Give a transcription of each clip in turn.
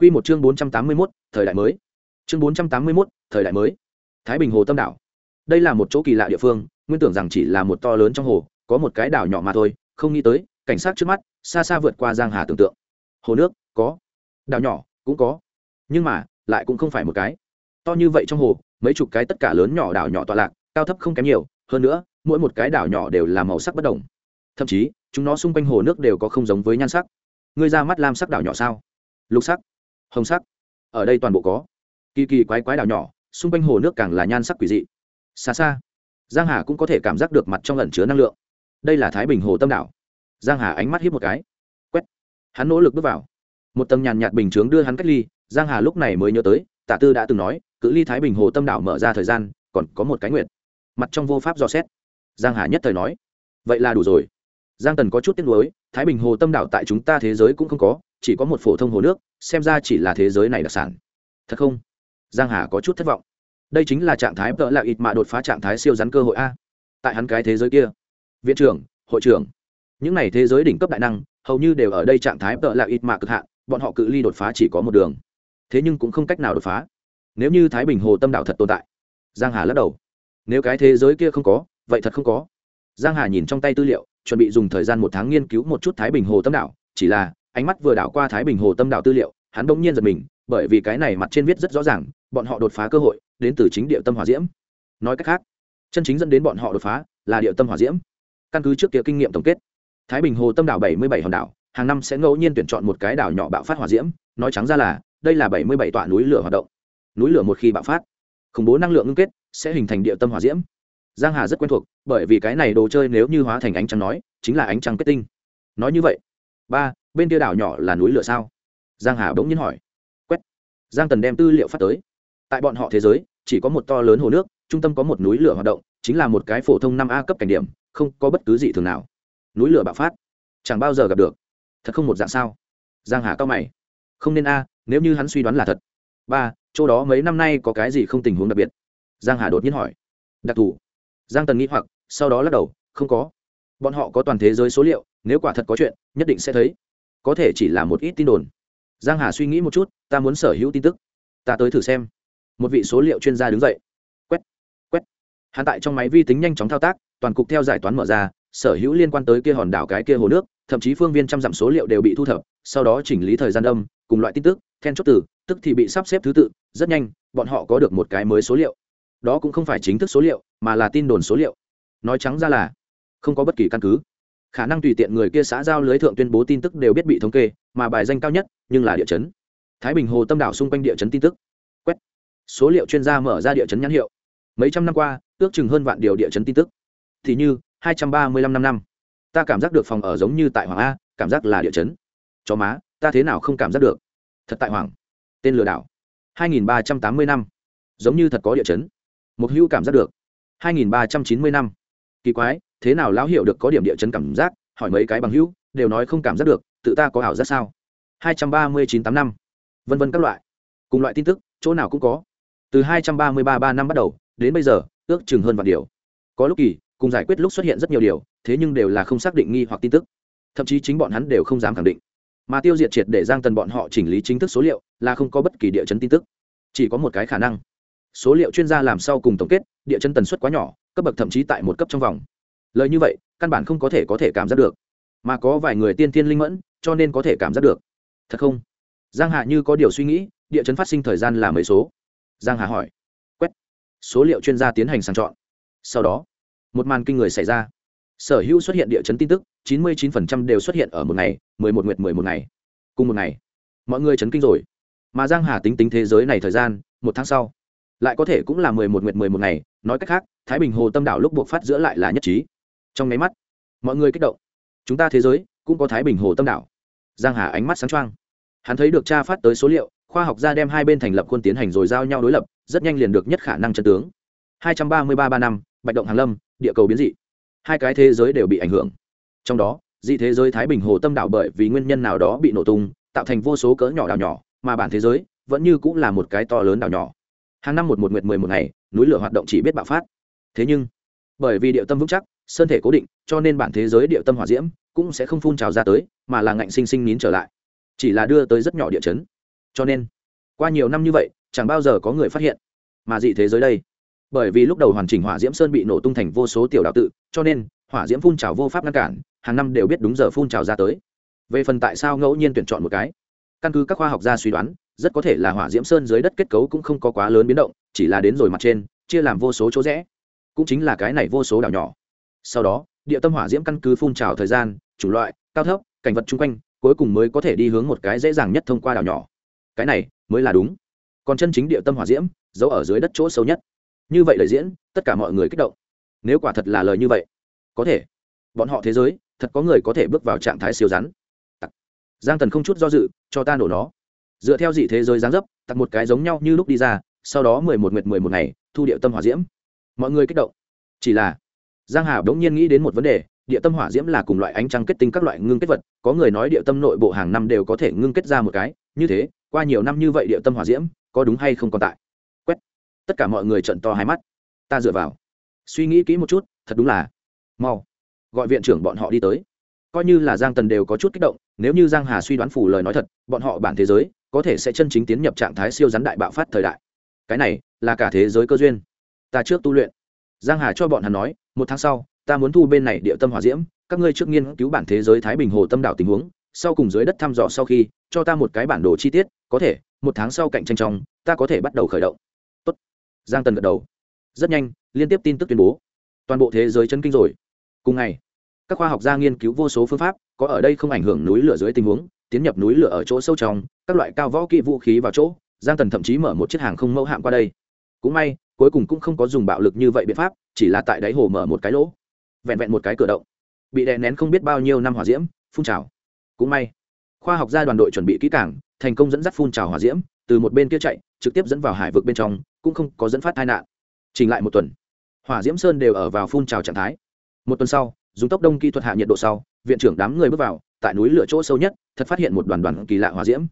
Quy một chương 481, thời đại mới. Chương 481, thời đại mới. Thái Bình Hồ Tâm đảo. Đây là một chỗ kỳ lạ địa phương, nguyên tưởng rằng chỉ là một to lớn trong hồ, có một cái đảo nhỏ mà thôi, không nghĩ tới, cảnh sát trước mắt, xa xa vượt qua giang hà tưởng tượng. Hồ nước, có. Đảo nhỏ, cũng có. Nhưng mà, lại cũng không phải một cái. To như vậy trong hồ, mấy chục cái tất cả lớn nhỏ đảo nhỏ tọa lạc, cao thấp không kém nhiều, hơn nữa, mỗi một cái đảo nhỏ đều là màu sắc bất đồng. Thậm chí, chúng nó xung quanh hồ nước đều có không giống với nhan sắc. Ngươi ra mắt lam sắc đảo nhỏ sao? Lục sắc, hồng sắc. Ở đây toàn bộ có. Kỳ kỳ quái quái đảo nhỏ, xung quanh hồ nước càng là nhan sắc quỷ dị. Xa xa, giang hà cũng có thể cảm giác được mặt trong lẩn chứa năng lượng. Đây là thái bình hồ tâm đảo. Giang hà ánh mắt hít một cái. Quét. Hắn nỗ lực bước vào. Một tầng nhàn nhạt bình chướng đưa hắn cách ly, giang hà lúc này mới nhớ tới, tạ tư đã từng nói, cự ly thái bình hồ tâm đảo mở ra thời gian, còn có một cái nguyện. Mặt trong vô pháp dò xét. Giang hà nhất thời nói, vậy là đủ rồi. Giang tần có chút tiếc nuối, thái bình hồ tâm đảo tại chúng ta thế giới cũng không có, chỉ có một phổ thông hồ nước xem ra chỉ là thế giới này đặc sản. Thật không? Giang hà có chút thất vọng. Đây chính là trạng thái tợ là ít mà đột phá trạng thái siêu rắn cơ hội a. Tại hắn cái thế giới kia viện trưởng hội trưởng những này thế giới đỉnh cấp đại năng hầu như đều ở đây trạng thái tợ là ít mà cực hạn bọn họ cự ly đột phá chỉ có một đường. Thế nhưng cũng không cách nào đột phá. Nếu như thái bình hồ tâm đạo thật tồn tại giang hà lắc đầu. Nếu cái thế giới kia không có vậy thật không có. Giang hà nhìn trong tay tư liệu chuẩn bị dùng thời gian một tháng nghiên cứu một chút thái bình hồ tâm đạo, chỉ là ánh mắt vừa đảo qua thái bình hồ tâm đảo tư liệu, hắn đông nhiên giật mình, bởi vì cái này mặt trên viết rất rõ ràng, bọn họ đột phá cơ hội đến từ chính địa tâm hỏa diễm. Nói cách khác, chân chính dẫn đến bọn họ đột phá là địa tâm hỏa diễm. Căn cứ trước kia kinh nghiệm tổng kết, thái bình hồ tâm đảo bảy mươi bảy hòn đảo, hàng năm sẽ ngẫu nhiên tuyển chọn một cái đảo nhỏ bạo phát hỏa diễm, nói trắng ra là, đây là bảy mươi bảy tọa núi lửa hoạt động. Núi lửa một khi bạo phát, khủng bố năng lượng ngưng kết, sẽ hình thành địa tâm hỏa diễm. Giang hà rất quen thuộc, bởi vì cái này đồ chơi nếu như hóa thành ánh trăng nói, chính là ánh trăng kết tinh. Nói như vậy, ba bên kia đảo nhỏ là núi lửa sao? Giang hà bỗng nhiên hỏi. Quét. Giang tần đem tư liệu phát tới. Tại bọn họ thế giới, chỉ có một to lớn hồ nước, trung tâm có một núi lửa hoạt động, chính là một cái phổ thông năm a cấp cảnh điểm, không có bất cứ gì thường nào. Núi lửa bạo phát. Chẳng bao giờ gặp được. Thật không một dạng sao? Giang hà cao mày. Không nên a, nếu như hắn suy đoán là thật. Ba, chỗ đó mấy năm nay có cái gì không tình huống đặc biệt? Giang hà đột nhiên hỏi. Đặc thù. Giang tần nghĩ hoặc, sau đó lắc đầu, không có. Bọn họ có toàn thế giới số liệu, nếu quả thật có chuyện, nhất định sẽ thấy có thể chỉ là một ít tin đồn. Giang hà suy nghĩ một chút, ta muốn sở hữu tin tức. Ta tới thử xem. Một vị số liệu chuyên gia đứng dậy. Quét quét. Hắn tại trong máy vi tính nhanh chóng thao tác, toàn cục theo giải toán mở ra, sở hữu liên quan tới kia hòn đảo cái kia hồ nước, thậm chí phương viên trăm dặm số liệu đều bị thu thập, sau đó chỉnh lý thời gian âm, cùng loại tin tức, then chốt từ, tức thì bị sắp xếp thứ tự, rất nhanh, bọn họ có được một cái mới số liệu. Đó cũng không phải chính thức số liệu, mà là tin đồn số liệu. Nói trắng ra là, không có bất kỳ căn cứ khả năng tùy tiện người kia xã giao lưới thượng tuyên bố tin tức đều biết bị thống kê, mà bài danh cao nhất, nhưng là địa chấn. Thái bình hồ tâm đảo xung quanh địa chấn tin tức. Quét. Số liệu chuyên gia mở ra địa chấn nhãn hiệu. Mấy trăm năm qua, ước chừng hơn vạn điều địa chấn tin tức. Thì như, hai trăm ba mươi lăm năm năm. Ta cảm giác được phòng ở giống như tại hoàng a, cảm giác là địa chấn. Chó má, ta thế nào không cảm giác được? Thật tại hoàng. Tên lừa đảo. Hai nghìn ba trăm tám mươi năm. Giống như thật có địa chấn. Mục hữu cảm giác được. Hai nghìn ba trăm chín mươi năm. Kỳ quái thế nào lão hiểu được có điểm địa chấn cảm giác, hỏi mấy cái bằng hữu, đều nói không cảm giác được, tự ta có ảo giác sao? Hai trăm ba mươi chín tám năm. Vân vân các loại. Cùng loại tin tức, chỗ nào cũng có. Từ hai trăm ba mươi ba ba năm bắt đầu, đến bây giờ, ước chừng hơn vạn điều. Có lúc kỳ, cùng giải quyết lúc xuất hiện rất nhiều điều, thế nhưng đều là không xác định nghi hoặc tin tức. Thậm chí chính bọn hắn đều không dám khẳng định. Mà tiêu diệt triệt để giang tần bọn họ chỉnh lý chính thức số liệu, là không có bất kỳ địa chấn tin tức. Chỉ có một cái khả năng. Số liệu chuyên gia làm sau cùng tổng kết, địa chấn tần suất quá nhỏ, cấp bậc thậm chí tại một cấp trong vòng lời như vậy, căn bản không có thể có thể cảm giác được. Mà có vài người tiên tiên linh mẫn, cho nên có thể cảm giác được. Thật không? Giang hà như có điều suy nghĩ, địa chấn phát sinh thời gian là mấy số? Giang hà hỏi. Quét. Số liệu chuyên gia tiến hành sàng chọn. Sau đó, một màn kinh người xảy ra. Sở hữu xuất hiện địa chấn tin tức, chín mươi 99% đều xuất hiện ở một ngày, mười một nguyệt mười một ngày. Cùng một ngày, mọi người chấn kinh rồi. Mà giang hà tính tính thế giới này thời gian, một tháng sau, lại có thể cũng là mười một nguyệt mười một ngày, nói cách khác, thái bình hồ tâm đảo lúc buộc phát giữa lại là nhất trí trong máy mắt, mọi người kích động. Chúng ta thế giới cũng có thái bình hồ tâm đảo. Giang hà ánh mắt sáng trăng hắn thấy được cha phát tới số liệu, khoa học gia đem hai bên thành lập quân tiến hành rồi giao nhau đối lập, rất nhanh liền được nhất khả năng chân tướng. Hai trăm ba mươi ba ba năm, bạch động hàng lâm, địa cầu biến dị. Hai cái thế giới đều bị ảnh hưởng. Trong đó, dị thế giới thái bình hồ tâm đảo bởi vì nguyên nhân nào đó bị nổ tung, tạo thành vô số cỡ nhỏ đảo nhỏ, mà bản thế giới vẫn như cũng là một cái to lớn đảo nhỏ. Hàng năm một một nguyệt mười một ngày, núi lửa hoạt động chỉ biết bạo phát. Thế nhưng bởi vì địa tâm vững chắc, sơn thể cố định, cho nên bản thế giới địa tâm hỏa diễm cũng sẽ không phun trào ra tới, mà là ngạnh sinh sinh nín trở lại. Chỉ là đưa tới rất nhỏ địa chấn. Cho nên, qua nhiều năm như vậy, chẳng bao giờ có người phát hiện mà dị thế giới đây. Bởi vì lúc đầu hoàn chỉnh hỏa diễm sơn bị nổ tung thành vô số tiểu đạo tự, cho nên hỏa diễm phun trào vô pháp ngăn cản, hàng năm đều biết đúng giờ phun trào ra tới. Về phần tại sao ngẫu nhiên tuyển chọn một cái, căn cứ các khoa học gia suy đoán, rất có thể là hỏa diễm sơn dưới đất kết cấu cũng không có quá lớn biến động, chỉ là đến rồi mặt trên, chia làm vô số chỗ rẽ cũng chính là cái này vô số đảo nhỏ. Sau đó, địa tâm hỏa diễm căn cứ phun trào thời gian, chủng loại, cao thấp, cảnh vật chung quanh, cuối cùng mới có thể đi hướng một cái dễ dàng nhất thông qua đảo nhỏ. Cái này mới là đúng. Còn chân chính địa tâm hỏa diễm, giấu ở dưới đất chỗ sâu nhất. Như vậy lời diễn, tất cả mọi người kích động. Nếu quả thật là lời như vậy, có thể. Bọn họ thế giới, thật có người có thể bước vào trạng thái siêu rắn. Giang thần không chút do dự, cho ta nổ nó. Dựa theo dị thế giới giáng dấp, tặc một cái giống nhau như lúc đi ra, sau đó mười một nguyệt mười một ngày, thu địa tâm hỏa diễm mọi người kích động. Chỉ là, giang hà bỗng nhiên nghĩ đến một vấn đề, địa tâm hỏa diễm là cùng loại ánh trăng kết tinh các loại ngưng kết vật, có người nói địa tâm nội bộ hàng năm đều có thể ngưng kết ra một cái, như thế, qua nhiều năm như vậy địa tâm hỏa diễm, có đúng hay không còn tại? Quét. Tất cả mọi người trận to hai mắt. Ta dựa vào. Suy nghĩ kỹ một chút, thật đúng là mau. Gọi viện trưởng bọn họ đi tới. Coi như là giang tần đều có chút kích động, nếu như giang hà suy đoán phủ lời nói thật, bọn họ bản thế giới có thể sẽ chân chính tiến nhập trạng thái siêu rắn đại bạo phát thời đại. Cái này là cả thế giới cơ duyên ta trước tu luyện. Giang hà cho bọn hắn nói, một tháng sau, ta muốn thu bên này địa tâm hỏa diễm, các ngươi trước nghiên cứu bản thế giới thái bình hồ tâm đảo tình huống, sau cùng dưới đất thăm dò sau khi, cho ta một cái bản đồ chi tiết, có thể, một tháng sau cạnh tranh trong, ta có thể bắt đầu khởi động. Tốt. giang tần gật đầu. Rất nhanh, liên tiếp tin tức tuyên bố. Toàn bộ thế giới chân kinh rồi. Cùng ngày, các khoa học gia nghiên cứu vô số phương pháp, có ở đây không ảnh hưởng núi lửa dưới tình huống, tiến nhập núi lửa ở chỗ sâu trong, các loại cao võ kỹ vũ khí vào chỗ, giang tần thậm chí mở một chiếc hàng không mẫu hạm qua đây. Cũng may cuối cùng cũng không có dùng bạo lực như vậy biện pháp, chỉ là tại đáy hồ mở một cái lỗ, vẹn vẹn một cái cửa động. Bị đè nén không biết bao nhiêu năm hỏa diễm, phun trào. Cũng may, khoa học gia đoàn đội chuẩn bị kỹ cảng thành công dẫn dắt phun trào hỏa diễm, từ một bên kia chạy, trực tiếp dẫn vào hải vực bên trong, cũng không có dẫn phát tai nạn. Chỉnh lại một tuần, hỏa diễm sơn đều ở vào phun trào trạng thái. Một tuần sau, dùng tốc đông kỹ thuật hạ nhiệt độ sau, viện trưởng đám người bước vào, tại núi lửa chỗ sâu nhất, thật phát hiện một đoàn đoàn kỳ lạ hỏa diễm.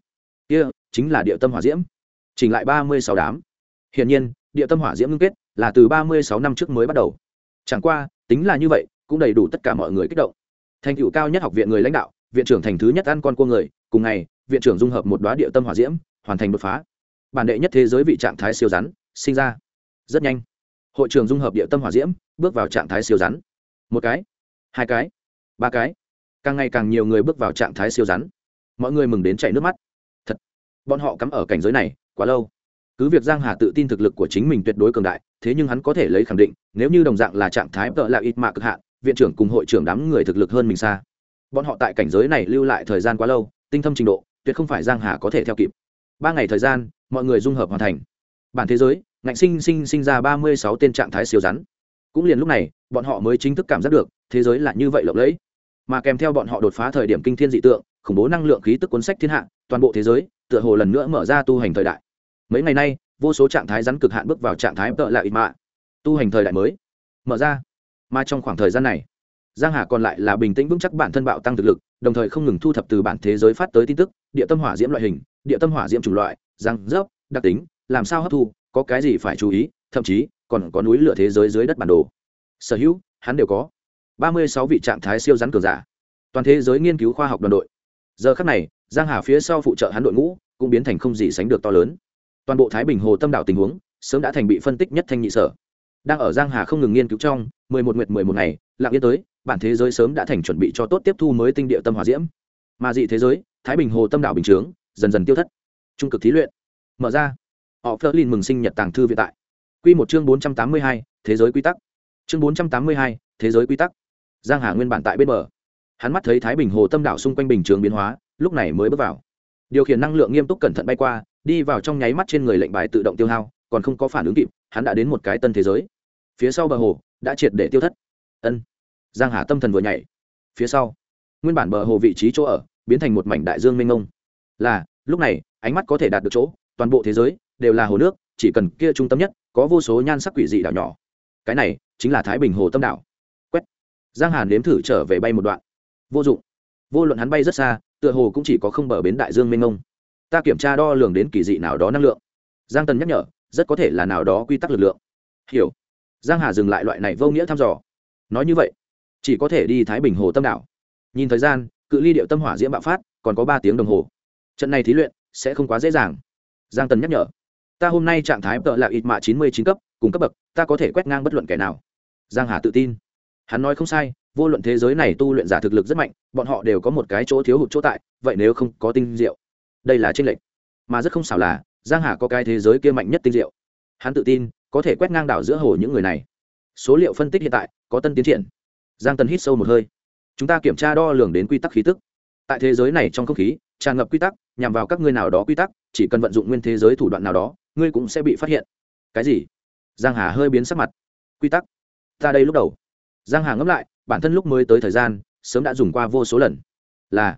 Kia chính là địa tâm hỏa diễm. Chỉnh lại ba mươi sáu đám. Hiển nhiên địa tâm hỏa diễm ngưng kết, là từ ba mươi sáu năm trước mới bắt đầu. Chẳng qua, tính là như vậy, cũng đầy đủ tất cả mọi người kích động. Thành tựu cao nhất học viện người lãnh đạo, viện trưởng thành thứ nhất ăn con cua người, cùng ngày, viện trưởng dung hợp một đoá địa tâm hỏa diễm, hoàn thành đột phá. Bản đệ nhất thế giới vị trạng thái siêu rắn, sinh ra. Rất nhanh, hội trường dung hợp địa tâm hỏa diễm, bước vào trạng thái siêu rắn. Một cái, hai cái, ba cái. Càng ngày càng nhiều người bước vào trạng thái siêu rắn. Mọi người mừng đến chảy nước mắt. Thật, bọn họ cắm ở cảnh giới này, quá lâu cứ việc giang hà tự tin thực lực của chính mình tuyệt đối cường đại, thế nhưng hắn có thể lấy khẳng định, nếu như đồng dạng là trạng thái vợ là ít mạ cực hạn, viện trưởng cùng hội trưởng đám người thực lực hơn mình xa. Bọn họ tại cảnh giới này lưu lại thời gian quá lâu, tinh thâm trình độ, tuyệt không phải giang hà có thể theo kịp. Ba ngày thời gian, mọi người dung hợp hoàn thành. Bản thế giới, ngạnh sinh sinh sinh ra ba mươi sáu tên trạng thái siêu rắn. Cũng liền lúc này, bọn họ mới chính thức cảm giác được, thế giới là như vậy lộng lẫy. Mà kèm theo bọn họ đột phá thời điểm kinh thiên dị tượng, khủng bố năng lượng khí tức cuốn sách thiên hạ, toàn bộ thế giới, tựa hồ lần nữa mở ra tu hành thời đại mấy ngày nay, vô số trạng thái rắn cực hạn bước vào trạng thái tợ lại ít mạ. Tu hành thời đại mới. Mở ra. Mà trong khoảng thời gian này, giang hà còn lại là bình tĩnh vững chắc bản thân bạo tăng thực lực, đồng thời không ngừng thu thập từ bản thế giới phát tới tin tức, địa tâm hỏa diễm loại hình, địa tâm hỏa diễm chủng loại, răng, rớp, đặc tính, làm sao hấp thu, có cái gì phải chú ý, thậm chí còn có núi lửa thế giới dưới đất bản đồ. Sở hữu, hắn đều có. Ba mươi sáu vị trạng thái siêu rắn cường giả. Toàn thế giới nghiên cứu khoa học đoàn đội. Giờ khắc này, giang hà phía sau phụ trợ hắn đội ngũ cũng biến thành không gì sánh được to lớn toàn bộ thái bình hồ tâm đảo tình huống, sớm đã thành bị phân tích nhất thanh nhị sở. Đang ở giang hà không ngừng nghiên cứu trong, mười một nguyệt mười một ngày, lặng yên tới, bản thế giới sớm đã thành chuẩn bị cho tốt tiếp thu mới tinh địa tâm hòa diễm. Mà dị thế giới, thái bình hồ tâm đảo bình chướng, dần dần tiêu thất. Trung cực thí luyện, mở ra. Họ phớt lên mừng sinh nhật tàng thư viện tại. Quy một chương bốn trăm tám mươi hai, thế giới quy tắc. Chương bốn trăm tám mươi hai, thế giới quy tắc. Giang hà nguyên bản tại bên bờ. Hắn mắt thấy thái bình hồ tâm đảo xung quanh bình chướng biến hóa, lúc này mới bước vào. Điều khiển năng lượng nghiêm túc cẩn thận bay qua đi vào trong nháy mắt trên người lệnh bài tự động tiêu hao, còn không có phản ứng kịp, hắn đã đến một cái tân thế giới. Phía sau bờ hồ đã triệt để tiêu thất. Ân. Giang hà tâm thần vừa nhảy. Phía sau, nguyên bản bờ hồ vị trí chỗ ở, biến thành một mảnh đại dương mênh mông. Là, lúc này, ánh mắt có thể đạt được chỗ, toàn bộ thế giới đều là hồ nước, chỉ cần kia trung tâm nhất, có vô số nhan sắc quỷ dị đảo nhỏ. Cái này chính là thái bình hồ tâm đảo. Quét. Giang hàn nếm thử trở về bay một đoạn. Vô dụng. Vô luận hắn bay rất xa, tựa hồ cũng chỉ có không bờ bến đại dương mênh mông ta kiểm tra đo lường đến kỳ dị nào đó năng lượng. Giang tần nhắc nhở, rất có thể là nào đó quy tắc lực lượng. Hiểu. Giang hà dừng lại loại này vô nghĩa thăm dò. Nói như vậy, chỉ có thể đi thái bình hồ tâm đảo. Nhìn thời gian, cự ly điệu tâm hỏa diễm bạo phát, còn có ba tiếng đồng hồ. Trận này thí luyện sẽ không quá dễ dàng. Giang tần nhắc nhở, ta hôm nay trạng thái tợ là ít mạ chín mươi chín cấp, cùng cấp bậc, ta có thể quét ngang bất luận kẻ nào. Giang hà tự tin. Hắn nói không sai, vô luận thế giới này tu luyện giả thực lực rất mạnh, bọn họ đều có một cái chỗ thiếu hụt chỗ tại, vậy nếu không có tinh diệu đây là tranh lệch. Mà rất không xảo là, giang hà có cái thế giới kia mạnh nhất tinh diệu. Hắn tự tin, có thể quét ngang đảo giữa hồ những người này. Số liệu phân tích hiện tại, có tân tiến triển. Giang tần hít sâu một hơi. Chúng ta kiểm tra đo lường đến quy tắc khí tức. Tại thế giới này trong không khí, tràn ngập quy tắc, nhằm vào các ngươi nào đó quy tắc, chỉ cần vận dụng nguyên thế giới thủ đoạn nào đó, ngươi cũng sẽ bị phát hiện. Cái gì? Giang hà hơi biến sắc mặt. Quy tắc? Ta đây lúc đầu. Giang hà ngẫm lại, bản thân lúc mới tới thời gian, sớm đã dùng qua vô số lần. Là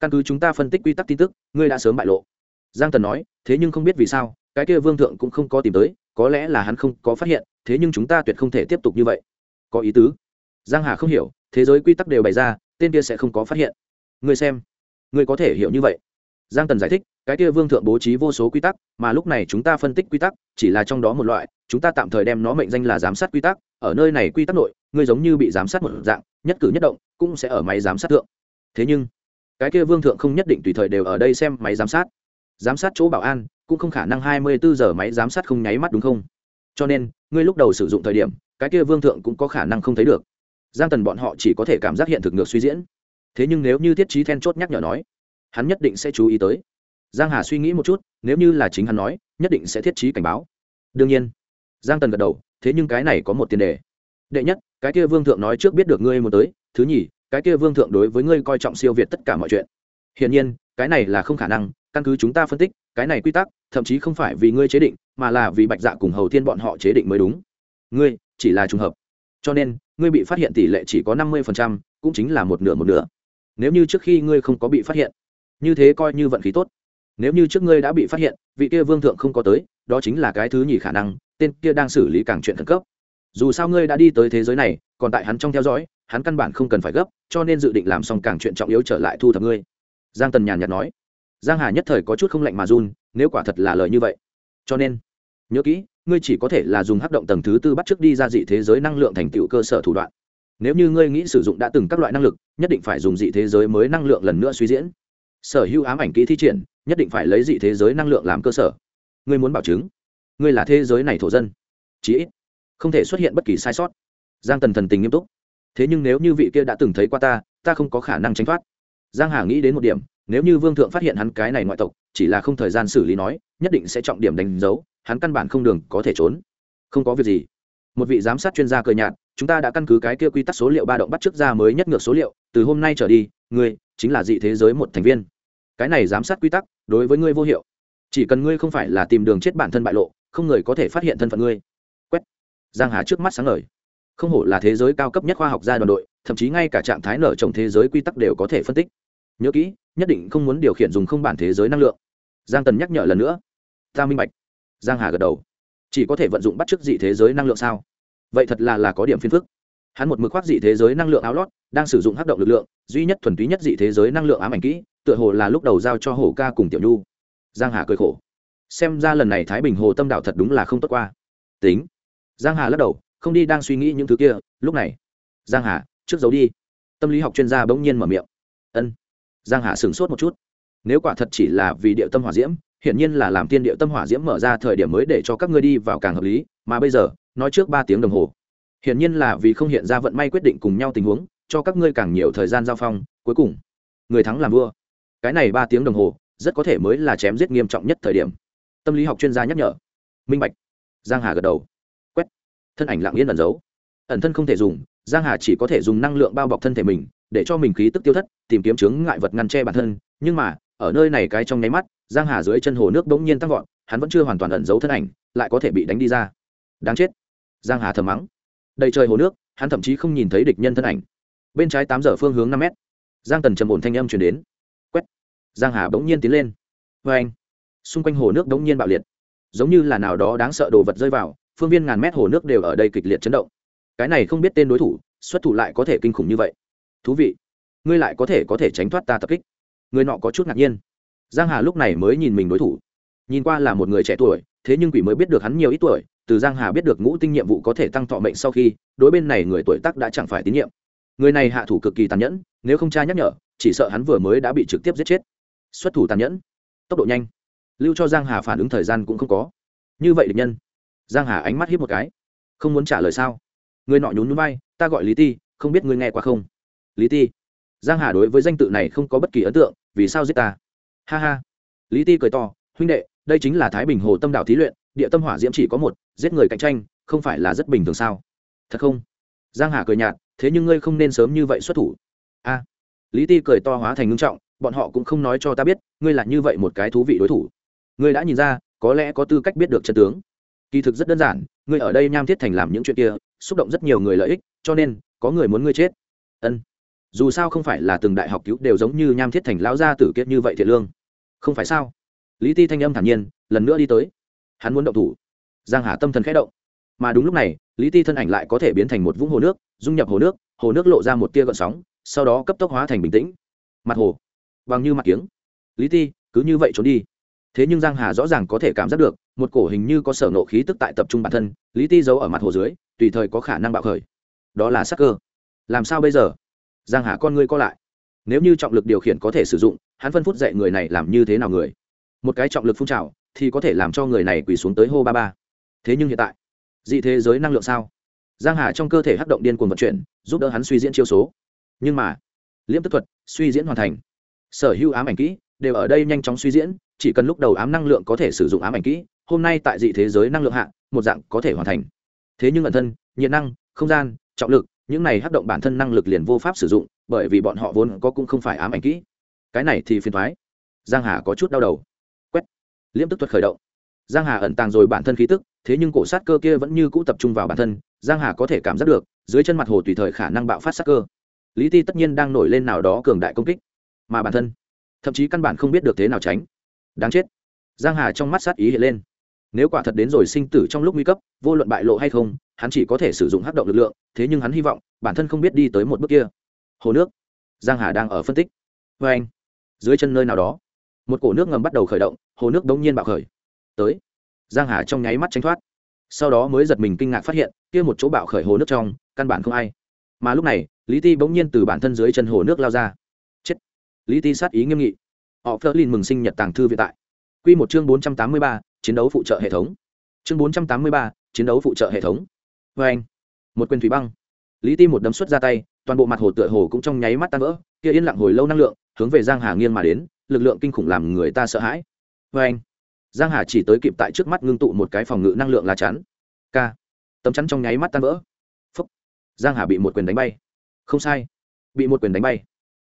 căn cứ chúng ta phân tích quy tắc tin tức, ngươi đã sớm bại lộ. Giang tần nói, thế nhưng không biết vì sao, cái kia vương thượng cũng không có tìm tới, có lẽ là hắn không có phát hiện, thế nhưng chúng ta tuyệt không thể tiếp tục như vậy. Có ý tứ. Giang hà không hiểu, thế giới quy tắc đều bày ra, tên kia sẽ không có phát hiện. Ngươi xem, ngươi có thể hiểu như vậy. Giang tần giải thích, cái kia vương thượng bố trí vô số quy tắc, mà lúc này chúng ta phân tích quy tắc, chỉ là trong đó một loại, chúng ta tạm thời đem nó mệnh danh là giám sát quy tắc, ở nơi này quy tắc nội, ngươi giống như bị giám sát một dạng, nhất cử nhất động, cũng sẽ ở máy giám sát thượng. Thế nhưng cái kia vương thượng không nhất định tùy thời đều ở đây xem máy giám sát. Giám sát chỗ bảo an, cũng không khả năng hai mươi bốn giờ máy giám sát không nháy mắt đúng không? Cho nên, ngươi lúc đầu sử dụng thời điểm, cái kia vương thượng cũng có khả năng không thấy được. Giang tần bọn họ chỉ có thể cảm giác hiện thực ngược suy diễn. Thế nhưng nếu như thiết trí then chốt nhắc nhở nói, hắn nhất định sẽ chú ý tới. Giang hà suy nghĩ một chút, nếu như là chính hắn nói, nhất định sẽ thiết trí cảnh báo. Đương nhiên, giang tần gật đầu, thế nhưng cái này có một tiền đề. Đệ nhất, cái kia vương thượng nói trước biết được ngươi muốn tới, thứ nhì cái kia vương thượng đối với ngươi coi trọng siêu việt tất cả mọi chuyện. Hiển nhiên, cái này là không khả năng, căn cứ chúng ta phân tích, cái này quy tắc, thậm chí không phải vì ngươi chế định, mà là vì bạch dạ cùng hầu thiên bọn họ chế định mới đúng. Ngươi, chỉ là trùng hợp. Cho nên, ngươi bị phát hiện tỷ lệ chỉ có năm mươi cũng chính là một nửa một nửa. Nếu như trước khi ngươi không có bị phát hiện, như thế coi như vận khí tốt. Nếu như trước ngươi đã bị phát hiện, vị kia vương thượng không có tới, đó chính là cái thứ nhì khả năng, tên kia đang xử lý càng chuyện khẩn cấp. Dù sao ngươi đã đi tới thế giới này, còn tại hắn trong theo dõi hắn căn bản không cần phải gấp, cho nên dự định làm xong càng chuyện trọng yếu trở lại thu thập ngươi. Giang tần nhàn nhạt nói. Giang hà nhất thời có chút không lạnh mà run, nếu quả thật là lời như vậy, cho nên, nhớ kỹ, ngươi chỉ có thể là dùng hắc động tầng thứ tư bắt trước đi ra dị thế giới năng lượng thành tựu cơ sở thủ đoạn. Nếu như ngươi nghĩ sử dụng đã từng các loại năng lực, nhất định phải dùng dị thế giới mới năng lượng lần nữa suy diễn. Sở hữu ám ảnh kỹ thi triển, nhất định phải lấy dị thế giới năng lượng làm cơ sở. Ngươi muốn bảo chứng, ngươi là thế giới này thổ dân. Chí ít, không thể xuất hiện bất kỳ sai sót. Giang tần thần tình nghiêm túc thế nhưng nếu như vị kia đã từng thấy qua ta ta không có khả năng tránh thoát. Giang hà nghĩ đến một điểm, nếu như vương thượng phát hiện hắn cái này ngoại tộc, chỉ là không thời gian xử lý nói, nhất định sẽ trọng điểm đánh dấu, hắn căn bản không đường có thể trốn. Không có việc gì. Một vị giám sát chuyên gia cười nhạt, chúng ta đã căn cứ cái kia quy tắc số liệu ba động bắt trước ra mới nhất ngược số liệu, từ hôm nay trở đi, ngươi chính là dị thế giới một thành viên. Cái này giám sát quy tắc, đối với ngươi vô hiệu. Chỉ cần ngươi không phải là tìm đường chết bản thân bại lộ, không người có thể phát hiện thân phận ngươi. Quét. Giang hà trước mắt sáng ngời không hổ là thế giới cao cấp nhất khoa học gia đoàn đội, thậm chí ngay cả trạng thái nở trồng thế giới quy tắc đều có thể phân tích. Nhớ kỹ, nhất định không muốn điều khiển dùng không bản thế giới năng lượng. Giang tần nhắc nhở lần nữa. Ta minh bạch. Giang hà gật đầu. Chỉ có thể vận dụng bắt chước dị thế giới năng lượng sao? Vậy thật là là có điểm phiền phức. Hắn một mực khoác dị thế giới năng lượng áo lót, đang sử dụng hắc động lực lượng, duy nhất thuần túy nhất dị thế giới năng lượng ám ảnh kỹ, tựa hồ là lúc đầu giao cho hồ ca cùng tiểu nhu. Giang hà cười khổ. Xem ra lần này thái bình hồ tâm đạo thật đúng là không tốt qua. Tính. Giang hà lắc đầu không đi đang suy nghĩ những thứ kia, lúc này. Giang hà, trước giấu đi. Tâm lý học chuyên gia bỗng nhiên mở miệng. Ân. Giang hà sửng sốt một chút. Nếu quả thật chỉ là vì địa tâm hỏa diễm, hiển nhiên là làm tiên địa tâm hỏa diễm mở ra thời điểm mới để cho các ngươi đi vào càng hợp lý, mà bây giờ, nói trước ba tiếng đồng hồ. Hiển nhiên là vì không hiện ra vận may quyết định cùng nhau tình huống, cho các ngươi càng nhiều thời gian giao phong, cuối cùng, người thắng làm vua. Cái này ba tiếng đồng hồ, rất có thể mới là chém giết nghiêm trọng nhất thời điểm. Tâm lý học chuyên gia nhắc nhở. Minh bạch. Giang hà gật đầu thân ảnh lặng yên ẩn giấu. Ẩn thân không thể dùng, giang hà chỉ có thể dùng năng lượng bao bọc thân thể mình, để cho mình khí tức tiêu thất, tìm kiếm chướng ngại vật ngăn che bản thân. Nhưng mà, ở nơi này cái trong nháy mắt, giang hà dưới chân hồ nước bỗng nhiên tăng vọt, hắn vẫn chưa hoàn toàn ẩn giấu thân ảnh, lại có thể bị đánh đi ra. Đáng chết. Giang hà thầm mắng. Đầy trời hồ nước, hắn thậm chí không nhìn thấy địch nhân thân ảnh. Bên trái tám giờ phương hướng năm mét, giang tần trầm ổn thanh âm chuyển đến. Quét. Giang hà bỗng nhiên tiến lên. Vê anh xung quanh hồ nước bỗng nhiên bạo liệt. Giống như là nào đó đáng sợ đồ vật rơi vào phương viên ngàn mét hồ nước đều ở đây kịch liệt chấn động. Cái này không biết tên đối thủ, xuất thủ lại có thể kinh khủng như vậy. Thú vị. Ngươi lại có thể có thể tránh thoát ta tập kích. Người nọ có chút ngạc nhiên. Giang hà lúc này mới nhìn mình đối thủ. Nhìn qua là một người trẻ tuổi, thế nhưng quỷ mới biết được hắn nhiều ít tuổi, từ giang hà biết được ngũ tinh nhiệm vụ có thể tăng thọ mệnh sau khi, đối bên này người tuổi tác đã chẳng phải tín nhiệm. Người này hạ thủ cực kỳ tàn nhẫn, nếu không cha nhắc nhở, chỉ sợ hắn vừa mới đã bị trực tiếp giết chết. Xuất thủ tàn nhẫn. Tốc độ nhanh. Lưu cho giang hà phản ứng thời gian cũng không có. Như vậy địch nhân giang hà ánh mắt hiếp một cái. Không muốn trả lời sao? Người nọ nhún núi bay ta gọi lý ti, không biết ngươi nghe qua không? Lý ti. Giang hà đối với danh tự này không có bất kỳ ấn tượng, vì sao giết ta? Ha ha. Lý ti cười to, huynh đệ, đây chính là thái bình hồ tâm đạo thí luyện, địa tâm hỏa diễm chỉ có một, giết người cạnh tranh, không phải là rất bình thường sao? Thật không? Giang hà cười nhạt, thế nhưng ngươi không nên sớm như vậy xuất thủ. A. Lý ti cười to hóa thành ngưng trọng, bọn họ cũng không nói cho ta biết, ngươi là như vậy một cái thú vị đối thủ. Ngươi đã nhìn ra, có lẽ có tư cách biết được chân tướng kỳ thực rất đơn giản, ngươi ở đây nham thiết thành làm những chuyện kia, xúc động rất nhiều người lợi ích, cho nên, có người muốn ngươi chết. Ân. Dù sao không phải là từng đại học cứu đều giống như nham thiết thành lão gia tử kiết như vậy thiệt lương. Không phải sao? Lý ti thanh âm thản nhiên, lần nữa đi tới. Hắn muốn động thủ. Giang hà tâm thần khẽ động. Mà đúng lúc này, lý ti thân ảnh lại có thể biến thành một vũng hồ nước, dung nhập hồ nước hồ nước lộ ra một tia gợn sóng, sau đó cấp tốc hóa thành bình tĩnh. Mặt hồ. Bằng như mặt kiếng. Lý ti, cứ như vậy trốn đi thế nhưng giang hà rõ ràng có thể cảm giác được, một cổ hình như có sở nộ khí tức tại tập trung bản thân, lý ti giấu ở mặt hồ dưới, tùy thời có khả năng bạo khởi. Đó là sắc cơ. Làm sao bây giờ? Giang hà con ngươi co lại. Nếu như trọng lực điều khiển có thể sử dụng, hắn phân phút dạy người này làm như thế nào người? Một cái trọng lực phun trào, thì có thể làm cho người này quỳ xuống tới hô ba ba. Thế nhưng hiện tại, dị thế giới năng lượng sao? Giang hà trong cơ thể hắc động điên cuồng vận chuyển, giúp đỡ hắn suy diễn chiêu số. Nhưng mà, liễm tức thuật, suy diễn hoàn thành. Sở hữu ám ảnh kỹ, đều ở đây nhanh chóng suy diễn chỉ cần lúc đầu ám năng lượng có thể sử dụng ám ảnh kỹ, hôm nay tại dị thế giới năng lượng hạ, một dạng có thể hoàn thành. Thế nhưng ẩn thân, nhiệt năng, không gian, trọng lực, những này hấp động bản thân năng lực liền vô pháp sử dụng, bởi vì bọn họ vốn có cũng không phải ám ảnh kỹ. Cái này thì phiền thoái giang hà có chút đau đầu. Quét. Liễm tức thuật khởi động. Giang hà ẩn tàng rồi bản thân khí tức, thế nhưng cổ sát cơ kia vẫn như cũ tập trung vào bản thân, giang hà có thể cảm giác được, dưới chân mặt hồ tùy thời khả năng bạo phát sát cơ. Lý ti tất nhiên đang nổi lên nào đó cường đại công kích. Mà bản thân, thậm chí căn bản không biết được thế nào tránh đáng chết. Giang hà trong mắt sát ý hiện lên. Nếu quả thật đến rồi sinh tử trong lúc nguy cấp, vô luận bại lộ hay không, hắn chỉ có thể sử dụng hắc động lực lượng, thế nhưng hắn hy vọng, bản thân không biết đi tới một bước kia. Hồ nước. Giang hà đang ở phân tích. Vê anh. Dưới chân nơi nào đó, một cổ nước ngầm bắt đầu khởi động, hồ nước đống nhiên bạo khởi. Tới. Giang hà trong nháy mắt tránh thoát. Sau đó mới giật mình kinh ngạc phát hiện, kia một chỗ bạo khởi hồ nước trong, căn bản không ai. Mà lúc này, lý ti bỗng nhiên từ bản thân dưới chân hồ nước lao ra. Chết. Lý ti sát ý nghiêm nghị họ phớt lên mừng sinh nhật tàng thư viện tại. Quy một chương bốn trăm tám mươi ba, chiến đấu phụ trợ hệ thống. Chương bốn trăm tám mươi ba, chiến đấu phụ trợ hệ thống. Vê anh, một quyền thủy băng. Lý ti một đấm xuất ra tay, toàn bộ mặt hồ tựa hồ cũng trong nháy mắt tan vỡ, kia yên lặng hồi lâu năng lượng, hướng về giang hà nghiêng mà đến, lực lượng kinh khủng làm người ta sợ hãi. Vê anh, giang hà chỉ tới kịp tại trước mắt ngưng tụ một cái phòng ngự năng lượng lá chắn. K. Tấm chắn trong nháy mắt tan vỡ. Phúc. Giang hà bị một quyền đánh bay. Không sai. Bị một quyền đánh bay.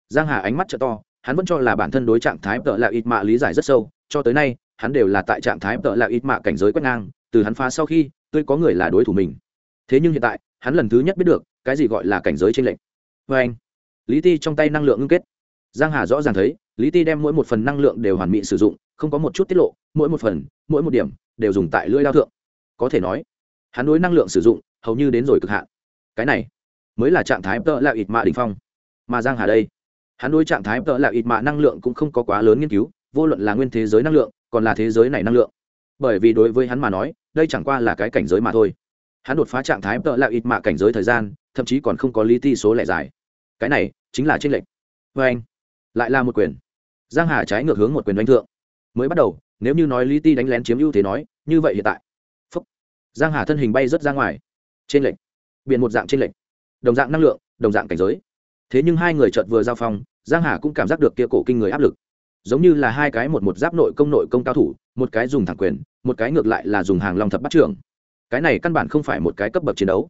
Giang hà ánh mắt trợ to hắn vẫn cho là bản thân đối trạng thái tợ là ít mạ lý giải rất sâu, cho tới nay, hắn đều là tại trạng thái tợ là ít mạ cảnh giới quét ngang, từ hắn phá sau khi tôi có người là đối thủ mình. Thế nhưng hiện tại, hắn lần thứ nhất biết được, cái gì gọi là cảnh giới tranh lệch. Vê anh, lý ti trong tay năng lượng ngưng kết. Giang hà rõ ràng thấy, lý ti đem mỗi một phần năng lượng đều hoàn mỹ sử dụng, không có một chút tiết lộ, mỗi một phần, mỗi một điểm, đều dùng tại lưỡi lao thượng. Có thể nói, hắn đối năng lượng sử dụng, hầu như đến rồi cực hạn. Cái này, mới là trạng thái tợ là ít mạ đỉnh phong. Mà giang hà đây hắn đối trạng thái tợ là ít mạ năng lượng cũng không có quá lớn nghiên cứu, vô luận là nguyên thế giới năng lượng, còn là thế giới này năng lượng. Bởi vì đối với hắn mà nói, đây chẳng qua là cái cảnh giới mà thôi. Hắn đột phá trạng thái tợ là ít mạ cảnh giới thời gian, thậm chí còn không có lý ti số lẻ dài. Cái này chính là trên lệnh vê anh, lại là một quyền. Giang hà trái ngược hướng một quyền đánh thượng. Mới bắt đầu, nếu như nói lý ti đánh lén chiếm ưu thế nói, như vậy hiện tại. Phúc. Giang hà thân hình bay rất ra ngoài. Trên lệnh biển một dạng trên lệnh đồng dạng năng lượng, đồng dạng cảnh giới thế nhưng hai người chợt vừa giao phong, giang hà cũng cảm giác được kia cổ kinh người áp lực. Giống như là hai cái một một giáp nội công nội công cao thủ, một cái dùng thẳng quyền, một cái ngược lại là dùng hàng long thập bắt trưởng. Cái này căn bản không phải một cái cấp bậc chiến đấu.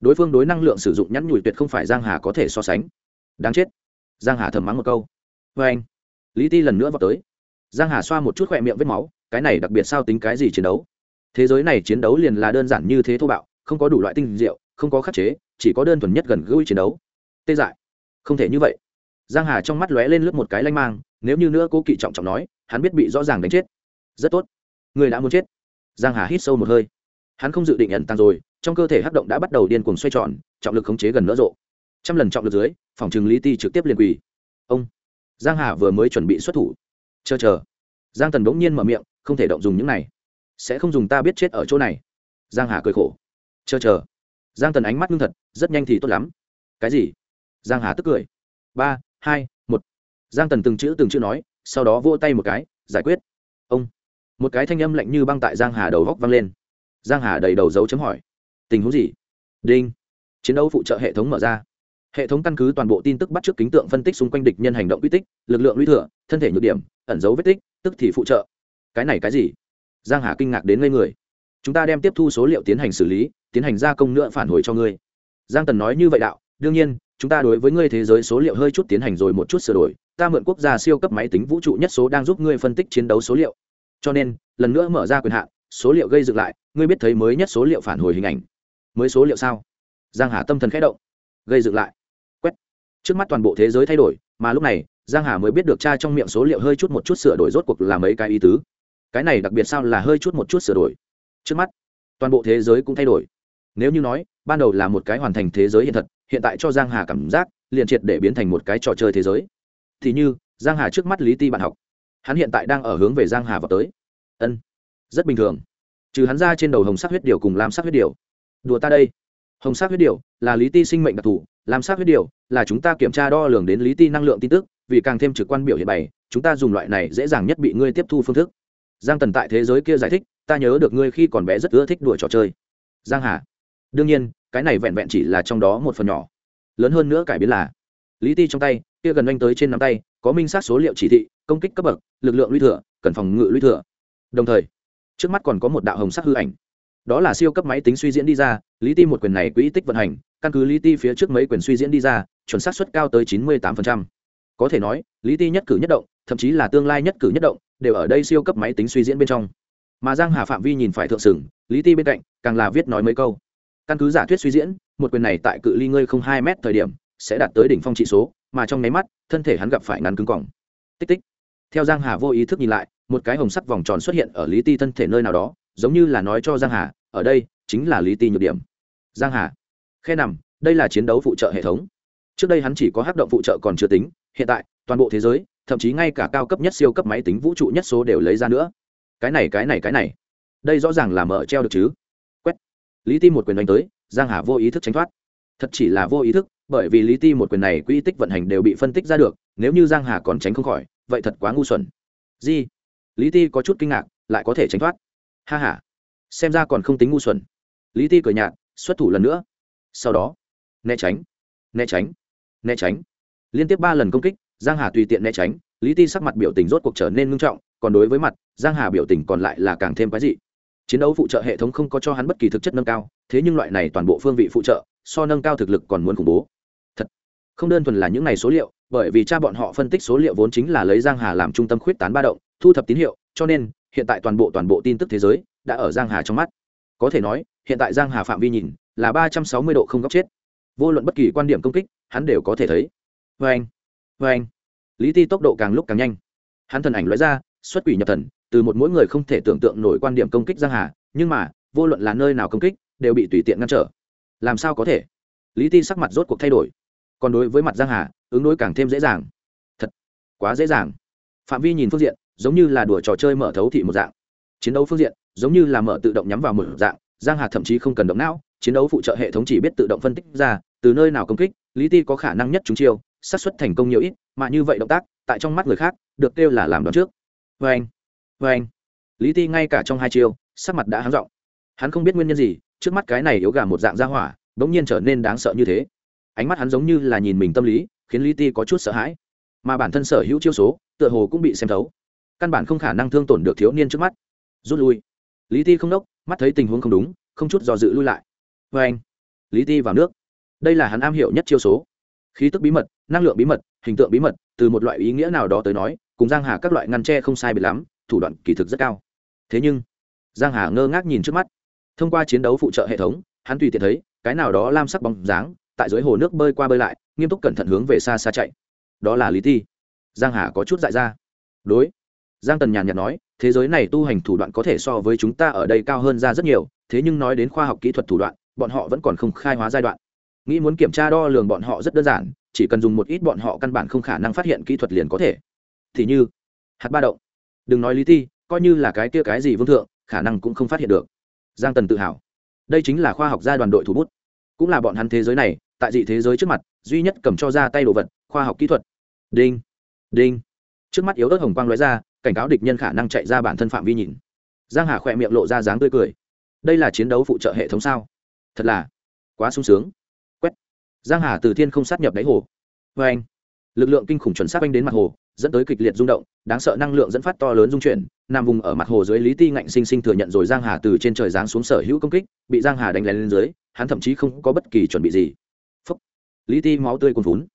Đối phương đối năng lượng sử dụng nhắn nhủi tuyệt không phải giang hà có thể so sánh. Đáng chết. Giang hà thầm mắng một câu. Vê anh, lý ti lần nữa vào tới. Giang hà xoa một chút khỏe miệng vết máu, cái này đặc biệt sao tính cái gì chiến đấu? Thế giới này chiến đấu liền là đơn giản như thế thô bạo, không có đủ loại tinh diệu, không có khắc chế, chỉ có đơn thuần nhất gần gũi chiến đấu. Tê dại không thể như vậy. Giang hà trong mắt lóe lên lướt một cái lanh mang, nếu như nữa cố kỵ trọng trọng nói, hắn biết bị rõ ràng đánh chết. Rất tốt. Người đã muốn chết. Giang hà hít sâu một hơi. Hắn không dự định ẩn tăng rồi, trong cơ thể hắc động đã bắt đầu điên cuồng xoay tròn, trọng lực khống chế gần nỡ rộ. Trăm lần trọng lực dưới, phòng trừng lý ti trực tiếp liền quỳ. Ông. Giang hà vừa mới chuẩn bị xuất thủ. Chờ chờ. Giang tần bỗng nhiên mở miệng, không thể động dùng những này. Sẽ không dùng ta biết chết ở chỗ này. Giang hà cười khổ. Chờ chờ. Giang tần ánh mắt ngưng thật, rất nhanh thì tốt lắm. Cái gì? Giang hà tức cười. Ba, hai, một. Giang tần từng chữ từng chữ nói, sau đó vỗ tay một cái, giải quyết. Ông. Một cái thanh âm lạnh như băng tại giang hà đầu góc vang lên. Giang hà đầy đầu dấu chấm hỏi. Tình huống gì? Đinh. Chiến đấu phụ trợ hệ thống mở ra. Hệ thống căn cứ toàn bộ tin tức bắt trước kính tượng phân tích xung quanh địch nhân hành động uy tích, lực lượng lũy thừa, thân thể nhược điểm, ẩn dấu vết tích, tức thì phụ trợ. Cái này cái gì? Giang hà kinh ngạc đến ngây người. Chúng ta đem tiếp thu số liệu tiến hành xử lý, tiến hành gia công nữa phản hồi cho ngươi. Giang tần nói như vậy đạo đương nhiên, chúng ta đối với ngươi thế giới số liệu hơi chút tiến hành rồi một chút sửa đổi, ta mượn quốc gia siêu cấp máy tính vũ trụ nhất số đang giúp ngươi phân tích chiến đấu số liệu. Cho nên, lần nữa mở ra quyền hạn, số liệu gây dựng lại, ngươi biết thấy mới nhất số liệu phản hồi hình ảnh. Mới số liệu sao? Giang hà tâm thần khẽ động. Gây dựng lại. Quét. Trước mắt toàn bộ thế giới thay đổi, mà lúc này, giang hà mới biết được cha trong miệng số liệu hơi chút một chút sửa đổi rốt cuộc là mấy cái ý tứ. Cái này đặc biệt sao là hơi chút một chút sửa đổi. Trước mắt, toàn bộ thế giới cũng thay đổi. Nếu như nói, ban đầu là một cái hoàn thành thế giới hiện thật hiện tại cho giang hà cảm giác, liền triệt để biến thành một cái trò chơi thế giới. Thì như, giang hà trước mắt lý ti bạn học. Hắn hiện tại đang ở hướng về giang hà vào tới. Ân, rất bình thường. Trừ hắn ra trên đầu hồng sắc huyết điều cùng lam sắc huyết điều đùa ta đây. Hồng sắc huyết điều là lý ti sinh mệnh đặc thù, lam sắc huyết điều là chúng ta kiểm tra đo lường đến lý ti năng lượng tin tức, vì càng thêm trực quan biểu hiện bày, chúng ta dùng loại này dễ dàng nhất bị ngươi tiếp thu phương thức. Giang tần tại thế giới kia giải thích, ta nhớ được ngươi khi còn bé rất ưa thích đùa trò chơi. Giang hà. Đương nhiên cái này vẹn vẹn chỉ là trong đó một phần nhỏ. Lớn hơn nữa cải biến là, lý ti trong tay, kia gần anh tới trên nắm tay, có minh sát số liệu chỉ thị, công kích cấp bậc, lực lượng lũy thừa, cần phòng ngự lũy thừa. Đồng thời, trước mắt còn có một đạo hồng sắc hư ảnh. Đó là siêu cấp máy tính suy diễn đi ra, lý ti một quyền này quỹ tích vận hành, căn cứ lý ti phía trước mấy quyền suy diễn đi ra, chuẩn xác suất cao tới chín mươi tám có thể nói, lý ti nhất cử nhất động, thậm chí là tương lai nhất cử nhất động, đều ở đây siêu cấp máy tính suy diễn bên trong. Mà giang hà phạm vi nhìn phải thượng sừng, lý ti bên cạnh, càng là viết nói mấy câu căn cứ giả thuyết suy diễn, một quyền này tại cự ly ngươi không hai m thời điểm, sẽ đạt tới đỉnh phong trị số, mà trong nháy mắt, thân thể hắn gặp phải ngắn cứng cỏng tích tích. Theo giang hà vô ý thức nhìn lại, một cái hồng sắc vòng tròn xuất hiện ở lý ti thân thể nơi nào đó, giống như là nói cho giang hà, ở đây, chính là lý ti nhược điểm. Giang hà. Khe nằm, đây là chiến đấu phụ trợ hệ thống. Trước đây hắn chỉ có hát động phụ trợ còn chưa tính, hiện tại, toàn bộ thế giới, thậm chí ngay cả cao cấp nhất siêu cấp máy tính vũ trụ nhất số đều lấy ra nữa. Cái này cái này cái này. Đây rõ ràng là mở treo được chứ? Lý ti một quyền đánh tới, giang hà vô ý thức tránh thoát. Thật chỉ là vô ý thức, bởi vì lý ti một quyền này quỹ tích vận hành đều bị phân tích ra được, nếu như giang hà còn tránh không khỏi, vậy thật quá ngu xuẩn. Di lý ti có chút kinh ngạc, lại có thể tránh thoát. Ha ha. Xem ra còn không tính ngu xuẩn. Lý ti cười nhạt, xuất thủ lần nữa. Sau đó, né tránh né tránh né tránh. Liên tiếp ba lần công kích, giang hà tùy tiện né tránh, lý ti sắc mặt biểu tình rốt cuộc trở nên ngưng trọng, còn đối với mặt, giang hà biểu tình còn lại là càng thêm quái dị chiến đấu phụ trợ hệ thống không có cho hắn bất kỳ thực chất nâng cao, thế nhưng loại này toàn bộ phương vị phụ trợ, so nâng cao thực lực còn muốn khủng bố. Thật, không đơn thuần là những này số liệu, bởi vì cha bọn họ phân tích số liệu vốn chính là lấy giang hà làm trung tâm khuyết tán ba động, thu thập tín hiệu, cho nên, hiện tại toàn bộ toàn bộ tin tức thế giới đã ở giang hà trong mắt. Có thể nói, hiện tại giang hà phạm vi nhìn, là ba trăm sáu mươi độ không góc chết. Vô luận bất kỳ quan điểm công kích, hắn đều có thể thấy. Vê anh vê anh lý ti tốc độ càng lúc càng nhanh. Hắn thần ảnh lóe ra, xuất quỷ nhập thần từ một mỗi người không thể tưởng tượng nổi quan điểm công kích giang hà, nhưng mà, vô luận là nơi nào công kích, đều bị tùy tiện ngăn trở. Làm sao có thể? Lý ti sắc mặt rốt cuộc thay đổi. Còn đối với mặt giang hà, ứng đối càng thêm dễ dàng. Thật, quá dễ dàng. Phạm vi nhìn phương diện, giống như là đùa trò chơi mở thấu thị một dạng. Chiến đấu phương diện, giống như là mở tự động nhắm vào một dạng. Giang hà thậm chí không cần động não, chiến đấu phụ trợ hệ thống chỉ biết tự động phân tích ra, từ nơi nào công kích, lý ti có khả năng nhất chúng chiêu, xác suất thành công nhiều ít, mà như vậy động tác, tại trong mắt người khác, được kêu là làm đoán trước. Vê anh vê anh. Lý ti ngay cả trong hai chiêu, sắc mặt đã háng rộng hắn không biết nguyên nhân gì, trước mắt cái này yếu gà một dạng ra hỏa, bỗng nhiên trở nên đáng sợ như thế. Ánh mắt hắn giống như là nhìn mình tâm lý, khiến lý ti có chút sợ hãi. Mà bản thân sở hữu chiêu số, tựa hồ cũng bị xem thấu. Căn bản không khả năng thương tổn được thiếu niên trước mắt. Rút lui. Lý ti không đốc, mắt thấy tình huống không đúng, không chút do dự lui lại. Vê anh. Lý ti vào nước. Đây là hắn am hiểu nhất chiêu số. Khí tức bí mật, năng lượng bí mật, hình tượng bí mật, từ một loại ý nghĩa nào đó tới nói, cùng giang hà các loại ngăn tre không sai biệt lắm thủ đoạn kỳ thực rất cao. Thế nhưng, giang hà ngơ ngác nhìn trước mắt. Thông qua chiến đấu phụ trợ hệ thống, hắn tùy tiện thấy, cái nào đó lam sắc bóng dáng, tại dưới hồ nước bơi qua bơi lại, nghiêm túc cẩn thận hướng về xa xa chạy. Đó là lý thi. giang hà có chút dại ra. Đối, giang tần nhàn nhạt nói, thế giới này tu hành thủ đoạn có thể so với chúng ta ở đây cao hơn ra rất nhiều, thế nhưng nói đến khoa học kỹ thuật thủ đoạn, bọn họ vẫn còn không khai hóa giai đoạn. Nghĩ muốn kiểm tra đo lường bọn họ rất đơn giản, chỉ cần dùng một ít bọn họ căn bản không khả năng phát hiện kỹ thuật liền có thể. Thì như, hạt ba động đừng nói lý ti, coi như là cái kia cái gì vương thượng, khả năng cũng không phát hiện được. Giang tần tự hào. Đây chính là khoa học gia đoàn đội thủ bút. Cũng là bọn hắn thế giới này, tại dị thế giới trước mặt, duy nhất cầm cho ra tay đồ vật, khoa học kỹ thuật. Đinh đinh. Trước mắt yếu ớt hồng quang lóe ra, cảnh cáo địch nhân khả năng chạy ra bản thân phạm vi nhìn. Giang hà khỏe miệng lộ ra dáng tươi cười. Đây là chiến đấu phụ trợ hệ thống sao? Thật là quá sung sướng. Quét. Giang hà từ thiên không sát nhập đáy hồ. Vê anh lực lượng kinh khủng chuẩn xác anh đến mặt hồ dẫn tới kịch liệt rung động, đáng sợ năng lượng dẫn phát to lớn dung chuyển, nằm vùng ở mặt hồ dưới lý ti ngạnh sinh sinh thừa nhận rồi giang hà từ trên trời giáng xuống sở hữu công kích, bị giang hà đánh lén lên dưới, hắn thậm chí không có bất kỳ chuẩn bị gì. Phúc. lý ti máu tươi cuồn vốn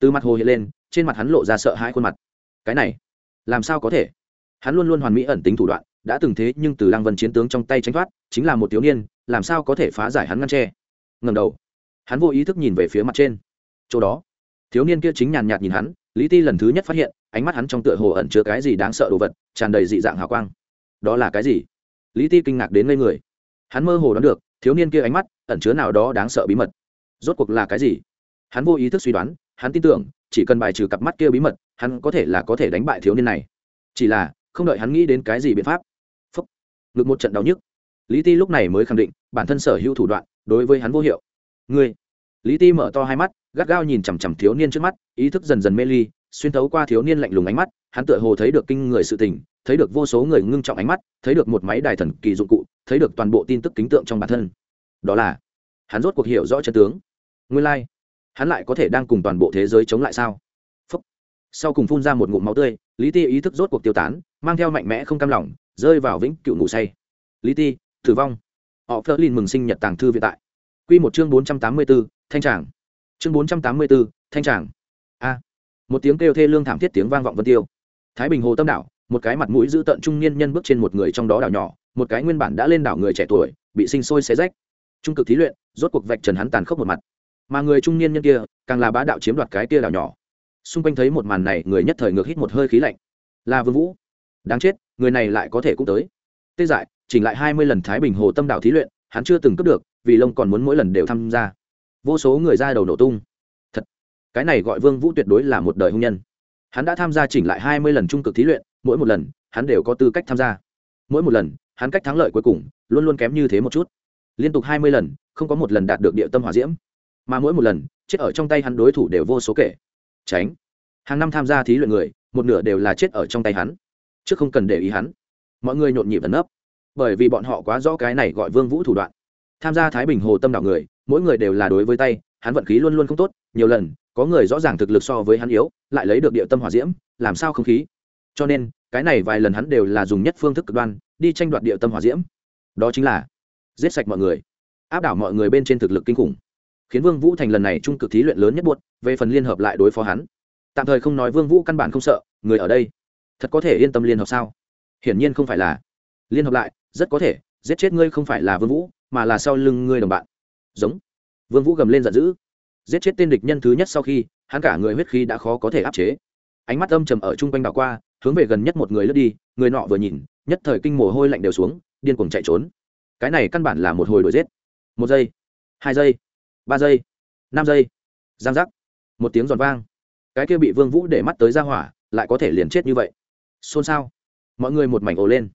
từ mặt hồ hiện lên, trên mặt hắn lộ ra sợ hãi khuôn mặt. Cái này, làm sao có thể? Hắn luôn luôn hoàn mỹ ẩn tính thủ đoạn, đã từng thế nhưng từ lăng vân chiến tướng trong tay tránh thoát, chính là một thiếu niên, làm sao có thể phá giải hắn ngăn tre ngầm đầu. Hắn vô ý thức nhìn về phía mặt trên. Chỗ đó, thiếu niên kia chính nhàn nhạt nhìn hắn, lý ti lần thứ nhất phát hiện ánh mắt hắn trong tựa hồ ẩn chứa cái gì đáng sợ đồ vật, tràn đầy dị dạng hào quang. Đó là cái gì? Lý ti kinh ngạc đến ngây người. Hắn mơ hồ đoán được, thiếu niên kia ánh mắt ẩn chứa nào đó đáng sợ bí mật. Rốt cuộc là cái gì? Hắn vô ý thức suy đoán, hắn tin tưởng, chỉ cần bài trừ cặp mắt kia bí mật, hắn có thể là có thể đánh bại thiếu niên này. Chỉ là, không đợi hắn nghĩ đến cái gì biện pháp. Phúc. Ngực một trận đau nhức. Lý ti lúc này mới khẳng định, bản thân sở hữu thủ đoạn, đối với hắn vô hiệu. Ngươi. Lý ti mở to hai mắt, gắt gao nhìn chằm chằm thiếu niên trước mắt, ý thức dần dần mê ly xuyên thấu qua thiếu niên lạnh lùng ánh mắt, hắn tựa hồ thấy được kinh người sự tình, thấy được vô số người ngưng trọng ánh mắt, thấy được một máy đài thần kỳ dụng cụ, thấy được toàn bộ tin tức kính tượng trong bản thân. Đó là, hắn rốt cuộc hiểu rõ chân tướng. Nguyên lai、like. hắn lại có thể đang cùng toàn bộ thế giới chống lại sao? Phúc. sau cùng phun ra một ngụm máu tươi, lý ti ý thức rốt cuộc tiêu tán, mang theo mạnh mẽ không cam lòng, rơi vào vĩnh cựu ngủ say. Lý ti, tử vong. Họ phớt lên mừng sinh nhật tàng thư viện tại. Q một chương bốn trăm tám mươi b ố thanh tràng. Chương bốn trăm tám mươi b ố thanh tràng một tiếng kêu thê lương thảm thiết tiếng vang vọng vân tiêu. Thái bình hồ tâm đảo, một cái mặt mũi giữ tận trung niên nhân bước trên một người trong đó đảo nhỏ, một cái nguyên bản đã lên đảo người trẻ tuổi, bị sinh sôi xé rách. Trung cực thí luyện, rốt cuộc vạch trần hắn tàn khốc một mặt. Mà người trung niên nhân kia, càng là bá đạo chiếm đoạt cái kia đảo nhỏ. Xung quanh thấy một màn này, người nhất thời ngược hít một hơi khí lạnh. Là vương vũ. Đáng chết, người này lại có thể cũng tới. Tê dại, chỉnh lại hai mươi lần thái bình hồ tâm đảo thí luyện, hắn chưa từng cướp được, vì lông còn muốn mỗi lần đều tham gia. Vô số người ra đầu nổ tung cái này gọi vương vũ tuyệt đối là một đời hung nhân. Hắn đã tham gia chỉnh lại hai mươi lần trung cực thí luyện mỗi một lần hắn đều có tư cách tham gia. Mỗi một lần hắn cách thắng lợi cuối cùng luôn luôn kém như thế một chút. Liên tục hai mươi lần không có một lần đạt được địa tâm hỏa diễm. Mà mỗi một lần chết ở trong tay hắn đối thủ đều vô số kể. Tránh. Hàng năm tham gia thí luyện người một nửa đều là chết ở trong tay hắn. Chứ không cần để ý hắn. Mọi người nhộn nhịp ẩn nấp, bởi vì bọn họ quá rõ cái này gọi vương vũ thủ đoạn. Tham gia thái bình hồ tâm đảo người mỗi người đều là đối với tay hắn vận khí luôn luôn không tốt nhiều lần có người rõ ràng thực lực so với hắn yếu, lại lấy được địa tâm hỏa diễm, làm sao không khí? Cho nên, cái này vài lần hắn đều là dùng nhất phương thức cực đoan, đi tranh đoạt địa tâm hỏa diễm. Đó chính là giết sạch mọi người, áp đảo mọi người bên trên thực lực kinh khủng. Khiến vương vũ thành lần này trung cực thí luyện lớn nhất buộc, về phần liên hợp lại đối phó hắn. Tạm thời không nói vương vũ căn bản không sợ, người ở đây, thật có thể yên tâm liên hợp sao? Hiển nhiên không phải là liên hợp lại, rất có thể, giết chết ngươi không phải là vương vũ, mà là sau lưng ngươi đồng bạn. Giống. Vương vũ gầm lên giận dữ giết chết tên địch nhân thứ nhất sau khi, hắn cả người huyết khí đã khó có thể áp chế. Ánh mắt âm trầm ở trung quanh đảo qua, hướng về gần nhất một người lướt đi, người nọ vừa nhìn, nhất thời kinh mồ hôi lạnh đều xuống, điên cuồng chạy trốn. Cái này căn bản là một hồi đuổi giết. Một giây, hai giây, ba giây, năm giây. Giang giác. Một tiếng giòn vang. Cái kia bị vương vũ để mắt tới ra hỏa, lại có thể liền chết như vậy. Xôn xao. Mọi người một mảnh ồ lên.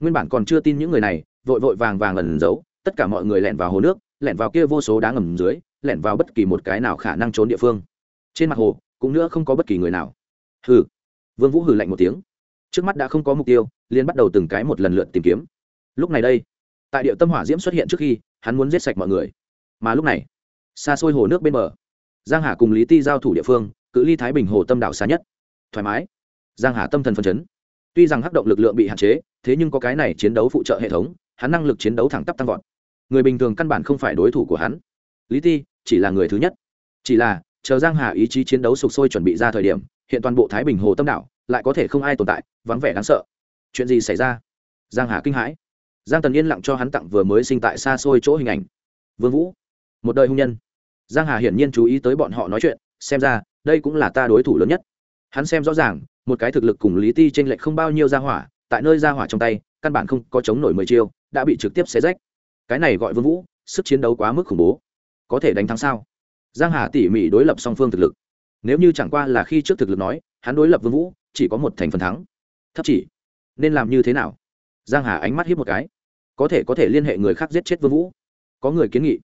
Nguyên bản còn chưa tin những người này, vội vội vàng vàng ẩn giấu, tất cả mọi người lẻn vào hồ nước, lẻn vào kia vô số đá ngầm dưới lẻn vào bất kỳ một cái nào khả năng trốn địa phương. Trên mặt hồ, cũng nữa không có bất kỳ người nào. Hừ. Vương vũ hừ lạnh một tiếng. Trước mắt đã không có mục tiêu liên bắt đầu từng cái một lần lượt tìm kiếm. Lúc này đây, tại địa tâm hỏa diễm xuất hiện trước khi, hắn muốn giết sạch mọi người. Mà lúc này, xa xôi hồ nước bên bờ, giang hà cùng lý ti giao thủ địa phương, cự ly thái bình hồ tâm đảo xa nhất. Thoải mái. Giang hà tâm thần phân chấn. Tuy rằng hắc động lực lượng bị hạn chế, thế nhưng có cái này chiến đấu phụ trợ hệ thống, hắn năng lực chiến đấu thẳng tắp tăng vọt. Người bình thường căn bản không phải đối thủ của hắn. Lý ti chỉ là người thứ nhất. Chỉ là, chờ giang hà ý chí chiến đấu sục sôi chuẩn bị ra thời điểm, hiện toàn bộ thái bình hồ tâm đảo lại có thể không ai tồn tại, vắng vẻ đáng sợ. Chuyện gì xảy ra? Giang hà kinh hãi. Giang tần yên lặng cho hắn tặng vừa mới sinh tại xa xôi chỗ hình ảnh. Vương vũ, một đời hung nhân. Giang hà hiển nhiên chú ý tới bọn họ nói chuyện, xem ra, đây cũng là ta đối thủ lớn nhất. Hắn xem rõ ràng, một cái thực lực cùng lý ti trên lệch không bao nhiêu ra hỏa, tại nơi ra hỏa trong tay, căn bản không có chống nổi mười chiêu, đã bị trực tiếp xé rách. Cái này gọi vương vũ, sức chiến đấu quá mức khủng bố có thể đánh thắng sao? Giang hà tỉ mỉ đối lập song phương thực lực. Nếu như chẳng qua là khi trước thực lực nói, hắn đối lập vương vũ, chỉ có một thành phần thắng. Thấp chỉ, nên làm như thế nào? Giang hà ánh mắt hiếp một cái. Có thể có thể liên hệ người khác giết chết vương vũ. Có người kiến nghị.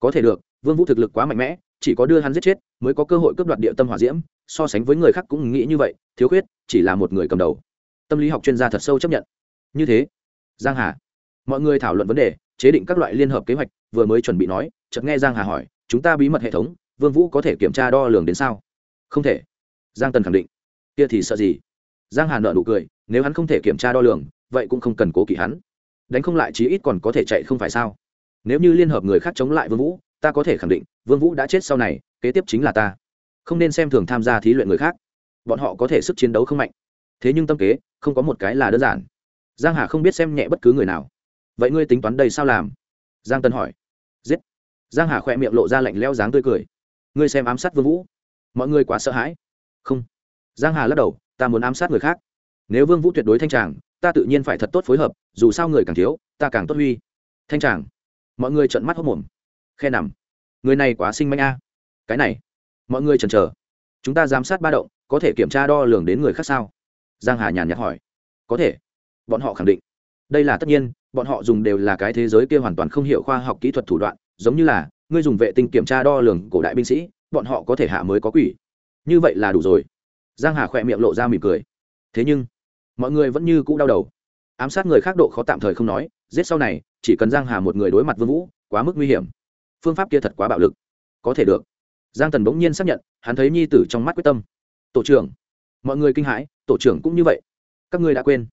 Có thể được, vương vũ thực lực quá mạnh mẽ, chỉ có đưa hắn giết chết mới có cơ hội cướp đoạt địa tâm hỏa diễm, so sánh với người khác cũng nghĩ như vậy, thiếu khuyết, chỉ là một người cầm đầu. Tâm lý học chuyên gia thật sâu chấp nhận. Như thế, giang hà, mọi người thảo luận vấn đề, chế định các loại liên hợp kế hoạch, vừa mới chuẩn bị nói chợt nghe giang hà hỏi, chúng ta bí mật hệ thống, vương vũ có thể kiểm tra đo lường đến sao? Không thể. Giang tần khẳng định. Kia thì sợ gì? Giang hà nợ nụ cười, nếu hắn không thể kiểm tra đo lường, vậy cũng không cần cố kỵ hắn. Đánh không lại chí ít còn có thể chạy không phải sao? Nếu như liên hợp người khác chống lại vương vũ, ta có thể khẳng định, vương vũ đã chết sau này, kế tiếp chính là ta. Không nên xem thường tham gia thí luyện người khác. Bọn họ có thể sức chiến đấu không mạnh. Thế nhưng tâm kế, không có một cái là đơn giản. Giang hà không biết xem nhẹ bất cứ người nào. Vậy ngươi tính toán đây sao làm? Giang tân hỏi. Giết giang hà khỏe miệng lộ ra lạnh leo dáng tươi cười. Ngươi xem ám sát vương vũ. Mọi người quá sợ hãi. Không. Giang hà lắc đầu, ta muốn ám sát người khác. Nếu vương vũ tuyệt đối thanh tràng, ta tự nhiên phải thật tốt phối hợp, dù sao người càng thiếu, ta càng tốt huy. Thanh tràng. Mọi người trợn mắt hốt mồm khe nằm. Người này quá sinh manh a. Cái này. Mọi người chần chờ. Chúng ta giám sát ba động, có thể kiểm tra đo lường đến người khác sao? Giang hà nhàn nhạt hỏi. Có thể. Bọn họ khẳng định. Đây là tất nhiên, bọn họ dùng đều là cái thế giới kia hoàn toàn không hiểu khoa học kỹ thuật thủ đoạn giống như là, ngươi dùng vệ tinh kiểm tra đo lường cổ đại binh sĩ, bọn họ có thể hạ mới có quỷ. Như vậy là đủ rồi. Giang hà khỏe miệng lộ ra mỉm cười. Thế nhưng, mọi người vẫn như cũ đau đầu. Ám sát người khác độ khó tạm thời không nói, giết sau này, chỉ cần giang hà một người đối mặt vương vũ, quá mức nguy hiểm. Phương pháp kia thật quá bạo lực. Có thể được. Giang tần bỗng nhiên xác nhận, hắn thấy nhi tử trong mắt quyết tâm. Tổ trưởng, mọi người kinh hãi, tổ trưởng cũng như vậy. Các ngươi đã quên.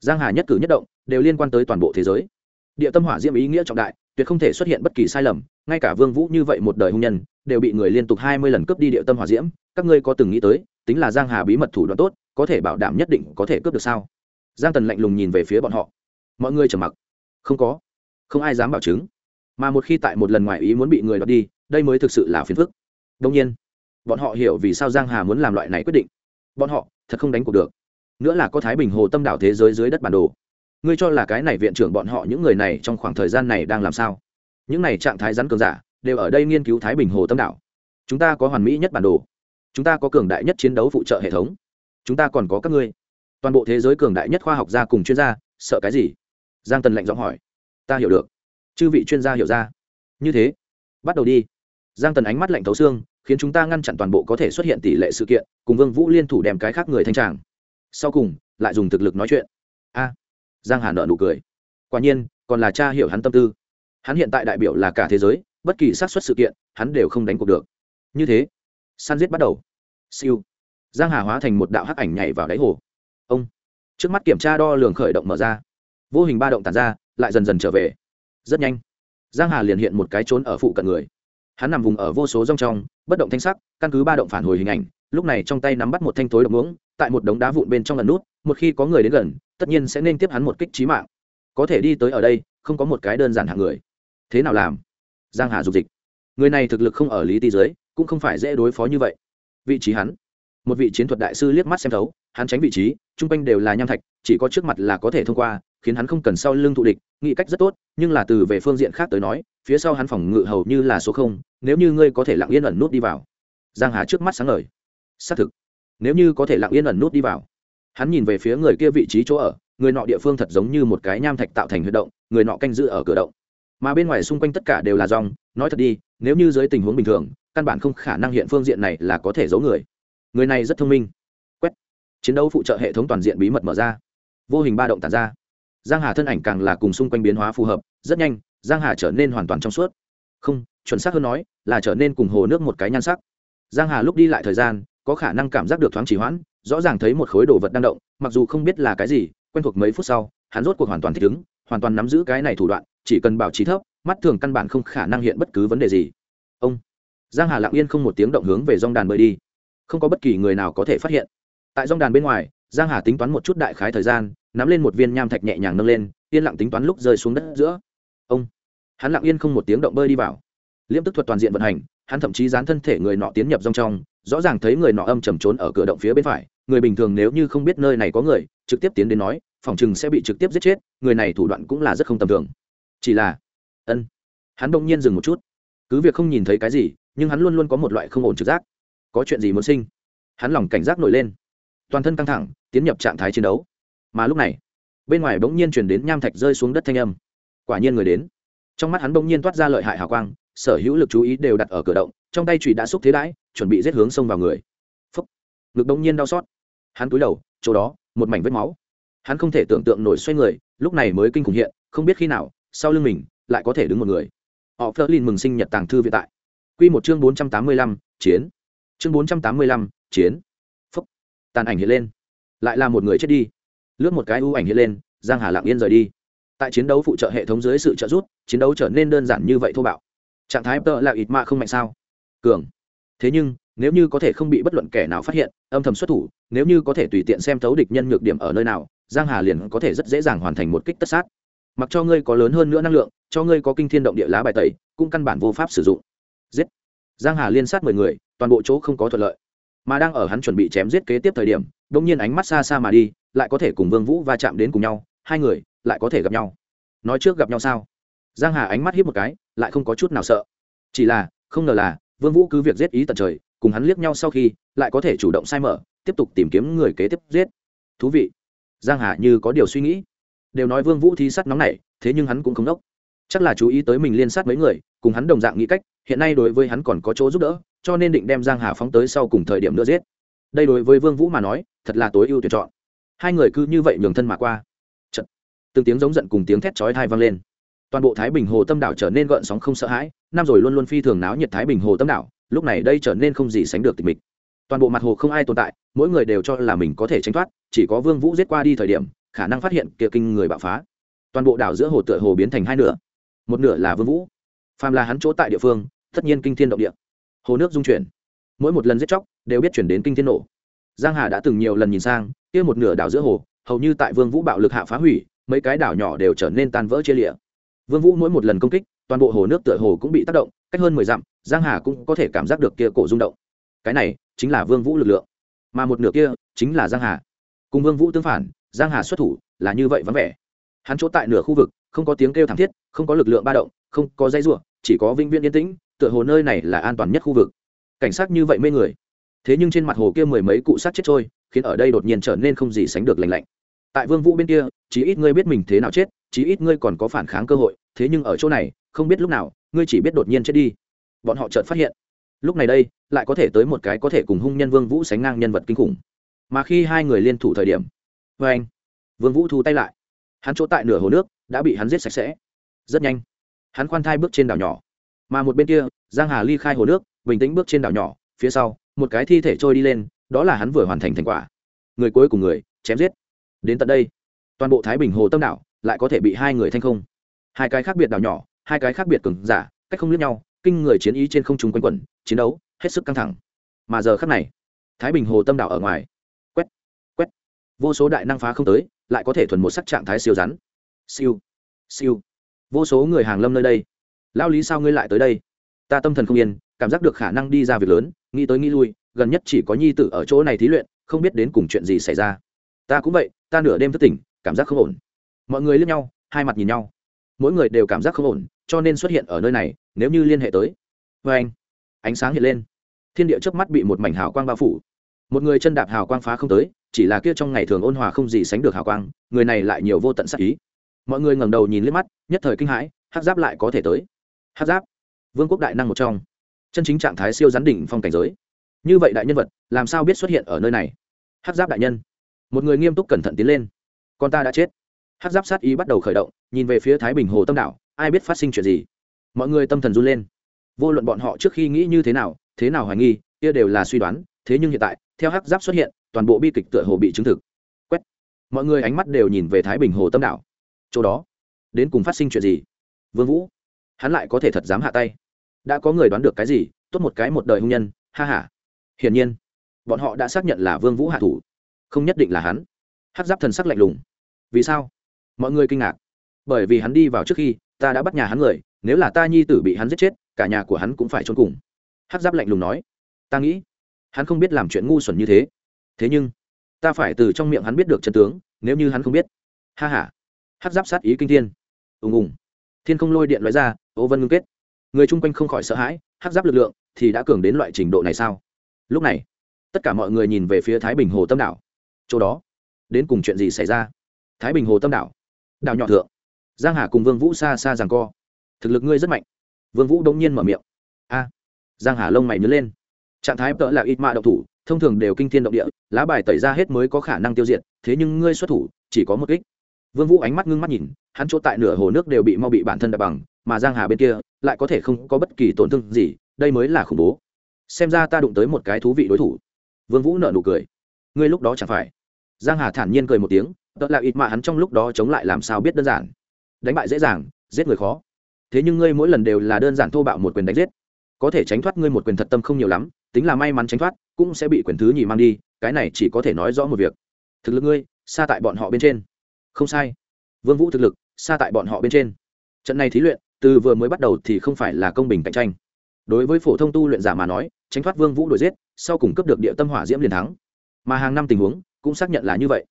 Giang hà nhất cử nhất động, đều liên quan tới toàn bộ thế giới. Địa tâm hỏa diễm ý nghĩa trọng đại tuyệt không thể xuất hiện bất kỳ sai lầm, ngay cả vương vũ như vậy một đời hung nhân, đều bị người liên tục hai mươi lần cướp đi địa tâm hỏa diễm, các ngươi có từng nghĩ tới, tính là giang hà bí mật thủ đoạn tốt, có thể bảo đảm nhất định có thể cướp được sao? Giang tần lạnh lùng nhìn về phía bọn họ. Mọi người trầm mặc. Không có. Không ai dám bảo chứng. Mà một khi tại một lần ngoài ý muốn bị người đoạt đi, đây mới thực sự là phiền phức. Đông nhiên, bọn họ hiểu vì sao giang hà muốn làm loại này quyết định. Bọn họ thật không đánh cuộc được. Nữa là có thái bình hồ tâm đảo thế giới dưới đất bản đồ ngươi cho là cái này viện trưởng bọn họ những người này trong khoảng thời gian này đang làm sao? Những này trạng thái rắn cường giả đều ở đây nghiên cứu thái bình hồ tâm đảo chúng ta có hoàn mỹ nhất bản đồ. Chúng ta có cường đại nhất chiến đấu phụ trợ hệ thống. Chúng ta còn có các ngươi. Toàn bộ thế giới cường đại nhất khoa học gia cùng chuyên gia, sợ cái gì? Giang tần lạnh giọng hỏi. Ta hiểu được. Chư vị chuyên gia hiểu ra. Như thế, bắt đầu đi. Giang tần ánh mắt lạnh thấu xương, khiến chúng ta ngăn chặn toàn bộ có thể xuất hiện tỷ lệ sự kiện, cùng vương vũ liên thủ đem cái khác người thanh tràng. Sau cùng, lại dùng thực lực nói chuyện. A giang hà nợ nụ cười. Quả nhiên, còn là cha hiểu hắn tâm tư. Hắn hiện tại đại biểu là cả thế giới, bất kỳ xác suất sự kiện, hắn đều không đánh cuộc được. Như thế san giết bắt đầu. Siêu. Giang hà hóa thành một đạo hắc ảnh nhảy vào đáy hồ. Ông. Trước mắt kiểm tra đo lường khởi động mở ra. Vô hình ba động tàn ra, lại dần dần trở về. Rất nhanh, giang hà liền hiện một cái trốn ở phụ cận người. Hắn nằm vùng ở vô số rong trong, bất động thanh sắc, căn cứ ba động phản hồi hình ảnh, lúc này trong tay nắm bắt một thanh tối độc muỗng tại một đống đá vụn bên trong lần nút, một khi có người đến gần, tất nhiên sẽ nên tiếp hắn một kích trí mạng. Có thể đi tới ở đây, không có một cái đơn giản hạng người. Thế nào làm? Giang hà dục dịch. Người này thực lực không ở lý ti dưới cũng không phải dễ đối phó như vậy. Vị trí hắn. Một vị chiến thuật đại sư liếc mắt xem thấu, hắn tránh vị trí chung quanh đều là nham thạch, chỉ có trước mặt là có thể thông qua, khiến hắn không cần sau lưng thụ địch, nghĩ cách rất tốt, nhưng là từ về phương diện khác tới nói, phía sau hắn phòng ngự hầu như là số không, nếu như ngươi có thể lặng yên ẩn nút đi vào. Giang hà trước mắt sáng ngời. Xác thực nếu như có thể lặng yên ẩn nút đi vào. Hắn nhìn về phía người kia vị trí chỗ ở, người nọ địa phương thật giống như một cái nham thạch tạo thành huy động, người nọ canh giữ ở cửa động. Mà bên ngoài xung quanh tất cả đều là rong, nói thật đi, nếu như dưới tình huống bình thường, căn bản không khả năng hiện phương diện này là có thể giấu người. Người này rất thông minh. Quét. Chiến đấu phụ trợ hệ thống toàn diện bí mật mở ra. Vô hình ba động tàn ra. Giang hà thân ảnh càng là cùng xung quanh biến hóa phù hợp, rất nhanh, giang hà trở nên hoàn toàn trong suốt. Không, chuẩn xác hơn nói, là trở nên cùng hồ nước một cái nhan sắc. Giang hà lúc đi lại thời gian có khả năng cảm giác được thoáng chỉ hoãn, rõ ràng thấy một khối đồ vật đang động, mặc dù không biết là cái gì, quen thuộc mấy phút sau, hắn rốt cuộc hoàn toàn thích ứng, hoàn toàn nắm giữ cái này thủ đoạn, chỉ cần bảo trì thấp, mắt thường căn bản không khả năng hiện bất cứ vấn đề gì. Ông giang hà lặng yên không một tiếng động hướng về dòng đàn bơi đi. Không có bất kỳ người nào có thể phát hiện. Tại dòng đàn bên ngoài, giang hà tính toán một chút đại khái thời gian, nắm lên một viên nham thạch nhẹ nhàng nâng lên, yên lặng tính toán lúc rơi xuống đất giữa. Ông hắn lặng yên không một tiếng động bơi đi vào. Liêm tức thuật toàn diện vận hành, hắn thậm chí dán thân thể người nọ tiến nhập dòng trong rõ ràng thấy người nọ âm trầm trốn ở cửa động phía bên phải, người bình thường nếu như không biết nơi này có người, trực tiếp tiến đến nói, phòng chừng sẽ bị trực tiếp giết chết, người này thủ đoạn cũng là rất không tầm thường. Chỉ là, ân. Hắn đông nhiên dừng một chút. Cứ việc không nhìn thấy cái gì, nhưng hắn luôn luôn có một loại không ổn trực giác. Có chuyện gì muốn sinh? Hắn lòng cảnh giác nổi lên. Toàn thân căng thẳng, tiến nhập trạng thái chiến đấu. Mà lúc này, bên ngoài bỗng nhiên chuyển đến nham thạch rơi xuống đất thanh âm. Quả nhiên người đến. Trong mắt hắn bỗng nhiên toát ra lợi hại hào quang, sở hữu lực chú ý đều đặt ở cửa động, trong tay chùy đã xúc thế đãi chuẩn bị giết hướng sông vào người. Phúc. Ngực bỗng nhiên đau xót. Hắn cúi đầu, chỗ đó, một mảnh vết máu. Hắn không thể tưởng tượng nổi xoay người, lúc này mới kinh khủng hiện, không biết khi nào, sau lưng mình, lại có thể đứng một người. Họ phớt lên mừng sinh nhật tàng thư vĩ tại. Q một chương bốn trăm tám mươi lăm, chiến. Chương bốn trăm tám mươi lăm, chiến. Phúc. Tàn ảnh hiện lên. Lại là một người chết đi. Lướt một cái ưu ảnh hiện lên, giang hà lặng yên rời đi. Tại chiến đấu phụ trợ hệ thống dưới sự trợ giúp, chiến đấu trở nên đơn giản như vậy thô bạo. Trạng thái tợ là ít mạ không mạnh sao? Cường thế nhưng, nếu như có thể không bị bất luận kẻ nào phát hiện, âm thầm xuất thủ, nếu như có thể tùy tiện xem thấu địch nhân nhược điểm ở nơi nào, giang hà liền có thể rất dễ dàng hoàn thành một kích tất sát. Mặc cho ngươi có lớn hơn nữa năng lượng, cho ngươi có kinh thiên động địa lá bài tẩy, cũng căn bản vô pháp sử dụng. Giết! Giang hà liên sát mười người, toàn bộ chỗ không có thuận lợi. Mà đang ở hắn chuẩn bị chém giết kế tiếp thời điểm đông nhiên ánh mắt xa xa mà đi, lại có thể cùng vương vũ va chạm đến cùng nhau, hai người lại có thể gặp nhau. Nói trước gặp nhau sao? Giang hà ánh mắt hiếp một cái, lại không có chút nào sợ. Chỉ là, không ngờ là vương vũ cứ việc giết ý tận trời, cùng hắn liếc nhau sau khi, lại có thể chủ động sai mở, tiếp tục tìm kiếm người kế tiếp giết. Thú vị. Giang hà như có điều suy nghĩ. Đều nói vương vũ thi sát nóng này thế nhưng hắn cũng không đốc. Chắc là chú ý tới mình liên sát mấy người, cùng hắn đồng dạng nghĩ cách, hiện nay đối với hắn còn có chỗ giúp đỡ, cho nên định đem giang hà phóng tới sau cùng thời điểm nữa giết. Đây đối với vương vũ mà nói, thật là tối ưu tuyển chọn. Hai người cứ như vậy nhường thân mà qua. Chật. từng tiếng giống giận cùng tiếng thét chói tai vang lên toàn bộ thái bình hồ tâm đảo trở nên gợn sóng không sợ hãi, năm rồi luôn luôn phi thường náo nhiệt thái bình hồ tâm đảo, lúc này đây trở nên không gì sánh được tình mịch. Toàn bộ mặt hồ không ai tồn tại, mỗi người đều cho là mình có thể tránh thoát, chỉ có vương vũ giết qua đi thời điểm, khả năng phát hiện kia kinh người bạo phá. Toàn bộ đảo giữa hồ tựa hồ biến thành hai nửa, một nửa là vương vũ. Phàm là hắn chỗ tại địa phương, tất nhiên kinh thiên động địa. Hồ nước dung chuyển. Mỗi một lần giết chóc, đều biết chuyển đến kinh thiên nổ. Giang hà đã từng nhiều lần nhìn sang, kia một nửa đảo giữa hồ, hầu như tại vương vũ bạo lực hạ phá hủy, mấy cái đảo nhỏ đều trở nên tan vỡ chia liệt vương vũ mỗi một lần công kích, toàn bộ hồ nước tựa hồ cũng bị tác động, cách hơn mười dặm, giang hà cũng có thể cảm giác được kia cổ rung động. Cái này chính là vương vũ lực lượng, mà một nửa kia chính là giang hà. Cùng vương vũ tương phản, giang hà xuất thủ là như vậy vắng vẻ. Hắn chỗ tại nửa khu vực, không có tiếng kêu thảm thiết, không có lực lượng ba động, không có dây rủa, chỉ có vinh viên yên tĩnh, tựa hồ nơi này là an toàn nhất khu vực. Cảnh sát như vậy mê người. Thế nhưng trên mặt hồ kia mười mấy cụ sát chết trôi, khiến ở đây đột nhiên trở nên không gì sánh được lành lạnh tại vương vũ bên kia, chí ít ngươi biết mình thế nào chết, chí ít ngươi còn có phản kháng cơ hội, thế nhưng ở chỗ này, không biết lúc nào, ngươi chỉ biết đột nhiên chết đi. Bọn họ chợt phát hiện. Lúc này đây, lại có thể tới một cái có thể cùng hung nhân vương vũ sánh ngang nhân vật kinh khủng. Mà khi hai người liên thủ thời điểm với anh, vương vũ thu tay lại. Hắn chỗ tại nửa hồ nước, đã bị hắn giết sạch sẽ. Rất nhanh, hắn khoan thai bước trên đảo nhỏ. Mà một bên kia, giang hà ly khai hồ nước, bình tĩnh bước trên đảo nhỏ, phía sau, một cái thi thể trôi đi lên, đó là hắn vừa hoàn thành thành quả. Người cuối cùng người, chém giết đến tận đây. Toàn bộ thái bình hồ tâm đảo lại có thể bị hai người thanh không. Hai cái khác biệt đảo nhỏ, hai cái khác biệt cường giả, cách không lướt nhau, kinh người chiến ý trên không trung quanh quẩn, chiến đấu hết sức căng thẳng. Mà giờ khắc này, thái bình hồ tâm đảo ở ngoài. Quét quét. Vô số đại năng phá không tới, lại có thể thuần một sắc trạng thái siêu rắn. Siêu siêu. Vô số người hàng lâm nơi đây. Lao lý sao ngươi lại tới đây? Ta tâm thần không yên, cảm giác được khả năng đi ra việc lớn, nghĩ tới nghĩ lui, gần nhất chỉ có nhi tử ở chỗ này thí luyện, không biết đến cùng chuyện gì xảy ra ta cũng vậy, ta nửa đêm thức tỉnh, cảm giác không ổn. Mọi người liếc nhau, hai mặt nhìn nhau. Mỗi người đều cảm giác không ổn, cho nên xuất hiện ở nơi này, nếu như liên hệ tới. Vê anh, ánh sáng hiện lên. Thiên địa trước mắt bị một mảnh hào quang bao phủ. Một người chân đạp hào quang phá không tới, chỉ là kia trong ngày thường ôn hòa không gì sánh được hào quang, người này lại nhiều vô tận sắc ý. Mọi người ngẩng đầu nhìn liếc mắt, nhất thời kinh hãi, hát giáp lại có thể tới. Hát giáp, vương quốc đại năng một trong. Chân chính trạng thái siêu gián đỉnh phong cảnh giới. Như vậy đại nhân vật, làm sao biết xuất hiện ở nơi này? Hát giáp đại nhân một người nghiêm túc cẩn thận tiến lên. Con ta đã chết. Hát giáp sát ý bắt đầu khởi động, nhìn về phía thái bình hồ tâm đảo, ai biết phát sinh chuyện gì. Mọi người tâm thần run lên. Vô luận bọn họ trước khi nghĩ như thế nào thế nào hoài nghi, kia đều là suy đoán, thế nhưng hiện tại, theo hắc giáp xuất hiện, toàn bộ bi kịch tựa hồ bị chứng thực. Quét. Mọi người ánh mắt đều nhìn về thái bình hồ tâm đảo. Chỗ đó, đến cùng phát sinh chuyện gì? Vương vũ, hắn lại có thể thật dám hạ tay. Đã có người đoán được cái gì, tốt một cái một đời hung nhân, ha ha. Hiển nhiên, bọn họ đã xác nhận là vương vũ hạ thủ không nhất định là hắn. Hắc giáp thần sắc lạnh lùng. Vì sao? Mọi người kinh ngạc. Bởi vì hắn đi vào trước khi, ta đã bắt nhà hắn người, nếu là ta nhi tử bị hắn giết chết, cả nhà của hắn cũng phải trốn cùng. Hắc giáp lạnh lùng nói. Ta nghĩ, hắn không biết làm chuyện ngu xuẩn như thế. Thế nhưng, ta phải từ trong miệng hắn biết được chân tướng, nếu như hắn không biết. Ha h a hắc giáp sát ý kinh thiên. Ùng ùng. Thiên không lôi điện loại ra, ô vân ngưng kết. Người chung quanh không khỏi sợ hãi, hắc giáp lực lượng thì đã cường đến loại trình độ này sao? Lúc này, tất cả mọi người nhìn về phía thái bình hồ tâm đảo chỗ đó. Đến cùng chuyện gì xảy ra? Thái bình hồ tâm đảo. Đảo nhỏ thượng. Giang hà cùng vương vũ xa xa rằng co. Thực lực ngươi rất mạnh. Vương vũ đông nhiên mở miệng. A. Giang hà lông mày nhớ lên. Trạng thái tợ là ít mạ động thủ, thông thường đều kinh thiên động địa, lá bài tẩy ra hết mới có khả năng tiêu diệt, thế nhưng ngươi xuất thủ, chỉ có một kích. Vương vũ ánh mắt ngưng mắt nhìn, hắn chỗ tại nửa hồ nước đều bị mau bị bản thân đập bằng, mà giang hà bên kia lại có thể không có bất kỳ tổn thương gì, đây mới là khủng bố. Xem ra ta đụng tới một cái thú vị đối thủ. Vương vũ nở nụ cười ngươi lúc đó chẳng phải. Giang hà thản nhiên cười một tiếng, tợ là ít mà hắn trong lúc đó chống lại làm sao biết đơn giản? Đánh bại dễ dàng, giết người khó. Thế nhưng ngươi mỗi lần đều là đơn giản thô bạo một quyền đánh giết. Có thể tránh thoát ngươi một quyền thật tâm không nhiều lắm, tính là may mắn tránh thoát, cũng sẽ bị quyền thứ nhì mang đi, cái này chỉ có thể nói rõ một việc. Thực lực ngươi, xa tại bọn họ bên trên. Không sai. Vương vũ thực lực, xa tại bọn họ bên trên. Trận này thí luyện, từ vừa mới bắt đầu thì không phải là công bình cạnh tranh. Đối với phổ thông tu luyện giả mà nói, tránh thoát vương vũ đuổi giết, sau cùng cấp được địa tâm hỏa diễm liền thắng mà hàng năm tình huống cũng xác nhận là như vậy.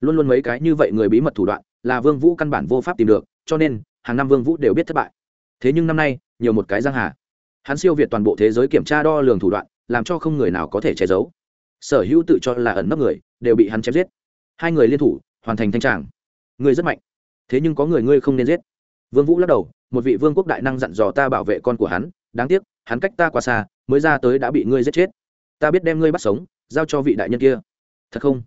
Luôn luôn mấy cái như vậy người bí mật thủ đoạn là vương vũ căn bản vô pháp tìm được, cho nên hàng năm vương vũ đều biết thất bại. Thế nhưng năm nay, nhiều một cái giang hà. Hắn siêu việt toàn bộ thế giới kiểm tra đo lường thủ đoạn, làm cho không người nào có thể che giấu. Sở hữu tự cho là ẩn nấp người đều bị hắn chém giết. Hai người liên thủ, hoàn thành thanh tràng. Ngươi rất mạnh, thế nhưng có người ngươi không nên giết. Vương vũ lắc đầu, một vị vương quốc đại năng dặn dò ta bảo vệ con của hắn, đáng tiếc, hắn cách ta quá xa, mới ra tới đã bị ngươi giết chết. Ta biết đem ngươi bắt sống giao cho vị đại nhân kia. Thật không?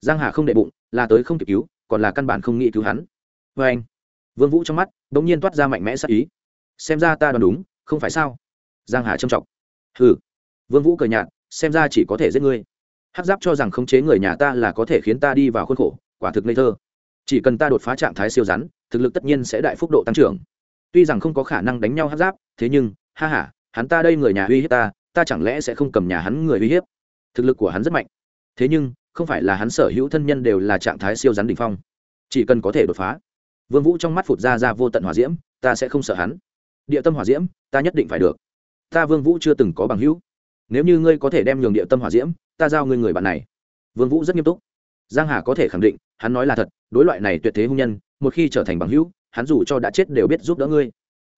Giang hà không đệ bụng, là tới không kịp cứu, còn là căn bản không nghĩ cứu hắn. Vê anh, vương vũ trong mắt bỗng nhiên toát ra mạnh mẽ sắc ý. Xem ra ta đoán đúng, không phải sao? Giang hà trầm trọng. Hừ. Vương vũ cười nhạt, xem ra chỉ có thể giết ngươi. Hát giáp cho rằng khống chế người nhà ta là có thể khiến ta đi vào khuôn khổ, quả thực ngây thơ. Chỉ cần ta đột phá trạng thái siêu rắn, thực lực tất nhiên sẽ đại phúc độ tăng trưởng. Tuy rằng không có khả năng đánh nhau hát giáp, thế nhưng, ha ha, hắn ta đây người nhà uy hiếp ta ta chẳng lẽ sẽ không cầm nhà hắn người uy hiếp? Thực lực của hắn rất mạnh. Thế nhưng, không phải là hắn sở hữu thân nhân đều là trạng thái siêu rắn đỉnh phong. Chỉ cần có thể đột phá, vương vũ trong mắt phụt ra ra vô tận hỏa diễm, ta sẽ không sợ hắn. Địa tâm hỏa diễm, ta nhất định phải được. Ta vương vũ chưa từng có bằng hữu. Nếu như ngươi có thể đem nhường địa tâm hỏa diễm, ta giao ngươi người bạn này. Vương vũ rất nghiêm túc. Giang hà có thể khẳng định, hắn nói là thật, đối loại này tuyệt thế hung nhân, một khi trở thành bằng hữu, hắn dù cho đã chết đều biết giúp đỡ ngươi.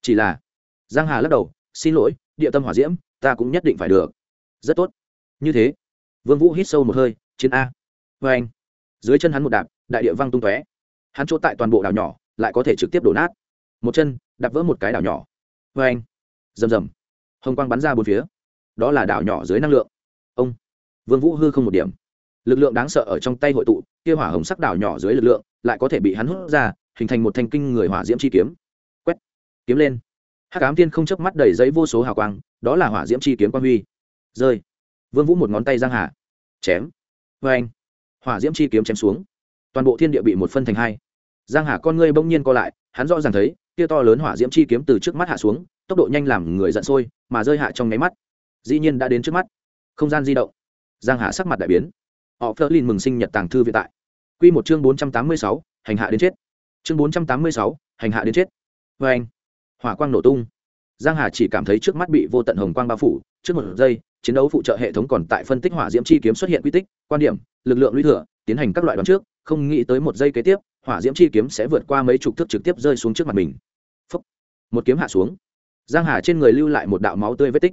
Chỉ là, giang hà lắc đầu, xin lỗi, địa tâm hỏa diễm, ta cũng nhất định phải được. Rất tốt. Như thế vương vũ hít sâu một hơi, chiến a. Vê anh, dưới chân hắn một đạp, đại địa văng tung tóe. Hắn chỗ tại toàn bộ đảo nhỏ, lại có thể trực tiếp đổ nát. Một chân, đạp vỡ một cái đảo nhỏ. Vê anh, rầm rầm. Hồng quang bắn ra bốn phía. Đó là đảo nhỏ dưới năng lượng. Ông, vương vũ hư không một điểm. Lực lượng đáng sợ ở trong tay hội tụ, kia hỏa hồng sắc đảo nhỏ dưới lực lượng, lại có thể bị hắn hút ra, hình thành một thanh kinh người hỏa diễm chi kiếm. Quét, kiếm lên. Hắc ám tiên không chớp mắt đầy giấy vô số hào quang, đó là hỏa diễm chi kiếm quang huy. Rơi. Vương vũ một ngón tay giang hạ chém. Vê anh hỏa diễm chi kiếm chém xuống. Toàn bộ thiên địa bị một phân thành hai. Giang hà con ngươi bỗng nhiên co lại hắn rõ ràng thấy kia to lớn hỏa diễm chi kiếm từ trước mắt hạ xuống tốc độ nhanh làm người giận sôi mà rơi hạ trong nháy mắt. Dĩ nhiên đã đến trước mắt. Không gian di động. Giang hà sắc mặt đại biến. Họ phơ linh mừng sinh nhật tàng thư viện tại. Quy một chương bốn trăm tám mươi sáu, hành hạ đến chết. Chương bốn trăm tám mươi sáu, hành hạ đến chết. Vê anh hỏa quang nổ tung. Giang hà chỉ cảm thấy trước mắt bị vô tận hồng quang bao phủ trước một giây, chiến đấu phụ trợ hệ thống còn tại phân tích hỏa diễm chi kiếm xuất hiện quy tích, quan điểm, lực lượng lũy thừa, tiến hành các loại đoán trước, không nghĩ tới một giây kế tiếp, hỏa diễm chi kiếm sẽ vượt qua mấy chục thước trực tiếp rơi xuống trước mặt mình. Phúc. một kiếm hạ xuống. Giang hà trên người lưu lại một đạo máu tươi vết tích.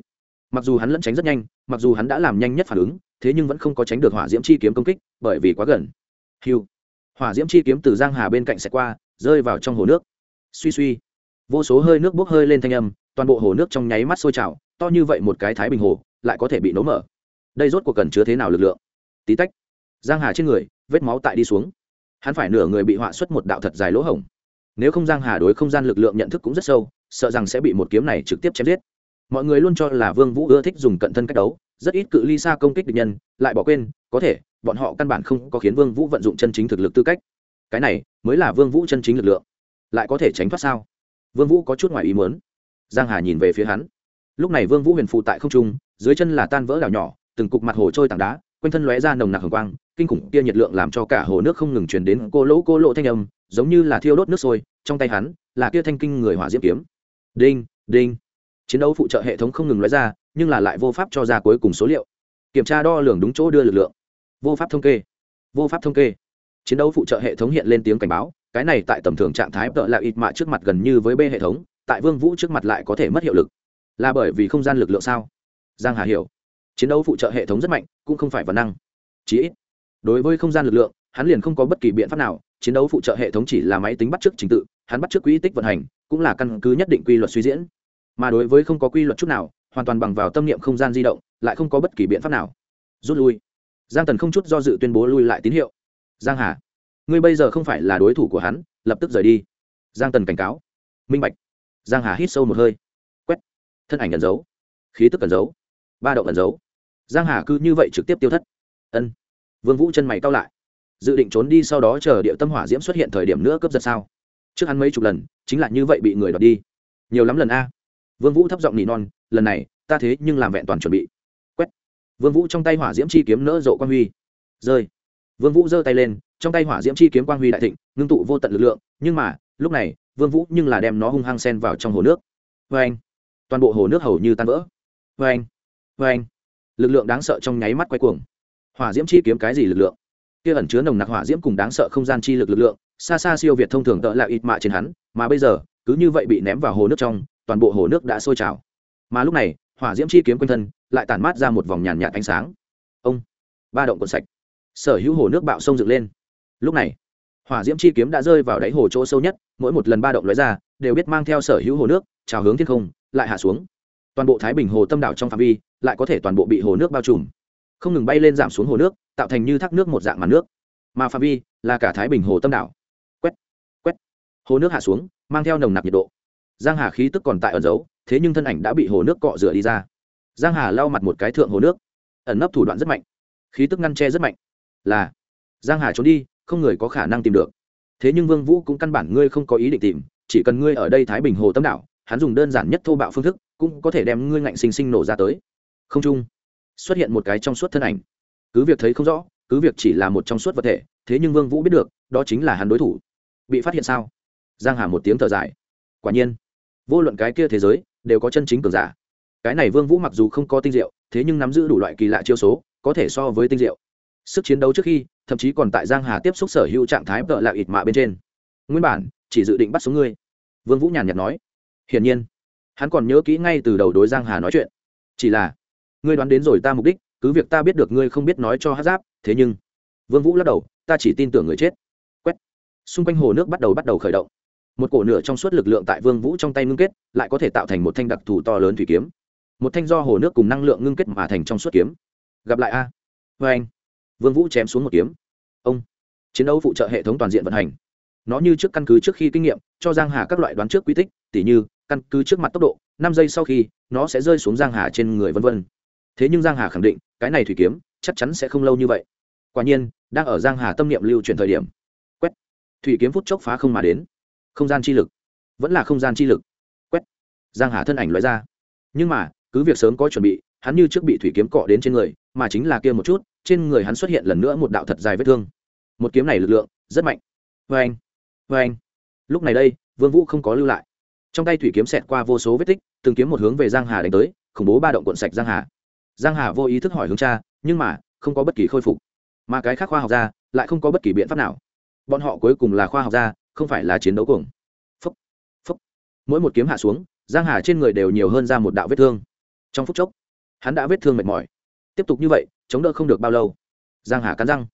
Mặc dù hắn lẫn tránh rất nhanh, mặc dù hắn đã làm nhanh nhất phản ứng, thế nhưng vẫn không có tránh được hỏa diễm chi kiếm công kích, bởi vì quá gần. Hiu hỏa diễm chi kiếm từ giang hà bên cạnh sẽ qua, rơi vào trong hồ nước. Suy suy. Vô số hơi nước bốc hơi lên thanh âm, toàn bộ hồ nước trong nháy mắt sôi trào to như vậy một cái thái bình hồ, lại có thể bị nấu mở. Đây rốt cuộc cần chứa thế nào lực lượng? Tí tách. Giang hà trên người, vết máu tại đi xuống. Hắn phải nửa người bị họa xuất một đạo thật dài lỗ hổng. Nếu không giang hà đối không gian lực lượng nhận thức cũng rất sâu, sợ rằng sẽ bị một kiếm này trực tiếp chém giết. Mọi người luôn cho là vương vũ ưa thích dùng cận thân cách đấu, rất ít cự ly xa công kích địch nhân, lại bỏ quên, có thể, bọn họ căn bản không có khiến vương vũ vận dụng chân chính thực lực tư cách. Cái này, mới là vương vũ chân chính lực lượng. Lại có thể tránh thoát sao? Vương vũ có chút ngoài ý muốn. Giang hà nhìn về phía hắn lúc này vương vũ huyền phụ tại không trung, dưới chân là tan vỡ đảo nhỏ, từng cục mặt hồ trôi tảng đá, quanh thân lóe ra nồng nặc hồng quang, kinh khủng kia nhiệt lượng làm cho cả hồ nước không ngừng truyền đến cô lỗ cô lỗ thanh âm, giống như là thiêu đốt nước sôi, trong tay hắn là kia thanh kinh người hỏa diễm kiếm. Đinh đinh. Chiến đấu phụ trợ hệ thống không ngừng lóe ra, nhưng là lại vô pháp cho ra cuối cùng số liệu. Kiểm tra đo lường đúng chỗ đưa lực lượng. Vô pháp thông kê. Vô pháp thông kê. Chiến đấu phụ trợ hệ thống hiện lên tiếng cảnh báo, cái này tại tầm thường trạng thái tợ là ít mạ trước mặt gần như với b hệ thống, tại vương vũ trước mặt lại có thể mất hiệu lực là bởi vì không gian lực lượng sao? Giang hà hiểu. Chiến đấu phụ trợ hệ thống rất mạnh, cũng không phải văn năng. Chí ít, đối với không gian lực lượng, hắn liền không có bất kỳ biện pháp nào. Chiến đấu phụ trợ hệ thống chỉ là máy tính bắt chước trình tự, hắn bắt chước quỹ tích vận hành, cũng là căn cứ nhất định quy luật suy diễn. Mà đối với không có quy luật chút nào, hoàn toàn bằng vào tâm niệm không gian di động, lại không có bất kỳ biện pháp nào. Rút lui. Giang tần không chút do dự tuyên bố lui lại tín hiệu. Giang hà, ngươi bây giờ không phải là đối thủ của hắn, lập tức rời đi. Giang tần cảnh cáo. Minh bạch. Giang hà hít sâu một hơi thân ảnh ẩn giấu, khí tức ẩn giấu, ba động ẩn giấu. Giang hà cứ như vậy trực tiếp tiêu thất. Ân. Vương vũ chân mày cau lại. Dự định trốn đi sau đó chờ địa tâm hỏa diễm xuất hiện thời điểm nữa cướp giật sao? Trước hắn mấy chục lần, chính là như vậy bị người đoạt đi. Nhiều lắm lần a. Vương vũ thấp giọng nỉ non, lần này, ta thế nhưng làm vẹn toàn chuẩn bị. Quét. Vương vũ trong tay hỏa diễm chi kiếm nỡ rộ quang huy. Rơi. Vương vũ giơ tay lên, trong tay hỏa diễm chi kiếm quang huy đại thịnh, ngưng tụ vô tận lực lượng, nhưng mà, lúc này, vương vũ nhưng là đem nó hung hăng xen vào trong hồ nước. Với anh toàn bộ hồ nước hầu như tan vỡ. Với anh với anh lực lượng đáng sợ trong nháy mắt quay cuồng. Hỏa diễm chi kiếm cái gì lực lượng? Kia ẩn chứa nồng nặc hỏa diễm cùng đáng sợ không gian chi lực lực lượng, xa xa siêu việt thông thường tợ là ít mạ trên hắn, mà bây giờ, cứ như vậy bị ném vào hồ nước trong, toàn bộ hồ nước đã sôi trào. Mà lúc này, hỏa diễm chi kiếm quanh thân lại tản mát ra một vòng nhàn nhạt ánh sáng. Ông, ba động cuộn sạch. Sở hữu hồ nước bạo sông dựng lên. Lúc này, hỏa diễm chi kiếm đã rơi vào đáy hồ chỗ sâu nhất, mỗi một lần ba động lóe ra, đều biết mang theo sở hữu hồ nước, trào hướng thiên không lại hạ xuống. Toàn bộ thái bình hồ tâm đảo trong phạm vi lại có thể toàn bộ bị hồ nước bao trùm. Không ngừng bay lên giảm xuống hồ nước, tạo thành như thác nước một dạng mặt nước. Mà phạm vi là cả thái bình hồ tâm đảo. Quét quét. Hồ nước hạ xuống, mang theo nồng nặc nhiệt độ. Giang hà khí tức còn tại ẩn giấu, thế nhưng thân ảnh đã bị hồ nước cọ rửa đi ra. Giang hà lau mặt một cái thượng hồ nước. Ẩn nấp thủ đoạn rất mạnh. Khí tức ngăn che rất mạnh. Là, giang hà trốn đi, không người có khả năng tìm được. Thế nhưng vương vũ cũng căn bản ngươi không có ý định tìm, chỉ cần ngươi ở đây thái bình hồ tâm đảo hắn dùng đơn giản nhất thô bạo phương thức, cũng có thể đem ngươi ngạnh sinh sinh nổ ra tới. Không trung xuất hiện một cái trong suốt thân ảnh. Cứ việc thấy không rõ, cứ việc chỉ là một trong suốt vật thể, thế nhưng vương vũ biết được, đó chính là hắn đối thủ. Bị phát hiện sao? Giang hà một tiếng thở dài. Quả nhiên, vô luận cái kia thế giới, đều có chân chính cường giả. Cái này vương vũ mặc dù không có tinh diệu, thế nhưng nắm giữ đủ loại kỳ lạ chiêu số, có thể so với tinh diệu. Sức chiến đấu trước khi, thậm chí còn tại giang hà tiếp xúc sở hữu trạng thái vợ lạc ịt mạ bên trên. Nguyên bản, chỉ dự định bắt số ngươi. Vương vũ nhàn nhạt nói hiển nhiên, hắn còn nhớ kỹ ngay từ đầu đối giang hà nói chuyện. Chỉ là, ngươi đoán đến rồi ta mục đích, cứ việc ta biết được ngươi không biết nói cho hát giáp, thế nhưng, vương vũ lắc đầu, ta chỉ tin tưởng người chết. Quét. Xung quanh hồ nước bắt đầu bắt đầu khởi động. Một cổ nửa trong suốt lực lượng tại vương vũ trong tay ngưng kết, lại có thể tạo thành một thanh đặc thù to lớn thủy kiếm. Một thanh do hồ nước cùng năng lượng ngưng kết mà thành trong suốt kiếm. Gặp lại a. Với anh. Vương vũ chém xuống một kiếm. Ông. Chiến đấu phụ trợ hệ thống toàn diện vận hành. Nó như trước căn cứ trước khi kinh nghiệm, cho giang hà các loại đoán trước quy tích, tỉ như căn cứ trước mặt tốc độ, năm giây sau khi, nó sẽ rơi xuống giang hà trên người vân vân. Thế nhưng giang hà khẳng định, cái này thủy kiếm, chắc chắn sẽ không lâu như vậy. Quả nhiên, đang ở giang hà tâm niệm lưu truyền thời điểm. Quét! Thủy kiếm phút chốc phá không mà đến. Không gian chi lực. Vẫn là không gian chi lực. Quét! Giang hà thân ảnh loại ra. Nhưng mà, cứ việc sớm có chuẩn bị, hắn như trước bị thủy kiếm cọ đến trên người, mà chính là kia một chút, trên người hắn xuất hiện lần nữa một đạo thật dài vết thương. Một kiếm này lực lượng rất mạnh. Vê anh vê anh lúc này đây, vương vũ không có lưu lại trong tay thủy kiếm xẹt qua vô số vết tích, từng kiếm một hướng về giang hà đánh tới, khủng bố ba động cuộn sạch giang hà. Giang hà vô ý thức hỏi hướng cha, nhưng mà, không có bất kỳ khôi phục. Mà cái khác khoa học gia, lại không có bất kỳ biện pháp nào. Bọn họ cuối cùng là khoa học gia, không phải là chiến đấu cùng phúc phúc mỗi một kiếm hạ xuống, giang hà trên người đều nhiều hơn ra một đạo vết thương. Trong phút chốc, hắn đã vết thương mệt mỏi. Tiếp tục như vậy, chống đỡ không được bao lâu. Giang hà cắn răng.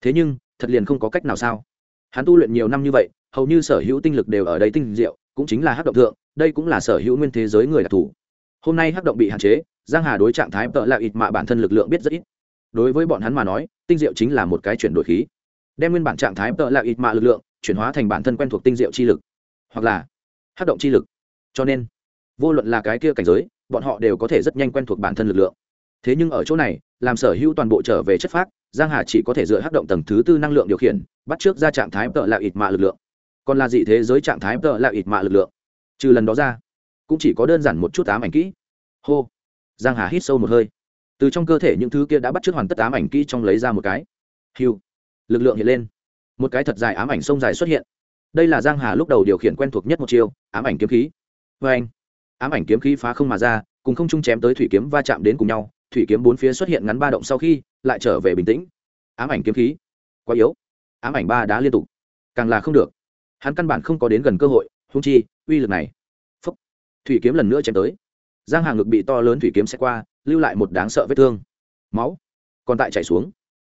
Thế nhưng, thật liền không có cách nào sao? Hắn tu luyện nhiều năm như vậy hầu như sở hữu tinh lực đều ở đây tinh diệu, cũng chính là hắc động thượng, đây cũng là sở hữu nguyên thế giới người đặc thù. Hôm nay hắc động bị hạn chế, giang hà đối trạng thái tợ là ít mà bản thân lực lượng biết rất ít. Đối với bọn hắn mà nói, tinh diệu chính là một cái chuyển đổi khí. Đem nguyên bản trạng thái tợ là ít mà lực lượng chuyển hóa thành bản thân quen thuộc tinh diệu chi lực, hoặc là hắc động chi lực. Cho nên, vô luận là cái kia cảnh giới, bọn họ đều có thể rất nhanh quen thuộc bản thân lực lượng. Thế nhưng ở chỗ này, làm sở hữu toàn bộ trở về chất phác, giang hà chỉ có thể dựa hắc động tầng thứ tư năng lượng điều khiển, bắt trước ra trạng thái tợ là ít mà lực lượng còn là dị thế giới trạng thái tợ là ít mạ lực lượng. Trừ lần đó ra, cũng chỉ có đơn giản một chút ám ảnh kỹ. Hô. Giang hà hít sâu một hơi. Từ trong cơ thể những thứ kia đã bắt chước hoàn tất ám ảnh kỹ trong lấy ra một cái. Hiu lực lượng hiện lên. Một cái thật dài ám ảnh sông dài xuất hiện. Đây là giang hà lúc đầu điều khiển quen thuộc nhất một chiêu, ám ảnh kiếm khí. Vê anh. Ám ảnh kiếm khí phá không mà ra, cùng không chung chém tới thủy kiếm va chạm đến cùng nhau, thủy kiếm bốn phía xuất hiện ngắn ba động sau khi, lại trở về bình tĩnh. Ám ảnh kiếm khí. Quá yếu. Ám ảnh ba đá liên tục. Càng là không được hắn căn bản không có đến gần cơ hội hung chi, uy lực này. Phúc. Thủy kiếm lần nữa chém tới. Giang hàng ngực bị to lớn thủy kiếm xét qua, lưu lại một đáng sợ vết thương. Máu. Còn tại chảy xuống.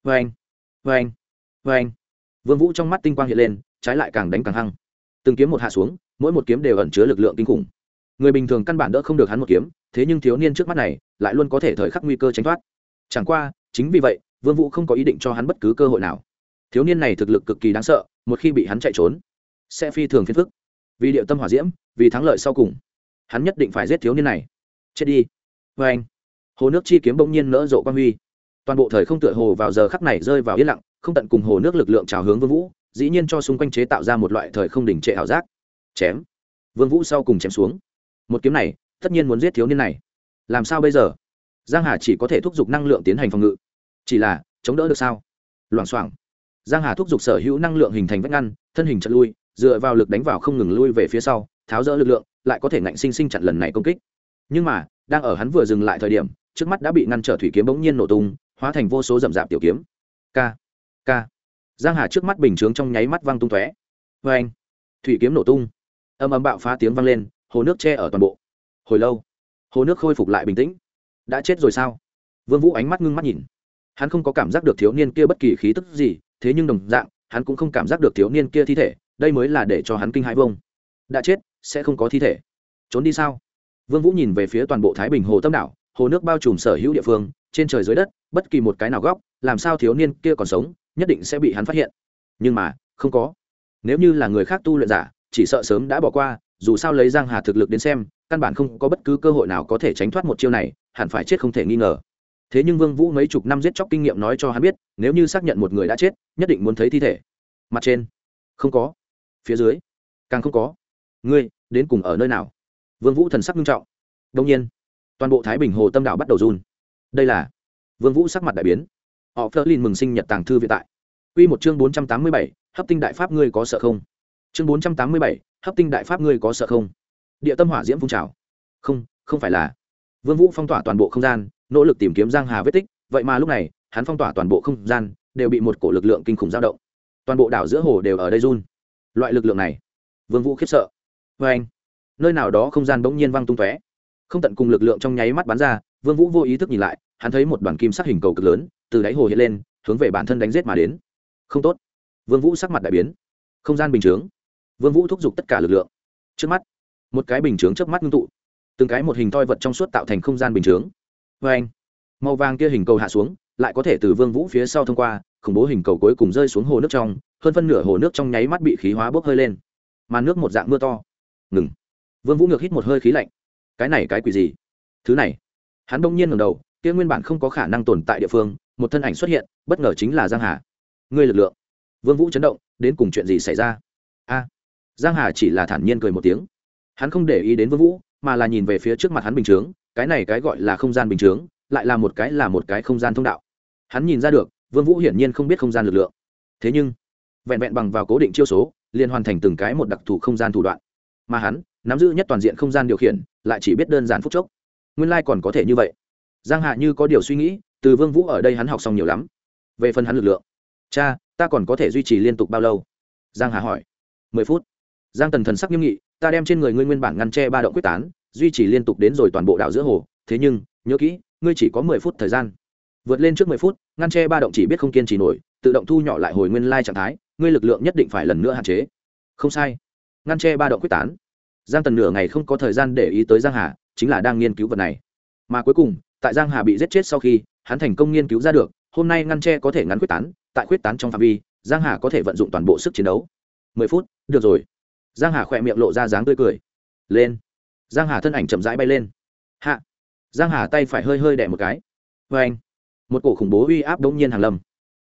Vê anh vê anh vê anh vương vũ trong mắt tinh quang hiện lên, trái lại càng đánh càng hăng. Từng kiếm một hạ xuống, mỗi một kiếm đều ẩn chứa lực lượng kinh khủng. Người bình thường căn bản đỡ không được hắn một kiếm, thế nhưng thiếu niên trước mắt này, lại luôn có thể thời khắc nguy cơ tránh thoát. Chẳng qua, chính vì vậy, vương vũ không có ý định cho hắn bất cứ cơ hội nào. Thiếu niên này thực lực cực kỳ đáng sợ, một khi bị hắn chạy trốn sẽ phi thường phiền phức. Vì điệu tâm hỏa diễm, vì thắng lợi sau cùng, hắn nhất định phải giết thiếu niên này. Chết đi. Vê anh, hồ nước chi kiếm bỗng nhiên nỡ rộ quan huy. Toàn bộ thời không tựa hồ vào giờ khắc này rơi vào yên lặng, không tận cùng hồ nước lực lượng trào hướng vương vũ, dĩ nhiên cho xung quanh chế tạo ra một loại thời không đỉnh trệ ảo giác. Chém. Vương vũ sau cùng chém xuống. Một kiếm này, tất nhiên muốn giết thiếu niên này. Làm sao bây giờ? Giang hà chỉ có thể thúc giục năng lượng tiến hành phòng ngự. Chỉ là, chống đỡ được sao? Loảng xoảng. Giang hà thúc giục sở hữu năng lượng hình thành vách ngăn, thân hình chật lui dựa vào lực đánh vào không ngừng lui về phía sau, tháo rỡ lực lượng, lại có thể ngạnh sinh sinh chặn lần này công kích. Nhưng mà, đang ở hắn vừa dừng lại thời điểm, trước mắt đã bị ngăn trở thủy kiếm bỗng nhiên nổ tung, hóa thành vô số rậm rạp tiểu kiếm. K k. Giang hà trước mắt bình chướng trong nháy mắt văng tung tóe. Vê anh thủy kiếm nổ tung. Âm âm bạo phá tiếng vang lên, hồ nước che ở toàn bộ. Hồi lâu, hồ nước khôi phục lại bình tĩnh. Đã chết rồi sao? Vương vũ ánh mắt ngưng mắt nhìn. Hắn không có cảm giác được thiếu niên kia bất kỳ khí tức gì, thế nhưng đồng dạng, hắn cũng không cảm giác được thiếu niên kia thi thể đây mới là để cho hắn kinh hãi vông. Đã chết, sẽ không có thi thể. Trốn đi sao? Vương vũ nhìn về phía toàn bộ thái bình hồ tâm đảo, hồ nước bao trùm sở hữu địa phương, trên trời dưới đất, bất kỳ một cái nào góc, làm sao thiếu niên kia còn sống, nhất định sẽ bị hắn phát hiện. Nhưng mà, không có. Nếu như là người khác tu luyện giả, chỉ sợ sớm đã bỏ qua, dù sao lấy giang hà thực lực đến xem, căn bản không có bất cứ cơ hội nào có thể tránh thoát một chiêu này, hẳn phải chết không thể nghi ngờ. Thế nhưng vương vũ mấy chục năm giết chóc kinh nghiệm nói cho hắn biết, nếu như xác nhận một người đã chết, nhất định muốn thấy thi thể. Mặt trên, không có phía dưới càng không có ngươi đến cùng ở nơi nào vương vũ thần sắc nghiêm trọng đông nhiên toàn bộ thái bình hồ tâm đảo bắt đầu run đây là vương vũ sắc mặt đại biến họ phớt lên mừng sinh nhật tàng thư viện tại Quy một chương 487, hấp tinh đại pháp ngươi có sợ không? Chương 487, hấp tinh đại pháp ngươi có sợ không? Địa tâm hỏa diễm phun trào. Không, không phải là. Vương Vũ phong tỏa toàn bộ không gian, nỗ lực tìm kiếm Giang Hà vết tích, vậy mà lúc này, hắn phong tỏa toàn bộ không gian, đều bị một cổ lực lượng kinh khủng dao động. Toàn bộ đảo giữa hồ đều ở đây run. Loại lực lượng này, Vương Vũ khiếp sợ. Và anh, nơi nào đó không gian bỗng nhiên vang tung tóe. Không tận cùng lực lượng trong nháy mắt bắn ra, Vương Vũ vô ý thức nhìn lại, hắn thấy một đoàn kim sắc hình cầu cực lớn, từ đáy hồ hiện lên, hướng về bản thân đánh giết mà đến. Không tốt. Vương Vũ sắc mặt đại biến. Không gian bình chướng. Vương Vũ thúc giục tất cả lực lượng. Trước mắt, một cái bình chướng trước mắt ngưng tụ, từng cái một hình toi vật trong suốt tạo thành không gian bình chướng vê anh màu vàng kia hình cầu hạ xuống lại có thể từ vương vũ phía sau thông qua khủng bố hình cầu cuối cùng rơi xuống hồ nước trong, hơn phân nửa hồ nước trong nháy mắt bị khí hóa bốc hơi lên. Mà nước một dạng mưa to. Ngừng. Vương vũ ngược hít một hơi khí lạnh. Cái này cái quỷ gì? Thứ này. Hắn đông nhiên ngẩng đầu, kia nguyên bản không có khả năng tồn tại địa phương, một thân ảnh xuất hiện, bất ngờ chính là giang hà. Ngươi lực lượng. Vương vũ chấn động, đến cùng chuyện gì xảy ra? A. Giang hà chỉ là thản nhiên cười một tiếng. Hắn không để ý đến vương vũ, mà là nhìn về phía trước mặt hắn bình chướng, cái này cái gọi là không gian bình chướng, lại là một cái là một cái không gian thông đạo. Hắn nhìn ra được vương vũ hiển nhiên không biết không gian lực lượng. Thế nhưng, vẹn vẹn bằng vào cố định chiêu số, liền hoàn thành từng cái một đặc thù không gian thủ đoạn. Mà hắn, nắm giữ nhất toàn diện không gian điều khiển, lại chỉ biết đơn giản phút chốc. Nguyên lai còn có thể như vậy. Giang hạ như có điều suy nghĩ, từ vương vũ ở đây hắn học xong nhiều lắm. Về phần hắn lực lượng. Cha, ta còn có thể duy trì liên tục bao lâu? Giang Hạ hỏi. Mười phút. Giang tần thần sắc nghiêm nghị, ta đem trên người ngươi nguyên bản ngăn che ba động quyết tán, duy trì liên tục đến rồi toàn bộ đảo giữa hồ. Thế nhưng, nhớ kỹ, ngươi chỉ có mười phút thời gian. Vượt lên trước mười phút ngăn che ba động chỉ biết không kiên trì nổi, tự động thu nhỏ lại hồi nguyên lai trạng thái, ngươi lực lượng nhất định phải lần nữa hạn chế. Không sai. Ngăn che ba động quyết tán. Giang tần nửa ngày không có thời gian để ý tới giang hà, chính là đang nghiên cứu vật này. Mà cuối cùng, tại giang hà bị giết chết sau khi, hắn thành công nghiên cứu ra được, hôm nay ngăn che có thể ngắn quyết tán, tại quyết tán trong phạm vi, giang hà có thể vận dụng toàn bộ sức chiến đấu. Mười phút, được rồi. Giang hà khỏe miệng lộ ra dáng tươi cười. Lên. Giang hà thân ảnh chậm rãi bay lên. Hạ. Giang hà tay phải hơi hơi đẻ một cái. Vê anh một cổ khủng bố uy áp đông nhiên hàng lâm.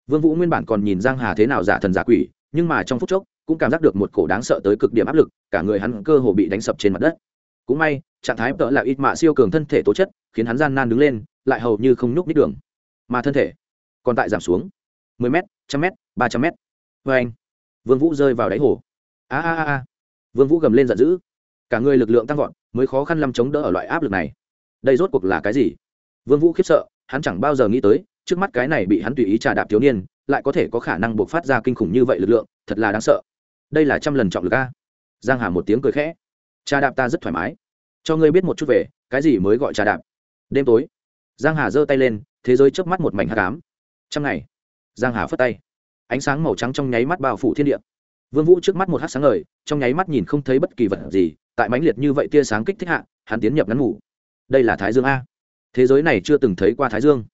Vương vũ nguyên bản còn nhìn giang hà thế nào giả thần giả quỷ, nhưng mà trong phút chốc, cũng cảm giác được một cổ đáng sợ tới cực điểm áp lực, cả người hắn cơ hồ bị đánh sập trên mặt đất. Cũng may, trạng thái tợ là ít mạ siêu cường thân thể tố chất, khiến hắn gian nan đứng lên, lại hầu như không nhúc nít đường. Mà thân thể còn tại giảm xuống. 10 m 100 m 300 m với anh, vương vũ rơi vào đáy hồ. A a a. Vương vũ gầm lên giận dữ. Cả người lực lượng tăng vọt, mới khó khăn lắm chống đỡ ở loại áp lực này. Đây rốt cuộc là cái gì? Vương vũ khiếp sợ hắn chẳng bao giờ nghĩ tới, trước mắt cái này bị hắn tùy ý trà đạp thiếu niên, lại có thể có khả năng buộc phát ra kinh khủng như vậy lực lượng, thật là đáng sợ. Đây là trăm lần trọng lực a. Giang hà một tiếng cười khẽ. Trà đạp ta rất thoải mái. Cho ngươi biết một chút về, cái gì mới gọi trà đạp? Đêm tối, giang hà giơ tay lên, thế giới chớp mắt một mảnh hát cám trăm ngày, giang hà phất tay. Ánh sáng màu trắng trong nháy mắt bao phủ thiên địa. Vương vũ trước mắt một hát sáng ngời, trong nháy mắt nhìn không thấy bất kỳ vật gì, tại mãnh liệt như vậy tia sáng kích thích hạ, hắn tiến nhập ngắn ngủ. Đây là thái dương a thế giới này chưa từng thấy qua thái dương.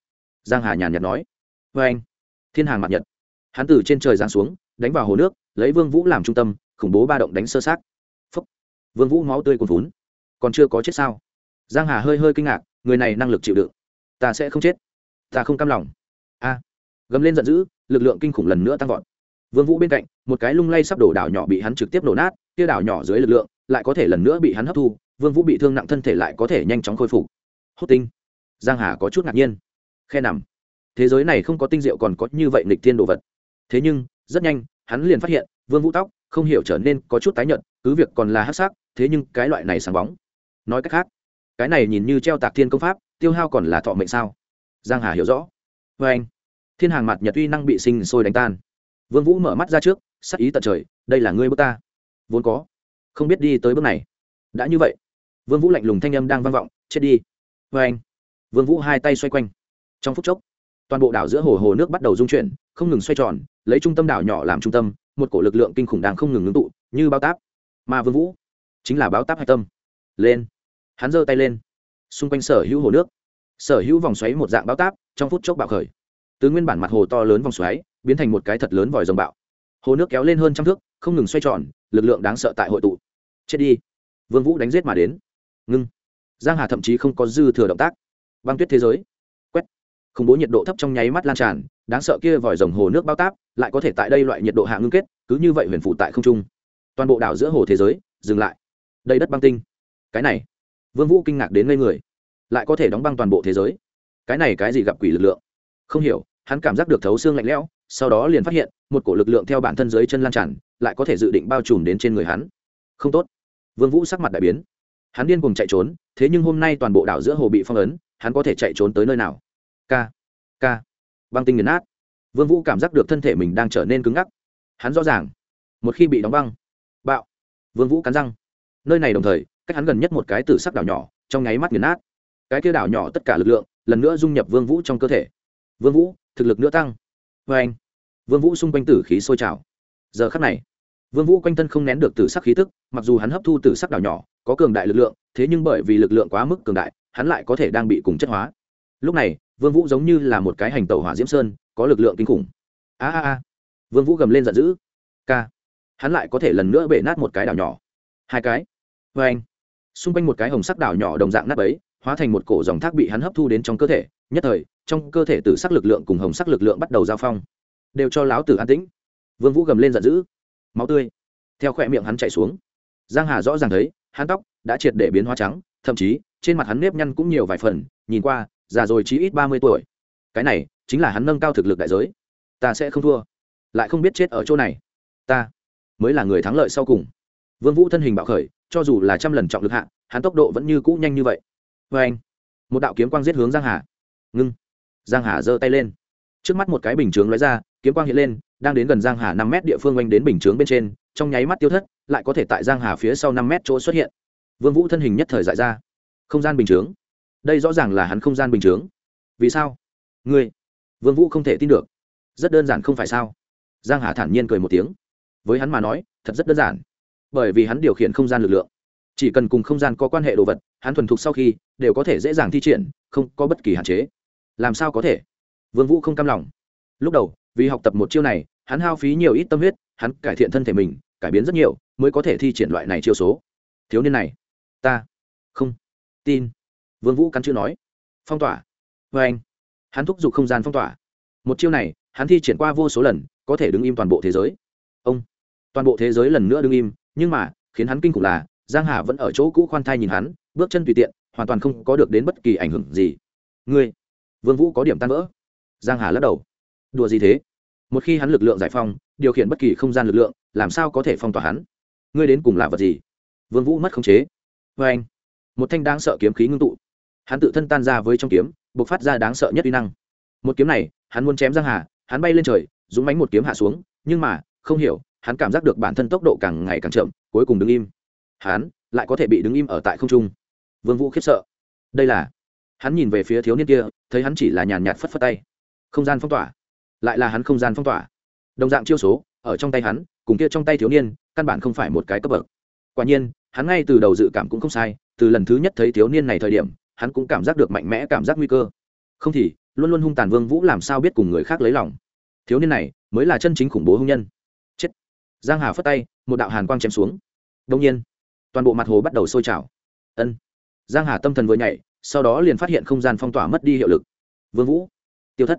Giang hà nhàn nhạt nói. Vê anh. Thiên hàng mặt nhật. Hắn từ trên trời giáng xuống, đánh vào hồ nước, lấy vương vũ làm trung tâm, khủng bố ba động đánh sơ sát Phúc. vương vũ máu tươi cuồn vốn còn chưa có chết sao? Giang hà hơi hơi kinh ngạc, người này năng lực chịu đựng. Ta sẽ không chết. Ta không cam lòng. A. Gầm lên giận dữ, lực lượng kinh khủng lần nữa tăng vọt. Vương vũ bên cạnh, một cái lung lay sắp đổ đảo nhỏ bị hắn trực tiếp nổ nát, kia đảo nhỏ dưới lực lượng lại có thể lần nữa bị hắn hấp thu, vương vũ bị thương nặng thân thể lại có thể nhanh chóng khôi phục. Hốt tinh giang hà có chút ngạc nhiên. Khe nằm. Thế giới này không có tinh diệu còn có như vậy nghịch thiên đồ vật. Thế nhưng, rất nhanh, hắn liền phát hiện, vương vũ tóc, không hiểu trở nên có chút tái nhợt, cứ việc còn là hắc sắc, thế nhưng cái loại này sáng bóng. Nói cách khác, cái này nhìn như treo tạc thiên công pháp, tiêu hao còn là thọ mệnh sao? Giang hà hiểu rõ. Với anh, thiên hàng mặt nhật uy năng bị sinh sôi đánh tan. Vương vũ mở mắt ra trước, sắc ý tận trời, đây là ngươi bước ta. Vốn có. Không biết đi tới bước này. Đã như vậy. Vương vũ lạnh lùng thanh âm đang vang vọng, chết đi. Với anh vương vũ hai tay xoay quanh. Trong phút chốc, toàn bộ đảo giữa hồ hồ nước bắt đầu rung chuyển, không ngừng xoay tròn, lấy trung tâm đảo nhỏ làm trung tâm, một cổ lực lượng kinh khủng đang không ngừng ngưng tụ, như bao táp. Mà vương vũ chính là báo táp hạch tâm. Lên. Hắn giơ tay lên. Xung quanh sở hữu hồ nước, sở hữu vòng xoáy một dạng báo táp, trong phút chốc bạo khởi. Từ nguyên bản mặt hồ to lớn vòng xoáy, biến thành một cái thật lớn vòi rồng bạo. Hồ nước kéo lên hơn trăm thước, không ngừng xoay tròn, lực lượng đáng sợ tại hội tụ. Chết đi. Vương vũ đánh giết mà đến. Ngưng. Giang hà thậm chí không có dư thừa động tác băng tuyết thế giới. Quét. Khủng bố nhiệt độ thấp trong nháy mắt lan tràn, đáng sợ kia vòi rồng hồ nước bao táp, lại có thể tại đây loại nhiệt độ hạ ngưng kết, cứ như vậy huyền phụ tại không trung. Toàn bộ đảo giữa hồ thế giới, dừng lại. Đây đất băng tinh. Cái này. Vương vũ kinh ngạc đến ngây người. Lại có thể đóng băng toàn bộ thế giới. Cái này cái gì gặp quỷ lực lượng? Không hiểu, hắn cảm giác được thấu xương lạnh lẽo, sau đó liền phát hiện, một cổ lực lượng theo bản thân dưới chân lan tràn, lại có thể dự định bao trùm đến trên người hắn. Không tốt. Vương vũ sắc mặt đại biến. Hắn điên cùng chạy trốn, thế nhưng hôm nay toàn bộ đảo giữa hồ bị phong ấn hắn có thể chạy trốn tới nơi nào? K k băng tinh nghiền nát. Vương vũ cảm giác được thân thể mình đang trở nên cứng ngắc. Hắn rõ ràng. Một khi bị đóng băng, bạo. Vương vũ cắn răng. Nơi này đồng thời, cách hắn gần nhất một cái tử sắc đảo nhỏ, trong nháy mắt nghiền nát. Cái kia đảo nhỏ tất cả lực lượng, lần nữa dung nhập vương vũ trong cơ thể. Vương vũ, thực lực nữa tăng. Với anh. Vương vũ xung quanh tử khí sôi trào. Giờ khắc này, vương vũ quanh thân không nén được tử sắc khí tức, mặc dù hắn hấp thu tử sắc đảo nhỏ, có cường đại lực lượng, thế nhưng bởi vì lực lượng quá mức cường đại hắn lại có thể đang bị cùng chất hóa. Lúc này, vương vũ giống như là một cái hành tẩu hỏa diễm sơn, có lực lượng kinh khủng. A a a. Vương vũ gầm lên giận dữ. Ca hắn lại có thể lần nữa bể nát một cái đảo nhỏ. Hai cái. Với anh. Xung quanh một cái hồng sắc đảo nhỏ đồng dạng nát ấy, hóa thành một cổ dòng thác bị hắn hấp thu đến trong cơ thể. Nhất thời, trong cơ thể tử sắc lực lượng cùng hồng sắc lực lượng bắt đầu giao phong. Đều cho láo tử an tĩnh. Vương vũ gầm lên giận dữ. Máu tươi. Theo khỏe miệng hắn chạy xuống. Giang hà rõ ràng thấy, hắn tóc đã triệt để biến hóa trắng, thậm chí trên mặt hắn nếp nhăn cũng nhiều vài phần, nhìn qua, già rồi chí ít ba mươi tuổi. Cái này, chính là hắn nâng cao thực lực đại giới. Ta sẽ không thua. Lại không biết chết ở chỗ này. Ta mới là người thắng lợi sau cùng. Vương vũ thân hình bạo khởi, cho dù là trăm lần trọng lực hạ, hắn tốc độ vẫn như cũ nhanh như vậy. Vê anh, một đạo kiếm quang giết hướng giang hà. Ngưng. Giang hà giơ tay lên. Trước mắt một cái bình chướng lóe ra, kiếm quang hiện lên, đang đến gần giang hà năm mét địa phương oanh đến bình chướng bên trên, trong nháy mắt tiêu thất, lại có thể tại giang hà phía sau năm mét chỗ xuất hiện. Vương vũ thân hình nhất thời dại ra không gian bình chướng. Đây rõ ràng là hắn không gian bình chướng. Vì sao? Ngươi, vương vũ không thể tin được. Rất đơn giản không phải sao? Giang hà thản nhiên cười một tiếng. Với hắn mà nói, thật rất đơn giản. Bởi vì hắn điều khiển không gian lực lượng. Chỉ cần cùng không gian có quan hệ đồ vật, hắn thuần thục sau khi, đều có thể dễ dàng thi triển, không có bất kỳ hạn chế. Làm sao có thể? Vương vũ không cam lòng. Lúc đầu, vì học tập một chiêu này, hắn hao phí nhiều ít tâm huyết, hắn cải thiện thân thể mình, cải biến rất nhiều, mới có thể thi triển loại này chiêu số. Thiếu niên này, ta, không tin. Vương vũ cắn chữ nói. Phong tỏa. Với anh. Hắn thúc giục không gian phong tỏa. Một chiêu này, hắn thi triển qua vô số lần, có thể đứng im toàn bộ thế giới. Ông. Toàn bộ thế giới lần nữa đứng im, nhưng mà, khiến hắn kinh khủng là, giang hà vẫn ở chỗ cũ khoan thai nhìn hắn, bước chân tùy tiện, hoàn toàn không có được đến bất kỳ ảnh hưởng gì. Ngươi. Vương vũ có điểm tan vỡ. Giang hà lắc đầu. Đùa gì thế? Một khi hắn lực lượng giải phong điều khiển bất kỳ không gian lực lượng, làm sao có thể phong tỏa hắn? Ngươi đến cùng là vật gì? Vương vũ mất khống chế. Với anh một thanh đáng sợ kiếm khí ngưng tụ. Hắn tự thân tan ra với trong kiếm, bộc phát ra đáng sợ nhất uy năng. Một kiếm này, hắn muốn chém giang hà, hắn bay lên trời, dũng mánh một kiếm hạ xuống, nhưng mà, không hiểu, hắn cảm giác được bản thân tốc độ càng ngày càng chậm, cuối cùng đứng im. Hắn lại có thể bị đứng im ở tại không trung. Vương vũ khiếp sợ. Đây là, hắn nhìn về phía thiếu niên kia, thấy hắn chỉ là nhàn nhạt phất phất tay. Không gian phong tỏa. Lại là hắn không gian phong tỏa. Đồng dạng chiêu số, ở trong tay hắn, cùng kia trong tay thiếu niên, căn bản không phải một cái cấp bậc. Quả nhiên, hắn ngay từ đầu dự cảm cũng không sai từ lần thứ nhất thấy thiếu niên này thời điểm hắn cũng cảm giác được mạnh mẽ cảm giác nguy cơ. Không thì luôn luôn hung tàn vương vũ làm sao biết cùng người khác lấy lòng? Thiếu niên này mới là chân chính khủng bố hung nhân. Chết. Giang hà phất tay một đạo hàn quang chém xuống. Đông nhiên toàn bộ mặt hồ bắt đầu sôi trào. Ân. Giang hà tâm thần vừa nhảy sau đó liền phát hiện không gian phong tỏa mất đi hiệu lực. Vương vũ. Tiêu thất.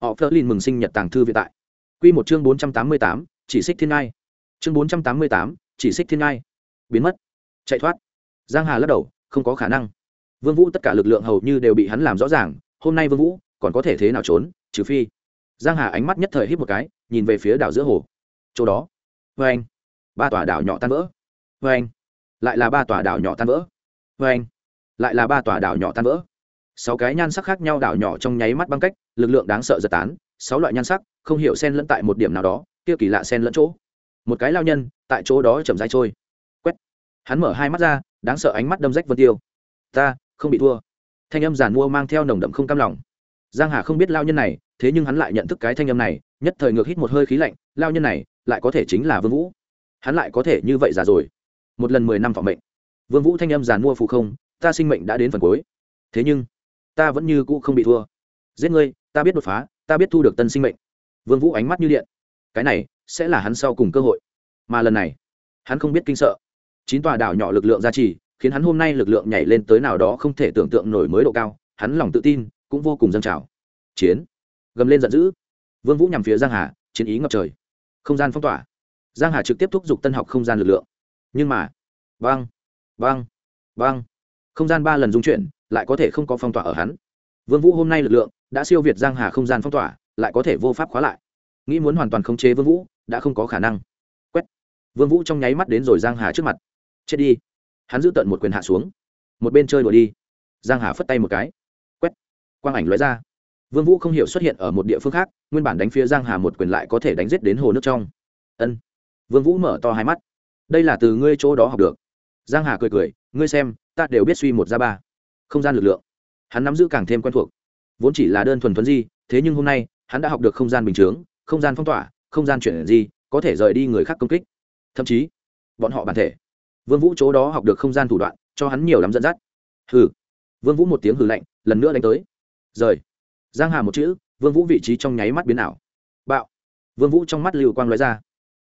Họ phớt lên mừng sinh nhật tàng thư viện tại. Quy một chương bốn trăm tám mươi tám, chỉ xích thiên ngai. Chương bốn trăm tám mươi tám, chỉ xích thiên ngai. Biến mất. Chạy thoát giang hà lắc đầu, không có khả năng. Vương vũ tất cả lực lượng hầu như đều bị hắn làm rõ ràng, hôm nay vương vũ còn có thể thế nào trốn, trừ phi. Giang hà ánh mắt nhất thời hít một cái, nhìn về phía đảo giữa hồ. Chỗ đó. Vê anh. Ba tòa đảo nhỏ tan vỡ. Vê anh. Lại là ba tòa đảo nhỏ tan vỡ. Vê anh. Lại là ba tòa đảo nhỏ tan vỡ. Sáu cái nhan sắc khác nhau đảo nhỏ trong nháy mắt băng cách, lực lượng đáng sợ giật tán, sáu loại nhan sắc, không hiểu xen lẫn tại một điểm nào đó, kia kỳ lạ xen lẫn chỗ. Một cái lao nhân, tại chỗ đó chậm rãi trôi. Quét. Hắn mở hai mắt ra đáng sợ ánh mắt đâm rách vân tiêu. Ta, không bị thua. Thanh âm giản mua mang theo nồng đậm không cam lòng. Giang hà không biết lao nhân này, thế nhưng hắn lại nhận thức cái thanh âm này, nhất thời ngược hít một hơi khí lạnh, lao nhân này, lại có thể chính là vương vũ. Hắn lại có thể như vậy già rồi. Một lần mười năm phòng mệnh. Vương vũ thanh âm giàn mua phụ không, ta sinh mệnh đã đến phần cuối. Thế nhưng, ta vẫn như cũ không bị thua. Giết ngươi, ta biết đột phá, ta biết thu được tân sinh mệnh. Vương vũ ánh mắt như điện. Cái này sẽ là hắn sau cùng cơ hội. Mà lần này, hắn không biết kinh sợ chín tòa đảo nhỏ lực lượng gia trì, khiến hắn hôm nay lực lượng nhảy lên tới nào đó không thể tưởng tượng nổi mới độ cao, hắn lòng tự tin, cũng vô cùng dâng trào. Chiến. Gầm lên giận dữ. Vương vũ nhằm phía giang hà, chiến ý ngập trời. Không gian phong tỏa. Giang hà trực tiếp thúc giục tân học không gian lực lượng. Nhưng mà băng băng băng không gian ba lần dung chuyển, lại có thể không có phong tỏa ở hắn. Vương vũ hôm nay lực lượng đã siêu việt giang hà không gian phong tỏa, lại có thể vô pháp khóa lại. Nghĩ muốn hoàn toàn khống chế vương vũ, đã không có khả năng. Quét. Vương vũ trong nháy mắt đến rồi giang hà trước mặt chết đi. Hắn giữ tận một quyền hạ xuống. Một bên chơi đùa đi. Giang hà phất tay một cái. Quét. Quang ảnh lóe ra. Vương vũ không hiểu xuất hiện ở một địa phương khác, nguyên bản đánh phía giang hà một quyền lại có thể đánh giết đến hồ nước trong. Ân. Vương vũ mở to hai mắt. Đây là từ ngươi chỗ đó học được. Giang hà cười cười, ngươi xem, ta đều biết suy một ra ba. Không gian lực lượng. Hắn nắm giữ càng thêm quen thuộc. Vốn chỉ là đơn thuần thuần di, thế nhưng hôm nay, hắn đã học được không gian bình chướng, không gian phong tỏa, không gian chuyển di, có thể rời đi người khác công kích. Thậm chí, bọn họ bản thể vương vũ chỗ đó học được không gian thủ đoạn, cho hắn nhiều lắm dẫn dắt. Hừ. Vương vũ một tiếng hừ lạnh, lần nữa đánh tới. Rời. Giang hà một chữ, vương vũ vị trí trong nháy mắt biến ảo. Bạo. Vương vũ trong mắt lưu quang lóe ra.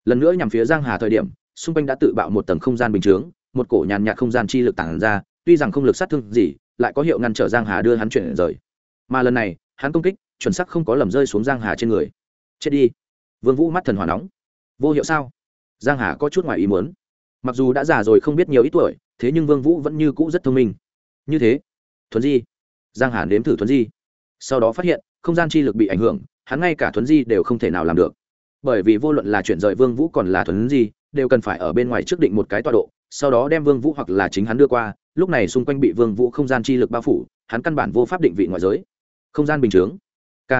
Lần nữa nhằm phía giang hà thời điểm, xung quanh đã tự bạo một tầng không gian bình chướng, một cổ nhàn nhạt không gian chi lực tản ra, tuy rằng không lực sát thương gì, lại có hiệu ngăn trở giang hà đưa hắn chuyển rời. Mà lần này, hắn công kích, chuẩn xác không có lầm rơi xuống giang hà trên người. Chết đi. Vương vũ mắt thần hỏa nóng. Vô hiệu sao? Giang hà có chút ngoài ý muốn mặc dù đã già rồi không biết nhiều ít tuổi, thế nhưng vương vũ vẫn như cũ rất thông minh. Như thế, thuấn di, giang hàn đếm thử thuấn di. Sau đó phát hiện, không gian chi lực bị ảnh hưởng, hắn ngay cả thuấn di đều không thể nào làm được. Bởi vì vô luận là chuyển rời vương vũ còn là thuấn di, đều cần phải ở bên ngoài trước định một cái tọa độ, sau đó đem vương vũ hoặc là chính hắn đưa qua, lúc này xung quanh bị vương vũ không gian chi lực bao phủ, hắn căn bản vô pháp định vị ngoại giới. Không gian bình thường k.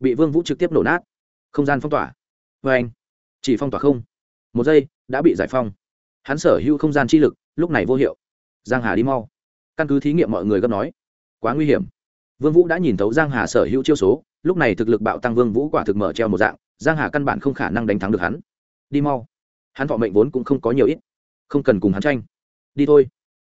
Bị vương vũ trực tiếp nổ nát. Không gian phong tỏa. Với anh chỉ phong tỏa không. Một giây, đã bị giải phong hắn sở hữu không gian chi lực, lúc này vô hiệu. Giang hà đi mau. Căn cứ thí nghiệm mọi người gấp nói. Quá nguy hiểm. Vương vũ đã nhìn thấu giang hà sở hữu chiêu số, lúc này thực lực bạo tăng vương vũ quả thực mở treo một dạng, giang hà căn bản không khả năng đánh thắng được hắn. Đi mau. Hắn thọ mệnh vốn cũng không có nhiều ít. Không cần cùng hắn tranh. Đi thôi.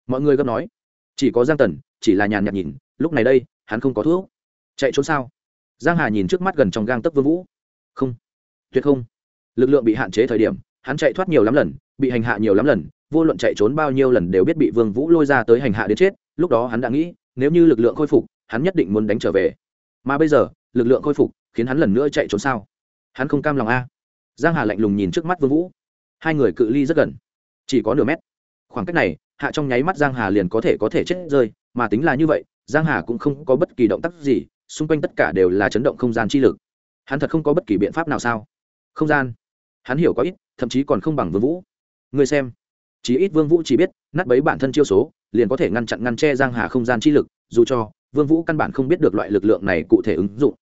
Mọi người gấp nói. Chỉ có giang tần, chỉ là nhàn nhạt nhìn, lúc này đây, hắn không có thuốc. Chạy trốn sao? Giang hà nhìn trước mắt gần trong gang tấc vương vũ. Không. Tuyệt không. Lực lượng bị hạn chế thời điểm, hắn chạy thoát nhiều lắm lần bị hành hạ nhiều lắm lần, vô luận chạy trốn bao nhiêu lần đều biết bị vương vũ lôi ra tới hành hạ đến chết, lúc đó hắn đã nghĩ, nếu như lực lượng khôi phục, hắn nhất định muốn đánh trở về. Mà bây giờ, lực lượng khôi phục, khiến hắn lần nữa chạy trốn sao? Hắn không cam lòng a. Giang hà lạnh lùng nhìn trước mắt vương vũ. Hai người cự ly rất gần, chỉ có nửa mét. Khoảng cách này, hạ trong nháy mắt giang hà liền có thể có thể chết rơi, mà tính là như vậy, giang hà cũng không có bất kỳ động tác gì, xung quanh tất cả đều là chấn động không gian chi lực. Hắn thật không có bất kỳ biện pháp nào sao? Không gian. Hắn hiểu có ít, thậm chí còn không bằng vương vũ người xem. Chỉ ít vương vũ chỉ biết, nát bấy bản thân chiêu số, liền có thể ngăn chặn ngăn che giang hà không gian chi lực, dù cho vương vũ căn bản không biết được loại lực lượng này cụ thể ứng dụng.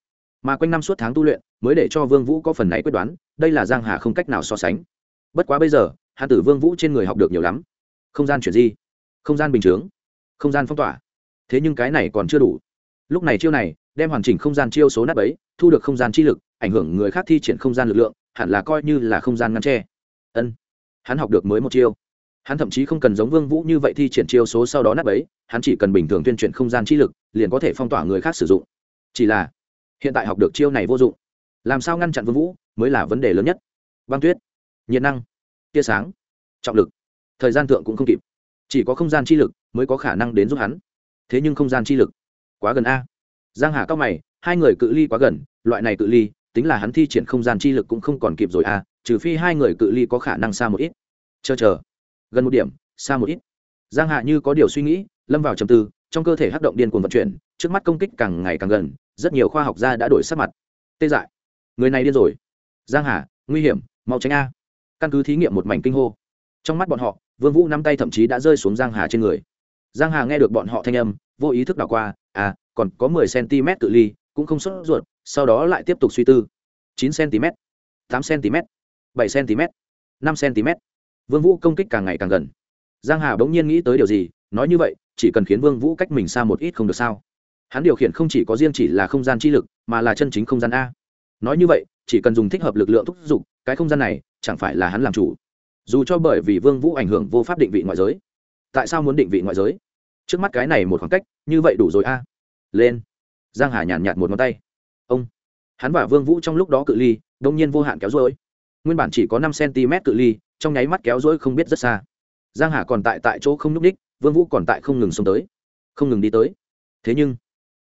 Mà quanh năm suốt tháng tu luyện, mới để cho vương vũ có phần này quyết đoán, đây là giang hà không cách nào so sánh. Bất quá bây giờ hạ tử vương vũ trên người học được nhiều lắm. Không gian chuyển di, không gian bình chướng, không gian phong tỏa. Thế nhưng cái này còn chưa đủ. Lúc này chiêu này, đem hoàn chỉnh không gian chiêu số nát ấy thu được không gian chi lực, ảnh hưởng người khác thi triển không gian lực lượng, hẳn là coi như là không gian ngăn tre ân hắn học được mới một chiêu. Hắn thậm chí không cần giống vương vũ như vậy thi triển chiêu số sau đó nắp ấy, hắn chỉ cần bình thường tuyên truyền không gian chi lực, liền có thể phong tỏa người khác sử dụng. Chỉ là, hiện tại học được chiêu này vô dụng. Làm sao ngăn chặn vương vũ mới là vấn đề lớn nhất. Băng tuyết, nhiệt năng, tia sáng, trọng lực, thời gian thượng cũng không kịp. Chỉ có không gian chi lực mới có khả năng đến giúp hắn. Thế nhưng không gian chi lực, quá gần a. Giang hà cao mày, hai người cự ly quá gần, loại này cự ly, tính là hắn thi triển không gian chi lực cũng không còn kịp rồi a trừ phi hai người cự ly có khả năng xa một ít. Chờ chờ. Gần một điểm, xa một ít. Giang hạ như có điều suy nghĩ, lâm vào trầm tư, trong cơ thể hắc động điên cuồng vận chuyển, trước mắt công kích càng ngày càng gần, rất nhiều khoa học gia đã đổi sắc mặt. Tê dại. Người này điên rồi. Giang hà nguy hiểm, mau tránh a. Căn cứ thí nghiệm một mảnh kinh hô. Trong mắt bọn họ, vương vũ nắm tay thậm chí đã rơi xuống giang hà trên người. Giang hà nghe được bọn họ thanh âm, vô ý thức đảo qua à còn có 10 cm cự ly, cũng không xuất ruột, sau đó lại tiếp tục suy tư. 9 cm 8 cm bảy cm, năm cm. Vương vũ công kích càng ngày càng gần. Giang hà bỗng nhiên nghĩ tới điều gì, nói như vậy, chỉ cần khiến vương vũ cách mình xa một ít không được sao. Hắn điều khiển không chỉ có riêng chỉ là không gian chi lực, mà là chân chính không gian a. Nói như vậy, chỉ cần dùng thích hợp lực lượng thúc giục, cái không gian này chẳng phải là hắn làm chủ. Dù cho bởi vì vương vũ ảnh hưởng vô pháp định vị ngoại giới. Tại sao muốn định vị ngoại giới? Trước mắt cái này một khoảng cách, như vậy đủ rồi a. Lên. Giang hà nhàn nhạt một ngón tay. Ông. Hắn và vương vũ trong lúc đó cự ly, đông nhiên vô hạn kéo dối nguyên bản chỉ có năm cm cự ly, trong nháy mắt kéo dối không biết rất xa. Giang hà còn tại tại chỗ không nhúc ních, vương vũ còn tại không ngừng xông tới, không ngừng đi tới. Thế nhưng,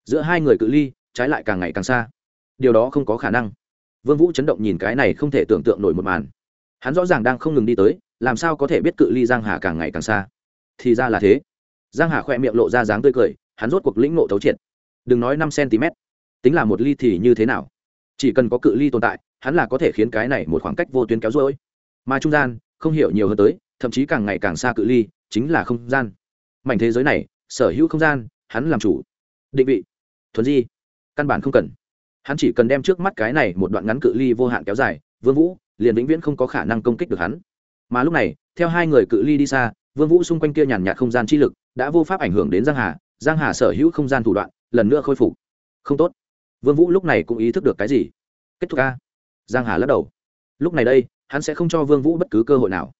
giữa hai người cự ly, trái lại càng ngày càng xa. Điều đó không có khả năng. Vương vũ chấn động nhìn cái này không thể tưởng tượng nổi một màn. Hắn rõ ràng đang không ngừng đi tới, làm sao có thể biết cự ly giang hà càng ngày càng xa? Thì ra là thế. Giang hà khoe miệng lộ ra dáng tươi cười, hắn rốt cuộc lĩnh ngộ thấu triệt. Đừng nói năm cm, tính là một ly thì như thế nào? Chỉ cần có cự ly tồn tại hắn là có thể khiến cái này một khoảng cách vô tuyến kéo rỗi mà trung gian, không hiểu nhiều hơn tới, thậm chí càng ngày càng xa cự ly, chính là không gian. Mảnh thế giới này, sở hữu không gian, hắn làm chủ. Định vị. Thuần di. Căn bản không cần. Hắn chỉ cần đem trước mắt cái này một đoạn ngắn cự ly vô hạn kéo dài, vương vũ liền vĩnh viễn không có khả năng công kích được hắn. Mà lúc này, theo hai người cự ly đi xa, vương vũ xung quanh kia nhàn nhạt không gian chi lực đã vô pháp ảnh hưởng đến giang hà. Giang hà sở hữu không gian thủ đoạn lần nữa khôi phục. Không tốt. Vương vũ lúc này cũng ý thức được cái gì? Kết thúc a giang hà lắc đầu. Lúc này đây, hắn sẽ không cho vương vũ bất cứ cơ hội nào.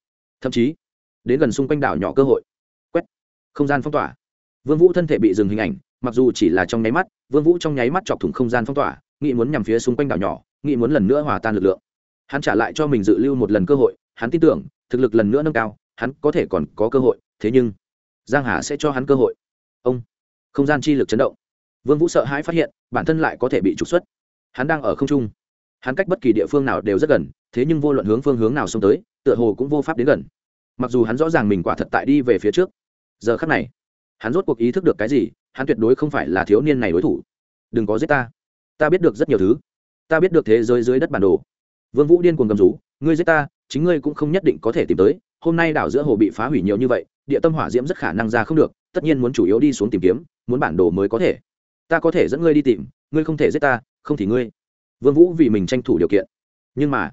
Thậm chí, đến gần xung quanh đảo nhỏ cơ hội. Quét. Không gian phong tỏa. Vương vũ thân thể bị dừng hình ảnh, mặc dù chỉ là trong nháy mắt, vương vũ trong nháy mắt chọc thủng không gian phong tỏa, nghĩ muốn nhằm phía xung quanh đảo nhỏ, nghĩ muốn lần nữa hòa tan lực lượng. Hắn trả lại cho mình dự lưu một lần cơ hội, hắn tin tưởng, thực lực lần nữa nâng cao, hắn có thể còn có cơ hội, thế nhưng, giang hà sẽ cho hắn cơ hội. Ông. Không gian chi lực chấn động. Vương vũ sợ hãi phát hiện, bản thân lại có thể bị trục xuất. Hắn đang ở không trung hắn cách bất kỳ địa phương nào đều rất gần, thế nhưng vô luận hướng phương hướng nào xông tới, tựa hồ cũng vô pháp đến gần. Mặc dù hắn rõ ràng mình quả thật tại đi về phía trước, giờ khắc này, hắn rốt cuộc ý thức được cái gì, hắn tuyệt đối không phải là thiếu niên này đối thủ. Đừng có giết ta. Ta biết được rất nhiều thứ. Ta biết được thế giới dưới đất bản đồ. Vương vũ điên cuồng cầm rú, ngươi giết ta, chính ngươi cũng không nhất định có thể tìm tới, hôm nay đảo giữa hồ bị phá hủy nhiều như vậy, địa tâm hỏa diễm rất khả năng ra không được, tất nhiên muốn chủ yếu đi xuống tìm kiếm, muốn bản đồ mới có thể. Ta có thể dẫn ngươi đi tìm, ngươi không thể giết ta, không thì ngươi vương vũ vì mình tranh thủ điều kiện. Nhưng mà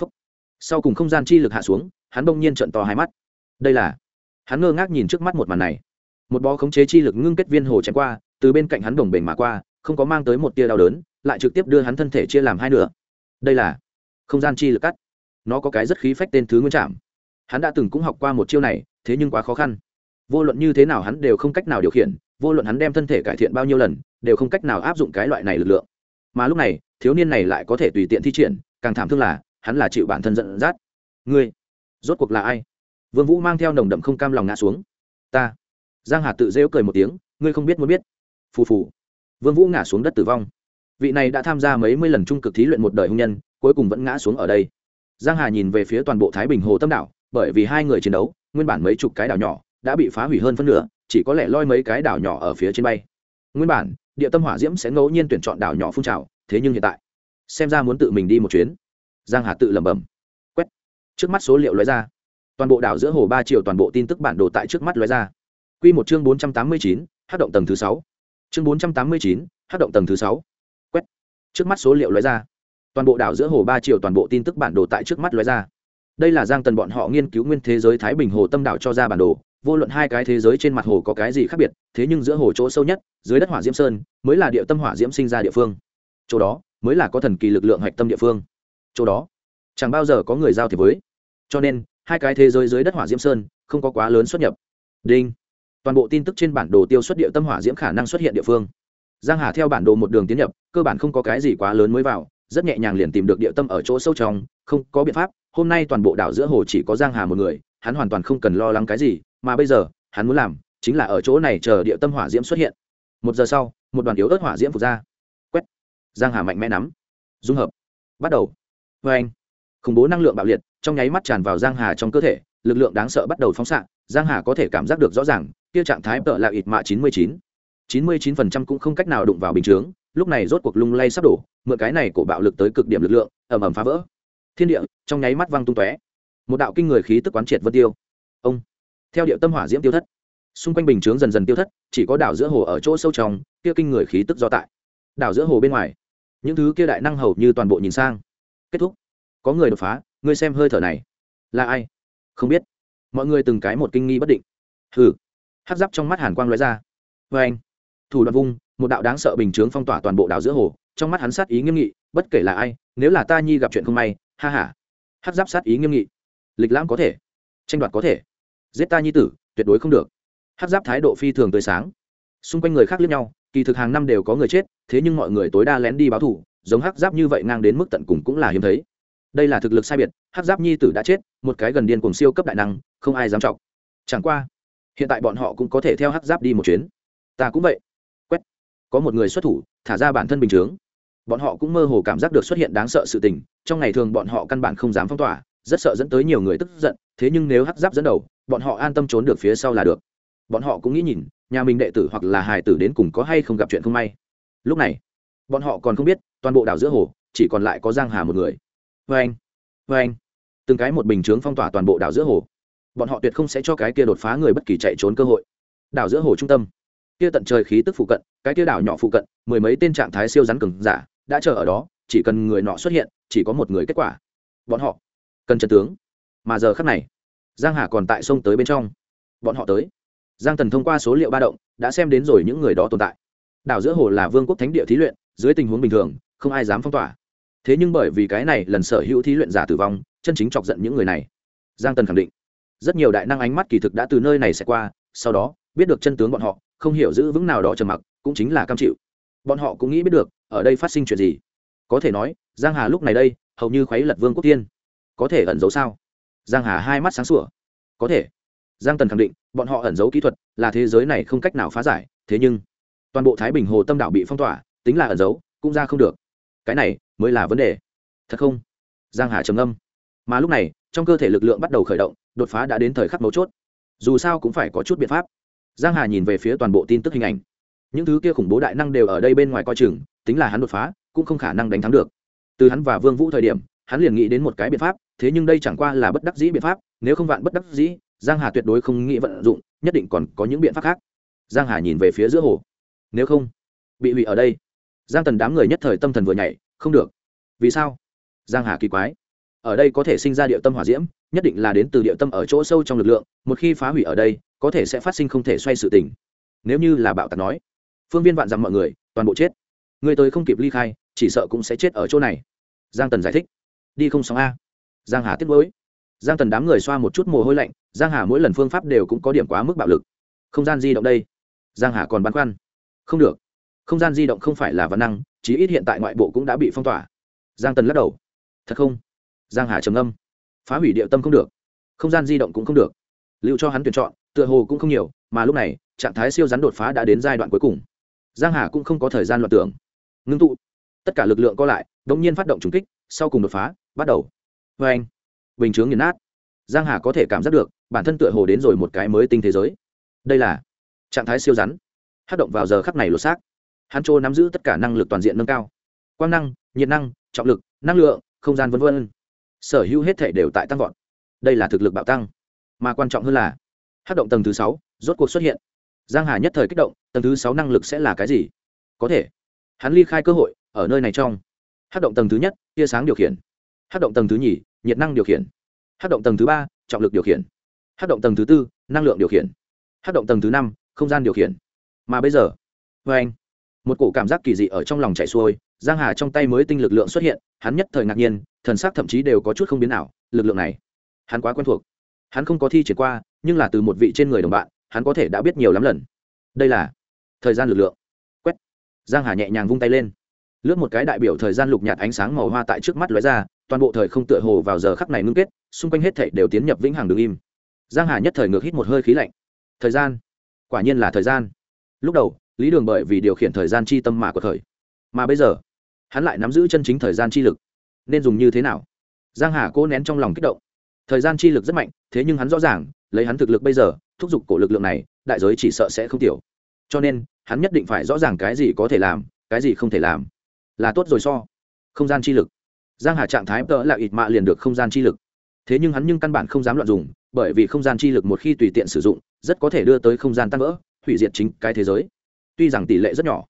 phúc, sau cùng không gian chi lực hạ xuống hắn bỗng nhiên trợn to hai mắt. Đây là hắn ngơ ngác nhìn trước mắt một màn này. Một bó khống chế chi lực ngưng kết viên hồ chém qua từ bên cạnh hắn đồng bể mà qua không có mang tới một tia đau đớn lại trực tiếp đưa hắn thân thể chia làm hai nửa. Đây là không gian chi lực cắt. Nó có cái rất khí phách tên thứ nguyên trạm hắn đã từng cũng học qua một chiêu này thế nhưng quá khó khăn. Vô luận như thế nào hắn đều không cách nào điều khiển vô luận hắn đem thân thể cải thiện bao nhiêu lần đều không cách nào áp dụng cái loại này lực lượng. Mà lúc này thiếu niên này lại có thể tùy tiện thi triển, càng thảm thương là, hắn là chịu bản thân giận dắt. Ngươi, rốt cuộc là ai? Vương vũ mang theo nồng đậm không cam lòng ngã xuống. Ta. Giang hà tự rêu cười một tiếng, ngươi không biết muốn biết. Phù phù. Vương vũ ngã xuống đất tử vong. Vị này đã tham gia mấy mươi lần trung cực thí luyện một đời hung nhân, cuối cùng vẫn ngã xuống ở đây. Giang hà nhìn về phía toàn bộ thái bình hồ tâm đảo, bởi vì hai người chiến đấu, nguyên bản mấy chục cái đảo nhỏ đã bị phá hủy hơn phân nửa, chỉ có lẽ loi mấy cái đảo nhỏ ở phía trên bay. Nguyên bản, địa tâm hỏa diễm sẽ ngẫu nhiên tuyển chọn đảo nhỏ phun trào thế nhưng hiện tại xem ra muốn tự mình đi một chuyến. Giang hà tự lẩm bẩm. Quét. Trước mắt số liệu lóe ra. Toàn bộ đảo giữa hồ ba triệu toàn bộ tin tức bản đồ tại trước mắt lóe ra. Quy một chương bốn trăm tám mươi chín, hát động tầng thứ sáu. Chương bốn trăm tám mươi chín, hát động tầng thứ sáu. Quét. Trước mắt số liệu lóe ra. Toàn bộ đảo giữa hồ ba triệu toàn bộ tin tức bản đồ tại trước mắt lóe ra. Đây là giang tần bọn họ nghiên cứu nguyên thế giới thái bình hồ tâm đảo cho ra bản đồ. Vô luận hai cái thế giới trên mặt hồ có cái gì khác biệt thế nhưng giữa hồ chỗ sâu nhất dưới đất hỏa diễm sơn mới là địa tâm hỏa diễm sinh ra địa phương chỗ đó mới là có thần kỳ lực lượng hạch tâm địa phương. Chỗ đó, chẳng bao giờ có người giao thiệp với. Cho nên, hai cái thế giới dưới đất hỏa diễm sơn không có quá lớn xuất nhập. Đinh. Toàn bộ tin tức trên bản đồ tiêu xuất địa tâm hỏa diễm khả năng xuất hiện địa phương. Giang hà theo bản đồ một đường tiến nhập, cơ bản không có cái gì quá lớn mới vào, rất nhẹ nhàng liền tìm được địa tâm ở chỗ sâu trong, không có biện pháp. Hôm nay toàn bộ đảo giữa hồ chỉ có giang hà một người, hắn hoàn toàn không cần lo lắng cái gì, mà bây giờ, hắn muốn làm chính là ở chỗ này chờ địa tâm hỏa diễm xuất hiện. Một giờ sau, một đoàn yếu ớt hỏa diễm phục ra giang hà mạnh mẽ nắm. Dung hợp. Bắt đầu. Vê anh. Khủng bố năng lượng bạo liệt, trong nháy mắt tràn vào giang hà trong cơ thể, lực lượng đáng sợ bắt đầu phóng xạ, giang hà có thể cảm giác được rõ ràng, kia trạng thái tợ là ít mạ chín mươi chín. chín mươi chín phần trăm cũng không cách nào đụng vào bình chướng, lúc này rốt cuộc lung lay sắp đổ, mượn cái này của bạo lực tới cực điểm lực lượng, ầm ầm phá vỡ. Thiên địa, trong nháy mắt văng tung tóe. Một đạo kinh người khí tức quán triệt vân tiêu. Ông. Theo điệu tâm hỏa diễm tiêu thất. Xung quanh bình chướng dần dần tiêu thất, chỉ có đảo giữa hồ ở chỗ sâu trong, kia kinh người khí tức do tại. Đảo giữa hồ bên ngoài những thứ kia đại năng hầu như toàn bộ nhìn sang. Kết thúc. Có người đột phá, ngươi xem hơi thở này. Là ai? Không biết. Mọi người từng cái một kinh nghi bất định. Hừ. Hát giáp trong mắt hàn quang lóe ra. Vê anh. Thủ đoạn vung, một đạo đáng sợ bình chướng phong tỏa toàn bộ đảo giữa hồ. Trong mắt hắn sát ý nghiêm nghị, bất kể là ai, nếu là ta nhi gặp chuyện không may, ha ha. Hát giáp sát ý nghiêm nghị. Lịch lãm có thể. Tranh đoạt có thể. Giết ta nhi tử, tuyệt đối không được. Hát giáp thái độ phi thường tươi sáng. Xung quanh người khác lướt nhau, kỳ thực hàng năm đều có người chết thế nhưng mọi người tối đa lén đi báo thù, giống hắc giáp như vậy ngang đến mức tận cùng cũng là hiếm thấy. Đây là thực lực sai biệt, hắc giáp nhi tử đã chết, một cái gần điên cùng siêu cấp đại năng, không ai dám trọng chẳng qua, hiện tại bọn họ cũng có thể theo hắc giáp đi một chuyến. Ta cũng vậy. Quét. Có một người xuất thủ, thả ra bản thân bình chướng. Bọn họ cũng mơ hồ cảm giác được xuất hiện đáng sợ sự tình, trong ngày thường bọn họ căn bản không dám phong tỏa, rất sợ dẫn tới nhiều người tức giận, thế nhưng nếu hắc giáp dẫn đầu, bọn họ an tâm trốn được phía sau là được. Bọn họ cũng nghĩ nhìn, nhà mình đệ tử hoặc là hài tử đến cùng có hay không gặp chuyện không may lúc này, bọn họ còn không biết, toàn bộ đảo giữa hồ, chỉ còn lại có giang hà một người. Vê anh vê anh. Từng cái một bình chướng phong tỏa toàn bộ đảo giữa hồ. Bọn họ tuyệt không sẽ cho cái kia đột phá người bất kỳ chạy trốn cơ hội. Đảo giữa hồ trung tâm, kia tận trời khí tức phụ cận, cái kia đảo nhỏ phụ cận, mười mấy tên trạng thái siêu rắn cừng giả đã chờ ở đó, chỉ cần người nọ xuất hiện, chỉ có một người kết quả. Bọn họ cần trận tướng. Mà giờ khắc này, giang hà còn tại sông tới bên trong. Bọn họ tới. Giang tần thông qua số liệu ba động, đã xem đến rồi những người đó tồn tại đảo giữa hồ là vương quốc thánh địa thí luyện, dưới tình huống bình thường, không ai dám phong tỏa. Thế nhưng bởi vì cái này lần sở hữu thí luyện giả tử vong, chân chính chọc giận những người này. Giang tần khẳng định, rất nhiều đại năng ánh mắt kỳ thực đã từ nơi này sẽ qua, sau đó, biết được chân tướng bọn họ, không hiểu giữ vững nào đó trầm mặc, cũng chính là cam chịu. Bọn họ cũng nghĩ biết được, ở đây phát sinh chuyện gì. Có thể nói, giang hà lúc này đây, hầu như khuấy lật vương quốc tiên. Có thể ẩn giấu sao? Giang hà hai mắt sáng sủa. Có thể. Giang tần khẳng định, bọn họ ẩn giấu kỹ thuật là thế giới này không cách nào phá giải, thế nhưng toàn bộ thái bình hồ tâm đảo bị phong tỏa, tính là ẩn giấu, cũng ra không được. Cái này mới là vấn đề. Thật không? Giang hà trầm âm mà lúc này, trong cơ thể lực lượng bắt đầu khởi động, đột phá đã đến thời khắc mấu chốt. Dù sao cũng phải có chút biện pháp. Giang hà nhìn về phía toàn bộ tin tức hình ảnh. Những thứ kia khủng bố đại năng đều ở đây bên ngoài coi chừng, tính là hắn đột phá, cũng không khả năng đánh thắng được. Từ hắn và vương vũ thời điểm, hắn liền nghĩ đến một cái biện pháp, thế nhưng đây chẳng qua là bất đắc dĩ biện pháp, nếu không vạn bất đắc dĩ, giang hà tuyệt đối không nghĩ vận dụng, nhất định còn có những biện pháp khác. Giang hà nhìn về phía giữa hồ nếu không, bị hủy ở đây. Giang tần đám người nhất thời tâm thần vừa nhảy, không được. Vì sao? Giang hà kỳ quái. Ở đây có thể sinh ra địa tâm hỏa diễm, nhất định là đến từ địa tâm ở chỗ sâu trong lực lượng, một khi phá hủy ở đây, có thể sẽ phát sinh không thể xoay sự tình. Nếu như là bạo tạc nói, phương viên vạn dặm mọi người, toàn bộ chết. Người tới không kịp ly khai, chỉ sợ cũng sẽ chết ở chỗ này. Giang tần giải thích. Đi không sóng a. Giang hà tiếc nuối. Giang tần đám người xoa một chút mồ hôi lạnh, giang hà mỗi lần phương pháp đều cũng có điểm quá mức bạo lực. Không gian di động đây. Giang hà còn băn khoăn không được. Không gian di động không phải là văn năng, chí ít hiện tại ngoại bộ cũng đã bị phong tỏa. Giang tần lắc đầu. Thật không? Giang hà trầm âm phá hủy địa tâm không được. Không gian di động cũng không được. Lưu cho hắn tuyển chọn, tựa hồ cũng không nhiều, mà lúc này, trạng thái siêu rắn đột phá đã đến giai đoạn cuối cùng. Giang hà cũng không có thời gian loạn tưởng. Ngưng tụ. Tất cả lực lượng có lại, đống nhiên phát động trùng kích, sau cùng đột phá, bắt đầu. Vê anh. Bình chướng nghiền nát. Giang hà có thể cảm giác được, bản thân tựa hồ đến rồi một cái mới tinh thế giới. Đây là trạng thái siêu rắn hát động vào giờ khắc này lột xác. Hắn trô nắm giữ tất cả năng lực toàn diện nâng cao. Quang năng, nhiệt năng, trọng lực, năng lượng, không gian v v sở hữu hết thể đều tại tăng vọt. Đây là thực lực bạo tăng. Mà quan trọng hơn là, hát động tầng thứ sáu rốt cuộc xuất hiện. Giang hà nhất thời kích động, tầng thứ sáu năng lực sẽ là cái gì? Có thể, hắn ly khai cơ hội ở nơi này trong. Hát động tầng thứ nhất, tia sáng điều khiển. Hát động tầng thứ nhì, nhiệt năng điều khiển. Hát động tầng thứ ba, trọng lực điều khiển. Hát động tầng thứ tư, năng lượng điều khiển. Hát động tầng thứ năm, không gian điều khiển mà bây giờ vê anh. Một cổ cảm giác kỳ dị ở trong lòng chạy xuôi, giang hà trong tay mới tinh lực lượng xuất hiện, hắn nhất thời ngạc nhiên, thần sắc thậm chí đều có chút không biến nào lực lượng này, hắn quá quen thuộc. Hắn không có thi triển qua, nhưng là từ một vị trên người đồng bạn, hắn có thể đã biết nhiều lắm lần. Đây là thời gian lực lượng. Quét. Giang hà nhẹ nhàng vung tay lên. Lướt một cái đại biểu thời gian lục nhạt ánh sáng màu hoa tại trước mắt lóe ra, toàn bộ thời không tựa hồ vào giờ khắc này ngưng kết, xung quanh hết thảy đều tiến nhập vĩnh hằng đường im. Giang hà nhất thời ngược hít một hơi khí lạnh. Thời gian. Quả nhiên là thời gian lúc đầu, lý đường bởi vì điều khiển thời gian chi tâm mà của thời mà bây giờ, hắn lại nắm giữ chân chính thời gian chi lực. Nên dùng như thế nào? Giang hà cố nén trong lòng kích động. Thời gian chi lực rất mạnh, thế nhưng hắn rõ ràng, lấy hắn thực lực bây giờ, thúc giục cổ lực lượng này, đại giới chỉ sợ sẽ không tiểu. Cho nên, hắn nhất định phải rõ ràng cái gì có thể làm, cái gì không thể làm. Là tốt rồi so. Không gian chi lực. Giang hà trạng thái tợ là ịt mạ liền được không gian chi lực. Thế nhưng hắn nhưng căn bản không dám loạn dùng, bởi vì không gian chi lực một khi tùy tiện sử dụng, rất có thể đưa tới không gian tăng vỡ hủy diệt chính cái thế giới. Tuy rằng tỷ lệ rất nhỏ,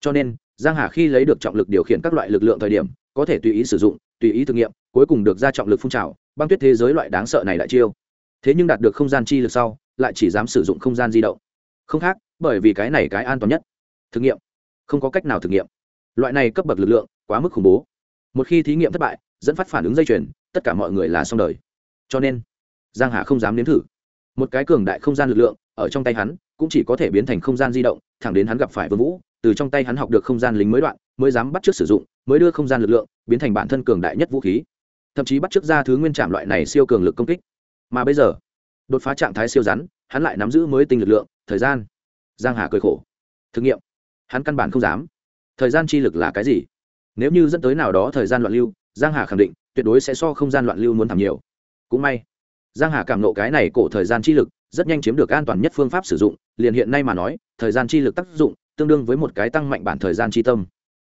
cho nên, giang hà khi lấy được trọng lực điều khiển các loại lực lượng thời điểm, có thể tùy ý sử dụng, tùy ý thử nghiệm, cuối cùng được ra trọng lực phun trào, băng tuyết thế giới loại đáng sợ này lại chiêu. Thế nhưng đạt được không gian chi lực sau, lại chỉ dám sử dụng không gian di động. Không khác, bởi vì cái này cái an toàn nhất. Thử nghiệm. Không có cách nào thử nghiệm. Loại này cấp bậc lực lượng, quá mức khủng bố. Một khi thí nghiệm thất bại, dẫn phát phản ứng dây chuyền, tất cả mọi người là xong đời. Cho nên, giang hà không dám nếm thử. Một cái cường đại không gian lực lượng, ở trong tay hắn cũng chỉ có thể biến thành không gian di động, thẳng đến hắn gặp phải vương vũ, từ trong tay hắn học được không gian lính mới đoạn, mới dám bắt trước sử dụng, mới đưa không gian lực lượng, biến thành bản thân cường đại nhất vũ khí. Thậm chí bắt trước ra thứ nguyên trạm loại này siêu cường lực công kích. Mà bây giờ, đột phá trạng thái siêu rắn, hắn lại nắm giữ mới tinh lực lượng, thời gian. Giang hà cười khổ. Thử nghiệm. Hắn căn bản không dám. Thời gian chi lực là cái gì? Nếu như dẫn tới nào đó thời gian loạn lưu, giang hà khẳng định tuyệt đối sẽ so không gian loạn lưu muốn thảm nhiều. Cũng may, giang hà cảm nộ cái này cổ thời gian chi lực, rất nhanh chiếm được an toàn nhất phương pháp sử dụng liền hiện nay mà nói, thời gian chi lực tác dụng tương đương với một cái tăng mạnh bản thời gian chi tâm.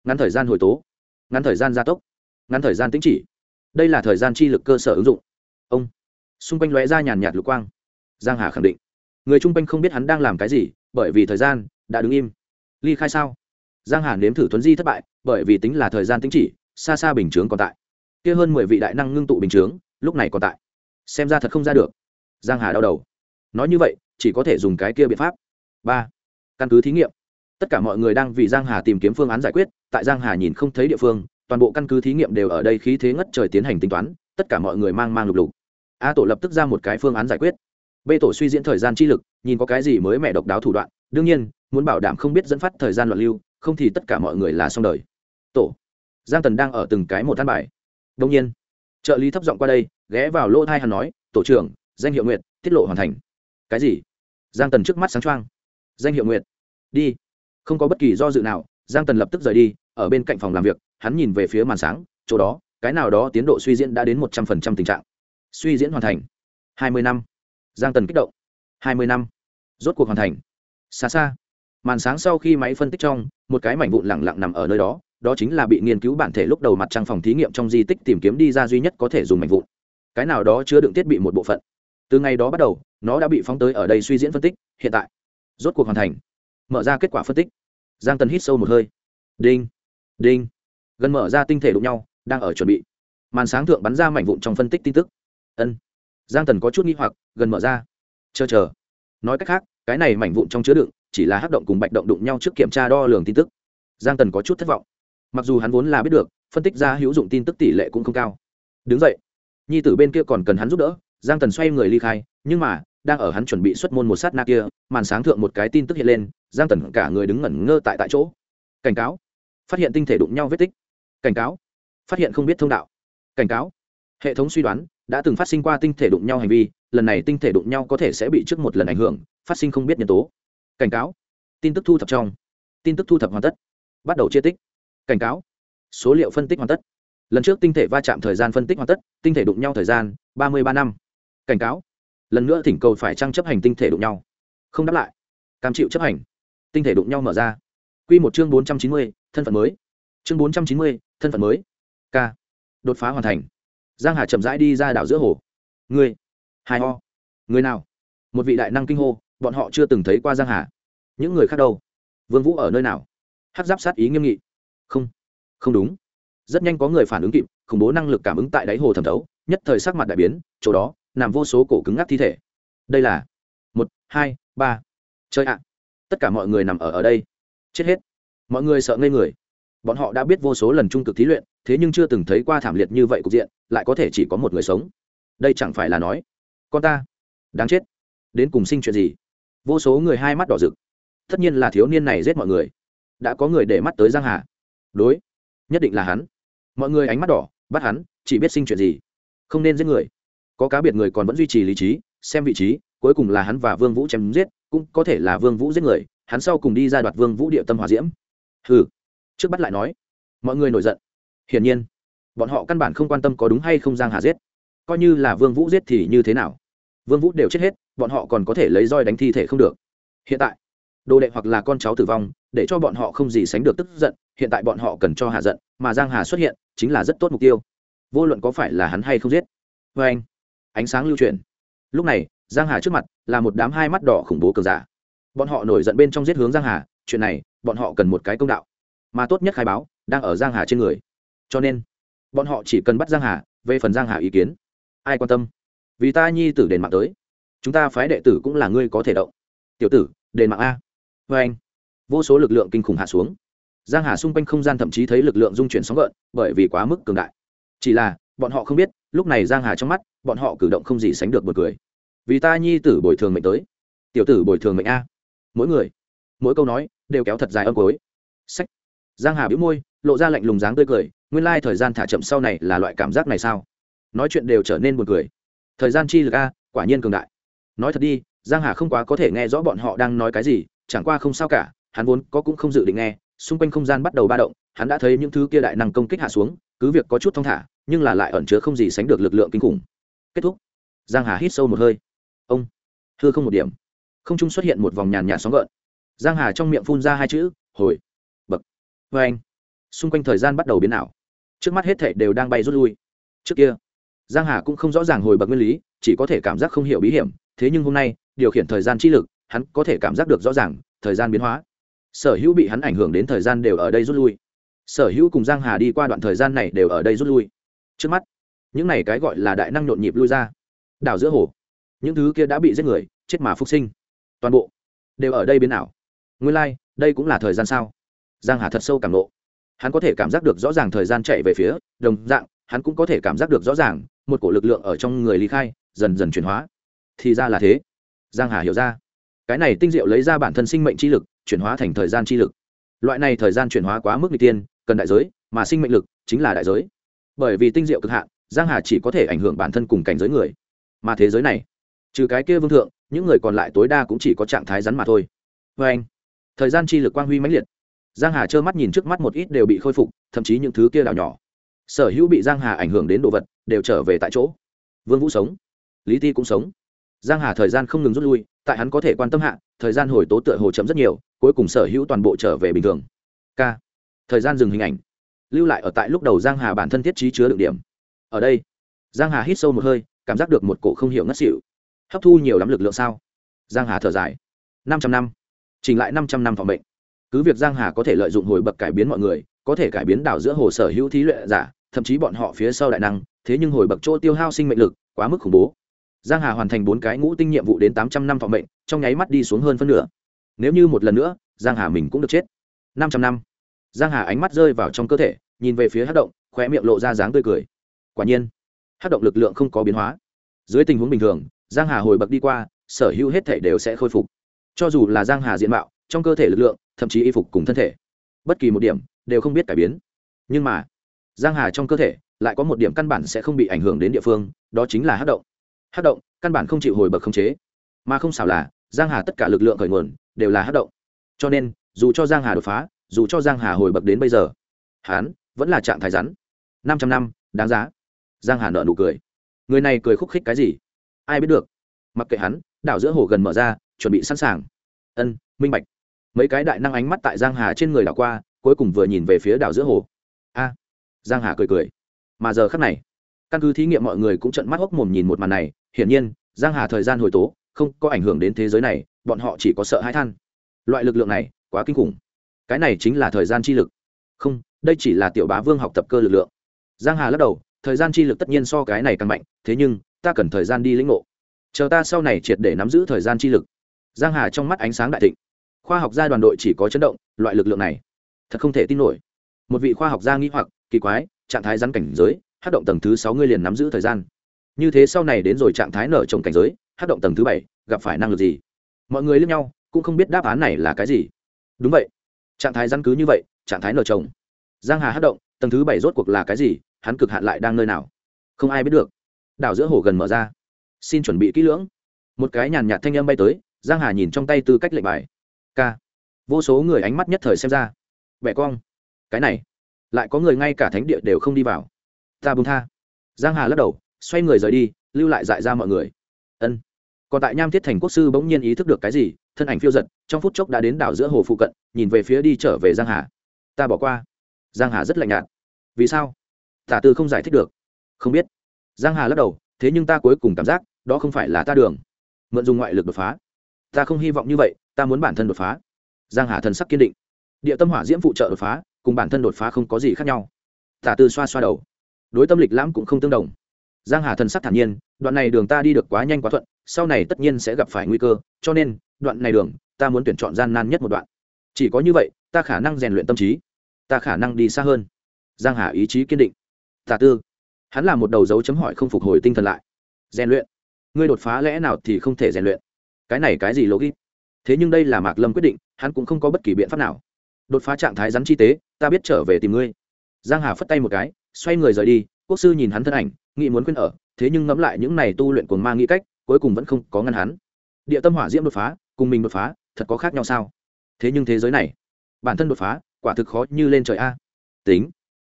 Ngắn thời gian hồi tố, ngắn thời gian gia tốc, ngắn thời gian tính chỉ. Đây là thời gian chi lực cơ sở ứng dụng. Ông, xung quanh lóe ra nhàn nhạt lục quang. Giang hà khẳng định, người chung quanh không biết hắn đang làm cái gì, bởi vì thời gian đã đứng im. Ly khai sao? Giang hà nếm thử tuấn di thất bại, bởi vì tính là thời gian tính chỉ, xa xa bình chướng còn tại. Kia hơn mười vị đại năng ngưng tụ bình chướng, lúc này còn tại. Xem ra thật không ra được. Giang hà đau đầu. Nói như vậy chỉ có thể dùng cái kia biện pháp. Ba, căn cứ thí nghiệm. Tất cả mọi người đang vì giang hà tìm kiếm phương án giải quyết, tại giang hà nhìn không thấy địa phương, toàn bộ căn cứ thí nghiệm đều ở đây khí thế ngất trời tiến hành tính toán, tất cả mọi người mang mang lục lục. A tổ lập tức ra một cái phương án giải quyết. B tổ suy diễn thời gian chi lực, nhìn có cái gì mới mẹ độc đáo thủ đoạn, đương nhiên, muốn bảo đảm không biết dẫn phát thời gian loạn lưu, không thì tất cả mọi người là xong đời. Tổ, giang tần đang ở từng cái một tan bài. Đông nhiên, trợ lý thấp giọng qua đây, ghé vào lỗ thai hắn nói, tổ trưởng, danh hiệu nguyện tiết lộ hoàn thành. Cái gì? Giang tần trước mắt sáng trang, danh hiệu nguyện đi. Không có bất kỳ do dự nào giang tần lập tức rời đi ở bên cạnh phòng làm việc hắn nhìn về phía màn sáng chỗ đó cái nào đó tiến độ suy diễn đã đến một trăm phần trăm tình trạng. Suy diễn hoàn thành. Hai mươi năm. Giang tần kích động. Hai mươi năm. Rốt cuộc hoàn thành. Xa xa. Màn sáng sau khi máy phân tích trong một cái mảnh vụn lẳng lặng nằm ở nơi đó đó chính là bị nghiên cứu bản thể lúc đầu mặt trăng phòng thí nghiệm trong di tích tìm kiếm đi ra duy nhất có thể dùng mảnh vụn. Cái nào đó chứa đựng thiết bị một bộ phận từ ngày đó bắt đầu, nó đã bị phóng tới ở đây suy diễn phân tích, hiện tại, rốt cuộc hoàn thành, mở ra kết quả phân tích. Giang tần hít sâu một hơi. Đinh đinh. Gần mở ra tinh thể đụng nhau, đang ở chuẩn bị. Màn sáng thượng bắn ra mảnh vụn trong phân tích tin tức. Ân. Giang tần có chút nghi hoặc, gần mở ra. Chờ chờ. Nói cách khác, cái này mảnh vụn trong chứa đựng, chỉ là hát động cùng bạch động đụng nhau trước kiểm tra đo lường tin tức. Giang tần có chút thất vọng. Mặc dù hắn vốn là biết được, phân tích ra hữu dụng tin tức tỷ lệ cũng không cao. Đứng dậy. Nhi tử bên kia còn cần hắn giúp đỡ giang tần xoay người ly khai, nhưng mà, đang ở hắn chuẩn bị xuất môn một sát na kia, màn sáng thượng một cái tin tức hiện lên, giang tần cả người đứng ngẩn ngơ tại tại chỗ. Cảnh cáo. Phát hiện tinh thể đụng nhau vết tích. Cảnh cáo. Phát hiện không biết thông đạo. Cảnh cáo. Hệ thống suy đoán, đã từng phát sinh qua tinh thể đụng nhau hành vi, lần này tinh thể đụng nhau có thể sẽ bị trước một lần ảnh hưởng, phát sinh không biết nhân tố. Cảnh cáo. Tin tức thu thập trong. Tin tức thu thập hoàn tất. Bắt đầu chia tích. Cảnh cáo. Số liệu phân tích hoàn tất. Lần trước tinh thể va chạm thời gian phân tích hoàn tất, tinh thể đụng nhau thời gian, ba mươi ba năm cảnh cáo. Lần nữa thỉnh cầu phải trăng chấp hành tinh thể đụng nhau? Không đáp lại. Cam chịu chấp hành. Tinh thể đụng nhau mở ra. Q một chương bốn trăm chín mươi, thân phận mới. Chương bốn trăm chín mươi, thân phận mới. K. Đột phá hoàn thành. Giang hà chậm rãi đi ra đảo giữa hồ. Người hai ho người nào? Một vị đại năng kinh hô, bọn họ chưa từng thấy qua giang hà. Những người khác đâu? Vương vũ ở nơi nào? Hát giáp sát ý nghiêm nghị. Không. Không đúng. Rất nhanh có người phản ứng kịp, khủng bố năng lực cảm ứng tại đáy hồ thẩm thấu, nhất thời sắc mặt đại biến, chỗ đó nằm vô số cổ cứng ngắc thi thể. Đây là một, hai, ba. Chơi ạ. Tất cả mọi người nằm ở ở đây. Chết hết. Mọi người sợ ngây người. Bọn họ đã biết vô số lần trung cực thí luyện, thế nhưng chưa từng thấy qua thảm liệt như vậy cục diện, lại có thể chỉ có một người sống. Đây chẳng phải là nói, con ta đáng chết. Đến cùng sinh chuyện gì? Vô số người hai mắt đỏ rực. Tất nhiên là thiếu niên này giết mọi người. Đã có người để mắt tới giang hà. Đối, nhất định là hắn. Mọi người ánh mắt đỏ, bắt hắn, chỉ biết sinh chuyện gì. Không nên giết người có cá biệt người còn vẫn duy trì lý trí, xem vị trí, cuối cùng là hắn và vương vũ chém giết, cũng có thể là vương vũ giết người, hắn sau cùng đi ra đoạt vương vũ địa tâm hỏa diễm. Hừ. Trước bắt lại nói. Mọi người nổi giận. Hiển nhiên, bọn họ căn bản không quan tâm có đúng hay không giang hà giết. Coi như là vương vũ giết thì như thế nào? Vương vũ đều chết hết, bọn họ còn có thể lấy roi đánh thi thể không được. Hiện tại, đồ đệ hoặc là con cháu tử vong, để cho bọn họ không gì sánh được tức giận, hiện tại bọn họ cần cho hà giận, mà giang hà xuất hiện, chính là rất tốt mục tiêu. Vô luận có phải là hắn hay không giết. Với anh ánh sáng lưu truyền. Lúc này, giang hà trước mặt là một đám hai mắt đỏ khủng bố cường giả. Bọn họ nổi giận bên trong giết hướng giang hà, chuyện này, bọn họ cần một cái công đạo. Mà tốt nhất khai báo, đang ở giang hà trên người. Cho nên, bọn họ chỉ cần bắt giang hà, về phần giang hà ý kiến. Ai quan tâm? Vì ta nhi tử đền mạng tới. Chúng ta phái đệ tử cũng là ngươi có thể động. Tiểu tử, đền mạng a. Vê anh, vô số lực lượng kinh khủng hạ xuống. Giang hà xung quanh không gian thậm chí thấy lực lượng dung chuyển sóng gợn, bởi vì quá mức cường đại. Chỉ là, bọn họ không biết lúc này giang hà trong mắt, bọn họ cử động không gì sánh được một cười. Vì ta nhi tử bồi thường mệnh tới. Tiểu tử bồi thường mệnh a. Mỗi người, mỗi câu nói, đều kéo thật dài âm cối sách giang hà bĩu môi, lộ ra lạnh lùng dáng tươi cười, nguyên lai thời gian thả chậm sau này là loại cảm giác này sao? Nói chuyện đều trở nên buồn cười. Thời gian chi lực a, quả nhiên cường đại. Nói thật đi, giang hà không quá có thể nghe rõ bọn họ đang nói cái gì, chẳng qua không sao cả, hắn vốn có cũng không dự định nghe xung quanh không gian bắt đầu ba động, hắn đã thấy những thứ kia đại năng công kích hạ xuống, cứ việc có chút thong thả, nhưng là lại ẩn chứa không gì sánh được lực lượng kinh khủng. Kết thúc. Giang hà hít sâu một hơi. Ông, thưa không một điểm. Không trung xuất hiện một vòng nhàn nhạt sóng gợn. Giang hà trong miệng phun ra hai chữ, hồi. Bậc vê anh, xung quanh thời gian bắt đầu biến ảo. Trước mắt hết thảy đều đang bay rút lui. Trước kia, giang hà cũng không rõ ràng hồi bậc nguyên lý, chỉ có thể cảm giác không hiểu bí hiểm, thế nhưng hôm nay, điều khiển thời gian chi lực, hắn có thể cảm giác được rõ ràng, thời gian biến hóa sở hữu bị hắn ảnh hưởng đến thời gian đều ở đây rút lui. Sở hữu cùng giang hà đi qua đoạn thời gian này đều ở đây rút lui. Trước mắt những này cái gọi là đại năng nhộn nhịp lui ra. Đảo giữa hồ những thứ kia đã bị giết người chết mà phục sinh. Toàn bộ đều ở đây biến ảo. Nguyên lai、like, đây cũng là thời gian sao? Giang hà thật sâu cảm nộ hắn có thể cảm giác được rõ ràng thời gian chạy về phía đồng dạng hắn cũng có thể cảm giác được rõ ràng một cổ lực lượng ở trong người ly khai dần dần chuyển hóa. Thì ra là thế. Giang hà hiểu ra. Cái này tinh diệu lấy ra bản thân sinh mệnh chi lực chuyển hóa thành thời gian chi lực. Loại này thời gian chuyển hóa quá mức n tiên, cần đại giới, mà sinh mệnh lực chính là đại giới. Bởi vì tinh diệu cực hạn, giang hà chỉ có thể ảnh hưởng bản thân cùng cảnh giới người. Mà thế giới này, trừ cái kia vương thượng, những người còn lại tối đa cũng chỉ có trạng thái rắn mà thôi. Vê anh, thời gian chi lực quang huy mãnh liệt. Giang hà trơ mắt nhìn trước mắt một ít đều bị khôi phục, thậm chí những thứ kia đảo nhỏ. Sở hữu bị giang hà ảnh hưởng đến đồ vật đều trở về tại chỗ. Vương vũ sống. Lý ti cũng sống. Giang hà thời gian không ngừng rút lui, tại hắn có thể quan tâm hạ, thời gian hồi tố tựa hồ chậm rất nhiều cuối cùng sở hữu toàn bộ trở về bình thường. K. Thời gian dừng hình ảnh. Lưu lại ở tại lúc đầu giang hà bản thân thiết trí chứa đựng điểm. Ở đây, giang hà hít sâu một hơi, cảm giác được một cổ không hiểu ngất xỉu. Hấp thu nhiều lắm lực lượng sao? Giang hà thở dài. Năm trăm năm. Chỉnh lại năm trăm năm phòng bệnh. Cứ việc giang hà có thể lợi dụng hồi bậc cải biến mọi người, có thể cải biến đảo giữa hồ sở hữu thí luyện giả, thậm chí bọn họ phía sau đại năng, thế nhưng hồi bậc chỗ tiêu hao sinh mệnh lực quá mức khủng bố. Giang hà hoàn thành bốn cái ngũ tinh nhiệm vụ đến tám trăm năm phòng bệnh, trong nháy mắt đi xuống hơn phân nửa nếu như một lần nữa, giang hà mình cũng được chết. Năm trăm năm. Giang hà ánh mắt rơi vào trong cơ thể, nhìn về phía hát động, khóe miệng lộ ra dáng tươi cười. Quả nhiên hát động lực lượng không có biến hóa. Dưới tình huống bình thường, giang hà hồi bậc đi qua, sở hữu hết thể đều sẽ khôi phục. Cho dù là giang hà diện mạo, trong cơ thể lực lượng, thậm chí y phục cùng thân thể, bất kỳ một điểm đều không biết cải biến. Nhưng mà, giang hà trong cơ thể lại có một điểm căn bản sẽ không bị ảnh hưởng đến địa phương, đó chính là hát động. Hát động căn bản không chịu hồi bậc khống chế. Mà không xảo là, giang hà tất cả lực lượng khởi nguồn đều là hát động. Cho nên, dù cho giang hà đột phá, dù cho giang hà hồi bậc đến bây giờ, hắn vẫn là trạng thái rắn. Năm trăm năm, đáng giá. Giang hà nợ nụ cười. Người này cười khúc khích cái gì? Ai biết được. Mặc kệ hắn, đảo giữa hồ gần mở ra, chuẩn bị sẵn sàng. Ân, minh bạch. Mấy cái đại năng ánh mắt tại giang hà trên người đảo qua, cuối cùng vừa nhìn về phía đảo giữa hồ. A, giang hà cười cười. Mà giờ khắc này, căn cứ thí nghiệm mọi người cũng trận mắt hốc mồm nhìn một màn này. Hiển nhiên, giang hà thời gian hồi tố không có ảnh hưởng đến thế giới này bọn họ chỉ có sợ hãi than. Loại lực lượng này, quá kinh khủng. Cái này chính là thời gian chi lực. Không, đây chỉ là tiểu bá vương học tập cơ lực lượng. Giang hà lắc đầu, thời gian chi lực tất nhiên so cái này càng mạnh, thế nhưng, ta cần thời gian đi lĩnh ngộ. Chờ ta sau này triệt để nắm giữ thời gian chi lực. Giang hà trong mắt ánh sáng đại thịnh. Khoa học gia đoàn đội chỉ có chấn động, loại lực lượng này, thật không thể tin nổi. Một vị khoa học gia nghĩ hoặc, kỳ quái, trạng thái rắn cảnh giới, hát động tầng thứ sáu ngươi liền nắm giữ thời gian. Như thế sau này đến rồi trạng thái nở trồng cảnh giới, hát động tầng thứ bảy, gặp phải năng lực gì? Mọi người lướt nhau, cũng không biết đáp án này là cái gì. Đúng vậy. Trạng thái răn cứ như vậy, trạng thái nở trồng. Giang hà hát động, tầng thứ bảy rốt cuộc là cái gì, hắn cực hạn lại đang nơi nào? Không ai biết được. Đảo giữa hồ gần mở ra. Xin chuẩn bị kỹ lưỡng. Một cái nhàn nhạt thanh âm bay tới, giang hà nhìn trong tay tư cách lệnh bài. K. Vô số người ánh mắt nhất thời xem ra. Bẻ cong. Cái này. Lại có người ngay cả thánh địa đều không đi vào. Ta bung tha. Giang hà lắc đầu, xoay người rời đi, lưu lại dại ra mọi người. Ân còn tại nham thiết thành quốc sư bỗng nhiên ý thức được cái gì, thân ảnh phiêu giật, trong phút chốc đã đến đảo giữa hồ phụ cận, nhìn về phía đi trở về giang hà. Ta bỏ qua. Giang hà rất lạnh nhạt. Vì sao? Tả tư không giải thích được. Không biết. Giang hà lắc đầu, thế nhưng ta cuối cùng cảm giác, đó không phải là ta đường. Mượn dùng ngoại lực đột phá. Ta không hy vọng như vậy, ta muốn bản thân đột phá. Giang hà thần sắc kiên định. Địa tâm hỏa diễm phụ trợ đột phá, cùng bản thân đột phá không có gì khác nhau. Tả tư xoa xoa đầu. Đối tâm lịch lãm cũng không tương đồng giang hà thần sắc thản nhiên, đoạn này đường ta đi được quá nhanh quá thuận, sau này tất nhiên sẽ gặp phải nguy cơ, cho nên, đoạn này đường, ta muốn tuyển chọn gian nan nhất một đoạn. Chỉ có như vậy, ta khả năng rèn luyện tâm trí, ta khả năng đi xa hơn. Giang hà ý chí kiên định. Tà tư. Hắn là một đầu dấu chấm hỏi không phục hồi tinh thần lại. Rèn luyện? Ngươi đột phá lẽ nào thì không thể rèn luyện? Cái này cái gì logic? Thế nhưng đây là mạc lâm quyết định, hắn cũng không có bất kỳ biện pháp nào. Đột phá trạng thái rắn chi tế, ta biết trở về tìm ngươi. Giang hà phất tay một cái, xoay người rời đi, quốc sư nhìn hắn thân ảnh nghĩ muốn quên ở, thế nhưng ngẫm lại những này tu luyện cuồng ma nghĩ cách, cuối cùng vẫn không có ngăn hắn. Địa tâm hỏa diễm đột phá, cùng mình đột phá, thật có khác nhau sao? Thế nhưng thế giới này, bản thân đột phá, quả thực khó như lên trời a. Tính.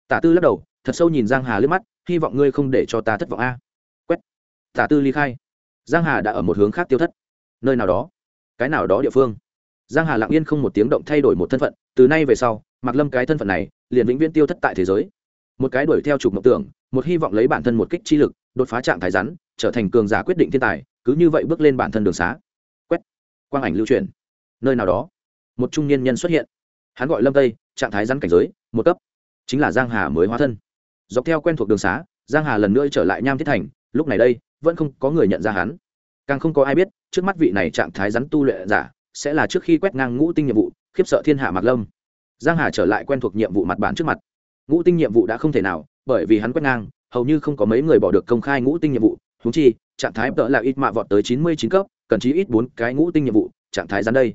Tả tư lắc đầu, thật sâu nhìn giang hà lướt mắt, hy vọng ngươi không để cho ta thất vọng a. Quét. Tả tư ly khai. Giang hà đã ở một hướng khác tiêu thất. Nơi nào đó. Cái nào đó địa phương. Giang hà lặng yên không một tiếng động thay đổi một thân phận, từ nay về sau mặc lâm cái thân phận này, liền vĩnh viễn tiêu thất tại thế giới một cái đuổi theo trục mộng tưởng, một hy vọng lấy bản thân một kích chi lực, đột phá trạng thái rắn, trở thành cường giả quyết định thiên tài, cứ như vậy bước lên bản thân đường xá. Quét. Quang ảnh lưu truyền. Nơi nào đó, một trung niên nhân xuất hiện. Hắn gọi lâm tây, trạng thái rắn cảnh giới, một cấp. Chính là giang hà mới hóa thân. Dọc theo quen thuộc đường xá, giang hà lần nữa trở lại nham thiết thành, lúc này đây, vẫn không có người nhận ra hắn. Càng không có ai biết, trước mắt vị này trạng thái rắn tu luyện giả, sẽ là trước khi quét ngang ngũ tinh nhiệm vụ, khiếp sợ thiên hạ mạc lâm. Giang hà trở lại quen thuộc nhiệm vụ mặt bản trước mặt ngũ tinh nhiệm vụ đã không thể nào, bởi vì hắn quét ngang, hầu như không có mấy người bỏ được công khai ngũ tinh nhiệm vụ. Húng chi, trạng thái tợ là ít mạ vọt tới chín mươi chín cấp, cần chí ít bốn cái ngũ tinh nhiệm vụ, trạng thái dán đây.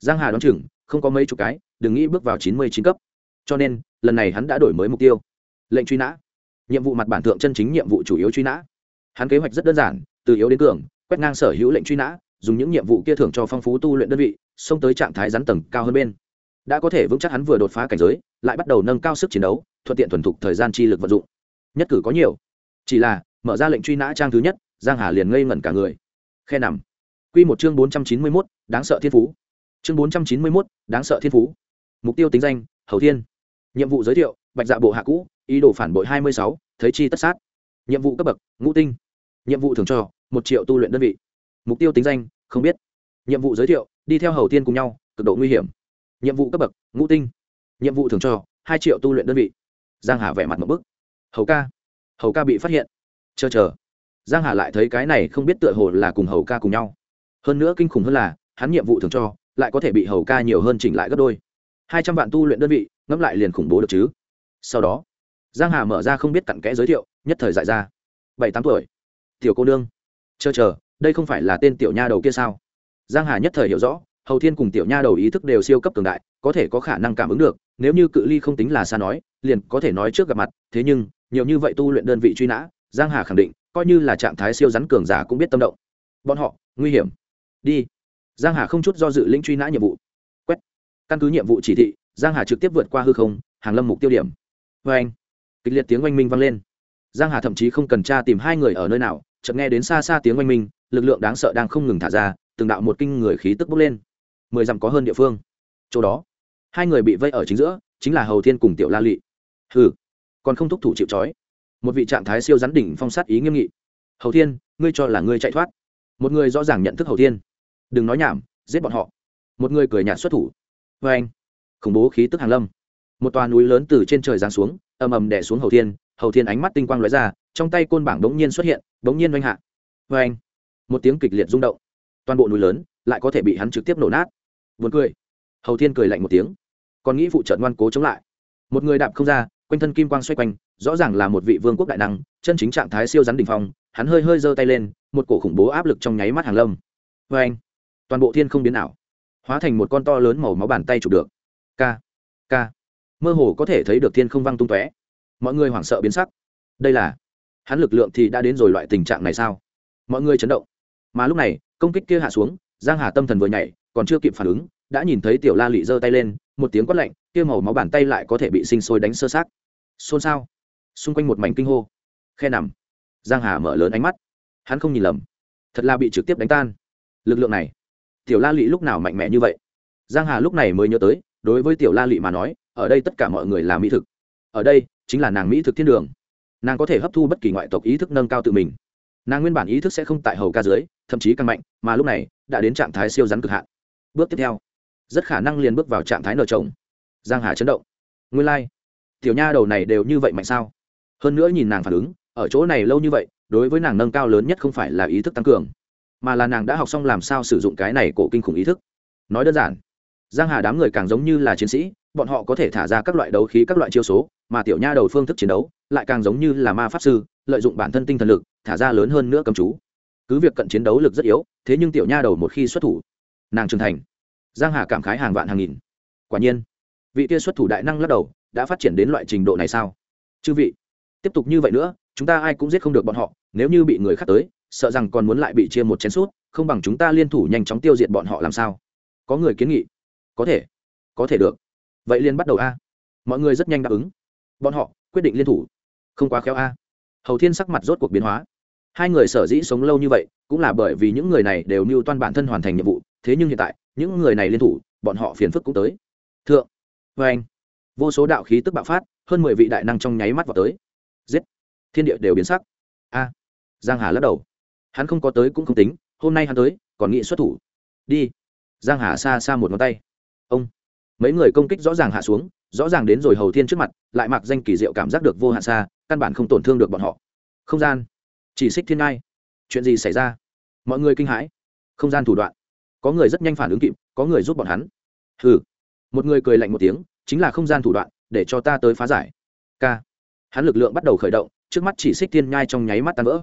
Giang hà đoán chừng, không có mấy chục cái, đừng nghĩ bước vào chín mươi chín cấp. Cho nên, lần này hắn đã đổi mới mục tiêu. Lệnh truy nã. Nhiệm vụ mặt bản thượng chân chính nhiệm vụ chủ yếu truy nã. Hắn kế hoạch rất đơn giản, từ yếu đến cường, quét ngang sở hữu lệnh truy nã, dùng những nhiệm vụ kia thưởng cho phong phú tu luyện đơn vị, xông tới trạng thái rắn tầng cao hơn bên. Đã có thể vững chắc hắn vừa đột phá cảnh giới, lại bắt đầu nâng cao sức chiến đấu thuận tiện thuần thục thời gian chi lực vận dụng. Nhất cử có nhiều. Chỉ là mở ra lệnh truy nã trang thứ nhất giang hà liền ngây ngẩn cả người. Khe nằm. Quy một chương bốn trăm chín mươi 491, đáng sợ thiên phú. Chương bốn trăm chín mươi 491, đáng sợ thiên phú. Mục tiêu tính danh hầu thiên. Nhiệm vụ giới thiệu bạch dạ bộ hạ cũ ý đồ phản bội hai mươi sáu thấy chi tất sát. Nhiệm vụ cấp bậc ngũ tinh. Nhiệm vụ thường cho một triệu tu luyện đơn vị. Mục tiêu tính danh không biết. Nhiệm vụ giới thiệu đi theo hầu tiên cùng nhau cực độ nguy hiểm. Nhiệm vụ cấp bậc ngũ tinh. Nhiệm vụ thường cho hai triệu tu luyện đơn vị giang hà vẻ mặt một bức. Hầu ca. Hầu ca bị phát hiện. Chờ chờ. Giang hà lại thấy cái này không biết tựa hồ là cùng hầu ca cùng nhau. Hơn nữa kinh khủng hơn là, hắn nhiệm vụ thường cho, lại có thể bị hầu ca nhiều hơn chỉnh lại gấp đôi. Hai trăm vạn tu luyện đơn vị, ngẫm lại liền khủng bố được chứ. Sau đó, giang hà mở ra không biết cặn kẽ giới thiệu, nhất thời dại ra. Bảy tám tuổi. Tiểu cô nương. Chờ chờ, đây không phải là tên tiểu nha đầu kia sao? Giang hà nhất thời hiểu rõ hầu thiên cùng tiểu nha đầu ý thức đều siêu cấp cường đại, có thể có khả năng cảm ứng được, nếu như cự ly không tính là xa nói, liền có thể nói trước gặp mặt, thế nhưng, nhiều như vậy tu luyện đơn vị truy nã, giang hà khẳng định, coi như là trạng thái siêu rắn cường giả cũng biết tâm động. Bọn họ, nguy hiểm. Đi. Giang hà không chút do dự lĩnh truy nã nhiệm vụ. Quét. Căn cứ nhiệm vụ chỉ thị, giang hà trực tiếp vượt qua hư không, hàng lâm mục tiêu điểm. Vê anh, kịch liệt tiếng oanh minh vang lên. Giang hà thậm chí không cần tra tìm hai người ở nơi nào, chợt nghe đến xa xa tiếng oanh minh, lực lượng đáng sợ đang không ngừng thả ra, từng đạo một kinh người khí tức bốc lên mười dặm có hơn địa phương. Chỗ đó, hai người bị vây ở chính giữa, chính là hầu thiên cùng tiểu la lị. Hừ, còn không thúc thủ chịu trói. Một vị trạng thái siêu rắn đỉnh phong sát ý nghiêm nghị. Hầu thiên, ngươi cho là ngươi chạy thoát. Một người rõ ràng nhận thức hầu thiên. Đừng nói nhảm, giết bọn họ. Một người cười nhạt xuất thủ. Vê anh, khủng bố khí tức hàng lâm. Một toà núi lớn từ trên trời giáng xuống, ầm ầm đè xuống hầu thiên. Hầu thiên ánh mắt tinh quang lóe ra, trong tay côn bảng đống nhiên xuất hiện đống nhiên oanh hạ. Vê anh, một tiếng kịch liệt rung động. Toàn bộ núi lớn lại có thể bị hắn trực tiếp nổ nát buồn cười. Hầu thiên cười lạnh một tiếng. Còn nghĩ phụ trợ ngoan cố chống lại. Một người đạp không ra, quanh thân kim quang xoay quanh, rõ ràng là một vị vương quốc đại năng, chân chính trạng thái siêu rắn đỉnh phong, hắn hơi hơi giơ tay lên, một cổ khủng bố áp lực trong nháy mắt hàng lâm. Vê anh, toàn bộ thiên không biến ảo, hóa thành một con to lớn màu máu bàn tay chụp được. K k mơ hồ có thể thấy được thiên không văng tung tóe. Mọi người hoảng sợ biến sắc. Đây là, hắn lực lượng thì đã đến rồi loại tình trạng này sao? Mọi người chấn động. Mà lúc này, công kích kia hạ xuống, giang hà tâm thần vừa nhảy còn chưa kịp phản ứng, đã nhìn thấy tiểu la lị giơ tay lên, một tiếng quát lạnh, kia màu máu bàn tay lại có thể bị sinh sôi đánh sơ sát xôn xao. Xung quanh một mảnh kinh hô. Khe nằm. Giang hà mở lớn ánh mắt. Hắn không nhìn lầm. Thật là bị trực tiếp đánh tan. Lực lượng này. Tiểu la lị lúc nào mạnh mẽ như vậy? Giang hà lúc này mới nhớ tới, đối với tiểu la lị mà nói, ở đây tất cả mọi người là mỹ thực. Ở đây, chính là nàng mỹ thực thiên đường. Nàng có thể hấp thu bất kỳ ngoại tộc ý thức nâng cao tự mình. Nàng nguyên bản ý thức sẽ không tại hầu ca dưới, thậm chí càng mạnh, mà lúc này, đã đến trạng thái siêu rắn cực hạn bước tiếp theo. Rất khả năng liền bước vào trạng thái nở trồng. Giang hà chấn động. Nguyên lai、like. tiểu nha đầu này đều như vậy mạnh sao? Hơn nữa nhìn nàng phản ứng, ở chỗ này lâu như vậy, đối với nàng nâng cao lớn nhất không phải là ý thức tăng cường, mà là nàng đã học xong làm sao sử dụng cái này cổ kinh khủng ý thức. Nói đơn giản, giang hà đám người càng giống như là chiến sĩ, bọn họ có thể thả ra các loại đấu khí các loại chiêu số, mà tiểu nha đầu phương thức chiến đấu lại càng giống như là ma pháp sư, lợi dụng bản thân tinh thần lực, thả ra lớn hơn nữa cầm chú. Cứ việc cận chiến đấu lực rất yếu, thế nhưng tiểu nha đầu một khi xuất thủ nàng trưởng thành. Giang hà cảm khái hàng vạn hàng nghìn. Quả nhiên, vị kia xuất thủ đại năng lắc đầu, đã phát triển đến loại trình độ này sao? Chư vị, tiếp tục như vậy nữa, chúng ta ai cũng giết không được bọn họ, nếu như bị người khác tới, sợ rằng còn muốn lại bị chia một chén suốt không bằng chúng ta liên thủ nhanh chóng tiêu diệt bọn họ làm sao? Có người kiến nghị. Có thể. Có thể được. Vậy liền bắt đầu a. Mọi người rất nhanh đáp ứng. Bọn họ, quyết định liên thủ. Không quá khéo a. Hầu thiên sắc mặt rốt cuộc biến hóa. Hai người sở dĩ sống lâu như vậy, cũng là bởi vì những người này đều mưu toan bản thân hoàn thành nhiệm vụ thế nhưng hiện tại, những người này liên thủ, bọn họ phiền phức cũng tới. Thượng vê anh. Vô số đạo khí tức bạo phát, hơn mười vị đại năng trong nháy mắt vào tới. Giết. Thiên địa đều biến sắc. A. Giang hà lắc đầu. Hắn không có tới cũng không tính, hôm nay hắn tới, còn nghĩ xuất thủ. Đi. Giang hà xa xa một ngón tay. Ông. Mấy người công kích rõ ràng hạ xuống, rõ ràng đến rồi hầu thiên trước mặt, lại mặc danh kỳ diệu cảm giác được vô hạn xa, căn bản không tổn thương được bọn họ. Không gian. Chỉ xích thiên ngai. Chuyện gì xảy ra? Mọi người kinh hãi. Không gian thủ đoạn có người rất nhanh phản ứng kịp, có người giúp bọn hắn. Hừ. Một người cười lạnh một tiếng, chính là không gian thủ đoạn, để cho ta tới phá giải. K hắn lực lượng bắt đầu khởi động, trước mắt chỉ xích thiên nhai trong nháy mắt tan vỡ.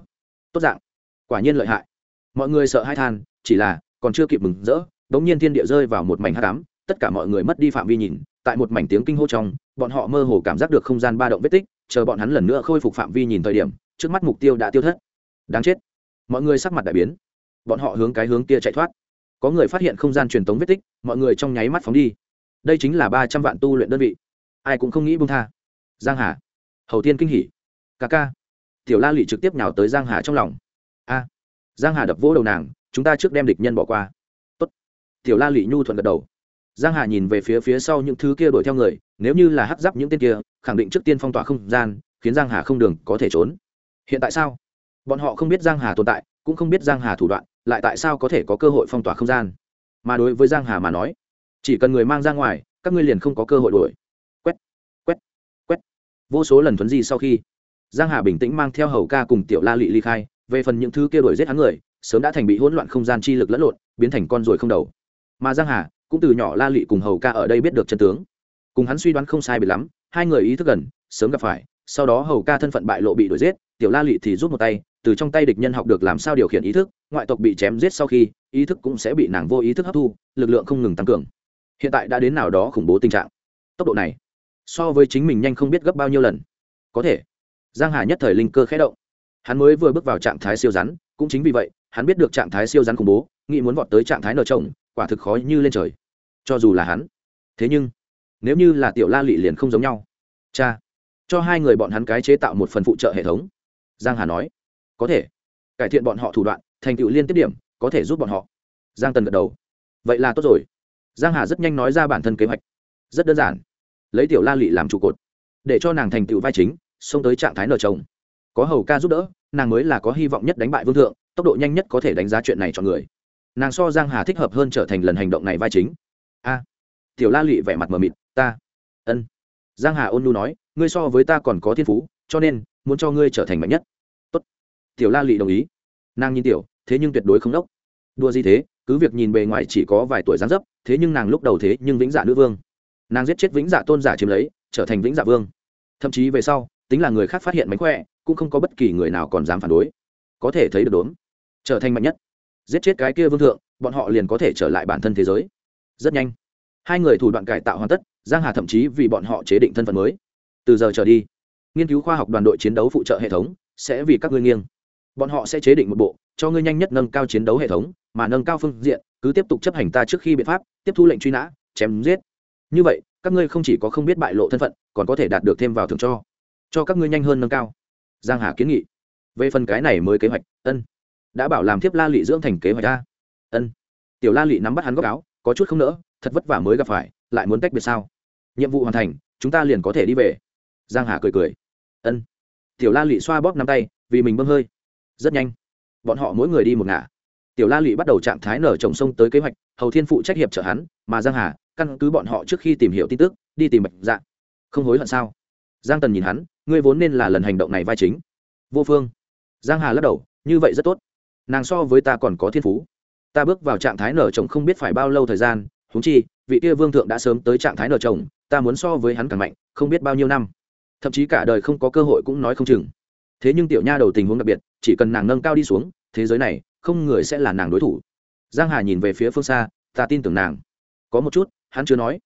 Tốt dạng. Quả nhiên lợi hại. Mọi người sợ hai than, chỉ là, còn chưa kịp mừng rỡ đ ỗ n g nhiên thiên địa rơi vào một mảnh h tám tất cả mọi người mất đi phạm vi nhìn, tại một mảnh tiếng kinh hô trong, bọn họ mơ hồ cảm giác được không gian ba động vết tích, chờ bọn hắn lần nữa khôi phục phạm vi nhìn thời điểm, trước mắt mục tiêu đã tiêu thất. Đáng chết. Mọi người sắc mặt đại biến. Bọn họ hướng cái hướng kia chạy thoát có người phát hiện không gian truyền tống vết tích, mọi người trong nháy mắt phóng đi. Đây chính là ba trăm vạn tu luyện đơn vị. Ai cũng không nghĩ bung tha. Giang hà. Hầu tiên kinh hỉ. Ca ca. Tiểu la lụy trực tiếp nhào tới giang hà trong lòng. A. Giang hà đập vỗ đầu nàng, chúng ta trước đem địch nhân bỏ qua. Tốt. tiểu la lụy nhu thuận gật đầu. Giang hà nhìn về phía phía sau những thứ kia đuổi theo người, nếu như là hắc giáp những tên kia, khẳng định trước tiên phong tỏa không gian, khiến giang hà không đường có thể trốn. Hiện tại sao? Bọn họ không biết giang hà tồn tại cũng không biết giang hà thủ đoạn, lại tại sao có thể có cơ hội phong tỏa không gian. Mà đối với giang hà mà nói, chỉ cần người mang ra ngoài, các ngươi liền không có cơ hội đuổi. Quét quét quét. Vô số lần thuấn di sau khi, giang hà bình tĩnh mang theo hầu ca cùng tiểu la lị ly khai, về phần những thứ kia đuổi giết hắn người, sớm đã thành bị hỗn loạn không gian chi lực lẫn lộn, biến thành con ruồi không đầu. Mà giang hà cũng từ nhỏ la lị cùng hầu ca ở đây biết được chân tướng. Cùng hắn suy đoán không sai bị lắm, hai người ý thức gần, sớm gặp phải, sau đó hầu ca thân phận bại lộ bị đuổi giết, tiểu la lị thì rút một tay từ trong tay địch nhân học được làm sao điều khiển ý thức, ngoại tộc bị chém giết sau khi, ý thức cũng sẽ bị nàng vô ý thức hấp thu, lực lượng không ngừng tăng cường. Hiện tại đã đến nào đó khủng bố tình trạng. Tốc độ này, so với chính mình nhanh không biết gấp bao nhiêu lần. Có thể, giang hà nhất thời linh cơ khẽ động. Hắn mới vừa bước vào trạng thái siêu rắn, cũng chính vì vậy, hắn biết được trạng thái siêu rắn khủng bố, nghĩ muốn vọt tới trạng thái nở trồng, quả thực khó như lên trời. Cho dù là hắn, thế nhưng, nếu như là tiểu la lị liền không giống nhau. Cha, cho hai người bọn hắn cái chế tạo một phần phụ trợ hệ thống. Giang hà nói có thể. Cải thiện bọn họ thủ đoạn, thành tựu liên tiếp điểm, có thể giúp bọn họ. Giang tần gật đầu. Vậy là tốt rồi. Giang hà rất nhanh nói ra bản thân kế hoạch. Rất đơn giản. Lấy tiểu la lị làm trụ cột. Để cho nàng thành tựu vai chính, xông tới trạng thái nở chồng. Có hầu ca giúp đỡ, nàng mới là có hy vọng nhất đánh bại vương thượng, tốc độ nhanh nhất có thể đánh giá chuyện này cho người. Nàng so giang hà thích hợp hơn trở thành lần hành động này vai chính. A. Tiểu la lị vẻ mặt mờ mịt, ta. Ân. Giang hà ôn nu nói, ngươi so với ta còn có thiên phú, cho nên muốn cho ngươi trở thành mạnh nhất tiểu la lị đồng ý. Nàng nhìn tiểu, thế nhưng tuyệt đối không đốc. Đua gì thế, cứ việc nhìn bề ngoài chỉ có vài tuổi gián dấp, thế nhưng nàng lúc đầu thế nhưng vĩnh dạ nữ vương. Nàng giết chết vĩnh dạ tôn giả chiếm lấy, trở thành vĩnh dạ vương. Thậm chí về sau, tính là người khác phát hiện mánh khỏe, cũng không có bất kỳ người nào còn dám phản đối. Có thể thấy được đốm. Trở thành mạnh nhất. Giết chết cái kia vương thượng, bọn họ liền có thể trở lại bản thân thế giới. Rất nhanh. Hai người thủ đoạn cải tạo hoàn tất, giang hà thậm chí vì bọn họ chế định thân phận mới. Từ giờ trở đi, nghiên cứu khoa học đoàn đội chiến đấu phụ trợ hệ thống, sẽ vì các ngươi nghiêng bọn họ sẽ chế định một bộ, cho ngươi nhanh nhất nâng cao chiến đấu hệ thống, mà nâng cao phương diện, cứ tiếp tục chấp hành ta trước khi biện pháp, tiếp thu lệnh truy nã, chém giết. Như vậy, các ngươi không chỉ có không biết bại lộ thân phận, còn có thể đạt được thêm vào thưởng cho. Cho các ngươi nhanh hơn nâng cao. Giang hà kiến nghị. Về phần cái này mới kế hoạch, ân. Đã bảo làm thiếp la lị dưỡng thành kế hoạch ta ân. Tiểu la lị nắm bắt hắn góc áo, có chút không nỡ, thật vất vả mới gặp phải, lại muốn tách biệt sao? Nhiệm vụ hoàn thành, chúng ta liền có thể đi về. Giang hà cười cười. Ân. Tiểu la lị xoa bóp nắm tay, vì mình bơm hơi rất nhanh. Bọn họ mỗi người đi một ngả. Tiểu la lụy bắt đầu trạng thái nở trồng sông tới kế hoạch, hầu thiên phụ trách hiệp trợ hắn, mà giang hà, căn cứ bọn họ trước khi tìm hiểu tin tức, đi tìm bạch dạ. Không hối hận sao? Giang tần nhìn hắn, ngươi vốn nên là lần hành động này vai chính. Vô phương. Giang hà lắc đầu, như vậy rất tốt. Nàng so với ta còn có thiên phú. Ta bước vào trạng thái nở chồng không biết phải bao lâu thời gian, huống chi, vị kia vương thượng đã sớm tới trạng thái nở chồng, ta muốn so với hắn càng mạnh, không biết bao nhiêu năm. Thậm chí cả đời không có cơ hội cũng nói không chừng. Thế nhưng tiểu nha đầu tình huống đặc biệt chỉ cần nàng nâng cao đi xuống, thế giới này, không người sẽ là nàng đối thủ. Giang hà nhìn về phía phương xa, ta tin tưởng nàng. Có một chút, hắn chưa nói.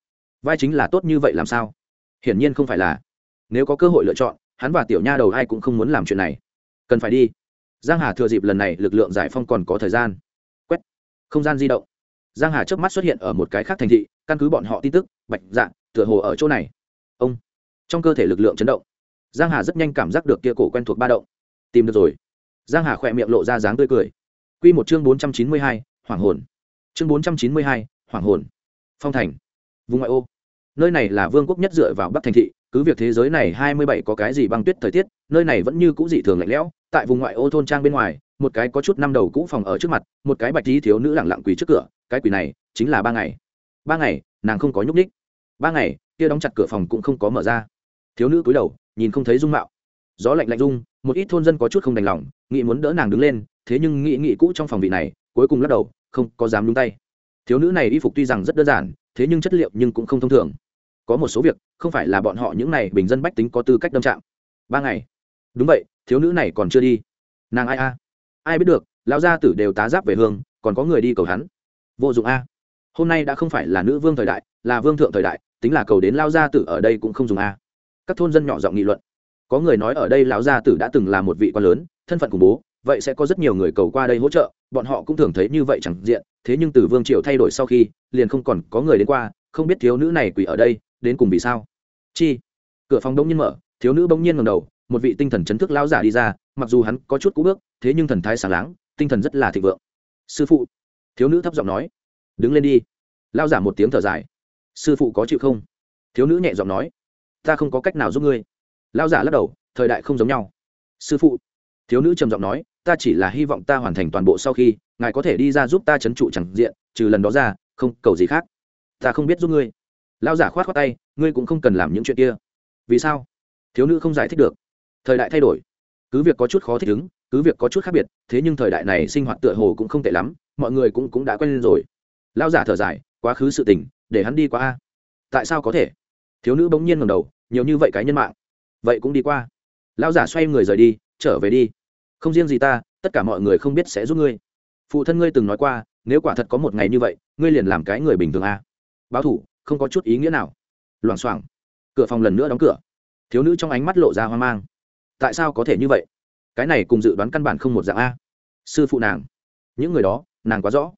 Vai chính là tốt như vậy làm sao? Hiển nhiên không phải là. Nếu có cơ hội lựa chọn, hắn và tiểu nha đầu ai cũng không muốn làm chuyện này. Cần phải đi. Giang hà thừa dịp lần này, lực lượng giải phong còn có thời gian. Quét. Không gian di động. Giang hà trước mắt xuất hiện ở một cái khác thành thị, căn cứ bọn họ tin tức, bạch dạng tựa hồ ở chỗ này. Ông. Trong cơ thể lực lượng chấn động. Giang hà rất nhanh cảm giác được kia cổ quen thuộc ba động. Tìm được rồi giang hà khỏe miệng lộ ra dáng tươi cười. Quy một chương 492, hoàng hồn. Chương 492, hoàng hồn. Phong thành. Vùng ngoại ô. Nơi này là vương quốc nhất dựa vào bắc thành thị cứ việc thế giới này hai mươi bảy có cái gì băng tuyết thời tiết nơi này vẫn như cũ dị thường lạnh lẽo. Tại vùng ngoại ô thôn trang bên ngoài một cái có chút năm đầu cũ phòng ở trước mặt một cái bạch tí thiếu nữ lẳng lặng quỳ trước cửa cái quỳ này chính là ba ngày. Ba ngày? Nàng không có nhúc ních ba ngày? Kia đóng chặt cửa phòng cũng không có mở ra. Thiếu nữ cúi đầu nhìn không thấy dung mạo gió lạnh lạnh rung, một ít thôn dân có chút không đành lòng, nghĩ muốn đỡ nàng đứng lên, thế nhưng nghị nghị cũ trong phòng vị này, cuối cùng lắc đầu, không có dám nhúng tay. Thiếu nữ này y phục tuy rằng rất đơn giản, thế nhưng chất liệu nhưng cũng không thông thường. Có một số việc, không phải là bọn họ những này bình dân bách tính có tư cách đâm chạm. Ba ngày. Đúng vậy, thiếu nữ này còn chưa đi. Nàng ai a? Ai biết được, lão gia tử đều tá giáp về hương, còn có người đi cầu hắn. Vô dụng a. Hôm nay đã không phải là nữ vương thời đại, là vương thượng thời đại, tính là cầu đến lao gia tử ở đây cũng không dùng a. Các thôn dân nhỏ giọng nghị luận có người nói ở đây lão gia tử đã từng là một vị quan lớn, thân phận khủng bố, vậy sẽ có rất nhiều người cầu qua đây hỗ trợ, bọn họ cũng thường thấy như vậy chẳng diện, thế nhưng từ vương triều thay đổi sau khi, liền không còn có người đến qua, không biết thiếu nữ này quỷ ở đây, đến cùng vì sao? Chi? Cửa phòng đông nhiên mở, thiếu nữ bỗng nhiên ngầm đầu, một vị tinh thần chấn thức lão giả đi ra, mặc dù hắn có chút cũ bước, thế nhưng thần thái sáng láng, tinh thần rất là thịnh vượng. Sư phụ! Thiếu nữ thấp giọng nói. Đứng lên đi. Lao giả một tiếng thở dài. Sư phụ có chịu không? Thiếu nữ nhẹ giọng nói. Ta không có cách nào giúp ngươi lao giả lắc đầu thời đại không giống nhau. Sư phụ thiếu nữ trầm giọng nói ta chỉ là hy vọng ta hoàn thành toàn bộ sau khi ngài có thể đi ra giúp ta c h ấ n trụ chẳng diện trừ lần đó ra không cầu gì khác. Ta không biết giúp ngươi. Lao giả khoát khoát tay ngươi cũng không cần làm những chuyện kia. Vì sao? Thiếu nữ không giải thích được. Thời đại thay đổi. Cứ việc có chút khó thích ứng cứ việc có chút khác biệt thế nhưng thời đại này sinh hoạt tựa hồ cũng không tệ lắm mọi người cũng, cũng đã quen lên rồi. Lao giả thở dài quá khứ sự tình để hắn đi qua a. Tại sao có thể? Thiếu nữ bỗng nhiên ngầm đầu nhiều như vậy cái nhân mạng vậy cũng đi qua. Lão giả xoay người rời đi, trở về đi. Không riêng gì ta, tất cả mọi người không biết sẽ giúp ngươi. Phụ thân ngươi từng nói qua, nếu quả thật có một ngày như vậy, ngươi liền làm cái người bình thường a. Báo thủ, không có chút ý nghĩa nào. Loảng xoảng. Cửa phòng lần nữa đóng cửa. Thiếu nữ trong ánh mắt lộ ra hoang mang. Tại sao có thể như vậy? Cái này cùng dự đoán căn bản không một dạng a. Sư phụ nàng. Những người đó, nàng quá rõ.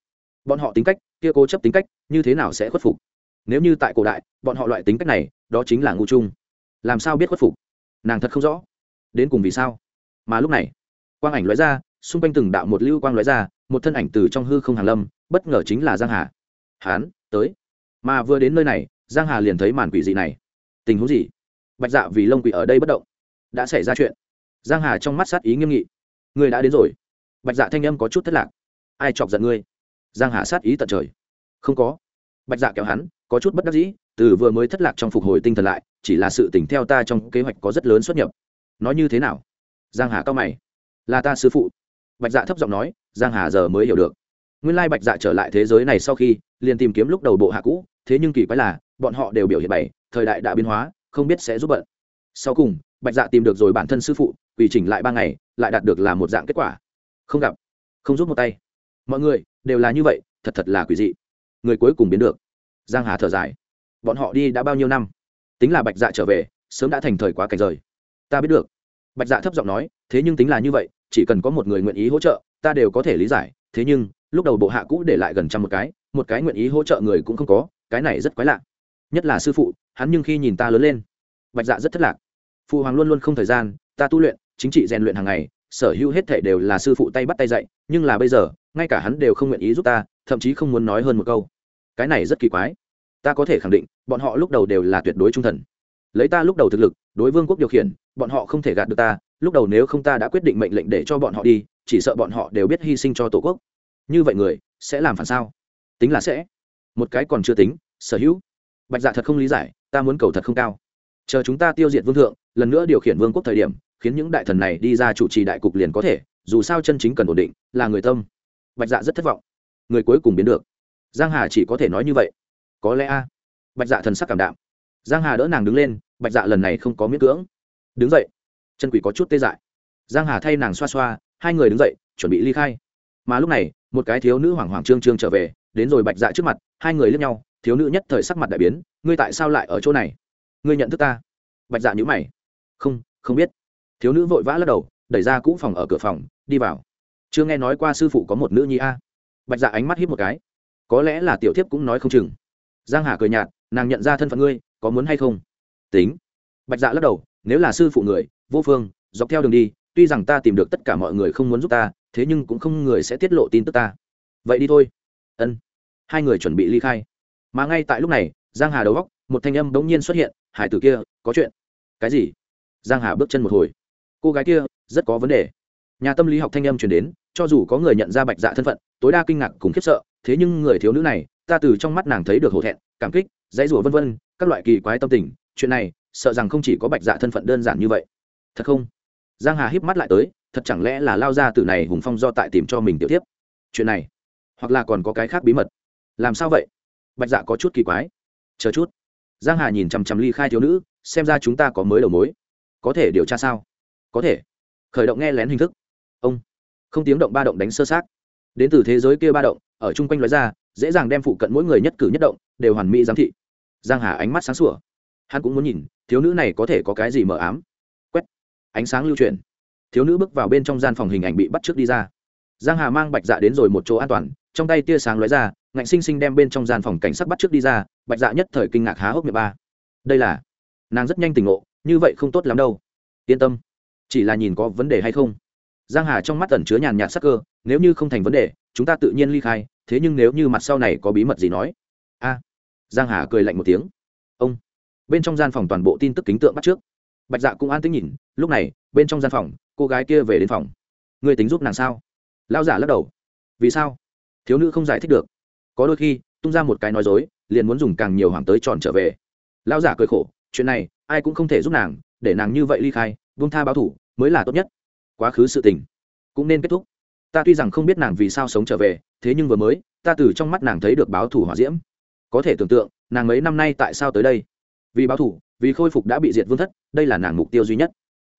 Bọn họ tính cách, kia cố chấp tính cách, như thế nào sẽ khuất phục? Nếu như tại cổ đại, bọn họ loại tính cách này, đó chính là ngu trung làm sao biết khuất phục? Nàng thật không rõ. Đến cùng vì sao? Mà lúc này, quang ảnh lóe ra, xung quanh từng đạo một lưu quang lóe ra, một thân ảnh từ trong hư không hàn lâm, bất ngờ chính là giang hà. Hán tới. Mà vừa đến nơi này, giang hà liền thấy màn quỷ dị này. Tình huống gì? Bạch dạ vì lông quỷ ở đây bất động. Đã xảy ra chuyện. Giang hà trong mắt sát ý nghiêm nghị. Người đã đến rồi. Bạch dạ thanh âm có chút thất lạc. Ai chọc giận ngươi? Giang hà sát ý tận trời. Không có. Bạch dạ kéo hắn, có chút bất đắc dĩ, từ vừa mới thất lạc trong phục hồi tinh thần lại chỉ là sự tình theo ta trong kế hoạch có rất lớn xuất nhập. Nói như thế nào? Giang hà cao mày. Là ta sư phụ. Bạch dạ thấp giọng nói, giang hà giờ mới hiểu được. Nguyên lai bạch dạ trở lại thế giới này sau khi, liền tìm kiếm lúc đầu bộ hạ cũ, thế nhưng kỳ quái là, bọn họ đều biểu hiện bày thời đại đã biến hóa, không biết sẽ giúp bận. Sau cùng, bạch dạ tìm được rồi bản thân sư phụ ủy chỉnh lại ba ngày, lại đạt được là một dạng kết quả. Không gặp. Không rút một tay. Mọi người, đều là như vậy, thật thật là quỷ dị. Người cuối cùng biến được. Giang hà thở dài. Bọn họ đi đã bao nhiêu năm? Tính là bạch dạ trở về, sớm đã thành thời quá cảnh rời. Ta biết được. Bạch dạ thấp giọng nói, thế nhưng tính là như vậy, chỉ cần có một người nguyện ý hỗ trợ, ta đều có thể lý giải. Thế nhưng, lúc đầu bộ hạ cũ để lại gần trăm một cái một cái nguyện ý hỗ trợ người cũng không có, cái này rất quái lạ. Nhất là sư phụ, hắn nhưng khi nhìn ta lớn lên, bạch dạ rất thất lạc. Phụ hoàng luôn luôn không thời gian, ta tu luyện, chính trị rèn luyện hàng ngày, sở hữu hết thể đều là sư phụ tay bắt tay dạy, nhưng là bây giờ, ngay cả hắn đều không nguyện ý giúp ta, thậm chí không muốn nói hơn một câu. Cái này rất kỳ quái. Ta có thể khẳng định bọn họ lúc đầu đều là tuyệt đối trung thần. Lấy ta lúc đầu thực lực, đối vương quốc điều khiển, bọn họ không thể gạt được ta, lúc đầu nếu không ta đã quyết định mệnh lệnh để cho bọn họ đi, chỉ sợ bọn họ đều biết hy sinh cho tổ quốc. Như vậy người, sẽ làm phản sao? Tính là sẽ. Một cái còn chưa tính, sở hữu. Bạch dạ thật không lý giải, ta muốn cầu thật không cao. Chờ chúng ta tiêu diệt vương thượng, lần nữa điều khiển vương quốc thời điểm, khiến những đại thần này đi ra chủ trì đại cục liền có thể, dù sao chân chính cần ổn định, là người tâm. Bạch dạ rất thất vọng. Người cuối cùng biến được. Giang hà chỉ có thể nói như vậy. Có lẽ a bạch dạ thần sắc cảm đạm. Giang hà đỡ nàng đứng lên, bạch dạ lần này không có miễn cưỡng. Đứng dậy. Chân quỷ có chút tê dại. Giang hà thay nàng xoa xoa, hai người đứng dậy, chuẩn bị ly khai. Mà lúc này, một cái thiếu nữ hoảng hoảng trương trương trở về, đến rồi bạch dạ trước mặt, hai người liếc nhau, thiếu nữ nhất thời sắc mặt đại biến, ngươi tại sao lại ở chỗ này? Ngươi nhận thức ta? Bạch dạ nhữ mày. Không không biết. Thiếu nữ vội vã lắc đầu, đẩy ra cũ phòng ở cửa phòng, đi vào. Chưa nghe nói qua sư phụ có một nữ nhi a. Bạch dạ ánh mắt hít một cái. Có lẽ là tiểu thiếp cũng nói không chừng giang hà cười nhạt, nàng nhận ra thân phận ngươi, có muốn hay không? Tính. Bạch dạ lắc đầu, nếu là sư phụ người, vô phương, dọc theo đường đi, tuy rằng ta tìm được tất cả mọi người không muốn giúp ta, thế nhưng cũng không người sẽ tiết lộ tin tức ta. Vậy đi thôi. Ân. Hai người chuẩn bị ly khai. Mà ngay tại lúc này, giang hà đầu góc, một thanh âm bỗng nhiên xuất hiện, hải tử kia, có chuyện. Cái gì? Giang hà bước chân một hồi. Cô gái kia, rất có vấn đề. Nhà tâm lý học thanh âm truyền đến, cho dù có người nhận ra bạch dạ thân phận, tối đa kinh ngạc cùng khiếp sợ, thế nhưng người thiếu nữ này ta từ trong mắt nàng thấy được hổ thẹn, cảm kích, dãy rủa vân vân, các loại kỳ quái tâm tình, chuyện này, sợ rằng không chỉ có bạch dạ thân phận đơn giản như vậy. Thật không? Giang hà híp mắt lại tới, thật chẳng lẽ là lao ra từ này hùng phong do tại tìm cho mình tiểu tiếp chuyện này, hoặc là còn có cái khác bí mật? Làm sao vậy? Bạch dạ có chút kỳ quái. Chờ chút. Giang hà nhìn chằm chằm ly khai thiếu nữ, xem ra chúng ta có mới đầu mối. Có thể điều tra sao? Có thể. Khởi động nghe lén hình thức. Ông. Không tiếng động ba động đánh sơ sát đến từ thế giới kia ba động, ở chung quanh nói ra dễ dàng đem phụ cận mỗi người nhất cử nhất động, đều hoàn mỹ giám thị. Giang hà ánh mắt sáng sủa. Hắn cũng muốn nhìn, thiếu nữ này có thể có cái gì mờ ám. Quét. Ánh sáng lưu truyền thiếu nữ bước vào bên trong gian phòng hình ảnh bị bắt trước đi ra. Giang hà mang bạch dạ đến rồi một chỗ an toàn, trong tay tia sáng lóe ra, ngạnh sinh sinh đem bên trong gian phòng cảnh sát bắt trước đi ra, bạch dạ nhất thời kinh ngạc há hốc miệng ba. Đây là, nàng rất nhanh tỉnh ngộ, như vậy không tốt lắm đâu. Yên tâm, chỉ là nhìn có vấn đề hay không. Giang hà trong mắt ẩn chứa nhàn nhạt sắc cơ, nếu như không thành vấn đề, chúng ta tự nhiên ly khai thế nhưng nếu như mặt sau này có bí mật gì nói, a, giang hà cười lạnh một tiếng. Ông, bên trong gian phòng toàn bộ tin tức kính tượng bắt trước. Bạch dạ cũng an tính nhìn, lúc này, bên trong gian phòng, cô gái kia về đến phòng. Người tính giúp nàng sao? Lao giả lắc đầu. Vì sao? Thiếu nữ không giải thích được. Có đôi khi, tung ra một cái nói dối, liền muốn dùng càng nhiều hoàng tới tròn trở về. Lao giả cười khổ, chuyện này, ai cũng không thể giúp nàng, để nàng như vậy ly khai, buông tha báo thủ, mới là tốt nhất. Quá khứ sự tình, cũng nên kết thúc. Ta tuy rằng không biết nàng vì sao sống trở về thế nhưng vừa mới, ta từ trong mắt nàng thấy được báo thủ hỏa diễm. Có thể tưởng tượng, nàng mấy năm nay tại sao tới đây? Vì báo thủ, vì khôi phục đã bị diệt vương thất, đây là nàng mục tiêu duy nhất.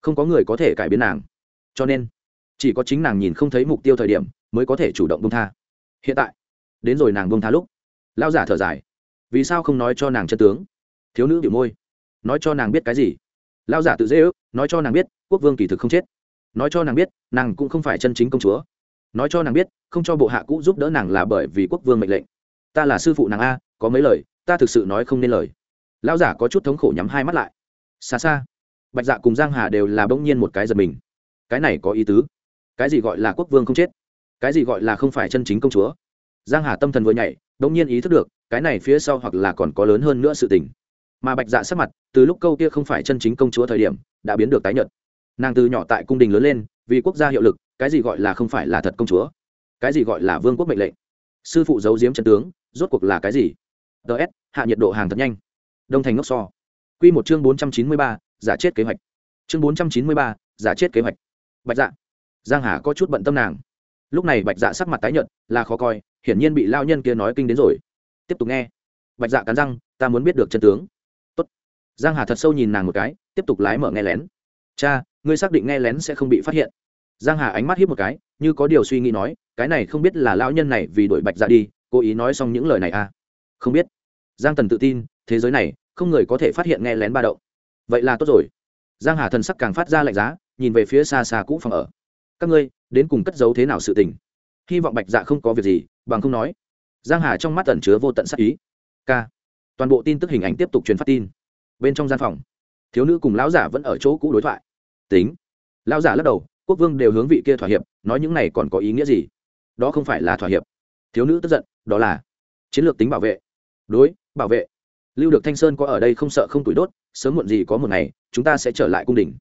Không có người có thể cải biến nàng. Cho nên, chỉ có chính nàng nhìn không thấy mục tiêu thời điểm mới có thể chủ động bông tha. Hiện tại, đến rồi nàng bông tha lúc lao giả thở dài. Vì sao không nói cho nàng chân tướng? Thiếu nữ biểu môi. Nói cho nàng biết cái gì? Lao giả tự dễ ước, nói cho nàng biết, quốc vương kỳ thực không chết. Nói cho nàng biết, nàng cũng không phải chân chính công chúa nói cho nàng biết, không cho bộ hạ cũ giúp đỡ nàng là bởi vì quốc vương mệnh lệnh. Ta là sư phụ nàng a, có mấy lời, ta thực sự nói không nên lời. Lão giả có chút thống khổ nhắm hai mắt lại. Xa xa, bạch dạ cùng giang hà đều là bỗng nhiên một cái giật mình. Cái này có ý tứ. Cái gì gọi là quốc vương không chết? Cái gì gọi là không phải chân chính công chúa? Giang hà tâm thần vừa nhảy, bỗng nhiên ý thức được, cái này phía sau hoặc là còn có lớn hơn nữa sự tình. Mà bạch dạ sắc mặt, từ lúc câu kia không phải chân chính công chúa thời điểm, đã biến được tái nhợt. Nàng từ nhỏ tại cung đình lớn lên, vì quốc gia hiệu lực cái gì gọi là không phải là thật công chúa? Cái gì gọi là vương quốc mệnh lệnh? Sư phụ giấu giếm chân tướng, rốt cuộc là cái gì? Ts hạ nhiệt độ hàng thật nhanh. Đông thành ngốc so. Q một chương bốn trăm chín mươi ba, giả chết kế hoạch. Chương bốn trăm chín mươi ba, giả chết kế hoạch. Bạch dạ. Giang hà có chút bận tâm nàng. Lúc này bạch dạ sắc mặt tái nhợt, là khó coi, hiển nhiên bị lao nhân kia nói kinh đến rồi. Tiếp tục nghe. Bạch dạ cắn răng, ta muốn biết được chân tướng. Tốt. giang hà thật sâu nhìn nàng một cái, tiếp tục lái mở nghe lén. Cha, ngươi xác định nghe lén sẽ không bị phát hiện giang hà ánh mắt hiếp một cái, như có điều suy nghĩ nói, cái này không biết là lão nhân này vì đuổi bạch ra đi, cố ý nói xong những lời này à? Không biết. Giang tần tự tin, thế giới này, không người có thể phát hiện nghe lén ba động. Vậy là tốt rồi. Giang hà thần sắc càng phát ra lạnh giá, nhìn về phía xa xa cũ phòng ở. Các ngươi, đến cùng cất giấu thế nào sự tình? Hy vọng bạch dạ không có việc gì, bằng không nói. Giang hà trong mắt tẩn chứa vô tận sắc ý. K toàn bộ tin tức hình ảnh tiếp tục truyền phát tin. Bên trong gian phòng, thiếu nữ cùng lão giả vẫn ở chỗ cũ đối thoại. Tính. Lão giả lắc đầu quốc vương đều hướng vị kia thỏa hiệp nói những này còn có ý nghĩa gì? Đó không phải là thỏa hiệp. Thiếu nữ tức giận đó là chiến lược tính bảo vệ. Đối bảo vệ. Lưu được thanh sơn có ở đây không sợ không tuổi đốt sớm muộn gì có một ngày chúng ta sẽ trở lại cung đình.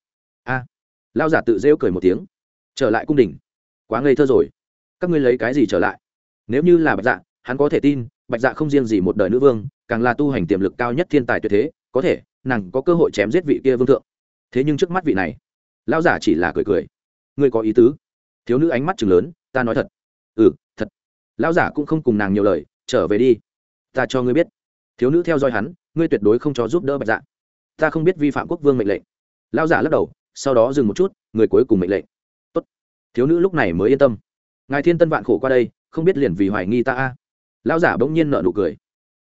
A. À, lao giả tự rêu cười một tiếng. Trở lại cung đình? Quá ngây thơ rồi. Các ngươi lấy cái gì trở lại? Nếu như là bạch dạ hắn có thể tin bạch dạ không riêng gì một đời nữ vương càng là tu hành tiềm lực cao nhất thiên tài tuyệt thế có thể nàng có cơ hội chém giết vị kia vương thượng. Thế nhưng trước mắt vị này lao giả chỉ là cười cười ngươi có ý tứ. Thiếu nữ ánh mắt chừng lớn, ta nói thật. Ừ thật. Lão giả cũng không cùng nàng nhiều lời, trở về đi. Ta cho ngươi biết. Thiếu nữ theo dõi hắn, ngươi tuyệt đối không cho giúp đỡ bạch dạ. Ta không biết vi phạm quốc vương mệnh lệnh. Lão giả lắc đầu, sau đó dừng một chút, người cuối cùng mệnh lệnh. Tốt. thiếu nữ lúc này mới yên tâm. Ngài thiên tân vạn khổ qua đây, không biết liền vì hoài nghi ta a. Lão giả bỗng nhiên nợ nụ cười.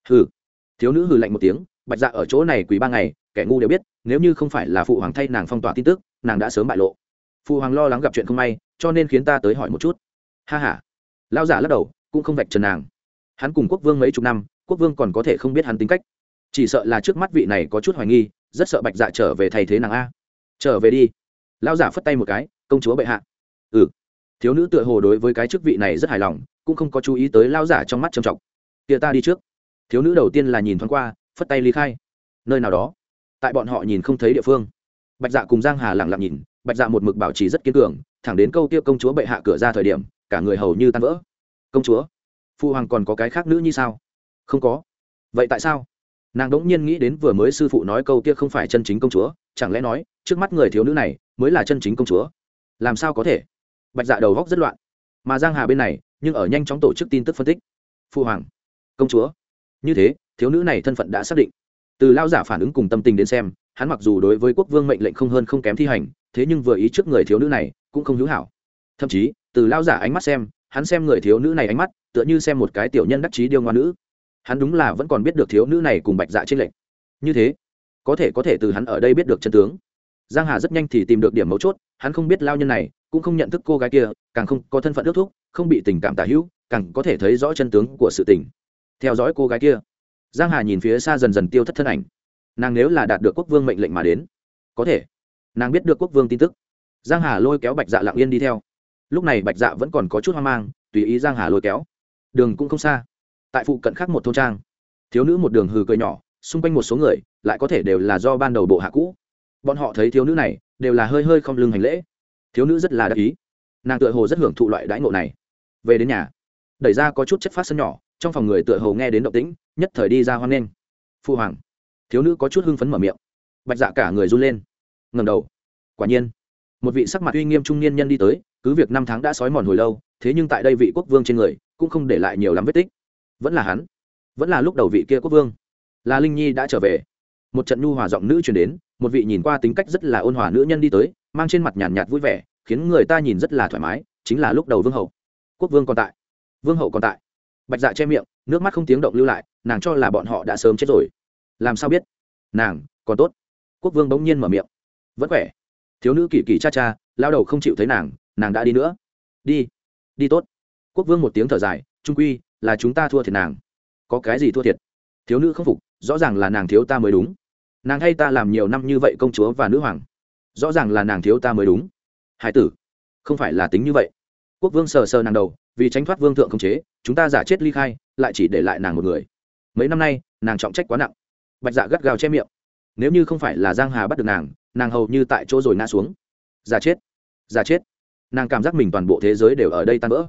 Hừ. Thiếu nữ hừ lạnh một tiếng, bạch dạ ở chỗ này quý ba ngày, kẻ ngu đều biết, nếu như không phải là phụ hoàng thay nàng phong tỏa tin tức, nàng đã sớm bại lộ phụ hoàng lo lắng gặp chuyện không may, cho nên khiến ta tới hỏi một chút. Ha h a lao giả lắc đầu, cũng không vạch trần nàng. Hắn cùng quốc vương mấy chục năm, quốc vương còn có thể không biết hắn tính cách. Chỉ sợ là trước mắt vị này có chút hoài nghi, rất sợ bạch dạ trở về thay thế nàng a. Trở về đi. Lao giả phất tay một cái, công chúa bệ hạ. Ừ. Thiếu nữ tựa hồ đối với cái chức vị này rất hài lòng, cũng không có chú ý tới lao giả trong mắt trầm trọng. Tia ta đi trước. Thiếu nữ đầu tiên là nhìn thoáng qua, phất tay ly khai. Nơi nào đó. Tại bọn họ nhìn không thấy địa phương. Bạch dạ cùng giang hà lặng lặng nhìn bạch dạ một mực bảo trì rất kiên cường, thẳng đến câu tiêu công chúa bệ hạ cửa ra thời điểm, cả người hầu như tan vỡ. Công chúa, phu hoàng còn có cái khác nữ như sao? Không có. Vậy tại sao? Nàng đỗng nhiên nghĩ đến vừa mới sư phụ nói câu kia không phải chân chính công chúa, chẳng lẽ nói, trước mắt người thiếu nữ này mới là chân chính công chúa? Làm sao có thể? Bạch dạ đầu góc rất loạn. Mà giang hà bên này, nhưng ở nhanh chóng tổ chức tin tức phân tích. Phu hoàng, công chúa. Như thế, thiếu nữ này thân phận đã xác định. Từ lao giả phản ứng cùng tâm tình đến xem, hắn mặc dù đối với quốc vương mệnh lệnh không hơn không kém thi hành thế nhưng vừa ý trước người thiếu nữ này, cũng không hữu hảo. Thậm chí, từ lao giả ánh mắt xem, hắn xem người thiếu nữ này ánh mắt, tựa như xem một cái tiểu nhân đắc chí điêu ngoan nữ. Hắn đúng là vẫn còn biết được thiếu nữ này cùng bạch dạ trên lệnh như thế, có thể có thể từ hắn ở đây biết được chân tướng. Giang hà rất nhanh thì tìm được điểm mấu chốt, hắn không biết lao nhân này, cũng không nhận thức cô gái kia, càng không có thân phận ước thúc, không bị tình cảm tả hữu, càng có thể thấy rõ chân tướng của sự tình. Theo dõi cô gái kia, giang hà nhìn phía xa dần dần tiêu thất thân ảnh. Nàng nếu là đạt được quốc vương mệnh lệnh mà đến, có thể nàng biết được quốc vương tin tức. Giang hà lôi kéo bạch dạ lặng yên đi theo. Lúc này bạch dạ vẫn còn có chút hoang mang, tùy ý giang hà lôi kéo. Đường cũng không xa. Tại phụ cận khác một thôn trang, thiếu nữ một đường hừ cười nhỏ, xung quanh một số người lại có thể đều là do ban đầu bộ hạ cũ. Bọn họ thấy thiếu nữ này đều là hơi hơi không lưng hành lễ. Thiếu nữ rất là đắc ý. Nàng tựa hồ rất hưởng thụ loại đãi ngộ này. Về đến nhà, đẩy ra có chút chất phát sân nhỏ, trong phòng người tựa hồ nghe đến động tĩnh, nhất thời đi ra hoan nghênh. Phu hoàng, thiếu nữ có chút hưng phấn mở miệng. Bạch dạ cả người run lên ngầm đầu. Quả nhiên một vị sắc mặt uy nghiêm trung niên nhân đi tới cứ việc năm tháng đã sói mòn hồi lâu thế nhưng tại đây vị quốc vương trên người cũng không để lại nhiều lắm vết tích. Vẫn là hắn vẫn là lúc đầu vị kia quốc vương. Là linh nhi đã trở về. Một trận nhu hòa giọng nữ chuyển đến một vị nhìn qua tính cách rất là ôn hòa nữ nhân đi tới mang trên mặt nhàn nhạt, nhạt vui vẻ khiến người ta nhìn rất là thoải mái chính là lúc đầu vương hậu. Quốc vương còn tại. Vương hậu còn tại. Bạch dạ che miệng nước mắt không tiếng động lưu lại nàng cho là bọn họ đã sớm chết rồi. Làm sao biết? Nàng còn tốt. Quốc vương bỗng nhiên mở miệng vẫn khỏe. Thiếu nữ kỳ kỳ cha cha, lao đầu không chịu thấy nàng nàng đã đi nữa. Đi đi tốt. Quốc vương một tiếng thở dài, trung quy, là chúng ta thua thiệt nàng. Có cái gì thua thiệt? Thiếu nữ không phục, rõ ràng là nàng thiếu ta mới đúng. Nàng hay ta làm nhiều năm như vậy công chúa và nữ hoàng. Rõ ràng là nàng thiếu ta mới đúng. Hải tử, không phải là tính như vậy. Quốc vương sờ sờ nàng đầu, vì tránh thoát vương thượng không chế, chúng ta giả chết ly khai, lại chỉ để lại nàng một người. Mấy năm nay, nàng trọng trách quá nặng. Bạch dạ gắt gao che miệng. Nếu như không phải là giang hà bắt được nàng nàng hầu như tại chỗ rồi ngã xuống. Ra chết ra chết. Nàng cảm giác mình toàn bộ thế giới đều ở đây tan vỡ.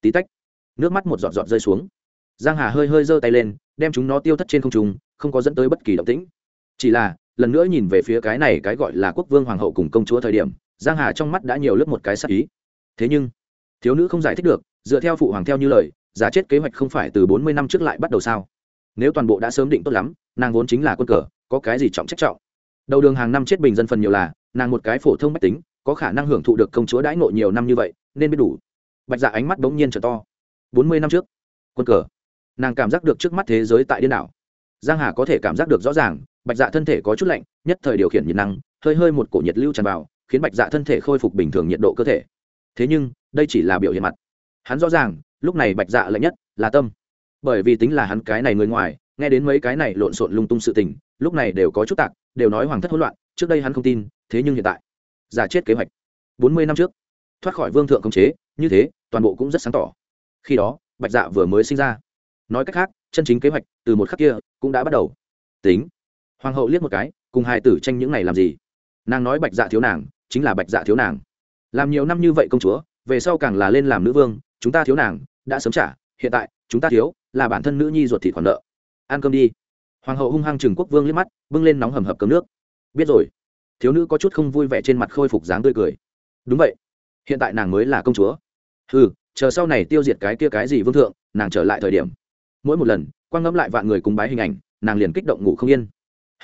Tí tách, nước mắt một giọt giọt rơi xuống. Giang hà hơi hơi giơ tay lên, đem chúng nó tiêu thất trên không trung, không có dẫn tới bất kỳ động tĩnh. Chỉ là, lần nữa nhìn về phía cái này cái gọi là quốc vương hoàng hậu cùng công chúa thời điểm, giang hà trong mắt đã nhiều lớp một cái sắc ý. Thế nhưng, thiếu nữ không giải thích được, dựa theo phụ hoàng theo như lời, giả chết kế hoạch không phải từ bốn mươi năm trước lại bắt đầu sao? Nếu toàn bộ đã sớm định tốt lắm, nàng vốn chính là quân cờ, có cái gì trọng trách trọng? Đầu đường hàng năm chết bình dân phần nhiều là, nàng một cái phổ thông mách tính, có khả năng hưởng thụ được công chúa đãi ngộ nhiều năm như vậy, nên biết đủ. Bạch dạ ánh mắt bỗng nhiên trở to. Bốn mươi năm trước, quân cờ. Nàng cảm giác được trước mắt thế giới tại điên đảo. Giang hà có thể cảm giác được rõ ràng, bạch dạ thân thể có chút lạnh, nhất thời điều khiển nhiệt năng, hơi hơi một cổ nhiệt lưu tràn vào, khiến bạch dạ thân thể khôi phục bình thường nhiệt độ cơ thể. Thế nhưng, đây chỉ là biểu hiện mặt. Hắn rõ ràng, lúc này bạch dạ lạnh nhất là tâm. Bởi vì tính là hắn cái này người ngoài, nghe đến mấy cái này lộn xộn lung tung sự tình, lúc này đều có chút tạc đều nói hoàng thất hỗn loạn, trước đây hắn không tin, thế nhưng hiện tại, giả chết kế hoạch. Bốn mươi năm trước, thoát khỏi vương thượng công chế, như thế, toàn bộ cũng rất sáng tỏ. Khi đó, bạch dạ vừa mới sinh ra. Nói cách khác, chân chính kế hoạch, từ một khắc kia, cũng đã bắt đầu. Tính. Hoàng hậu liếc một cái, cùng hai tử tranh những này làm gì? Nàng nói bạch dạ thiếu nàng, chính là bạch dạ thiếu nàng. Làm nhiều năm như vậy công chúa, về sau càng là lên làm nữ vương, chúng ta thiếu nàng, đã sớm trả, hiện tại, chúng ta thiếu, là bản thân nữ nhi ruột thịt khoản nợ. Ăn cơm đi hoàng hậu hung hăng chừng quốc vương liếc mắt, bưng lên nóng hầm hập cấm nước. Biết rồi. Thiếu nữ có chút không vui vẻ trên mặt khôi phục dáng tươi cười. Đúng vậy. Hiện tại nàng mới là công chúa. Ừ chờ sau này tiêu diệt cái kia cái gì vương thượng, nàng trở lại thời điểm. Mỗi một lần, quang ngẫm lại vạn người cùng bái hình ảnh, nàng liền kích động ngủ không yên.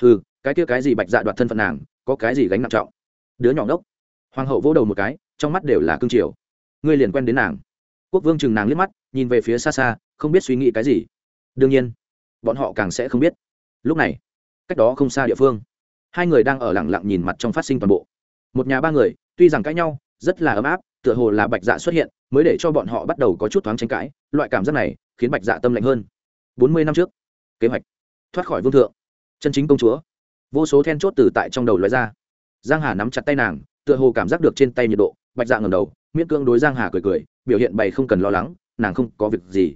Ừ cái kia cái gì bạch dạ đoạt thân phận nàng, có cái gì gánh nặng trọng? Đứa nhỏ ngốc. Hoàng hậu vỗ đầu một cái, trong mắt đều là cương triều. Ngươi liền quen đến nàng. Quốc vương chừng nàng liếc mắt, nhìn về phía xa xa, không biết suy nghĩ cái gì. Đương nhiên, bọn họ càng sẽ không biết lúc này, cách đó không xa địa phương, hai người đang ở lẳng lặng nhìn mặt trong phát sinh toàn bộ. Một nhà ba người, tuy rằng cãi nhau, rất là ấm áp, tựa hồ là bạch dạ xuất hiện, mới để cho bọn họ bắt đầu có chút thoáng tranh cãi, loại cảm giác này khiến bạch dạ tâm lạnh hơn. Bốn mươi năm trước, kế hoạch, thoát khỏi vương thượng, chân chính công chúa. Vô số then chốt từ tại trong đầu loại ra. Giang hà nắm chặt tay nàng, tựa hồ cảm giác được trên tay nhiệt độ, bạch dạ ngầm đầu, miễn cương đối giang hà cười cười, biểu hiện bày không cần lo lắng, nàng không có việc gì.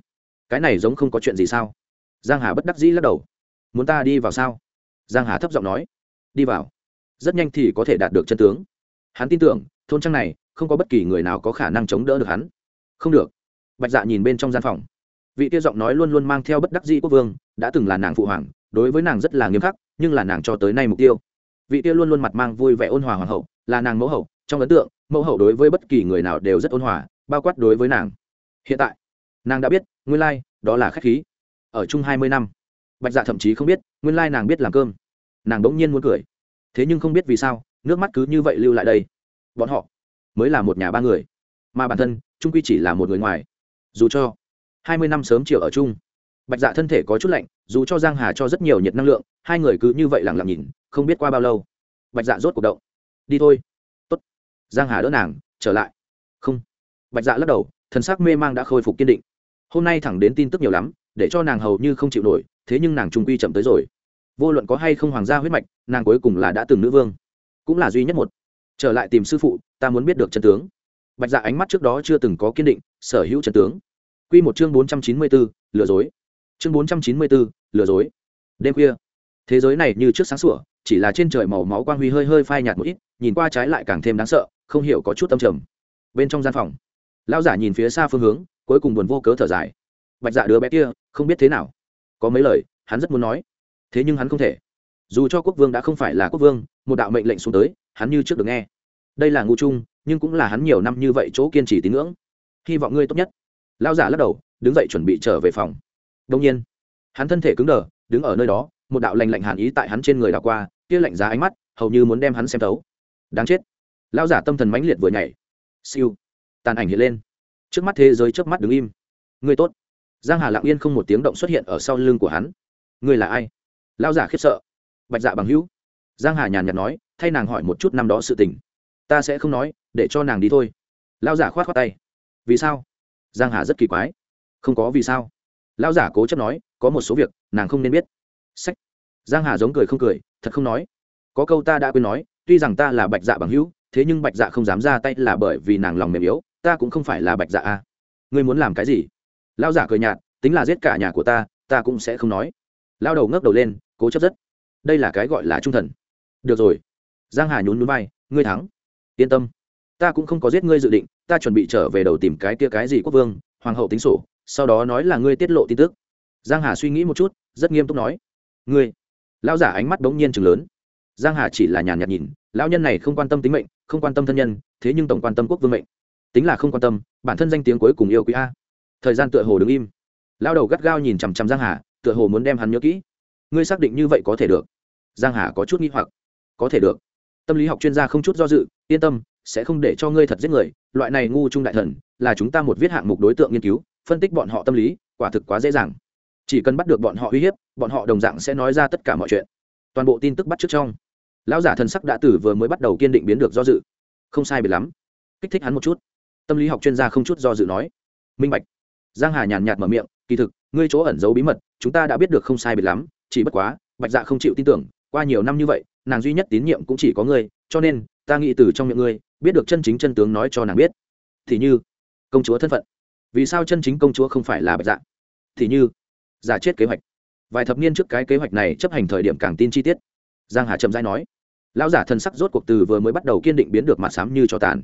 Cái này giống không có chuyện gì sao? Giang hà bất đắc dĩ lắc đầu muốn ta đi vào sao? Giang hà thấp giọng nói. Đi vào. Rất nhanh thì có thể đạt được chân tướng. Hắn tin tưởng, thôn trang này, không có bất kỳ người nào có khả năng chống đỡ được hắn. Không được. Bạch dạ nhìn bên trong gian phòng. Vị kia giọng nói luôn luôn mang theo bất đắc dĩ quốc vương, đã từng là nàng phụ hoàng, đối với nàng rất là nghiêm khắc, nhưng là nàng cho tới nay mục tiêu. Vị kia luôn luôn mặt mang vui vẻ ôn hòa hoàng hậu, là nàng mẫu hậu, trong ấn tượng, mẫu hậu đối với bất kỳ người nào đều rất ôn hòa, bao quát đối với nàng. Hiện tại, nàng đã biết, nguyên lai, đó là khách khí. Ở chung hai mươi năm bạch dạ thậm chí không biết, nguyên lai nàng biết làm cơm. Nàng bỗng nhiên muốn cười. Thế nhưng không biết vì sao, nước mắt cứ như vậy lưu lại đây. Bọn họ mới là một nhà ba người. Mà bản thân trung quy chỉ là một người ngoài. Dù cho hai mươi năm sớm chiều ở chung, bạch dạ thân thể có chút lạnh, dù cho giang hà cho rất nhiều nhiệt năng lượng, hai người cứ như vậy lặng lặng nhìn, không biết qua bao lâu, bạch dạ rốt cuộc động. Đi thôi. Tốt. giang hà đỡ nàng, trở lại. Không. Bạch dạ lắc đầu, thần sắc mê mang đã khôi phục kiên định. Hôm nay thẳng đến tin tức nhiều lắm, để cho nàng hầu như không chịu nổi thế nhưng nàng trung quy chậm tới rồi. Vô luận có hay không hoàng gia huyết mạch, nàng cuối cùng là đã từng nữ vương. Cũng là duy nhất một. Trở lại tìm sư phụ, ta muốn biết được chân tướng. Bạch dạ ánh mắt trước đó chưa từng có kiên định, sở hữu chân tướng. Q một chương bốn trăm chín mươi bốn lừa dối. Chương bốn trăm chín mươi bốn lừa dối. Đêm khuya, thế giới này như trước sáng sủa, chỉ là trên trời màu máu quang huy hơi hơi phai nhạt một ít, nhìn qua trái lại càng thêm đáng sợ, không hiểu có chút tâm trầm. Bên trong gian phòng, lão giả nhìn phía xa phương hướng, cuối cùng buồn vô cớ thở dài. Bạch dạ đứa bé kia, không biết thế nào có mấy lời, hắn rất muốn nói. Thế nhưng hắn không thể. Dù cho quốc vương đã không phải là quốc vương, một đạo mệnh lệnh xuống tới, hắn như trước được nghe. Đây là ngu chung, nhưng cũng là hắn nhiều năm như vậy chỗ kiên trì tín ngưỡng. Hy vọng ngươi tốt nhất. Lao giả lắc đầu, đứng dậy chuẩn bị trở về phòng. Đông nhiên, hắn thân thể cứng đờ, đứng ở nơi đó, một đạo lành lạnh hàn ý tại hắn trên người đảo qua, kia lạnh giá ánh mắt, hầu như muốn đem hắn xem thấu. Đáng chết. Lao giả tâm thần mãnh liệt vừa nhảy. Siêu. Tàn ảnh hiện lên. Trước mắt thế giới trước mắt đứng im. Ngươi tốt giang hà lặng yên không một tiếng động xuất hiện ở sau lưng của hắn. Ngươi là ai? Lao giả khiếp sợ. Bạch dạ bằng hữu. Giang hà nhàn nhạt nói, thay nàng hỏi một chút năm đó sự tình. Ta sẽ không nói, để cho nàng đi thôi. Lao giả khoát khoát tay. Vì sao? Giang hà rất kỳ quái. Không có vì sao. Lao giả cố chấp nói, có một số việc, nàng không nên biết. Sách. Giang hà giống cười không cười, thật không nói. Có câu ta đã quên nói, tuy rằng ta là bạch dạ bằng hữu, thế nhưng bạch dạ không dám ra tay là bởi vì nàng lòng mềm yếu, ta cũng không phải là bạch dạ a ngươi muốn làm cái gì? Lao giả cười nhạt tính là giết cả nhà của ta ta cũng sẽ không nói. Lao đầu ngước đầu lên cố chấp rất. Đây là cái gọi là trung thần. Được rồi. Giang hà nhún núi vai, ngươi thắng. Yên tâm. Ta cũng không có giết ngươi dự định ta chuẩn bị trở về đầu tìm cái kia cái gì quốc vương hoàng hậu tính sổ sau đó nói là ngươi tiết lộ tin tức. Giang hà suy nghĩ một chút rất nghiêm túc nói. Ngươi. Lão giả ánh mắt bỗng nhiên chừng lớn. Giang hà chỉ là nhàn nhạt nhìn lão nhân này không quan tâm tính mệnh không quan tâm thân nhân thế nhưng tổng quan tâm quốc vương mệnh. Tính là không quan tâm bản thân danh tiếng cuối cùng yêu quý a thời gian tựa hồ đứng im. Lão đầu gắt gao nhìn chằm chằm giang hà, tựa hồ muốn đem hắn nhớ kỹ. Ngươi xác định như vậy có thể được. Giang hà có chút nghi hoặc. Có thể được. Tâm lý học chuyên gia không chút do dự, yên tâm, sẽ không để cho ngươi thật giết người. Loại này ngu trung đại thần, là chúng ta một viết hạng mục đối tượng nghiên cứu, phân tích bọn họ tâm lý, quả thực quá dễ dàng. Chỉ cần bắt được bọn họ uy hiếp, bọn họ đồng dạng sẽ nói ra tất cả mọi chuyện. Toàn bộ tin tức bắt trước trong. Lão giả thần sắc đã tử vừa mới bắt đầu kiên định biến được do dự. Không sai biệt lắm. Kích thích hắn một chút. Tâm lý học chuyên gia không chút do dự nói. Minh bạch giang hà nhàn nhạt mở miệng, kỳ thực, ngươi chỗ ẩn giấu bí mật, chúng ta đã biết được không sai biệt lắm, chỉ bất quá, bạch dạ không chịu tin tưởng, qua nhiều năm như vậy, nàng duy nhất tín nhiệm cũng chỉ có ngươi, cho nên, ta nghĩ từ trong miệng ngươi, biết được chân chính chân tướng nói cho nàng biết. Thì như, công chúa thân phận. Vì sao chân chính công chúa không phải là bạch dạ? Thì như, giả chết kế hoạch. Vài thập niên trước cái kế hoạch này chấp hành thời điểm càng tin chi tiết. Giang hà trầm dai nói, lão giả thân sắc rốt cuộc từ vừa mới bắt đầu kiên định biến được mặt sám như cho tàn.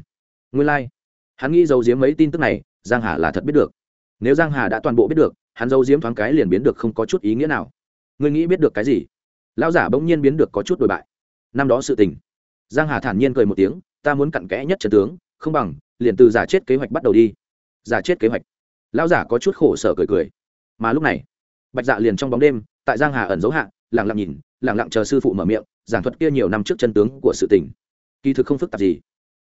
Nguyên lai、like. hắn nghĩ giấu giếm mấy tin tức này, giang hà là thật biết được nếu giang hà đã toàn bộ biết được, hắn giấu diếm thoáng cái liền biến được không có chút ý nghĩa nào. Ngươi nghĩ biết được cái gì? Lão giả bỗng nhiên biến được có chút đổi bại. Năm đó sự tình. Giang hà thản nhiên cười một tiếng, ta muốn cặn kẽ nhất trận tướng, không bằng liền từ giả chết kế hoạch bắt đầu đi. Giả chết kế hoạch. Lão giả có chút khổ sở cười cười. Mà lúc này, bạch dạ liền trong bóng đêm, tại giang hà ẩn giấu hạ, lặng lặng nhìn, lặng lặng chờ sư phụ mở miệng, giảng thuật kia nhiều năm trước chân tướng của sự tình. Kỳ thực không phức tạp gì.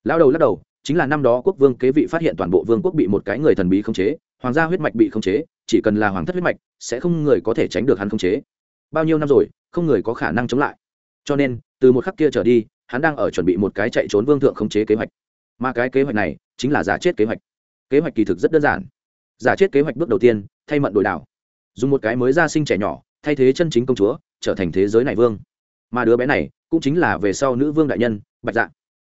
Lão đầu lắc đầu, chính là năm đó quốc vương kế vị phát hiện toàn bộ vương quốc bị một cái người thần bí khống chế hoàng gia huyết mạch bị khống chế, chỉ cần là hoàng thất huyết mạch, sẽ không người có thể tránh được hắn khống chế. Bao nhiêu năm rồi, không người có khả năng chống lại. Cho nên, từ một khắc kia trở đi, hắn đang ở chuẩn bị một cái chạy trốn vương thượng khống chế kế hoạch. Mà cái kế hoạch này chính là giả chết kế hoạch. Kế hoạch kỳ thực rất đơn giản. Giả chết kế hoạch bước đầu tiên, thay mận đổi đảo. Dùng một cái mới ra sinh trẻ nhỏ, thay thế chân chính công chúa, trở thành thế giới này vương. Mà đứa bé này cũng chính là về sau nữ vương đại nhân, bạch dạ.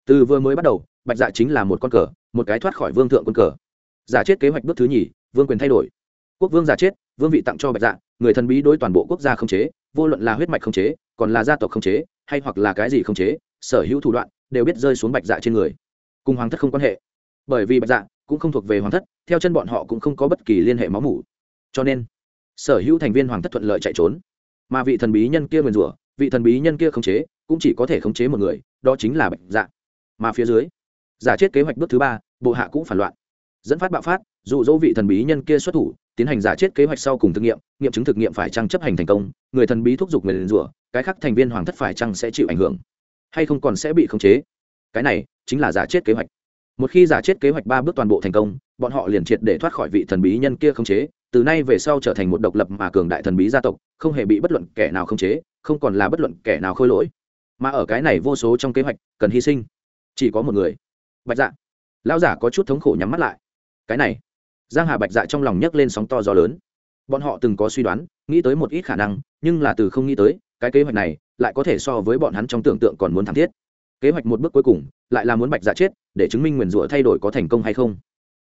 Từ vừa mới bắt đầu, bạch dạ chính là một con cờ, một cái thoát khỏi vương thượng quân cờ giả chết kế hoạch bước thứ nhì, vương quyền thay đổi. Quốc vương giả chết, vương vị tặng cho bạch dạ người thần bí đối toàn bộ quốc gia không chế, vô luận là huyết mạch không chế, còn là gia tộc không chế, hay hoặc là cái gì không chế, sở hữu thủ đoạn đều biết rơi xuống bạch dạ trên người. Cùng hoàng thất không quan hệ. Bởi vì bạch dạ cũng không thuộc về hoàng thất, theo chân bọn họ cũng không có bất kỳ liên hệ máu mủ. Cho nên, sở hữu thành viên hoàng thất thuận lợi chạy trốn. Mà vị thần bí nhân kia nguyền rủa, vị thần bí nhân kia khống chế, cũng chỉ có thể khống chế một người, đó chính là bạch dạ. Mà phía dưới, giả chết kế hoạch bước thứ ba, bộ hạ cũng phản loạn dẫn phát bạo phát, dụ dỗ vị thần bí nhân kia xuất thủ, tiến hành giả chết kế hoạch sau cùng thực nghiệm nghiệm chứng thực nghiệm phải chăng chấp hành thành công, người thần bí thúc giục người liền rủa, cái khác thành viên hoàng thất phải chăng sẽ chịu ảnh hưởng, hay không còn sẽ bị khống chế. Cái này chính là giả chết kế hoạch. Một khi giả chết kế hoạch ba bước toàn bộ thành công, bọn họ liền triệt để thoát khỏi vị thần bí nhân kia khống chế, từ nay về sau trở thành một độc lập mà cường đại thần bí gia tộc, không hề bị bất luận kẻ nào khống chế, không còn là bất luận kẻ nào khôi lỗi. Mà ở cái này vô số trong kế hoạch cần hy sinh, chỉ có một người. Bạch dạ lão giả có chút thống khổ nhắm mắt lại cái này giang hà bạch dạ trong lòng nhấc lên sóng to gió lớn bọn họ từng có suy đoán nghĩ tới một ít khả năng nhưng là từ không nghĩ tới cái kế hoạch này lại có thể so với bọn hắn trong tưởng tượng còn muốn thắng thiết kế hoạch một bước cuối cùng lại là muốn bạch dạ chết để chứng minh nguyền rủa thay đổi có thành công hay không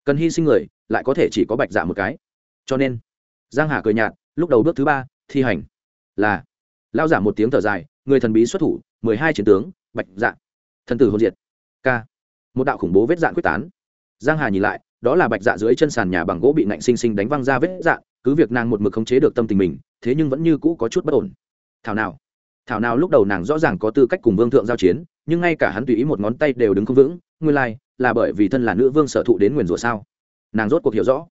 cần hy sinh người lại có thể chỉ có bạch dạ một cái cho nên giang hà cười nhạt lúc đầu bước thứ ba thi hành là lao giả một tiếng thở dài người thần bí xuất thủ mười hai chiến tướng bạch dạ thần tử hôn diệt k một đạo khủng bố vết dạn quyết tán giang hà nhìn lại đó là bạch dạ dưới chân sàn nhà bằng gỗ bị nạnh sinh sinh đánh văng ra vết dạ cứ việc nàng một mực khống chế được tâm tình mình, thế nhưng vẫn như cũ có chút bất ổn. Thảo nào? Thảo nào lúc đầu nàng rõ ràng có tư cách cùng vương thượng giao chiến, nhưng ngay cả hắn tùy ý một ngón tay đều đứng không vững, nguyên lai, là bởi vì thân là nữ vương sở thụ đến nguyền rủa sao? Nàng rốt cuộc hiểu rõ.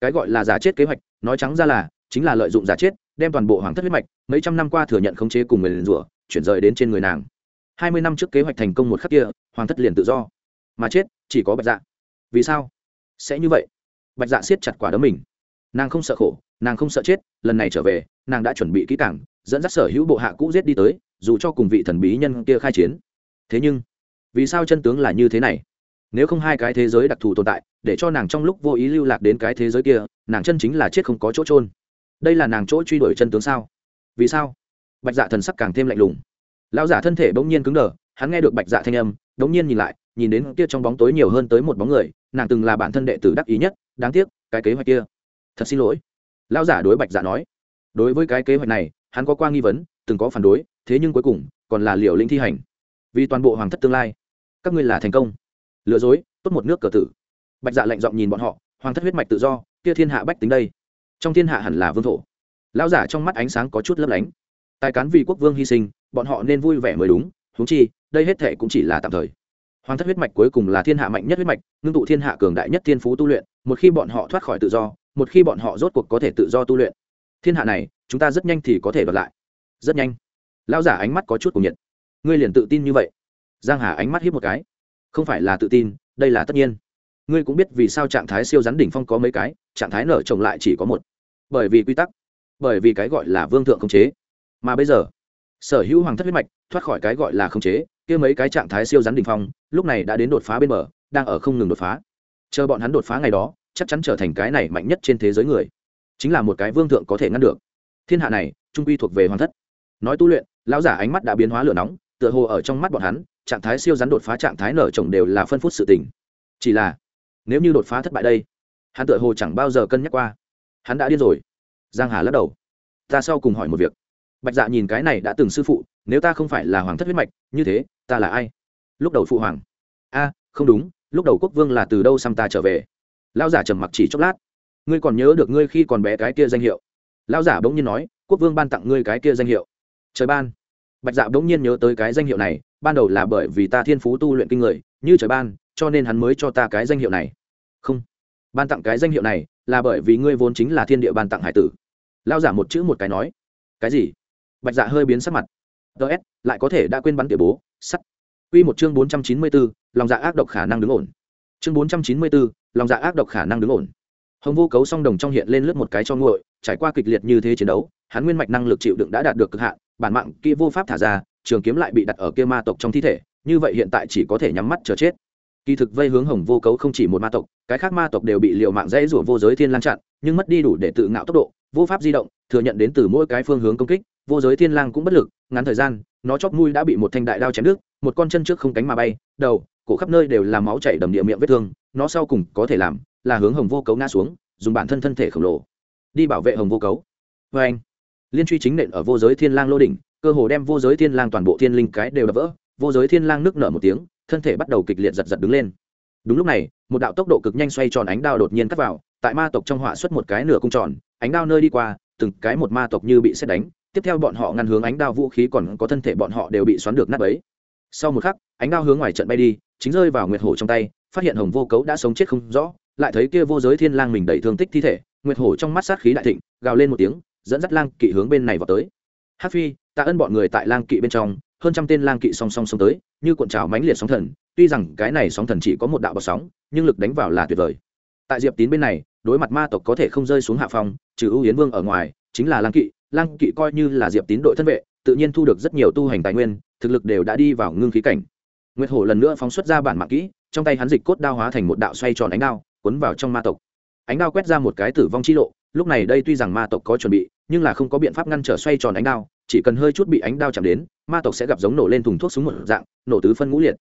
Cái gọi là giả chết kế hoạch, nói trắng ra là, chính là lợi dụng giả chết, đem toàn bộ hoàng thất huyết mạch, mấy trăm năm qua thừa nhận khống chế cùng người liền rủa, chuyển rời đến trên người nàng. Hai mươi năm trước kế hoạch thành công một khắc kia, hoàng thất liền tự do. Mà chết, chỉ có bạch dạ. Vì sao? Sẽ như vậy. Bạch dạ siết chặt quả đấm mình. Nàng không sợ khổ, nàng không sợ chết, lần này trở về, nàng đã chuẩn bị kỹ càng, dẫn dắt sở hữu bộ hạ cũ giết đi tới, dù cho cùng vị thần bí nhân kia khai chiến. Thế nhưng, vì sao chân tướng là như thế này? Nếu không hai cái thế giới đặc thù tồn tại, để cho nàng trong lúc vô ý lưu lạc đến cái thế giới kia, nàng chân chính là chết không có chỗ trôn đây là nàng chỗ truy đuổi chân tướng sao? Vì sao? Bạch dạ thần sắc càng thêm lạnh lùng. Lão giả thân thể bỗng nhiên cứng đờ, hắn nghe được bạch dạ thanh âm, bỗng nhiên nhìn lại nhìn đến kia trong bóng tối nhiều hơn tới một bóng người, nàng từng là bản thân đệ tử đắc ý nhất, đáng tiếc, cái kế hoạch kia. Thật xin lỗi. Lão giả đối bạch giả nói. Đối với cái kế hoạch này, hắn có qua nghi vấn, từng có phản đối, thế nhưng cuối cùng, còn là liều lĩnh thi hành. Vì toàn bộ hoàng thất tương lai, các ngươi là thành công. Lừa dối, tốt một nước cờ tử. Bạch dạ lạnh giọng nhìn bọn họ, hoàng thất huyết mạch tự do, kia thiên hạ bách tính đây. Trong thiên hạ hẳn là vương thổ. Lão giả trong mắt ánh sáng có chút lấp lánh. Tài cán vì quốc vương hy sinh, bọn họ nên vui vẻ mới đúng, huống chi, đây hết thệ cũng chỉ là tạm thời hoàng thất huyết mạch cuối cùng là thiên hạ mạnh nhất huyết mạch, ngưng tụ thiên hạ cường đại nhất thiên phú tu luyện, một khi bọn họ thoát khỏi tự do, một khi bọn họ rốt cuộc có thể tự do tu luyện, thiên hạ này, chúng ta rất nhanh thì có thể đoạt lại. Rất nhanh. Lão giả ánh mắt có chút cùng nhiệt. Ngươi liền tự tin như vậy? Giang hà ánh mắt hiếp một cái. Không phải là tự tin, đây là tất nhiên. Ngươi cũng biết vì sao trạng thái siêu rắn đỉnh phong có mấy cái, trạng thái nở trồng lại chỉ có một. Bởi vì quy tắc, bởi vì cái gọi là vương thượng khống chế. Mà bây giờ, sở hữu hoàng thất huyết mạch thoát khỏi cái gọi là khống chế kia mấy cái trạng thái siêu rắn đỉnh phong, lúc này đã đến đột phá bên bờ, đang ở không ngừng đột phá. Chờ bọn hắn đột phá ngày đó, chắc chắn trở thành cái này mạnh nhất trên thế giới người. Chính là một cái vương thượng có thể ngăn được. Thiên hạ này, trung quy thuộc về hoàng thất. Nói tu luyện, lão giả ánh mắt đã biến hóa lửa nóng, tựa hồ ở trong mắt bọn hắn, trạng thái siêu rắn đột phá trạng thái nở trồng đều là phân phút sự tình. Chỉ là, nếu như đột phá thất bại đây, hắn tựa hồ chẳng bao giờ cân nhắc qua. Hắn đã điên rồi. Giang hà lắc đầu. Ta sau cùng hỏi một việc bạch dạ nhìn cái này đã từng sư phụ, nếu ta không phải là hoàng thất huyết mạch, như thế, ta là ai? Lúc đầu phụ hoàng. A, không đúng, lúc đầu quốc vương là từ đâu xăm ta trở về? Lão giả trầm mặc chỉ chốc lát. Ngươi còn nhớ được ngươi khi còn bé cái kia danh hiệu? Lão giả bỗng nhiên nói, quốc vương ban tặng ngươi cái kia danh hiệu. Trời ban. Bạch dạ bỗng nhiên nhớ tới cái danh hiệu này, ban đầu là bởi vì ta thiên phú tu luyện kinh người, như trời ban, cho nên hắn mới cho ta cái danh hiệu này. Không. Ban tặng cái danh hiệu này là bởi vì ngươi vốn chính là thiên địa ban tặng hải tử. Lao giả một chữ một cái nói. Cái gì? Bạch dạ hơi biến sắc mặt ts lại có thể đã quên bắn tiểu bố sắt Quy một chương bốn trăm chín mươi 494, lòng dạ ác độc khả năng đứng ổn. Chương bốn trăm chín mươi 494, lòng dạ ác độc khả năng đứng ổn. Hồng Vô Cấu song đồng trong hiện lên lướt một cái cho nguội, trải qua kịch liệt như thế chiến đấu, hắn nguyên mạch năng lực chịu đựng đã đạt được cực hạn, bản mạng kia vô pháp thả ra, trường kiếm lại bị đặt ở kia ma tộc trong thi thể, như vậy hiện tại chỉ có thể nhắm mắt chờ chết kỳ thực vây hướng hồng vô cấu không chỉ một ma tộc cái khác ma tộc đều bị liệu mạng dãy rủa vô giới thiên lan chặn nhưng mất đi đủ để tự ngạo tốc độ vô pháp di động thừa nhận đến từ mỗi cái phương hướng công kích vô giới thiên lang cũng bất lực, ngắn thời gian, nó chóp mũi đã bị một thanh đại đao chém đứt, một con chân trước không cánh mà bay, đầu, cổ khắp nơi đều là máu chảy đầm địa miệng vết thương, nó sau cùng có thể làm là hướng hồng vô cấu ngã xuống, dùng bản thân thân thể khổng lồ, đi bảo vệ hồng vô cấu. Vê anh, liên truy chính nện ở vô giới thiên lang lô đỉnh, cơ hồ đem vô giới thiên lang toàn bộ thiên linh cái đều đập vỡ, vô giới thiên lang nước nở một tiếng, thân thể bắt đầu kịch liệt giật giật đứng lên. Đúng lúc này, một đạo tốc độ cực nhanh xoay tròn ánh đao đột nhiên cắt vào, tại ma tộc trong họa xuất một cái nửa cung tròn, ánh đao nơi đi qua, từng cái một ma tộc như bị xét đánh tiếp theo bọn họ ngăn hướng ánh đao vũ khí còn có thân thể bọn họ đều bị xoắn được nát ấy sau một khắc, ánh đao hướng ngoài trận bay đi, chính rơi vào nguyệt hổ trong tay, phát hiện hồng vô cấu đã sống chết không rõ, lại thấy kia vô giới thiên lang mình đẩy thương tích thi thể, nguyệt hổ trong mắt sát khí đại thịnh, gào lên một tiếng, dẫn dắt lang kỵ hướng bên này vào tới. Hát phi, tạ ơn bọn người tại lang kỵ bên trong, hơn trăm tên lang kỵ song song xông tới, như cuộn trào mãnh liệt sóng thần, tuy rằng cái này sóng thần chỉ có một đạo bọc sóng, nhưng lực đánh vào là tuyệt vời. Tại diệp tín bên này, đối mặt ma tộc có thể không rơi xuống hạ phong, trừ ưu yến vương ở ngoài, chính là lang kỵ lang kỵ coi như là diệp tín đội thân vệ, tự nhiên thu được rất nhiều tu hành tài nguyên, thực lực đều đã đi vào ngưng khí cảnh. Nguyệt hổ lần nữa phóng xuất ra bản mạng kỹ, trong tay hắn dịch cốt đao hóa thành một đạo xoay tròn ánh đao, cuốn vào trong ma tộc. Ánh đao quét ra một cái tử vong chi lộ, lúc này đây tuy rằng ma tộc có chuẩn bị, nhưng là không có biện pháp ngăn trở xoay tròn ánh đao, chỉ cần hơi chút bị ánh đao chạm đến, ma tộc sẽ gặp giống nổ lên thùng thuốc súng một dạng, nổ tứ phân ngũ liệt.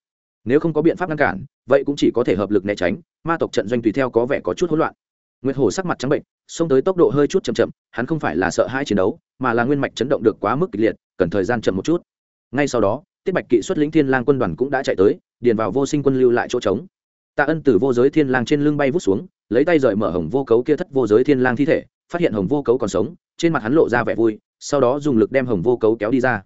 Nếu không có biện pháp ngăn cản, vậy cũng chỉ có thể hợp lực né tránh, ma tộc trận doanh tùy theo có vẻ có chút hỗn loạn. Nguyệt hổ sắc mặt trắng bệnh xông tới tốc độ hơi chút chậm chậm, hắn không phải là sợ hai chiến đấu, mà là nguyên mạch chấn động được quá mức kịch liệt, cần thời gian chậm một chút. Ngay sau đó, tiết bạch kỵ xuất lĩnh thiên lang quân đoàn cũng đã chạy tới, điền vào vô sinh quân lưu lại chỗ trống. Tạ ân từ vô giới thiên lang trên lưng bay vút xuống, lấy tay rời mở hồng vô cấu kia thất vô giới thiên lang thi thể, phát hiện hồng vô cấu còn sống, trên mặt hắn lộ ra vẻ vui, sau đó dùng lực đem hồng vô cấu kéo đi ra.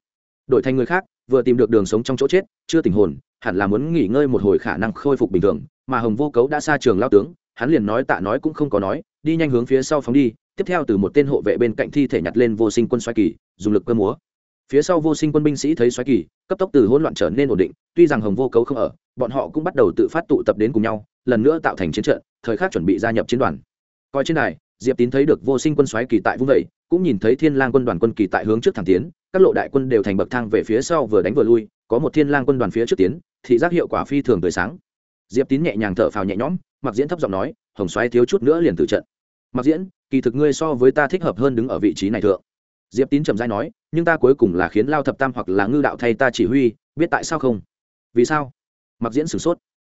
Đổi thành người khác, vừa tìm được đường sống trong chỗ chết, chưa tình hồn, hẳn là muốn nghỉ ngơi một hồi khả năng khôi phục bình thường, mà hồng vô cấu đã xa trường lao tướng hắn liền nói tạ nói cũng không có nói, đi nhanh hướng phía sau phóng đi, tiếp theo từ một tên hộ vệ bên cạnh thi thể nhặt lên vô sinh quân xoáy kỳ, dùng lực cơ múa. Phía sau vô sinh quân binh sĩ thấy xoáy kỳ, cấp tốc từ hỗn loạn trở nên ổn định, tuy rằng hồng vô cấu không ở, bọn họ cũng bắt đầu tự phát tụ tập đến cùng nhau, lần nữa tạo thành chiến trận, thời khắc chuẩn bị gia nhập chiến đoàn. Coi trên này diệp tín thấy được vô sinh quân xoáy kỳ tại vung vẩy cũng nhìn thấy thiên lang quân đoàn quân kỳ tại hướng trước thẳng tiến, các lộ đại quân đều thành bậc thang về phía sau vừa đánh vừa lui, có một thiên lang quân đoàn phía trước tiến, thị giác hiệu quả phi thường tươi sáng diệp tín nhẹ nhàng thở phào nhẹ nhõm mặc diễn thấp giọng nói, hồng xoáy thiếu chút nữa liền từ trận. Mặc diễn, kỳ thực ngươi so với ta thích hợp hơn đứng ở vị trí này thượng. Diệp tín trầm dai nói, nhưng ta cuối cùng là khiến lao thập tam hoặc là ngư đạo thay ta chỉ huy, biết tại sao không? Vì sao? Mặc diễn sửng sốt.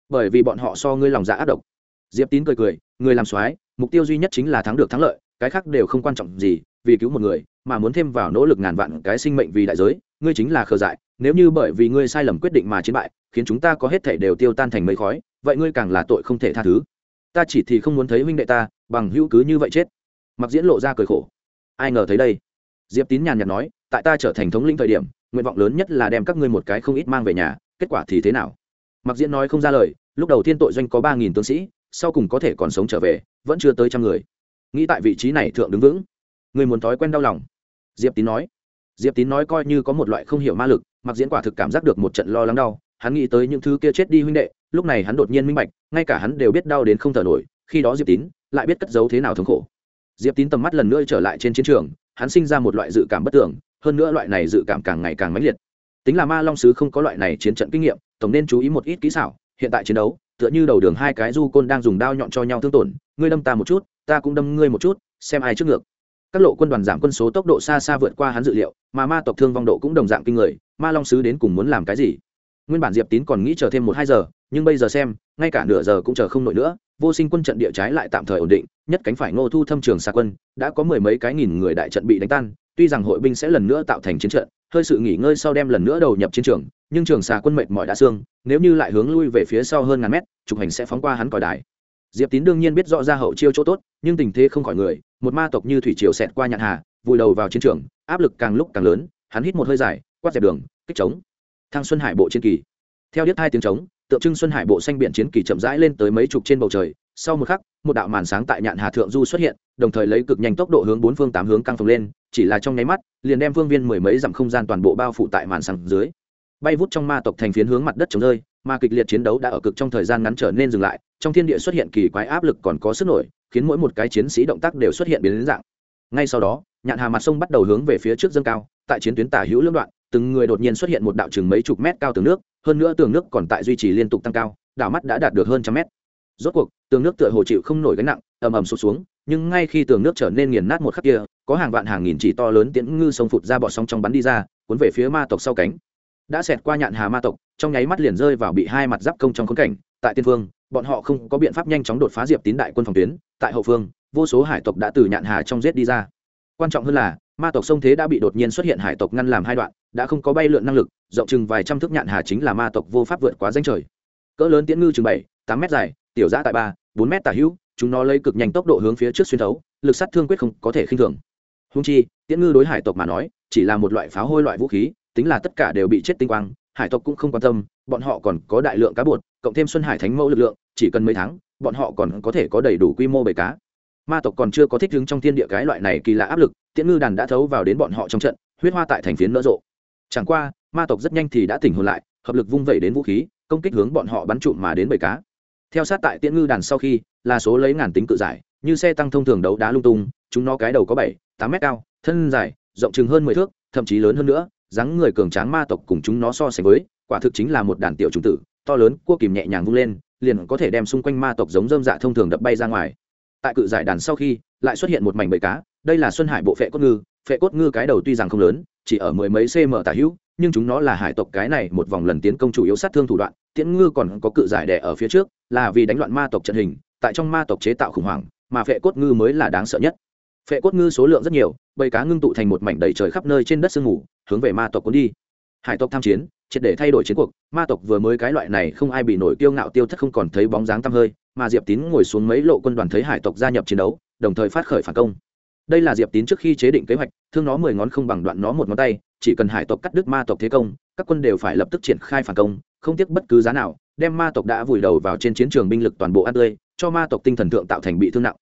Bởi vì bọn họ so ngươi lòng dạ ác độc. Diệp tín cười cười, người làm soái, mục tiêu duy nhất chính là thắng được thắng lợi, cái khác đều không quan trọng gì, vì cứu một người, mà muốn thêm vào nỗ lực ngàn vạn cái sinh mệnh vì đại giới ngươi chính là khờ dại, nếu như bởi vì ngươi sai lầm quyết định mà chiến bại, khiến chúng ta có hết thể đều tiêu tan thành mây khói, vậy ngươi càng là tội không thể tha thứ. Ta chỉ thì không muốn thấy huynh đệ ta, bằng hữu cứ như vậy chết. Mặc diễn lộ ra cười khổ. Ai ngờ thấy đây? Diệp tín nhàn nhạt nói, tại ta trở thành thống lĩnh thời điểm, nguyện vọng lớn nhất là đem các ngươi một cái không ít mang về nhà, kết quả thì thế nào? Mặc diễn nói không ra lời, lúc đầu thiên tội doanh có ba nghìn tướng sĩ, sau cùng có thể còn sống trở về, vẫn chưa tới trăm người. Nghĩ tại vị trí này thượng đứng vững. Người muốn thói quen đau lòng. Diệp tín nói diệp tín nói coi như có một loại không hiểu ma lực mặc diễn quả thực cảm giác được một trận lo lắng đau, hắn nghĩ tới những thứ kia chết đi huynh đệ, lúc này hắn đột nhiên minh bạch, ngay cả hắn đều biết đau đến không thở nổi, khi đó diệp tín lại biết cất giấu thế nào thống khổ. Diệp tín tầm mắt lần nữa trở lại trên chiến trường, hắn sinh ra một loại dự cảm bất tưởng, hơn nữa loại này dự cảm càng ngày càng mãnh liệt. Tính là ma long sứ không có loại này chiến trận kinh nghiệm, tổng nên chú ý một ít kỹ xảo, hiện tại chiến đấu, tựa như đầu đường hai cái du côn đang dùng đao nhọn cho nhau thương tổn, ngươi đâm ta một chút, ta cũng đâm ngươi một chút, xem ai trước ngược các lộ quân đoàn giảm quân số tốc độ xa xa vượt qua hắn dự liệu, mà ma tộc thương vong độ cũng đồng dạng kinh người, ma long sứ đến cùng muốn làm cái gì? Nguyên bản diệp tín còn nghĩ chờ thêm một hai giờ, nhưng bây giờ xem, ngay cả nửa giờ cũng chờ không nổi nữa, vô sinh quân trận địa trái lại tạm thời ổn định, nhất cánh phải ngô thu thâm trường xa quân, đã có mười mấy cái nghìn người đại trận bị đánh tan, tuy rằng hội binh sẽ lần nữa tạo thành chiến trận, hơi sự nghỉ ngơi sau đem lần nữa đầu nhập chiến trường, nhưng trường xà quân mệt mỏi đã xương, nếu như lại hướng lui về phía sau hơn ngàn mét, trục hành sẽ phóng qua hắn còi đài. Diệp tín đương nhiên biết rõ ra hậu chiêu chỗ tốt, nhưng tình thế không khỏi người một ma tộc như thủy triều xẹt qua nhạn hà, vùi đầu vào chiến trường, áp lực càng lúc càng lớn, hắn hít một hơi dài, quát dẹp đường, kích trống. thăng xuân hải bộ chiến kỳ. Theo điếc hai tiếng trống, tượng trưng xuân hải bộ xanh biển chiến kỳ chậm rãi lên tới mấy chục trên bầu trời. Sau một khắc, một đạo màn sáng tại nhạn hà thượng du xuất hiện, đồng thời lấy cực nhanh tốc độ hướng bốn phương tám hướng căng phồng lên, chỉ là trong nháy mắt, liền đem phương viên mười mấy dặm không gian toàn bộ bao phủ tại màn sáng dưới. Bay vút trong ma tộc thành phiến hướng mặt đất chống rơi mà kịch liệt chiến đấu đã ở cực trong thời gian ngắn trở nên dừng lại, trong thiên địa xuất hiện kỳ quái áp lực còn có sức nổi khiến mỗi một cái chiến sĩ động tác đều xuất hiện biến dạng. Ngay sau đó, nhạn hà mặt sông bắt đầu hướng về phía trước dâng cao, tại chiến tuyến tả hữu lưỡng đoạn, từng người đột nhiên xuất hiện một đạo chừng mấy chục mét cao tường nước, hơn nữa tường nước còn tại duy trì liên tục tăng cao, đảo mắt đã đạt được hơn trăm mét. Rốt cuộc, tường nước tựa hồ chịu không nổi gánh nặng, ầm ầm sụt xuống, nhưng ngay khi tường nước trở nên nghiền nát một khắc kia, có hàng vạn hàng nghìn chỉ to lớn tiễn ngư sông phụt ra bọt sóng trong bắn đi ra, cuốn về phía ma tộc sau cánh. Đã xẹt qua nhạn hà ma tộc, trong nháy mắt liền rơi vào bị hai mặt giáp công trong khốn cảnh, tại tiên phương bọn họ không có biện pháp nhanh chóng đột phá diệp tín đại quân phòng tuyến, tại hậu phương, vô số hải tộc đã từ nhạn hà trong giết đi ra. Quan trọng hơn là, ma tộc sông thế đã bị đột nhiên xuất hiện hải tộc ngăn làm hai đoạn, đã không có bay lượn năng lực, rộng chừng vài trăm thước nhạn hà chính là ma tộc vô pháp vượt quá danh trời. Cỡ lớn tiễn ngư chừng bảy, tám mét dài, tiểu giã tại ba, bốn mét tả hữu, chúng nó lấy cực nhanh tốc độ hướng phía trước xuyên thấu, lực sát thương quyết không có thể khinh thường. Hung chi, tiễn ngư đối hải tộc mà nói, chỉ là một loại pháo hôi loại vũ khí, tính là tất cả đều bị chết tinh quang hải tộc cũng không quan tâm, bọn họ còn có đại lượng cá bột, cộng thêm xuân hải thánh mẫu lực lượng, chỉ cần mấy tháng, bọn họ còn có thể có đầy đủ quy mô bầy cá. Ma tộc còn chưa có thích ứng trong thiên địa cái loại này kỳ lạ áp lực, tiễn ngư đàn đã thấu vào đến bọn họ trong trận, huyết hoa tại thành phiến nở rộ. Chẳng qua, ma tộc rất nhanh thì đã tỉnh hồn lại, hợp lực vung vẩy đến vũ khí, công kích hướng bọn họ bắn trụm mà đến bầy cá. Theo sát tại tiễn ngư đàn sau khi, là số lấy ngàn tính cự giải, như xe tăng thông thường đấu đá lung tung, chúng nó cái đầu có bảy, tám mét cao, thân dài, rộng chừng hơn mười thước, thậm chí lớn hơn nữa dáng người cường tráng ma tộc cùng chúng nó so sánh với, quả thực chính là một đàn tiểu trùng tử, to lớn, cua kìm nhẹ nhàng vung lên, liền có thể đem xung quanh ma tộc giống dơm dạ thông thường đập bay ra ngoài. Tại cự giải đàn sau khi, lại xuất hiện một mảnh bầy cá, đây là xuân hải bộ phệ cốt ngư, phệ cốt ngư cái đầu tuy rằng không lớn, chỉ ở mười mấy cm tả hữu, nhưng chúng nó là hải tộc cái này một vòng lần tiến công chủ yếu sát thương thủ đoạn, tiễn ngư còn có cự giải đẻ ở phía trước, là vì đánh loạn ma tộc trận hình, tại trong ma tộc chế tạo khủng hoảng, mà phệ cốt ngư mới là đáng sợ nhất phệ cốt ngư số lượng rất nhiều bầy cá ngưng tụ thành một mảnh đầy trời khắp nơi trên đất sương mù, hướng về ma tộc cuốn đi. Hải tộc tham chiến triệt để thay đổi chiến cuộc ma tộc vừa mới cái loại này không ai bị nổi kiêu ngạo tiêu thất không còn thấy bóng dáng tăm hơi mà diệp tín ngồi xuống mấy lộ quân đoàn thấy hải tộc gia nhập chiến đấu đồng thời phát khởi phản công. Đây là diệp tín trước khi chế định kế hoạch thương nó mười ngón không bằng đoạn nó một ngón tay chỉ cần hải tộc cắt đứt ma tộc thế công các quân đều phải lập tức triển khai phản công không tiếc bất cứ giá nào đem ma tộc đã vùi đầu vào trên chiến trường binh lực toàn bộ ăn tươi cho ma tộc tinh thần thượng tạo thành bị thương nặng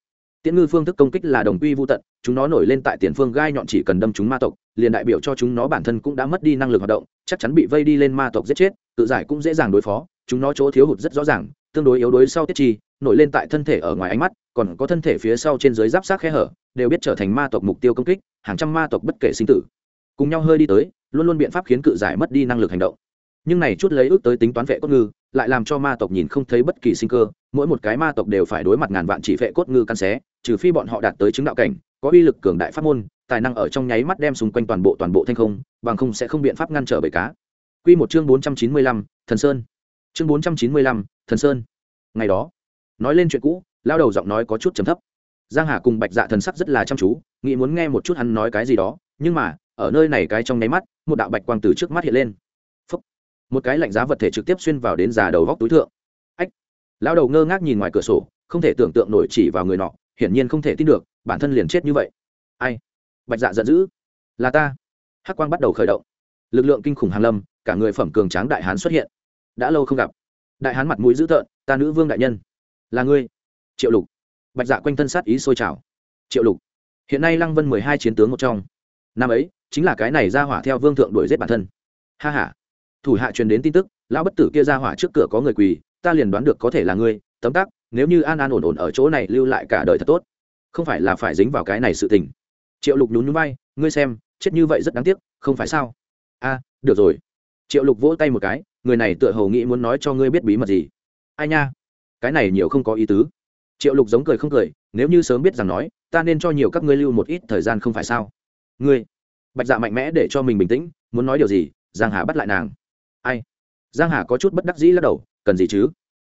tiễn ngư phương thức công kích là đồng quy vô tận, chúng nó nổi lên tại tiền phương gai nhọn chỉ cần đâm chúng ma tộc, liền đại biểu cho chúng nó bản thân cũng đã mất đi năng lực hoạt động, chắc chắn bị vây đi lên ma tộc giết chết, tự giải cũng dễ dàng đối phó, chúng nó chỗ thiếu hụt rất rõ ràng, tương đối yếu đuối sau tiết chi, nổi lên tại thân thể ở ngoài ánh mắt, còn có thân thể phía sau trên dưới giáp sát khe hở, đều biết trở thành ma tộc mục tiêu công kích, hàng trăm ma tộc bất kể sinh tử. Cùng nhau hơi đi tới, luôn luôn biện pháp khiến cự giải mất đi năng lực hành động. Nhưng này chút lấy ước tới tính toán vệ cốt ngư, lại làm cho ma tộc nhìn không thấy bất kỳ sinh cơ, mỗi một cái ma tộc đều phải đối mặt ngàn vạn chỉ vệ cốt ngư căn xé trừ phi bọn họ đạt tới chứng đạo cảnh có uy lực cường đại pháp môn tài năng ở trong nháy mắt đem xung quanh toàn bộ toàn bộ thanh không bằng không sẽ không biện pháp ngăn trở bầy cá Quy một chương 495, Thần Sơn. Chương 495, Thần Sơn. Ngày đó, nói lên chuyện cũ, lao đầu giọng nói có chút trầm thấp. Giang Hà cùng Bạch Dạ thần sắc rất là chăm chú, nghĩ muốn nghe một chút hắn nói cái gì đó, nhưng mà, ở nơi này cái trong nháy mắt, một đạo bạch quang từ trước mắt hiện lên. Phúc. Một cái lạnh giá vật thể trực tiếp xuyên vào đến già đầu góc túi thượng. Ách. Lao đầu ngơ ngác nhìn ngoài cửa sổ, không thể tưởng tượng nổi chỉ vào người nọ, hiển nhiên không thể tin được, bản thân liền chết như vậy. Ai? Bạch Dạ giận dữ. Là ta. Hắc quang bắt đầu khởi động. Lực lượng kinh khủng hàn lâm, cả người phẩm cường tráng đại hán xuất hiện đã lâu không gặp đại hán mặt mũi dữ tợn ta nữ vương đại nhân là ngươi triệu lục bạch dạ quanh thân sát ý sôi trào triệu lục hiện nay lăng vân mười hai chiến tướng một trong năm ấy chính là cái này ra hỏa theo vương thượng đuổi giết bản thân ha h a thủ hạ truyền đến tin tức lão bất tử kia ra hỏa trước cửa có người quỳ ta liền đoán được có thể là ngươi tấm tắc, nếu như an an ổn ổn ở chỗ này lưu lại cả đời thật tốt, không phải là phải dính vào cái này sự tình. Triệu lục nhún nhún bay ngươi xem, chết như vậy rất đáng tiếc, không phải sao? A, được rồi. Triệu lục vỗ tay một cái, người này tựa hồ nghĩ muốn nói cho ngươi biết bí mật gì. Ai nha, cái này nhiều không có ý tứ. Triệu lục giống cười không cười, nếu như sớm biết rằng nói, ta nên cho nhiều các ngươi lưu một ít thời gian không phải sao? Ngươi, bạch dạ mạnh mẽ để cho mình bình tĩnh, muốn nói điều gì, giang hà bắt lại nàng. Ai? Giang hà có chút bất đắc dĩ lắc đầu, cần gì chứ?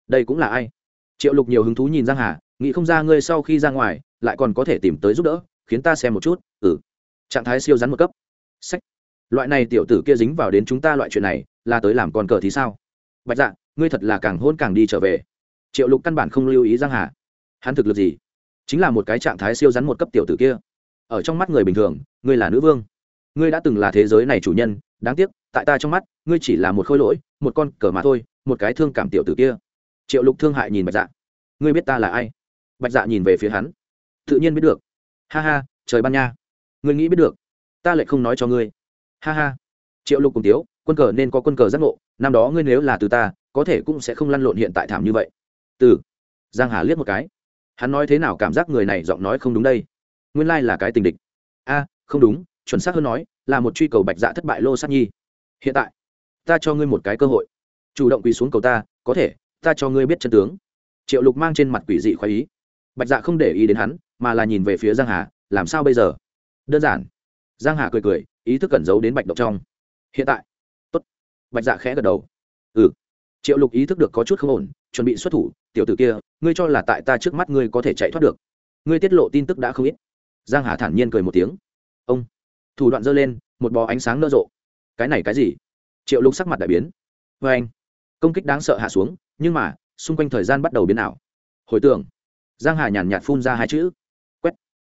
Đây cũng là ai? Triệu lục nhiều hứng thú nhìn giang hà, nghĩ không ra ngươi sau khi ra ngoài, lại còn có thể tìm tới giúp đỡ, khiến ta xem một chút ừ. Trạng thái siêu rắn một cấp. Sách. Loại này tiểu tử kia dính vào đến chúng ta loại chuyện này, là tới làm con cờ thì sao? Bạch dạ ngươi thật là càng hôn càng đi trở về. Triệu lục căn bản không lưu ý giang hà. Hắn thực lực gì? Chính là một cái trạng thái siêu rắn một cấp tiểu tử kia. Ở trong mắt người bình thường, ngươi là nữ vương. Ngươi đã từng là thế giới này chủ nhân, đáng tiếc, tại ta trong mắt, ngươi chỉ là một khôi lỗi, một con cờ mà thôi, một cái thương cảm tiểu tử kia triệu lục thương hại nhìn bạch dạ. Ngươi biết ta là ai? Bạch dạ nhìn về phía hắn. Tự nhiên biết được. Ha ha, trời ban nha. Ngươi nghĩ biết được. Ta lại không nói cho ngươi. Ha ha. Triệu lục cùng tiếu, quân cờ nên có quân cờ giác ngộ. Năm đó ngươi nếu là từ ta, có thể cũng sẽ không lăn lộn hiện tại thảm như vậy. Từ. Giang hà liếc một cái. Hắn nói thế nào cảm giác người này giọng nói không đúng đây? Nguyên lai là cái tình địch. A, không đúng, chuẩn xác hơn nói, là một truy cầu bạch dạ thất bại lô sát nhi. Hiện tại, ta cho ngươi một cái cơ hội. Chủ động quỳ xuống cầu ta, có thể ta cho ngươi biết chân tướng. Triệu lục mang trên mặt quỷ dị khoái ý. Bạch dạ không để ý đến hắn, mà là nhìn về phía giang hà, làm sao bây giờ? Đơn giản. Giang hà cười cười, ý thức cẩn giấu đến bạch động trong. Hiện tại. Tốt. Bạch dạ khẽ gật đầu. Ừ. Triệu lục ý thức được có chút không ổn, chuẩn bị xuất thủ, tiểu tử kia, ngươi cho là tại ta trước mắt ngươi có thể chạy thoát được. Ngươi tiết lộ tin tức đã không ít. Giang hà thản nhiên cười một tiếng. Ông. Thủ đoạn giơ lên, một bó ánh sáng nở rộ. Cái này cái gì? Triệu lục sắc mặt đại biến. Vê anh công kích đáng sợ hạ xuống nhưng mà, xung quanh thời gian bắt đầu biến ảo. Hồi tưởng, giang hà nhàn nhạt phun ra hai chữ, quét.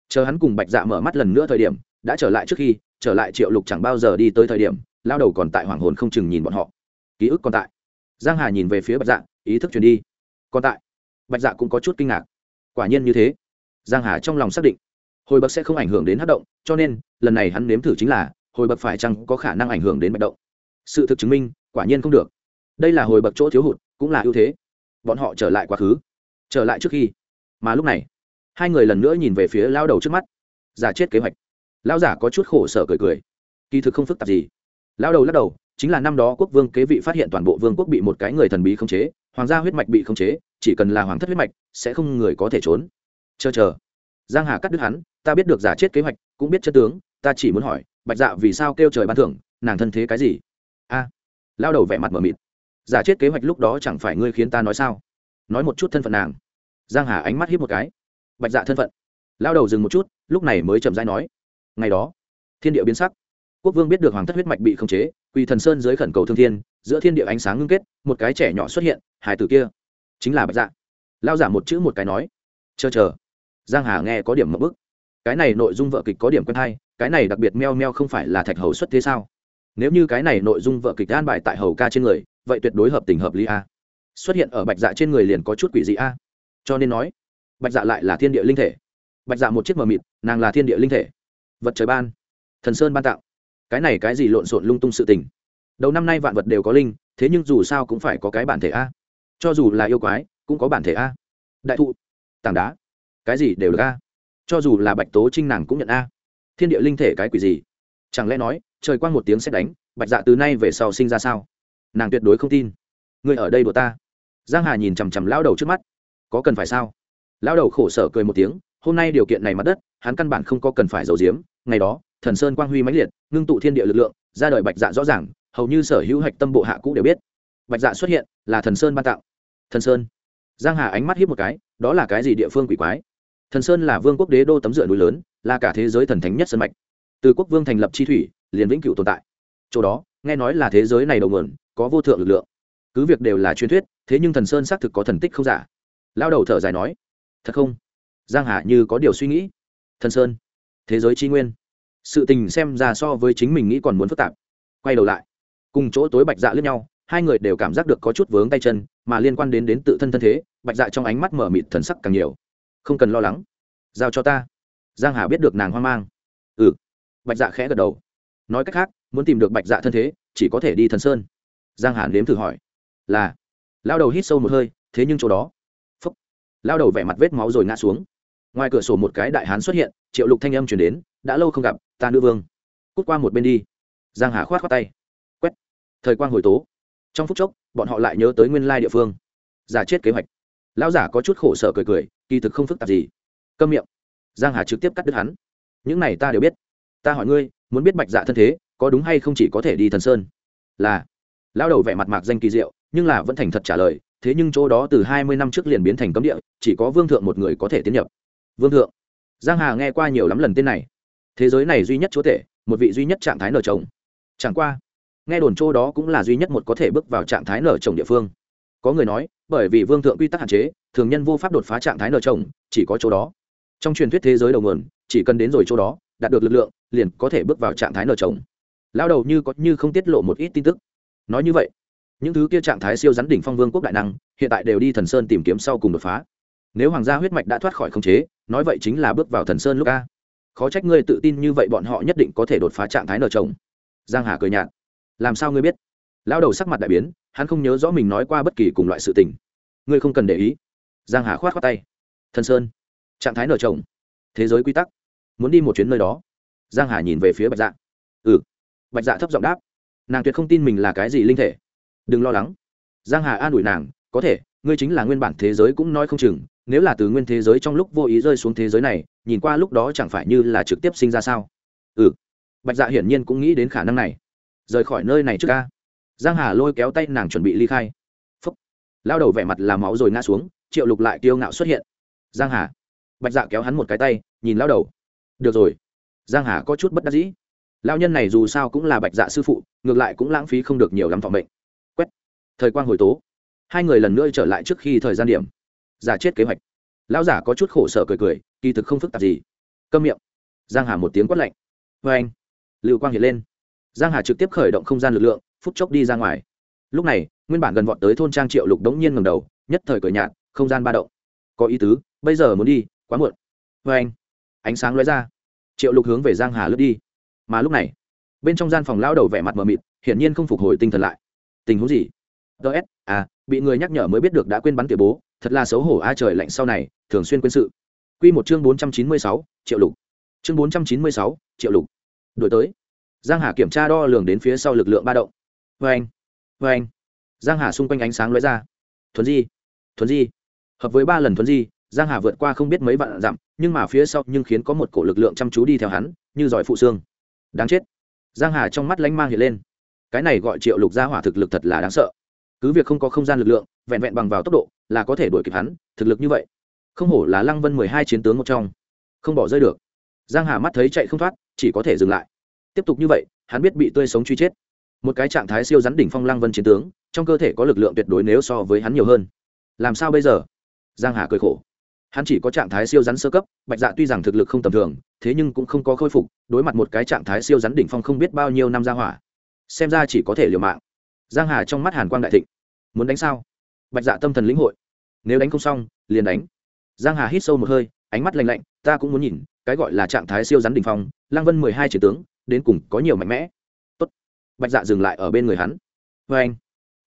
Chờ hắn cùng bạch dạ mở mắt lần nữa thời điểm, đã trở lại trước khi, trở lại triệu lục chẳng bao giờ đi tới thời điểm, lao đầu còn tại hoàng hồn không chừng nhìn bọn họ. Ký ức còn tại. Giang hà nhìn về phía bạch dạ ý thức truyền đi. Còn tại. Bạch dạ cũng có chút kinh ngạc. Quả nhiên như thế. Giang hà trong lòng xác định, hồi bậc sẽ không ảnh hưởng đến hát động, cho nên, lần này hắn nếm thử chính là, hồi bậc phải chăng có khả năng ảnh hưởng đến bạch động. Sự thực chứng minh, quả nhiên không được. Đây là hồi bậc chỗ thiếu hụt cũng là ưu thế. Bọn họ trở lại quá khứ, trở lại trước khi. Mà lúc này, hai người lần nữa nhìn về phía lao đầu trước mắt, giả chết kế hoạch. Lao giả có chút khổ sở cười cười. Kỳ thực không phức tạp gì. Lao đầu lắc đầu, chính là năm đó quốc vương kế vị phát hiện toàn bộ vương quốc bị một cái người thần bí khống chế, hoàng gia huyết mạch bị khống chế, chỉ cần là hoàng thất huyết mạch, sẽ không người có thể trốn. Chờ chờ. Giang hà cắt đứt hắn, ta biết được giả chết kế hoạch, cũng biết chân tướng, ta chỉ muốn hỏi, bạch dạ vì sao kêu trời ban thưởng, nàng thân thế cái gì? A. Lao đầu vẻ mặt mờ mịt giả chết kế hoạch lúc đó chẳng phải ngươi khiến ta nói sao? Nói một chút thân phận nàng. Giang hà ánh mắt hiếp một cái. Bạch dạ thân phận. Lao đầu dừng một chút, lúc này mới chậm rãi nói. Ngày đó, thiên địa biến sắc. Quốc vương biết được hoàng thất huyết mạch bị khống chế, quỳ thần sơn dưới khẩn cầu thương thiên, giữa thiên địa ánh sáng ngưng kết, một cái trẻ nhỏ xuất hiện hải tử kia chính là bạch dạ. Lao giả một chữ một cái nói. Chờ chờ. Giang hà nghe có điểm mập bức cái này nội dung vợ kịch có điểm quen hay, cái này đặc biệt meo meo không phải là thạch hầu xuất thế sao? Nếu như cái này nội dung vợ kịch an bài tại hầu ca trên người vậy tuyệt đối hợp tình hợp lý a. Xuất hiện ở bạch dạ trên người liền có chút quỷ dị a. Cho nên nói, bạch dạ lại là thiên địa linh thể. Bạch dạ một chiếc mờ mịt, nàng là thiên địa linh thể. Vật trời ban, thần sơn ban tạo. Cái này cái gì lộn xộn lung tung sự tình. Đầu năm nay vạn vật đều có linh, thế nhưng dù sao cũng phải có cái bản thể a. Cho dù là yêu quái, cũng có bản thể a. Đại thụ, tảng đá, cái gì đều được a. Cho dù là bạch tố trinh nàng cũng nhận a. Thiên địa linh thể cái quỷ gì? Chẳng lẽ nói, trời quang một tiếng xét đánh, bạch dạ từ nay về sau sinh ra sao? Nàng tuyệt đối không tin. Người ở đây đùa ta. Giang hà nhìn chằm chằm lao đầu trước mắt. Có cần phải sao? Lao đầu khổ sở cười một tiếng, hôm nay điều kiện này mặt đất, hắn căn bản không có cần phải giấu giếm. Ngày đó, thần sơn quang huy mãnh liệt, ngưng tụ thiên địa lực lượng, ra đời bạch dạ rõ ràng, hầu như sở hữu hạch tâm bộ hạ cũ đều biết. Bạch dạ xuất hiện, là thần sơn ban tạo. Thần sơn. Giang hà ánh mắt hiếp một cái, đó là cái gì địa phương quỷ quái? Thần sơn là vương quốc đế đô tấm dựa núi lớn, là cả thế giới thần thánh nhất sơn mạch. Từ quốc vương thành lập chi thủy, liền vĩnh cửu tồn tại. Chỗ đó, nghe nói là thế giới này đầu nguồn có vô thượng lực lượng. Cứ việc đều là truyền thuyết, thế nhưng thần sơn xác thực có thần tích không giả. Lao đầu thở dài nói, thật không? Giang hà như có điều suy nghĩ. Thần sơn, thế giới tri nguyên. Sự tình xem ra so với chính mình nghĩ còn muốn phức tạp. Quay đầu lại, cùng chỗ tối bạch dạ lướt nhau, hai người đều cảm giác được có chút vướng tay chân, mà liên quan đến đến tự thân thân thế, bạch dạ trong ánh mắt mở mịt thần sắc càng nhiều. Không cần lo lắng, giao cho ta. Giang hà biết được nàng hoang mang. Ừ. Bạch dạ khẽ gật đầu. Nói cách khác, muốn tìm được bạch dạ thân thế, chỉ có thể đi thần sơn giang hàn nếm thử hỏi. Là. Lao đầu hít sâu một hơi, thế nhưng chỗ đó. Phúc. Lao đầu vẻ mặt vết máu rồi ngã xuống. Ngoài cửa sổ một cái đại hán xuất hiện, triệu lục thanh âm chuyển đến, đã lâu không gặp, ta nữ vương. Cút qua một bên đi. Giang hà khoát khoát tay. Quét. Thời quang hồi tố. Trong phút chốc, bọn họ lại nhớ tới nguyên lai địa phương. Giả chết kế hoạch. Lão giả có chút khổ sở cười cười, kỳ thực không phức tạp gì. Câm miệng. Giang hà trực tiếp cắt đứt hắn. Những này ta đều biết. Ta hỏi ngươi, muốn biết bạch dạ thân thế, có đúng hay không chỉ có thể đi thần sơn? Là lão đầu vẻ mặt mạc danh kỳ diệu, nhưng là vẫn thành thật trả lời, thế nhưng chỗ đó từ hai mươi năm trước liền biến thành cấm địa, chỉ có vương thượng một người có thể tiến nhập. Vương thượng, giang hà nghe qua nhiều lắm lần tên này. Thế giới này duy nhất chúa tể, một vị duy nhất trạng thái nở chồng. Chẳng qua, nghe đồn chỗ đó cũng là duy nhất một có thể bước vào trạng thái nở chồng địa phương. Có người nói, bởi vì vương thượng quy tắc hạn chế, thường nhân vô pháp đột phá trạng thái nở chồng, chỉ có chỗ đó. Trong truyền thuyết thế giới đầu nguồn, chỉ cần đến rồi chỗ đó, đạt được lực lượng, liền có thể bước vào trạng thái nở chồng. Lao đầu như có như không tiết lộ một ít tin tức nói như vậy, những thứ kia trạng thái siêu rắn đỉnh phong vương quốc đại năng, hiện tại đều đi thần sơn tìm kiếm sau cùng đột phá. Nếu hoàng gia huyết mạch đã thoát khỏi khống chế, nói vậy chính là bước vào thần sơn lúc a. Khó trách ngươi tự tin như vậy bọn họ nhất định có thể đột phá trạng thái nở chồng. Giang hà cười nhạt. Làm sao ngươi biết? Lão đầu sắc mặt đại biến, hắn không nhớ rõ mình nói qua bất kỳ cùng loại sự tình. Ngươi không cần để ý. Giang hà khoát khoát tay. Thần sơn, trạng thái nở chồng. Thế giới quy tắc. Muốn đi một chuyến nơi đó. Giang hà nhìn về phía bạch dạ. Ừ. Bạch dạ thấp giọng đáp nàng tuyệt không tin mình là cái gì linh thể. Đừng lo lắng. Giang hà an ủi nàng, có thể, ngươi chính là nguyên bản thế giới cũng nói không chừng, nếu là từ nguyên thế giới trong lúc vô ý rơi xuống thế giới này, nhìn qua lúc đó chẳng phải như là trực tiếp sinh ra sao? Ừ. Bạch dạ hiển nhiên cũng nghĩ đến khả năng này. Rời khỏi nơi này trước ca. Giang hà lôi kéo tay nàng chuẩn bị ly khai. Phúc. Lao đầu vẻ mặt làm máu rồi ngã xuống, triệu lục lại kiêu ngạo xuất hiện. Giang hà. Bạch dạ kéo hắn một cái tay, nhìn lao đầu. Được rồi. Giang hà có chút bất đắc dĩ lao nhân này dù sao cũng là bạch dạ sư phụ, ngược lại cũng lãng phí không được nhiều lắm phòng bệnh quét. Thời quang hồi tố. Hai người lần nữa trở lại trước khi thời gian điểm. Giả chết kế hoạch. Lão giả có chút khổ sở cười cười, kỳ thực không phức tạp gì. Câm miệng. Giang hà một tiếng quát lạnh. Vê anh, lưu quang hiện lên. Giang hà trực tiếp khởi động không gian lực lượng, phút chốc đi ra ngoài. Lúc này, nguyên bản gần vọt tới thôn trang triệu lục đống nhiên ngầm đầu, nhất thời cười nhạt, không gian ba động. Có ý tứ, bây giờ muốn đi, quá muộn. Vê anh, ánh sáng lóe ra. Triệu lục hướng về giang hà lướt đi mà lúc này, bên trong gian phòng lão đầu vẻ mặt mờ mịt, hiển nhiên không phục hồi tinh thần lại. Tình huống gì? Ts à bị người nhắc nhở mới biết được đã quên bắn tiểu bố, thật là xấu hổ a, trời lạnh sau này, thường xuyên quên sự. Quy một chương bốn trăm chín mươi sáu, triệu lục. Chương bốn trăm chín mươi sáu, triệu lục. Đổi tới. Giang hà kiểm tra đo lường đến phía sau lực lượng ba động. Vê anh vê anh. Giang hà xung quanh ánh sáng lóe ra. Thuấn di thuấn di. Hợp với ba lần thuấn di, giang hà vượt qua không biết mấy vạn dặm, nhưng mà phía sau nhưng khiến có một cổ lực lượng chăm chú đi theo hắn, như giỏi phụ xương đáng chết. Giang hà trong mắt lánh mang hiện lên. Cái này gọi triệu lục gia hỏa thực lực thật là đáng sợ. Cứ việc không có không gian lực lượng, vẹn vẹn bằng vào tốc độ, là có thể đuổi kịp hắn, thực lực như vậy. Không hổ là lăng vân mười hai chiến tướng một trong. Không bỏ rơi được. Giang hà mắt thấy chạy không thoát, chỉ có thể dừng lại. Tiếp tục như vậy, hắn biết bị tươi sống truy chết. Một cái trạng thái siêu rắn đỉnh phong lăng vân chiến tướng, trong cơ thể có lực lượng tuyệt đối nếu so với hắn nhiều hơn. Làm sao bây giờ? Giang hà cười khổ hắn chỉ có trạng thái siêu rắn sơ cấp, bạch dạ tuy rằng thực lực không tầm thường, thế nhưng cũng không có khôi phục, đối mặt một cái trạng thái siêu rắn đỉnh phong không biết bao nhiêu năm ra hỏa. Xem ra chỉ có thể liều mạng. Giang hà trong mắt hàn quang đại thịnh. Muốn đánh sao? Bạch dạ tâm thần lĩnh hội. Nếu đánh không xong, liền đánh. Giang hà hít sâu một hơi, ánh mắt lạnh lạnh, ta cũng muốn nhìn, cái gọi là trạng thái siêu rắn đỉnh phong Lang vân mười hai chiến tướng, đến cùng có nhiều mạnh mẽ. Tốt. bạch dạ dừng lại ở bên người hắn. Vê anh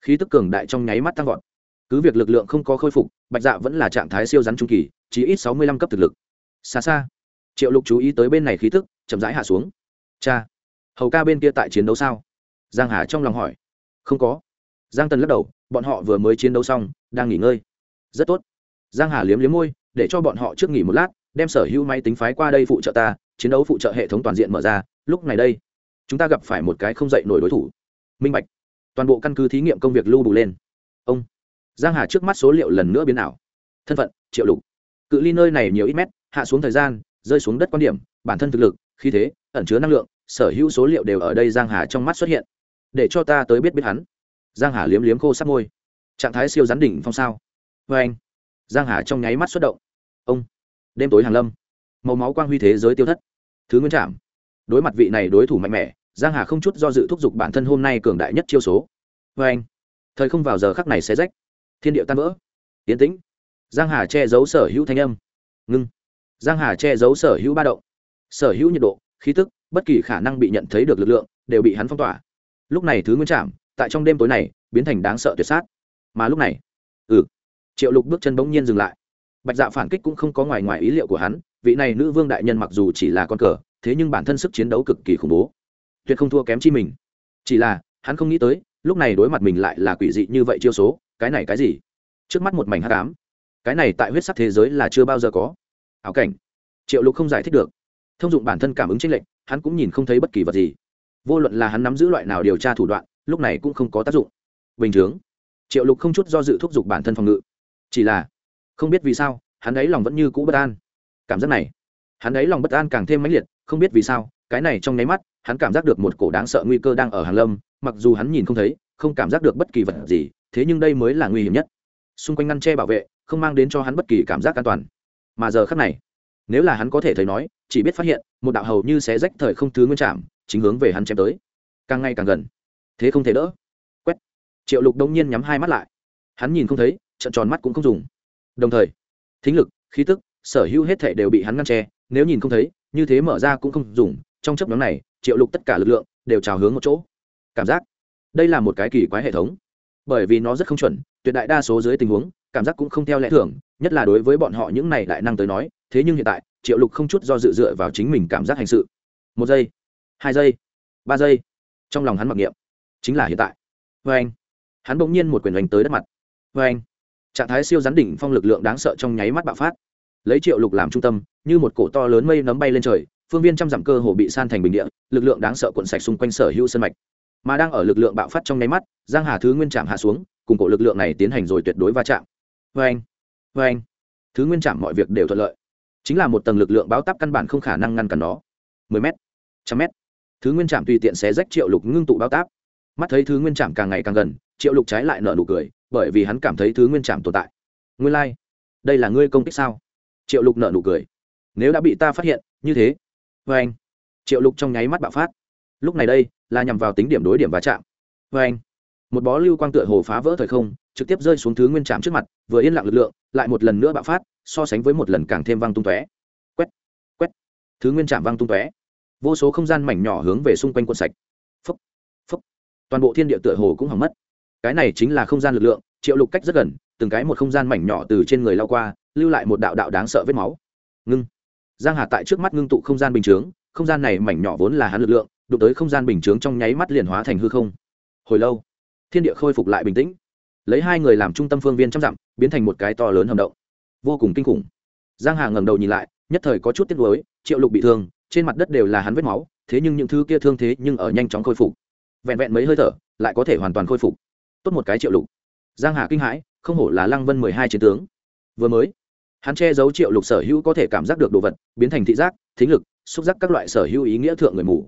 khí tức cường đại trong nháy mắt tăng vọt cứ việc lực lượng không có khôi phục, bạch dạ vẫn là trạng thái siêu rắn trung kỳ chỉ ít sáu mươi lăm cấp thực lực. Xa xa, triệu lục chú ý tới bên này khí tức, chậm rãi hạ xuống. Cha, hầu ca bên kia tại chiến đấu sao? Giang hà trong lòng hỏi. Không có. Giang tần lắc đầu, bọn họ vừa mới chiến đấu xong, đang nghỉ ngơi. Rất tốt. Giang hà liếm liếm môi, để cho bọn họ trước nghỉ một lát, đem sở hữu máy tính phái qua đây phụ trợ ta, chiến đấu phụ trợ hệ thống toàn diện mở ra, lúc này đây, chúng ta gặp phải một cái không dậy nổi đối thủ. Minh bạch. Toàn bộ căn cứ thí nghiệm công việc lưu đủ lên. Ông giang hà trước mắt số liệu lần nữa biến ảo. Thân phận, triệu lục. Cự ly nơi này nhiều ít mét, hạ xuống thời gian, rơi xuống đất quan điểm, bản thân thực lực, khí thế, ẩn chứa năng lượng, sở hữu số liệu đều ở đây giang hà trong mắt xuất hiện. Để cho ta tới biết biết hắn. Giang hà liếm liếm khô sát môi. Trạng thái siêu rắn đỉnh phong sao? Vê anh. Giang hà trong nháy mắt xuất động. Ông. Đêm tối hàng lâm. Màu máu quang huy thế giới tiêu thất. Thứ nguyên trạm đối mặt vị này đối thủ mạnh mẽ, giang hà không chút do dự thúc giục bản thân hôm nay cường đại nhất chiêu số. Vê anh. Thời không vào giờ khắc này sẽ rách thiên điệu tan vỡ. Yến tĩnh. Giang hà che giấu sở hữu thanh âm. Ngưng. Giang hà che giấu sở hữu ba động. Sở hữu nhiệt độ, khí tức, bất kỳ khả năng bị nhận thấy được lực lượng, đều bị hắn phong tỏa. Lúc này thứ nguyên trạm tại trong đêm tối này, biến thành đáng sợ tuyệt sát. Mà lúc này ừ triệu lục bước chân bỗng nhiên dừng lại. Bạch dạ phản kích cũng không có ngoài ngoài ý liệu của hắn, vị này nữ vương đại nhân mặc dù chỉ là con cờ, thế nhưng bản thân sức chiến đấu cực kỳ khủng bố. Tuyệt không thua kém chi mình. Chỉ là, hắn không nghĩ tới, lúc này đối mặt mình lại là quỷ dị như vậy chiêu số cái này cái gì? Trước mắt một mảnh hát cám cái này tại huyết sắc thế giới là chưa bao giờ có. Ảo cảnh. Triệu lục không giải thích được. Thông dụng bản thân cảm ứng tranh lệch, hắn cũng nhìn không thấy bất kỳ vật gì. Vô luận là hắn nắm giữ loại nào điều tra thủ đoạn, lúc này cũng không có tác dụng. Bình thường, triệu lục không chút do dự thúc giục bản thân phòng ngự. Chỉ là, không biết vì sao, hắn ấy lòng vẫn như cũ bất an. Cảm giác này, hắn ấy lòng bất an càng thêm mãnh liệt, không biết vì sao, cái này trong nháy mắt, hắn cảm giác được một cổ đáng sợ nguy cơ đang ở hàng lâm, mặc dù hắn nhìn không thấy, không cảm giác được bất kỳ vật gì thế nhưng đây mới là nguy hiểm nhất. Xung quanh ngăn che bảo vệ, không mang đến cho hắn bất kỳ cảm giác an toàn. Mà giờ khắc này, nếu là hắn có thể thấy nói, chỉ biết phát hiện, một đạo hầu như sẽ rách thời không thứ nguyên chạm chính hướng về hắn chém tới. Càng ngày càng gần. Thế không thể đỡ. Quét. Triệu lục đông nhiên nhắm hai mắt lại. Hắn nhìn không thấy trận tròn mắt cũng không dùng. Đồng thời, thính lực, khí tức, sở hữu hết thể đều bị hắn ngăn che, nếu nhìn không thấy, như thế mở ra cũng không dùng. Trong chấp nhóm này, triệu lục tất cả lực lượng đều trào hướng một chỗ. Cảm giác, đây là một cái kỳ quái hệ thống bởi vì nó rất không chuẩn, tuyệt đại đa số dưới tình huống, cảm giác cũng không theo lẽ thường, nhất là đối với bọn họ những này đại năng tới nói, thế nhưng hiện tại, triệu lục không chút do dự dựa vào chính mình cảm giác hành sự. Một giây, hai giây, ba giây. Trong lòng hắn mặc niệm, chính là hiện tại. Vê anh, hắn bỗng nhiên một quyền đánh tới đất mặt. Vê anh, trạng thái siêu rắn đỉnh phong lực lượng đáng sợ trong nháy mắt bạo phát. Lấy triệu lục làm trung tâm, như một cổ to lớn mây nấm bay lên trời, phương viên trăm dặm cơ hồ bị san thành bình địa, lực lượng đáng sợ cuộn sạch xung quanh sở hữu sân mạch mà đang ở lực lượng bạo phát trong nháy mắt, giang hà thứ nguyên chạm hạ xuống, cùng cổ lực lượng này tiến hành rồi tuyệt đối va chạm. Vê anh vê anh, thứ nguyên chạm mọi việc đều thuận lợi. Chính là một tầng lực lượng báo táp căn bản không khả năng ngăn cản nó. Mười m trăm m thứ nguyên chạm tùy tiện xé rách triệu lục ngưng tụ báo táp. Mắt thấy thứ nguyên chạm càng ngày càng gần, triệu lục trái lại nở nụ cười, bởi vì hắn cảm thấy thứ nguyên chạm tồn tại. Nguyên lai、like. đây là ngươi công kích sao? Triệu lục nở nụ cười. Nếu đã bị ta phát hiện, như thế. Vê anh, triệu lục trong nháy mắt bạo phát lúc này đây, là nhằm vào tính điểm đối điểm va chạm. Vê anh, một bó lưu quang tựa hồ phá vỡ thời không, trực tiếp rơi xuống thứ nguyên chạm trước mặt, vừa yên lặng lực lượng, lại một lần nữa bạo phát, so sánh với một lần càng thêm văng tung tóe. Quét quét, thứ nguyên chạm văng tung tóe. Vô số không gian mảnh nhỏ hướng về xung quanh quân sạch. Phấp phấp toàn bộ thiên địa tựa hồ cũng hỏng mất. Cái này chính là không gian lực lượng, triệu lục cách rất gần, từng cái một không gian mảnh nhỏ từ trên người lao qua, lưu lại một đạo đạo đáng sợ vết máu. Ngưng. Giang hà tại trước mắt ngưng tụ không gian bình chướng, không gian này mảnh nhỏ vốn là hắn lực lượng đụng tới không gian bình chướng trong nháy mắt liền hóa thành hư không. Hồi lâu, thiên địa khôi phục lại bình tĩnh. Lấy hai người làm trung tâm phương viên trăm dặm, biến thành một cái to lớn hầm động. Vô cùng kinh khủng. Giang hà ngẩng đầu nhìn lại, nhất thời có chút tiếc nuối, triệu lục bị thương, trên mặt đất đều là hắn vết máu, thế nhưng những thứ kia thương thế nhưng ở nhanh chóng khôi phục. Vẹn vẹn mấy hơi thở, lại có thể hoàn toàn khôi phục. Tốt một cái triệu lục. Giang hà kinh hãi, không hổ là lăng vân mười hai chiến tướng. Vừa mới, hắn che giấu triệu lục sở hữu có thể cảm giác được đồ vật, biến thành thị giác, thính lực, xúc giác các loại sở hữu ý nghĩa thượng người mù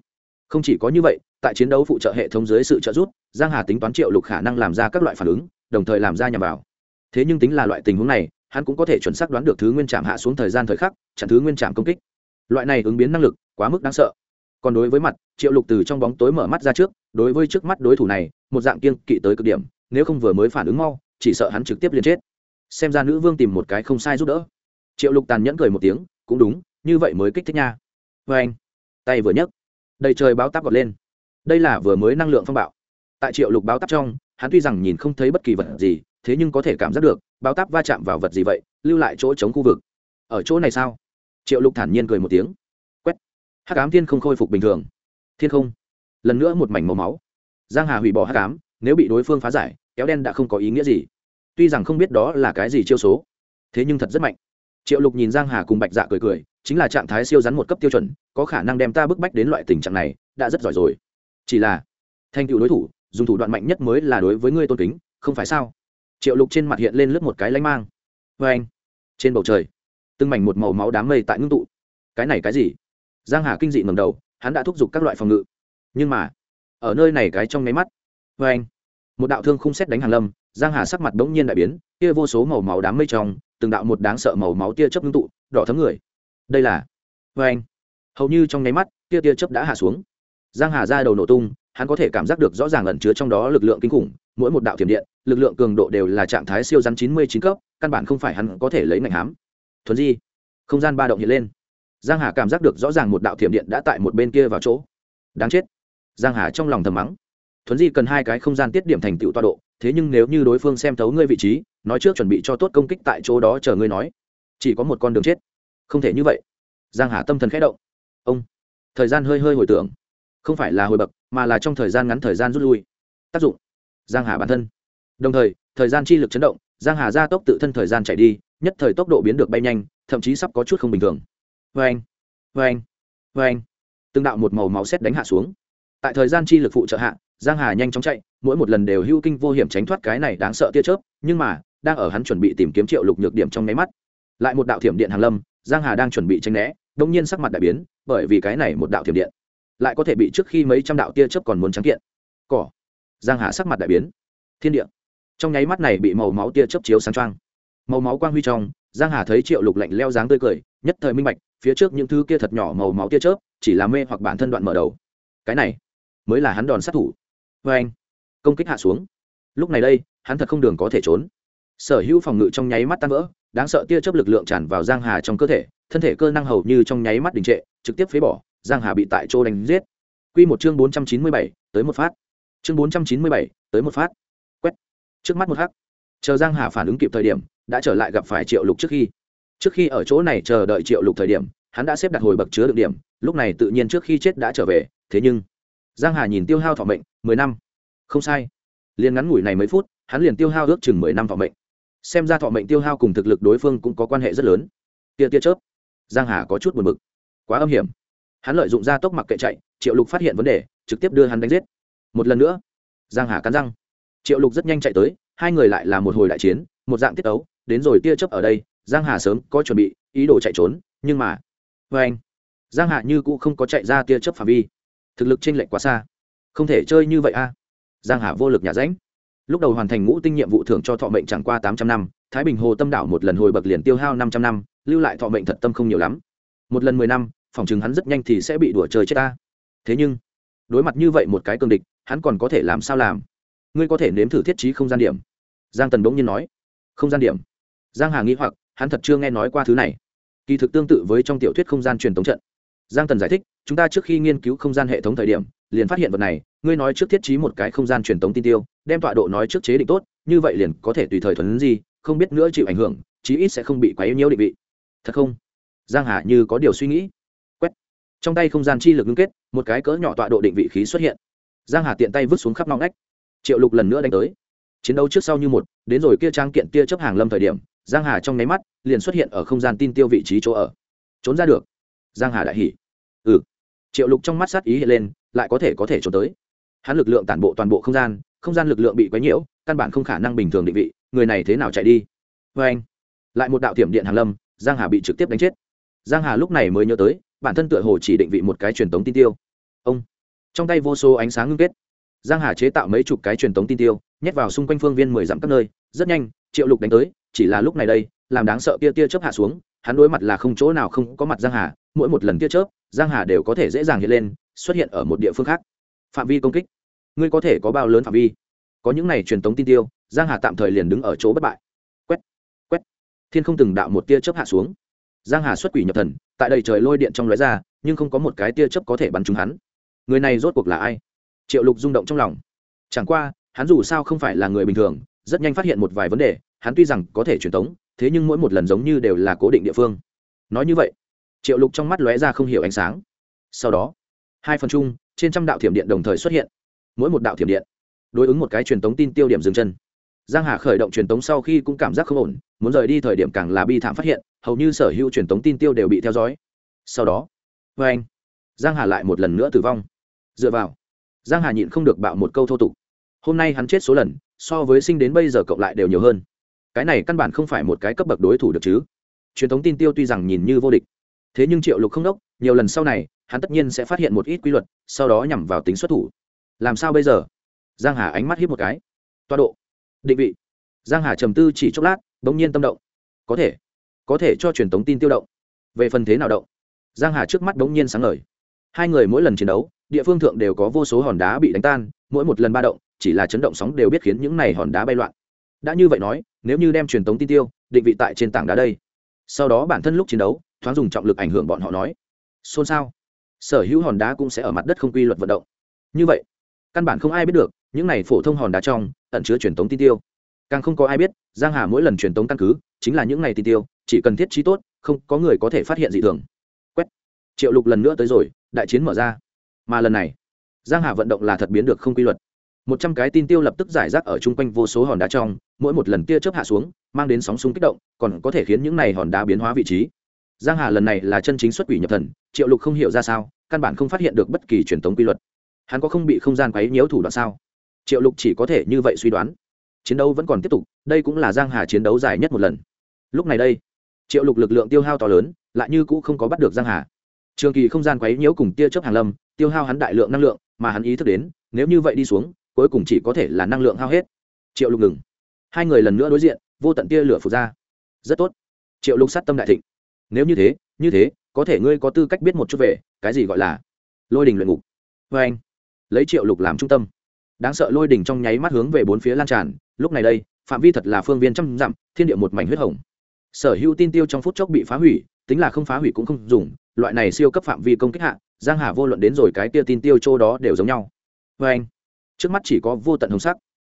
không chỉ có như vậy, tại chiến đấu phụ trợ hệ thống dưới sự trợ giúp, giang hà tính toán triệu lục khả năng làm ra các loại phản ứng, đồng thời làm ra nhằm vào. Thế nhưng tính là loại tình huống này, hắn cũng có thể chuẩn xác đoán được thứ nguyên trạm hạ xuống thời gian thời khắc, chặn thứ nguyên trạm công kích. Loại này ứng biến năng lực, quá mức đáng sợ. Còn đối với mặt, triệu lục từ trong bóng tối mở mắt ra trước, đối với trước mắt đối thủ này, một dạng kiên kỵ tới cực điểm, nếu không vừa mới phản ứng mau, chỉ sợ hắn trực tiếp liền chết. Xem ra nữ vương tìm một cái không sai giúp đỡ. Triệu lục tàn nhẫn cười một tiếng, cũng đúng, như vậy mới kích thích nha. Vê anh. Tay vừa nhấc đầy trời báo táp gọt lên. Đây là vừa mới năng lượng phong bạo. Tại triệu lục báo táp trong, hắn tuy rằng nhìn không thấy bất kỳ vật gì, thế nhưng có thể cảm giác được, báo táp va chạm vào vật gì vậy, lưu lại chỗ chống khu vực. Ở chỗ này sao? Triệu lục thản nhiên cười một tiếng. Quét. Hắc ám thiên không khôi phục bình thường. Thiên không. Lần nữa một mảnh màu máu. Giang hà hủy bỏ hắc ám, nếu bị đối phương phá giải, kéo đen đã không có ý nghĩa gì. Tuy rằng không biết đó là cái gì chiêu số, thế nhưng thật rất mạnh. Triệu lục nhìn giang hà cùng bạch dạ cười cười chính là trạng thái siêu rắn một cấp tiêu chuẩn, có khả năng đem ta bức bách đến loại tình trạng này, đã rất giỏi rồi. Chỉ là, thành tựu đối thủ, dùng thủ đoạn mạnh nhất mới là đối với ngươi tôn kính, không phải sao? Triệu lục trên mặt hiện lên lướt một cái lanh mang. Vê anh, trên bầu trời, từng mảnh một màu máu đám mây tại ngưng tụ. Cái này cái gì? Giang hà kinh dị ngầm đầu, hắn đã thúc giục các loại phòng ngự. Nhưng mà, ở nơi này cái trong nháy mắt vê anh, một đạo thương khung xét đánh hàng lâm, giang hà sắc mặt bỗng nhiên đại biến, kia vô số màu máu đám mây trong, từng đạo một đáng sợ màu máu tia chớp ngưng tụ, đỏ thấm người đây là vê anh. Hầu như trong nháy mắt, tia tia chớp đã hạ xuống. Giang hà ra đầu nổ tung, hắn có thể cảm giác được rõ ràng ẩn chứa trong đó lực lượng kinh khủng, mỗi một đạo thiểm điện, lực lượng cường độ đều là trạng thái siêu rắn chín mươi chín cấp, căn bản không phải hắn có thể lấy ngành hám. Thuần di, không gian ba động hiện lên. Giang hà cảm giác được rõ ràng một đạo thiểm điện đã tại một bên kia vào chỗ. Đáng chết. Giang hà trong lòng thầm mắng. Thuấn di cần hai cái không gian tiết điểm thành tựu toa độ, thế nhưng nếu như đối phương xem thấu ngươi vị trí, nói trước chuẩn bị cho tốt công kích tại chỗ đó chờ ngươi nói. Chỉ có một con đường chết không thể như vậy. Giang hà tâm thần khẽ động. Ông, thời gian hơi hơi hồi tưởng. Không phải là hồi bậc, mà là trong thời gian ngắn thời gian rút lui. Tác dụng, giang hà bản thân. Đồng thời thời gian chi lực chấn động, giang hà gia tốc tự thân thời gian chạy đi, nhất thời tốc độ biến được bay nhanh, thậm chí sắp có chút không bình thường. Vê anh vê anh vê anh từng đạo một màu máu xét đánh hạ xuống. Tại thời gian chi lực phụ trợ hạ, giang hà nhanh chóng chạy, mỗi một lần đều hưu kinh vô hiểm tránh thoát cái này đáng sợ tia chớp, nhưng mà, đang ở hắn chuẩn bị tìm kiếm triệu lục nhược điểm trong nháy mắt. Lại một đạo thiểm điện hàng lâm giang hà đang chuẩn bị tranh né đông nhiên sắc mặt đại biến, bởi vì cái này một đạo thiểm điện, lại có thể bị trước khi mấy trăm đạo tia chớp còn muốn trắng kiện. Cỏ. Giang hà sắc mặt đại biến. Thiên địa. Trong nháy mắt này bị màu máu tia chớp chiếu sáng trăng màu máu quang huy trong, giang hà thấy triệu lục lạnh leo dáng tươi cười, nhất thời minh bạch, phía trước những thứ kia thật nhỏ màu máu tia chớp, chỉ là mê hoặc bản thân đoạn mở đầu. Cái này, mới là hắn đòn sát thủ. Vê anh, công kích hạ xuống. Lúc này đây, hắn thật không đường có thể trốn. Sở hữu phòng ngự trong nháy mắt tan vỡ đáng sợ tia chớp lực lượng tràn vào giang hà trong cơ thể, thân thể cơ năng hầu như trong nháy mắt đình trệ, trực tiếp phế bỏ, giang hà bị tại chỗ đánh giết. Quy một chương bốn trăm chín mươi bảy, tới một phát. Chương bốn trăm chín mươi bảy, tới một phát. Quét. Trước mắt một hắc. Chờ giang hà phản ứng kịp thời điểm, đã trở lại gặp phải triệu lục trước khi. Trước khi ở chỗ này chờ đợi triệu lục thời điểm, hắn đã xếp đặt hồi bậc chứa được điểm, lúc này tự nhiên trước khi chết đã trở về, thế nhưng giang hà nhìn tiêu hao thọ mệnh, mười năm. Không sai. Liền ngắn ngủi này mấy phút, hắn liền tiêu hao ước chừng mười năm thọ mệnh xem ra thọ mệnh tiêu hao cùng thực lực đối phương cũng có quan hệ rất lớn. Tia tia chớp. Giang hà có chút buồn bực. Quá âm hiểm. Hắn lợi dụng ra tốc mặc kệ chạy, triệu lục phát hiện vấn đề, trực tiếp đưa hắn đánh giết. Một lần nữa, giang hà cắn răng. Triệu lục rất nhanh chạy tới, hai người lại là một hồi đại chiến, một dạng tiết ấu. Đến rồi tia chớp ở đây, giang hà sớm có chuẩn bị, ý đồ chạy trốn, nhưng mà vê anh. Giang hà như cũ không có chạy ra tia chớp phạm vi. Thực lực chênh lệch quá xa. Không thể chơi như vậy a. Giang hà vô lực nhà rãnh lúc đầu hoàn thành ngũ tinh nhiệm vụ thưởng cho thọ mệnh chẳng qua tám trăm năm, thái bình hồ tâm đảo một lần hồi bậc liền tiêu hao năm trăm năm, lưu lại thọ mệnh thật tâm không nhiều lắm. Một lần mười năm, phòng chừng hắn rất nhanh thì sẽ bị đùa chơi chết ta. Thế nhưng, đối mặt như vậy một cái cương địch, hắn còn có thể làm sao làm? Ngươi có thể nếm thử thiết trí không gian điểm. Giang tần bỗng nhiên nói. Không gian điểm. Giang hà nghĩ hoặc, hắn thật chưa nghe nói qua thứ này. Kỳ thực tương tự với trong tiểu thuyết không gian truyền tống trận. Giang tần giải thích, chúng ta trước khi nghiên cứu không gian hệ thống thời điểm liền phát hiện vật này ngươi nói trước thiết trí một cái không gian truyền tống tin tiêu đem tọa độ nói trước chế định tốt như vậy liền có thể tùy thời thuấn gì không biết nữa chịu ảnh hưởng chí ít sẽ không bị quá yếu nhiễu định vị. Thật không? Giang hà như có điều suy nghĩ. Quét. Trong tay không gian chi lực ngưng kết một cái cỡ nhỏ tọa độ định vị khí xuất hiện. Giang hà tiện tay vứt xuống khắp nong ngách, triệu lục lần nữa đánh tới. Chiến đấu trước sau như một đến rồi kia trang kiện tia chấp hàng lâm thời điểm giang hà trong nháy mắt liền xuất hiện ở không gian tin tiêu vị trí chỗ ở. Trốn ra được. Giang hà đại hỉ. Ừ. Triệu lục trong mắt sát ý hiện lên lại có thể có thể trốn tới. Hắn lực lượng tản bộ toàn bộ không gian không gian lực lượng bị quấy nhiễu, căn bản không khả năng bình thường định vị, người này thế nào chạy đi? Vê anh, lại một đạo tiệm điện hàn lâm, giang hà bị trực tiếp đánh chết. Giang hà lúc này mới nhớ tới, bản thân tựa hồ chỉ định vị một cái truyền tống tin tiêu. Ông, trong tay vô số ánh sáng ngưng kết. Giang hà chế tạo mấy chục cái truyền tống tin tiêu, nhét vào xung quanh phương viên mười dặm các nơi, rất nhanh, triệu lục đánh tới, chỉ là lúc này đây, làm đáng sợ tia tia chớp hạ xuống, hắn đối mặt là không chỗ nào không có mặt giang hà, mỗi một lần tia chớp, giang hà đều có thể dễ dàng hiện lên xuất hiện ở một địa phương khác. Phạm vi công kích. Ngươi có thể có bao lớn phạm vi? Có những này truyền tống tin tiêu, giang hà tạm thời liền đứng ở chỗ bất bại. Quét quét. Thiên không từng đạo một tia chớp hạ xuống. Giang hà xuất quỷ nhập thần, tại đầy trời lôi điện trong lóe ra, nhưng không có một cái tia chớp có thể bắn trúng hắn. Người này rốt cuộc là ai? Triệu lục rung động trong lòng. Chẳng qua, hắn dù sao không phải là người bình thường, rất nhanh phát hiện một vài vấn đề, hắn tuy rằng có thể truyền tống, thế nhưng mỗi một lần giống như đều là cố định địa phương. Nói như vậy, triệu lục trong mắt lóe ra không hiểu ánh sáng. Sau đó hai phần chung, trên trăm đạo thiểm điện đồng thời xuất hiện. Mỗi một đạo thiểm điện đối ứng một cái truyền tống tin tiêu điểm dừng chân. Giang hà khởi động truyền tống sau khi cũng cảm giác không ổn, muốn rời đi thời điểm càng là bi thảm phát hiện, hầu như sở hữu truyền tống tin tiêu đều bị theo dõi. Sau đó với anh, giang hà lại một lần nữa tử vong. Dựa vào, giang hà nhịn không được bạo một câu thô tục. Hôm nay hắn chết số lần, so với sinh đến bây giờ cộng lại đều nhiều hơn. Cái này căn bản không phải một cái cấp bậc đối thủ được chứ. Truyền thống tin tiêu tuy rằng nhìn như vô địch, thế nhưng triệu lục không đốc, nhiều lần sau này hắn tất nhiên sẽ phát hiện một ít quy luật, sau đó nhằm vào tính xuất thủ. Làm sao bây giờ? Giang hà ánh mắt hiếp một cái. Toa độ. Định vị. Giang hà trầm tư chỉ chốc lát, bỗng nhiên tâm động. Có thể. Có thể cho truyền thống tin tiêu động. Về phần thế nào động? Giang hà trước mắt bỗng nhiên sáng ngời. Hai người mỗi lần chiến đấu, địa phương thượng đều có vô số hòn đá bị đánh tan, mỗi một lần ba động, chỉ là chấn động sóng đều biết khiến những này hòn đá bay loạn. Đã như vậy nói, nếu như đem truyền tống tin tiêu, định vị tại trên tảng đá đây. Sau đó bản thân lúc chiến đấu, thoáng dùng trọng lực ảnh hưởng bọn họ nói. Xôn xao sở hữu hòn đá cũng sẽ ở mặt đất không quy luật vận động. Như vậy, căn bản không ai biết được, những này phổ thông hòn đá trong, ẩn chứa truyền tống tin tiêu. Càng không có ai biết, giang hà mỗi lần truyền tống căn cứ, chính là những này tin tiêu, chỉ cần thiết trí tốt, không có người có thể phát hiện dị thường. Quét. Triệu lục lần nữa tới rồi, đại chiến mở ra. Mà lần này, giang hà vận động là thật biến được không quy luật. Một trăm cái tin tiêu lập tức giải rác ở chung quanh vô số hòn đá trong, mỗi một lần tia chớp hạ xuống, mang đến sóng súng kích động, còn có thể khiến những này hòn đá biến hóa vị trí giang hà lần này là chân chính xuất quỷ nhập thần, triệu lục không hiểu ra sao, căn bản không phát hiện được bất kỳ truyền thống quy luật. Hắn có không bị không gian quấy nhiễu thủ đoạn sao? Triệu lục chỉ có thể như vậy suy đoán. Chiến đấu vẫn còn tiếp tục, đây cũng là giang hà chiến đấu dài nhất một lần. Lúc này đây, triệu lục lực lượng tiêu hao to lớn, lại như cũ không có bắt được giang hà. Trường kỳ không gian quấy nhiễu cùng tia chớp hàng lâm, tiêu hao hắn đại lượng năng lượng, mà hắn ý thức đến, nếu như vậy đi xuống, cuối cùng chỉ có thể là năng lượng hao hết. Triệu lục ngừng. Hai người lần nữa đối diện, vô tận tia lửa phù ra. Rất tốt. Triệu lục sát tâm đại thịnh nếu như thế như thế, có thể ngươi có tư cách biết một chút về, cái gì gọi là lôi đình luyện ngục. Vê anh, lấy triệu lục làm trung tâm. Đáng sợ lôi đình trong nháy mắt hướng về bốn phía lan tràn, lúc này đây, phạm vi thật là phương viên trăm dặm, thiên địa một mảnh huyết hồng. Sở hữu tin tiêu trong phút chốc bị phá hủy, tính là không phá hủy cũng không dùng, loại này siêu cấp phạm vi công kích hạ, giang hà vô luận đến rồi cái tia tin tiêu chỗ đó đều giống nhau. Vê anh, trước mắt chỉ có vô tận hồng sắc.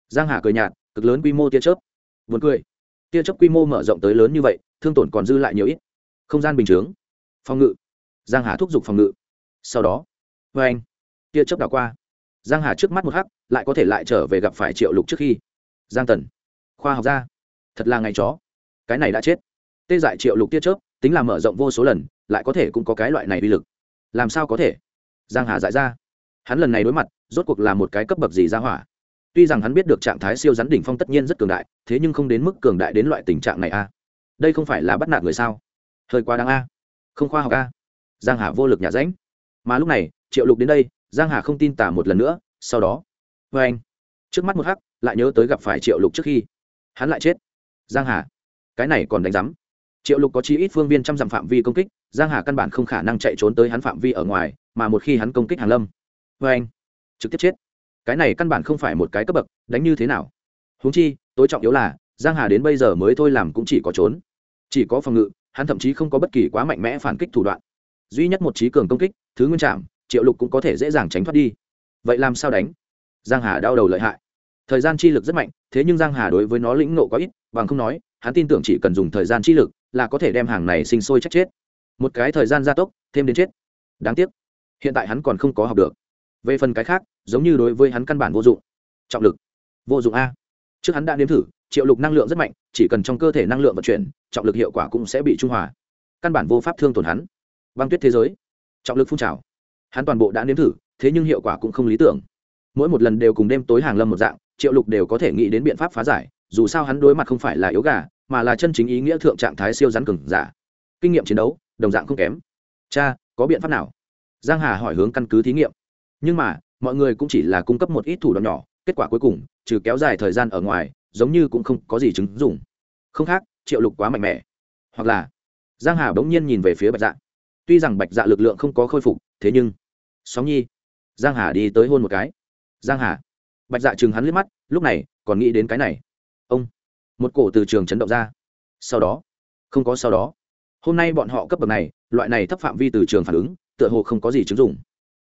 Giang hà cười nhạt, cực lớn quy mô tia chớp. Buồn cười. Tia chớp quy mô mở rộng tới lớn như vậy, thương tổn còn dư lại nhiều ít không gian bình chướng. Phòng ngự. Giang hà thúc giục phòng ngự. Sau đó vê anh. Tia chớp đảo qua. Giang hà trước mắt một hắc, lại có thể lại trở về gặp phải triệu lục trước khi. Giang tần. Khoa học gia. Thật là ngày chó. Cái này đã chết. Tê dại triệu lục tia chớp, tính là mở rộng vô số lần, lại có thể cũng có cái loại này uy lực. Làm sao có thể? Giang hà dại ra. Hắn lần này đối mặt, rốt cuộc là một cái cấp bậc gì ra hỏa? Tuy rằng hắn biết được trạng thái siêu rắn đỉnh phong tất nhiên rất cường đại, thế nhưng không đến mức cường đại đến loại tình trạng này a đây không phải là bắt nạt người sao? Hơi quá đáng a. Không khoa học a. Giang hà vô lực nhà ránh mà lúc này, triệu lục đến đây, giang hà không tin tả một lần nữa, sau đó vê anh. Trước mắt một hắc, lại nhớ tới gặp phải triệu lục trước khi, hắn lại chết. Giang hà, cái này còn đánh giám. Triệu lục có chi ít phương viên trăm dặm phạm vi công kích, giang hà căn bản không khả năng chạy trốn tới hắn phạm vi ở ngoài, mà một khi hắn công kích hàng lâm vê anh. Trực tiếp chết. Cái này căn bản không phải một cái cấp bậc, đánh như thế nào? Huống chi, tối trọng yếu là, giang hà đến bây giờ mới thôi làm cũng chỉ có trốn. Chỉ có phòng ngự hắn thậm chí không có bất kỳ quá mạnh mẽ phản kích thủ đoạn. Duy nhất một trí cường công kích, thứ nguyên trạm triệu lục cũng có thể dễ dàng tránh thoát đi. Vậy làm sao đánh? Giang hà đau đầu lợi hại. Thời gian chi lực rất mạnh, thế nhưng giang hà đối với nó lĩnh nộ có ít, bằng không nói, hắn tin tưởng chỉ cần dùng thời gian chi lực là có thể đem hàng này sinh sôi chắc chết. Một cái thời gian gia tốc, thêm đến chết. Đáng tiếc, hiện tại hắn còn không có học được. Về phần cái khác, giống như đối với hắn căn bản vô dụng. Trọng lực. Vô dụng a. Trước hắn đã nếm thử triệu lục năng lượng rất mạnh, chỉ cần trong cơ thể năng lượng vận chuyển, trọng lực hiệu quả cũng sẽ bị trung hòa. Căn bản vô pháp thương tổn hắn. Băng tuyết thế giới. Trọng lực phun trào. Hắn toàn bộ đã nếm thử, thế nhưng hiệu quả cũng không lý tưởng. Mỗi một lần đều cùng đêm tối hàng lâm một dạng, triệu lục đều có thể nghĩ đến biện pháp phá giải, dù sao hắn đối mặt không phải là yếu gà, mà là chân chính ý nghĩa thượng trạng thái siêu rắn cừng giả. Kinh nghiệm chiến đấu, đồng dạng không kém. Cha, có biện pháp nào? Giang hà hỏi hướng căn cứ thí nghiệm. Nhưng mà, mọi người cũng chỉ là cung cấp một ít thủ đoạn nhỏ, kết quả cuối cùng, trừ kéo dài thời gian ở ngoài giống như cũng không có gì chứng dùng không khác, triệu lục quá mạnh mẽ. Hoặc là, giang hà bỗng nhiên nhìn về phía bạch dạ. Tuy rằng bạch dạ lực lượng không có khôi phục, thế nhưng, sóng nhi, giang hà đi tới hôn một cái. Giang hà, bạch dạ chừng hắn liếc mắt, lúc này, còn nghĩ đến cái này. Ông, một cổ từ trường chấn động ra. Sau đó, không có sau đó. Hôm nay bọn họ cấp bậc này, loại này thấp phạm vi từ trường phản ứng, tựa hồ không có gì chứng dụng.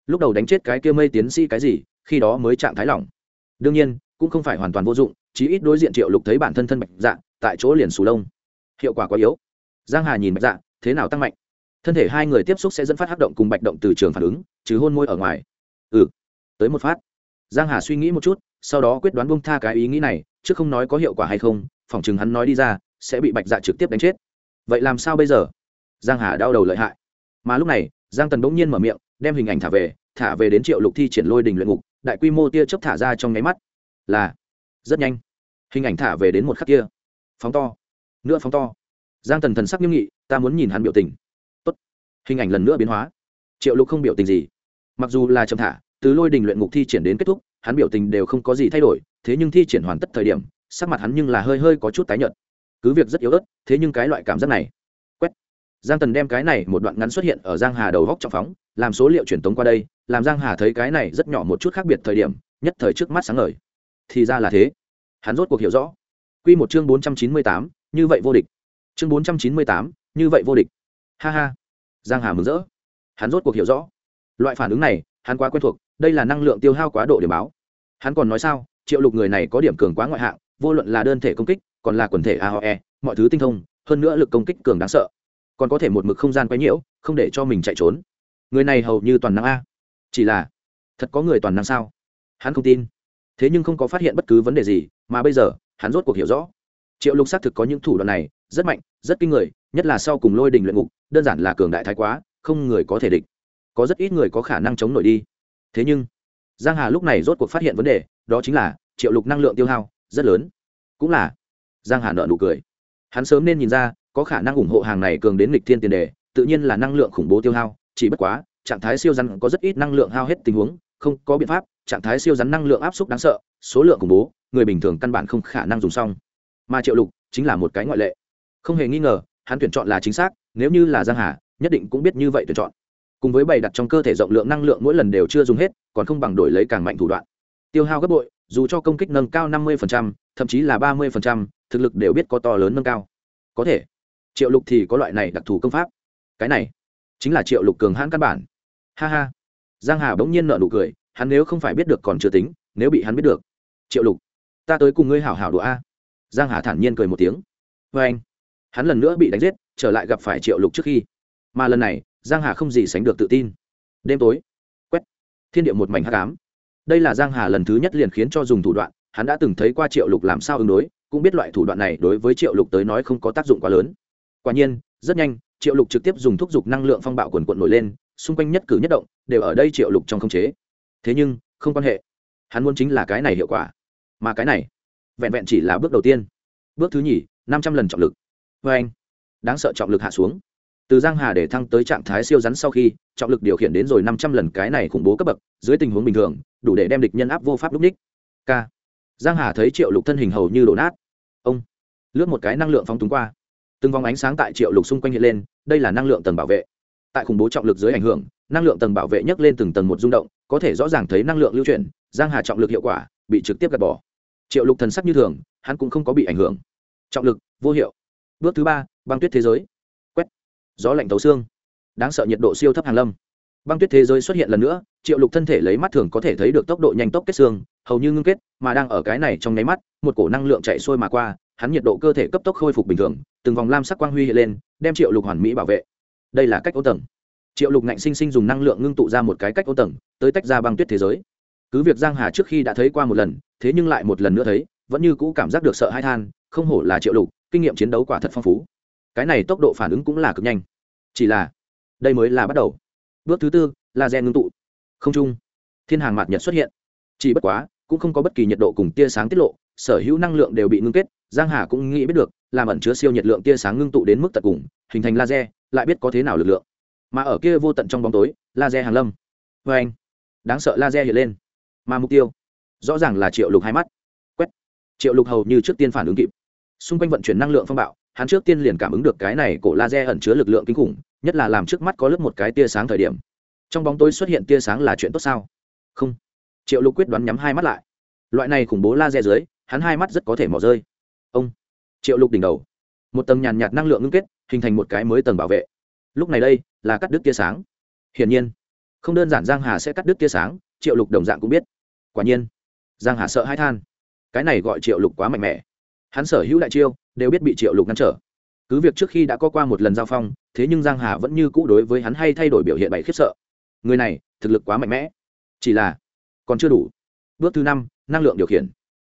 Lúc đầu đánh chết cái kia mây tiến sĩ cái gì, khi đó mới trạng thái lỏng. Đương nhiên cũng không phải hoàn toàn vô dụng, chí ít đối diện triệu lục thấy bản thân thân bạch dạ tại chỗ liền sù lông. Hiệu quả quá yếu. Giang hà nhìn bạch dạ thế nào tăng mạnh? Thân thể hai người tiếp xúc sẽ dẫn phát hắc động cùng bạch động từ trường phản ứng chứ hôn môi ở ngoài. Ừ. Tới một phát. Giang hà suy nghĩ một chút, sau đó quyết đoán buông tha cái ý nghĩ này, chứ không nói có hiệu quả hay không phỏng chừng hắn nói đi ra, sẽ bị bạch dạ trực tiếp đánh chết. Vậy làm sao bây giờ? Giang hà đau đầu lợi hại. Mà lúc này, giang tần bỗng nhiên mở miệng, đem hình ảnh thả về thả về đến triệu lục thi triển lôi đình luyện ngục, đại quy mô tia chớp thả ra trong nháy mắt là rất nhanh. Hình ảnh thả về đến một khắc kia. Phóng to. Nữa phóng to. Giang tần thần sắc nghiêm nghị, ta muốn nhìn hắn biểu tình. Tốt. hình ảnh lần nữa biến hóa. Triệu lục không biểu tình gì. Mặc dù là chậm thả, từ lôi đình luyện ngục thi triển đến kết thúc, hắn biểu tình đều không có gì thay đổi, thế nhưng thi triển hoàn tất thời điểm, sắc mặt hắn nhưng là hơi hơi có chút tái nhợt. Cứ việc rất yếu ớt, thế nhưng cái loại cảm giác này. Quét. Giang tần đem cái này một đoạn ngắn xuất hiện ở giang hà đầu góc trọng phóng, làm số liệu truyền tống qua đây, làm giang hà thấy cái này rất nhỏ một chút khác biệt thời điểm, nhất thời trước mắt sáng ngời thì ra là thế. Hắn rốt cuộc hiểu rõ. Quy một chương bốn trăm chín mươi tám, như vậy vô địch. Chương bốn trăm chín mươi tám, như vậy vô địch. Ha ha. Giang hà mừng rỡ. Hắn rốt cuộc hiểu rõ. Loại phản ứng này hắn quá quen thuộc đây là năng lượng tiêu hao quá độ để báo. Hắn còn nói sao triệu lục người này có điểm cường quá ngoại hạng vô luận là đơn thể công kích còn là quần thể aoe mọi thứ tinh thông hơn nữa lực công kích cường đáng sợ. Còn có thể một mực không gian quấy nhiễu không để cho mình chạy trốn. Người này hầu như toàn năng a. Chỉ là thật có người toàn năng sao? Hắn không tin thế nhưng không có phát hiện bất cứ vấn đề gì, mà bây giờ, hắn rốt cuộc hiểu rõ. Triệu lục xác thực có những thủ đoạn này, rất mạnh, rất kinh người, nhất là sau cùng lôi đình luyện ngục, đơn giản là cường đại thái quá, không người có thể địch. Có rất ít người có khả năng chống nổi đi. Thế nhưng, giang hà lúc này rốt cuộc phát hiện vấn đề, đó chính là, triệu lục năng lượng tiêu hao, rất lớn. Cũng là, giang hà nợ nụ cười. Hắn sớm nên nhìn ra, có khả năng ủng hộ hàng này cường đến lịch thiên tiền đề, tự nhiên là năng lượng khủng bố tiêu hao, chỉ bất quá, trạng thái siêu rắn có rất ít năng lượng hao hết tình huống, không có biện pháp trạng thái siêu rắn năng lượng áp suất đáng sợ số lượng khủng bố người bình thường căn bản không khả năng dùng xong. Mà triệu lục chính là một cái ngoại lệ. Không hề nghi ngờ hắn tuyển chọn là chính xác nếu như là giang hà nhất định cũng biết như vậy tuyển chọn. Cùng với bày đặt trong cơ thể rộng lượng năng lượng mỗi lần đều chưa dùng hết còn không bằng đổi lấy càng mạnh thủ đoạn. Tiêu hao gấp bội dù cho công kích nâng cao năm 50%, thậm chí là ba 30%, thực lực đều biết có to lớn nâng cao. Có thể triệu lục thì có loại này đặc thù công pháp. Cái này chính là triệu lục cường hãn căn bản. Ha ha. Giang hà bỗng nhiên nợ nụ cười hắn nếu không phải biết được còn chưa tính, nếu bị hắn biết được. Triệu lục, ta tới cùng ngươi hảo hảo đùa a. Giang hà thản nhiên cười một tiếng. Vê anh, hắn lần nữa bị đánh giết, trở lại gặp phải triệu lục trước khi. Mà lần này, giang hà không gì sánh được tự tin. Đêm tối, quét, thiên địa một mảnh hắc ám. Đây là giang hà lần thứ nhất liền khiến cho dùng thủ đoạn, hắn đã từng thấy qua triệu lục làm sao ứng đối, cũng biết loại thủ đoạn này đối với triệu lục tới nói không có tác dụng quá lớn. Quả nhiên, rất nhanh, triệu lục trực tiếp dùng thúc giục năng lượng phong bạo quần quận nổi lên, xung quanh nhất cử nhất động, đều ở đây triệu lục trong không chế thế nhưng, không quan hệ. Hắn muốn chính là cái này hiệu quả. Mà cái này, vẹn vẹn chỉ là bước đầu tiên. Bước thứ nhì, năm trăm lần trọng lực. Vê anh, đáng sợ trọng lực hạ xuống. Từ giang hà để thăng tới trạng thái siêu rắn sau khi, trọng lực điều khiển đến rồi năm trăm lần cái này khủng bố cấp bậc, dưới tình huống bình thường, đủ để đem địch nhân áp vô pháp lúc ních. K giang hà thấy triệu lục thân hình hầu như đổ nát. Ông, lướt một cái năng lượng phóng túng qua. Từng vòng ánh sáng tại triệu lục xung quanh hiện lên, đây là năng lượng tầng bảo vệ tại khủng bố trọng lực dưới ảnh hưởng, năng lượng tầng bảo vệ nhấc lên từng tầng một rung động, có thể rõ ràng thấy năng lượng lưu chuyển, giang hà trọng lực hiệu quả bị trực tiếp gạt bỏ. Triệu lục thần sắc như thường, hắn cũng không có bị ảnh hưởng. Trọng lực, vô hiệu. Bước thứ ba, băng tuyết thế giới. Quét. Gió lạnh tấu xương. Đáng sợ nhiệt độ siêu thấp hàng lâm. Băng tuyết thế giới xuất hiện lần nữa, triệu lục thân thể lấy mắt thường có thể thấy được tốc độ nhanh tốc kết xương, hầu như ngưng kết, mà đang ở cái này trong nháy mắt, một cổ năng lượng chạy sôi mà qua, hắn nhiệt độ cơ thể cấp tốc khôi phục bình thường, từng vòng lam sắc quang huy hiện lên, đem triệu lục hoàn mỹ bảo vệ đây là cách ô tầng. Triệu lục ngạnh sinh sinh dùng năng lượng ngưng tụ ra một cái cách ô tầng, tới tách ra băng tuyết thế giới. Cứ việc giang hà trước khi đã thấy qua một lần, thế nhưng lại một lần nữa thấy, vẫn như cũ cảm giác được sợ hãi than, không hổ là triệu lục, kinh nghiệm chiến đấu quả thật phong phú. Cái này tốc độ phản ứng cũng là cực nhanh. Chỉ là, đây mới là bắt đầu. Bước thứ tư là gen ngưng tụ. Không trung, thiên hàng mạt nhật xuất hiện. Chỉ bất quá, cũng không có bất kỳ nhiệt độ cùng tia sáng tiết lộ, sở hữu năng lượng đều bị ngưng kết, giang hà cũng nghĩ biết được, làm ẩn chứa siêu nhiệt lượng tia sáng ngưng tụ đến mức tận cùng, hình thành laser lại biết có thế nào lực lượng. Mà ở kia vô tận trong bóng tối, laser hàng lâm. Vê anh, đáng sợ laser hiện lên. Mà mục tiêu, rõ ràng là triệu lục hai mắt. Quét. Triệu lục hầu như trước tiên phản ứng kịp. Xung quanh vận chuyển năng lượng phong bạo, hắn trước tiên liền cảm ứng được cái này cổ laser ẩn chứa lực lượng kinh khủng, nhất là làm trước mắt có lớp một cái tia sáng thời điểm. Trong bóng tối xuất hiện tia sáng là chuyện tốt sao? Không. Triệu lục quyết đoán nhắm hai mắt lại. Loại này khủng bố laser dưới, hắn hai mắt rất có thể mỏ rơi. Ông. Triệu lục đỉnh đầu. Một tầng nhàn nhạt năng lượng ngưng kết hình thành một cái mới tầng bảo vệ. Lúc này đây, là cắt đứt tia sáng. Hiển nhiên, không đơn giản giang hà sẽ cắt đứt tia sáng, triệu lục đồng dạng cũng biết. Quả nhiên, giang hà sợ hai than. Cái này gọi triệu lục quá mạnh mẽ. Hắn sở hữu đại chiêu, đều biết bị triệu lục ngăn trở. Cứ việc trước khi đã có qua một lần giao phong, thế nhưng giang hà vẫn như cũ đối với hắn hay thay đổi biểu hiện bày khiếp sợ. Người này, thực lực quá mạnh mẽ. Chỉ là, còn chưa đủ. Bước thứ năm, năng lượng điều khiển.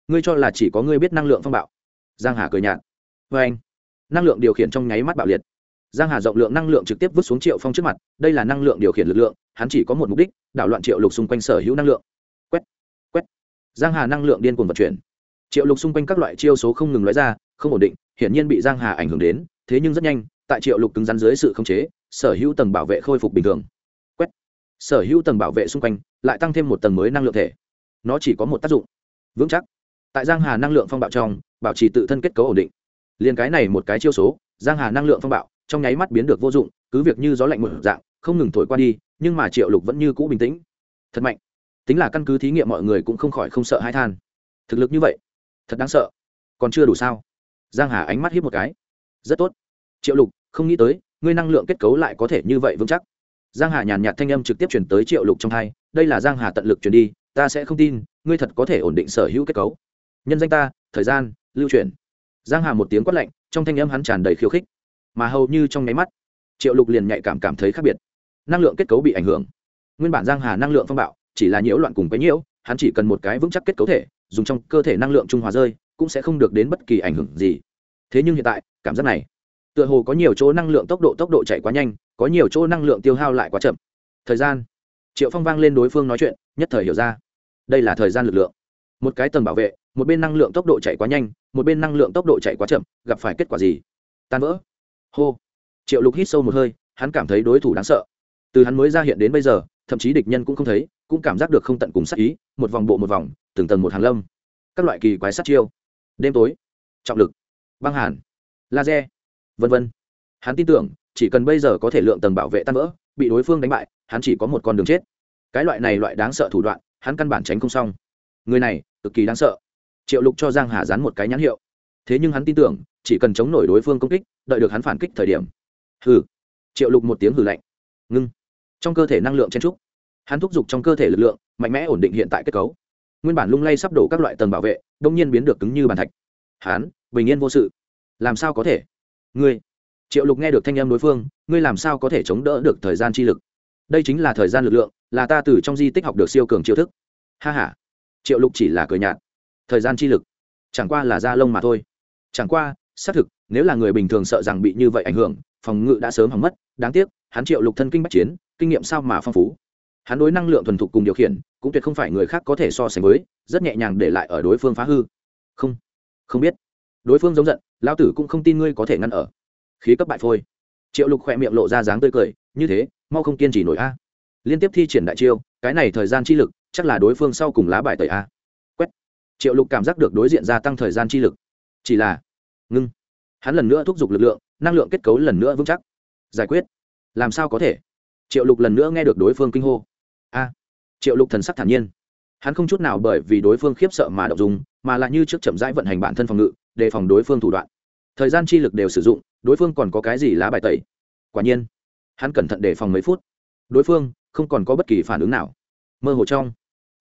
Ngươi cho là chỉ có ngươi biết năng lượng phong bạo. Giang hà cười nhạt. Với anh năng lượng điều khiển trong nháy mắt bạo liệt. Giang hà rộng lượng năng lượng trực tiếp vứt xuống triệu phong trước mặt, đây là năng lượng điều khiển lực lượng, hắn chỉ có một mục đích, đảo loạn triệu lục xung quanh sở hữu năng lượng. Quét quét. Giang hà năng lượng điên cuồng vận chuyển. Triệu lục xung quanh các loại chiêu số không ngừng lóe ra, không ổn định, hiển nhiên bị giang hà ảnh hưởng đến, thế nhưng rất nhanh, tại triệu lục cứng rắn dưới sự khống chế, sở hữu tầng bảo vệ khôi phục bình thường. Quét. Sở hữu tầng bảo vệ xung quanh lại tăng thêm một tầng mới năng lượng thể. Nó chỉ có một tác dụng. Vững chắc. Tại giang hà năng lượng phong bạo trong, bảo trì tự thân kết cấu ổn định liền cái này một cái chiêu số, giang hà năng lượng phong bạo, trong nháy mắt biến được vô dụng, cứ việc như gió lạnh một dạng, không ngừng thổi qua đi, nhưng mà triệu lục vẫn như cũ bình tĩnh. Thật mạnh. Tính là căn cứ thí nghiệm mọi người cũng không khỏi không sợ hãi than. Thực lực như vậy, thật đáng sợ. Còn chưa đủ sao? Giang hà ánh mắt hiếp một cái. Rất tốt. Triệu lục, không nghĩ tới, ngươi năng lượng kết cấu lại có thể như vậy vững chắc. Giang hà nhàn nhạt thanh âm trực tiếp chuyển tới triệu lục trong hai, đây là giang hà tận lực truyền đi, ta sẽ không tin, ngươi thật có thể ổn định sở hữu kết cấu. Nhân danh ta, thời gian, lưu truyền giang hà một tiếng quát lạnh, trong thanh âm hắn tràn đầy khiêu khích. Mà hầu như trong nháy mắt, triệu lục liền nhạy cảm cảm thấy khác biệt. Năng lượng kết cấu bị ảnh hưởng. Nguyên bản giang hà năng lượng phong bạo, chỉ là nhiễu loạn cùng cái nhiễu, hắn chỉ cần một cái vững chắc kết cấu thể, dùng trong cơ thể năng lượng trung hòa rơi, cũng sẽ không được đến bất kỳ ảnh hưởng gì. Thế nhưng hiện tại, cảm giác này, tựa hồ có nhiều chỗ năng lượng tốc độ tốc độ chạy quá nhanh, có nhiều chỗ năng lượng tiêu hao lại quá chậm. Thời gian. Triệu phong vang lên đối phương nói chuyện, nhất thời hiểu ra. Đây là thời gian lực lượng. Một cái tầng bảo vệ một bên năng lượng tốc độ chạy quá nhanh, một bên năng lượng tốc độ chạy quá chậm, gặp phải kết quả gì? Tan vỡ. Hô. Triệu lục hít sâu một hơi, hắn cảm thấy đối thủ đáng sợ. Từ hắn mới ra hiện đến bây giờ, thậm chí địch nhân cũng không thấy, cũng cảm giác được không tận cùng sát ý, một vòng bộ một vòng, từng tầng một hàng lâm. Các loại kỳ quái sát chiêu. Đêm tối. Trọng lực. Băng hàn. Laser. Vân vân. Hắn tin tưởng, chỉ cần bây giờ có thể lượng tầng bảo vệ tan vỡ, bị đối phương đánh bại, hắn chỉ có một con đường chết. Cái loại này loại đáng sợ thủ đoạn, hắn căn bản tránh không xong. Người này, cực kỳ đáng sợ triệu lục cho giang hà dán một cái nhãn hiệu. Thế nhưng hắn tin tưởng, chỉ cần chống nổi đối phương công kích, đợi được hắn phản kích thời điểm. Hừ. Triệu lục một tiếng hừ lạnh. Ngưng. Trong cơ thể năng lượng chen trúc. Hắn thúc giục trong cơ thể lực lượng, mạnh mẽ ổn định hiện tại kết cấu. Nguyên bản lung lay sắp đổ các loại tầng bảo vệ, đông nhiên biến được cứng như bàn thạch. Hắn, bình yên vô sự. Làm sao có thể? Ngươi. Triệu lục nghe được thanh âm đối phương, ngươi làm sao có thể chống đỡ được thời gian chi lực? Đây chính là thời gian lực lượng, là ta từ trong di tích học được siêu cường chiêu thức. Ha h a triệu lục chỉ là cười nhạt thời gian chi lực. Chẳng qua là da lông mà thôi. Chẳng qua, xác thực, nếu là người bình thường sợ rằng bị như vậy ảnh hưởng, phòng ngự đã sớm hỏng mất, đáng tiếc, hắn triệu lục thân kinh bách chiến, kinh nghiệm sao mà phong phú. Hắn đối năng lượng thuần thục cùng điều khiển, cũng tuyệt không phải người khác có thể so sánh với, rất nhẹ nhàng để lại ở đối phương phá hư. Không không biết. Đối phương giống giận lao tử cũng không tin ngươi có thể ngăn ở. Khí cấp bại phôi. Triệu lục khỏe miệng lộ ra dáng tươi cười, như thế, mau không kiên trì nổi a. Liên tiếp thi triển đại chiêu, cái này thời gian chi lực, chắc là đối phương sau cùng lá bài tẩy a triệu lục cảm giác được đối diện gia tăng thời gian chi lực. Chỉ là, ngưng. Hắn lần nữa thúc giục lực lượng, năng lượng kết cấu lần nữa vững chắc. Giải quyết. Làm sao có thể? Triệu lục lần nữa nghe được đối phương kinh hô. A. Triệu lục thần sắc thản nhiên. Hắn không chút nào bởi vì đối phương khiếp sợ mà đọc dùng mà lại như trước chậm rãi vận hành bản thân phòng ngự, đề phòng đối phương thủ đoạn. Thời gian chi lực đều sử dụng, đối phương còn có cái gì lá bài tẩy? Quả nhiên, hắn cẩn thận đề phòng mấy phút. Đối phương không còn có bất kỳ phản ứng nào. Mơ hồ trong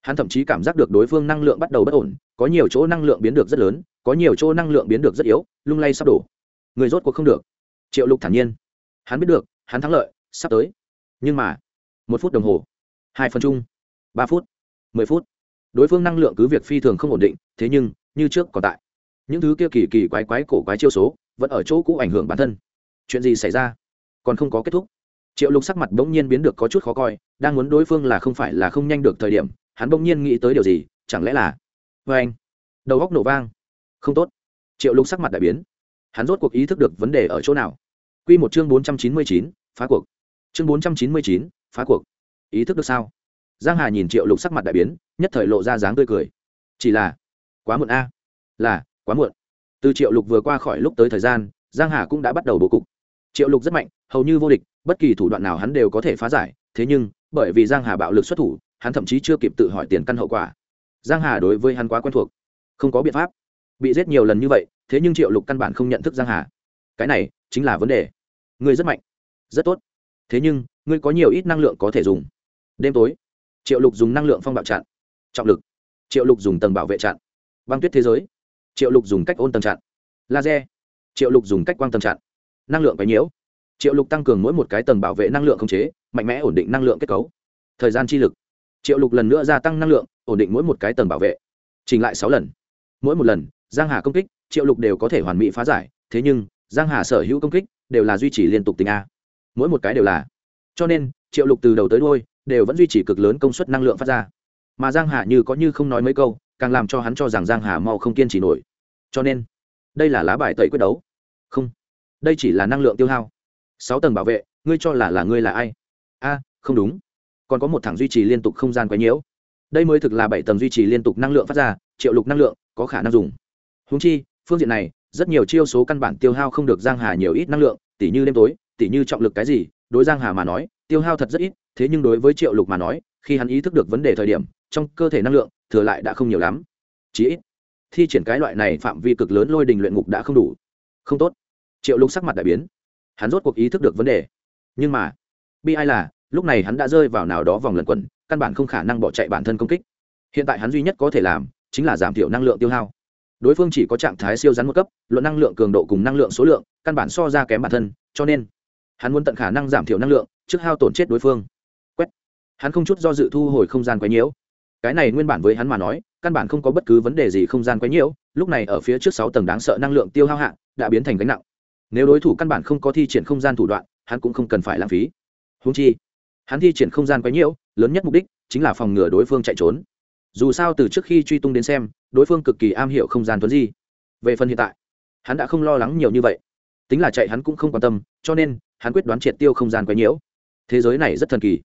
hắn thậm chí cảm giác được đối phương năng lượng bắt đầu bất ổn, có nhiều chỗ năng lượng biến được rất lớn, có nhiều chỗ năng lượng biến được rất yếu, lung lay sắp đổ. Người rốt cuộc không được. Triệu lục thản nhiên. Hắn biết được, hắn thắng lợi, sắp tới. Nhưng mà, một phút đồng hồ, hai phần chung, ba phút, mười phút, đối phương năng lượng cứ việc phi thường không ổn định, thế nhưng, như trước còn tại. Những thứ kia kỳ kỳ quái quái cổ quái chiêu số, vẫn ở chỗ cũ ảnh hưởng bản thân. Chuyện gì xảy ra? Còn không có kết thúc. Triệu lục sắc mặt bỗng nhiên biến được có chút khó coi, đang muốn đối phương là không phải là không nhanh được thời điểm hắn bỗng nhiên nghĩ tới điều gì, chẳng lẽ là vê anh. Đầu góc nổ vang. Không tốt. Triệu lục sắc mặt đại biến. Hắn rốt cuộc ý thức được vấn đề ở chỗ nào. Q một chương bốn trăm chín mươi chín, phá cuộc. Chương bốn trăm chín mươi chín, phá cuộc. Ý thức được sao? Giang hà nhìn triệu lục sắc mặt đại biến, nhất thời lộ ra dáng tươi cười. Chỉ là, quá muộn a. Là, quá muộn. Từ triệu lục vừa qua khỏi lúc tới thời gian, giang hà cũng đã bắt đầu bố cục. Triệu lục rất mạnh, hầu như vô địch, bất kỳ thủ đoạn nào hắn đều có thể phá giải, thế nhưng, bởi vì giang hà bạo lực xuất thủ hắn thậm chí chưa kịp tự hỏi tiền căn hậu quả. Giang hà đối với hắn quá quen thuộc, không có biện pháp. Bị giết nhiều lần như vậy, thế nhưng triệu lục căn bản không nhận thức giang hà. Cái này chính là vấn đề. Ngươi rất mạnh, rất tốt. Thế nhưng, ngươi có nhiều ít năng lượng có thể dùng. Đêm tối, triệu lục dùng năng lượng phong bạo chặn. Trọng lực, triệu lục dùng tầng bảo vệ chặn. Băng tuyết thế giới, triệu lục dùng cách ôn tầng chặn. Laser, triệu lục dùng cách quang tầng chặn. Năng lượng quấy nhiễu, triệu lục tăng cường mỗi một cái tầng bảo vệ năng lượng không chế, mạnh mẽ ổn định năng lượng kết cấu. Thời gian chi lực triệu lục lần nữa gia tăng năng lượng, ổn định mỗi một cái tầng bảo vệ. Trình lại sáu lần. Mỗi một lần, giang hà công kích, triệu lục đều có thể hoàn mỹ phá giải. Thế nhưng, giang hà sở hữu công kích đều là duy trì liên tục tình a. Mỗi một cái đều là. Cho nên, triệu lục từ đầu tới đôi đều vẫn duy trì cực lớn công suất năng lượng phát ra. Mà giang hà như có như không nói mấy câu, càng làm cho hắn cho rằng giang hà mau không kiên trì nổi. Cho nên, đây là lá bài tẩy quyết đấu. Không, đây chỉ là năng lượng tiêu hao. Sáu tầng bảo vệ, ngươi cho là là ngươi là ai? A, không đúng còn có một thằng duy trì liên tục không gian quấy nhiễu. Đây mới thực là bảy tầng duy trì liên tục năng lượng phát ra, triệu lục năng lượng, có khả năng dùng. Húng chi, phương diện này, rất nhiều chiêu số căn bản tiêu hao không được giang hà nhiều ít năng lượng, tỉ như đêm tối, tỉ như trọng lực cái gì, đối giang hà mà nói, tiêu hao thật rất ít, thế nhưng đối với triệu lục mà nói, khi hắn ý thức được vấn đề thời điểm, trong cơ thể năng lượng, thừa lại đã không nhiều lắm. Chỉ ít, thi triển cái loại này phạm vi cực lớn lôi đình luyện ngục đã không đủ. Không tốt. Triệu lục sắc mặt đại biến. Hắn rốt cuộc ý thức được vấn đề. Nhưng mà, bi ai là lúc này hắn đã rơi vào nào đó vòng lẩn quẩn, căn bản không khả năng bỏ chạy bản thân công kích. Hiện tại hắn duy nhất có thể làm, chính là giảm thiểu năng lượng tiêu hao. Đối phương chỉ có trạng thái siêu rắn một cấp, luận năng lượng cường độ cùng năng lượng số lượng, căn bản so ra kém bản thân, cho nên hắn muốn tận khả năng giảm thiểu năng lượng, trước hao tổn chết đối phương. Quét. Hắn không chút do dự thu hồi không gian quấy nhiễu. Cái này nguyên bản với hắn mà nói, căn bản không có bất cứ vấn đề gì không gian quấy nhiễu, lúc này ở phía trước sáu tầng đáng sợ năng lượng tiêu hao hạ, đã biến thành gánh nặng. Nếu đối thủ căn bản không có thi triển không gian thủ đoạn, hắn cũng không cần phải lãng phí. Húng chi hắn thi triển không gian quấy nhiễu, lớn nhất mục đích chính là phòng ngừa đối phương chạy trốn. Dù sao từ trước khi truy tung đến xem, đối phương cực kỳ am hiểu không gian tuấn di. Về phần hiện tại, hắn đã không lo lắng nhiều như vậy. Tính là chạy hắn cũng không quan tâm, cho nên hắn quyết đoán triệt tiêu không gian quấy nhiễu. Thế giới này rất thần kỳ.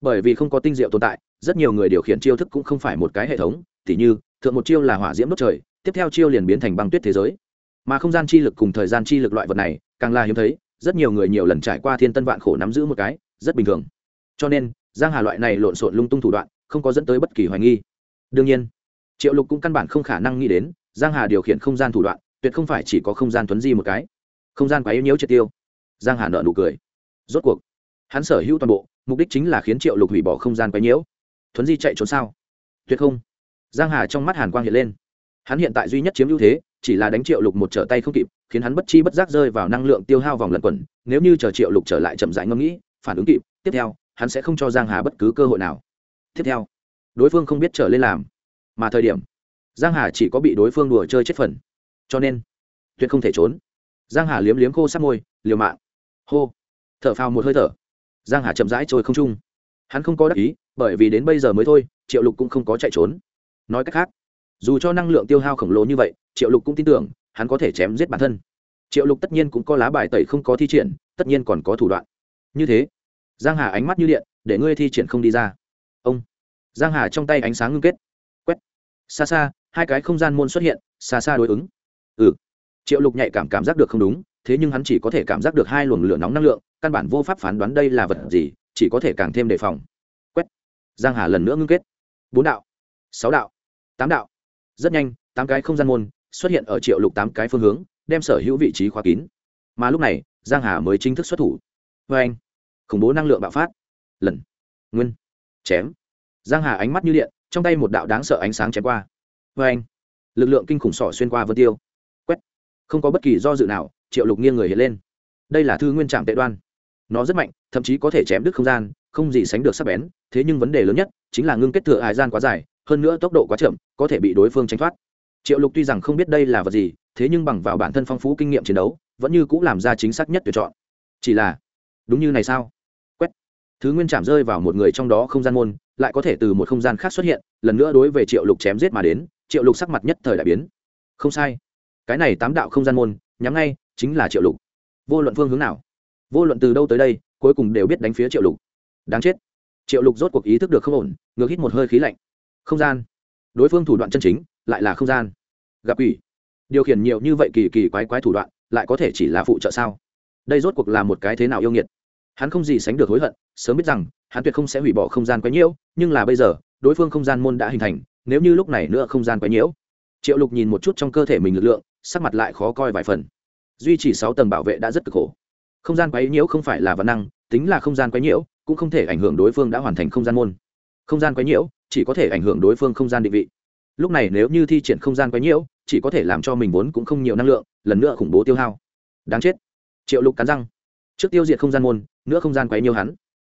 Bởi vì không có tinh diệu tồn tại, rất nhiều người điều khiển chiêu thức cũng không phải một cái hệ thống, tỉ như, thượng một chiêu là hỏa diễm đốt trời, tiếp theo chiêu liền biến thành băng tuyết thế giới. Mà không gian chi lực cùng thời gian chi lực loại vật này, càng là hiếm thấy, rất nhiều người nhiều lần trải qua thiên tân vạn khổ nắm giữ một cái, rất bình thường cho nên, giang hà loại này lộn xộn lung tung thủ đoạn, không có dẫn tới bất kỳ hoài nghi. Đương nhiên, triệu lục cũng căn bản không khả năng nghĩ đến, giang hà điều khiển không gian thủ đoạn, tuyệt không phải chỉ có không gian tuấn di một cái. Không gian quá yếu nhiễu triệt tiêu. Giang hà nợ nụ cười. Rốt cuộc, hắn sở hữu toàn bộ, mục đích chính là khiến triệu lục hủy bỏ không gian quá nhiễu. Tuấn di chạy trốn sao? Tuyệt không. Giang hà trong mắt hàn quang hiện lên. Hắn hiện tại duy nhất chiếm ưu thế, chỉ là đánh triệu lục một trở tay không kịp, khiến hắn bất chi bất giác rơi vào năng lượng tiêu hao vòng lẩn quẩn. Nếu như chờ triệu lục trở lại chậm rãi ngẫm nghĩ, phản ứng kịp, tiếp theo hắn sẽ không cho giang hà bất cứ cơ hội nào. Tiếp theo, đối phương không biết trở lên làm, mà thời điểm, giang hà chỉ có bị đối phương đùa chơi chết phần. Cho nên, tuyệt không thể trốn. Giang hà liếm liếm khô sát môi, liều mạng. Hô, thở phào một hơi thở. Giang hà chậm rãi trôi không trung. Hắn không có đắc ý, bởi vì đến bây giờ mới thôi, triệu lục cũng không có chạy trốn. Nói cách khác, dù cho năng lượng tiêu hao khổng lồ như vậy, triệu lục cũng tin tưởng, hắn có thể chém giết bản thân. Triệu lục tất nhiên cũng có lá bài tẩy không có thi triển, tất nhiên còn có thủ đoạn. Như thế giang hà ánh mắt như điện, để ngươi thi triển không đi ra. Ông. Giang hà trong tay ánh sáng ngưng kết. Quét. Xa xa, hai cái không gian môn xuất hiện, xa xa đối ứng. Ừ. Triệu lục nhạy cảm cảm giác được không đúng, thế nhưng hắn chỉ có thể cảm giác được hai luồng lửa nóng năng lượng, căn bản vô pháp phán đoán đây là vật gì, chỉ có thể càng thêm đề phòng. Quét. Giang hà lần nữa ngưng kết. Bốn đạo, sáu đạo, tám đạo. Rất nhanh, tám cái không gian môn xuất hiện ở triệu lục tám cái phương hướng, đem sở hữu vị trí khóa kín. Mà lúc này, giang hà mới chính thức xuất thủ. Vê anh khủng bố năng lượng bạo phát. Lần. Nguyên. Chém. Giang hà ánh mắt như điện, trong tay một đạo đáng sợ ánh sáng chém qua. Vê anh. Lực lượng kinh khủng sỏ xuyên qua vân tiêu. Quét. Không có bất kỳ do dự nào, triệu lục nghiêng người hiện lên. Đây là thư nguyên trạm tệ đoan. Nó rất mạnh, thậm chí có thể chém đứt không gian, không gì sánh được sắc bén, thế nhưng vấn đề lớn nhất chính là ngưng kết thừa hải gian quá dài, hơn nữa tốc độ quá chậm, có thể bị đối phương tránh thoát. Triệu lục tuy rằng không biết đây là vật gì, thế nhưng bằng vào bản thân phong phú kinh nghiệm chiến đấu, vẫn như cũng làm ra chính xác nhất tuyển chọn. Chỉ là, đúng như này sao? Thứ nguyên chạm rơi vào một người trong đó không gian môn, lại có thể từ một không gian khác xuất hiện, lần nữa đối về triệu lục chém giết mà đến, triệu lục sắc mặt nhất thời đại biến. Không sai. Cái này tám đạo không gian môn, nhắm ngay chính là triệu lục. Vô luận phương hướng nào, vô luận từ đâu tới đây, cuối cùng đều biết đánh phía triệu lục. Đáng chết. Triệu lục rốt cuộc ý thức được không ổn, ngược hít một hơi khí lạnh. Không gian. Đối phương thủ đoạn chân chính, lại là không gian. Gặp ủy điều khiển nhiều như vậy kỳ kỳ quái quái thủ đoạn, lại có thể chỉ là phụ trợ sao? Đây rốt cuộc là một cái thế nào yêu nghiệt? Hắn không gì sánh được hối hận, sớm biết rằng, hắn tuyệt không sẽ hủy bỏ không gian quái nhiễu, nhưng là bây giờ, đối phương không gian môn đã hình thành, nếu như lúc này nữa không gian quái nhiễu. Triệu lục nhìn một chút trong cơ thể mình lực lượng, sắc mặt lại khó coi vài phần. Duy trì sáu tầng bảo vệ đã rất cực khổ. Không gian quái nhiễu không phải là văn năng, tính là không gian quái nhiễu, cũng không thể ảnh hưởng đối phương đã hoàn thành không gian môn. Không gian quái nhiễu, chỉ có thể ảnh hưởng đối phương không gian định vị. Lúc này nếu như thi triển không gian quái nhiễu, chỉ có thể làm cho mình vốn cũng không nhiều năng lượng, lần nữa khủng bố tiêu hao. Đáng chết. Triệu lục cắn răng. Trước tiêu diệt không gian môn nữa không gian quấy nhiều hắn.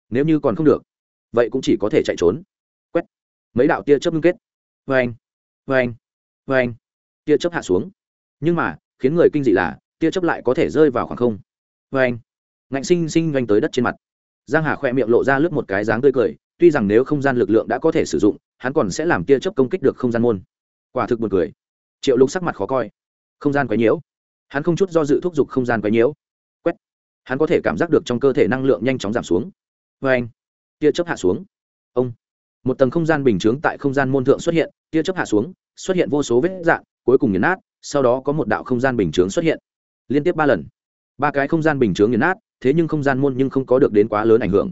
Nếu như còn không được, vậy cũng chỉ có thể chạy trốn. Quét. Mấy đạo tia chớp ngưng kết. Vê anh vê anh vê anh tia chớp hạ xuống. Nhưng mà, khiến người kinh dị là, tia chớp lại có thể rơi vào khoảng không. Vê anh ngạnh sinh sinh doanh tới đất trên mặt. Giang hà khoe miệng lộ ra lướt một cái dáng tươi cười, tuy rằng nếu không gian lực lượng đã có thể sử dụng, hắn còn sẽ làm tia chớp công kích được không gian môn. Quả thực buồn cười. Triệu lục sắc mặt khó coi. Không gian quấy nhiễu. Hắn không chút do dự thúc giục không gian quấy nhiễu hắn có thể cảm giác được trong cơ thể năng lượng nhanh chóng giảm xuống. Vê anh, tia chớp hạ xuống. Ông, một tầng không gian bình chướng tại không gian môn thượng xuất hiện, tia chớp hạ xuống, xuất hiện vô số vết dạn cuối cùng nghiền nát, sau đó có một đạo không gian bình chướng xuất hiện. Liên tiếp ba lần. Ba cái không gian bình chướng nghiền nát, thế nhưng không gian môn nhưng không có được đến quá lớn ảnh hưởng.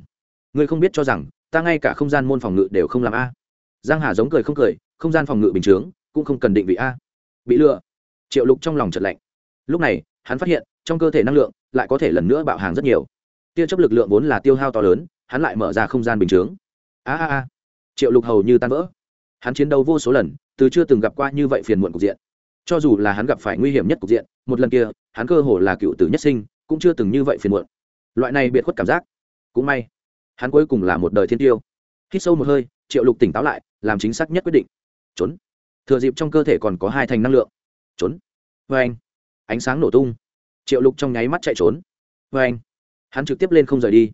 Ngươi không biết cho rằng, ta ngay cả không gian môn phòng ngự đều không làm a. Giang hà giống cười không cười, không gian phòng ngự bình chướng cũng không cần định vị a. Bị lừa. Triệu lục trong lòng chợt lạnh. Lúc này, hắn phát hiện trong cơ thể năng lượng lại có thể lần nữa bạo hàng rất nhiều. Tia chấp lực lượng vốn là tiêu hao to lớn, hắn lại mở ra không gian bình chướng. A a a. Triệu lục hầu như tan vỡ. Hắn chiến đấu vô số lần, từ chưa từng gặp qua như vậy phiền muộn cục diện. Cho dù là hắn gặp phải nguy hiểm nhất cục diện, một lần kia, hắn cơ hồ là cựu tử nhất sinh, cũng chưa từng như vậy phiền muộn. Loại này biệt khuất cảm giác, cũng may, hắn cuối cùng là một đời thiên tiêu. Hít sâu một hơi, triệu lục tỉnh táo lại, làm chính xác nhất quyết định. Trốn. Thừa dịp trong cơ thể còn có hai thành năng lượng. Trốn. Vê anh ánh sáng nổ tung triệu lục trong nháy mắt chạy trốn. Vê anh, hắn trực tiếp lên không rời đi.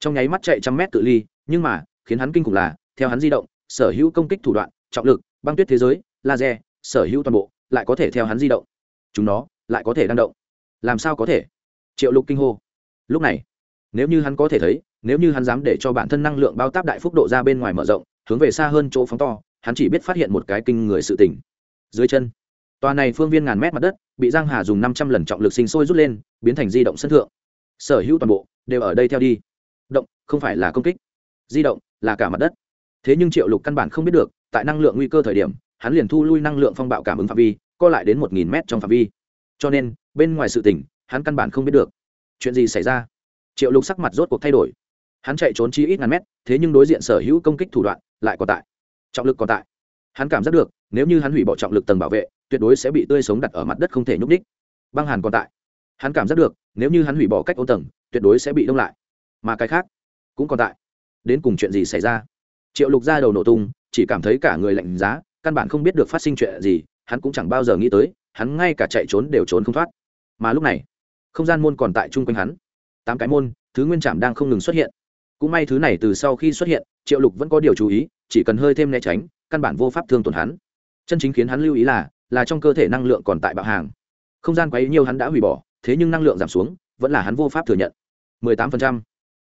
Trong nháy mắt chạy trăm mét cự ly, nhưng mà, khiến hắn kinh khủng là, theo hắn di động, sở hữu công kích thủ đoạn, trọng lực, băng tuyết thế giới, laser, sở hữu toàn bộ, lại có thể theo hắn di động. Chúng nó, lại có thể đang động. Làm sao có thể? Triệu lục kinh hô. Lúc này, nếu như hắn có thể thấy, nếu như hắn dám để cho bản thân năng lượng bao táp đại phúc độ ra bên ngoài mở rộng, hướng về xa hơn chỗ phóng to, hắn chỉ biết phát hiện một cái kinh người sự tỉnh dưới chân tòa này phương viên ngàn mét mặt đất, bị giang hà dùng năm trăm lần trọng lực sinh sôi rút lên, biến thành di động sân thượng. Sở hữu toàn bộ đều ở đây theo đi. Động, không phải là công kích. Di động là cả mặt đất. Thế nhưng triệu lục căn bản không biết được, tại năng lượng nguy cơ thời điểm, hắn liền thu lui năng lượng phong bạo cảm ứng phạm vi, co lại đến một nghìn mét trong phạm vi. Cho nên, bên ngoài sự tỉnh hắn căn bản không biết được. Chuyện gì xảy ra? Triệu lục sắc mặt rốt cuộc thay đổi. Hắn chạy trốn chi ít ngàn mét, thế nhưng đối diện sở hữu công kích thủ đoạn lại còn tại. Trọng lực còn tại. Hắn cảm giác được, nếu như hắn hủy bỏ trọng lực tầng bảo vệ tuyệt đối sẽ bị tươi sống đặt ở mặt đất không thể nhúc ních băng hàn còn tại. Hắn cảm giác được, nếu như hắn hủy bỏ cách ôn tầng, tuyệt đối sẽ bị đông lại. Mà cái khác cũng còn tại. Đến cùng chuyện gì xảy ra? Triệu lục ra đầu nổ tung, chỉ cảm thấy cả người lạnh giá, căn bản không biết được phát sinh chuyện gì, hắn cũng chẳng bao giờ nghĩ tới, hắn ngay cả chạy trốn đều trốn không thoát. Mà lúc này, không gian môn còn tại chung quanh hắn. Tám cái môn, thứ nguyên trảm đang không ngừng xuất hiện. Cũng may thứ này từ sau khi xuất hiện, triệu lục vẫn có điều chú ý, chỉ cần hơi thêm né tránh, căn bản vô pháp thương tổn hắn. Chân chính khiến hắn lưu ý là là trong cơ thể năng lượng còn tại bạo hàng. Không gian quấy nhiêu hắn đã hủy bỏ thế nhưng năng lượng giảm xuống vẫn là hắn vô pháp thừa nhận. 18%,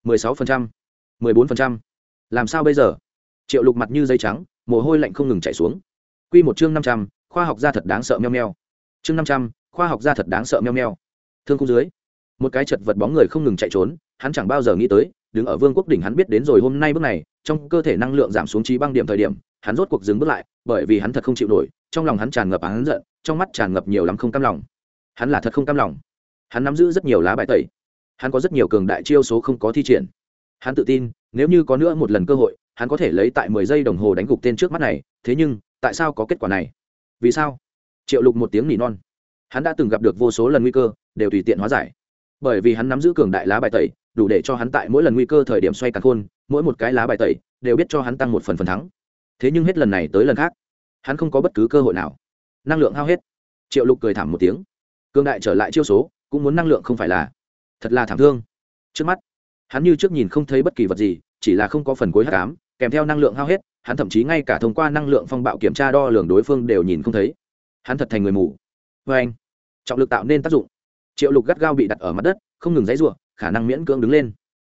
16%, 14%. làm sao bây giờ? Triệu lục mặt như dây trắng mồ hôi lạnh không ngừng chảy xuống. Q một chương năm trăm khoa học gia thật đáng sợ meo meo. Chương năm trăm khoa học gia thật đáng sợ meo meo. Thương khu dưới một cái chật vật bóng người không ngừng chạy trốn hắn chẳng bao giờ nghĩ tới đứng ở vương quốc đỉnh hắn biết đến rồi hôm nay bước này trong cơ thể năng lượng giảm xuống trí băng điểm thời điểm hắn rốt cuộc dừng bước lại bởi vì hắn thật không chịu nổi trong lòng hắn tràn ngập hắn giận, trong mắt tràn ngập nhiều lắm không cam lòng. Hắn là thật không cam lòng. Hắn nắm giữ rất nhiều lá bài tẩy. Hắn có rất nhiều cường đại chiêu số không có thi triển. Hắn tự tin, nếu như có nữa một lần cơ hội, hắn có thể lấy tại mười giây đồng hồ đánh gục tên trước mắt này. Thế nhưng, tại sao có kết quả này? Vì sao? Triệu lục một tiếng nỉ non. Hắn đã từng gặp được vô số lần nguy cơ, đều tùy tiện hóa giải. Bởi vì hắn nắm giữ cường đại lá bài tẩy, đủ để cho hắn tại mỗi lần nguy cơ thời điểm xoay càng khôn, mỗi một cái lá bài tẩy, đều biết cho hắn tăng một phần phần thắng. Thế nhưng hết lần này tới lần khác hắn không có bất cứ cơ hội nào. Năng lượng hao hết. Triệu lục cười thảm một tiếng. Cương đại trở lại chiêu số, cũng muốn năng lượng không phải là. Thật là thảm thương. Trước mắt, hắn như trước nhìn không thấy bất kỳ vật gì, chỉ là không có phần cuối hát cám kèm theo năng lượng hao hết, hắn thậm chí ngay cả thông qua năng lượng phong bạo kiểm tra đo lường đối phương đều nhìn không thấy. Hắn thật thành người mù. Vê anh, trọng lực tạo nên tác dụng. Triệu lục gắt gao bị đặt ở mặt đất, không ngừng dãy r u ộ khả năng miễn cưỡng đứng lên.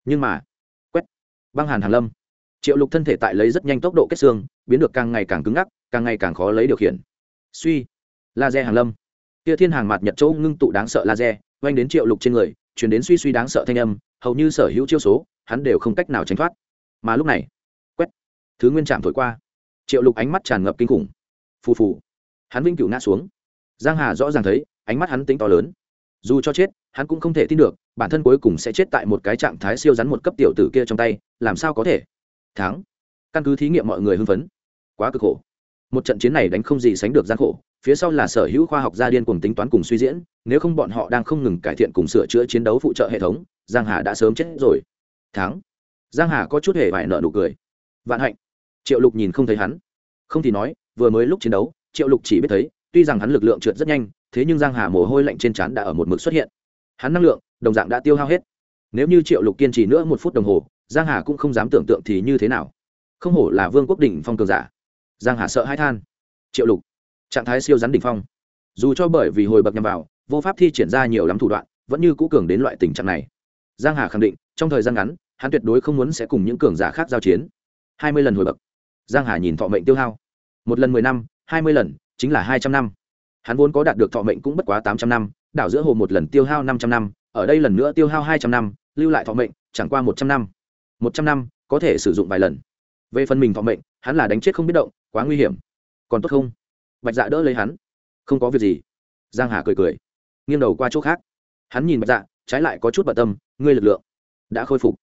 Nhưng mà, quét, băng hàn hàn lâm. Triệu lục thân thể tại lấy rất nhanh tốc độ kết xương, biến được càng ngày càng cứng ngắc càng ngày càng khó lấy điều khiển. Suy, laser hàng lâm. Kia thiên hàng mặt nhật châu ngưng tụ đáng sợ laser, oanh đến triệu lục trên người chuyển đến suy suy đáng sợ thanh âm, hầu như sở hữu chiêu số, hắn đều không cách nào tránh thoát. Mà lúc này, quét, thứ nguyên trạm thổi qua. Triệu lục ánh mắt tràn ngập kinh khủng. Phù phù, hắn vinh cửu ngã xuống. Giang hà rõ ràng thấy, ánh mắt hắn tính to lớn. Dù cho chết, hắn cũng không thể tin được, bản thân cuối cùng sẽ chết tại một cái trạng thái siêu rắn một cấp tiểu tử kia trong tay, làm sao có thể? Thắng. Căn cứ thí nghiệm mọi người hưng phấn. Quá cực khổ một trận chiến này đánh không gì sánh được gian khổ, phía sau là sở hữu khoa học gia điên cùng tính toán cùng suy diễn, nếu không bọn họ đang không ngừng cải thiện cùng sửa chữa chiến đấu phụ trợ hệ thống, giang hà đã sớm chết rồi. Thắng. Giang hà có chút hề vải nợ nụ cười. Vạn hạnh. Triệu lục nhìn không thấy hắn. Không thì nói, vừa mới lúc chiến đấu, triệu lục chỉ biết thấy, tuy rằng hắn lực lượng trượt rất nhanh, thế nhưng giang hà mồ hôi lạnh trên trán đã ở một mực xuất hiện. Hắn năng lượng, đồng dạng đã tiêu hao hết. Nếu như triệu lục kiên trì nữa một phút đồng hồ, giang hà cũng không dám tưởng tượng thì như thế nào. Không hổ là vương quốc đỉnh phong cường giả giang hà sợ hãi than. Triệu lục, trạng thái siêu rắn đỉnh phong. Dù cho bởi vì hồi bậc nhằm vào, vô pháp thi triển ra nhiều lắm thủ đoạn, vẫn như cũ cường đến loại tình trạng này. Giang hà khẳng định, trong thời gian ngắn, hắn tuyệt đối không muốn sẽ cùng những cường giả khác giao chiến. Hai mươi lần hồi bậc. Giang hà nhìn thọ mệnh tiêu hao. Một lần mười năm, hai mươi lần, chính là hai trăm năm. Hắn vốn có đạt được thọ mệnh cũng bất quá tám trăm năm, đảo giữa hồ một lần tiêu hao năm trăm năm, ở đây lần nữa tiêu hao hai trăm năm, lưu lại thọ mệnh, chẳng qua một trăm năm. Một trăm năm, có thể sử dụng vài lần. Về phần mình thọ mệnh, hắn là đánh chết không biết động quá nguy hiểm. Còn tốt không? Bạch dạ đỡ lấy hắn. Không có việc gì. Giang hà cười cười. Nghiêng đầu qua chỗ khác. Hắn nhìn bạch dạ trái lại có chút bận tâm, ngươi lực lượng đã khôi phục.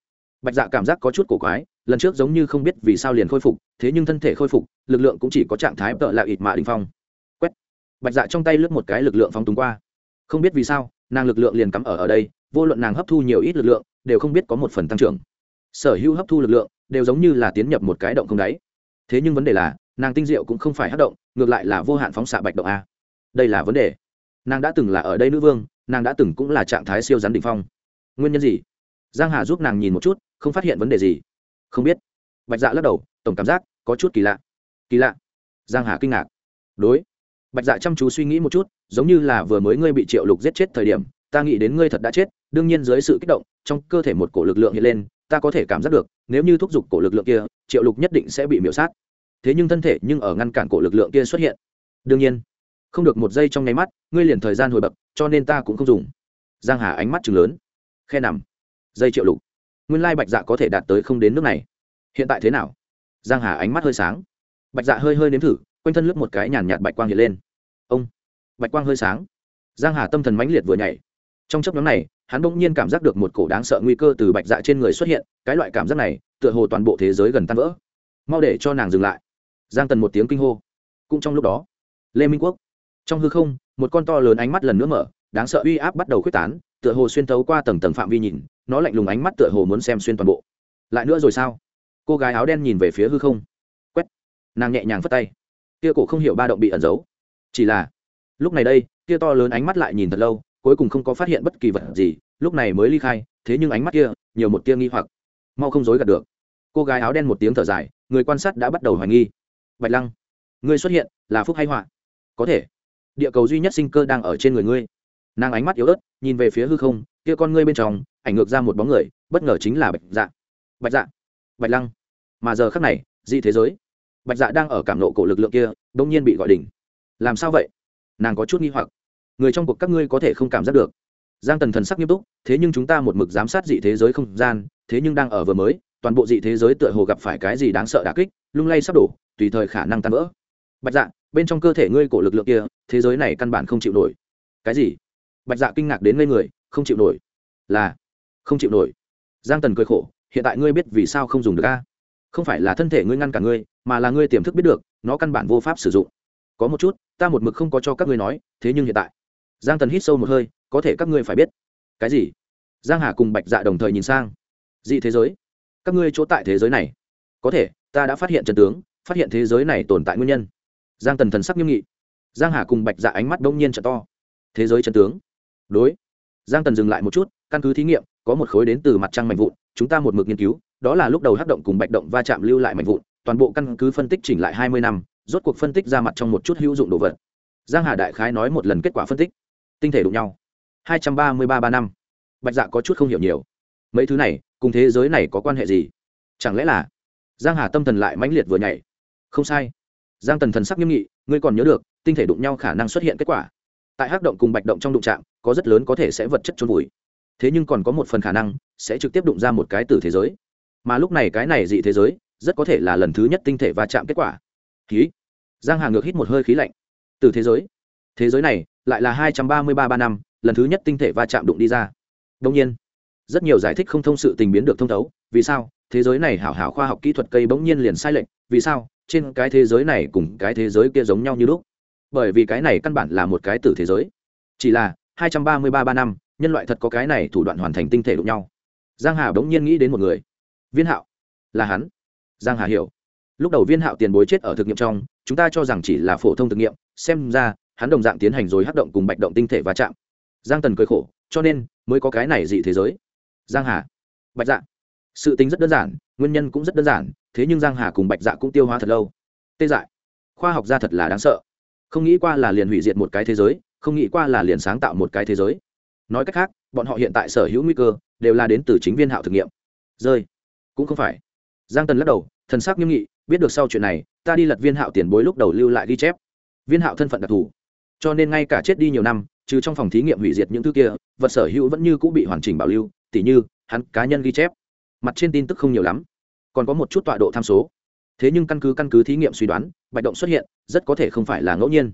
Bạch dạ cảm giác có chút cổ quái, lần trước giống như không biết vì sao liền khôi phục, thế nhưng thân thể khôi phục, lực lượng cũng chỉ có trạng thái tợ là ịt mạ đình phong. Quét. Bạch dạ trong tay lướt một cái lực lượng phong túng qua. Không biết vì sao, nàng lực lượng liền cắm ở ở đây, vô luận nàng hấp thu nhiều ít lực lượng, đều không biết có một phần tăng trưởng. Sở hữu hấp thu lực lượng, đều giống như là tiến nhập một cái động không đáy. Thế nhưng vấn đề là nàng tinh diệu cũng không phải hát động, ngược lại là vô hạn phóng xạ bạch động a. Đây là vấn đề. Nàng đã từng là ở đây nữ vương, nàng đã từng cũng là trạng thái siêu rắn đ ỉ n h phong. Nguyên nhân gì? Giang hà giúp nàng nhìn một chút, không phát hiện vấn đề gì. Không biết. Bạch dạ lắc đầu, tổng cảm giác có chút kỳ lạ. Kỳ lạ. Giang hà kinh ngạc. Đối. Bạch dạ chăm chú suy nghĩ một chút, giống như là vừa mới ngươi bị triệu lục giết chết thời điểm, ta nghĩ đến ngươi thật đã chết, đương nhiên dưới sự kích động, trong cơ thể một cổ lực lượng hiện lên, ta có thể cảm giác được, nếu như thúc giục cổ lực lượng kia, triệu lục nhất định sẽ bị miễu sát thế nhưng thân thể nhưng ở ngăn cản cổ lực lượng kia xuất hiện. Đương nhiên, không được một giây trong nháy mắt, ngươi liền thời gian hồi bập cho nên ta cũng không dùng. Giang hà ánh mắt chừng lớn. Khe nằm. Dây triệu lục. Nguyên lai bạch dạ có thể đạt tới không đến nước này. Hiện tại thế nào? Giang hà ánh mắt hơi sáng. Bạch dạ hơi hơi nếm thử, quanh thân lướt một cái nhàn nhạt bạch quang hiện lên. Ông, bạch quang hơi sáng. Giang hà tâm thần mãnh liệt vừa nhảy. Trong chấp nhóm này, hắn bỗng nhiên cảm giác được một cổ đáng sợ nguy cơ từ bạch dạ trên người xuất hiện, cái loại cảm giác này, tựa hồ toàn bộ thế giới gần tan vỡ. Mau để cho nàng dừng lại giang tần một tiếng kinh hô. Cũng trong lúc đó, lê minh quốc, trong hư không, một con to lớn ánh mắt lần nữa mở, đáng sợ uy áp bắt đầu k h u ế c tán, tựa hồ xuyên thấu qua tầng tầng phạm vi nhìn, nó lạnh lùng ánh mắt tựa hồ muốn xem xuyên toàn bộ. Lại nữa rồi sao? Cô gái áo đen nhìn về phía hư không. Quét. Nàng nhẹ nhàng phất tay. Kia cổ không hiểu ba động bị ẩn giấu. Chỉ là, lúc này đây, kia to lớn ánh mắt lại nhìn thật lâu, cuối cùng không có phát hiện bất kỳ vật gì, lúc này mới ly khai, thế nhưng ánh mắt kia, nhiều một tia nghi hoặc. Mau không dối gạt được. Cô gái áo đen một tiếng thở dài, người quan sát đã bắt đầu hoài nghi bạch lăng, ngươi xuất hiện là phúc hay họa? Có thể. Địa cầu duy nhất sinh cơ đang ở trên người ngươi. Nàng ánh mắt yếu ớt, nhìn về phía hư không, kia con ngươi bên trong, ảnh ngược ra một bóng người, bất ngờ chính là bạch dạ. Bạch dạ. Bạch lăng. Mà giờ khắc này dị thế giới. Bạch dạ đang ở cảm nộ cổ lực lượng kia đông nhiên bị gọi đỉnh. Làm sao vậy? Nàng có chút nghi hoặc. Người trong cuộc các ngươi có thể không cảm giác được. Giang tần thần sắc nghiêm túc, thế nhưng chúng ta một mực giám sát dị thế giới không gian, thế nhưng đang ở vừa mới, toàn bộ dị thế giới tựa hồ gặp phải cái gì đáng sợ đà kích, lung lay sắp đổ tùy thời khả năng tan vỡ. Bạch dạ bên trong cơ thể ngươi cổ lực lượng kia, thế giới này căn bản không chịu nổi. Cái gì? Bạch dạ kinh ngạc đến ngây người, không chịu nổi. Là, không chịu nổi. Giang tần cười khổ, hiện tại ngươi biết vì sao không dùng được a? Không phải là thân thể ngươi ngăn cả ngươi, mà là ngươi tiềm thức biết được, nó căn bản vô pháp sử dụng. Có một chút, ta một mực không có cho các ngươi nói, thế nhưng hiện tại. Giang tần hít sâu một hơi, có thể các ngươi phải biết. Cái gì? Giang hà cùng bạch dạ đồng thời nhìn sang. Dị thế giới. Các ngươi chỗ tại thế giới này. Có thể, ta đã phát hiện trần tướng phát hiện thế giới này tồn tại nguyên nhân. Giang tần thần sắc nghiêm nghị. Giang hà cùng bạch dạ ánh mắt đông nhiên trở to. Thế giới chân tướng. Đối. Giang tần dừng lại một chút, căn cứ thí nghiệm, có một khối đến từ mặt trăng mạnh vụn, chúng ta một mực nghiên cứu, đó là lúc đầu hắc động cùng bạch động va chạm lưu lại mạnh vụn, toàn bộ căn cứ phân tích chỉnh lại hai mươi năm, rốt cuộc phân tích ra mặt trong một chút hữu dụng đồ vật. Giang hà đại khái nói một lần kết quả phân tích. Tinh thể đụng nhau. Hai trăm ba mươi ba ba năm. Bạch dạ có chút không hiểu nhiều. Mấy thứ này, cùng thế giới này có quan hệ gì? Chẳng lẽ là giang hà tâm thần lại mãnh liệt vừa nhảy không sai. Giang tần thần sắc nghiêm nghị, ngươi còn nhớ được, tinh thể đụng nhau khả năng xuất hiện kết quả. Tại hắc động cùng bạch động trong đụng trạm có rất lớn có thể sẽ vật chất trôn vùi. Thế nhưng còn có một phần khả năng, sẽ trực tiếp đụng ra một cái từ thế giới. Mà lúc này cái này dị thế giới, rất có thể là lần thứ nhất tinh thể va chạm kết quả. Khí. Giang hà ngược hít một hơi khí lạnh. Từ thế giới. Thế giới này, lại là hai trăm ba mươi ba ba năm, lần thứ nhất tinh thể va chạm đụng đi ra. Đông nhiên, rất nhiều giải thích không thông sự tình biến được thông thấu. Vì sao, thế giới này hảo hảo khoa học kỹ thuật cây bỗng nhiên liền sai lệch? Vì sao trên cái thế giới này cùng cái thế giới kia giống nhau như lúc. Bởi vì cái này căn bản là một cái tử thế giới. Chỉ là, hai trăm ba mươi ba ba năm, nhân loại thật có cái này thủ đoạn hoàn thành tinh thể đụng nhau. Giang hà bỗng nhiên nghĩ đến một người. Viên hạo. Là hắn. Giang hà hiểu. Lúc đầu viên hạo tiền bối chết ở thực nghiệm trong, chúng ta cho rằng chỉ là phổ thông thực nghiệm, xem ra, hắn đồng dạng tiến hành rồi hát động cùng bạch động tinh thể va chạm. Giang tần cười khổ, cho nên, mới có cái này dị thế giới. Giang hà. Bạch dạng sự tính rất đơn giản, nguyên nhân cũng rất đơn giản thế nhưng giang hà cùng bạch dạ cũng tiêu hóa thật lâu. Tê dại. Khoa học gia thật là đáng sợ. Không nghĩ qua là liền hủy diệt một cái thế giới, không nghĩ qua là liền sáng tạo một cái thế giới. Nói cách khác, bọn họ hiện tại sở hữu nguy cơ, đều là đến từ chính viên hạo thực nghiệm. Rơi. Cũng không phải. Giang tần lắc đầu, thần sắc nghiêm nghị, biết được sau chuyện này, ta đi lật viên hạo tiền bối lúc đầu lưu lại ghi chép. Viên hạo thân phận đặc thù. Cho nên ngay cả chết đi nhiều năm, trừ trong phòng thí nghiệm hủy diệt những thứ kia, vật sở hữu vẫn như cũng bị hoàn chỉnh bảo lưu, tỉ như, hắn cá nhân ghi chép. Mặt trên tin tức không nhiều lắm còn có một chút tọa độ tham số. Thế nhưng căn cứ căn cứ thí nghiệm suy đoán, bạch động xuất hiện, rất có thể không phải là ngẫu nhiên.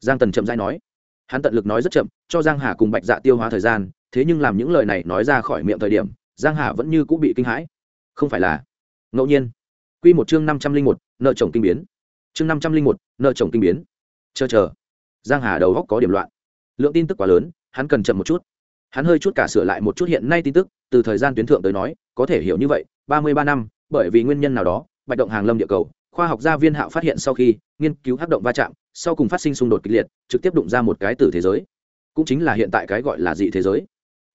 Giang tần chậm dãi nói. Hắn tận lực nói rất chậm, cho giang hà cùng bạch dạ tiêu hóa thời gian, thế nhưng làm những lời này nói ra khỏi miệng thời điểm, giang hà vẫn như cũng bị kinh hãi. Không phải là ngẫu nhiên. Quy một chương năm trăm linh một, nợ chồng kinh biến. Chương năm trăm linh một, nợ chồng kinh biến. Chờ chờ. Giang hà đầu góc có điểm loạn. Lượng tin tức quá lớn, hắn cần chậm một chút. Hắn hơi chút cả sửa lại một chút hiện nay tin tức, từ thời gian tuyến thượng tới nói, có thể hiểu như vậy, ba mươi ba năm bởi vì nguyên nhân nào đó, bạch động hàng lâm địa cầu, khoa học gia viên hạo phát hiện sau khi nghiên cứu hắc động va chạm, sau cùng phát sinh xung đột kịch liệt, trực tiếp đụng ra một cái từ thế giới. Cũng chính là hiện tại cái gọi là dị thế giới.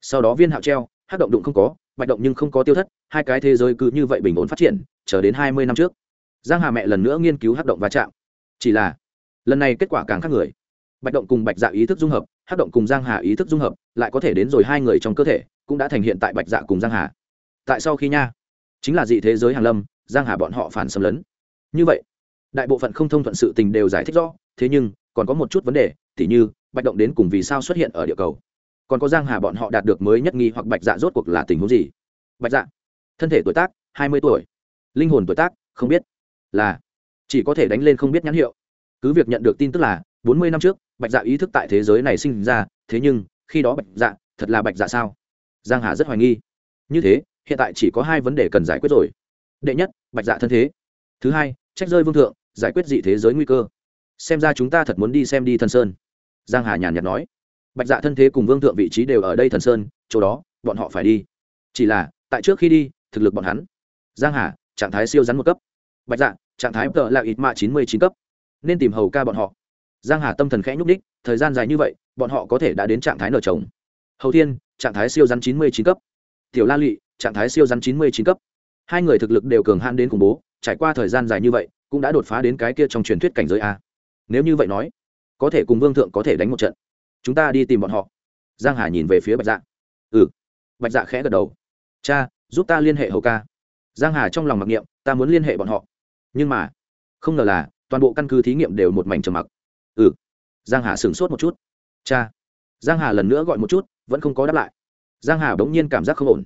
Sau đó viên hạo treo, hắc động đụng không có, bạch động nhưng không có tiêu thất, hai cái thế giới cứ như vậy bình ổn phát triển, chờ đến hai mươi năm trước. Giang hà mẹ lần nữa nghiên cứu hắc động va chạm. Chỉ là, lần này kết quả càng khác người. Bạch động cùng bạch dạ ý thức dung hợp, hắc động cùng giang hà ý thức dung hợp, lại có thể đến rồi hai người trong cơ thể, cũng đã thành hiện tại bạch dạ cùng giang hà. Tại sau khi nha? Chính là dị thế giới hàng lâm, giang hà bọn họ phản xâm lấn. Như vậy, đại bộ phận không thông thuận sự tình đều giải thích rõ, thế nhưng, còn có một chút vấn đề, tỉ như, bạch động đến cùng vì sao xuất hiện ở địa cầu? Còn có giang hà bọn họ đạt được mới nhất nghi hoặc bạch dạ rốt cuộc là tình huống gì? Bạch dạ thân thể tuổi tác, hai mươi tuổi. Linh hồn tuổi tác, không biết. Là, chỉ có thể đánh lên không biết nhãn hiệu. Cứ việc nhận được tin tức là, bốn mươi năm trước, bạch dạ ý thức tại thế giới này sinh ra, thế nhưng, khi đó bạch dạ thật là bạch dạ sao? Giang hà rất hoài nghi. Như thế hiện tại chỉ có hai vấn đề cần giải quyết rồi. Đệ nhất, bạch dạ thân thế. Thứ hai, trách rơi vương thượng, giải quyết dị thế giới nguy cơ. Xem ra chúng ta thật muốn đi xem đi thần sơn. Giang hà nhàn nhạt nói. Bạch dạ thân thế cùng vương thượng vị trí đều ở đây thần sơn, chỗ đó, bọn họ phải đi. Chỉ là, tại trước khi đi, thực lực bọn hắn. Giang hà, trạng thái siêu rắn một cấp. Bạch dạ trạng thái tờ là ít mạ chín mươi chín cấp. Nên tìm hầu ca bọn họ. Giang hà tâm thần khẽ nhúc đích thời gian dài như vậy, bọn họ có thể đã đến trạng thái nở trồng. hầu thiên, trạng thái siêu rắn chín mươi chín cấp. Tiểu la lụy trạng thái siêu rắn chín mươi chín cấp. Hai người thực lực đều cường hãn đến khủng bố, trải qua thời gian dài như vậy, cũng đã đột phá đến cái kia trong truyền thuyết cảnh giới a. Nếu như vậy nói, có thể cùng vương thượng có thể đánh một trận. Chúng ta đi tìm bọn họ. Giang hà nhìn về phía bạch dạ. Ừ. Bạch dạ khẽ gật đầu. Cha, giúp ta liên hệ hầu ca. Giang hà trong lòng mặc niệm, ta muốn liên hệ bọn họ. Nhưng mà, không ngờ là, toàn bộ căn cứ thí nghiệm đều một mảnh trầm mặc. Ừ. Giang hà sửng sốt một chút. Cha. Giang hà lần nữa gọi một chút, vẫn không có đáp lại. Giang hà bỗng nhiên cảm giác không ổn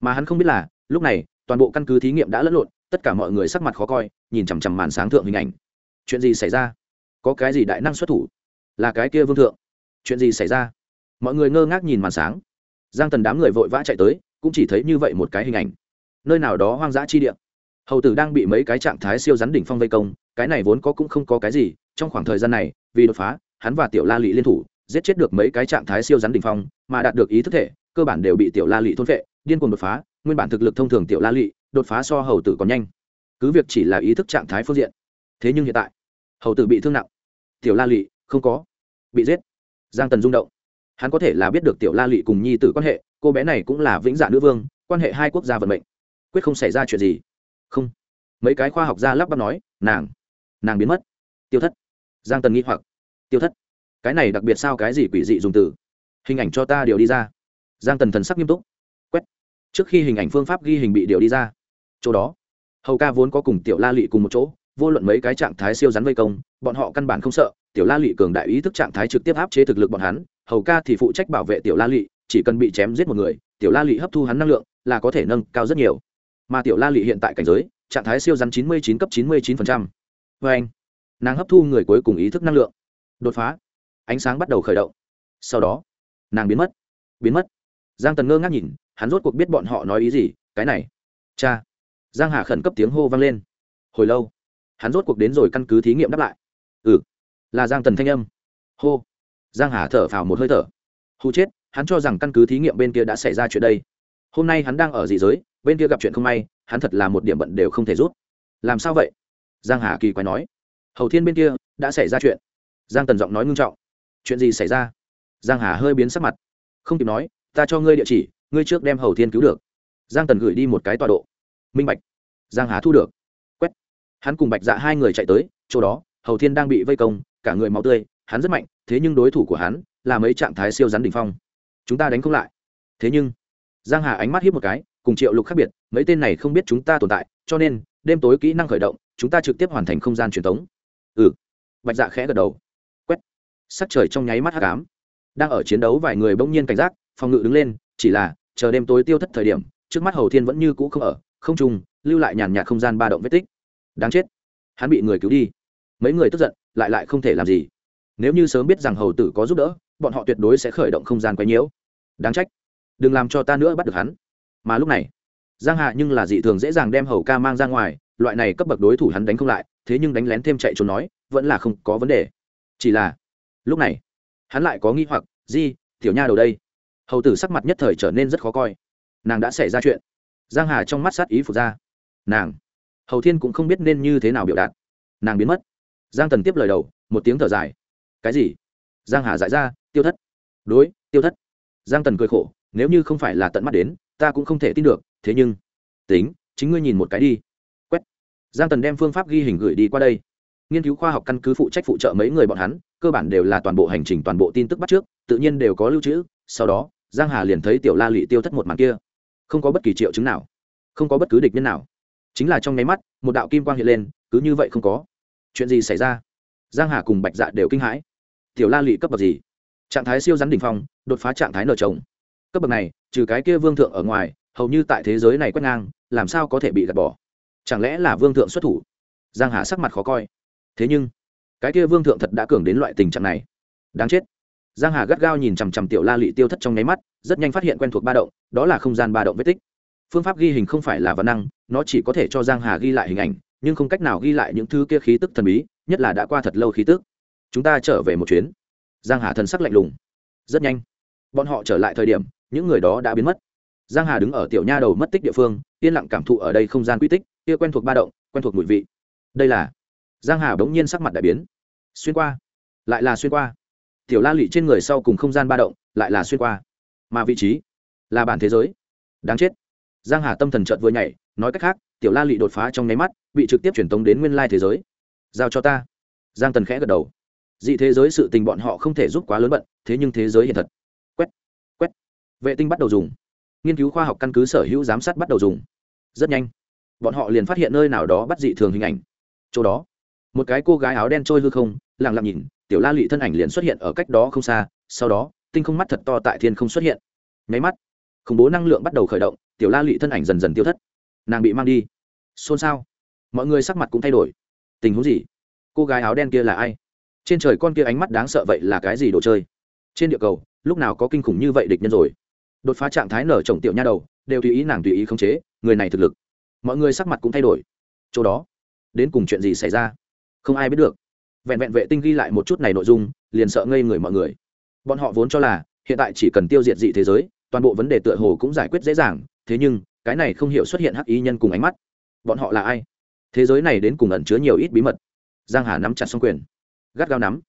mà hắn không biết là, lúc này, toàn bộ căn cứ thí nghiệm đã lẫn lộn, tất cả mọi người sắc mặt khó coi, nhìn chằm chằm màn sáng thượng hình ảnh. Chuyện gì xảy ra? Có cái gì đại năng xuất thủ? Là cái kia vương thượng. Chuyện gì xảy ra? Mọi người ngơ ngác nhìn màn sáng. Giang tần đám người vội vã chạy tới, cũng chỉ thấy như vậy một cái hình ảnh. Nơi nào đó hoang dã chi địa. Hầu tử đang bị mấy cái trạng thái siêu rắn đỉnh phong vây công, cái này vốn có cũng không có cái gì, trong khoảng thời gian này, vì đột phá, hắn và tiểu la lị liên thủ, giết chết được mấy cái trạng thái siêu rắn đỉnh phong, mà đạt được ý thức thể, cơ bản đều bị tiểu la lị thôn vệ điên cuồng đột phá, nguyên bản thực lực thông thường tiểu la lị, đột phá so hầu tử còn nhanh. Cứ việc chỉ là ý thức trạng thái phương diện, thế nhưng hiện tại, hầu tử bị thương nặng. Tiểu la lị, không có. Bị giết. Giang tần rung động. Hắn có thể là biết được tiểu la lị cùng nhi tử quan hệ, cô bé này cũng là vĩnh dạ nữ vương, quan hệ hai quốc gia vận mệnh. Quyết không xảy ra chuyện gì. Không. Mấy cái khoa học gia lắp bắp nói, nàng nàng biến mất. Tiêu thất. Giang tần nghĩ hoặc. Tiêu thất. Cái này đặc biệt sao cái gì quỷ dị dùng từ? Hình ảnh cho ta điều đi ra. Giang tần thần sắc nghiêm túc trước khi hình ảnh phương pháp ghi hình bị điều đi ra, chỗ đó, hầu ca vốn có cùng tiểu la lị cùng một chỗ, vô luận mấy cái trạng thái siêu rắn vây công, bọn họ căn bản không sợ, tiểu la lị cường đại ý thức trạng thái trực tiếp áp chế thực lực bọn hắn, hầu ca thì phụ trách bảo vệ tiểu la lị, chỉ cần bị chém giết một người, tiểu la lị hấp thu hắn năng lượng là có thể nâng cao rất nhiều. Mà tiểu la lị hiện tại cảnh giới, trạng thái siêu rắn chín mươi chín cấp chín mươi chín vê anh, nàng hấp thu người cuối cùng ý thức năng lượng. Đột phá. Ánh sáng bắt đầu khởi động. Sau đó, nàng biến mất. Biến mất. Giang tần ngơ ngác nhìn hắn rốt cuộc biết bọn họ nói ý gì, cái này. Cha. Giang hà khẩn cấp tiếng hô vang lên. Hồi lâu, hắn rốt cuộc đến rồi căn cứ thí nghiệm đáp lại. Ừ là giang tần thanh âm. Hô. Giang hà thở phào một hơi thở. Hù chết, hắn cho rằng căn cứ thí nghiệm bên kia đã xảy ra chuyện đây. Hôm nay hắn đang ở dị giới, bên kia gặp chuyện không may, hắn thật là một điểm bận đều không thể rút. Làm sao vậy? Giang hà kỳ quái nói. Hầu thiên bên kia, đã xảy ra chuyện. Giang tần giọng nói ngưng trọng. Chuyện gì xảy ra? Giang hà hơi biến sắc mặt. Không kịp nói, ta cho ngươi địa chỉ ngươi trước đem hầu thiên cứu được. Giang tần gửi đi một cái tọa độ. Minh bạch. Giang hà thu được. Quét. Hắn cùng bạch dạ hai người chạy tới, chỗ đó, hầu thiên đang bị vây công, cả người máu tươi, hắn rất mạnh, thế nhưng đối thủ của hắn là mấy trạng thái siêu rắn đỉnh phong. Chúng ta đánh không lại. Thế nhưng, giang hà ánh mắt hiếp một cái, cùng triệu lục khác biệt, mấy tên này không biết chúng ta tồn tại, cho nên, đêm tối kỹ năng khởi động, chúng ta trực tiếp hoàn thành không gian truyền thống ừ. Bạch dạ khẽ gật đầu. Quét. Sắc trời trong nháy mắt hắc ám. Đang ở chiến đấu vài người bỗng nhiên cảnh giác, phòng ngự đứng lên, chỉ là chờ đêm tối tiêu thất thời điểm, trước mắt hầu thiên vẫn như cũ không ở, không trùng, lưu lại nhàn nhạt không gian ba động vết tích. Đáng chết, hắn bị người cứu đi. Mấy người tức giận, lại lại không thể làm gì. Nếu như sớm biết rằng hầu tử có giúp đỡ, bọn họ tuyệt đối sẽ khởi động không gian quấy nhiễu. Đáng trách, đừng làm cho ta nữa bắt được hắn. Mà lúc này, giang Hạ nhưng là dị thường dễ dàng đem hầu ca mang ra ngoài, loại này cấp bậc đối thủ hắn đánh không lại, thế nhưng đánh lén thêm chạy trốn nói, vẫn là không có vấn đề. Chỉ là, lúc này, hắn lại có nghi hoặc, di, tiểu nha đầu đây hầu tử sắc mặt nhất thời trở nên rất khó coi. Nàng đã xảy ra chuyện. Giang hà trong mắt sát ý phục ra. Nàng. Hầu thiên cũng không biết nên như thế nào biểu đạt. Nàng biến mất. Giang tần tiếp lời đầu, một tiếng thở dài. Cái gì? Giang hà dại ra, tiêu thất. Đối, tiêu thất. Giang tần cười khổ, nếu như không phải là tận mắt đến, ta cũng không thể tin được, thế nhưng. Tính, chính ngươi nhìn một cái đi. Quét. Giang tần đem phương pháp ghi hình gửi đi qua đây. Nghiên cứu khoa học căn cứ phụ trách phụ trợ mấy người bọn hắn, cơ bản đều là toàn bộ hành trình toàn bộ tin tức bắt trước, tự nhiên đều có lưu trữ, sau đó giang hà liền thấy tiểu la lị tiêu thất một màn kia. Không có bất kỳ triệu chứng nào, không có bất cứ địch nhân nào. Chính là trong nháy mắt, một đạo kim quang hiện lên, cứ như vậy không có. Chuyện gì xảy ra? Giang hà cùng bạch dạ đều kinh hãi. Tiểu la lị cấp bậc gì? Trạng thái siêu rắn đỉnh phong, đột phá trạng thái nở trồng. Cấp bậc này, trừ cái kia vương thượng ở ngoài, hầu như tại thế giới này quét ngang, làm sao có thể bị gạt bỏ? Chẳng lẽ là vương thượng xuất thủ? Giang hà sắc mặt khó coi. Thế nhưng, cái kia vương thượng thật đã cường đến loại tình trạng này. Đáng chết giang hà gắt gao nhìn chằm chằm tiểu la lị tiêu thất trong nháy mắt, rất nhanh phát hiện quen thuộc ba động, đó là không gian ba động vết tích. Phương pháp ghi hình không phải là văn năng, nó chỉ có thể cho giang hà ghi lại hình ảnh, nhưng không cách nào ghi lại những thứ kia khí tức thần bí, nhất là đã qua thật lâu khí tức. Chúng ta trở về một chuyến. Giang hà thần sắc lạnh lùng. Rất nhanh. Bọn họ trở lại thời điểm, những người đó đã biến mất. Giang hà đứng ở tiểu nha đầu mất tích địa phương, yên lặng cảm thụ ở đây không gian quy tích, kia quen thuộc ba động, quen thuộc mùi vị. Đây là giang hà bỗng nhiên sắc mặt đại biến. Xuyên qua. Lại là xuyên qua tiểu la Lụy trên người sau cùng không gian ba động, lại là xuyên qua. Mà vị trí là bản thế giới. Đáng chết. Giang hà tâm thần chợt vừa nhảy, nói cách khác, tiểu la Lụy đột phá trong nháy mắt, bị trực tiếp truyền tống đến nguyên lai thế giới. Giao cho ta. Giang tần khẽ gật đầu. Dị thế giới sự tình bọn họ không thể giúp quá lớn bận, thế nhưng thế giới hiện thật. Quét quét. Vệ tinh bắt đầu dùng. Nghiên cứu khoa học căn cứ sở hữu giám sát bắt đầu dùng. Rất nhanh, bọn họ liền phát hiện nơi nào đó bắt dị thường hình ảnh. Chỗ đó, một cái cô gái áo đen trôi hư không, lặng lặng nhìn tiểu la lị thân ảnh liền xuất hiện ở cách đó không xa, sau đó, tinh không mắt thật to tại thiên không xuất hiện. Nháy mắt, khủng bố năng lượng bắt đầu khởi động, tiểu la lị thân ảnh dần dần tiêu thất. Nàng bị mang đi. Xôn xao. Mọi người sắc mặt cũng thay đổi. Tình huống gì? Cô gái áo đen kia là ai? Trên trời con kia ánh mắt đáng sợ vậy là cái gì đồ chơi? Trên địa cầu, lúc nào có kinh khủng như vậy địch nhân rồi? Đột phá trạng thái nở trồng tiểu nha đầu, đều tùy ý nàng tùy ý khống chế, người này thực lực. Mọi người sắc mặt cũng thay đổi. Chỗ đó, đến cùng chuyện gì xảy ra? Không ai biết được vẹn vẹn vệ tinh ghi lại một chút này nội dung, liền sợ ngây người mọi người. Bọn họ vốn cho là, hiện tại chỉ cần tiêu diệt dị thế giới, toàn bộ vấn đề tựa hồ cũng giải quyết dễ dàng, thế nhưng, cái này không hiểu xuất hiện hắc ý nhân cùng ánh mắt. Bọn họ là ai? Thế giới này đến cùng ẩn chứa nhiều ít bí mật. Giang hà nắm chặt xong quyền. Gắt gao nắm.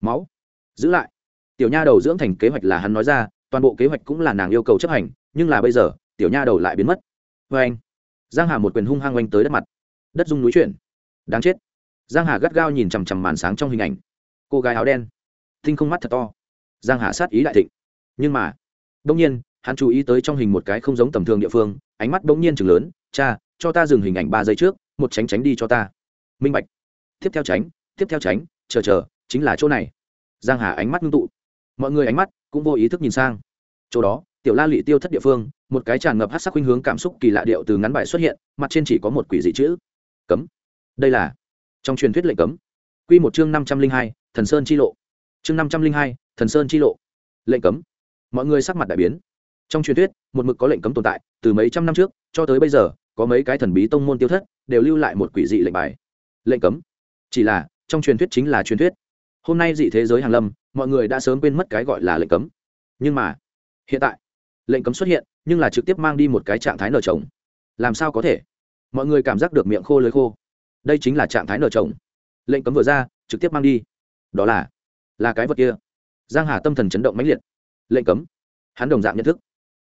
Máu. Giữ lại. Tiểu nha đầu dưỡng thành kế hoạch là hắn nói ra, toàn bộ kế hoạch cũng là nàng yêu cầu chấp hành, nhưng là bây giờ, tiểu nha đầu lại biến mất. Vê anh giang hà một quyền hung hăng oanh tới đất mặt. Đất dung núi chuyển. Đáng chết giang hà gắt gao nhìn chằm chằm màn sáng trong hình ảnh. Cô gái áo đen. Tinh không mắt thật to. Giang hà sát ý đại thịnh. Nhưng mà đông nhiên, hắn chú ý tới trong hình một cái không giống tầm thường địa phương, ánh mắt bỗng nhiên chừng lớn. Cha, cho ta dừng hình ảnh ba giây trước, một tránh tránh đi cho ta. Minh bạch. Tiếp theo tránh, tiếp theo tránh, chờ chờ, chính là chỗ này. Giang hà ánh mắt ngưng tụ. Mọi người ánh mắt cũng vô ý thức nhìn sang. Chỗ đó, tiểu la lị tiêu thất địa phương, một cái tràn ngập hát sắc khuynh hướng cảm xúc kỳ lạ điệu từ ngắn bài xuất hiện, mặt trên chỉ có một quỷ dị chữ. Cấm. Đây là trong truyền thuyết lệnh cấm, quy một chương năm trăm linh hai, thần sơn chi lộ. Chương năm trăm linh hai, thần sơn chi lộ. Lệnh cấm. Mọi người sắc mặt đại biến. Trong truyền thuyết, một mực có lệnh cấm tồn tại, từ mấy trăm năm trước cho tới bây giờ, có mấy cái thần bí tông môn tiêu thất đều lưu lại một quỷ dị lệnh bài. Lệnh cấm. Chỉ là, trong truyền thuyết chính là truyền thuyết. Hôm nay dị thế giới hàng lâm, mọi người đã sớm quên mất cái gọi là lệnh cấm. Nhưng mà, hiện tại, lệnh cấm xuất hiện, nhưng là trực tiếp mang đi một cái trạng thái nở chồng. Làm sao có thể? Mọi người cảm giác được miệng khô lưới khô đây chính là trạng thái nở trồng lệnh cấm vừa ra, trực tiếp mang đi. Đó là là cái vật kia. Giang hà tâm thần chấn động mãnh liệt. Lệnh cấm. Hắn đồng dạng nhận thức.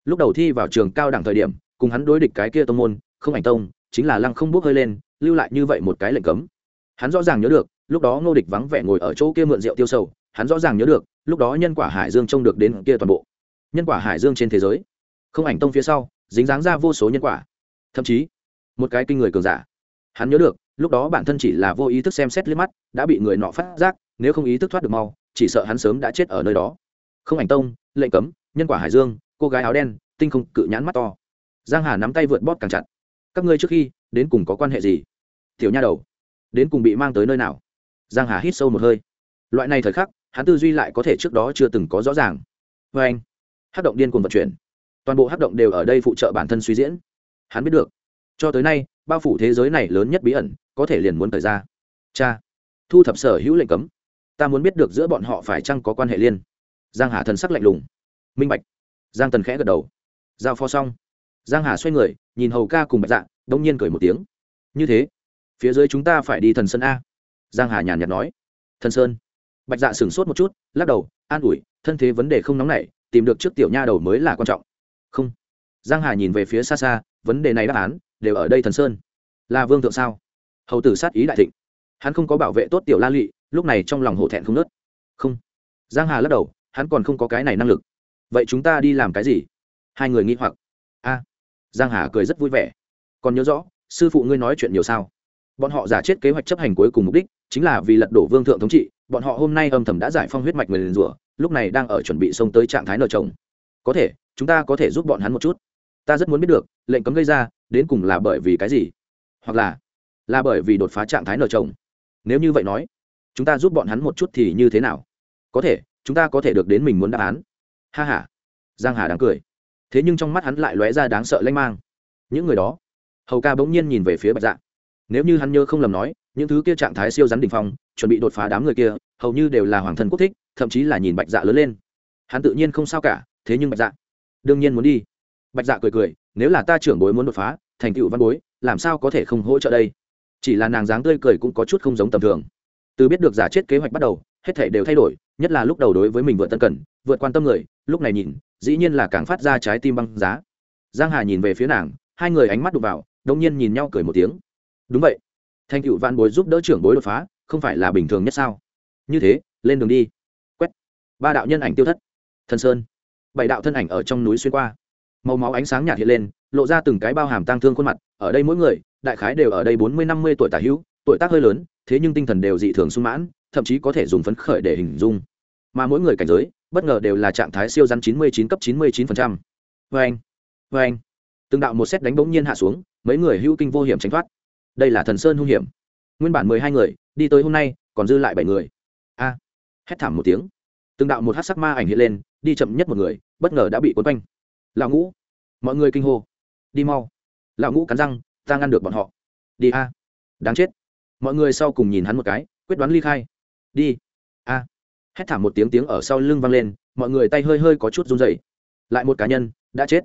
Lúc đầu thi vào trường cao đẳng thời điểm, cùng hắn đối địch cái kia tông môn, không ảnh tông, chính là lăng không bước hơi lên, lưu lại như vậy một cái lệnh cấm. Hắn rõ ràng nhớ được, lúc đó ngô địch vắng vẻ ngồi ở chỗ kia mượn rượu tiêu sầu, hắn rõ ràng nhớ được, lúc đó nhân quả hải dương trông được đến kia toàn bộ. Nhân quả hải dương trên thế giới. Không ảnh tông phía sau, dính dáng ra vô số nhân quả. Thậm chí, một cái kinh người cường giả. Hắn nhớ được lúc đó bản thân chỉ là vô ý thức xem xét liếc mắt, đã bị người nọ phát giác, nếu không ý thức thoát được mau, chỉ sợ hắn sớm đã chết ở nơi đó. Không ảnh tông, lệnh cấm, nhân quả hải dương, cô gái áo đen, tinh không cự nhãn mắt to. Giang hà nắm tay vượt bóp càng chặt. Các ngươi trước khi, đến cùng có quan hệ gì? Tiểu nha đầu, đến cùng bị mang tới nơi nào? Giang hà hít sâu một hơi. Loại này thời khắc, hắn tư duy lại có thể trước đó chưa từng có rõ ràng. Vê anh hát động điên cuồng vận chuyển. Toàn bộ hát động đều ở đây phụ trợ bản thân suy diễn. Hắn biết được, cho tới nay, bao phủ thế giới này lớn nhất bí ẩn có thể liền muốn thời ra. Cha, thu thập sở hữu lệnh cấm. Ta muốn biết được giữa bọn họ phải chăng có quan hệ liên. Giang hà thần sắc lạnh lùng. Minh bạch. Giang tần khẽ gật đầu. Giao phó xong. Giang hà xoay người, nhìn hầu ca cùng bạch dạ đông nhiên cười một tiếng. Như thế, phía dưới chúng ta phải đi thần sơn a. Giang hà nhàn nhạt nói. Thần sơn. Bạch dạ sửng sốt một chút, lắc đầu, an ủi, thân thế vấn đề không nóng nảy, tìm được trước tiểu nha đầu mới là quan trọng. Không. Giang hà nhìn về phía xa xa, vấn đề này đáp án, đều ở đây thần sơn. Là vương thượng sao? Hầu tử sát ý đại thịnh. Hắn không có bảo vệ tốt tiểu la lụy lúc này trong lòng hổ thẹn không nớt không. Giang hà lắc đầu, hắn còn không có cái này năng lực. Vậy chúng ta đi làm cái gì? Hai người nghĩ hoặc. A. Giang hà cười rất vui vẻ. Còn nhớ rõ, sư phụ ngươi nói chuyện nhiều sao? Bọn họ giả chết kế hoạch chấp hành cuối cùng mục đích, chính là vì lật đổ vương thượng thống trị, bọn họ hôm nay âm thầm đã giải phong huyết mạch người liền rủa, lúc này đang ở chuẩn bị xông tới trạng thái nợ chồng. Có thể, chúng ta có thể giúp bọn hắn một chút. Ta rất muốn biết được, lệnh cấm gây ra, đến cùng là bởi vì cái gì? Hoặc là là bởi vì đột phá trạng thái nợ chồng. Nếu như vậy nói, chúng ta giúp bọn hắn một chút thì như thế nào? Có thể, chúng ta có thể được đến mình muốn đáp án. Ha h a giang hà đáng cười. Thế nhưng trong mắt hắn lại lóe ra đáng sợ lanh mang. Những người đó, hầu ca bỗng nhiên nhìn về phía bạch dạ. Nếu như hắn nhớ không lầm nói, những thứ kia trạng thái siêu rắn đ ỉ n h phong, chuẩn bị đột phá đám người kia, hầu như đều là hoàng thân quốc thích, thậm chí là nhìn bạch dạ lớn lên. Hắn tự nhiên không sao cả, thế nhưng bạch dạ đương nhiên muốn đi. Bạch dạ cười cười, nếu là ta trưởng bối muốn đột phá, thành tựu văn bối, làm sao có thể không hỗ trợ đây? Chỉ là nàng dáng tươi cười cũng có chút không giống tầm thường. Từ biết được giả chết kế hoạch bắt đầu, hết thể đều thay đổi, nhất là lúc đầu đối với mình vượt tân cần, vượt quan tâm người, lúc này nhìn, dĩ nhiên là càng phát ra trái tim băng giá. Giang hà nhìn về phía nàng, hai người ánh mắt đụng vào đông nhiên nhìn nhau cười một tiếng. Đúng vậy. Thành cựu vạn bối giúp đỡ trưởng bối đột phá, không phải là bình thường nhất sao? Như thế, lên đường đi. Quét. Ba đạo nhân ảnh tiêu thất. Thần sơn. Bảy đạo thân ảnh ở trong núi xuyên qua. Màu máu ánh sáng nhạt hiện lên lộ ra từng cái bao hàm tang thương khuôn mặt, ở đây mỗi người, đại khái đều ở đây bốn mươi năm mươi tuổi tả hữu, tuổi tác hơi lớn, thế nhưng tinh thần đều dị thường sung mãn, thậm chí có thể dùng phấn khởi để hình dung. Mà mỗi người cảnh giới, bất ngờ đều là trạng thái siêu rắn chín mươi chín cấp chín mươi chín phần trăm. Vê anh vê anh từng đạo một xét đánh bỗng nhiên hạ xuống, mấy người hữu kinh vô hiểm tránh thoát. Đây là thần sơn hung hiểm. Nguyên bản mười hai người, đi tới hôm nay, còn dư lại bảy người. A, hét thảm một tiếng. Từng đạo một hát sắc ma ảnh hiện lên, đi chậm nhất một người, bất ngờ đã bị cuốn quanh. Lão ngũ, mọi người kinh hô đi mau. Lão ngũ cắn răng, ta ngăn được bọn họ. Đi a. Đáng chết. Mọi người sau cùng nhìn hắn một cái, quyết đoán ly khai. Đi. A. Hét thảm một tiếng tiếng ở sau lưng vang lên, mọi người tay hơi hơi có chút run rẩy. Lại một cá nhân, đã chết.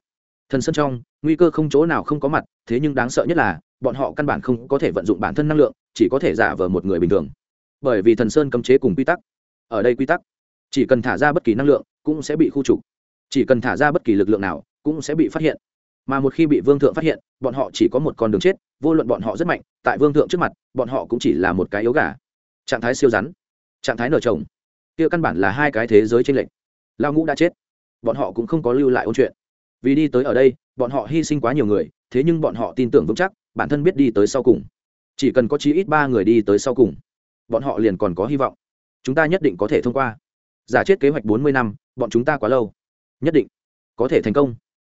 Thần sơn trong, nguy cơ không chỗ nào không có mặt, thế nhưng đáng sợ nhất là, bọn họ căn bản không có thể vận dụng bản thân năng lượng, chỉ có thể giả vờ một người bình thường. Bởi vì thần sơn cấm chế cùng quy tắc. Ở đây quy tắc, chỉ cần thả ra bất kỳ năng lượng, cũng sẽ bị khu trục. Chỉ cần thả ra bất kỳ lực lượng nào, cũng sẽ bị phát hiện mà một khi bị vương thượng phát hiện, bọn họ chỉ có một con đường chết, vô luận bọn họ rất mạnh, tại vương thượng trước mặt, bọn họ cũng chỉ là một cái yếu gà. Trạng thái siêu rắn, trạng thái nở trồng kia căn bản là hai cái thế giới tranh lệch. Lao ngũ đã chết, bọn họ cũng không có lưu lại ôn chuyện. Vì đi tới ở đây, bọn họ hy sinh quá nhiều người, thế nhưng bọn họ tin tưởng vững chắc, bản thân biết đi tới sau cùng. Chỉ cần có chí ít ba người đi tới sau cùng, bọn họ liền còn có hy vọng. Chúng ta nhất định có thể thông qua. Giả chết kế hoạch bốn mươi năm, bọn chúng ta quá lâu. Nhất định có thể thành công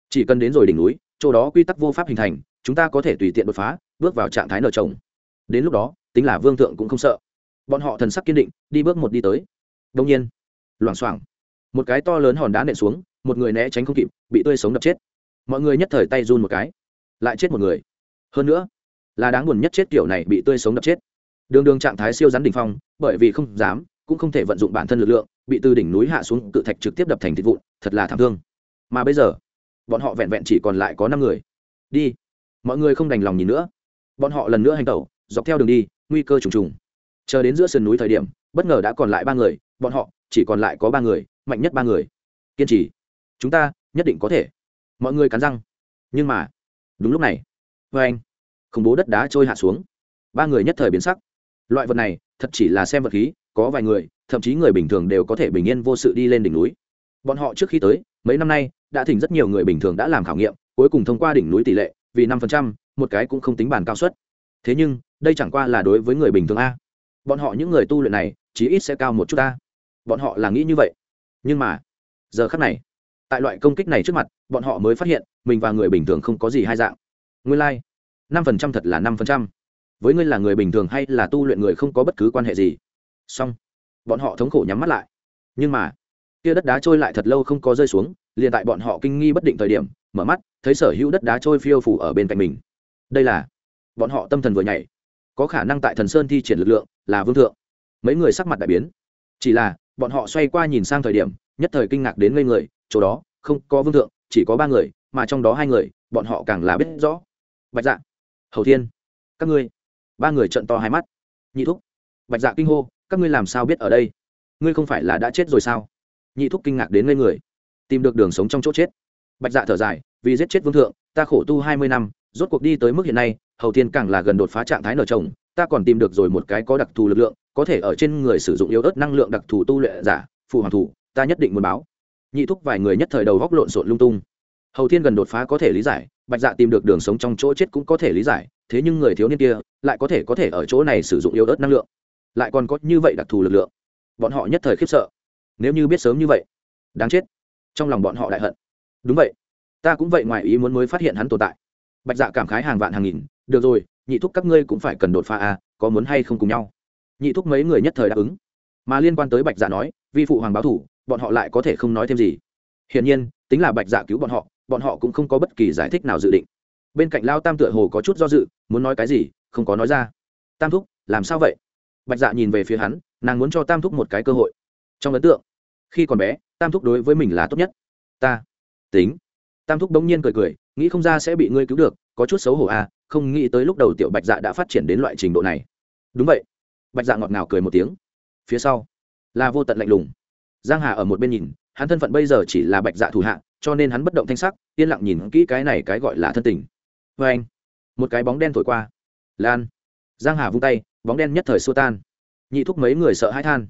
chỉ cần đến rồi đỉnh núi, chỗ đó quy tắc vô pháp hình thành, chúng ta có thể tùy tiện đột phá, bước vào trạng thái nợ chồng. Đến lúc đó, tính là vương thượng cũng không sợ. Bọn họ thần sắc kiên định, đi bước một đi tới. Đông nhiên, loảng xoảng, một cái to lớn hòn đá nện xuống, một người né tránh không kịp, bị tươi sống đập chết. Mọi người nhất thời tay run một cái, lại chết một người. Hơn nữa, là đáng buồn nhất chết kiểu này bị tươi sống đập chết. Đường đường trạng thái siêu rắn đỉnh phong, bởi vì không dám, cũng không thể vận dụng bản thân lực lượng, bị từ đỉnh núi hạ xuống, cự thạch trực tiếp đập thành thịt vụn, thật là thảm thương. Mà bây giờ bọn họ vẹn vẹn chỉ còn lại có năm người. Đi. Mọi người không đành lòng nhìn nữa. Bọn họ lần nữa hành tẩu, dọc theo đường đi, nguy cơ trùng trùng. Chờ đến giữa sườn núi thời điểm, bất ngờ đã còn lại ba người, bọn họ chỉ còn lại có ba người, mạnh nhất ba người. Kiên trì. Chúng ta nhất định có thể. Mọi người cắn răng. Nhưng mà, đúng lúc này, vê anh, khủng bố đất đá trôi hạ xuống. Ba người nhất thời biến sắc. Loại vật này thật chỉ là xem vật khí, có vài người, thậm chí người bình thường đều có thể bình yên vô sự đi lên đỉnh núi. Bọn họ trước khi tới, mấy năm nay đã thỉnh rất nhiều người bình thường đã làm khảo nghiệm, cuối cùng thông qua đỉnh núi tỷ lệ, vì năm phần trăm, một cái cũng không tính bàn cao suất. Thế nhưng, đây chẳng qua là đối với người bình thường a. Bọn họ những người tu luyện này, chí ít sẽ cao một chút a. Bọn họ là nghĩ như vậy. Nhưng mà, giờ khắc này, tại loại công kích này trước mặt, bọn họ mới phát hiện, mình và người bình thường không có gì hai dạng. Nguyên lai、like. năm phần trăm thật là năm phần trăm. Với ngươi là người bình thường hay là tu luyện người không có bất cứ quan hệ gì? Song bọn họ thống khổ nhắm mắt lại. Nhưng mà kia đất đá trôi lại thật lâu không có rơi xuống liền tại bọn họ kinh nghi bất định thời điểm, mở mắt, thấy sở hữu đất đá trôi phiêu phủ ở bên cạnh mình. Đây là, bọn họ tâm thần vừa nhảy. Có khả năng tại thần sơn thi triển lực lượng là vương thượng. Mấy người sắc mặt đại biến. Chỉ là, bọn họ xoay qua nhìn sang thời điểm, nhất thời kinh ngạc đến ngây người, chỗ đó, không có vương thượng, chỉ có ba người, mà trong đó hai người, bọn họ càng là biết rõ. Bạch dạ hầu thiên, các ngươi. Ba người trận to hai mắt. Nhị thúc, bạch dạ kinh hô, các ngươi làm sao biết ở đây? Ngươi không phải là đã chết rồi sao? Nhị thúc kinh ngạc đến ngây người tìm được đường sống trong chỗ chết. Bạch dạ thở dài, vì giết chết vương thượng, ta khổ tu hai mươi năm, rốt cuộc đi tới mức hiện nay, hầu thiên càng là gần đột phá trạng thái nở chồng, ta còn tìm được rồi một cái có đặc thù lực lượng, có thể ở trên người sử dụng yếu ớt năng lượng đặc thù tu luyện giả, phụ hoàng thủ, ta nhất định muốn báo. Nhị thúc vài người nhất thời đầu góc lộn xộn lung tung. Hầu thiên gần đột phá có thể lý giải, bạch dạ tìm được đường sống trong chỗ chết cũng có thể lý giải, thế nhưng người thiếu niên kia lại có thể có thể ở chỗ này sử dụng yếu ớt năng lượng, lại còn có như vậy đặc thù lực lượng. Bọn họ nhất thời khiếp sợ. Nếu như biết sớm như vậy, đáng chết trong lòng bọn họ đại hận. Đúng vậy. Ta cũng vậy ngoài ý muốn mới phát hiện hắn tồn tại. Bạch dạ cảm khái hàng vạn hàng nghìn, được rồi, nhị thúc các ngươi cũng phải cần đột phá à có muốn hay không cùng nhau? Nhị thúc mấy người nhất thời đáp ứng. Mà liên quan tới bạch dạ nói, vi phụ hoàng báo thủ, bọn họ lại có thể không nói thêm gì. Hiển nhiên, tính là bạch dạ cứu bọn họ bọn họ cũng không có bất kỳ giải thích nào dự định. Bên cạnh lao tam tựa hồ có chút do dự, muốn nói cái gì, không có nói ra. Tam thúc, làm sao vậy? Bạch dạ nhìn về phía hắn, nàng muốn cho tam thúc một cái cơ hội. Trong ấn tượng khi còn bé, tam thúc đối với mình là tốt nhất. Ta, tính. Tam thúc bỗng nhiên cười cười, nghĩ không ra sẽ bị ngươi cứu được, có chút xấu hổ à không nghĩ tới lúc đầu tiểu bạch dạ đã phát triển đến loại trình độ này. Đúng vậy. Bạch dạ ngọt ngào cười một tiếng. Phía sau, là vô tận lạnh lùng. Giang hà ở một bên nhìn, hắn thân phận bây giờ chỉ là bạch dạ thủ hạ, cho nên hắn bất động thanh sắc, yên lặng nhìn kỹ cái này cái gọi là thân tình. Vê anh, một cái bóng đen thổi qua. Lan. Giang hà vung tay, bóng đen nhất thời xua tan. Nhị thúc mấy người sợ hãi than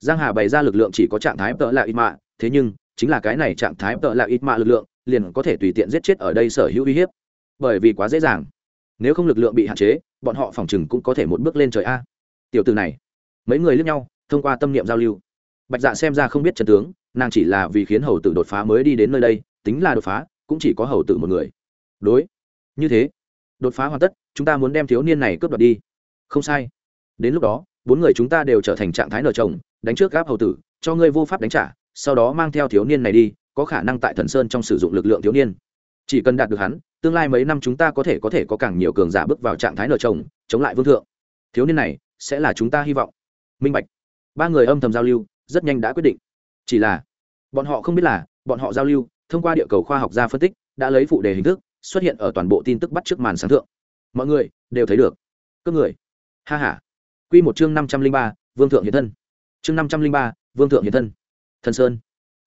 giang hà bày ra lực lượng chỉ có trạng thái tợ là ít mạ, thế nhưng, chính là cái này trạng thái tợ là ít mạ lực lượng, liền có thể tùy tiện giết chết ở đây sở hữu uy hiếp. Bởi vì quá dễ dàng. Nếu không lực lượng bị hạn chế, bọn họ phòng chừng cũng có thể một bước lên trời a. Tiểu từ này. Mấy người lướt nhau, thông qua tâm niệm giao lưu. Bạch dạ xem ra không biết trần tướng, nàng chỉ là vì khiến hầu tử đột phá mới đi đến nơi đây, tính là đột phá, cũng chỉ có hầu tử một người. Đối. Như thế. Đột phá hoàn tất, chúng ta muốn đem thiếu niên này cướp đoạt đi. Không sai. Đến lúc đó, bốn người chúng ta đều trở thành trạng thái nợ chồng đánh trước gáp hầu tử, cho ngươi vô pháp đánh trả, sau đó mang theo thiếu niên này đi, có khả năng tại thần sơn trong sử dụng lực lượng thiếu niên. Chỉ cần đạt được hắn, tương lai mấy năm chúng ta có thể có thể có càng nhiều cường giả bước vào trạng thái nợ chồng, chống lại vương thượng. Thiếu niên này, sẽ là chúng ta hy vọng. Minh bạch. Ba người âm thầm giao lưu, rất nhanh đã quyết định. Chỉ là, bọn họ không biết là, bọn họ giao lưu, thông qua địa cầu khoa học gia phân tích, đã lấy phụ đề hình thức, xuất hiện ở toàn bộ tin tức bắt trước màn sáng thượng. Mọi người, đều thấy được. Cướp người. Ha h a q một chương năm trăm linh ba, vương thượng hiện thân chương năm trăm linh ba, vương thượng hiện thân. Thần sơn.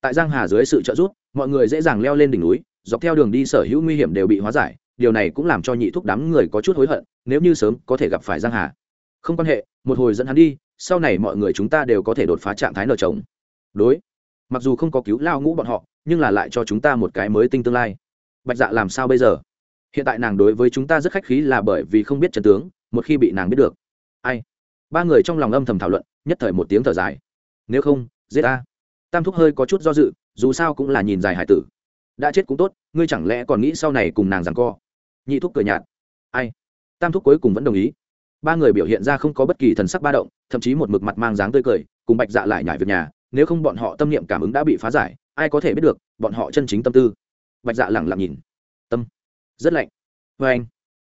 Tại giang hà dưới sự trợ giúp, mọi người dễ dàng leo lên đỉnh núi, dọc theo đường đi sở hữu nguy hiểm đều bị hóa giải, điều này cũng làm cho nhị thúc đám người có chút hối hận, nếu như sớm có thể gặp phải giang hà. Không quan hệ, một hồi dẫn hắn đi, sau này mọi người chúng ta đều có thể đột phá trạng thái nợ chồng. Đối. Mặc dù không có cứu lao ngũ bọn họ, nhưng là lại cho chúng ta một cái mới tinh tương lai. Bạch dạ làm sao bây giờ? Hiện tại nàng đối với chúng ta rất khách khí là bởi vì không biết trần tướng, một khi bị nàng biết được. Ai? Ba người trong lòng âm thầm thảo luận, nhất thời một tiếng thở dài. Nếu không, giết ta. Tam thúc hơi có chút do dự, dù sao cũng là nhìn dài hải tử. Đã chết cũng tốt, ngươi chẳng lẽ còn nghĩ sau này cùng nàng rằng co? Nhị thúc cười nhạt. Ai? Tam thúc cuối cùng vẫn đồng ý. Ba người biểu hiện ra không có bất kỳ thần sắc ba động, thậm chí một mực mặt mang dáng tươi cười, cùng bạch dạ lại nhải việc nhà, nếu không bọn họ tâm niệm cảm ứng đã bị phá giải, ai có thể biết được, bọn họ chân chính tâm tư. Bạch dạ lẳng lặng nhìn. Tâm. Rất lạnh. Vê anh.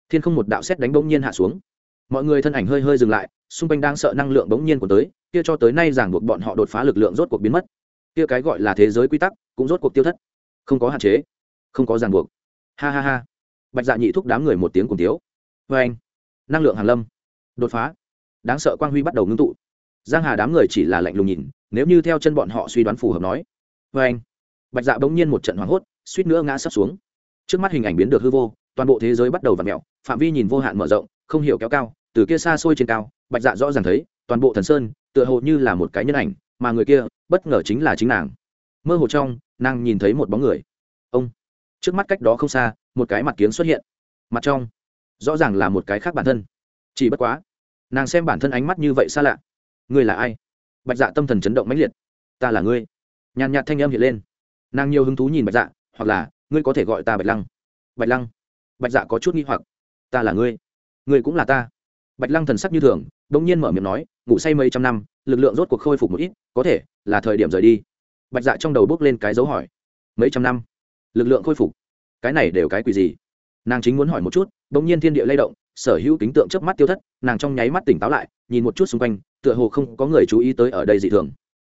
Thiên không một đạo xét đánh bỗng nhiên hạ xuống. Mọi người thân ảnh hơi hơi dừng lại xung quanh đang sợ năng lượng bỗng nhiên của tới, kia cho tới nay ràng buộc bọn họ đột phá lực lượng rốt cuộc biến mất. Kia cái gọi là thế giới quy tắc, cũng rốt cuộc tiêu thất. Không có hạn chế, không có ràng buộc. Ha ha ha. Bạch dạ nhị thúc đám người một tiếng cùng tiếu vê anh, năng lượng hàn lâm, đột phá. Đáng sợ quang huy bắt đầu ngưng tụ. Giang hà đám người chỉ là lạnh lùng nhìn, nếu như theo chân bọn họ suy đoán phù hợp nói. Vê anh, bạch dạ bỗng nhiên một trận hoảng hốt, suýt nữa ngã sắp xuống. Trước mắt hình ảnh biến được hư vô, toàn bộ thế giới bắt đầu v ặ mẹo phạm vi nhìn vô hạn mở rộng, không hiểu kéo cao, từ kia xa xôi trên cao bạch dạ rõ ràng thấy, toàn bộ thần sơn tựa hồ như là một cái nhân ảnh, mà người kia bất ngờ chính là chính nàng. Mơ hồ trong, nàng nhìn thấy một bóng người. Ông! Trước mắt cách đó không xa, một cái mặt kiến xuất hiện. Mặt trong, rõ ràng là một cái khác bản thân. Chỉ bất quá, nàng xem bản thân ánh mắt như vậy xa lạ. Ngươi là ai? Bạch dạ tâm thần chấn động mãnh liệt. Ta là ngươi. Nhàn nhạt thanh âm hiện lên. Nàng nhiều hứng thú nhìn bạch dạ hoặc là, ngươi có thể gọi ta bạch lăng. Bạch lăng. Bạch dạ có chút nghi hoặc. Ta là ngươi. Ngươi cũng là ta bạch lăng thần sắc như thường, đ ỗ n g nhiên mở miệng nói, ngủ say mấy trăm năm, lực lượng rốt cuộc khôi phục một ít, có thể là thời điểm rời đi. Bạch dạ trong đầu bước lên cái dấu hỏi, mấy trăm năm? Lực lượng khôi phục? Cái này đều cái quỷ gì? Nàng chính muốn hỏi một chút, đ ỗ n g nhiên thiên địa lay động, sở hữu kính tượng chớp mắt tiêu thất, nàng trong nháy mắt tỉnh táo lại, nhìn một chút xung quanh, tựa hồ không có người chú ý tới ở đây dị thường.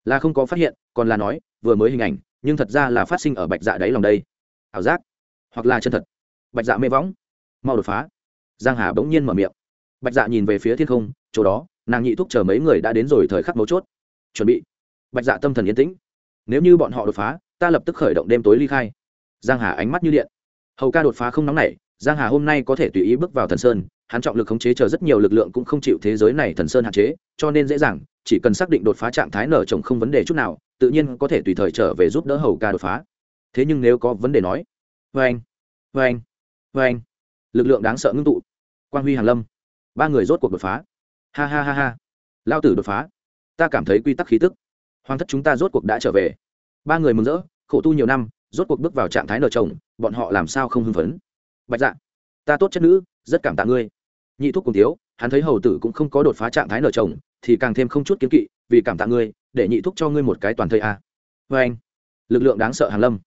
Là không có phát hiện, còn là nói, vừa mới hình ảnh, nhưng thật ra là phát sinh ở bạch dạ đáy lòng đây. Ảo giác? Hoặc là chân thật? Bạch dạ mê võng. Mau đột phá. Giang hà bỗng nhiên mở miệng bạch dạ nhìn về phía thiên không, chỗ đó, nàng nhị thúc chờ mấy người đã đến rồi thời khắc mấu chốt. Chuẩn bị. Bạch dạ tâm thần yên tĩnh. Nếu như bọn họ đột phá, ta lập tức khởi động đêm tối ly khai. Giang hà ánh mắt như điện. Hầu ca đột phá không nóng nảy, giang hà hôm nay có thể tùy ý bước vào thần sơn, hắn trọng lực khống chế chờ rất nhiều lực lượng cũng không chịu thế giới này thần sơn hạn chế, cho nên dễ dàng, chỉ cần xác định đột phá trạng thái nở trồng không vấn đề chút nào, tự nhiên có thể tùy thời trở về giúp đỡ hầu ca đột phá. Thế nhưng nếu có vấn đề nói vê anh vê anh vê anh lực lượng đáng sợ ngưng tụ. Quang huy hàn lâm ba người rốt cuộc đột phá. Ha ha ha ha. Lao tử đột phá. Ta cảm thấy quy tắc khí tức. Hoàng thất chúng ta rốt cuộc đã trở về. Ba người mừng rỡ, khổ tu nhiều năm, rốt cuộc bước vào trạng thái nợ chồng, bọn họ làm sao không hưng phấn? Bạch dạ ta tốt chất nữ, rất cảm tạ ngươi. Nhị thuốc cùng thiếu, hắn thấy hầu tử cũng không có đột phá trạng thái nợ chồng, thì càng thêm không chút kiến kỵ, vì cảm tạ ngươi, để nhị thuốc cho ngươi một cái toàn thây a. À. vê anh, lực lượng đáng sợ hàn lâm.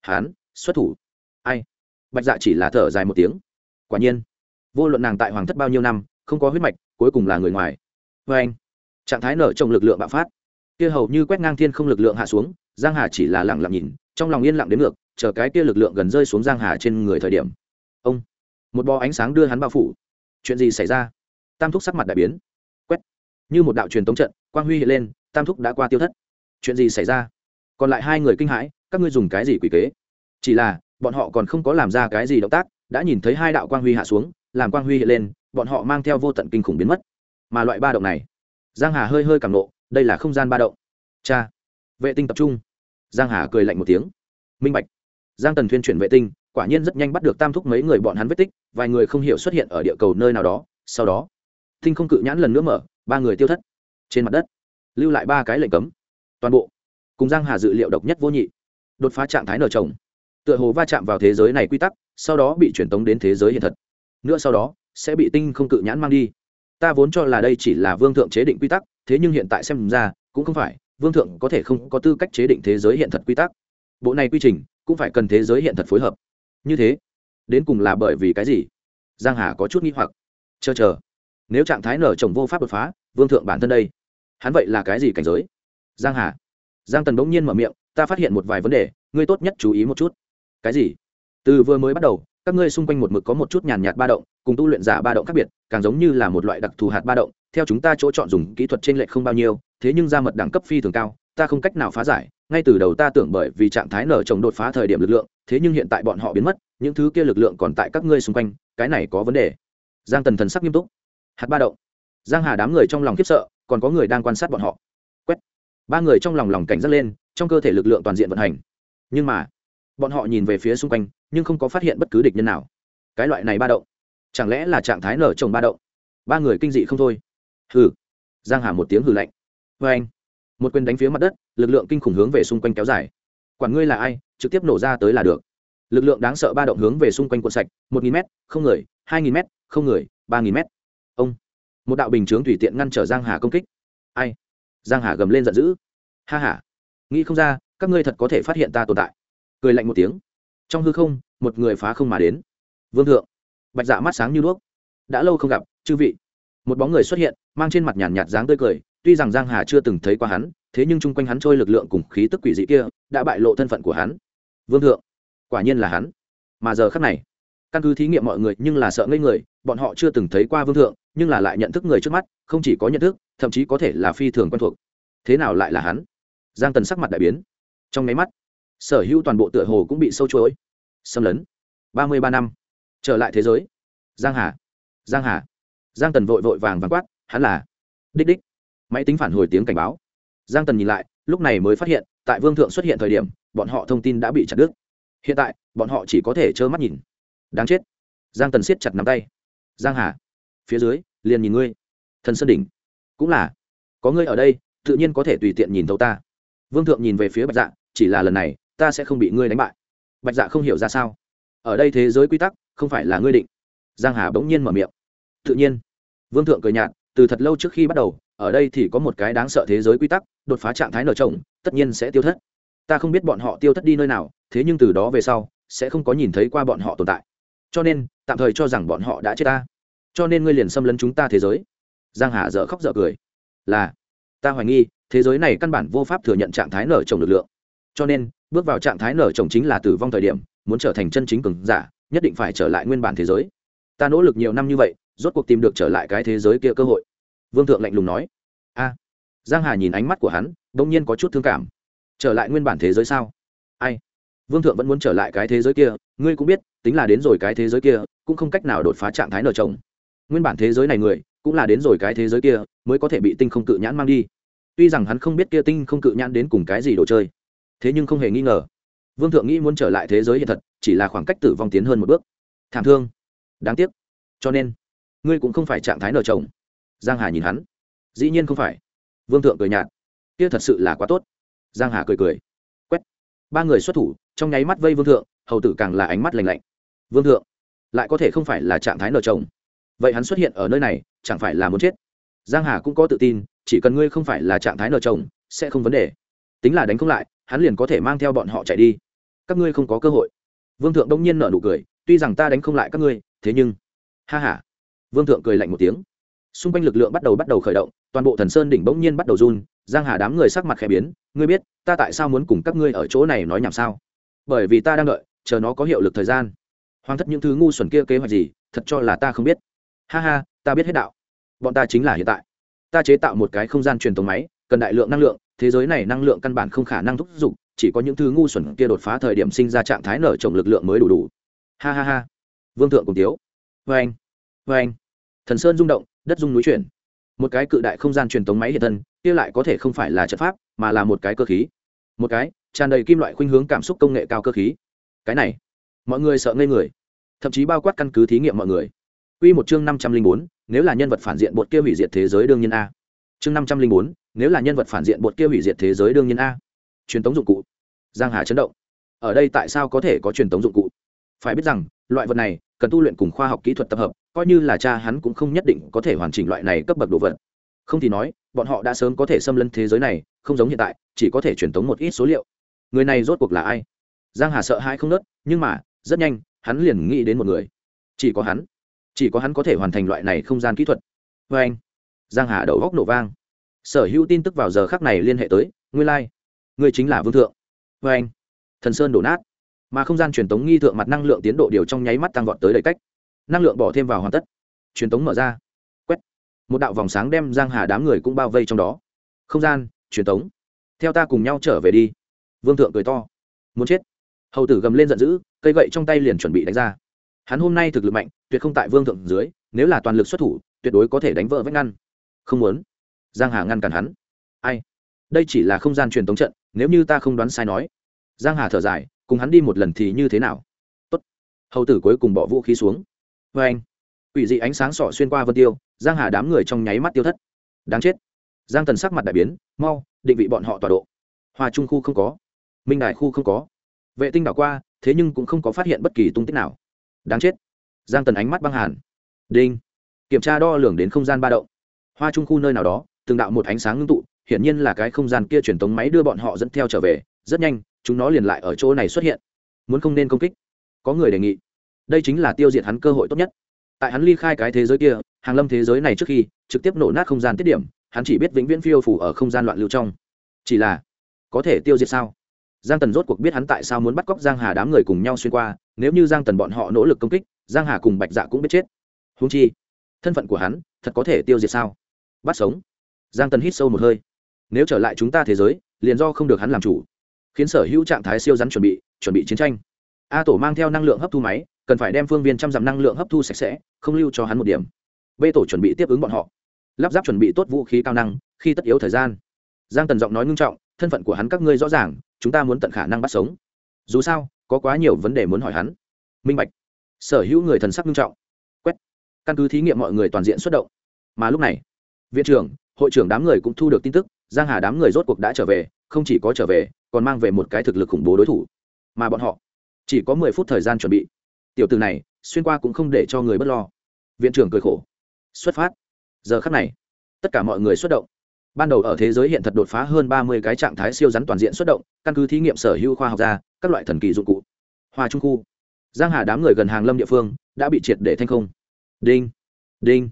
Hán, xuất thủ. Ai? Bạch dạ chỉ là thở dài một tiếng. Quả nhiên, vô luận nàng tại hoàng thất bao nhiêu năm không có huyết mạch, cuối cùng là người ngoài. Vê anh, trạng thái nở trong lực lượng bạo phát. Kia hầu như quét ngang thiên không lực lượng hạ xuống, giang hà chỉ là lặng lặng nhìn, trong lòng yên lặng đến ngược, chờ cái kia lực lượng gần rơi xuống giang hà trên người thời điểm. Ông, một bó ánh sáng đưa hắn bao phủ. Chuyện gì xảy ra? Tam thúc sắc mặt đại biến. Quét. Như một đạo truyền tống trận, quang huy hiện lên, tam thúc đã qua tiêu thất. Chuyện gì xảy ra? Còn lại hai người kinh hãi, các ngươi dùng cái gì quỷ kế? Chỉ là, bọn họ còn không có làm ra cái gì động tác, đã nhìn thấy hai đạo quang huy hạ xuống, làm quang huy hiện lên bọn họ mang theo vô tận kinh khủng biến mất. Mà loại ba động này, giang hà hơi hơi cảm nộ, đây là không gian ba động. Cha, vệ tinh tập trung. Giang hà cười lạnh một tiếng. Minh bạch. Giang tần thuyên chuyển vệ tinh, quả nhiên rất nhanh bắt được tam thúc mấy người bọn hắn vết tích, vài người không hiểu xuất hiện ở địa cầu nơi nào đó, sau đó, tinh không cự nhãn lần nữa mở, ba người tiêu thất. Trên mặt đất, lưu lại ba cái lệnh cấm. Toàn bộ, cùng giang hà dự liệu độc nhất vô nhị, đột phá trạng thái nở chồng tựa hồ va chạm vào thế giới này quy tắc, sau đó bị truyền tống đến thế giới hiện thật. Nữa sau đó sẽ bị tinh không cự nhãn mang đi. Ta vốn cho là đây chỉ là vương thượng chế định quy tắc, thế nhưng hiện tại xem ra, cũng không phải, vương thượng có thể không có tư cách chế định thế giới hiện thật quy tắc. Bộ này quy trình, cũng phải cần thế giới hiện thật phối hợp. Như thế, đến cùng là bởi vì cái gì? Giang hà có chút nghi hoặc. Chờ chờ, nếu trạng thái nở chồng vô pháp đột phá, vương thượng bản thân đây, hắn vậy là cái gì cảnh giới? Giang hà. Giang tần bỗng nhiên mở miệng, ta phát hiện một vài vấn đề, ngươi tốt nhất chú ý một chút. Cái gì? Từ vừa mới bắt đầu các ngươi xung quanh một mực có một chút nhàn nhạt ba động, cùng tu luyện giả ba động khác biệt, càng giống như là một loại đặc thù hạt ba động, theo chúng ta chỗ chọn dùng kỹ thuật trên lệch không bao nhiêu, thế nhưng ra mật đẳng cấp phi thường cao, ta không cách nào phá giải, ngay từ đầu ta tưởng bởi vì trạng thái nở trồng đột phá thời điểm lực lượng, thế nhưng hiện tại bọn họ biến mất, những thứ kia lực lượng còn tại các ngươi xung quanh, cái này có vấn đề. Giang tần thần sắc nghiêm túc. Hạt ba động. Giang hà đám người trong lòng khiếp sợ, còn có người đang quan sát bọn họ. Quét. Ba người trong lòng lòng cảnh giác lên, trong cơ thể lực lượng toàn diện vận hành. Nhưng mà, bọn họ nhìn về phía xung quanh nhưng không có phát hiện bất cứ địch nhân nào. Cái loại này ba động, chẳng lẽ là trạng thái nở trồng ba động? Ba người kinh dị không thôi. Hừ. Giang hà một tiếng hừ lạnh. Vê anh, một quyền đánh phía mặt đất, lực lượng kinh khủng hướng về xung quanh kéo dài. Quản ngươi là ai, trực tiếp nổ ra tới là được. Lực lượng đáng sợ ba động hướng về xung quanh cuộn sạch, một nghìn m không người, hai nghìn m không người, ba nghìn m ông, một đạo bình chướng tùy tiện ngăn trở giang hà công kích. Ai? Giang hà gầm lên giận dữ. Ha ha. Nghĩ không ra, các ngươi thật có thể phát hiện ta tồn tại. Cười lạnh một tiếng trong hư không, một người phá không mà đến. Vương thượng, bạch dạ mắt sáng như đuốc. Đã lâu không gặp, chư vị. Một bóng người xuất hiện, mang trên mặt nhàn nhạt dáng tươi cười, tuy rằng giang hà chưa từng thấy qua hắn, thế nhưng chung quanh hắn trôi lực lượng cùng khí tức quỷ dị kia, đã bại lộ thân phận của hắn. Vương thượng, quả nhiên là hắn. Mà giờ khắc này, căn cứ thí nghiệm mọi người nhưng là sợ ngây người, bọn họ chưa từng thấy qua vương thượng, nhưng là lại nhận thức người trước mắt, không chỉ có nhận thức, thậm chí có thể là phi thường quen thuộc. Thế nào lại là hắn? Giang tần sắc mặt đại biến. Trong nháy mắt sở hữu toàn bộ tựa hồ cũng bị sâu chuối xâm lấn. Ba mươi ba năm. Trở lại thế giới. Giang hà. Giang hà. Giang tần vội vội vàng vàng quát, hắn là đích đích. Máy tính phản hồi tiếng cảnh báo. Giang tần nhìn lại, lúc này mới phát hiện, tại vương thượng xuất hiện thời điểm, bọn họ thông tin đã bị chặt đứt. Hiện tại, bọn họ chỉ có thể trơ mắt nhìn. Đáng chết. Giang tần siết chặt nắm tay. Giang hà. Phía dưới, liền nhìn ngươi. Thần sơn đỉnh. Cũng là. Có ngươi ở đây, tự nhiên có thể tùy tiện nhìn thấu ta. Vương thượng nhìn về phía bạch dạ chỉ là lần này ta sẽ không bị ngươi đánh bại. Bạch dạ không hiểu ra sao. Ở đây thế giới quy tắc, không phải là ngươi định. Giang hà bỗng nhiên mở miệng. Tự nhiên. Vương thượng cười nhạt, từ thật lâu trước khi bắt đầu, ở đây thì có một cái đáng sợ thế giới quy tắc, đột phá trạng thái nở trồng, tất nhiên sẽ tiêu thất. Ta không biết bọn họ tiêu thất đi nơi nào, thế nhưng từ đó về sau, sẽ không có nhìn thấy qua bọn họ tồn tại. Cho nên, tạm thời cho rằng bọn họ đã chết ta. Cho nên ngươi liền xâm lấn chúng ta thế giới. Giang hà dở khóc dở cười. Là, ta hoài nghi, thế giới này căn bản vô pháp thừa nhận trạng thái nở trồng lực lượng. Cho nên bước vào trạng thái nở trồng chính là tử vong thời điểm, muốn trở thành chân chính cường giả, nhất định phải trở lại nguyên bản thế giới. Ta nỗ lực nhiều năm như vậy, rốt cuộc tìm được trở lại cái thế giới kia cơ hội. Vương thượng lạnh lùng nói. A. Giang hà nhìn ánh mắt của hắn, đông nhiên có chút thương cảm. Trở lại nguyên bản thế giới sao? Ai? Vương thượng vẫn muốn trở lại cái thế giới kia, ngươi cũng biết, tính là đến rồi cái thế giới kia, cũng không cách nào đột phá trạng thái nở chồng. Nguyên bản thế giới này người, cũng là đến rồi cái thế giới kia, mới có thể bị tinh không cự nhãn mang đi. Tuy rằng hắn không biết kia tinh không cự nhãn đến cùng cái gì đồ chơi thế nhưng không hề nghi ngờ. Vương thượng nghĩ muốn trở lại thế giới hiện thật, chỉ là khoảng cách tử vong tiến hơn một bước. Thảm thương. Đáng tiếc. Cho nên, ngươi cũng không phải trạng thái nở chồng. Giang hà nhìn hắn. Dĩ nhiên không phải. Vương thượng cười nhạt. Kia thật sự là quá tốt. Giang hà cười cười. Quét. Ba người xuất thủ, trong nháy mắt vây vương thượng, hầu tử càng là ánh mắt lạnh lạnh. Vương thượng, lại có thể không phải là trạng thái nở chồng. Vậy hắn xuất hiện ở nơi này, chẳng phải là muốn chết? Giang hà cũng có tự tin, chỉ cần ngươi không phải là trạng thái nở chồng, sẽ không vấn đề. Tính là đánh không lại hắn liền có thể mang theo bọn họ chạy đi. Các ngươi không có cơ hội. Vương thượng đông nhiên nở nụ cười, tuy rằng ta đánh không lại các ngươi, thế nhưng, ha ha. Vương thượng cười lạnh một tiếng. Xung quanh lực lượng bắt đầu bắt đầu khởi động, toàn bộ thần sơn đỉnh bỗng nhiên bắt đầu run, giang hà đám người sắc mặt khẽ biến, ngươi biết, ta tại sao muốn cùng các ngươi ở chỗ này nói nhảm sao? Bởi vì ta đang đợi, chờ nó có hiệu lực thời gian. Hoàng thất những thứ ngu xuẩn kia kế hoạch gì, thật cho là ta không biết. Ha ha, ta biết hết đạo. Bọn ta chính là hiện tại. Ta chế tạo một cái không gian truyền tống máy, cần đại lượng năng lượng thế giới này năng lượng căn bản không khả năng thúc giục, chỉ có những thứ ngu xuẩn kia đột phá thời điểm sinh ra trạng thái nở trồng lực lượng mới đủ đủ. Ha ha ha. Vương thượng cùng tiếu vê anh vê anh. Thần sơn rung động, đất rung núi chuyển. Một cái cự đại không gian truyền tống máy hiện thân, kia lại có thể không phải là trận pháp, mà là một cái cơ khí. Một cái, tràn đầy kim loại khuynh hướng cảm xúc công nghệ cao cơ khí. Cái này, mọi người sợ ngây người. Thậm chí bao quát căn cứ thí nghiệm mọi người. Quy một chương năm trăm linh bốn, nếu là nhân vật phản diện bột kia hủy diệt thế giới đương nhiên a. Chương năm trăm linh bốn nếu là nhân vật phản diện bột kia hủy diệt thế giới đương nhiên a. Truyền tống dụng cụ. Giang hà chấn động. Ở đây tại sao có thể có truyền tống dụng cụ? Phải biết rằng, loại vật này cần tu luyện cùng khoa học kỹ thuật tập hợp, coi như là cha hắn cũng không nhất định có thể hoàn chỉnh loại này cấp bậc đồ vật. Không thì nói, bọn họ đã sớm có thể xâm lấn thế giới này, không giống hiện tại, chỉ có thể truyền tống một ít số liệu. Người này rốt cuộc là ai? Giang hà sợ hãi không nớt, nhưng mà, rất nhanh, hắn liền nghĩ đến một người. Chỉ có hắn. Chỉ có hắn có thể hoàn thành loại này không gian kỹ thuật. Vê anh giang hà đầu góc nổ vang sở hữu tin tức vào giờ khắc này liên hệ tới Ngươi lai、like. ngươi chính là vương thượng. Vê anh, thần sơn đổ nát. Mà không gian truyền tống nghi thượng mặt năng lượng tiến độ điều trong nháy mắt tăng vọt tới đầy cách. Năng lượng bỏ thêm vào hoàn tất. Truyền tống mở ra. Quét. Một đạo vòng sáng đem giang hà đám người cũng bao vây trong đó. Không gian, truyền tống. Theo ta cùng nhau trở về đi. Vương thượng cười to. Muốn chết. Hầu tử gầm lên giận dữ, cây gậy trong tay liền chuẩn bị đánh ra. Hắn hôm nay thực lực mạnh, tuyệt không tại vương thượng dưới, nếu là toàn lực xuất thủ, tuyệt đối có thể đánh vỡ vách ngăn. Không muốn giang hà ngăn cản hắn. Ai? Đây chỉ là không gian truyền tống trận, nếu như ta không đoán sai nói. Giang hà thở dài, cùng hắn đi một lần thì như thế nào? Tốt. Hầu tử cuối cùng bỏ vũ khí xuống. Vê anh. Quỷ dị ánh sáng sỏ xuyên qua vân tiêu, giang hà đám người trong nháy mắt tiêu thất. Đáng chết. Giang tần sắc mặt đại biến, mau, định vị bọn họ tọa độ. Hòa trung khu không có. Minh đại khu không có. Vệ tinh đảo qua, thế nhưng cũng không có phát hiện bất kỳ tung tích nào. Đáng chết. Giang tần ánh mắt băng hàn. Đinh. Kiểm tra đo lường đến không gian ba động. Hoa trung khu nơi nào đó từng đạo một ánh sáng ngưng tụ, hiển nhiên là cái không gian kia truyền tống máy đưa bọn họ dẫn theo trở về. Rất nhanh, chúng nó liền lại ở chỗ này xuất hiện. Muốn không nên công kích. Có người đề nghị. Đây chính là tiêu diệt hắn cơ hội tốt nhất. Tại hắn ly khai cái thế giới kia, hàng lâm thế giới này trước khi, trực tiếp nổ nát không gian tiết điểm, hắn chỉ biết vĩnh viễn phiêu phủ ở không gian loạn lưu trong. Chỉ là, có thể tiêu diệt sao? Giang tần rốt cuộc biết hắn tại sao muốn bắt cóc giang hà đám người cùng nhau xuyên qua, nếu như giang tần bọn họ nỗ lực công kích, giang hà cùng bạch dạ cũng biết chết. Húng chi, thân phận của hắn thật có thể tiêu diệt sao? Bắt sống giang tần hít sâu một hơi. Nếu trở lại chúng ta thế giới, liền do không được hắn làm chủ. Khiến sở hữu trạng thái siêu rắn chuẩn bị chuẩn bị chiến tranh. A tổ mang theo năng lượng hấp thu máy, cần phải đem phương viên trăm dặm năng lượng hấp thu sạch sẽ, không lưu cho hắn một điểm. B tổ chuẩn bị tiếp ứng bọn họ. Lắp ráp chuẩn bị tốt vũ khí cao năng, khi tất yếu thời gian. Giang tần giọng nói ngưng trọng, thân phận của hắn các ngươi rõ ràng, chúng ta muốn tận khả năng bắt sống. Dù sao, có quá nhiều vấn đề muốn hỏi hắn. Minh bạch. Sở hữu người thần sắc nghiêm trọng. Quét. Căn cứ thí nghiệm mọi người toàn diện xuất động. Mà lúc này, viện trưởng hội trưởng đám người cũng thu được tin tức, giang hà đám người rốt cuộc đã trở về, không chỉ có trở về, còn mang về một cái thực lực khủng bố đối thủ. Mà bọn họ, chỉ có mười phút thời gian chuẩn bị. Tiểu từ này, xuyên qua cũng không để cho người bất lo. Viện trưởng cười khổ. Xuất phát. Giờ khắc này, tất cả mọi người xuất động. Ban đầu ở thế giới hiện thật đột phá hơn ba mươi cái trạng thái siêu rắn toàn diện xuất động, căn cứ thí nghiệm sở hữu khoa học ra các loại thần kỳ dụng cụ. Hoa trung khu. Giang hà đám người gần hàng lâm địa phương, đã bị triệt để thanh không. Đinh. Đinh.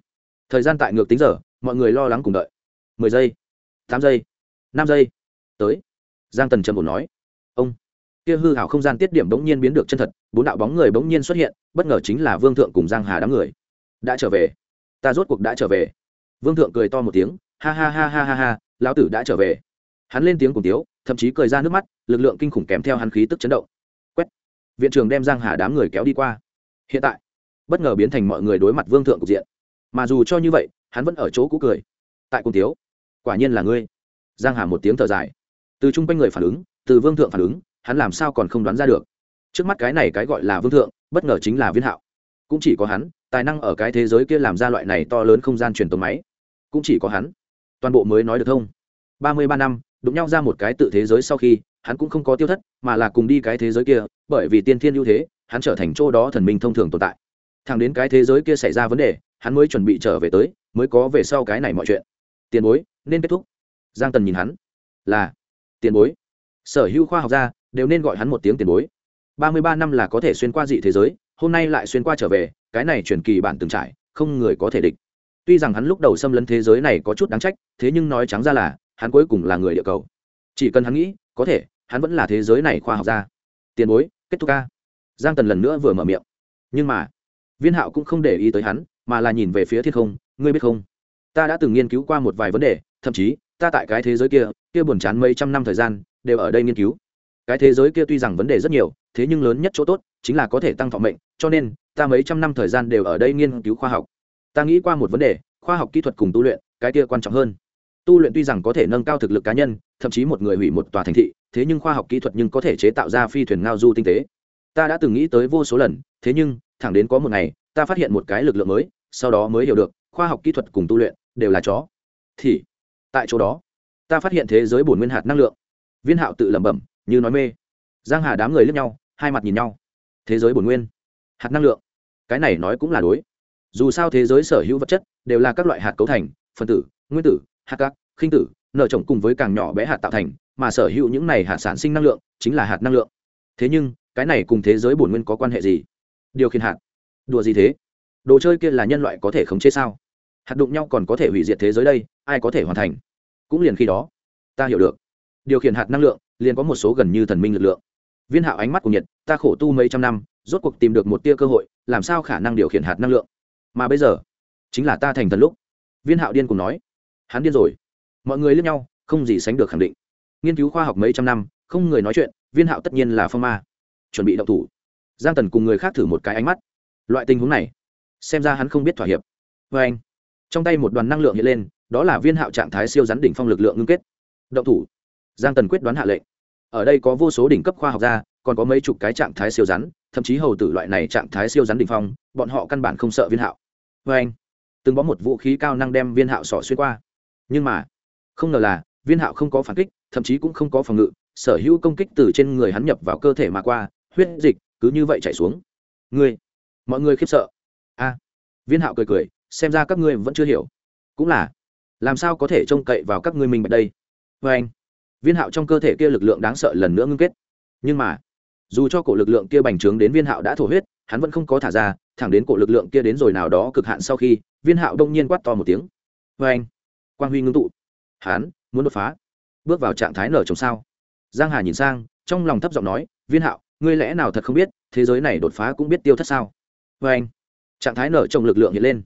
Thời gian tại ngược tính giờ, mọi người lo lắng cùng đợi mười giây, tám giây, năm giây. Tới. Giang tần trầm bổn nói. Ông. Kia hư hảo không gian tiết điểm bỗng nhiên biến được chân thật, bốn đạo bóng người bỗng nhiên xuất hiện, bất ngờ chính là vương thượng cùng giang hà đám người. Đã trở về. Ta rốt cuộc đã trở về. Vương thượng cười to một tiếng, ha ha ha ha ha ha, lão tử đã trở về. Hắn lên tiếng cùng tiếu, thậm chí cười ra nước mắt, lực lượng kinh khủng kèm theo hắn khí tức chấn động. Quét. Viện trưởng đem giang hà đám người kéo đi qua. Hiện tại, bất ngờ biến thành mọi người đối mặt vương thượng cục diện. Mà dù cho như vậy, hắn vẫn ở chỗ cũ cười. Tại cùng tiếu quả nhiên là ngươi. Giang hà một tiếng thở dài. Từ chung quanh người phản ứng, từ vương thượng phản ứng, hắn làm sao còn không đoán ra được. Trước mắt cái này cái gọi là vương thượng, bất ngờ chính là viên hạo. Cũng chỉ có hắn, tài năng ở cái thế giới kia làm ra loại này to lớn không gian truyền tống máy. Cũng chỉ có hắn. Toàn bộ mới nói được thông. Ba mươi ba năm, đụng nhau ra một cái tự thế giới sau khi, hắn cũng không có tiêu thất, mà là cùng đi cái thế giới kia, bởi vì tiên thiên ưu thế, hắn trở thành chỗ đó thần minh thông thường tồn tại. Thẳng đến cái thế giới kia xảy ra vấn đề, hắn mới chuẩn bị trở về tới, mới có về sau cái này mọi chuyện. Tiền bối nên kết thúc. Giang tần nhìn hắn, là tiền bối. Sở hữu khoa học gia đều nên gọi hắn một tiếng tiền bối. Ba mươi ba năm là có thể xuyên qua dị thế giới, hôm nay lại xuyên qua trở về, cái này truyền kỳ bản từng trải, không người có thể địch. Tuy rằng hắn lúc đầu xâm lấn thế giới này có chút đáng trách, thế nhưng nói trắng ra là, hắn cuối cùng là người địa cầu. Chỉ cần hắn nghĩ, có thể, hắn vẫn là thế giới này khoa học gia. Tiền bối, kết thúc ca. Giang tần lần nữa vừa mở miệng. Nhưng mà, viên hạo cũng không để ý tới hắn, mà là nhìn về phía thiên không, ngươi biết không? Ta đã từng nghiên cứu qua một vài vấn đề thậm chí, ta tại cái thế giới kia kia buồn chán mấy trăm năm thời gian, đều ở đây nghiên cứu. Cái thế giới kia tuy rằng vấn đề rất nhiều, thế nhưng lớn nhất chỗ tốt chính là có thể tăng thọ mệnh, cho nên, ta mấy trăm năm thời gian đều ở đây nghiên cứu khoa học. Ta nghĩ qua một vấn đề, khoa học kỹ thuật cùng tu luyện, cái kia quan trọng hơn. Tu luyện tuy rằng có thể nâng cao thực lực cá nhân, thậm chí một người hủy một tòa thành thị, thế nhưng khoa học kỹ thuật nhưng có thể chế tạo ra phi thuyền ngao du tinh tế. Ta đã từng nghĩ tới vô số lần, thế nhưng, thẳng đến có một ngày, ta phát hiện một cái lực lượng mới, sau đó mới hiểu được, khoa học kỹ thuật cùng tu luyện đều là chó. Thì tại chỗ đó, ta phát hiện thế giới bổn nguyên hạt năng lượng. Viên hạo tự lẩm bẩm, như nói mê. Giang hà đám người lướt nhau, hai mặt nhìn nhau. Thế giới bổn nguyên, hạt năng lượng. Cái này nói cũng là đối. Dù sao thế giới sở hữu vật chất đều là các loại hạt cấu thành phân tử, nguyên tử, hạt các khinh tử nở trồng cùng với càng nhỏ bé hạt tạo thành, mà sở hữu những này hạt sản sinh năng lượng chính là hạt năng lượng. Thế nhưng, cái này cùng thế giới bổn nguyên có quan hệ gì? Điều khiển hạt. Đùa gì thế? Đồ chơi kia là nhân loại có thể khống chế sao? Hạt đụng nhau còn có thể hủy diệt thế giới đây, ai có thể hoàn thành? Cũng liền khi đó, ta hiểu được. Điều khiển hạt năng lượng, liền có một số gần như thần minh lực lượng. Viên hạo ánh mắt của nhiệt, ta khổ tu mấy trăm năm, rốt cuộc tìm được một tia cơ hội, làm sao khả năng điều khiển hạt năng lượng? Mà bây giờ, chính là ta thành thần lúc. Viên hạo điên cùng nói. Hắn điên rồi. Mọi người lướt nhau, không gì sánh được khẳng định. Nghiên cứu khoa học mấy trăm năm, không người nói chuyện, viên hạo tất nhiên là phong ma. Chuẩn bị động thủ. Giang tần cùng người khác thử một cái ánh mắt. Loại tình huống này, xem ra hắn không biết thỏa hiệp. Vê anh trong tay một đoàn năng lượng hiện lên đó là viên hạo trạng thái siêu rắn đỉnh phong lực lượng ngưng kết. Động thủ. Giang tần quyết đoán hạ lệnh. Ở đây có vô số đỉnh cấp khoa học gia còn có mấy chục cái trạng thái siêu rắn thậm chí hầu tử loại này trạng thái siêu rắn đỉnh phong bọn họ căn bản không sợ viên hạo. Vê anh từng có một vũ khí cao năng đem viên hạo sỏ xuyên qua. Nhưng mà không ngờ là viên hạo không có phản kích thậm chí cũng không có phòng ngự sở hữu công kích từ trên người hắn nhập vào cơ thể mà qua huyết dịch cứ như vậy chảy xuống. Người, mọi người khiếp sợ. A viên hạo cười cười xem ra các ngươi vẫn chưa hiểu. Cũng là, làm sao có thể trông cậy vào các ngươi mình bạch đây? Vê anh, viên hạo trong cơ thể kia lực lượng đáng sợ lần nữa ngưng kết. Nhưng mà, dù cho cổ lực lượng kia bành trướng đến viên hạo đã thổ huyết, hắn vẫn không có thả ra, thẳng đến cổ lực lượng kia đến rồi nào đó cực hạn sau khi, viên hạo đông nhiên quát to một tiếng. Vê anh, quang huy ngưng tụ. Hắn, muốn đột phá. Bước vào trạng thái nở trồng sao. Giang hà nhìn sang, trong lòng thấp giọng nói, viên hạo, ngươi lẽ nào thật không biết, thế giới này đột phá cũng biết tiêu thất sao? Vê anh, trạng thái nở trồng lực lượng hiện lên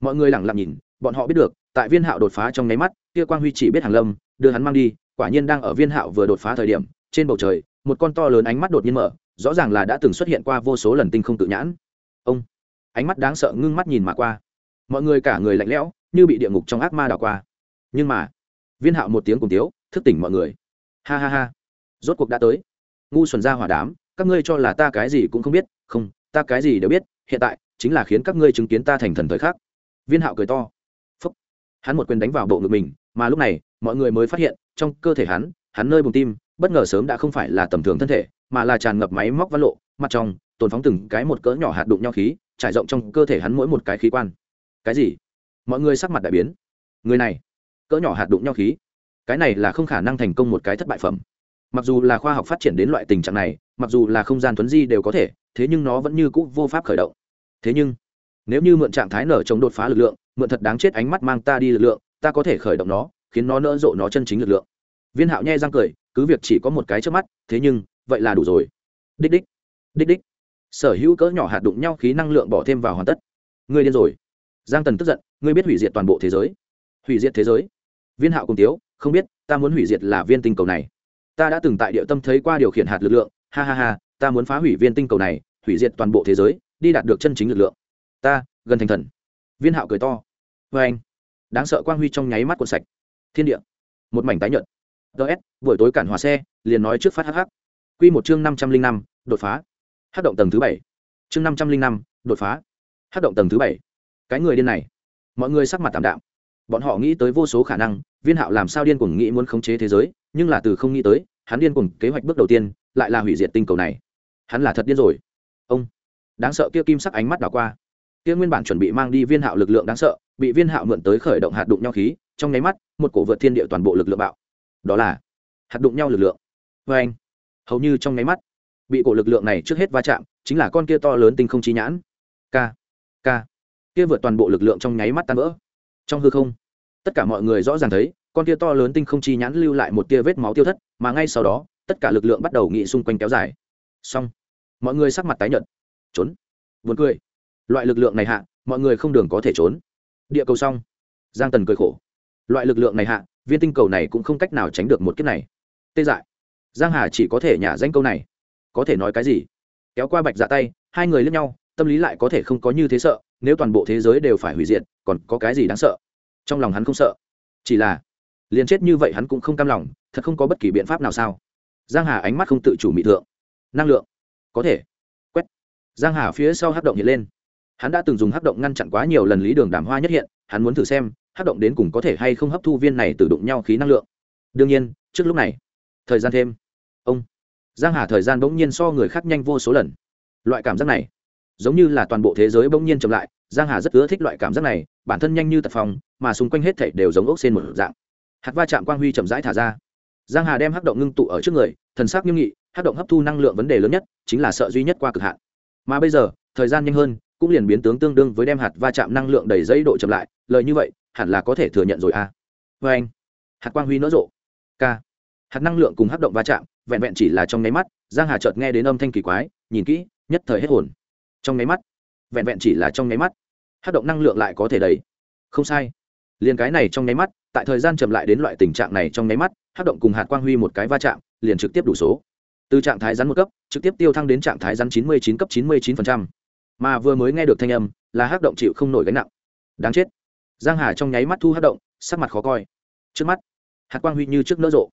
mọi người lẳng lặng nhìn, bọn họ biết được, tại viên hạo đột phá trong nháy mắt, kia quang huy chỉ biết hàng lâm, đưa hắn mang đi, quả nhiên đang ở viên hạo vừa đột phá thời điểm, trên bầu trời, một con to lớn ánh mắt đột nhiên mở, rõ ràng là đã từng xuất hiện qua vô số lần tinh không tự nhãn. Ông, ánh mắt đáng sợ ngưng mắt nhìn mà qua. Mọi người cả người lạnh lẽo, như bị địa ngục trong ác ma đảo qua. Nhưng mà, viên hạo một tiếng cùng tiếu, thức tỉnh mọi người. Ha ha ha, rốt cuộc đã tới. Ngu xuẩn ra hỏa đám, các ngươi cho là ta cái gì cũng không biết, không, ta cái gì đều biết, hiện tại, chính là khiến các ngươi chứng kiến ta thành thần thời khắc viên hạo cười to. Phúc. Hắn một quyền đánh vào bộ ngực mình, mà lúc này, mọi người mới phát hiện, trong cơ thể hắn hắn nơi bùng tim, bất ngờ sớm đã không phải là tầm thường thân thể, mà là tràn ngập máy móc văn lộ, mặt trong, tồn phóng từng cái một cỡ nhỏ hạt đụng nhau khí, trải rộng trong cơ thể hắn mỗi một cái khí quan. Cái gì? Mọi người sắc mặt đại biến. Người này, cỡ nhỏ hạt đụng nhau khí. Cái này là không khả năng thành công một cái thất bại phẩm. Mặc dù là khoa học phát triển đến loại tình trạng này, mặc dù là không gian thuấn di đều có thể, thế nhưng nó vẫn như cũ vô pháp khởi động. Thế nhưng nếu như mượn trạng thái nở chống đột phá lực lượng, mượn thật đáng chết ánh mắt mang ta đi lực lượng, ta có thể khởi động nó, khiến nó nỡ rộ nó chân chính lực lượng. Viên hạo nhe răng cười, cứ việc chỉ có một cái trước mắt, thế nhưng, vậy là đủ rồi. Đích đích đích đích. Sở hữu cỡ nhỏ hạt đụng nhau khí năng lượng bỏ thêm vào hoàn tất. Ngươi điên rồi. Giang tần tức giận, ngươi biết hủy diệt toàn bộ thế giới. Hủy diệt thế giới? Viên hạo cùng tiếu, không biết, ta muốn hủy diệt là viên tinh cầu này. Ta đã từng tại địa tâm thấy qua điều khiển hạt lực lượng. Ha ha ha, ta muốn phá hủy viên tinh cầu này, hủy diệt toàn bộ thế giới, đi đạt được chân chính lực lượng ta, gần thành thần. Viên hạo cười to. Vê anh. Đáng sợ quang huy trong nháy mắt cuộn sạch. Thiên địa. Một mảnh tái nhợt. Ts buổi tối cản hòa xe, liền nói trước phát hh q một chương năm trăm linh năm, đột phá. Hát động tầng thứ bảy. Chương năm trăm linh năm, đột phá. Hát động tầng thứ bảy. Cái người điên này. Mọi người sắc mặt tảm đạm. Bọn họ nghĩ tới vô số khả năng, viên hạo làm sao điên cuồng nghĩ muốn khống chế thế giới, nhưng là từ không nghĩ tới, hắn điên cuồng kế hoạch bước đầu tiên, lại là hủy diệt tinh cầu này. Hắn là thật điên rồi. Ông. Đáng sợ kia kim sắc ánh mắt đảo qua kia nguyên bản chuẩn bị mang đi viên hạo lực lượng đáng sợ, bị viên hạo mượn tới khởi động hạt đụng nhau khí, trong nháy mắt, một cổ vượt thiên địa toàn bộ lực lượng bạo. Đó là hạt đụng nhau lực lượng. Vê anh, hầu như trong nháy mắt, bị cổ lực lượng này trước hết va chạm, chính là con kia to lớn tinh không chi nhãn. K k kia vượt toàn bộ lực lượng trong nháy mắt tan vỡ. Trong hư không, tất cả mọi người rõ ràng thấy, con kia to lớn tinh không chi nhãn lưu lại một tia vết máu tiêu thất, mà ngay sau đó, tất cả lực lượng bắt đầu nghị xung quanh kéo dài. Xong, mọi người sắc mặt tái nhợt. Trốn. Buồn cười loại lực lượng này hạ, mọi người không đường có thể trốn. Địa cầu xong. Giang tần cười khổ. Loại lực lượng này hạ, viên tinh cầu này cũng không cách nào tránh được một kiếp này. Tê dại. Giang hà chỉ có thể nhả danh câu này. Có thể nói cái gì? Kéo qua bạch dạ tay, hai người lướt nhau, tâm lý lại có thể không có như thế sợ, nếu toàn bộ thế giới đều phải hủy diệt, còn có cái gì đáng sợ? Trong lòng hắn không sợ. Chỉ là, liền chết như vậy hắn cũng không cam lòng, thật không có bất kỳ biện pháp nào sao? Giang hà ánh mắt không tự chủ mị thượng. Năng lượng. Có thể. Quét. Giang hà phía sau hát động hiện lên hắn đã từng dùng hắc động ngăn chặn quá nhiều lần lý đường đàm hoa nhất hiện, hắn muốn thử xem, hắc động đến cùng có thể hay không hấp thu viên này từ đụng nhau khí năng lượng. Đương nhiên, trước lúc này, thời gian thêm. Ông, giang hà thời gian bỗng nhiên so người khác nhanh vô số lần. Loại cảm giác này, giống như là toàn bộ thế giới bỗng nhiên chậm lại, giang hà rất ưa thích loại cảm giác này, bản thân nhanh như tật phòng, mà xung quanh hết thảy đều giống ốc xên một dạng. Hạt va chạm quang huy chậm rãi thả ra. Giang hà đem hắc động ngưng tụ ở trước người, thần sắc nghiêm nghị, hắc động hấp thu năng lượng vấn đề lớn nhất, chính là sợ duy nhất qua cực hạn. Mà bây giờ, thời gian nhanh hơn cũng liền biến tướng tương đương với đem hạt va chạm năng lượng đầy dây độ chậm lại lời như vậy, hẳn là có thể thừa nhận rồi à. Vê anh, hạt quang huy nỡ rộ. K. Hạt năng lượng cùng hắc động va chạm, vẹn vẹn chỉ là trong nháy mắt, giang hà chợt nghe đến âm thanh kỳ quái, nhìn kỹ, nhất thời hết hồn. Trong nháy mắt, vẹn vẹn chỉ là trong nháy mắt hắc động năng lượng lại có thể đầy. Không sai. Liền cái này trong nháy mắt, tại thời gian chậm lại đến loại tình trạng này trong nháy mắt hắc động cùng hạt quang huy một cái va chạm, liền trực tiếp đủ số. Từ trạng thái rắn một cấp, trực tiếp tiêu thăng đến trạng thái rắn chín mươi chín cấp chín mươi chín mà vừa mới nghe được thanh âm, là hắc động chịu không nổi gánh nặng. Đáng chết. Giang hà trong nháy mắt thu hắc động, sắc mặt khó coi. Trước mắt, hạt quang huy như trước nỡ rộ.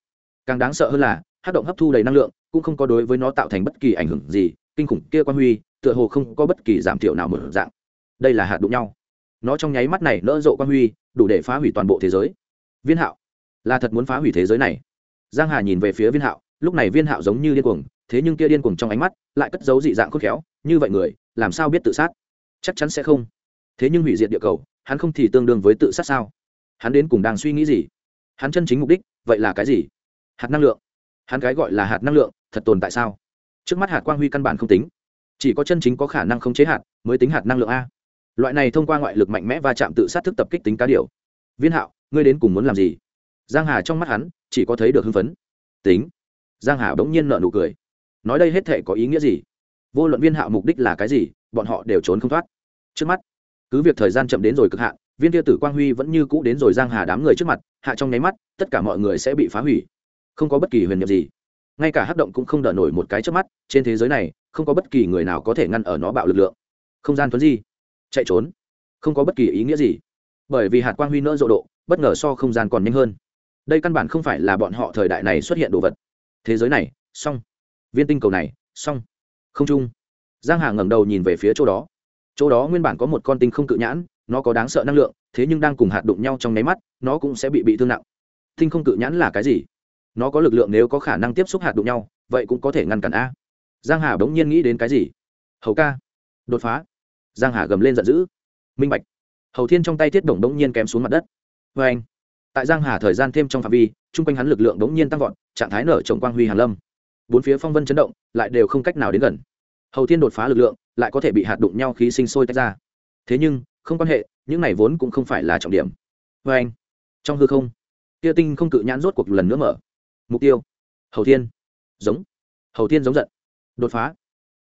Càng đáng sợ hơn là, hắc động hấp thu đầy năng lượng, cũng không có đối với nó tạo thành bất kỳ ảnh hưởng gì, kinh khủng kia quang huy, tựa hồ không có bất kỳ giảm thiểu nào mở dạng. Đây là hạt đụng nhau. Nó trong nháy mắt này nỡ rộ quang huy, đủ để phá hủy toàn bộ thế giới. Viên hạo, là thật muốn phá hủy thế giới này. Giang hà nhìn về phía viên hạo, lúc này viên hạo giống như điên cuồng, thế nhưng kia điên cuồng trong ánh mắt lại cất giấu dị dạng khôn khéo như vậy người, làm sao biết tự sát? Chắc chắn sẽ không. Thế nhưng hủy diệt địa cầu, hắn không thì tương đương với tự sát sao? Hắn đến cùng đang suy nghĩ gì? Hắn chân chính mục đích, vậy là cái gì? Hạt năng lượng. Hắn cái gọi là hạt năng lượng, thật tồn tại sao? Trước mắt hạt quang huy căn bản không tính. Chỉ có chân chính có khả năng không chế hạt, mới tính hạt năng lượng a. Loại này thông qua ngoại lực mạnh mẽ và chạm tự sát thức tập kích tính cá điều. Viên hạo, ngươi đến cùng muốn làm gì? Giang hà trong mắt hắn, chỉ có thấy được hưng phấn. Tính. Giang hà bỗng nhiên nợ nụ cười. Nói đây hết thể có ý nghĩa gì? Vô luận viên hạo mục đích là cái gì, bọn họ đều trốn không thoát. Trước mắt, cứ việc thời gian chậm đến rồi cực hạn, viên tia tử quang huy vẫn như cũ đến rồi giang hà đám người trước mặt, hạ trong nháy mắt, tất cả mọi người sẽ bị phá hủy. Không có bất kỳ huyền nhiệm gì. Ngay cả hắc động cũng không đỡ nổi một cái trước mắt, trên thế giới này, không có bất kỳ người nào có thể ngăn ở nó bạo lực lượng. Không gian thuấn di, chạy trốn, không có bất kỳ ý nghĩa gì. Bởi vì hạt quang huy nỡ rộ độ, bất ngờ so không gian còn nhanh hơn. Đây căn bản không phải là bọn họ thời đại này xuất hiện đồ vật. Thế giới này, xong. Viên tinh cầu này, xong không chung. Giang hà ngẩng đầu nhìn về phía chỗ đó. Chỗ đó nguyên bản có một con tinh không cự nhãn, nó có đáng sợ năng lượng, thế nhưng đang cùng hạt đụng nhau trong nháy mắt, nó cũng sẽ bị bị thương nặng. Tinh không cự nhãn là cái gì? Nó có lực lượng nếu có khả năng tiếp xúc hạt đụng nhau, vậy cũng có thể ngăn cản a. Giang hà bỗng nhiên nghĩ đến cái gì? Hầu ca. Đột phá. Giang hà gầm lên giận dữ. Minh bạch. Hầu thiên trong tay thiết đồng bỗng nhiên kém xuống mặt đất. Vê anh. Tại giang hà thời gian thêm trong phạm vi, chung quanh hắn lực lượng đống nhiên tăng vọt, trạng thái nở trồng quang huy hàn lâm bốn phía phong vân chấn động, lại đều không cách nào đến gần. Hầu thiên đột phá lực lượng, lại có thể bị hạt đụng nhau khí sinh sôi tách ra. Thế nhưng, không quan hệ, những này vốn cũng không phải là trọng điểm. Vê anh, trong hư không, tia tinh không cự nhãn rốt cuộc lần nữa mở. Mục tiêu, hầu thiên, giống, hầu thiên giống giận. Đột phá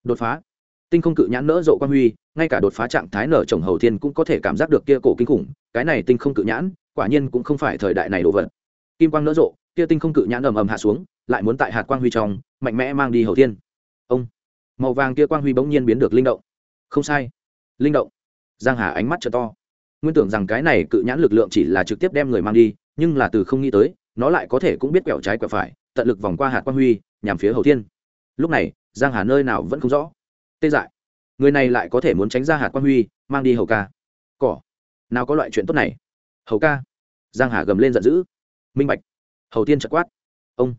đột phá. Tinh không cự nhãn nỡ rộ quan huy, ngay cả đột phá trạng thái nở trồng hầu thiên cũng có thể cảm giác được kia cổ kinh khủng, cái này tinh không cự nhãn, quả nhiên cũng không phải thời đại này đồ vật. Kim quang nỡ rộ kia tinh không cự nhãn ầm ầm hạ xuống, lại muốn tại hạt quang huy trong mạnh mẽ mang đi hầu thiên. Ông, màu vàng kia quang huy bỗng nhiên biến được linh động. Không sai. Linh động. Giang hà ánh mắt trở to. Nguyên tưởng rằng cái này cự nhãn lực lượng chỉ là trực tiếp đem người mang đi, nhưng là từ không nghĩ tới, nó lại có thể cũng biết quẹo trái quẹo phải, tận lực vòng qua hạt quang huy, nhằm phía hầu thiên. Lúc này, giang hà nơi nào vẫn không rõ. Tê dại. Người này lại có thể muốn tránh ra hạt quang huy, mang đi hầu ca. Cỏ. Nào có loại chuyện tốt này. Hầu ca. Giang hà gầm lên giận dữ. Minh bạch. Hầu tiên chợt quát. Ông.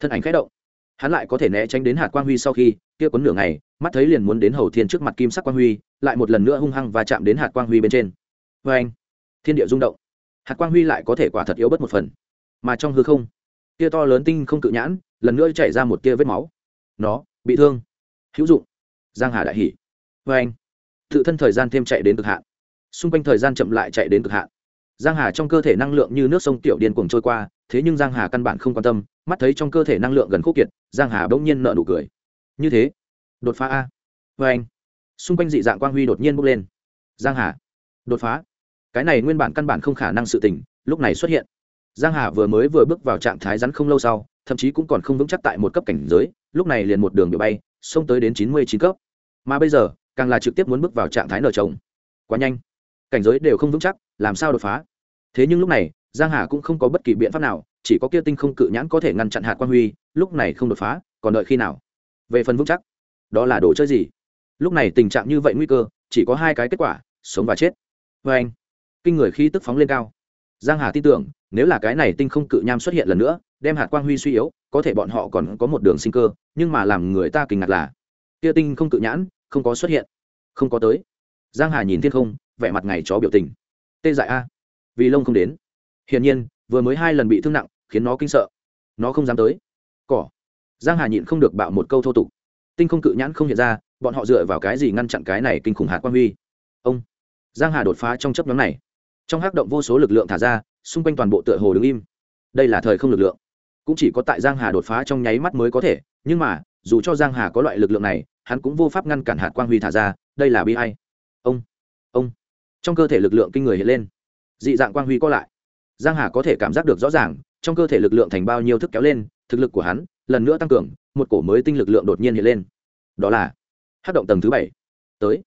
Thân ảnh khẽ động hắn lại có thể né tránh đến hạt quang huy sau khi, kia quấn nửa ngày, mắt thấy liền muốn đến hầu thiên trước mặt kim sắc quang huy, lại một lần nữa hung hăng và chạm đến hạt quang huy bên trên. Vê anh thiên địa rung động. Hạt quang huy lại có thể quả thật yếu bất một phần. Mà trong hư không, kia to lớn tinh không cự nhãn, lần nữa chảy ra một tia vết máu. Nó bị thương. Hữu dụng. Giang hà đại hỉ. Vê anh tự thân thời gian thêm chạy đến cực hạn. Xung quanh thời gian chậm lại chạy đến cực hạn. Giang hà trong cơ thể năng lượng như nước sông tiểu điên cuồng trôi qua thế nhưng giang hà căn bản không quan tâm mắt thấy trong cơ thể năng lượng gần khúc kiệt giang hà bỗng nhiên nợ nụ cười. Như thế đột phá a. Vê anh xung quanh dị dạng quang huy đột nhiên bốc lên. Giang hà đột phá. Cái này nguyên bản căn bản không khả năng sự tỉnh, lúc này xuất hiện. Giang hà vừa mới vừa bước vào trạng thái rắn không lâu sau thậm chí cũng còn không vững chắc tại một cấp cảnh giới lúc này liền một đường biểu bay xông tới đến chín mươi chín cấp. Mà bây giờ càng là trực tiếp muốn bước vào trạng thái nở trồng. Quá nhanh. Cảnh giới đều không vững chắc làm sao đột phá? Thế nhưng lúc này giang hà cũng không có bất kỳ biện pháp nào, chỉ có kia tinh không cự nhãn có thể ngăn chặn hạt quan huy, lúc này không đột phá, còn đợi khi nào? Về phần vững chắc, đó là đồ chơi gì? Lúc này tình trạng như vậy nguy cơ, chỉ có hai cái kết quả, sống và chết. Vê anh, kinh người khi tức phóng lên cao. Giang hà tin tưởng, nếu là cái này tinh không cự nham xuất hiện lần nữa, đem hạt quang huy suy yếu, có thể bọn họ còn có một đường sinh cơ, nhưng mà làm người ta kinh ngạc là, kia tinh không cự nhãn không có xuất hiện, không có tới. Giang hà nhìn thiên không, vẻ mặt ngày chó biểu tình. Tê dại a. Vì lông không đến hiển nhiên, vừa mới hai lần bị thương nặng, khiến nó kinh sợ. Nó không dám tới. Cỏ. Giang hà nhịn không được bạo một câu thô tục. Tinh không cự nhãn không hiện ra, bọn họ dựa vào cái gì ngăn chặn cái này kinh khủng hạt quan huy? Ông. Giang hà đột phá trong chấp nhóm này. Trong hắc động vô số lực lượng thả ra, xung quanh toàn bộ tựa hồ đứng im. Đây là thời không lực lượng. Cũng chỉ có tại giang hà đột phá trong nháy mắt mới có thể, nhưng mà, dù cho giang hà có loại lực lượng này, hắn cũng vô pháp ngăn cản hạt quang huy thả ra, đây là bi hay ông. Ông. Trong cơ thể lực lượng kinh người hiện lên. Dị dạng quang huy co lại giang hà có thể cảm giác được rõ ràng, trong cơ thể lực lượng thành bao nhiêu thức kéo lên, thực lực của hắn lần nữa tăng cường, một cổ mới tinh lực lượng đột nhiên hiện lên. Đó là hát động tầng thứ bảy. Tới.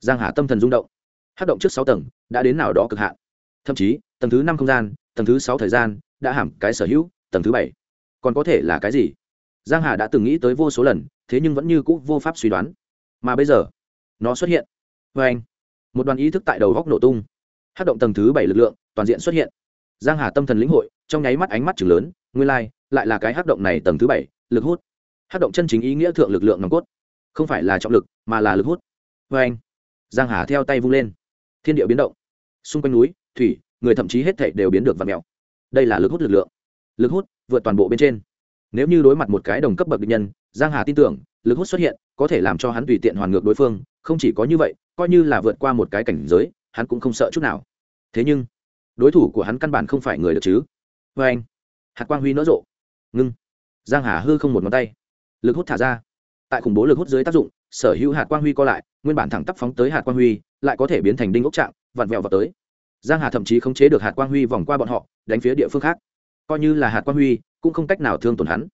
Giang hà tâm thần rung động. Hát động trước sáu tầng, đã đến nào đó cực hạn. Thậm chí, tầng thứ năm không gian, tầng thứ sáu thời gian, đã hàm cái sở hữu, tầng thứ bảy. Còn có thể là cái gì? Giang hà đã từng nghĩ tới vô số lần, thế nhưng vẫn như cũ vô pháp suy đoán. Mà bây giờ, nó xuất hiện. Vê anh, một đoàn ý thức tại đầu góc nổ tung. Hát động tầng thứ bảy lực lượng toàn diện xuất hiện giang hà tâm thần lĩnh hội, trong nháy mắt ánh mắt chừng lớn, nguyên lai, lại là cái hát động này tầng thứ bảy, lực hút. Hát động chân chính ý nghĩa thượng lực lượng nòng cốt. Không phải là trọng lực, mà là lực hút. Vê anh, giang hà theo tay vung lên. Thiên địa biến động. Xung quanh núi, thủy, người thậm chí hết thảy đều biến được vặn mèo. Đây là lực hút lực lượng. Lực hút, vượt toàn bộ bên trên. Nếu như đối mặt một cái đồng cấp bậc địch nhân, giang hà tin tưởng, lực hút xuất hiện, có thể làm cho hắn tùy tiện hoàn ngược đối phương. Không chỉ có như vậy, coi như là vượt qua một cái cảnh giới, hắn cũng không sợ chút nào. Thế nhưng đối thủ của hắn căn bản không phải người được chứ? Vê anh. Hạt quang huy nỡ rộ. Ngưng. Giang hà hư không một ngón tay. Lực hút thả ra. Tại khủng bố lực hút dưới tác dụng, sở hữu hạt quang huy co lại, nguyên bản thẳng tắp phóng tới hạt quang huy, lại có thể biến thành đinh ốc trạng, vặn vẹo vào tới. Giang hà thậm chí khống chế được hạt quang huy vòng qua bọn họ, đánh phía địa phương khác. Coi như là hạt quang huy, cũng không cách nào thương tổn hắn.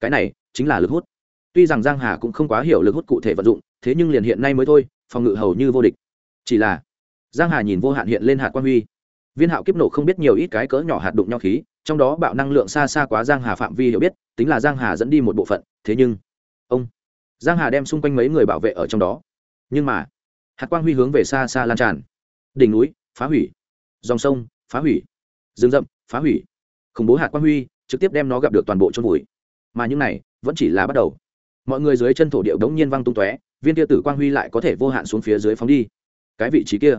Cái này chính là lực hút. Tuy rằng giang hà cũng không quá hiểu lực hút cụ thể vận dụng, thế nhưng liền hiện nay mới thôi, phòng ngự hầu như vô địch. Chỉ là giang hà nhìn vô hạn hiện lên hạt quang huy viên hạo kiếp nổ không biết nhiều ít cái cỡ nhỏ hạt đụng nhau khí, trong đó bạo năng lượng xa xa quá giang hà phạm vi hiểu biết, tính là giang hà dẫn đi một bộ phận, thế nhưng, ông, giang hà đem xung quanh mấy người bảo vệ ở trong đó. Nhưng mà, hạt quang huy hướng về xa xa lan tràn. Đỉnh núi, phá hủy. Dòng sông, phá hủy. Rừng rậm, phá hủy. Khủng bố hạt quang huy trực tiếp đem nó gặp được toàn bộ chôn vùi. Mà những này vẫn chỉ là bắt đầu. Mọi người dưới chân thổ điệu đống nhiên văng tung tóe, viên tia tử quang huy lại có thể vô hạn xuống phía dưới phóng đi. Cái vị trí kia,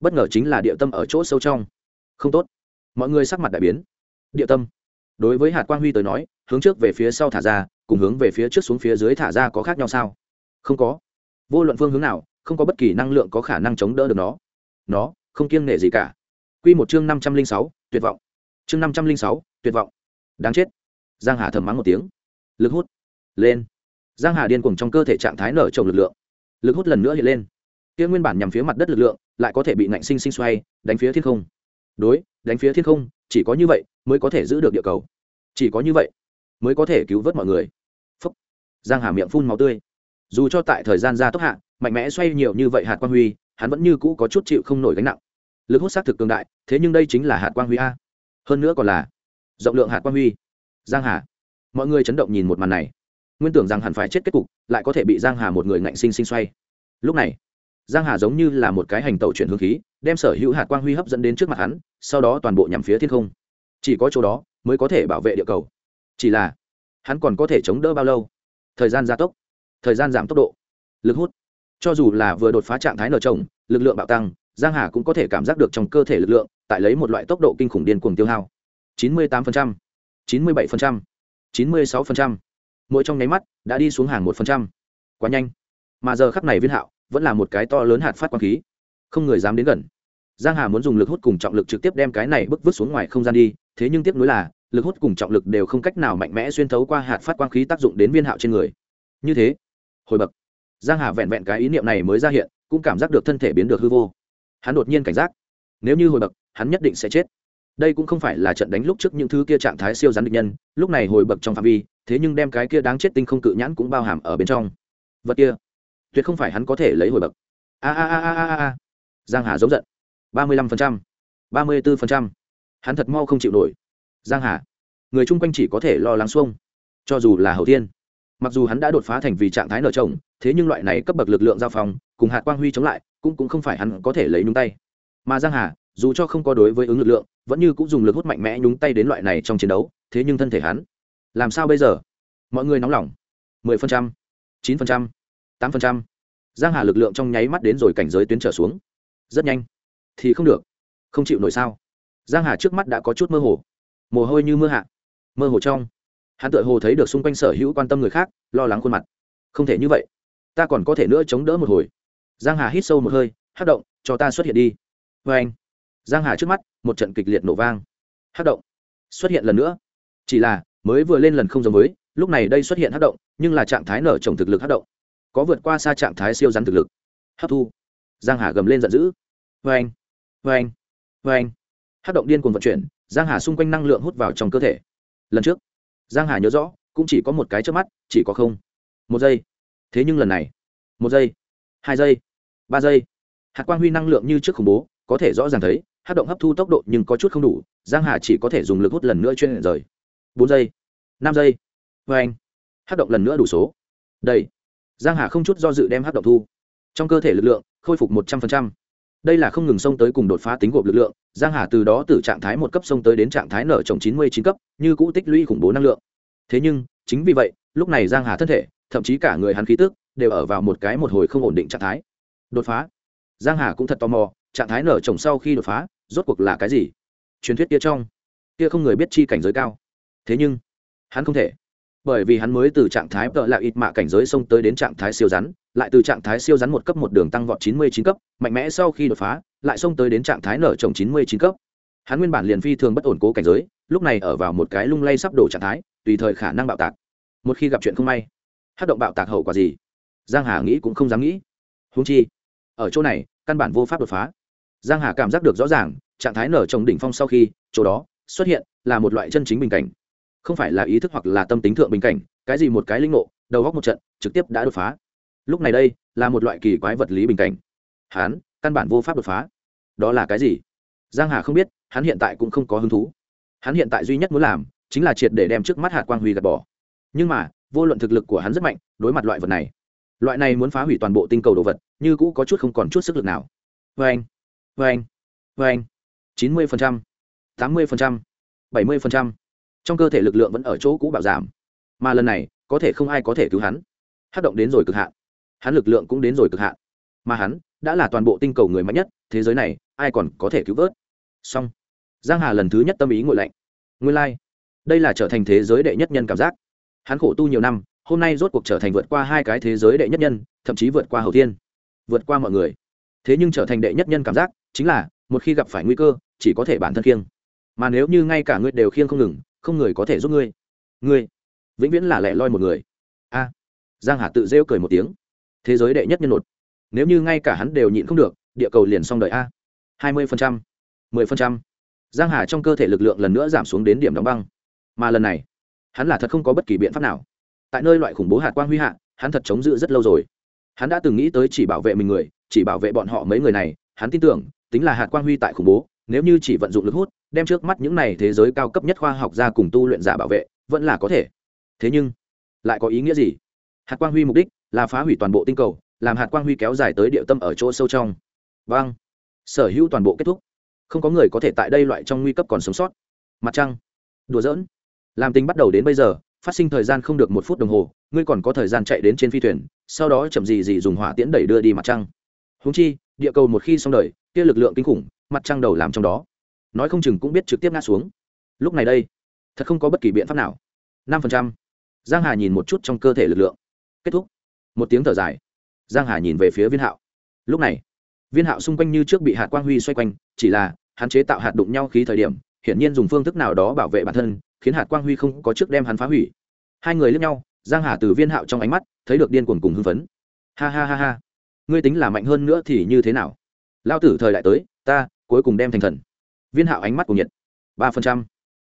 bất ngờ chính là địa tâm ở chỗ sâu trong không tốt. Mọi người sắc mặt đại biến. Địa tâm. Đối với hạt quang huy tới nói, hướng trước về phía sau thả ra, cùng hướng về phía trước xuống phía dưới thả ra có khác nhau sao? Không có. Vô luận phương hướng nào, không có bất kỳ năng lượng có khả năng chống đỡ được nó. Nó, không kiêng nể gì cả. Quy một chương năm trăm linh sáu, tuyệt vọng. Chương năm trăm linh sáu, tuyệt vọng. Đáng chết. Giang hà thầm mắng một tiếng. Lực hút. Lên. Giang hà điên cuồng trong cơ thể trạng thái nở trồng lực lượng. Lực hút lần nữa hiện lên. Kia nguyên bản nhằm phía mặt đất lực lượng, lại có thể bị ngạnh sinh sinh xoay, đánh phía thiên không đối, đánh phía thiên không, chỉ có như vậy mới có thể giữ được địa cầu. Chỉ có như vậy mới có thể cứu vớt mọi người. Phúc. giang hà miệng phun máu tươi. Dù cho tại thời gian gia tốc hạ, mạnh mẽ xoay nhiều như vậy hạt quang huy, hắn vẫn như cũ có chút chịu không nổi gánh nặng. Lực hút xác thực cường đại, thế nhưng đây chính là hạt quang huy a. Hơn nữa còn là rộng lượng hạt quang huy. Giang hà. Mọi người chấn động nhìn một màn này. Nguyên tưởng rằng hẳn phải chết kết cục, lại có thể bị giang hà một người ngạnh sinh sinh xoay. Lúc này giang hà giống như là một cái hành tẩu chuyển hương khí đem sở hữu hạt quang huy hấp dẫn đến trước mặt hắn sau đó toàn bộ nhằm phía thiên không. Chỉ có chỗ đó mới có thể bảo vệ địa cầu. Chỉ là hắn còn có thể chống đỡ bao lâu? Thời gian gia tốc. Thời gian giảm tốc độ. Lực hút. Cho dù là vừa đột phá trạng thái nở trồng lực lượng bạo tăng giang hà cũng có thể cảm giác được trong cơ thể lực lượng tại lấy một loại tốc độ kinh khủng điên cuồng tiêu hao. 98%, 97%, 96%. mỗi trong nháy mắt đã đi xuống hàng 1%. quá nhanh. Mà giờ khắc này viên hạo vẫn là một cái to lớn hạt phát quang khí. Không người dám đến gần. Giang hà muốn dùng lực hút cùng trọng lực trực tiếp đem cái này bức vứt xuống ngoài không gian đi, thế nhưng tiếc nuối là, lực hút cùng trọng lực đều không cách nào mạnh mẽ xuyên thấu qua hạt phát quang khí tác dụng đến viên hạo trên người. Như thế, hồi bậc. Giang hà vẹn vẹn cái ý niệm này mới ra hiện, cũng cảm giác được thân thể biến được hư vô. Hắn đột nhiên cảnh giác. Nếu như hồi bậc, hắn nhất định sẽ chết. Đây cũng không phải là trận đánh lúc trước những thứ kia trạng thái siêu rắn địch nhân, lúc này hồi bậc trong phạm vi, thế nhưng đem cái kia đáng chết tinh không cự nhãn cũng bao hàm ở bên trong. Vật kia tuyệt không phải hắn có thể lấy hồi bậc. A a a a a a giang hà giống giận. ba mươi lăm phần trăm ba mươi bốn phần trăm. Hắn thật mau không chịu nổi. Giang hà người chung quanh chỉ có thể lo lắng xuông. Cho dù là hậu tiên mặc dù hắn đã đột phá thành vì trạng thái nở chồng, thế nhưng loại này cấp bậc lực lượng giao phòng cùng hạt quang huy chống lại cũng cũng không phải hắn có thể lấy nhúng tay. Mà giang hà dù cho không có đối với ứng lực lượng vẫn như cũng dùng lực hút mạnh mẽ nhúng tay đến loại này trong chiến đấu thế nhưng thân thể hắn làm sao bây giờ? Mọi người nóng lòng. 10%, 9%, 8%. giang hà lực lượng trong nháy mắt đến rồi cảnh giới tuyến trở xuống. Rất nhanh. Thì không được. Không chịu nổi sao? Giang hà trước mắt đã có chút mơ hồ. Mồ hôi như mưa hạ. Mơ hồ trong. Hắn tự hồ thấy được xung quanh sở hữu quan tâm người khác lo lắng khuôn mặt. Không thể như vậy. Ta còn có thể nữa chống đỡ một hồi. Giang hà hít sâu một hơi hát động cho ta xuất hiện đi. Vê anh. Giang hà trước mắt một trận kịch liệt nổ vang. Hát động. Xuất hiện lần nữa. Chỉ là mới vừa lên lần không giống với lúc này đây xuất hiện hát động nhưng là trạng thái nở trồng thực lực hát động có vượt qua xa trạng thái siêu rắn thực lực. Hấp thu. Giang hà gầm lên giận dữ. Vê anh vê anh vê anh. Hát động điên cuồng vận chuyển, giang hà xung quanh năng lượng hút vào trong cơ thể. Lần trước, giang hà nhớ rõ, cũng chỉ có một cái trước mắt, chỉ có không. Một giây. Thế nhưng lần này, một giây, hai giây, ba giây. Hạt quang huy năng lượng như trước khủng bố, có thể rõ ràng thấy, hát động hấp thu tốc độ nhưng có chút không đủ, giang hà chỉ có thể dùng lực hút lần nữa chuyên rời. Bốn giây, năm giây. Vê anh, hát động lần nữa đủ số. Đây giang hà không chút do dự đem hát động thu. Trong cơ thể lực lượng khôi phục một trăm linh đây là không ngừng xông tới cùng đột phá tính gộp lực lượng, giang hà từ đó từ trạng thái một cấp xông tới đến trạng thái nở trồng chín mươi chín cấp, như cũ tích lũy khủng bố năng lượng. Thế nhưng, chính vì vậy, lúc này giang hà thân thể, thậm chí cả người hắn khí tức, đều ở vào một cái một hồi không ổn định trạng thái. Đột phá. Giang hà cũng thật tò mò, trạng thái nở trồng sau khi đột phá, rốt cuộc là cái gì? Truyền thuyết kia trong, kia không người biết chi cảnh giới cao. Thế nhưng, hắn không thể bởi vì hắn mới từ trạng thái tợ là ít mạ cảnh giới xông tới đến trạng thái siêu rắn, lại từ trạng thái siêu rắn một cấp một đường tăng vọt chín mươi chín cấp, mạnh mẽ sau khi đột phá, lại xông tới đến trạng thái nở trồng chín mươi chín cấp. Hắn nguyên bản liền phi thường bất ổn cố cảnh giới, lúc này ở vào một cái lung lay sắp đổ trạng thái, tùy thời khả năng bạo tạc. Một khi gặp chuyện không may, hát động bạo tạc hậu quả gì? Giang hà nghĩ cũng không dám nghĩ. Húng chi, ở chỗ này, căn bản vô pháp đột phá. Giang hà cảm giác được rõ ràng, trạng thái nở trồng đỉnh phong sau khi, chỗ đó, xuất hiện là một loại chân chính bình cảnh không phải là ý thức hoặc là tâm tính thượng bình cảnh, cái gì một cái linh ngộ, đầu góc một trận, trực tiếp đã đột phá. Lúc này đây, là một loại kỳ quái vật lý bình cảnh. Hắn căn bản vô pháp đột phá. Đó là cái gì? Giang hà không biết, hắn hiện tại cũng không có hứng thú. Hắn hiện tại duy nhất muốn làm, chính là triệt để đem trước mắt hạt quang huy gạt bỏ. Nhưng mà, vô luận thực lực của hắn rất mạnh, đối mặt loại vật này, loại này muốn phá hủy toàn bộ tinh cầu đồ vật, như cũ có chút không còn chút sức lực nào. Vê anh vê anh vê anh chín mươi phần trăm, tám mươi phần trăm, bảy mươi phần trăm trong cơ thể lực lượng vẫn ở chỗ cũ bảo giảm. Mà lần này, có thể không ai có thể cứu hắn. Hát động đến rồi cực hạn. Hắn lực lượng cũng đến rồi cực hạn. Mà hắn, đã là toàn bộ tinh cầu người mạnh nhất, thế giới này, ai còn có thể cứu vớt? Xong. Giang hà lần thứ nhất tâm ý ngồi lạnh. Nguyên lai、like. đây là trở thành thế giới đệ nhất nhân cảm giác. Hắn khổ tu nhiều năm, hôm nay rốt cuộc trở thành vượt qua hai cái thế giới đệ nhất nhân, thậm chí vượt qua hậu thiên. Vượt qua mọi người. Thế nhưng trở thành đệ nhất nhân cảm giác, chính là, một khi gặp phải nguy cơ, chỉ có thể bản thân khiêng. Mà nếu như ngay cả ngươi đều khiêng không ngừng không người có thể giúp ngươi. Ngươi, vĩnh viễn là lẻ loi một người. A. Giang hà tự rêu cười một tiếng. Thế giới đệ nhất nhân nột. Nếu như ngay cả hắn đều nhịn không được, địa cầu liền xong đời a. Hai mươi phần trăm, mười phần trăm. Giang hà trong cơ thể lực lượng lần nữa giảm xuống đến điểm đóng băng. Mà lần này, hắn là thật không có bất kỳ biện pháp nào. Tại nơi loại khủng bố hạt quang huy hạ, hắn thật chống giữ rất lâu rồi. Hắn đã từng nghĩ tới chỉ bảo vệ mình người, chỉ bảo vệ bọn họ mấy người này. Hắn tin tưởng, tính là hạt quang huy tại khủng bố, nếu như chỉ vận dụng lực hút đem trước mắt những này thế giới cao cấp nhất khoa học ra cùng tu luyện giả bảo vệ, vẫn là có thể. Thế nhưng, lại có ý nghĩa gì? Hạt quang huy mục đích là phá hủy toàn bộ tinh cầu, làm hạt quang huy kéo dài tới địa tâm ở chỗ sâu trong. Vâng. Sở hữu toàn bộ kết thúc. Không có người có thể tại đây loại trong nguy cấp còn sống sót. Mặt trăng. Đùa giỡn. Làm tính bắt đầu đến bây giờ, phát sinh thời gian không được một phút đồng hồ, ngươi còn có thời gian chạy đến trên phi thuyền, sau đó chậm gì gì dùng hỏa tiễn đẩy đưa đi mặt trăng. Húng chi, địa cầu một khi xong đời, kia lực lượng kinh khủng, mặt trăng đầu làm trong đó nói không chừng cũng biết trực tiếp ngã xuống. Lúc này đây, thật không có bất kỳ biện pháp nào. Năm phần trăm. Giang hà nhìn một chút trong cơ thể lực lượng. Kết thúc. Một tiếng thở dài. Giang hà nhìn về phía viên hạo. Lúc này, viên hạo xung quanh như trước bị hạt quang huy xoay quanh, chỉ là hạn chế tạo hạt đụng nhau khí thời điểm, hiển nhiên dùng phương thức nào đó bảo vệ bản thân, khiến hạt quang huy không có trước đem hắn phá hủy. Hai người lướt nhau, giang hà từ viên hạo trong ánh mắt, thấy được điên cuồng cùng hưng phấn. Ha ha ha ha. Ngươi tính là mạnh hơn nữa thì như thế nào? Lao tử thời đại tới, ta cuối cùng đem thành thần viên hạo ánh mắt của nhiệt. Ba phần trăm,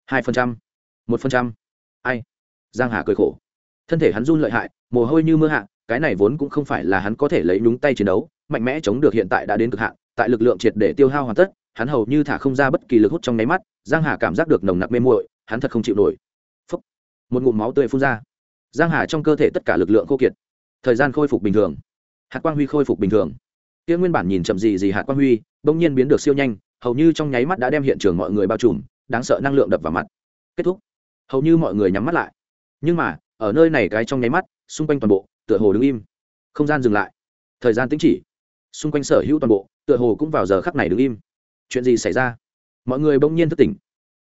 hai phần trăm, một phần trăm. Ai? Giang hà cười khổ. Thân thể hắn run lợi hại, mồ hôi như mưa hạ, cái này vốn cũng không phải là hắn có thể lấy nhúng tay chiến đấu, mạnh mẽ chống được hiện tại đã đến cực hạn, tại lực lượng triệt để tiêu hao hoàn tất, hắn hầu như thả không ra bất kỳ lực hút trong nháy mắt, giang hà cảm giác được nồng nặc mê muội, hắn thật không chịu nổi. Phúc. một ngụm máu tươi phun ra. Giang hà trong cơ thể tất cả lực lượng khô kiệt. Thời gian khôi phục bình thường. Hạt quang huy khôi phục bình thường. Kia nguyên bản nhìn chậm gì gì hạt quang huy, bỗng nhiên biến được siêu nhanh hầu như trong nháy mắt đã đem hiện trường mọi người bao trùm, đáng sợ năng lượng đập vào mặt. Kết thúc. Hầu như mọi người nhắm mắt lại. Nhưng mà, ở nơi này cái trong nháy mắt, xung quanh toàn bộ, tựa hồ đứng im. Không gian dừng lại. Thời gian tính chỉ. Xung quanh sở hữu toàn bộ, tựa hồ cũng vào giờ khắc này đứng im. Chuyện gì xảy ra? Mọi người bỗng nhiên thức tỉnh.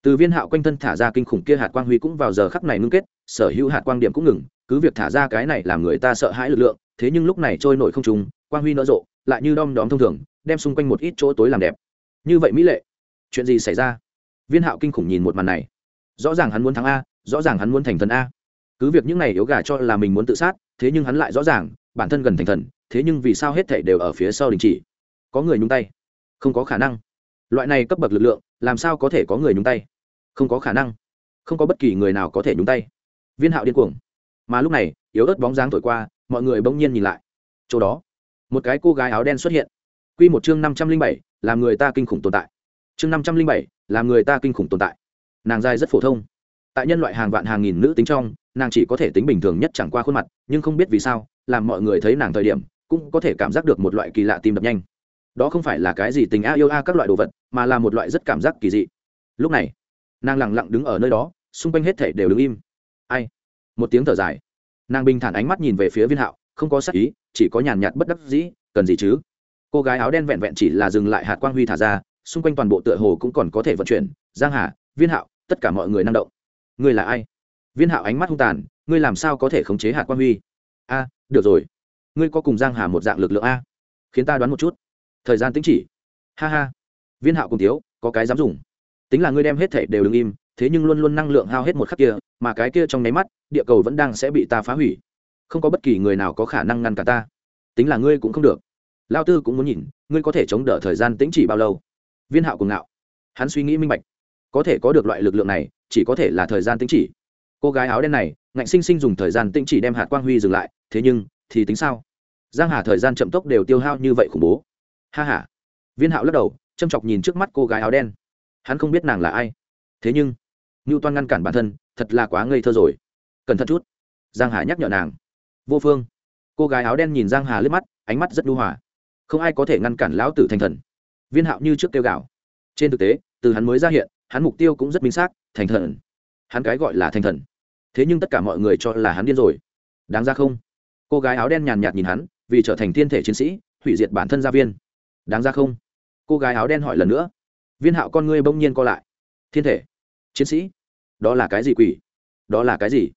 Từ viên hạo quanh thân thả ra kinh khủng kia hạt quang huy cũng vào giờ khắc này ngưng kết, sở hữu hạt quang điểm cũng ngừng, cứ việc thả ra cái này làm người ta sợ hãi lực lượng, thế nhưng lúc này trôi nổi không trùng quang huy nở rộ, lại như đom đóm thông thường, đem xung quanh một ít chỗ tối làm đẹp như vậy mỹ lệ. Chuyện gì xảy ra? Viên hạo kinh khủng nhìn một màn này. Rõ ràng hắn muốn thắng a, rõ ràng hắn muốn thành thần a. Cứ việc những này yếu gà cho là mình muốn tự sát, thế nhưng hắn lại rõ ràng, bản thân gần thành thần, thế nhưng vì sao hết thảy đều ở phía sau đình chỉ? Có người nhúng tay. Không có khả năng. Loại này cấp bậc lực lượng, làm sao có thể có người nhúng tay? Không có khả năng. Không có bất kỳ người nào có thể nhúng tay. Viên hạo điên cuồng. Mà lúc này, yếu ớt bóng dáng thổi qua, mọi người bỗng nhiên nhìn lại. Chỗ đó, một cái cô gái áo đen xuất hiện. Quy một chương năm trăm linh bảy làm người ta kinh khủng tồn tại. Chương năm trăm linh bảy làm người ta kinh khủng tồn tại. Nàng dai rất phổ thông. Tại nhân loại hàng vạn hàng nghìn nữ tính trong, nàng chỉ có thể tính bình thường nhất chẳng qua khuôn mặt, nhưng không biết vì sao, làm mọi người thấy nàng thời điểm, cũng có thể cảm giác được một loại kỳ lạ tim đập nhanh. Đó không phải là cái gì tình a yêu a các loại đồ vật, mà là một loại rất cảm giác kỳ dị. Lúc này, nàng lẳng lặng đứng ở nơi đó, xung quanh hết thể đều đứng im. Ai? Một tiếng thở dài. Nàng bình thản ánh mắt nhìn về phía viên hạo, không có sắc ý, chỉ có nhàn nhạt bất đắc dĩ, cần gì chứ? Cô gái áo đen vẹn vẹn chỉ là dừng lại hạt quang huy thả ra xung quanh toàn bộ tựa hồ cũng còn có thể vận chuyển. Giang hà viên hạo tất cả mọi người năng động. Ngươi là ai? Viên hạo ánh mắt hung tàn ngươi làm sao có thể khống chế hạt quang huy? A được rồi. Ngươi có cùng giang hà một dạng lực lượng a? Khiến ta đoán một chút. Thời gian tính chỉ. Ha ha. Viên hạo cùng thiếu, có cái dám dùng. Tính là ngươi đem hết thể đều đứng im thế nhưng luôn luôn năng lượng hao hết một khắc kia mà cái kia trong nháy mắt địa cầu vẫn đang sẽ bị ta phá hủy. Không có bất kỳ người nào có khả năng ngăn cả ta. Tính là ngươi cũng không được lao tư cũng muốn nhìn, ngươi có thể chống đỡ thời gian tính chỉ bao lâu? Viên hạo cùng ngạo. Hắn suy nghĩ minh bạch. Có thể có được loại lực lượng này, chỉ có thể là thời gian tính chỉ. Cô gái áo đen này, ngạnh sinh sinh dùng thời gian tính chỉ đem hạt quang huy dừng lại, thế nhưng, thì tính sao? Giang hà thời gian chậm tốc đều tiêu hao như vậy khủng bố. Ha ha. Viên hạo lắc đầu, châm chọc nhìn trước mắt cô gái áo đen. Hắn không biết nàng là ai. Thế nhưng ngưu toan ngăn cản bản thân, thật là quá ngây thơ rồi. Cẩn thận chút. Giang hà nhắc nhở nàng. Vô phương. Cô gái áo đen nhìn giang hà lướt mắt, ánh mắt rất đu hòa không ai có thể ngăn cản lão tử thành thần. Viên hạo như trước kêu gạo trên thực tế, từ hắn mới ra hiện, hắn mục tiêu cũng rất minh xác, thành thần. Hắn cái gọi là thành thần. Thế nhưng tất cả mọi người cho là hắn điên rồi. Đáng ra không? Cô gái áo đen nhàn nhạt nhìn hắn, vì trở thành thiên thể chiến sĩ, hủy diệt bản thân gia viên. Đáng ra không? Cô gái áo đen hỏi lần nữa. Viên hạo con ngươi bỗng nhiên co lại. Thiên thể? Chiến sĩ? Đó là cái gì quỷ? Đó là cái gì?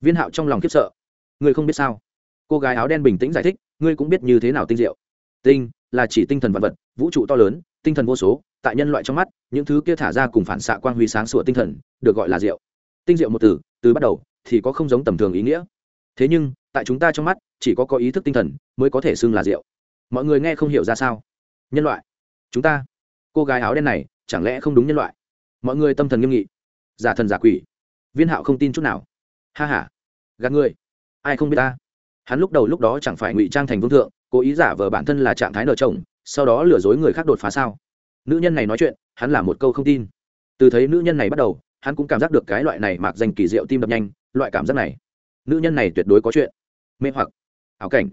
Viên hạo trong lòng khiếp sợ. Ngươi không biết sao? Cô gái áo đen bình tĩnh giải thích. Ngươi cũng biết như thế nào tinh diệu tinh là chỉ tinh thần vật vật, vũ trụ to lớn, tinh thần vô số, tại nhân loại trong mắt, những thứ kia thả ra cùng phản xạ quang huy sáng sủa tinh thần, được gọi là rượu. tinh rượu một từ từ bắt đầu, thì có không giống tầm thường ý nghĩa. Thế nhưng, tại chúng ta trong mắt, chỉ có có ý thức tinh thần mới có thể xưng là rượu. mọi người nghe không hiểu ra sao? Nhân loại. Chúng ta. Cô gái áo đen này, chẳng lẽ không đúng nhân loại? Mọi người tâm thần nghiêm nghị. Giả thần giả quỷ. Viên hạo không tin chút nào. Ha h a gạt người. Ai không biết ta? Hắn lúc đầu lúc đó chẳng phải ngụy trang thành vương thượng cố ý giả vờ bản thân là trạng thái nợ chồng, sau đó lừa dối người khác đột phá sao? Nữ nhân này nói chuyện, hắn là một câu không tin. Từ thấy nữ nhân này bắt đầu, hắn cũng cảm giác được cái loại này mạc danh kỳ diệu tim đập nhanh, loại cảm giác này. Nữ nhân này tuyệt đối có chuyện. Mê hoặc. Ảo cảnh.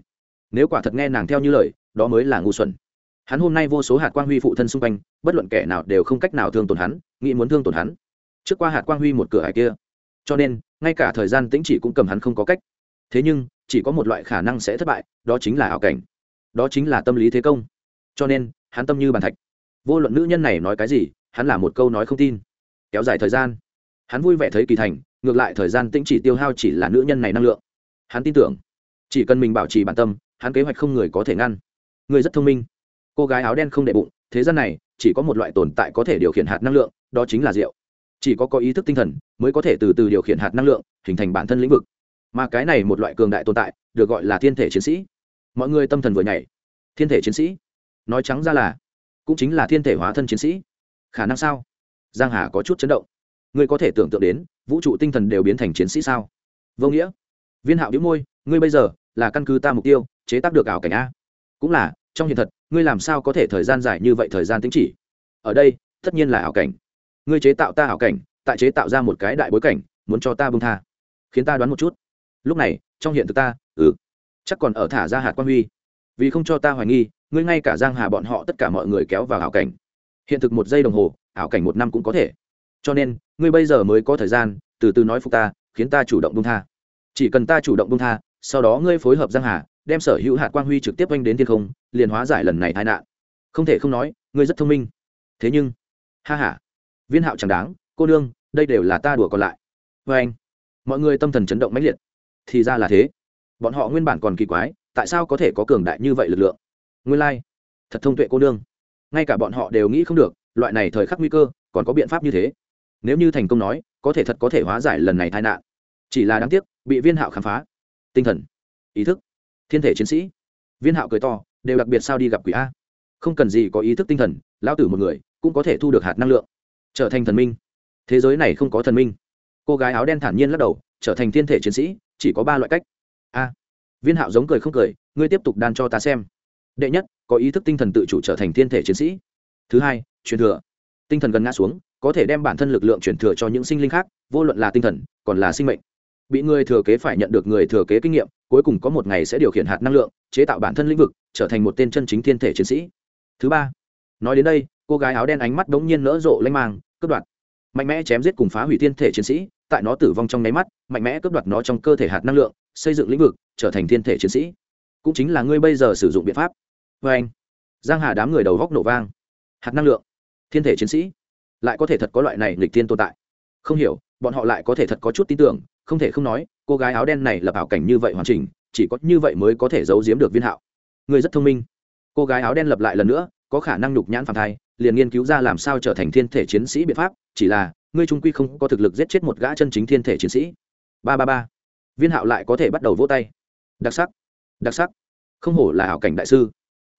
Nếu quả thật nghe nàng theo như lời, đó mới là ngu xuẩn. Hắn hôm nay vô số hạt quang huy phụ thân xung quanh, bất luận kẻ nào đều không cách nào thương tổn hắn, nghĩ muốn thương tổn hắn. Trước qua hạt quang huy một cửa hải kia. Cho nên, ngay cả thời gian tĩnh chỉ cũng cầm hắn không có cách. Thế nhưng chỉ có một loại khả năng sẽ thất bại, đó chính là ảo cảnh. Đó chính là tâm lý thế công. Cho nên, hắn tâm như bàn thạch. Vô luận nữ nhân này nói cái gì, hắn là một câu nói không tin. Kéo dài thời gian. Hắn vui vẻ thấy kỳ thành, ngược lại thời gian tĩnh chỉ tiêu hao chỉ là nữ nhân này năng lượng. Hắn tin tưởng, chỉ cần mình bảo trì bản tâm, hắn kế hoạch không người có thể ngăn. Người rất thông minh. Cô gái áo đen không đệ bụng, thế gian này, chỉ có một loại tồn tại có thể điều khiển hạt năng lượng, đó chính là rượu. Chỉ có có ý thức tinh thần, mới có thể từ từ điều khiển hạt năng lượng, hình thành bản thân lĩnh vực mà cái này một loại cường đại tồn tại, được gọi là thiên thể chiến sĩ. Mọi người tâm thần vừa nhảy. Thiên thể chiến sĩ? Nói trắng ra là, cũng chính là thiên thể hóa thân chiến sĩ. Khả năng sao? Giang hà có chút chấn động. Ngươi có thể tưởng tượng đến, vũ trụ tinh thần đều biến thành chiến sĩ sao? Vô nghĩa. Viên hạo đĩu môi, ngươi bây giờ là căn cứ ta mục tiêu, chế tác được ảo cảnh a. Cũng là, trong hiện thật, ngươi làm sao có thể thời gian dài như vậy thời gian tính chỉ? Ở đây, tất nhiên là ảo cảnh. Ngươi chế tạo ta ảo cảnh, tại chế tạo ra một cái đại bối cảnh, muốn cho ta bông tha. Khiến ta đoán một chút lúc này, trong hiện thực ta ừ chắc còn ở thả ra hạt quan huy. Vì không cho ta hoài nghi, ngươi ngay cả giang hà bọn họ tất cả mọi người kéo vào ảo cảnh. Hiện thực một giây đồng hồ, ảo cảnh một năm cũng có thể. Cho nên, ngươi bây giờ mới có thời gian, từ từ nói phục ta, khiến ta chủ động buông tha. Chỉ cần ta chủ động buông tha, sau đó ngươi phối hợp giang hà, đem sở hữu hạt quang huy trực tiếp oanh đến thiên không, liền hóa giải lần này tai nạn. Không thể không nói, ngươi rất thông minh. Thế nhưng, ha ha, viên hạo chẳng đáng, cô nương, đây đều là ta đùa còn lại. Với anh mọi người tâm thần chấn động mãnh liệt thì ra là thế. Bọn họ nguyên bản còn kỳ quái, tại sao có thể có cường đại như vậy lực lượng? Nguyên lai、like. thật thông tuệ cô nương. Ngay cả bọn họ đều nghĩ không được, loại này thời khắc nguy cơ, còn có biện pháp như thế. Nếu như thành công nói, có thể thật có thể hóa giải lần này tai nạn. Chỉ là đáng tiếc, bị viên hạo khám phá. Tinh thần, ý thức, thiên thể chiến sĩ. Viên hạo cười to, đều đặc biệt sao đi gặp quỷ a. Không cần gì có ý thức tinh thần lao tử một người, cũng có thể thu được hạt năng lượng. Trở thành thần minh. Thế giới này không có thần minh. Cô gái áo đen thản nhiên lắc đầu, trở thành thiên thể chiến sĩ chỉ có ba loại cách. A. Viên hạo giống cười không cười, ngươi tiếp tục đan cho ta xem. Đệ nhất, có ý thức tinh thần tự chủ trở thành thiên thể chiến sĩ. Thứ hai, truyền thừa. Tinh thần gần ngã xuống, có thể đem bản thân lực lượng truyền thừa cho những sinh linh khác, vô luận là tinh thần, còn là sinh mệnh. Bị người thừa kế phải nhận được người thừa kế kinh nghiệm, cuối cùng có một ngày sẽ điều khiển hạt năng lượng, chế tạo bản thân lĩnh vực, trở thành một tên chân chính thiên thể chiến sĩ. Thứ ba, nói đến đây, cô gái áo đen ánh mắt đ ố n g nhiên nở rộ lanh mang, cướp đoạt mạnh mẽ chém giết cùng phá hủy thiên thể chiến sĩ, tại nó tử vong trong nháy mắt, mạnh mẽ cướp đoạt nó trong cơ thể hạt năng lượng, xây dựng lĩnh vực, trở thành thiên thể chiến sĩ. Cũng chính là ngươi bây giờ sử dụng biện pháp. Vê anh, giang hà đám người đầu góc nổ vang. Hạt năng lượng, thiên thể chiến sĩ, lại có thể thật có loại này lịch thiên tồn tại. Không hiểu, bọn họ lại có thể thật có chút tin tưởng, không thể không nói, cô gái áo đen này lập ảo cảnh như vậy hoàn chỉnh, chỉ có như vậy mới có thể giấu giếm được viên hạo. Người rất thông minh. Cô gái áo đen lập lại lần nữa, có khả năng nhục nhãn phản thai liền nghiên cứu ra làm sao trở thành thiên thể chiến sĩ biện pháp, chỉ là, ngươi trung quy không có thực lực giết chết một gã chân chính thiên thể chiến sĩ. Ba ba ba. Viên hạo lại có thể bắt đầu vỗ tay. Đặc sắc. Đặc sắc. Không hổ là hảo cảnh đại sư.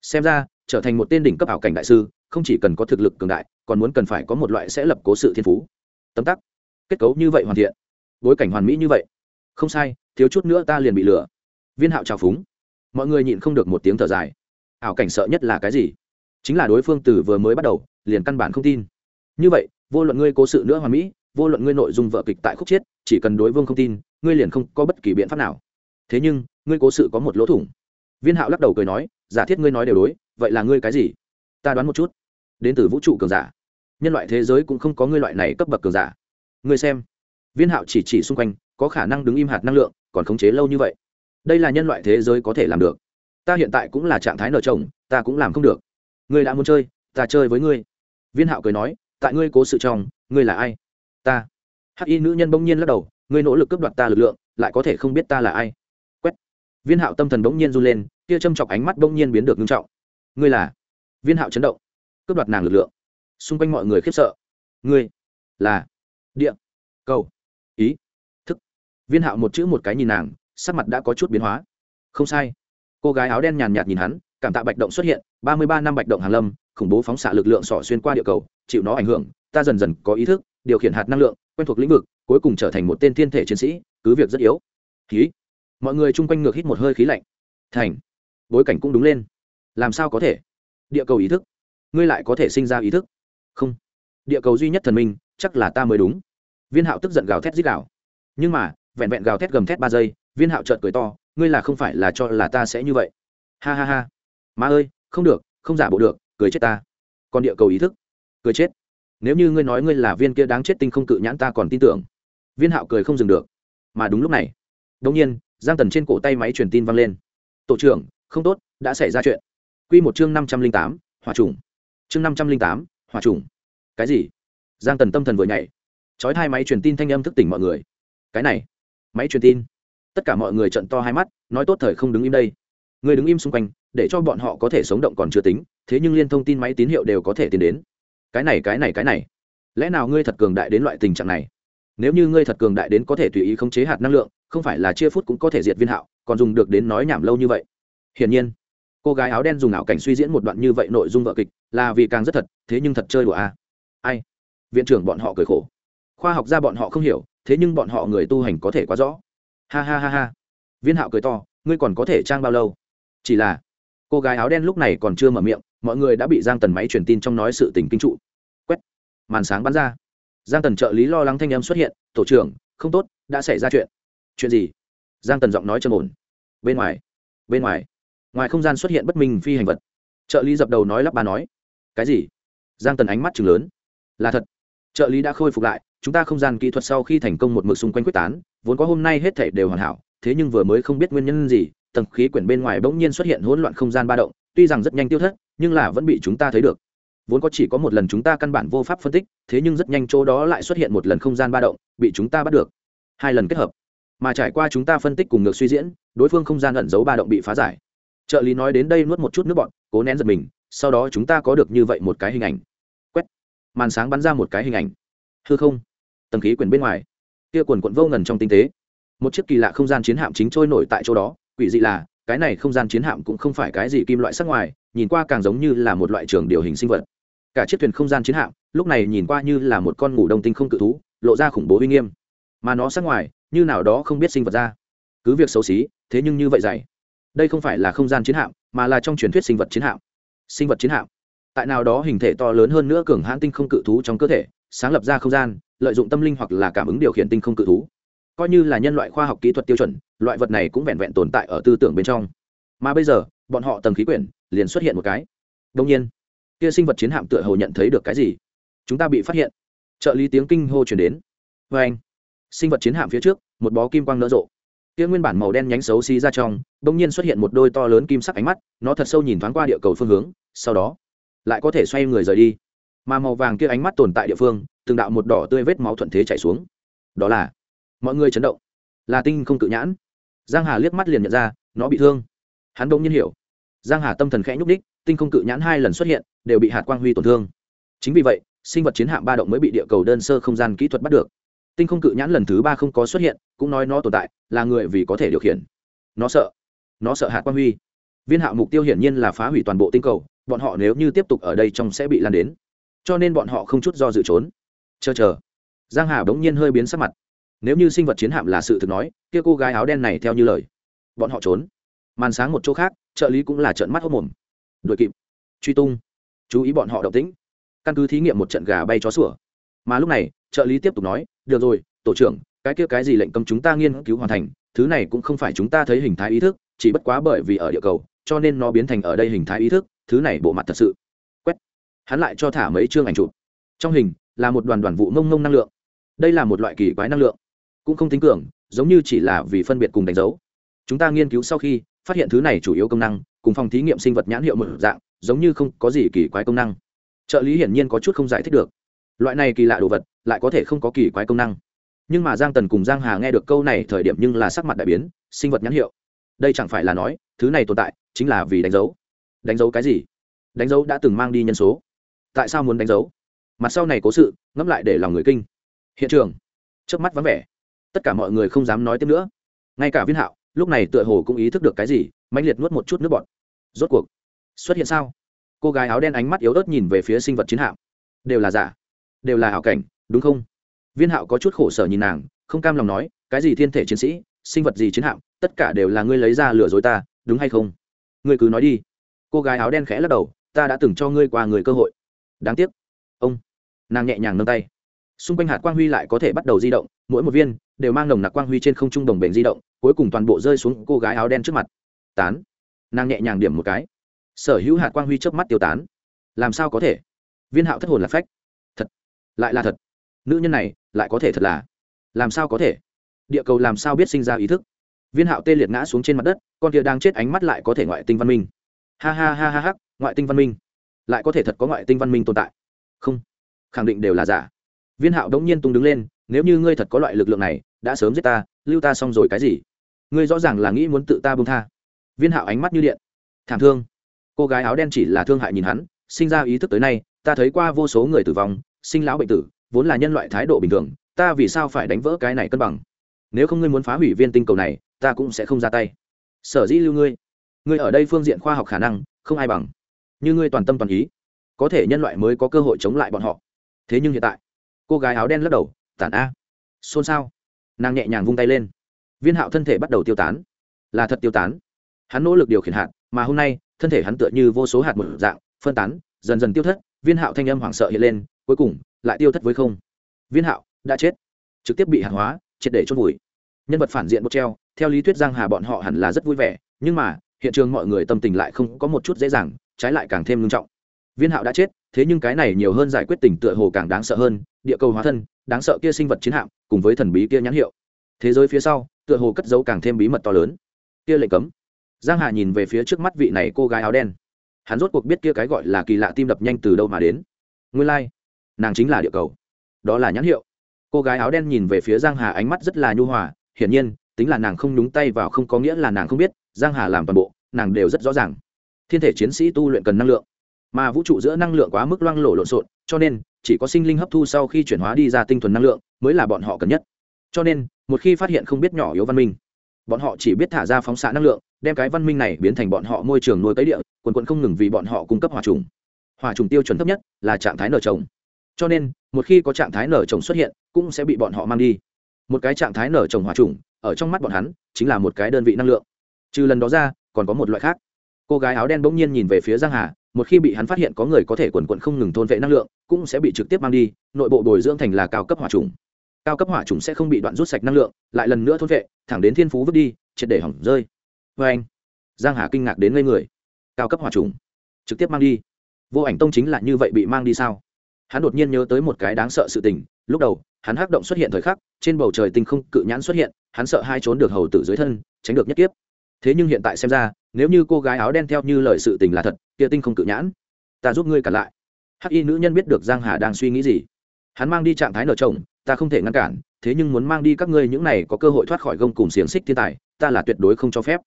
Xem ra, trở thành một tên đỉnh cấp hảo cảnh đại sư, không chỉ cần có thực lực cường đại, còn muốn cần phải có một loại sẽ lập cố sự thiên phú. Tấm tắc. Kết cấu như vậy hoàn thiện. Bối cảnh hoàn mỹ như vậy. Không sai, thiếu chút nữa ta liền bị lừa. Viên hạo trào phúng. Mọi người nhịn không được một tiếng thở dài. Ảo cảnh sợ nhất là cái gì? Chính là đối phương từ vừa mới bắt đầu, liền căn bản không tin. Như vậy, vô luận ngươi cố sự nữa hoàn mỹ, vô luận ngươi nội dung vợ kịch tại khúc chiết chỉ cần đối vương không tin, ngươi liền không có bất kỳ biện pháp nào. Thế nhưng, ngươi cố sự có một lỗ thủng. Viên hạo lắc đầu cười nói, giả thiết ngươi nói đều đối, vậy là ngươi cái gì? Ta đoán một chút. Đến từ vũ trụ cường giả. Nhân loại thế giới cũng không có ngươi loại này cấp bậc cường giả. Ngươi xem. Viên hạo chỉ chỉ xung quanh, có khả năng đứng im hạt năng lượng, còn khống chế lâu như vậy. Đây là nhân loại thế giới có thể làm được. Ta hiện tại cũng là trạng thái nợ chồng, ta cũng làm không được ngươi đã muốn chơi, ta chơi với ngươi. Viên hạo cười nói, tại ngươi cố sự trong, ngươi là ai? Ta. Hắc y nữ nhân bỗng nhiên lắc đầu, ngươi nỗ lực cướp đoạt ta lực lượng, lại có thể không biết ta là ai? Quét. Viên hạo tâm thần bỗng nhiên run lên kia châm chọc ánh mắt bỗng nhiên biến được nghiêm trọng. Ngươi là? Viên hạo chấn động. Cướp đoạt nàng lực lượng. Xung quanh mọi người khiếp sợ. Ngươi là? Địa. Cầu. Ý. Thức. Viên hạo một chữ một cái nhìn nàng, sắc mặt đã có chút biến hóa. Không sai. Cô gái áo đen nhàn nhạt nhìn hắn cảm tạ bạch động xuất hiện, ba mươi ba năm bạch động hàn lâm, khủng bố phóng xạ lực lượng sỏ xuyên qua địa cầu, chịu nó ảnh hưởng, ta dần dần có ý thức, điều khiển hạt năng lượng, quen thuộc lĩnh vực, cuối cùng trở thành một tên thiên thể chiến sĩ, cứ việc rất yếu. Khí mọi người chung quanh ngược hít một hơi khí lạnh. Thành. Bối cảnh cũng đúng lên. Làm sao có thể? Địa cầu ý thức. Ngươi lại có thể sinh ra ý thức. Không. Địa cầu duy nhất thần minh, chắc là ta mới đúng. Viên hạo tức giận gào thét dít gào. Nhưng mà, vẹn vẹn gào thét gầm thét ba giây, viên hạo chợt cười to, ngươi là không phải là cho là ta sẽ như vậy. Ha ha ha má ơi, không được, không giả bộ được, cười chết ta. Còn địa cầu ý thức. Cười chết. Nếu như ngươi nói ngươi là viên kia đáng chết tinh không cự nhãn ta còn tin tưởng. Viên hạo cười không dừng được. Mà đúng lúc này đông nhiên, giang tần trên cổ tay máy truyền tin vang lên. Tổ trưởng, không tốt, đã xảy ra chuyện. Q một chương năm trăm linh tám hòa trùng. Chương năm trăm linh tám hòa trùng. Cái gì? Giang tần tâm thần vừa nhảy. Trói hai máy truyền tin thanh âm thức tỉnh mọi người. Cái này, máy truyền tin. Tất cả mọi người trận to hai mắt, nói tốt thời không đứng im đây người đứng im xung quanh, để cho bọn họ có thể sống động còn chưa tính, thế nhưng liên thông tin máy tín hiệu đều có thể tiến đến. Cái này cái này cái này. Lẽ nào ngươi thật cường đại đến loại tình trạng này? Nếu như ngươi thật cường đại đến có thể tùy ý khống chế hạt năng lượng, không phải là chia phút cũng có thể diệt viên hạo, còn dùng được đến nói nhảm lâu như vậy. Hiển nhiên, cô gái áo đen dùng ảo cảnh suy diễn một đoạn như vậy nội dung vợ kịch, là vì càng rất thật, thế nhưng thật chơi đùa a à? ai? Viện trưởng bọn họ cười khổ. Khoa học gia bọn họ không hiểu, thế nhưng bọn họ người tu hành có thể quá rõ. Ha ha ha ha. Viên hạo cười to, ngươi còn có thể trang bao lâu? Chỉ là, cô gái áo đen lúc này còn chưa mở miệng, mọi người đã bị giang tần máy truyền tin trong nói sự tình kinh trụ. Quét, màn sáng bắn ra. Giang tần trợ lý lo lắng thanh em xuất hiện, tổ trưởng, không tốt, đã xảy ra chuyện. Chuyện gì? Giang tần giọng nói trầm ổn. Bên ngoài bên ngoài. Ngoài không gian xuất hiện bất minh phi hành vật. Trợ lý dập đầu nói lắp bà nói. Cái gì? Giang tần ánh mắt chừng lớn. Là thật. Trợ lý đã khôi phục lại, chúng ta không gian kỹ thuật sau khi thành công một mực xung quanh quyết tán, vốn có hôm nay hết thể đều hoàn hảo, thế nhưng vừa mới không biết nguyên nhân gì tầng khí quyển bên ngoài bỗng nhiên xuất hiện hỗn loạn không gian ba động, tuy rằng rất nhanh tiêu thất, nhưng là vẫn bị chúng ta thấy được. Vốn có chỉ có một lần chúng ta căn bản vô pháp phân tích, thế nhưng rất nhanh chỗ đó lại xuất hiện một lần không gian ba động, bị chúng ta bắt được. Hai lần kết hợp, mà trải qua chúng ta phân tích cùng ngược suy diễn, đối phương không gian ẩn giấu ba động bị phá giải. Trợ lý nói đến đây nuốt một chút nước bọn cố nén giật mình, sau đó chúng ta có được như vậy một cái hình ảnh. Quét, màn sáng bắn ra một cái hình ảnh. Hư không, tầng khí quyển bên ngoài, kia quần quận vô ngần trong tinh tế. Một chiếc kỳ lạ không gian chiến hạm chính trôi nổi tại chỗ đó quỷ dị là, cái này không gian chiến hạm cũng không phải cái gì kim loại sắc ngoài, nhìn qua càng giống như là một loại trường điều hình sinh vật. Cả chiếc thuyền không gian chiến hạm, lúc này nhìn qua như là một con ngủ đông tinh không cự thú, lộ ra khủng bố uy nghiêm. Mà nó sắc ngoài, như nào đó không biết sinh vật ra. Cứ việc xấu xí, thế nhưng như vậy dày. Đây không phải là không gian chiến hạm, mà là trong truyền thuyết sinh vật chiến hạm. Sinh vật chiến hạm. Tại nào đó hình thể to lớn hơn nữa cường hãn tinh không cự thú trong cơ thể, sáng lập ra không gian, lợi dụng tâm linh hoặc là cảm ứng điều khiển tinh không cự thú coi như là nhân loại khoa học kỹ thuật tiêu chuẩn, loại vật này cũng vẹn vẹn tồn tại ở tư tưởng bên trong. Mà bây giờ, bọn họ tầng khí quyển liền xuất hiện một cái. Đông nhiên, kia sinh vật chiến hạm tựa hồ nhận thấy được cái gì? Chúng ta bị phát hiện. Trợ lý tiếng kinh hô chuyển đến. Vê anh, sinh vật chiến hạm phía trước, một bó kim quang nở rộ. Kia nguyên bản màu đen nhánh xấu xí ra trong bỗng nhiên xuất hiện một đôi to lớn kim sắc ánh mắt, nó thật sâu nhìn thoáng qua địa cầu phương hướng, sau đó, lại có thể xoay người rời đi. Mà màu vàng kia ánh mắt tồn tại địa phương, từng đạo một đỏ tươi vết máu thuận thế chảy xuống. Đó là mọi người chấn động. Là tinh không cự nhãn. Giang hà liếc mắt liền nhận ra, nó bị thương. Hắn đông nhiên hiểu. Giang hà tâm thần khẽ nhúc đích tinh không cự nhãn hai lần xuất hiện, đều bị hạt quang huy tổn thương. Chính vì vậy, sinh vật chiến hạm ba động mới bị địa cầu đơn sơ không gian kỹ thuật bắt được. Tinh không cự nhãn lần thứ ba không có xuất hiện, cũng nói nó tồn tại, là người vì có thể điều khiển. Nó sợ. Nó sợ hạt quang huy. Viên hạo mục tiêu hiển nhiên là phá hủy toàn bộ tinh cầu, bọn họ nếu như tiếp tục ở đây trong sẽ bị lan đến. Cho nên bọn họ không chút do dự trốn. Chờ chờ. Giang hà bỗng nhiên hơi biến sắc mặt nếu như sinh vật chiến hạm là sự thực nói, kia cô gái áo đen này theo như lời, bọn họ trốn. Màn sáng một chỗ khác, trợ lý cũng là trận mắt hốc mồm. Đuổi kịp. Truy tung. Chú ý bọn họ động tĩnh. Căn cứ thí nghiệm một trận gà bay chó sủa. Mà lúc này, trợ lý tiếp tục nói, được rồi, tổ trưởng, cái kia cái gì lệnh cấm chúng ta nghiên cứu hoàn thành, thứ này cũng không phải chúng ta thấy hình thái ý thức, chỉ bất quá bởi vì ở địa cầu, cho nên nó biến thành ở đây hình thái ý thức, thứ này bộ mặt thật sự. Quét. Hắn lại cho thả mấy chương ảnh chụp. Trong hình, là một đoàn đoàn vụ mông mông năng lượng. Đây là một loại kỳ quái năng lượng cũng không tính cường, giống như chỉ là vì phân biệt cùng đánh dấu. Chúng ta nghiên cứu sau khi, phát hiện thứ này chủ yếu công năng, cùng phòng thí nghiệm sinh vật nhãn hiệu một dạng, giống như không có gì kỳ quái công năng. Trợ lý hiển nhiên có chút không giải thích được. Loại này kỳ lạ đồ vật, lại có thể không có kỳ quái công năng. Nhưng mà giang tần cùng giang hà nghe được câu này thời điểm nhưng là sắc mặt đại biến, sinh vật nhãn hiệu. Đây chẳng phải là nói, thứ này tồn tại, chính là vì đánh dấu. Đánh dấu cái gì? Đánh dấu đã từng mang đi nhân số. Tại sao muốn đánh dấu? Mặt sau này cố sự, ngẫm lại để lòng người kinh. Hiện trường. Trước mắt vắng vẻ tất cả mọi người không dám nói tiếp nữa. Ngay cả viên hạo, lúc này tựa hồ cũng ý thức được cái gì mạnh liệt nuốt một chút nước bọt. Rốt cuộc, xuất hiện sao? Cô gái áo đen ánh mắt yếu ớt nhìn về phía sinh vật chiến hạm. Đều là giả, đều là hảo cảnh, đúng không? Viên hạo có chút khổ sở nhìn nàng, không cam lòng nói, cái gì thiên thể chiến sĩ, sinh vật gì chiến hạm, tất cả đều là ngươi lấy ra lừa dối ta, đúng hay không? Ngươi cứ nói đi. Cô gái áo đen khẽ lắc đầu, ta đã từng cho ngươi qua người cơ hội. Đáng tiếc. Ông, nàng nhẹ nhàng nâng tay xung quanh hạt quang huy lại có thể bắt đầu di động, mỗi một viên đều mang nồng nặc quang huy trên không trung đồng bền di động, cuối cùng toàn bộ rơi xuống cô gái áo đen trước mặt. Tán. Nàng nhẹ nhàng điểm một cái. Sở hữu hạt quang huy chớp mắt tiêu tán. Làm sao có thể? Viên hạo thất hồn là phách. Thật. Lại là thật. Nữ nhân này lại có thể thật là. Làm sao có thể? Địa cầu làm sao biết sinh ra ý thức? Viên hạo tê liệt ngã xuống trên mặt đất, con kia đang chết ánh mắt lại có thể ngoại tinh văn minh. Ha ha ha ha ha, ngoại tinh văn minh. Lại có thể thật có ngoại tinh văn minh tồn tại. Không. Khẳng định đều là giả viên hạo đống nhiên tung đứng lên, nếu như ngươi thật có loại lực lượng này, đã sớm giết ta, lưu ta xong rồi cái gì? Ngươi rõ ràng là nghĩ muốn tự ta bông tha. Viên hạo ánh mắt như điện. Thảm thương. Cô gái áo đen chỉ là thương hại nhìn hắn, sinh ra ý thức tới nay, ta thấy qua vô số người tử vong, sinh lão bệnh tử, vốn là nhân loại thái độ bình thường, ta vì sao phải đánh vỡ cái này cân bằng? Nếu không ngươi muốn phá hủy viên tinh cầu này, ta cũng sẽ không ra tay. Sở dĩ lưu ngươi. Ngươi ở đây phương diện khoa học khả năng, không ai bằng. Như ngươi toàn tâm toàn ý, có thể nhân loại mới có cơ hội chống lại bọn họ. Thế nhưng hiện tại cô gái áo đen lắc đầu, tản a. Xôn xao. Nàng nhẹ nhàng vung tay lên. Viên hạo thân thể bắt đầu tiêu tán. Là thật tiêu tán. Hắn nỗ lực điều khiển hạt, mà hôm nay, thân thể hắn tựa như vô số hạt một dạng, phân tán, dần dần tiêu thất. Viên hạo thanh âm hoảng sợ hiện lên, cuối cùng, lại tiêu thất với không. Viên hạo, đã chết. Trực tiếp bị hạt hóa, triệt để chôn vùi. Nhân vật phản diện bột treo, theo lý thuyết giang hà bọn họ hẳn là rất vui vẻ, nhưng mà, hiện trường mọi người tâm tình lại không có một chút dễ dàng, trái lại càng thêm nghiêm trọng. Viên hạo đã chết, thế nhưng cái này nhiều hơn giải quyết tình tựa hồ càng đáng sợ hơn địa cầu hóa thân đáng sợ kia sinh vật chiến hạm cùng với thần bí kia nhãn hiệu. Thế giới phía sau tựa hồ cất giấu càng thêm bí mật to lớn. Kia lệnh cấm. Giang hà nhìn về phía trước mắt vị này cô gái áo đen. Hắn rốt cuộc biết kia cái gọi là kỳ lạ tim đập nhanh từ đâu mà đến. Nguyên lai like, nàng chính là địa cầu. Đó là nhãn hiệu. Cô gái áo đen nhìn về phía giang hà ánh mắt rất là nhu hòa. Hiển nhiên tính là nàng không nhúng tay vào không có nghĩa là nàng không biết giang hà làm toàn bộ nàng đều rất rõ ràng. Thiên thể chiến sĩ tu luyện cần năng lượng mà vũ trụ giữa năng lượng quá mức loang lổ lộn xộn cho nên chỉ có sinh linh hấp thu sau khi chuyển hóa đi ra tinh thuần năng lượng mới là bọn họ cần nhất. Cho nên, một khi phát hiện không biết nhỏ yếu văn minh, bọn họ chỉ biết thả ra phóng xạ năng lượng, đem cái văn minh này biến thành bọn họ môi trường nuôi cấy địa, quần quận không ngừng vì bọn họ cung cấp hòa trùng. Hòa trùng tiêu chuẩn thấp nhất là trạng thái nở trồng. Cho nên, một khi có trạng thái nở trồng xuất hiện, cũng sẽ bị bọn họ mang đi. Một cái trạng thái nở trồng hòa trùng, ở trong mắt bọn hắn, chính là một cái đơn vị năng lượng. Trừ lần đó ra, còn có một loại khác. Cô gái áo đen bỗng nhiên nhìn về phía giang hà một khi bị hắn phát hiện có người có thể quần quận không ngừng thôn vệ năng lượng, cũng sẽ bị trực tiếp mang đi, nội bộ bồi dưỡng thành là cao cấp hỏa trùng cao cấp hỏa trùng sẽ không bị đoạn rút sạch năng lượng, lại lần nữa thôn vệ, thẳng đến thiên phú vứt đi, triệt để hỏng rơi. Vê anh, giang hà kinh ngạc đến ngây người. Cao cấp hỏa trùng trực tiếp mang đi. Vô ảnh tông chính là như vậy bị mang đi sao? Hắn đột nhiên nhớ tới một cái đáng sợ sự tình, lúc đầu, hắn hắc động xuất hiện thời khắc, trên bầu trời tinh không cự nhãn xuất hiện, hắn sợ hai trốn được hầu tử dưới thân, tránh được nhất kiếp. Thế nhưng hiện tại xem ra nếu như cô gái áo đen theo như lời sự tình là thật, kia tinh không cự nhãn, ta giúp ngươi cản lại. Hắc y nữ nhân biết được giang hà đang suy nghĩ gì. Hắn mang đi trạng thái nở chồng, ta không thể ngăn cản, thế nhưng muốn mang đi các ngươi những này có cơ hội thoát khỏi gông cùng xiềng xích thiên tài, ta là tuyệt đối không cho phép.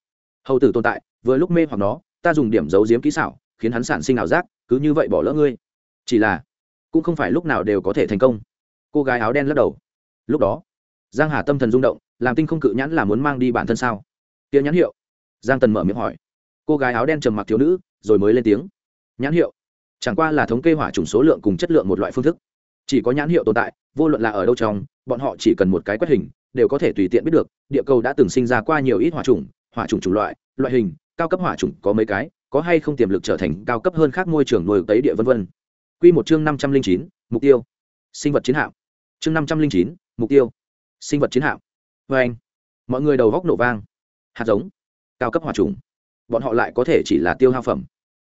Hầu tử tồn tại, vừa lúc mê hoặc nó, ta dùng điểm giấu giếm kỹ xảo, khiến hắn sản sinh ảo giác, cứ như vậy bỏ lỡ ngươi. Chỉ là, cũng không phải lúc nào đều có thể thành công. Cô gái áo đen lắc đầu. Lúc đó, giang hà tâm thần rung động, làm tinh không cự nhãn là muốn mang đi bản thân sao? Tiếng nhãn hiệu giang tần mở miệng hỏi. Cô gái áo đen trầm mặc thiếu nữ, rồi mới lên tiếng. Nhãn hiệu. Chẳng qua là thống kê hỏa chủng số lượng cùng chất lượng một loại phương thức. Chỉ có nhãn hiệu tồn tại, vô luận là ở đâu trong, bọn họ chỉ cần một cái quét hình, đều có thể tùy tiện biết được, địa cầu đã từng sinh ra qua nhiều ít hỏa chủng hỏa chủng chủng loại loại hình, cao cấp hỏa chủng có mấy cái, có hay không tiềm lực trở thành cao cấp hơn khác môi trường nuôi tấy địa vân vân. Quy một chương năm trăm linh chín, mục tiêu. Sinh vật chiến hạm. Chương năm trăm linh chín, mục tiêu. Sinh vật chiến hạm. Vê anh. Mọi người đầu góc nổ vang. Hạt giống cao cấp hòa trùng. Bọn họ lại có thể chỉ là tiêu hao phẩm.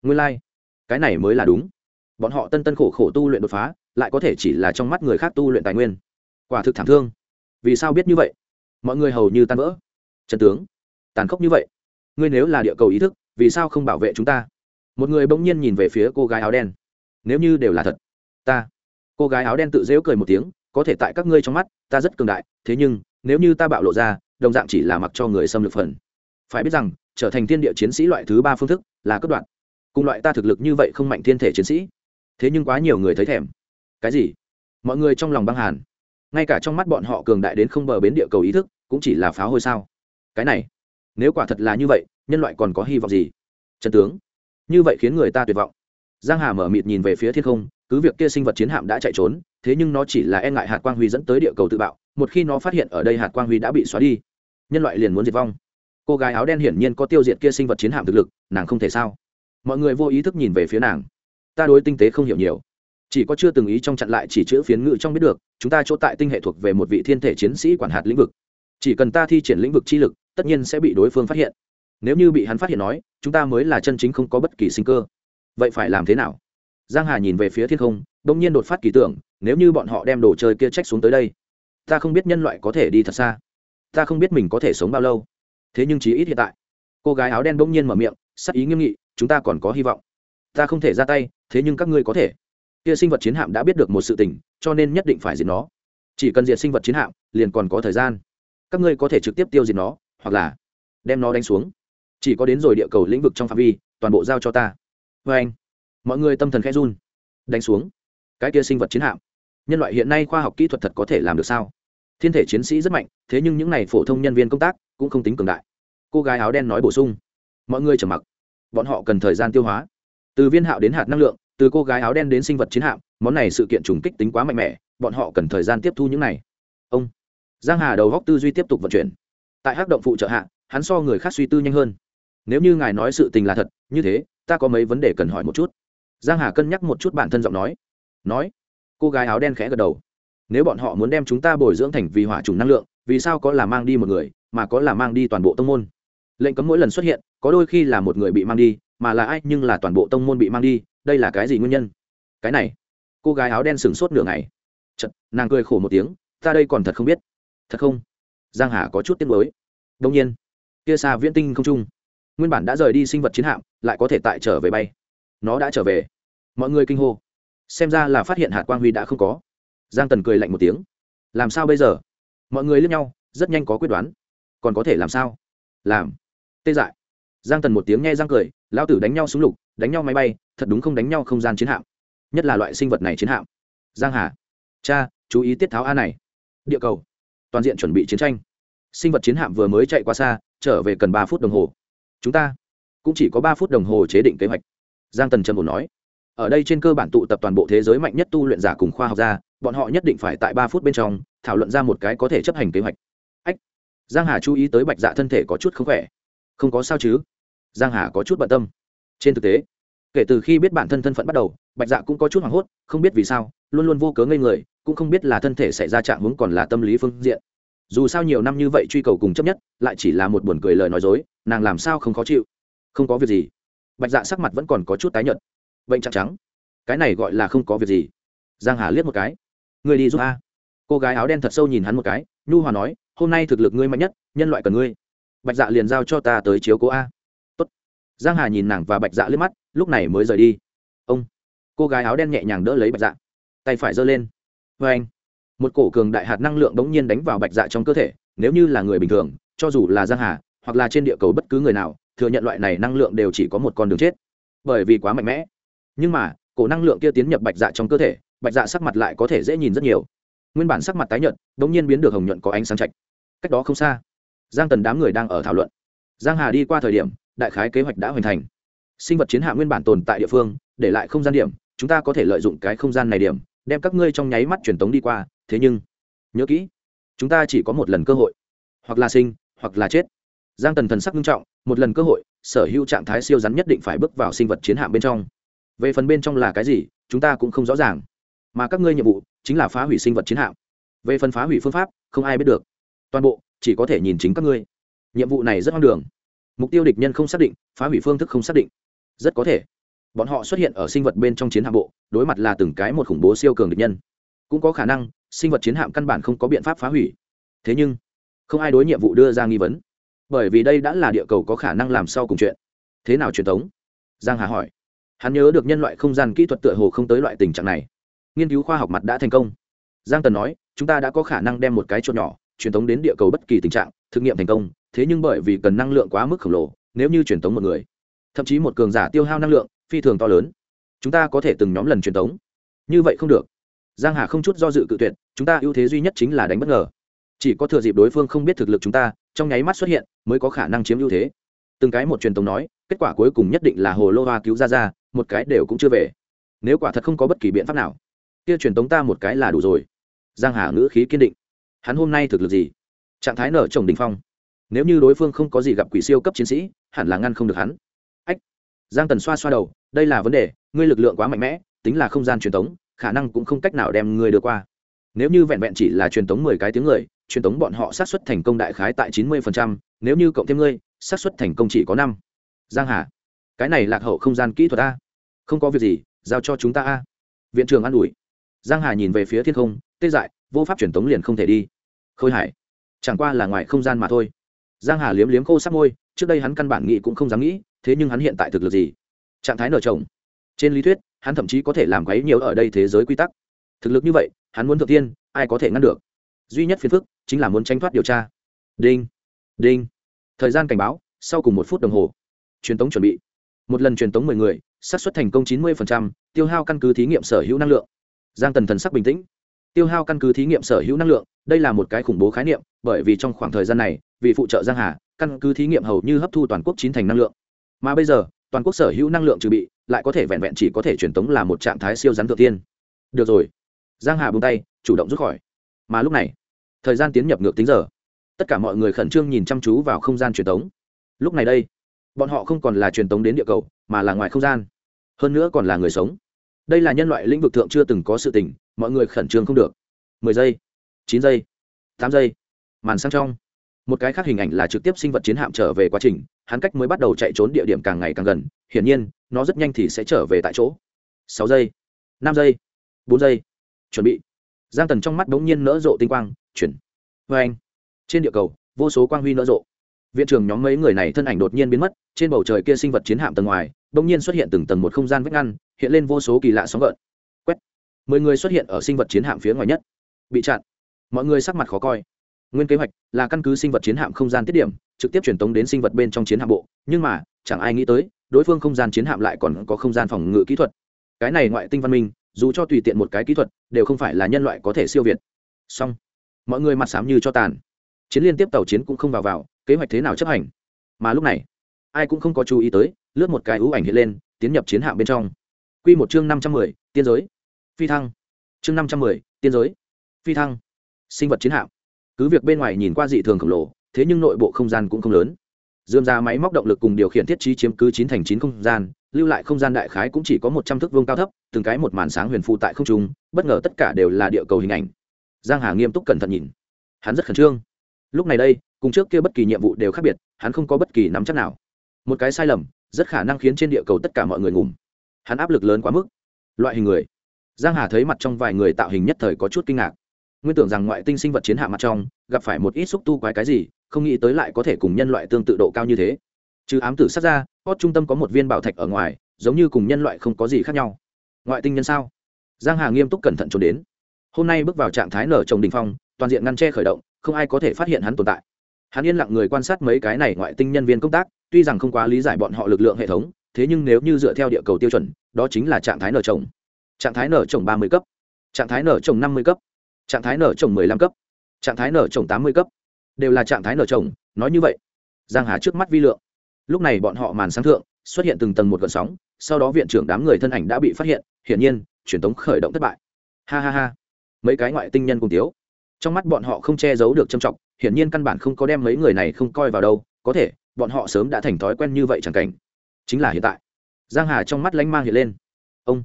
Nguyên lai、like. cái này mới là đúng. Bọn họ tân tân khổ khổ tu luyện đột phá, lại có thể chỉ là trong mắt người khác tu luyện tài nguyên. Quả thực thảm thương. Vì sao biết như vậy? Mọi người hầu như tan vỡ. Trần tướng, tàn khốc như vậy. Ngươi nếu là địa cầu ý thức, vì sao không bảo vệ chúng ta? Một người bỗng nhiên nhìn về phía cô gái áo đen. Nếu như đều là thật, ta, cô gái áo đen tự dễu cười một tiếng, có thể tại các ngươi trong mắt, ta rất cường đại, thế nhưng, nếu như ta bạo lộ ra, đồng dạng chỉ là mặc cho người xâm lược phần phải biết rằng, trở thành thiên địa chiến sĩ loại thứ ba phương thức là cấp đoạn cùng loại ta thực lực như vậy không mạnh thiên thể chiến sĩ. Thế nhưng quá nhiều người thấy thèm. Cái gì? Mọi người trong lòng băng hàn. Ngay cả trong mắt bọn họ cường đại đến không bờ bến địa cầu ý thức, cũng chỉ là pháo hôi sao? Cái này, nếu quả thật là như vậy, nhân loại còn có hy vọng gì? Trần tướng, như vậy khiến người ta tuyệt vọng. Giang hà mở mịt nhìn về phía thiên không, cứ việc kia sinh vật chiến hạm đã chạy trốn, thế nhưng nó chỉ là e ngại hạt quang huy dẫn tới địa cầu tự bạo, một khi nó phát hiện ở đây hạt quang huy đã bị xóa đi, nhân loại liền muốn diệt vong cô gái áo đen hiển nhiên có tiêu diệt kia sinh vật chiến hạm thực lực, nàng không thể sao? Mọi người vô ý thức nhìn về phía nàng. Ta đối tinh tế không hiểu nhiều. Chỉ có chưa từng ý trong chặn lại chỉ chữ phiến ngự trong biết được, chúng ta chỗ tại tinh hệ thuộc về một vị thiên thể chiến sĩ quản hạt lĩnh vực. Chỉ cần ta thi triển lĩnh vực chi lực, tất nhiên sẽ bị đối phương phát hiện. Nếu như bị hắn phát hiện nói, chúng ta mới là chân chính không có bất kỳ sinh cơ. Vậy phải làm thế nào? Giang hà nhìn về phía thiên không đông nhiên đột phát kỳ tưởng, nếu như bọn họ đem đồ chơi kia trách xuống tới đây, ta không biết nhân loại có thể đi thật xa. Ta không biết mình có thể sống bao lâu thế nhưng chí ít hiện tại, cô gái áo đen bỗng nhiên mở miệng, sắc ý nghiêm nghị, chúng ta còn có hy vọng. Ta không thể ra tay, thế nhưng các ngươi có thể. Kia sinh vật chiến hạm đã biết được một sự tình, cho nên nhất định phải diệt nó. Chỉ cần diệt sinh vật chiến hạm, liền còn có thời gian. Các ngươi có thể trực tiếp tiêu diệt nó, hoặc là đem nó đánh xuống. Chỉ có đến rồi địa cầu lĩnh vực trong phạm vi, toàn bộ giao cho ta. Vê anh, mọi người tâm thần khẽ run. Đánh xuống. Cái kia sinh vật chiến hạm. Nhân loại hiện nay khoa học kỹ thuật thật có thể làm được sao? Thiên thể chiến sĩ rất mạnh, thế nhưng những n à y phổ thông nhân viên công tác cũng không tính cường đại. Cô gái áo đen nói bổ sung. Mọi người trầm mặc. Bọn họ cần thời gian tiêu hóa. Từ viên hạo đến hạt năng lượng, từ cô gái áo đen đến sinh vật chiến hạm, món này sự kiện trùng kích tính quá mạnh mẽ, bọn họ cần thời gian tiếp thu những này. Ông. Giang hà đầu góc tư duy tiếp tục vận chuyển. Tại hắc động phụ trợ hạ, hắn so người khác suy tư nhanh hơn. Nếu như ngài nói sự tình là thật, như thế, ta có mấy vấn đề cần hỏi một chút. Giang hà cân nhắc một chút bản thân giọng nói. Nói. Cô gái áo đen khẽ gật đầu. Nếu bọn họ muốn đem chúng ta bồi dưỡng thành vì hỏa trùng năng lượng, vì sao có là mang đi một người mà có là mang đi toàn bộ tông môn. Lệnh cấm mỗi lần xuất hiện có đôi khi là một người bị mang đi mà là ai nhưng là toàn bộ tông môn bị mang đi đây là cái gì nguyên nhân? Cái này cô gái áo đen sửng sốt nửa ngày. Chật, nàng cười khổ một tiếng ta đây còn thật không biết. Thật không? Giang hà có chút tiếc nuối. Đông nhiên kia xa viễn tinh không trung nguyên bản đã rời đi sinh vật chiến hạm lại có thể tại trở về bay. Nó đã trở về. Mọi người kinh hô. Xem ra là phát hiện hạt quang huy đã không có. Giang tần cười lạnh một tiếng. Làm sao bây giờ? Mọi người liếc nhau rất nhanh có quyết đoán còn có thể làm sao? Làm. Tê dại. Giang tần một tiếng nghe giang cười lao tử đánh nhau súng lục, đánh nhau máy bay, thật đúng không đánh nhau không gian chiến hạm. Nhất là loại sinh vật này chiến hạm. Giang hà. Cha, chú ý tiết tháo a này. Địa cầu. Toàn diện chuẩn bị chiến tranh. Sinh vật chiến hạm vừa mới chạy qua xa, trở về cần ba phút đồng hồ. Chúng ta cũng chỉ có ba phút đồng hồ chế định kế hoạch. Giang tần trần bồn nói. Ở đây trên cơ bản tụ tập toàn bộ thế giới mạnh nhất tu luyện giả cùng khoa học gia, bọn họ nhất định phải tại ba phút bên trong thảo luận ra một cái có thể chấp hành kế hoạch giang hà chú ý tới bạch dạ thân thể có chút không khỏe. Không có sao chứ? Giang hà có chút bận tâm. Trên thực tế, kể từ khi biết bản thân thân phận bắt đầu, bạch dạ cũng có chút hoảng hốt, không biết vì sao, luôn luôn vô cớ ngây người, cũng không biết là thân thể xảy ra trạng hướng còn là tâm lý phương diện. Dù sao nhiều năm như vậy truy cầu cùng chấp nhất, lại chỉ là một buồn cười lời nói dối, nàng làm sao không khó chịu? Không có việc gì. Bạch dạ sắc mặt vẫn còn có chút tái nhợt. Bệnh trạng trắng. Cái này gọi là không có việc gì. Giang hà liếc một cái. Người đi giúp a. Cô gái áo đen thật sâu nhìn hắn một cái, nhu hòa nói hôm nay thực lực ngươi mạnh nhất, nhân loại cần ngươi. Bạch dạ liền giao cho ta tới chiếu cố a. Tốt. giang hà nhìn nàng và bạch dạ liếc mắt, lúc này mới rời đi. Ông. Cô gái áo đen nhẹ nhàng đỡ lấy bạch dạ. Tay phải giơ lên. Vê anh. Một cổ cường đại hạt năng lượng bỗng nhiên đánh vào bạch dạ trong cơ thể, nếu như là người bình thường, cho dù là giang hà, hoặc là trên địa cầu bất cứ người nào, thừa nhận loại này năng lượng đều chỉ có một con đường chết. Bởi vì quá mạnh mẽ. Nhưng mà, cổ năng lượng kia tiến nhập bạch dạ trong cơ thể, bạch dạ sắc mặt lại có thể dễ nhìn rất nhiều. Nguyên bản sắc mặt tái nhợt, bỗng nhiên biến được hồng nhuận có ánh sáng chạch cách đó không xa, giang tần đám người đang ở thảo luận. Giang hà đi qua thời điểm, đại khái kế hoạch đã hoàn thành. Sinh vật chiến hạ nguyên bản tồn tại địa phương, để lại không gian điểm, chúng ta có thể lợi dụng cái không gian này điểm, đem các ngươi trong nháy mắt truyền tống đi qua, thế nhưng, nhớ kỹ, chúng ta chỉ có một lần cơ hội, hoặc là sinh, hoặc là chết. Giang tần thần sắc nghiêm trọng, một lần cơ hội, sở hữu trạng thái siêu rắn nhất định phải bước vào sinh vật chiến hạm bên trong. Về phần bên trong là cái gì, chúng ta cũng không rõ ràng. Mà các ngươi nhiệm vụ, chính là phá hủy sinh vật chiến hạm về phần phá hủy phương pháp, không ai biết được toàn bộ, chỉ có thể nhìn chính các ngươi. Nhiệm vụ này rất hoang đường. Mục tiêu địch nhân không xác định, phá hủy phương thức không xác định. Rất có thể, bọn họ xuất hiện ở sinh vật bên trong chiến hạm bộ, đối mặt là từng cái một khủng bố siêu cường địch nhân. Cũng có khả năng, sinh vật chiến hạm căn bản không có biện pháp phá hủy. Thế nhưng, không ai đối nhiệm vụ đưa ra nghi vấn. Bởi vì đây đã là địa cầu có khả năng làm sau cùng chuyện. Thế nào truyền thống? Giang hà hỏi. Hắn nhớ được nhân loại không gian kỹ thuật tựa hồ không tới loại tình trạng này. Nghiên cứu khoa học mặt đã thành công. Giang tần nói, chúng ta đã có khả năng đem một cái chuột nhỏ truyền tống đến địa cầu bất kỳ tình trạng, thực nghiệm thành công, thế nhưng bởi vì cần năng lượng quá mức khổng lồ, nếu như truyền tống một người, thậm chí một cường giả tiêu hao năng lượng, phi thường to lớn. Chúng ta có thể từng nhóm lần truyền tống như vậy không được. Giang hà không chút do dự cự tuyệt, chúng ta ưu thế duy nhất chính là đánh bất ngờ. Chỉ có thừa dịp đối phương không biết thực lực chúng ta, trong nháy mắt xuất hiện, mới có khả năng chiếm ưu thế. Từng cái một truyền tống nói, kết quả cuối cùng nhất định là hồ lô hoa cứu ra ra một cái đều cũng chưa về. Nếu quả thật không có bất kỳ biện pháp nào, kia truyền tống ta một cái là đủ rồi. Giang hà ngữ khí kiên định hắn hôm nay thực lực gì? Trạng thái nở chồng đỉnh phong. Nếu như đối phương không có gì gặp quỷ siêu cấp chiến sĩ, hẳn là ngăn không được hắn. Ách. Giang tần xoa xoa đầu, đây là vấn đề, ngươi lực lượng quá mạnh mẽ, tính là không gian truyền tống, khả năng cũng không cách nào đem ngươi đưa qua. Nếu như vẹn vẹn chỉ là truyền tống mười cái tiếng người, truyền tống bọn họ sát xuất thành công đại khái tại chín mươi phần trăm, nếu như cộng thêm ngươi sát xuất thành công chỉ có năm. Giang hà, cái này lạc hậu không gian kỹ thuật a. Không có việc gì, giao cho chúng ta a. Viện trưởng an ủi. Giang hà nhìn về phía thiên không, tê dại vô pháp truyền tống liền không thể đi. Khôi hải, chẳng qua là ngoài không gian mà thôi. Giang hà liếm liếm khô sắc môi, trước đây hắn căn bản nghĩ cũng không dám nghĩ, thế nhưng hắn hiện tại thực lực gì? Trạng thái nở chồng trên lý thuyết, hắn thậm chí có thể làm quấy nhiều ở đây thế giới quy tắc. Thực lực như vậy, hắn muốn thượng tiên, ai có thể ngăn được? Duy nhất phiền phức chính là muốn tranh thoát điều tra. Đinh đinh. Thời gian cảnh báo, sau cùng một phút đồng hồ. Truyền tống chuẩn bị. Một lần truyền tống mười người, xác suất thành công chín mươi tiêu hao căn cứ thí nghiệm sở hữu năng lượng. Giang tần thần sắc bình tĩnh tiêu hao căn cứ thí nghiệm sở hữu năng lượng, đây là một cái khủng bố khái niệm, bởi vì trong khoảng thời gian này, vì phụ trợ giang hà, căn cứ thí nghiệm hầu như hấp thu toàn quốc chín thành năng lượng. Mà bây giờ, toàn quốc sở hữu năng lượng trừ bị, lại có thể vẹn vẹn chỉ có thể truyền tống là một trạng thái siêu rắn tự tiên. Được rồi. Giang hà buông tay, chủ động rút khỏi. Mà lúc này, thời gian tiến nhập ngược tính giờ. Tất cả mọi người khẩn trương nhìn chăm chú vào không gian truyền tống. Lúc này đây, bọn họ không còn là truyền tống đến địa cầu, mà là ngoài không gian. Hơn nữa còn là người sống. Đây là nhân loại lĩnh vực thượng chưa từng có sự tình mọi người khẩn trương không được. Mười giây, chín giây, tám giây. Màn sang trong. Một cái khác hình ảnh là trực tiếp sinh vật chiến hạm trở về quá trình. Hắn cách mới bắt đầu chạy trốn địa điểm càng ngày càng gần. Hiển nhiên, nó rất nhanh thì sẽ trở về tại chỗ. Sáu giây, năm giây, bốn giây. Chuẩn bị. Giang tần trong mắt bỗng nhiên nở rộ tinh quang. Chuyển. Vê anh. Trên địa cầu, vô số quang huy nở rộ. Viện trưởng nhóm mấy người này thân ảnh đột nhiên biến mất. Trên bầu trời kia sinh vật chiến hạm tầng ngoài, bỗng nhiên xuất hiện từng tầng một không gian vách ngăn, hiện lên vô số kỳ lạ sóng gợn mười người xuất hiện ở sinh vật chiến hạm phía ngoài nhất. Bị chặn. Mọi người sắc mặt khó coi. Nguyên kế hoạch là căn cứ sinh vật chiến hạm không gian tiết điểm, trực tiếp truyền tống đến sinh vật bên trong chiến hạm bộ. Nhưng mà, chẳng ai nghĩ tới, đối phương không gian chiến hạm lại còn có không gian phòng ngự kỹ thuật. Cái này ngoại tinh văn minh, dù cho tùy tiện một cái kỹ thuật, đều không phải là nhân loại có thể siêu việt. Song mọi người mặt sám như cho tàn. Chiến liên tiếp tàu chiến cũng không vào vào, kế hoạch thế nào chấp hành? Mà lúc này, ai cũng không có chú ý tới, lướt một cái ưu ảnh hiện lên, tiến nhập chiến hạm bên trong. Q một chương năm trăm mười, tiên giới phi thăng. Chương năm trăm mười, tiên giới. Phi thăng. Sinh vật chiến hạm. Cứ việc bên ngoài nhìn qua dị thường khổng lồ, thế nhưng nội bộ không gian cũng không lớn. Dươm ra máy móc động lực cùng điều khiển thiết trí chiếm cứ chín thành chín không gian, lưu lại không gian đại khái cũng chỉ có một trăm thước vương cao thấp, từng cái một màn sáng huyền phụ tại không trung, bất ngờ tất cả đều là địa cầu hình ảnh. Giang hà nghiêm túc cẩn thận nhìn. Hắn rất khẩn trương. Lúc này đây, cùng trước kia bất kỳ nhiệm vụ đều khác biệt, hắn không có bất kỳ nắm chắc nào. Một cái sai lầm, rất khả năng khiến trên địa cầu tất cả mọi người ngủm. Hắn áp lực lớn quá mức. Loại hình người giang hà thấy mặt trong vài người tạo hình nhất thời có chút kinh ngạc. Nguyên tưởng rằng ngoại tinh sinh vật chiến hạ mặt trong, gặp phải một ít xúc tu quái cái gì, không nghĩ tới lại có thể cùng nhân loại tương tự độ cao như thế. Trừ ám tử sát ra hót trung tâm có một viên bảo thạch ở ngoài, giống như cùng nhân loại không có gì khác nhau. Ngoại tinh nhân sao? Giang hà nghiêm túc cẩn thận trốn đến. Hôm nay bước vào trạng thái nở trồng đình phong, toàn diện ngăn che khởi động, không ai có thể phát hiện hắn tồn tại. Hắn yên lặng người quan sát mấy cái này ngoại tinh nhân viên công tác, tuy rằng không quá lý giải bọn họ lực lượng hệ thống, thế nhưng nếu như dựa theo địa cầu tiêu chuẩn, đó chính là trạng thái nở trồng trạng thái nở trồng ba mươi cấp. Trạng thái nở trồng năm mươi cấp. Trạng thái nở trồng mười lăm cấp. Trạng thái nở trồng tám mươi cấp. Đều là trạng thái nở trồng nói như vậy. Giang hà trước mắt vi lượng. Lúc này bọn họ màn sáng thượng, xuất hiện từng tầng một gợn sóng, sau đó viện trưởng đám người thân ảnh đã bị phát hiện, hiển nhiên, truyền tống khởi động thất bại. Ha ha ha. Mấy cái ngoại tinh nhân cùng tiếu. Trong mắt bọn họ không che giấu được trầm trọng, hiển nhiên căn bản không có đem mấy người này không coi vào đâu, có thể, bọn họ sớm đã thành thói quen như vậy chẳng cảnh. Chính là hiện tại. Giang hà trong mắt lanh mang hiện lên. Ông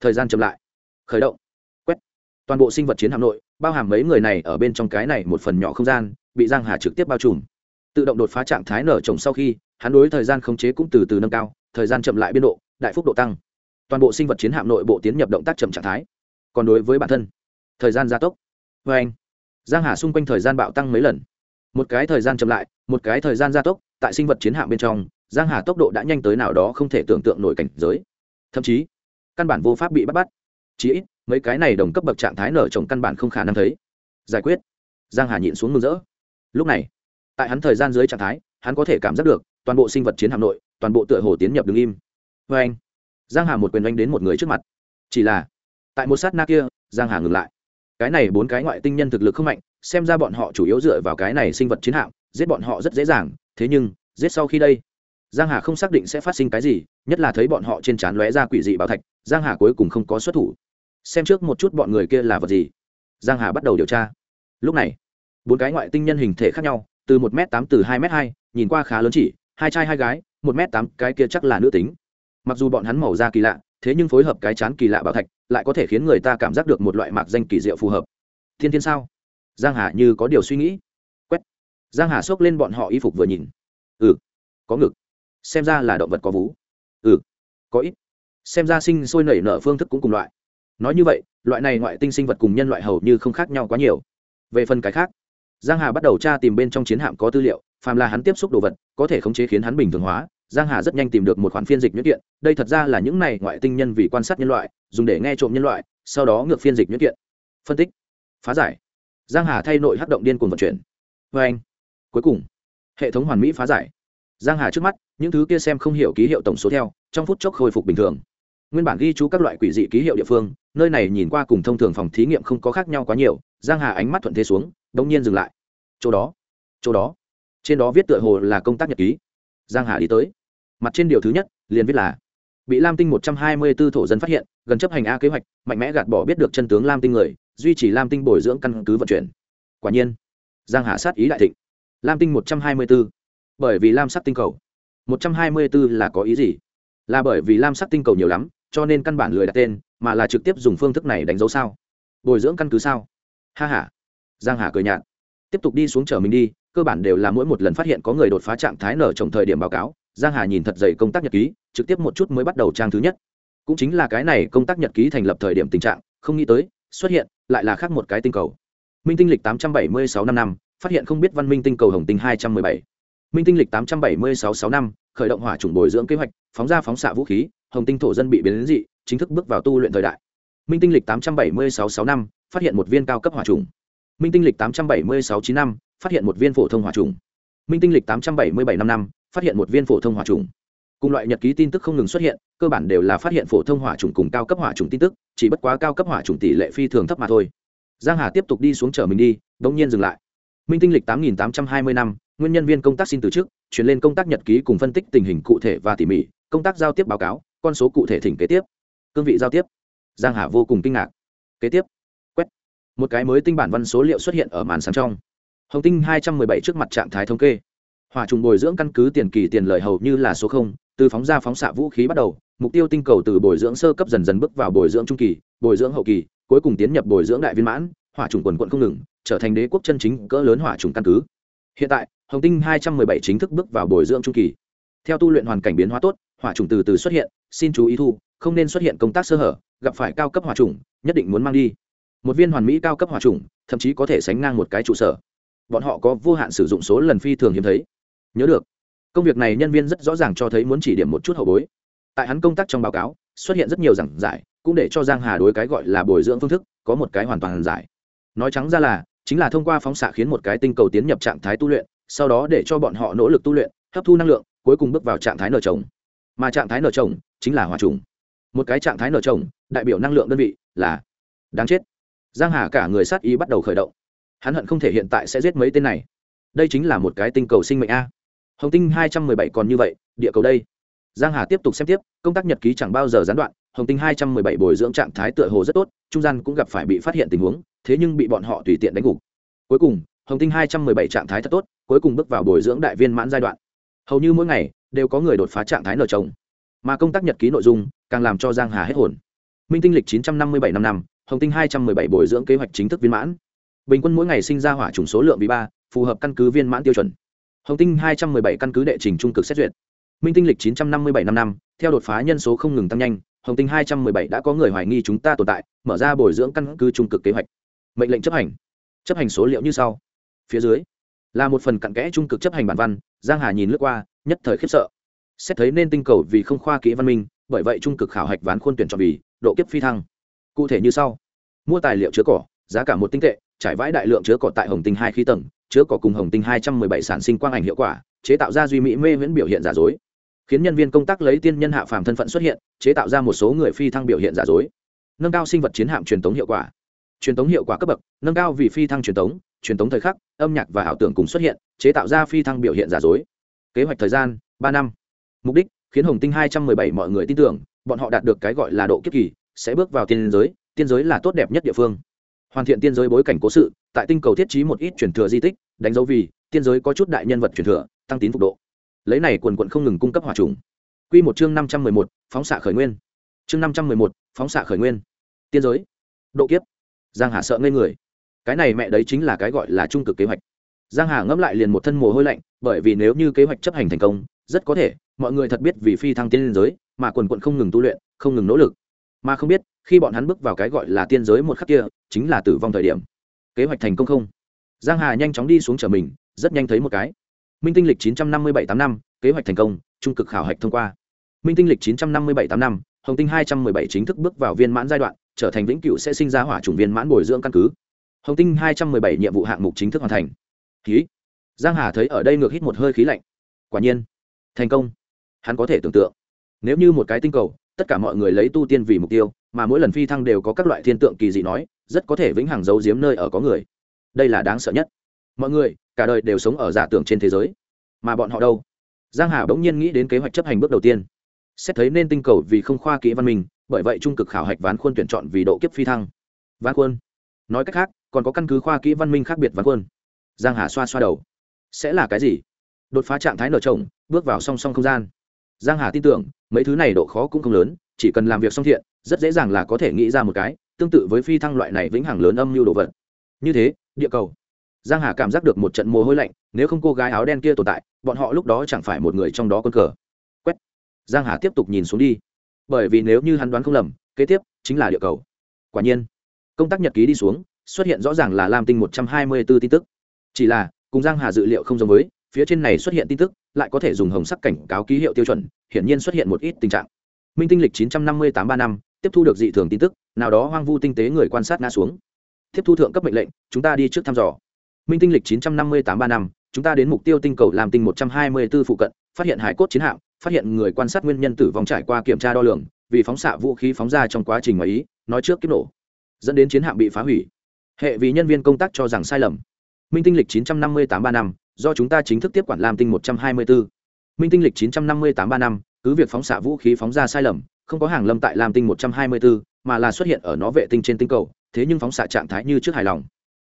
thời gian chậm lại. Khởi động. Quét. Toàn bộ sinh vật chiến hạm nội, bao hàm mấy người này ở bên trong cái này một phần nhỏ không gian, bị giang hà trực tiếp bao trùm. Tự động đột phá trạng thái nở trồng sau khi, hắn đối thời gian khống chế cũng từ từ nâng cao, thời gian chậm lại biên độ, đại phúc độ tăng. Toàn bộ sinh vật chiến hạm nội bộ tiến nhập động tác chậm trạng thái. Còn đối với bản thân, thời gian gia tốc. Vê anh, giang hà xung quanh thời gian bạo tăng mấy lần. Một cái thời gian chậm lại, một cái thời gian gia tốc, tại sinh vật chiến hạm bên trong, giang hà tốc độ đã nhanh tới nào đó không thể tưởng tượng nổi cảnh giới. Thậm chí căn bản vô pháp bị bắt bắt. Chí ít, mấy cái này đồng cấp bậc trạng thái nở trồng căn bản không khả năng thấy. Giải quyết. Giang hà nhịn xuống mừng rỡ. Lúc này, tại hắn thời gian dưới trạng thái, hắn có thể cảm giác được, toàn bộ sinh vật chiến hạm nội, toàn bộ tựa hồ tiến nhập đứng im. Vê anh, giang hà một quyền oanh đến một người trước mặt. Chỉ là, tại một sát na kia, giang hà ngừng lại. Cái này bốn cái ngoại tinh nhân thực lực không mạnh, xem ra bọn họ chủ yếu dựa vào cái này sinh vật chiến hạm, giết bọn họ rất dễ dàng, thế nhưng, giết sau khi đây, giang hà không xác định sẽ phát sinh cái gì, nhất là thấy bọn họ trên trán lóe ra quỷ dị bảo thạch giang hà cuối cùng không có xuất thủ. Xem trước một chút bọn người kia là vật gì. Giang hà bắt đầu điều tra. Lúc này, bốn cái ngoại tinh nhân hình thể khác nhau, từ một m tám từ hai m hai, nhìn qua khá lớn chỉ, hai trai hai gái, một m tám, cái kia chắc là nữ tính. Mặc dù bọn hắn màu da kỳ lạ, thế nhưng phối hợp cái chán kỳ lạ bảo thạch, lại có thể khiến người ta cảm giác được một loại mạc danh kỳ diệu phù hợp. Thiên thiên sao? Giang hà như có điều suy nghĩ. Quét. Giang hà xốc lên bọn họ y phục vừa nhìn. Ừ có ngực. Xem ra là động vật có vú. Ừ có ít xem ra sinh sôi nảy nở phương thức cũng cùng loại. Nói như vậy, loại này ngoại tinh sinh vật cùng nhân loại hầu như không khác nhau quá nhiều. Về phần cái khác, giang hà bắt đầu tra tìm bên trong chiến hạm có tư liệu, phàm là hắn tiếp xúc đồ vật, có thể khống chế khiến hắn bình thường hóa. Giang hà rất nhanh tìm được một khoản phiên dịch nhuyễn kiện, đây thật ra là những này ngoại tinh nhân vì quan sát nhân loại, dùng để nghe trộm nhân loại, sau đó ngược phiên dịch nhuyễn kiện. Phân tích, phá giải. Giang hà thay nội hắc động điên cuồng vận chuyển. Vê anh, cuối cùng, hệ thống hoàn mỹ phá giải. Giang hà trước mắt, những thứ kia xem không hiểu ký hiệu tổng số theo, trong phút chốc khôi phục bình thường nguyên bản ghi chú các loại quỷ dị ký hiệu địa phương, nơi này nhìn qua cùng thông thường phòng thí nghiệm không có khác nhau quá nhiều, giang hà ánh mắt thuận thế xuống đông nhiên dừng lại. Chỗ đó chỗ đó. Trên đó viết tựa hồ là công tác nhật ký. Giang hà đi tới. Mặt trên điều thứ nhất, liền viết là, bị lam tinh một trăm hai mươi 124 thổ dân phát hiện, gần chấp hành a kế hoạch, mạnh mẽ gạt bỏ biết được chân tướng lam tinh người, duy trì lam tinh bồi dưỡng căn cứ vận chuyển. Quả nhiên, giang hà sát ý đại thịnh. Lam tinh một trăm hai mươi 124. bởi vì lam sắc tinh cầu. một trăm hai mươi 124 là có ý gì? Là bởi vì lam sắc tinh cầu nhiều lắm cho nên căn bản lười đặt tên, mà là trực tiếp dùng phương thức này đánh dấu sao? Bồi dưỡng căn cứ sao? Ha ha. Giang hà cười nhạt. Tiếp tục đi xuống chở mình đi, cơ bản đều là mỗi một lần phát hiện có người đột phá trạng thái nở trồng thời điểm báo cáo, giang hà nhìn thật dày công tác nhật ký, trực tiếp một chút mới bắt đầu trang thứ nhất. Cũng chính là cái này công tác nhật ký thành lập thời điểm tình trạng, không nghĩ tới, xuất hiện, lại là khác một cái tinh cầu. Minh tinh lịch 876 năm năm, phát hiện không biết văn minh tinh cầu hồng tinh 217. minh tinh lịch 876 6 năm, khởi động hỏa chủng bồi dưỡng kế hoạch, phóng ra phóng xạ vũ khí hồng tinh thổ dân bị biến đến dị, chính thức bước vào tu luyện thời đại. Minh tinh lịch 876 6 năm, phát hiện một viên cao cấp hỏa trùng. Minh tinh lịch 876 9 năm, phát hiện một viên phổ thông hỏa trùng. Minh tinh lịch 877 năm năm, phát hiện một viên phổ thông hỏa trùng. Cùng loại nhật ký tin tức không ngừng xuất hiện, cơ bản đều là phát hiện phổ thông hỏa trùng cùng cao cấp hỏa trùng tin tức, chỉ bất quá cao cấp hỏa trùng tỷ lệ phi thường thấp mà thôi. Giang hà tiếp tục đi xuống chở mình đi, đống nhiên dừng lại. Minh tinh lịch 8820 năm nguyên nhân viên công tác xin từ chức, chuyển lên công tác nhật ký cùng phân tích tình hình cụ thể và tỉ mỉ, công tác giao tiếp báo cáo, con số cụ thể thỉnh kế tiếp. Cương vị giao tiếp. Giang hà vô cùng kinh ngạc. Kế tiếp. Quét. Một cái mới tinh bản văn số liệu xuất hiện ở màn sáng trong. Hồng tinh 217 trước mặt trạng thái thống kê. Hỏa trùng bồi dưỡng căn cứ tiền kỳ tiền lợi hầu như là số không, từ phóng ra phóng xạ vũ khí bắt đầu, mục tiêu tinh cầu từ bồi dưỡng sơ cấp dần dần bước vào bồi dưỡng trung kỳ, bồi dưỡng hậu kỳ, cuối cùng tiến nhập bồi dưỡng đại viên mãn, hỏa trùng quần quận không ngừng, trở thành đế quốc chân chính cỡ lớn hỏa trùng căn cứ hiện tại, hồng tinh 217 chính thức bước vào bồi dưỡng trung kỳ. Theo tu luyện hoàn cảnh biến hóa tốt, hỏa trùng từ từ xuất hiện, xin chú ý thu, không nên xuất hiện công tác sơ hở, gặp phải cao cấp hỏa trùng nhất định muốn mang đi. Một viên hoàn mỹ cao cấp hỏa trùng thậm chí có thể sánh ngang một cái trụ sở. Bọn họ có vô hạn sử dụng số lần phi thường hiếm thấy. Nhớ được, công việc này nhân viên rất rõ ràng cho thấy muốn chỉ điểm một chút hậu bối. Tại hắn công tác trong báo cáo, xuất hiện rất nhiều giảng giải, cũng để cho giang hà đối cái gọi là bồi dưỡng phương thức có một cái hoàn toàn giải. Nói trắng ra là chính là thông qua phóng xạ khiến một cái tinh cầu tiến nhập trạng thái tu luyện, sau đó để cho bọn họ nỗ lực tu luyện, hấp thu năng lượng, cuối cùng bước vào trạng thái nở trồng mà trạng thái nở trồng chính là hòa trùng. Một cái trạng thái nở trồng đại biểu năng lượng đơn vị là đáng chết. Giang hà cả người sát ý bắt đầu khởi động. Hắn hận không thể hiện tại sẽ giết mấy tên này. Đây chính là một cái tinh cầu sinh mệnh a. Hồng tinh hai trăm mười bảy còn như vậy, địa cầu đây. Giang hà tiếp tục xem tiếp, công tác nhật ký chẳng bao giờ gián đoạn, hồng tinh hai trăm mười bảy bồi dưỡng trạng thái tựa hồ rất tốt, trung gian cũng gặp phải bị phát hiện tình huống thế nhưng bị bọn họ tùy tiện đánh gục. Cuối cùng, hồng tinh hai trăm mười bảy trạng thái thật tốt, cuối cùng bước vào bồi dưỡng đại viên mãn giai đoạn. Hầu như mỗi ngày, đều có người đột phá trạng thái nở trồng. Mà công tác nhật ký nội dung, càng làm cho giang hà hết hồn. Minh tinh lịch chín trăm năm mươi bảy năm năm, hồng tinh hai trăm mười bảy bồi dưỡng kế hoạch chính thức viên mãn. Bình quân mỗi ngày sinh ra hỏa chủng số lượng vì ba, phù hợp căn cứ viên mãn tiêu chuẩn. Hồng tinh hai trăm mười bảy căn cứ đệ trình trung cực xét duyệt. Minh tinh lịch chín trăm năm mươi bảy năm năm, theo đột phá nhân số không ngừng tăng nhanh, hồng tinh hai trăm mười bảy đã có người hoài nghi chúng ta tồn tại, mở ra bồi dưỡng căn cứ trung cực kế hoạch mệnh lệnh chấp hành. Chấp hành số liệu như sau. Phía dưới, là một phần cặn kẽ trung cực chấp hành bản văn, giang hà nhìn lướt qua, nhất thời khiếp sợ. Xét thấy nên tinh cầu vì không khoa kỹ văn minh, bởi vậy trung cực khảo hạch ván khuôn tuyển chọn vì độ kiếp phi thăng. Cụ thể như sau. Mua tài liệu chứa cỏ, giá cả một tinh tệ, trải vãi đại lượng chứa cỏ tại hồng tinh hai khí tầng, chứa cỏ cùng hồng tinh hai trăm mười bảy sản sinh quang ảnh hiệu quả, chế tạo ra duy mỹ mê viễn biểu hiện giả dối. Khiến nhân viên công tác lấy tiên nhân hạ phàm thân phận xuất hiện, chế tạo ra một số người phi thăng biểu hiện giả dối. Nâng cao sinh vật chiến hạm truyền thống hiệu quả truyền thống hiệu quả cấp bậc, nâng cao vì phi thăng truyền thống truyền thống thời khắc, âm nhạc và ảo tưởng cùng xuất hiện, chế tạo ra phi thăng biểu hiện giả dối. Kế hoạch thời gian, ba năm. Mục đích, khiến hồng tinh hai trăm mười bảy mọi người tin tưởng, bọn họ đạt được cái gọi là độ kiếp kỳ, sẽ bước vào tiên giới tiên giới là tốt đẹp nhất địa phương. Hoàn thiện tiên giới bối cảnh cố sự, tại tinh cầu thiết trí một ít truyền thừa di tích, đánh dấu vì, tiên giới có chút đại nhân vật truyền thừa, tăng tín phục độ. Lấy này quần quận không ngừng cung cấp hòa trùng. Q một chương năm trăm mười một, phóng xạ khởi nguyên. Chương năm trăm mười một, phóng xạ khởi nguyên. Tiên giới. Độ kiếp giang hà sợ ngây người. Cái này mẹ đấy chính là cái gọi là trung cực kế hoạch. Giang hà ngẫm lại liền một thân mồ hôi lạnh, bởi vì nếu như kế hoạch chấp hành thành công, rất có thể mọi người thật biết vì phi thăng tiên liên giới mà quần quận không ngừng tu luyện, không ngừng nỗ lực. Mà không biết, khi bọn hắn bước vào cái gọi là tiên giới một khắc kia, chính là tử vong thời điểm. Kế hoạch thành công không? Giang hà nhanh chóng đi xuống trở mình, rất nhanh thấy một cái. Minh tinh lịch 957 tám năm, kế hoạch thành công, trung cực khảo hạch thông qua. Minh tinh lịch 957 tám năm, hồng tinh 217 chính thức bước vào viên mãn giai đoạn trở thành vĩnh cửu sẽ sinh ra hỏa chủng viên mãn bồi dưỡng căn cứ. Hồng tinh 217 nhiệm vụ hạng mục chính thức hoàn thành. Khí. Giang hà thấy ở đây ngược hít một hơi khí lạnh. Quả nhiên, thành công. Hắn có thể tưởng tượng. Nếu như một cái tinh cầu, tất cả mọi người lấy tu tiên vì mục tiêu, mà mỗi lần phi thăng đều có các loại thiên tượng kỳ dị nói, rất có thể vĩnh hằng giấu giếm nơi ở có người. Đây là đáng sợ nhất. Mọi người, cả đời đều sống ở giả tưởng trên thế giới. Mà bọn họ đâu? Giang hà bỗng nhiên nghĩ đến kế hoạch chấp hành bước đầu tiên. Xét thấy nên tinh cầu vì không khoa kỹ văn minh bởi vậy trung cực khảo hạch ván khuôn tuyển chọn vì độ kiếp phi thăng. Ván khuôn. Nói cách khác, còn có căn cứ khoa kỹ văn minh khác biệt ván khuôn. Giang hà xoa xoa đầu. Sẽ là cái gì? Đột phá trạng thái nở trồng, bước vào song song không gian. Giang hà tin tưởng, mấy thứ này độ khó cũng không lớn, chỉ cần làm việc song thiện, rất dễ dàng là có thể nghĩ ra một cái, tương tự với phi thăng loại này vĩnh hằng lớn âm mưu đồ vật. Như thế, địa cầu. Giang hà cảm giác được một trận mồ hôi lạnh, nếu không cô gái áo đen kia tồn tại, bọn họ lúc đó chẳng phải một người trong đó quân cờ. Quét. Giang hà tiếp tục nhìn xuống đi bởi vì nếu như hắn đoán không lầm, kế tiếp chính là địa cầu. Quả nhiên, công tác nhật ký đi xuống, xuất hiện rõ ràng là lam tinh một trăm hai mươi 124 tin tức. Chỉ là, cùng giang hà dự liệu không giống với, phía trên này xuất hiện tin tức lại có thể dùng hồng sắc cảnh cáo ký hiệu tiêu chuẩn, hiển nhiên xuất hiện một ít tình trạng. Minh tinh lịch 958 ba năm, tiếp thu được dị thường tin tức, nào đó hoang vu tinh tế người quan sát ngã xuống. Tiếp thu thượng cấp mệnh lệnh, chúng ta đi trước thăm dò. Minh tinh lịch 958 ba năm, chúng ta đến mục tiêu tinh cầu làm tinh 124 phụ cận, phát hiện hải cốt chiến hạm phát hiện người quan sát nguyên nhân tử vong trải qua kiểm tra đo lường vì phóng xạ vũ khí phóng ra trong quá trình ngoài ý nói trước kiếp nổ dẫn đến chiến hạm bị phá hủy. Hệ vì nhân viên công tác cho rằng sai lầm. Minh tinh lịch 958 ba năm do chúng ta chính thức tiếp quản lam tinh 124. minh tinh lịch 958 ba năm cứ việc phóng xạ vũ khí phóng ra sai lầm không có hàng lâm tại lam tinh 124, mà là xuất hiện ở nó vệ tinh trên tinh cầu thế nhưng phóng xạ trạng thái như trước hài lòng.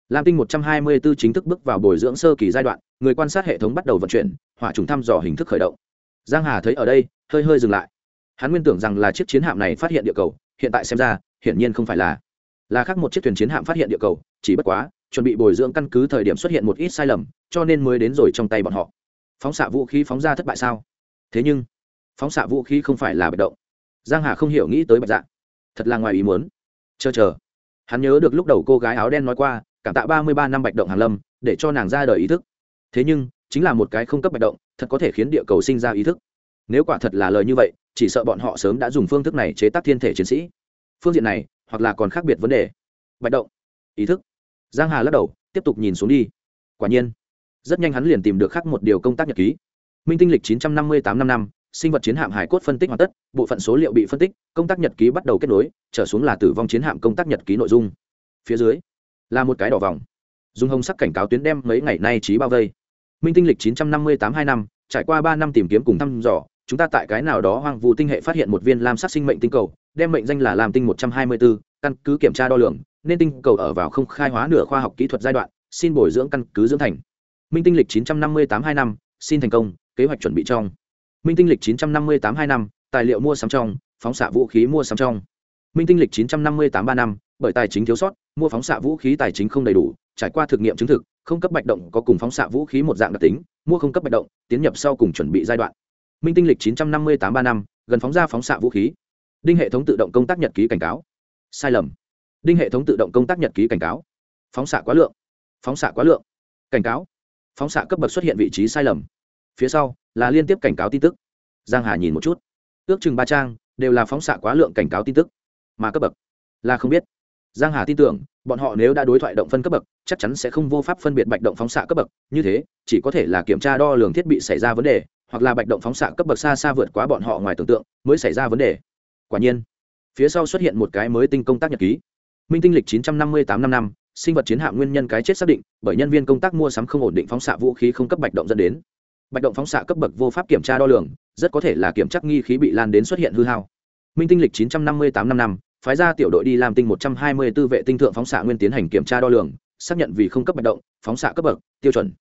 Lam tinh 124 chính thức bước vào bồi dưỡng sơ kỳ giai đoạn người quan sát hệ thống bắt đầu vận chuyển hỏa trùng thăm dò hình thức khởi động giang hà thấy ở đây, hơi hơi dừng lại. Hắn nguyên tưởng rằng là chiếc chiến hạm này phát hiện địa cầu, hiện tại xem ra, hiển nhiên không phải là. Là khác một chiếc thuyền chiến hạm phát hiện địa cầu, chỉ bất quá, chuẩn bị bồi dưỡng căn cứ thời điểm xuất hiện một ít sai lầm, cho nên mới đến rồi trong tay bọn họ. Phóng xạ vũ khí phóng ra thất bại sao? Thế nhưng, phóng xạ vũ khí không phải là bạch động. Giang hà không hiểu nghĩ tới bạch dạ. Thật là ngoài ý muốn. Chờ chờ. Hắn nhớ được lúc đầu cô gái áo đen nói qua, cảm tạ ba mươi ba năm bạch động hàn lâm, để cho nàng ra đời ý thức. Thế nhưng chính là một cái không cấp bạch động, thật có thể khiến địa cầu sinh ra ý thức. Nếu quả thật là lời như vậy, chỉ sợ bọn họ sớm đã dùng phương thức này chế tác thiên thể chiến sĩ. Phương diện này, hoặc là còn khác biệt vấn đề. Bạch động. Ý thức. Giang hà lắc đầu, tiếp tục nhìn xuống đi. Quả nhiên, rất nhanh hắn liền tìm được khác một điều công tác nhật ký. Minh tinh lịch 958 năm năm, sinh vật chiến hạm hải cốt phân tích hoàn tất, bộ phận số liệu bị phân tích, công tác nhật ký bắt đầu kết nối, trở xuống là tử vong chiến hạm công tác nhật ký nội dung. Phía dưới, là một cái đỏ vòng. Dùng hồng sắc cảnh cáo tuyến đem mấy ngày nay trí bao vây minh tinh lịch 958 năm trải qua ba năm tìm kiếm cùng thăm dò chúng ta tại cái nào đó hoang vu tinh hệ phát hiện một viên lam sắc sinh mệnh tinh cầu đem mệnh danh là lam tinh 124, căn cứ kiểm tra đo lường nên tinh cầu ở vào không khai hóa nửa khoa học kỹ thuật giai đoạn xin bồi dưỡng căn cứ dưỡng thành. Minh tinh lịch 958 năm xin thành công kế hoạch chuẩn bị trong. Minh tinh lịch 958 năm tài liệu mua sắm trong phóng xạ vũ khí mua sắm trong. Minh tinh lịch 958 năm bởi tài chính thiếu sót mua phóng xạ vũ khí tài chính không đầy đủ trải qua thực nghiệm chứng thực không cấp bạch động có cùng phóng xạ vũ khí một dạng đặc tính, mua không cấp bạch động, tiến nhập sau cùng chuẩn bị giai đoạn. Minh tinh lịch 958 ba năm, gần phóng ra phóng xạ vũ khí. Đinh hệ thống tự động công tác nhật ký cảnh cáo. Sai lầm. Đinh hệ thống tự động công tác nhật ký cảnh cáo. Phóng xạ quá lượng. Phóng xạ quá lượng. Cảnh cáo. Phóng xạ cấp bậc xuất hiện vị trí sai lầm. Phía sau, là liên tiếp cảnh cáo tin tức. Giang hà nhìn một chút. Ước chừng ba trang, đều là phóng xạ quá lượng cảnh cáo tin tức. Mà cấp bậc là không biết giang hà tin tưởng, bọn họ nếu đã đối thoại động phân cấp bậc, chắc chắn sẽ không vô pháp phân biệt bạch động phóng xạ cấp bậc. Như thế, chỉ có thể là kiểm tra đo lường thiết bị xảy ra vấn đề, hoặc là bạch động phóng xạ cấp bậc xa xa vượt quá bọn họ ngoài tưởng tượng, mới xảy ra vấn đề. Quả nhiên, phía sau xuất hiện một cái mới tinh công tác nhật ký. Minh tinh lịch 958 năm năm sinh vật chiến hạm nguyên nhân cái chết xác định, bởi nhân viên công tác mua sắm không ổn định phóng xạ vũ khí không cấp bạch động dẫn đến. Bạch động phóng xạ cấp bậc vô pháp kiểm tra đo lường, rất có thể là kiểm tra nghi khí bị lan đến xuất hiện hư hao. Minh tinh lịch 958 năm năm phái ra tiểu đội đi làm tinh 124 vệ tinh thượng phóng xạ nguyên tiến hành kiểm tra đo lường, xác nhận vì không cấp bạch động, phóng xạ cấp bậc, tiêu chuẩn.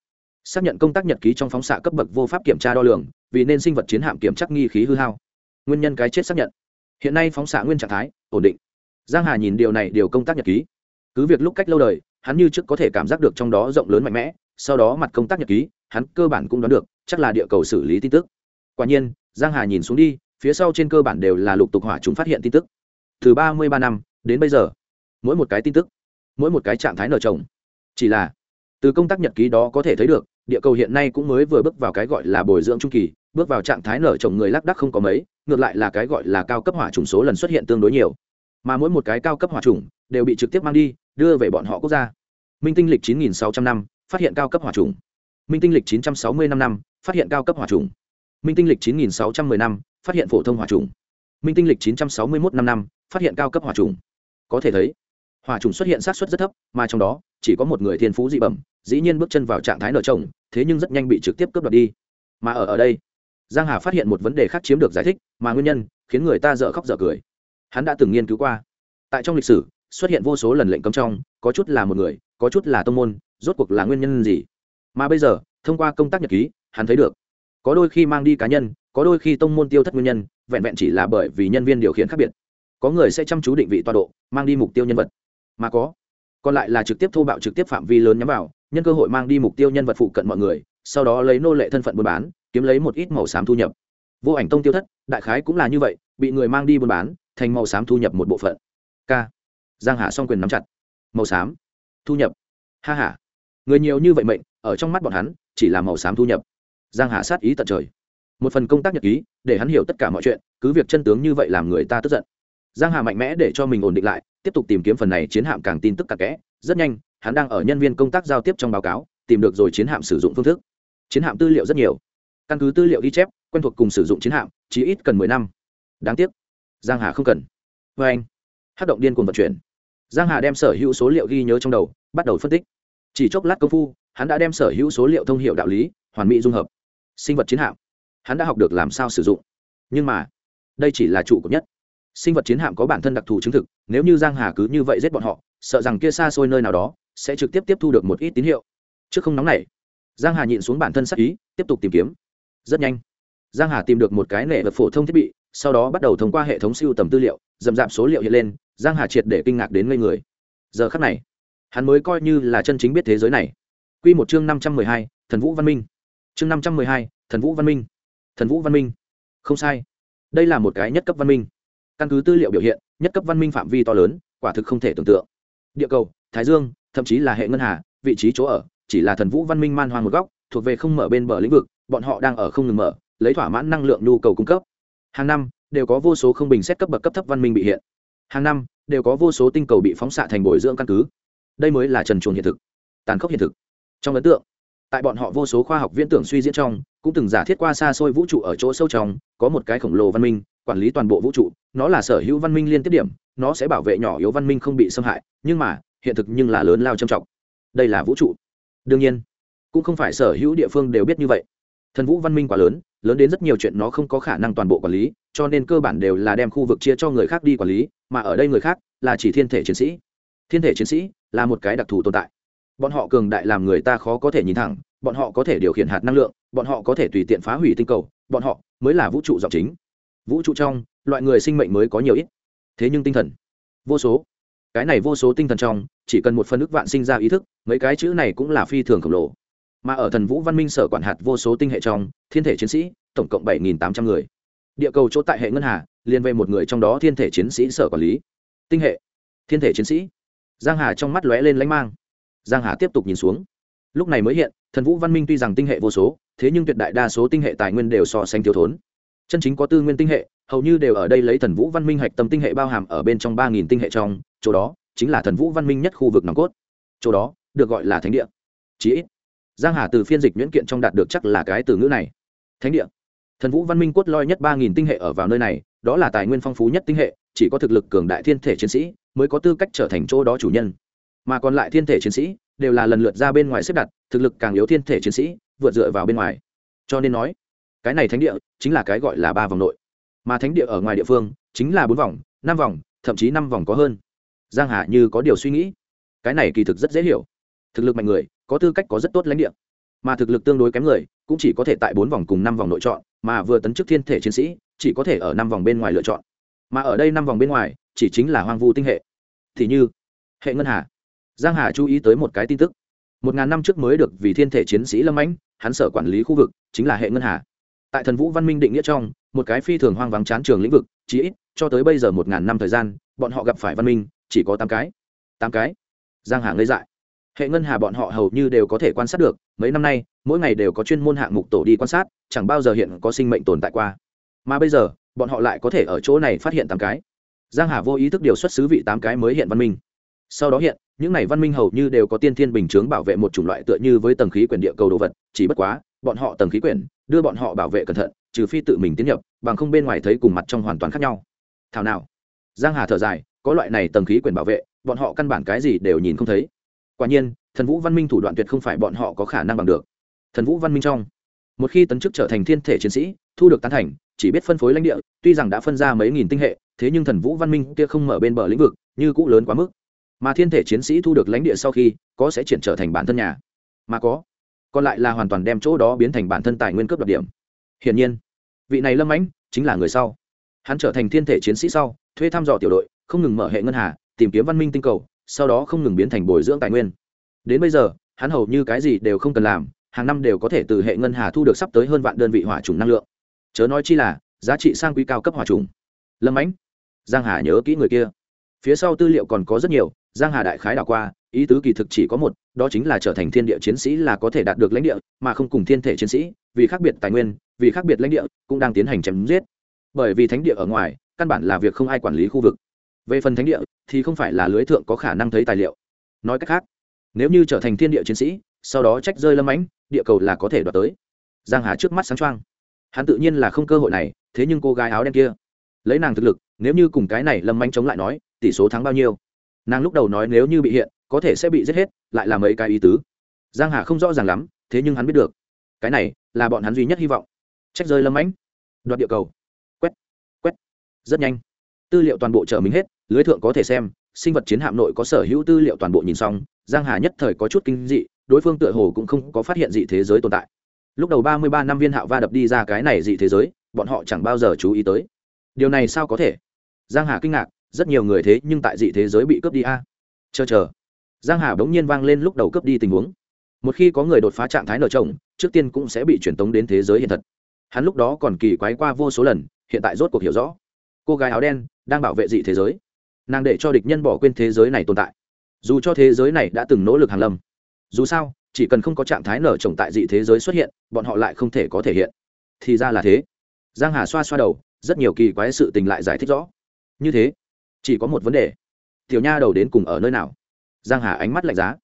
Xác nhận công tác nhật ký trong phóng xạ cấp bậc vô pháp kiểm tra đo lường, vì nên sinh vật chiến hạm kiểm tra nghi khí hư hao. Nguyên nhân cái chết xác nhận. Hiện nay phóng xạ nguyên trạng thái ổn định. Giang hà nhìn điều này, điều công tác nhật ký. Cứ việc lúc cách lâu đời, hắn như trước có thể cảm giác được trong đó rộng lớn mạnh mẽ, sau đó mặt công tác nhật ký, hắn cơ bản cũng đoán được, chắc là địa cầu xử lý tin tức. Quả nhiên, giang hà nhìn xuống đi, phía sau trên cơ bản đều là lục tục hỏa chúng phát hiện tin tức từ ba mươi ba năm đến bây giờ, mỗi một cái tin tức, mỗi một cái trạng thái nở trồng chỉ là, từ công tác nhật ký đó có thể thấy được, địa cầu hiện nay cũng mới vừa bước vào cái gọi là bồi dưỡng trung kỳ, bước vào trạng thái nở trồng người lác đắc không có mấy, ngược lại là cái gọi là cao cấp hỏa trùng số lần xuất hiện tương đối nhiều. Mà mỗi một cái cao cấp hỏa trùng đều bị trực tiếp mang đi, đưa về bọn họ quốc gia. Minh tinh lịch 9.600 năm, phát hiện cao cấp hỏa trùng. Minh tinh lịch 960 năm năm, phát hiện cao cấp hỏa trùng. Minh tinh lịch 9.610 năm, phát hiện phổ thông hỏa trùng minh tinh lịch 961 năm năm, phát hiện cao cấp hỏa trùng. Có thể thấy, hỏa trùng xuất hiện sát xuất rất thấp, mà trong đó, chỉ có một người thiên phú dị bẩm, dĩ nhiên bước chân vào trạng thái nở trồng, thế nhưng rất nhanh bị trực tiếp cướp đoạt đi. Mà ở ở đây, giang hà phát hiện một vấn đề khác chiếm được giải thích, mà nguyên nhân khiến người ta dở khóc dở cười. Hắn đã từng nghiên cứu qua. Tại trong lịch sử, xuất hiện vô số lần lệnh cấm trong, có chút là một người, có chút là tông môn, rốt cuộc là nguyên nhân gì? Mà bây giờ, thông qua công tác nhật ký, hắn thấy được, có đôi khi mang đi cá nhân có đôi khi tông môn tiêu thất nguyên nhân, vẹn vẹn chỉ là bởi vì nhân viên điều khiển khác biệt. Có người sẽ chăm chú định vị tọa độ, mang đi mục tiêu nhân vật. Mà có. Còn lại là trực tiếp thô bạo trực tiếp phạm vi lớn nhắm vào, nhân cơ hội mang đi mục tiêu nhân vật phụ cận mọi người, sau đó lấy nô lệ thân phận buôn bán, kiếm lấy một ít màu xám thu nhập. Vô ảnh tông tiêu thất, đại khái cũng là như vậy, bị người mang đi buôn bán, thành màu xám thu nhập một bộ phận. K. Giang hà song quyền nắm chặt. Màu xám. Thu nhập. Ha ha. Người nhiều như vậy mệnh, ở trong mắt bọn hắn, chỉ là màu xám thu nhập. Giang hà sát ý tận trời một phần công tác nhật ký, để hắn hiểu tất cả mọi chuyện, cứ việc chân tướng như vậy làm người ta tức giận. Giang hà mạnh mẽ để cho mình ổn định lại, tiếp tục tìm kiếm phần này chiến hạm càng tin tức càng kẽ. Rất nhanh, hắn đang ở nhân viên công tác giao tiếp trong báo cáo, tìm được rồi chiến hạm sử dụng phương thức. Chiến hạm tư liệu rất nhiều. Căn cứ tư liệu ghi chép, quen thuộc cùng sử dụng chiến hạm, chỉ ít cần mười năm. Đáng tiếc, giang hà không cần. Với anh, hát động điên cùng vận chuyển. Giang hà đem sở hữu số liệu ghi nhớ trong đầu, bắt đầu phân tích. Chỉ chốc lát công phu, hắn đã đem sở hữu số liệu thông hiệu đạo lý, hoàn mỹ dung hợp. Sinh vật chiến hạm hắn đã học được làm sao sử dụng. Nhưng mà đây chỉ là trụ cột nhất. Sinh vật chiến hạm có bản thân đặc thù chứng thực nếu như giang hà cứ như vậy giết bọn họ sợ rằng kia xa xôi nơi nào đó sẽ trực tiếp tiếp thu được một ít tín hiệu. Trước không nóng này giang hà nhịn xuống bản thân sắc ý tiếp tục tìm kiếm. Rất nhanh giang hà tìm được một cái nệ vật phổ thông thiết bị sau đó bắt đầu thông qua hệ thống siêu tầm tư liệu dầm dạp số liệu hiện lên giang hà triệt để kinh ngạc đến ngây người. Giờ khắc này hắn mới coi như là chân chính biết thế giới này. Quy một chương năm trăm mười hai, thần vũ văn minh. Chương năm trăm mười hai, thần vũ văn minh thần vũ văn minh. Không sai. Đây là một cái nhất cấp văn minh. Căn cứ tư liệu biểu hiện, nhất cấp văn minh phạm vi to lớn, quả thực không thể tưởng tượng. Địa cầu, thái dương, thậm chí là hệ ngân hà, vị trí chỗ ở, chỉ là thần vũ văn minh man hoang một góc, thuộc về không mở bên bờ lĩnh vực, bọn họ đang ở không ngừng mở, lấy thỏa mãn năng lượng nhu cầu cung cấp. Hàng năm, đều có vô số không bình xét cấp bậc cấp thấp văn minh bị hiện. Hàng năm, đều có vô số tinh cầu bị phóng xạ thành bồi dưỡng căn cứ. Đây mới là trần chuồng hiện thực, tàn khốc hiện thực. Trong ấn tượng tại bọn họ vô số khoa học viễn tưởng suy diễn trong, cũng từng giả thiết qua xa xôi vũ trụ ở chỗ sâu trong, có một cái khổng lồ văn minh, quản lý toàn bộ vũ trụ, nó là sở hữu văn minh liên tiếp điểm, nó sẽ bảo vệ nhỏ yếu văn minh không bị xâm hại, nhưng mà, hiện thực nhưng là lớn lao trầm trọng. Đây là vũ trụ. Đương nhiên, cũng không phải sở hữu địa phương đều biết như vậy. Thần vũ văn minh quá lớn lớn đến rất nhiều chuyện nó không có khả năng toàn bộ quản lý, cho nên cơ bản đều là đem khu vực chia cho người khác đi quản lý, mà ở đây người khác là chỉ thiên thể chiến sĩ. Thiên thể chiến sĩ là một cái đặc thù tồn tại bọn họ cường đại làm người ta khó có thể nhìn thẳng, bọn họ có thể điều khiển hạt năng lượng, bọn họ có thể tùy tiện phá hủy tinh cầu, bọn họ mới là vũ trụ dọc chính. Vũ trụ trong, loại người sinh mệnh mới có nhiều ít. Thế nhưng tinh thần, vô số. Cái này vô số tinh thần trong, chỉ cần một phần ức vạn sinh ra ý thức, mấy cái chữ này cũng là phi thường khổng lồ. Mà ở thần vũ văn minh sở quản hạt vô số tinh hệ trong, thiên thể chiến sĩ, tổng cộng bảy tám trăm người. Địa cầu chỗ tại hệ ngân hà liên về một người trong đó thiên thể chiến sĩ sở quản lý. Tinh hệ, thiên thể chiến sĩ. Giang hà trong mắt lóe lên lánh mang giang hà tiếp tục nhìn xuống. Lúc này mới hiện, thần vũ văn minh tuy rằng tinh hệ vô số, thế nhưng tuyệt đại đa số tinh hệ tài nguyên đều so sánh thiếu thốn. Chân chính có tư nguyên tinh hệ, hầu như đều ở đây lấy thần vũ văn minh hạch tâm tinh hệ bao hàm ở bên trong ba nghìn tinh hệ trong, chỗ đó chính là thần vũ văn minh nhất khu vực nòng cốt. Chỗ đó được gọi là thánh địa. Chí ít, giang hà từ phiên dịch nhuyễn kiện trong đạt được chắc là cái từ ngữ này. Thánh địa. Thần vũ văn minh cốt loi nhất ba nghìn tinh hệ ở vào nơi này, đó là tài nguyên phong phú nhất tinh hệ, chỉ có thực lực cường đại thiên thể chiến sĩ mới có tư cách trở thành chỗ đó chủ nhân mà còn lại thiên thể chiến sĩ đều là lần lượt ra bên ngoài xếp đặt, thực lực càng yếu thiên thể chiến sĩ vượt dựa vào bên ngoài. Cho nên nói, cái này thánh địa chính là cái gọi là ba vòng nội. Mà thánh địa ở ngoài địa phương chính là bốn vòng, năm vòng, thậm chí năm vòng có hơn. Giang hà như có điều suy nghĩ. Cái này kỳ thực rất dễ hiểu. Thực lực mạnh người, có tư cách có rất tốt lãnh địa. Mà thực lực tương đối kém người, cũng chỉ có thể tại bốn vòng cùng năm vòng nội chọn, mà vừa tấn chức thiên thể chiến sĩ, chỉ có thể ở năm vòng bên ngoài lựa chọn. Mà ở đây năm vòng bên ngoài, chỉ chính là hoang vu tinh hệ. Thì như, hệ ngân hà giang hà chú ý tới một cái tin tức. Một ngàn năm trước mới được vì thiên thể chiến sĩ lâm ánh, hắn sở quản lý khu vực, chính là hệ ngân hà. Tại thần vũ văn minh định nghĩa trong, một cái phi thường hoang vắng chán trường lĩnh vực, chí ít, cho tới bây giờ một ngàn năm thời gian, bọn họ gặp phải văn minh, chỉ có tám cái. Tám cái? Giang hà ngây dại. Hệ ngân hà bọn họ hầu như đều có thể quan sát được, mấy năm nay, mỗi ngày đều có chuyên môn hạng mục tổ đi quan sát, chẳng bao giờ hiện có sinh mệnh tồn tại qua. Mà bây giờ, bọn họ lại có thể ở chỗ này phát hiện tám cái. Giang hà vô ý thức điều xuất xứ vị tám cái mới hiện văn minh. Sau đó hiện những này văn minh hầu như đều có tiên thiên bình chướng bảo vệ một chủng loại tựa như với tầng khí quyển địa cầu đồ vật, chỉ bất quá, bọn họ tầng khí quyển đưa bọn họ bảo vệ cẩn thận, trừ phi tự mình tiến nhập, bằng không bên ngoài thấy cùng mặt trong hoàn toàn khác nhau. Thảo nào. Giang hà thở dài, có loại này tầng khí quyển bảo vệ, bọn họ căn bản cái gì đều nhìn không thấy. Quả nhiên, thần vũ văn minh thủ đoạn tuyệt không phải bọn họ có khả năng bằng được. Thần vũ văn minh trong, một khi tấn chức trở thành thiên thể chiến sĩ, thu được tán thành, chỉ biết phân phối lãnh địa, tuy rằng đã phân ra mấy nghìn tinh hệ, thế nhưng thần vũ văn minh kia không mở bên bờ lĩnh vực, như cũ lớn quá mức mà thiên thể chiến sĩ thu được lãnh địa sau khi, có sẽ chuyển trở thành bản thân nhà. Mà có, còn lại là hoàn toàn đem chỗ đó biến thành bản thân tài nguyên cấp đặc điểm. Hiển nhiên, vị này lâm ánh chính là người sau. Hắn trở thành thiên thể chiến sĩ sau, thuê thăm dò tiểu đội, không ngừng mở hệ ngân hà, tìm kiếm văn minh tinh cầu, sau đó không ngừng biến thành bồi dưỡng tài nguyên. Đến bây giờ, hắn hầu như cái gì đều không cần làm, hàng năm đều có thể từ hệ ngân hà thu được sắp tới hơn vạn đơn vị hỏa trùng năng lượng. Chớ nói chi là, giá trị sang quý cao cấp hỏa trùng. Lâm ánh giang hà nhớ kỹ người kia phía sau tư liệu còn có rất nhiều, giang hà đại khái đảo qua, ý tứ kỳ thực chỉ có một, đó chính là trở thành thiên địa chiến sĩ là có thể đạt được lãnh địa, mà không cùng thiên thể chiến sĩ, vì khác biệt tài nguyên, vì khác biệt lãnh địa, cũng đang tiến hành chém giết. Bởi vì thánh địa ở ngoài, căn bản là việc không ai quản lý khu vực. Về phần thánh địa, thì không phải là lưới thượng có khả năng thấy tài liệu. Nói cách khác, nếu như trở thành thiên địa chiến sĩ, sau đó trách rơi lâm ánh, địa cầu là có thể đoạt tới. Giang hà trước mắt sáng choang. Hắn tự nhiên là không cơ hội này, thế nhưng cô gái áo đen kia, lấy nàng thực lực, nếu như cùng cái này lâm ánh chống lại nói tỷ số thắng bao nhiêu. Nàng lúc đầu nói nếu như bị hiện, có thể sẽ bị giết hết, lại là mấy cái ý tứ. Giang hà không rõ ràng lắm, thế nhưng hắn biết được. Cái này là bọn hắn duy nhất hy vọng. Trách rơi lâm ánh đoạt địa cầu. Quét quét. Rất nhanh. Tư liệu toàn bộ trở mình hết, lưới thượng có thể xem, sinh vật chiến hạm nội có sở hữu tư liệu toàn bộ nhìn xong, giang hà nhất thời có chút kinh dị, đối phương tựa hồ cũng không có phát hiện dị thế giới tồn tại. Lúc đầu ba mươi ba năm viên hạo va đập đi ra cái này dị thế giới, bọn họ chẳng bao giờ chú ý tới. Điều này sao có thể? Giang hà kinh ngạc rất nhiều người thế nhưng tại dị thế giới bị cướp đi a. Chờ chờ. Giang hà bỗng nhiên vang lên lúc đầu cướp đi tình huống. Một khi có người đột phá trạng thái nở trồng, trước tiên cũng sẽ bị truyền tống đến thế giới hiện thật. Hắn lúc đó còn kỳ quái qua vô số lần, hiện tại rốt cuộc hiểu rõ. Cô gái áo đen đang bảo vệ dị thế giới. Nàng để cho địch nhân bỏ quên thế giới này tồn tại. Dù cho thế giới này đã từng nỗ lực hàn lâm, dù sao, chỉ cần không có trạng thái nở trồng tại dị thế giới xuất hiện, bọn họ lại không thể có thể hiện. Thì ra là thế. Giang hà xoa xoa đầu, rất nhiều kỳ quái sự tình lại giải thích rõ. Như thế chỉ có một vấn đề. Tiểu nha đầu đến cùng ở nơi nào? Giang hà ánh mắt lạnh giá.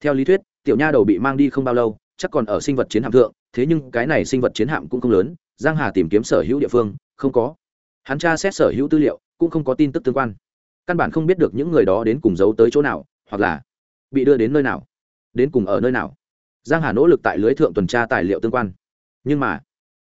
Theo lý thuyết, tiểu nha đầu bị mang đi không bao lâu, chắc còn ở sinh vật chiến hạm thượng, thế nhưng cái này sinh vật chiến hạm cũng không lớn, giang hà tìm kiếm sở hữu địa phương, không có. Hắn tra xét sở hữu tư liệu, cũng không có tin tức tương quan. Căn bản không biết được những người đó đến cùng giấu tới chỗ nào, hoặc là bị đưa đến nơi nào, đến cùng ở nơi nào. Giang hà nỗ lực tại lưới thượng tuần tra tài liệu tương quan. Nhưng mà,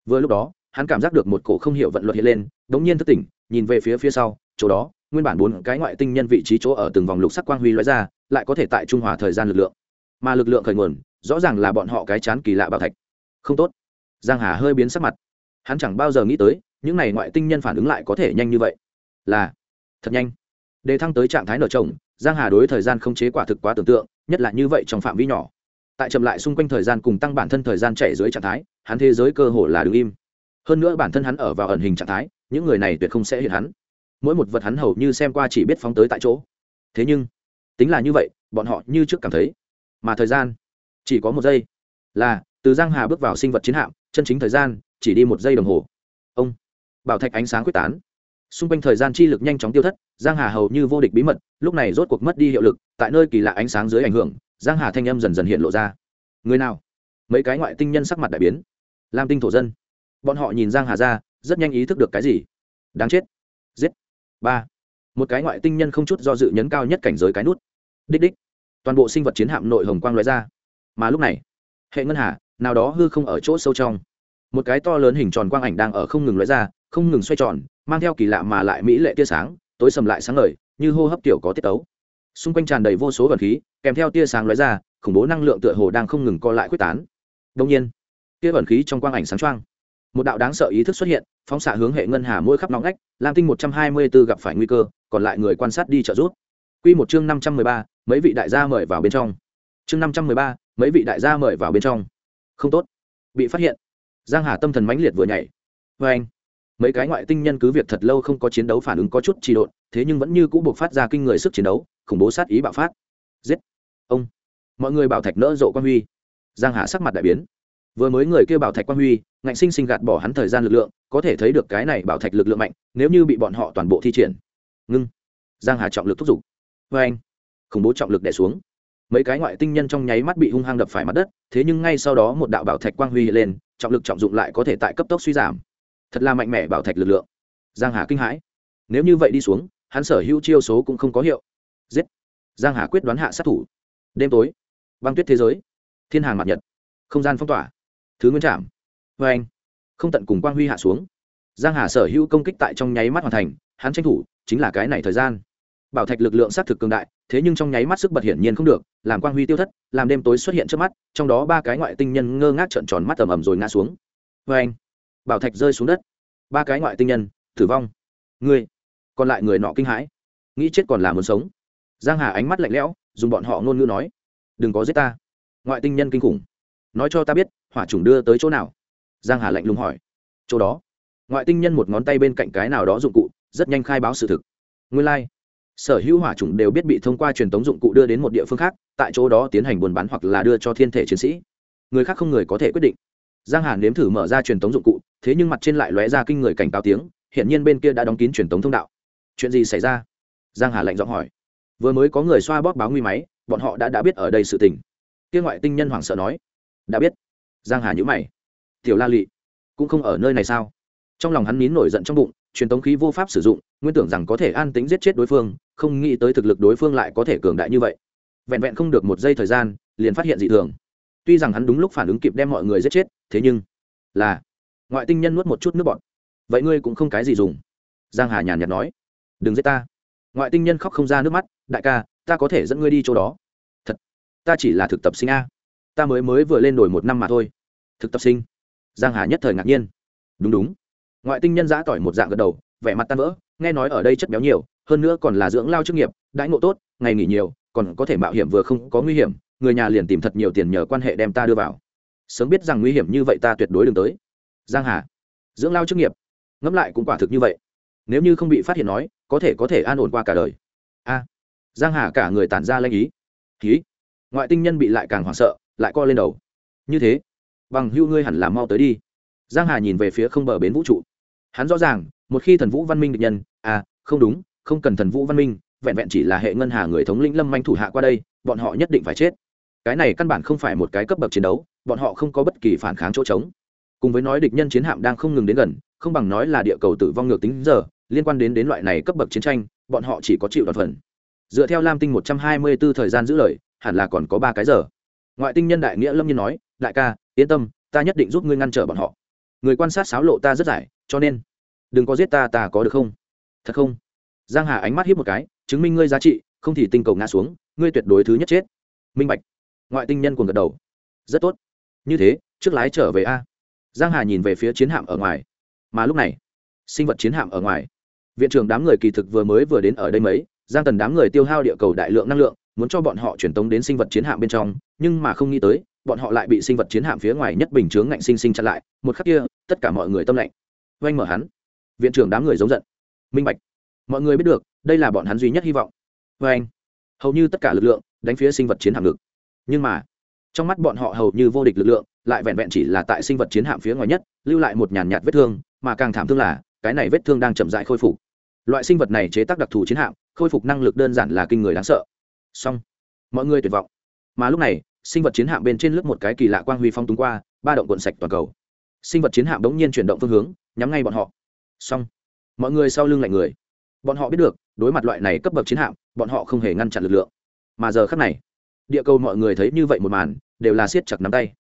vừa lúc đó, hắn cảm giác được một cổ không hiểu vận luật hiện lên, đống nhiên thức tỉnh, nhìn về phía phía sau, chỗ đó nguyên bản bốn cái ngoại tinh nhân vị trí chỗ ở từng vòng lục sắc quang huy loại ra, lại có thể tại trung hòa thời gian lực lượng. Mà lực lượng khởi nguồn, rõ ràng là bọn họ cái chán kỳ lạ bảo thạch. Không tốt. Giang hà hơi biến sắc mặt. Hắn chẳng bao giờ nghĩ tới, những này ngoại tinh nhân phản ứng lại có thể nhanh như vậy. Là, thật nhanh. Đề thăng tới trạng thái nở trồng giang hà đối thời gian không chế quả thực quá tưởng tượng, nhất là như vậy trong phạm vi nhỏ. Tại chậm lại xung quanh thời gian cùng tăng bản thân thời gian chạy dưới trạng thái, hắn thế giới cơ hồ là đứng im. Hơn nữa bản thân hắn ở vào ẩn hình trạng thái, những người này tuyệt không sẽ hiện hắn mỗi một vật hắn hầu như xem qua chỉ biết phóng tới tại chỗ. Thế nhưng, tính là như vậy, bọn họ như trước cảm thấy. Mà thời gian, chỉ có một giây. Là, từ giang hà bước vào sinh vật chiến hạm, chân chính thời gian, chỉ đi một giây đồng hồ. Ông, bảo thạch ánh sáng quyết tán. Xung quanh thời gian chi lực nhanh chóng tiêu thất, giang hà hầu như vô địch bí mật, lúc này rốt cuộc mất đi hiệu lực, tại nơi kỳ lạ ánh sáng dưới ảnh hưởng, giang hà thanh âm dần dần hiện lộ ra. Người nào? Mấy cái ngoại tinh nhân sắc mặt đại biến. Lam tinh thổ dân. Bọn họ nhìn giang hà ra, rất nhanh ý thức được cái gì? Đáng chết. Giết ba. Một cái ngoại tinh nhân không chút do dự nhấn cao nhất cảnh giới cái nút. Đích đích. Toàn bộ sinh vật chiến hạm nội hồng quang loại ra. Mà lúc này, hệ ngân hà, nào đó hư không ở chỗ sâu trong. Một cái to lớn hình tròn quang ảnh đang ở không ngừng loại ra, không ngừng xoay tròn, mang theo kỳ lạ mà lại mỹ lệ tia sáng, tối sầm lại sáng ngời, như hô hấp tiểu có tiết tấu. Xung quanh tràn đầy vô số vật khí, kèm theo tia sáng lóe ra, khủng bố năng lượng tựa hồ đang không ngừng co lại quyết tán. Đông nhiên, tia vật khí trong quang ảnh sáng trăng một đạo đáng sợ ý thức xuất hiện, phóng xạ hướng hệ ngân hà mỗi khắp nóng ngách, lam tinh một trăm hai mươi b ố gặp phải nguy cơ, còn lại người quan sát đi trợ giúp. Q một chương năm trăm mười ba, mấy vị đại gia mời vào bên trong. Chương năm trăm mười ba, mấy vị đại gia mời vào bên trong. Không tốt. Bị phát hiện. Giang hà tâm thần mãnh liệt vừa nhảy. Vê anh, mấy cái ngoại tinh nhân cứ việc thật lâu không có chiến đấu phản ứng có chút trì độn, thế nhưng vẫn như cũ buộc phát ra kinh người sức chiến đấu, khủng bố sát ý bạo phát. Giết. Ông. Mọi người bảo thạch nỡ rộ quan huy. Giang hà sắc mặt đại biến vừa mới người kêu bảo thạch quang huy, ngạnh sinh sinh gạt bỏ hắn thời gian lực lượng, có thể thấy được cái này bảo thạch lực lượng mạnh, nếu như bị bọn họ toàn bộ thi triển. Ngưng. Giang hà trọng lực thúc giục. Vê anh. Khủng bố trọng lực đè xuống. Mấy cái ngoại tinh nhân trong nháy mắt bị hung hăng đập phải mặt đất, thế nhưng ngay sau đó một đạo bảo thạch quang huy hiện lên, trọng lực trọng dụng lại có thể tại cấp tốc suy giảm. Thật là mạnh mẽ bảo thạch lực lượng. Giang hà kinh hãi. Nếu như vậy đi xuống, hắn sở hữu chiêu số cũng không có hiệu. Giết. Giang hà quyết đoán hạ sát thủ. Đêm tối. Băng tuyết thế giới. Thiên hàng mặt nhật. Không gian phong tỏa thứ nguyên trạm vê anh, không tận cùng quang huy hạ xuống. Giang hà sở hữu công kích tại trong nháy mắt hoàn thành, hắn tranh thủ, chính là cái này thời gian. Bảo thạch lực lượng xác thực cường đại, thế nhưng trong nháy mắt sức bật hiển nhiên không được, làm quang huy tiêu thất, làm đêm tối xuất hiện trước mắt, trong đó ba cái ngoại tinh nhân ngơ ngác trợn tròn mắt tầm ầm rồi ngã xuống. Vê anh, bảo thạch rơi xuống đất. Ba cái ngoại tinh nhân, tử vong. Người còn lại người nọ kinh hãi. Nghĩ chết còn là muốn sống. Giang hà ánh mắt lạnh lẽo, dùng bọn họ ngôn ngữ nói, đừng có giết ta. Ngoại tinh nhân kinh khủng nói cho ta biết, hỏa trùng đưa tới chỗ nào? Giang hà lạnh lùng hỏi. Chỗ đó. Ngoại tinh nhân một ngón tay bên cạnh cái nào đó dụng cụ, rất nhanh khai báo sự thực. Nguyên lai、like. sở hữu hỏa trùng đều biết bị thông qua truyền thống dụng cụ đưa đến một địa phương khác, tại chỗ đó tiến hành buôn bán hoặc là đưa cho thiên thể chiến sĩ. Người khác không người có thể quyết định. Giang hà nếm thử mở ra truyền thống dụng cụ, thế nhưng mặt trên lại lóe ra kinh người cảnh cáo tiếng hiện nhiên bên kia đã đóng kín truyền thống thông đạo. Chuyện gì xảy ra? Giang hà lạnh giọng hỏi. Vừa mới có người xoa bóp báo nguy máy, bọn họ đã đã biết ở đây sự tình. Kia ngoại tinh nhân hoảng sợ nói đã biết. Giang hà nhữ mày. Tiểu la lị, cũng không ở nơi này sao? Trong lòng hắn nín nổi giận trong bụng, truyền tống khí vô pháp sử dụng, nguyên tưởng rằng có thể an tính giết chết đối phương, không nghĩ tới thực lực đối phương lại có thể cường đại như vậy. Vẹn vẹn không được một giây thời gian, liền phát hiện dị thường. Tuy rằng hắn đúng lúc phản ứng kịp đem mọi người giết chết, thế nhưng là ngoại tinh nhân nuốt một chút nước bọn vậy ngươi cũng không cái gì dùng. Giang hà nhàn nhạt nói. Đừng giết ta. Ngoại tinh nhân khóc không ra nước mắt. Đại ca, ta có thể dẫn ngươi đi chỗ đó. Thật, ta chỉ là thực tập sinh a ta mới mới vừa lên đổi một năm mà thôi. Thực tập sinh. Giang hà nhất thời ngạc nhiên. Đúng đúng. Ngoại tinh nhân giã tỏi một dạng gật đầu, vẻ mặt tan vỡ, nghe nói ở đây chất béo nhiều, hơn nữa còn là dưỡng lao chức nghiệp, đãi ngộ tốt, ngày nghỉ nhiều, còn có thể mạo hiểm vừa không có nguy hiểm, người nhà liền tìm thật nhiều tiền nhờ quan hệ đem ta đưa vào. Sớm biết rằng nguy hiểm như vậy ta tuyệt đối đừng tới. Giang hà. Dưỡng lao chức nghiệp. Ngẫm lại cũng quả thực như vậy. Nếu như không bị phát hiện nói, có thể có thể an ổn qua cả đời. A. Giang hà cả người tản ra lanh ý. Ký ngoại tinh nhân bị lại càng hoảng sợ lại co lên đầu. Như thế, bằng hưu ngươi hẳn là mau tới đi. Giang hà nhìn về phía không bờ bến vũ trụ. Hắn rõ ràng, một khi thần vũ văn minh địch nhân à không đúng, không cần thần vũ văn minh, vẹn vẹn chỉ là hệ ngân hà người thống lĩnh lâm manh thủ hạ qua đây, bọn họ nhất định phải chết. Cái này căn bản không phải một cái cấp bậc chiến đấu, bọn họ không có bất kỳ phản kháng chỗ trống. Cùng với nói địch nhân chiến hạm đang không ngừng đến gần, không bằng nói là địa cầu tử vong ngược tính giờ, liên quan đến đến loại này cấp bậc chiến tranh, bọn họ chỉ có chịu đoạt phần. Dựa theo lam tinh một trăm hai mươi 124 thời gian giữ lời, hẳn là còn có ba cái giờ ngoại tinh nhân đại nghĩa lâm nhiên nói, đại ca, yên tâm, ta nhất định giúp ngươi ngăn trở bọn họ. Người quan sát sáo lộ ta rất giải, cho nên đừng có giết ta ta có được không? Thật không? Giang hà ánh mắt hiếp một cái, chứng minh ngươi giá trị, không thì tinh cầu ngã xuống, ngươi tuyệt đối thứ nhất chết. Minh bạch. Ngoại tinh nhân cuồng gật đầu. Rất tốt. Như thế, trước lái trở về a. Giang hà nhìn về phía chiến hạm ở ngoài. Mà lúc này, sinh vật chiến hạm ở ngoài. Viện trưởng đám người kỳ thực vừa mới vừa đến ở đây mấy, giang tần đám người tiêu hao địa cầu đại lượng năng lượng muốn cho bọn họ truyền tống đến sinh vật chiến hạm bên trong, nhưng mà không nghĩ tới, bọn họ lại bị sinh vật chiến hạm phía ngoài nhất bình chướng ngạnh sinh sinh chặn lại, một khắc kia, tất cả mọi người tâm lạnh. Oanh mở hắn. Viện trưởng đám người giống giận. Minh bạch. Mọi người biết được, đây là bọn hắn duy nhất hy vọng. Oanh. Hầu như tất cả lực lượng đánh phía sinh vật chiến hạm ngực. Nhưng mà, trong mắt bọn họ hầu như vô địch lực lượng, lại vẹn vẹn chỉ là tại sinh vật chiến hạm phía ngoài nhất, lưu lại một nhàn nhạt vết thương, mà càng thảm thương là, cái này vết thương đang chậm dại khôi phục. Loại sinh vật này chế tác đặc thù chiến hạm, khôi phục năng lực đơn giản là kinh người đáng sợ song mọi người tuyệt vọng. Mà lúc này, sinh vật chiến hạm bên trên lướt một cái kỳ lạ quang huy phong túng qua, ba động cuộn sạch toàn cầu. Sinh vật chiến hạm đống nhiên chuyển động phương hướng, nhắm ngay bọn họ. Song mọi người sau lưng lạnh người. Bọn họ biết được, đối mặt loại này cấp bậc chiến hạm, bọn họ không hề ngăn chặn lực lượng. Mà giờ khắc này, địa cầu mọi người thấy như vậy một màn, đều là siết chặt nắm tay.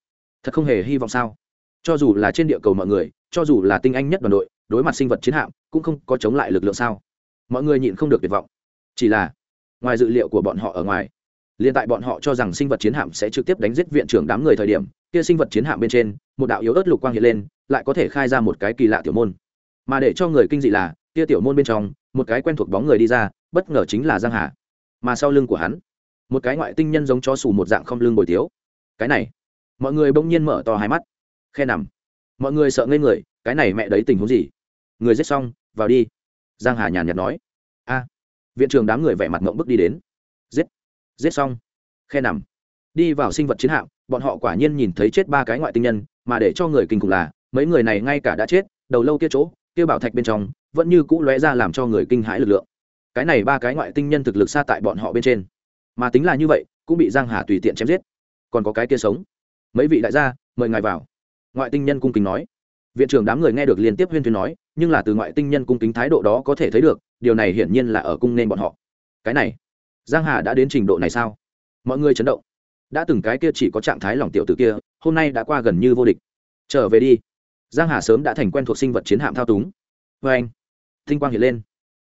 Thật không hề hy vọng sao? Cho dù là trên địa cầu mọi người, cho dù là tinh anh nhất đoàn đội, đối mặt sinh vật chiến hạm, cũng không có chống lại lực lượng sao? Mọi người nhịn không được tuyệt vọng. Chỉ là ngoài dự liệu của bọn họ ở ngoài. Liền tại bọn họ cho rằng sinh vật chiến hạm sẽ trực tiếp đánh giết viện trưởng đám người thời điểm, kia sinh vật chiến hạm bên trên, một đạo yếu ớt lục quang hiện lên, lại có thể khai ra một cái kỳ lạ tiểu môn. Mà để cho người kinh dị là, kia tiểu môn bên trong, một cái quen thuộc bóng người đi ra, bất ngờ chính là giang hà. Mà sau lưng của hắn, một cái ngoại tinh nhân giống cho sù một dạng không lưng bồi tiếu. Cái này, mọi người bỗng nhiên mở to hai mắt. Khe nằm. Mọi người sợ ngây người, cái này mẹ đấy tình huống gì? Người giết xong, vào đi. Giang hà nhàn nhạt nói. A viện trưởng đám người vẻ mặt mộng bức đi đến. Giết giết xong. Khe nằm. Đi vào sinh vật chiến hạm, bọn họ quả nhiên nhìn thấy chết ba cái ngoại tinh nhân, mà để cho người kinh khủng là, mấy người này ngay cả đã chết, đầu lâu kia chỗ, kia bảo thạch bên trong, vẫn như cũ lóe ra làm cho người kinh hãi lực lượng. Cái này ba cái ngoại tinh nhân thực lực xa tại bọn họ bên trên. Mà tính là như vậy, cũng bị giang hà tùy tiện chém giết. Còn có cái kia sống. Mấy vị đại gia, mời ngài vào. Ngoại tinh nhân cung kính nói. Viện trưởng đám người nghe được liên tiếp huyên thuyên nói, nhưng là từ ngoại tinh nhân cung kính thái độ đó có thể thấy được điều này hiển nhiên là ở cung nên bọn họ. Cái này, giang hà đã đến trình độ này sao? Mọi người chấn động. Đã từng cái kia chỉ có trạng thái lòng tiểu tử kia, hôm nay đã qua gần như vô địch. Trở về đi. Giang hà sớm đã thành quen thuộc sinh vật chiến hạm thao túng. Vê anh, tinh quang hiện lên.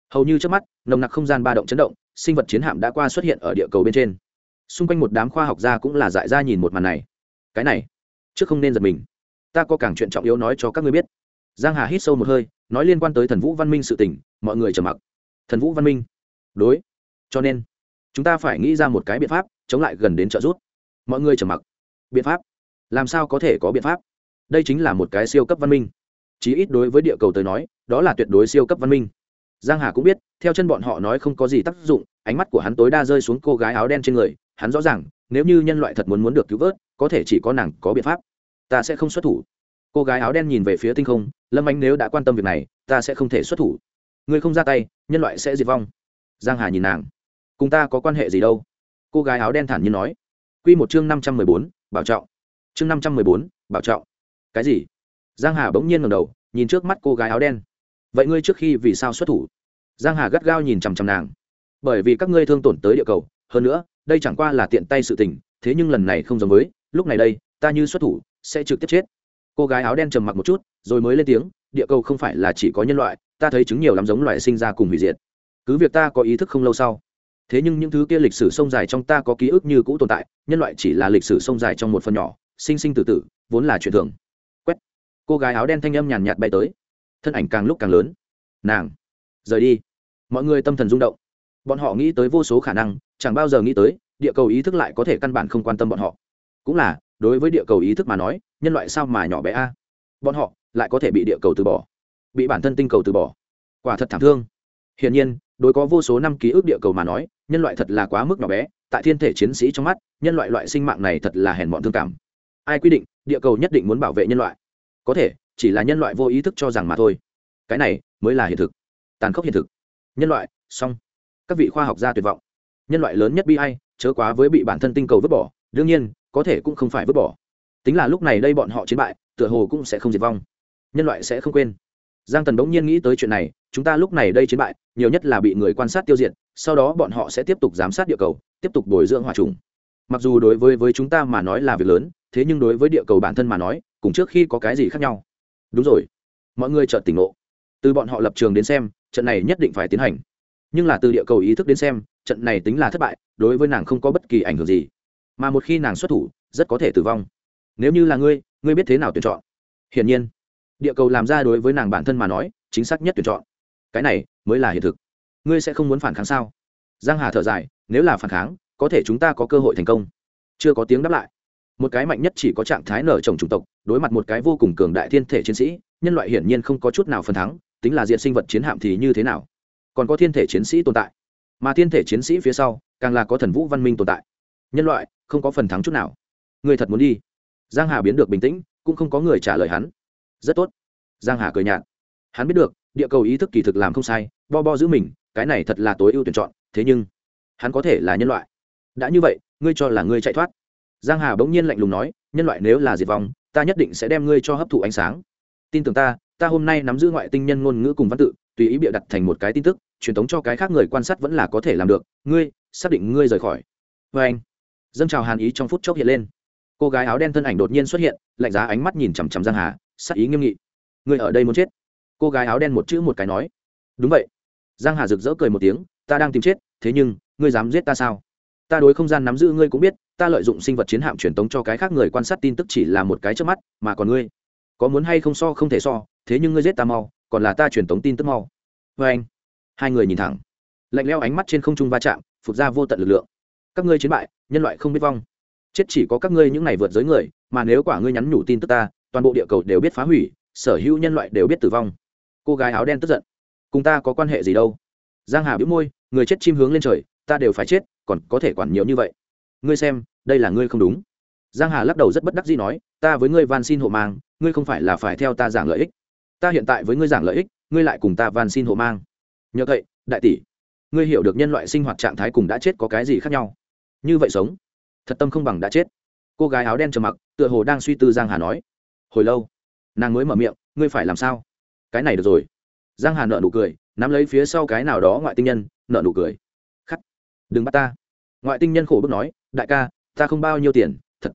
Hầu như trước mắt, nồng nặc không gian ba động chấn động, sinh vật chiến hạm đã qua xuất hiện ở địa cầu bên trên. Xung quanh một đám khoa học gia cũng là dại ra nhìn một màn này. Cái này, trước không nên giật mình. Ta có càng chuyện trọng yếu nói cho các ngươi biết. Giang hà hít sâu một hơi, nói liên quan tới thần vũ văn minh sự tình, mọi người trầm mặc thần vũ văn minh. Đối. Cho nên, chúng ta phải nghĩ ra một cái biện pháp chống lại gần đến trợ rút mọi người trầm mặc. Biện pháp? Làm sao có thể có biện pháp? Đây chính là một cái siêu cấp văn minh. Chí ít đối với địa cầu tới nói, đó là tuyệt đối siêu cấp văn minh. Giang hà cũng biết, theo chân bọn họ nói không có gì tác dụng, ánh mắt của hắn tối đa rơi xuống cô gái áo đen trên người, hắn rõ ràng, nếu như nhân loại thật muốn muốn được cứu vớt, có thể chỉ có nàng có biện pháp. Ta sẽ không xuất thủ. Cô gái áo đen nhìn về phía tinh không, lâm anh nếu đã quan tâm việc này, ta sẽ không thể xuất thủ ngươi không ra tay nhân loại sẽ diệt vong. Giang hà nhìn nàng. Cùng ta có quan hệ gì đâu? Cô gái áo đen thản nhiên nói. Quy một chương năm trăm mười bốn, bảo trọng. Chương năm trăm mười bốn, bảo trọng. Cái gì? Giang hà bỗng nhiên ngẩng đầu nhìn trước mắt cô gái áo đen. Vậy ngươi trước khi vì sao xuất thủ? Giang hà gắt gao nhìn chằm chằm nàng. Bởi vì các ngươi thương tổn tới địa cầu hơn nữa đây chẳng qua là tiện tay sự tình thế nhưng lần này không giống với lúc này đây ta như xuất thủ sẽ trực tiếp chết. Cô gái áo đen trầm mặc một chút rồi mới lên tiếng địa cầu không phải là chỉ có nhân loại ta thấy chứng nhiều lắm giống loại sinh ra cùng hủy diệt. Cứ việc ta có ý thức không lâu sau, thế nhưng những thứ kia lịch sử sông dài trong ta có ký ức như cũ tồn tại, nhân loại chỉ là lịch sử sông dài trong một phần nhỏ, sinh sinh tử tử, vốn là chuyện thường. Quét. Cô gái áo đen thanh âm nhàn nhạt bay tới. Thân ảnh càng lúc càng lớn. Nàng. Rời đi. Mọi người tâm thần rung động. Bọn họ nghĩ tới vô số khả năng, chẳng bao giờ nghĩ tới, địa cầu ý thức lại có thể căn bản không quan tâm bọn họ. Cũng là, đối với địa cầu ý thức mà nói, nhân loại sao mà nhỏ bé a? Bọn họ lại có thể bị địa cầu từ bỏ bị bản thân tinh cầu từ bỏ. Quả thật thảm thương. Hiển nhiên, đối có vô số năm ký ức địa cầu mà nói, nhân loại thật là quá mức nhỏ bé, tại thiên thể chiến sĩ trong mắt, nhân loại loại sinh mạng này thật là hèn mọn thương cảm. Ai quy định, địa cầu nhất định muốn bảo vệ nhân loại? Có thể, chỉ là nhân loại vô ý thức cho rằng mà thôi. Cái này mới là hiện thực. Tàn khốc hiện thực. Nhân loại, xong. Các vị khoa học gia tuyệt vọng. Nhân loại lớn nhất bi ai, chớ quá với bị bản thân tinh cầu vứt bỏ, đương nhiên, có thể cũng không phải vứt bỏ. Tính là lúc này đây bọn họ chiến bại, tựa hồ cũng sẽ không diệt vong. Nhân loại sẽ không quên giang tần bỗng nhiên nghĩ tới chuyện này, chúng ta lúc này đây chiến bại, nhiều nhất là bị người quan sát tiêu diệt, sau đó bọn họ sẽ tiếp tục giám sát địa cầu, tiếp tục bồi dưỡng hòa trùng. Mặc dù đối với với chúng ta mà nói là việc lớn, thế nhưng đối với địa cầu bản thân mà nói, cùng trước khi có cái gì khác nhau. Đúng rồi. Mọi người chợt tỉnh ngộ. Từ bọn họ lập trường đến xem, trận này nhất định phải tiến hành. Nhưng là từ địa cầu ý thức đến xem, trận này tính là thất bại, đối với nàng không có bất kỳ ảnh hưởng gì. Mà một khi nàng xuất thủ, rất có thể tử vong. Nếu như là ngươi ngươi biết thế nào tuyển chọn? Hiển nhiên địa cầu làm ra đối với nàng bản thân mà nói, chính xác nhất tuyển chọn. Cái này mới là hiện thực. Ngươi sẽ không muốn phản kháng sao? Giang hà thở dài, nếu là phản kháng, có thể chúng ta có cơ hội thành công. Chưa có tiếng đáp lại. Một cái mạnh nhất chỉ có trạng thái nở trồng chủng tộc, đối mặt một cái vô cùng cường đại thiên thể chiến sĩ, nhân loại hiển nhiên không có chút nào phần thắng, tính là diện sinh vật chiến hạm thì như thế nào? Còn có thiên thể chiến sĩ tồn tại. Mà thiên thể chiến sĩ phía sau, càng là có thần vũ văn minh tồn tại. Nhân loại không có phần thắng chút nào. Người thật muốn đi. Giang hà biến được bình tĩnh, cũng không có người trả lời hắn rất tốt. Giang hà cười nhạt. Hắn biết được, địa cầu ý thức kỳ thực làm không sai, bo bo giữ mình, cái này thật là tối ưu tuyển chọn, thế nhưng, hắn có thể là nhân loại. Đã như vậy, ngươi cho là ngươi chạy thoát. Giang hà bỗng nhiên lạnh lùng nói, nhân loại nếu là diệt vong, ta nhất định sẽ đem ngươi cho hấp thụ ánh sáng. Tin tưởng ta ta hôm nay nắm giữ ngoại tinh nhân ngôn ngữ cùng văn tự, tùy ý bịa đặt thành một cái tin tức, truyền thống cho cái khác người quan sát vẫn là có thể làm được. Ngươi, xác định ngươi rời khỏi. Vê anh, dâng trào hàn ý trong phút chốc hiện lên. Cô gái áo đen thân ảnh đột nhiên xuất hiện, lạnh giá ánh mắt nhìn chằm chằm giang hà sắc ý nghiêm nghị. Ngươi ở đây muốn chết. Cô gái áo đen một chữ một cái nói. Đúng vậy. Giang hà rực rỡ cười một tiếng, ta đang tìm chết, thế nhưng, ngươi dám giết ta sao? Ta đối không gian nắm giữ ngươi cũng biết, ta lợi dụng sinh vật chiến hạm truyền tống cho cái khác người quan sát tin tức chỉ là một cái trước mắt, mà còn ngươi. Có muốn hay không so không thể so, thế nhưng ngươi giết ta mau, còn là ta truyền tống tin tức mau. Vê anh, hai người nhìn thẳng. Lạnh leo ánh mắt trên không trung va chạm phục ra vô tận lực lượng. Các ngươi chiến bại, nhân loại không biết vong. Chết chỉ có các ngươi những ngày vượt giới người, mà nếu quả ngươi nhắn nhủ tin tức ta toàn bộ địa cầu đều biết phá hủy, sở hữu nhân loại đều biết tử vong. Cô gái áo đen tức giận. Cùng ta có quan hệ gì đâu? Giang hà biếu môi, người chết chim hướng lên trời, ta đều phải chết, còn có thể quản nhiều như vậy. Ngươi xem, đây là ngươi không đúng. Giang hà lắc đầu rất bất đắc dĩ nói, ta với ngươi van xin hộ mang, ngươi không phải là phải theo ta giảng lợi ích. Ta hiện tại với ngươi giảng lợi ích, ngươi lại cùng ta van xin hộ mang. Nhờ vậy, đại tỷ, ngươi hiểu được nhân loại sinh hoạt trạng thái cùng đã chết có cái gì khác nhau? Như vậy sống, thật tâm không bằng đã chết. Cô gái áo đen trầm mặc, tựa hồ đang suy tư giang hà nói hồi lâu. Nàng mới mở miệng, ngươi phải làm sao? Cái này được rồi. Giang hà nợ nụ cười, nắm lấy phía sau cái nào đó ngoại tinh nhân nợ nụ cười. Khắc, đừng bắt ta. Ngoại tinh nhân khổ bức nói, đại ca, ta không bao nhiêu tiền, thật.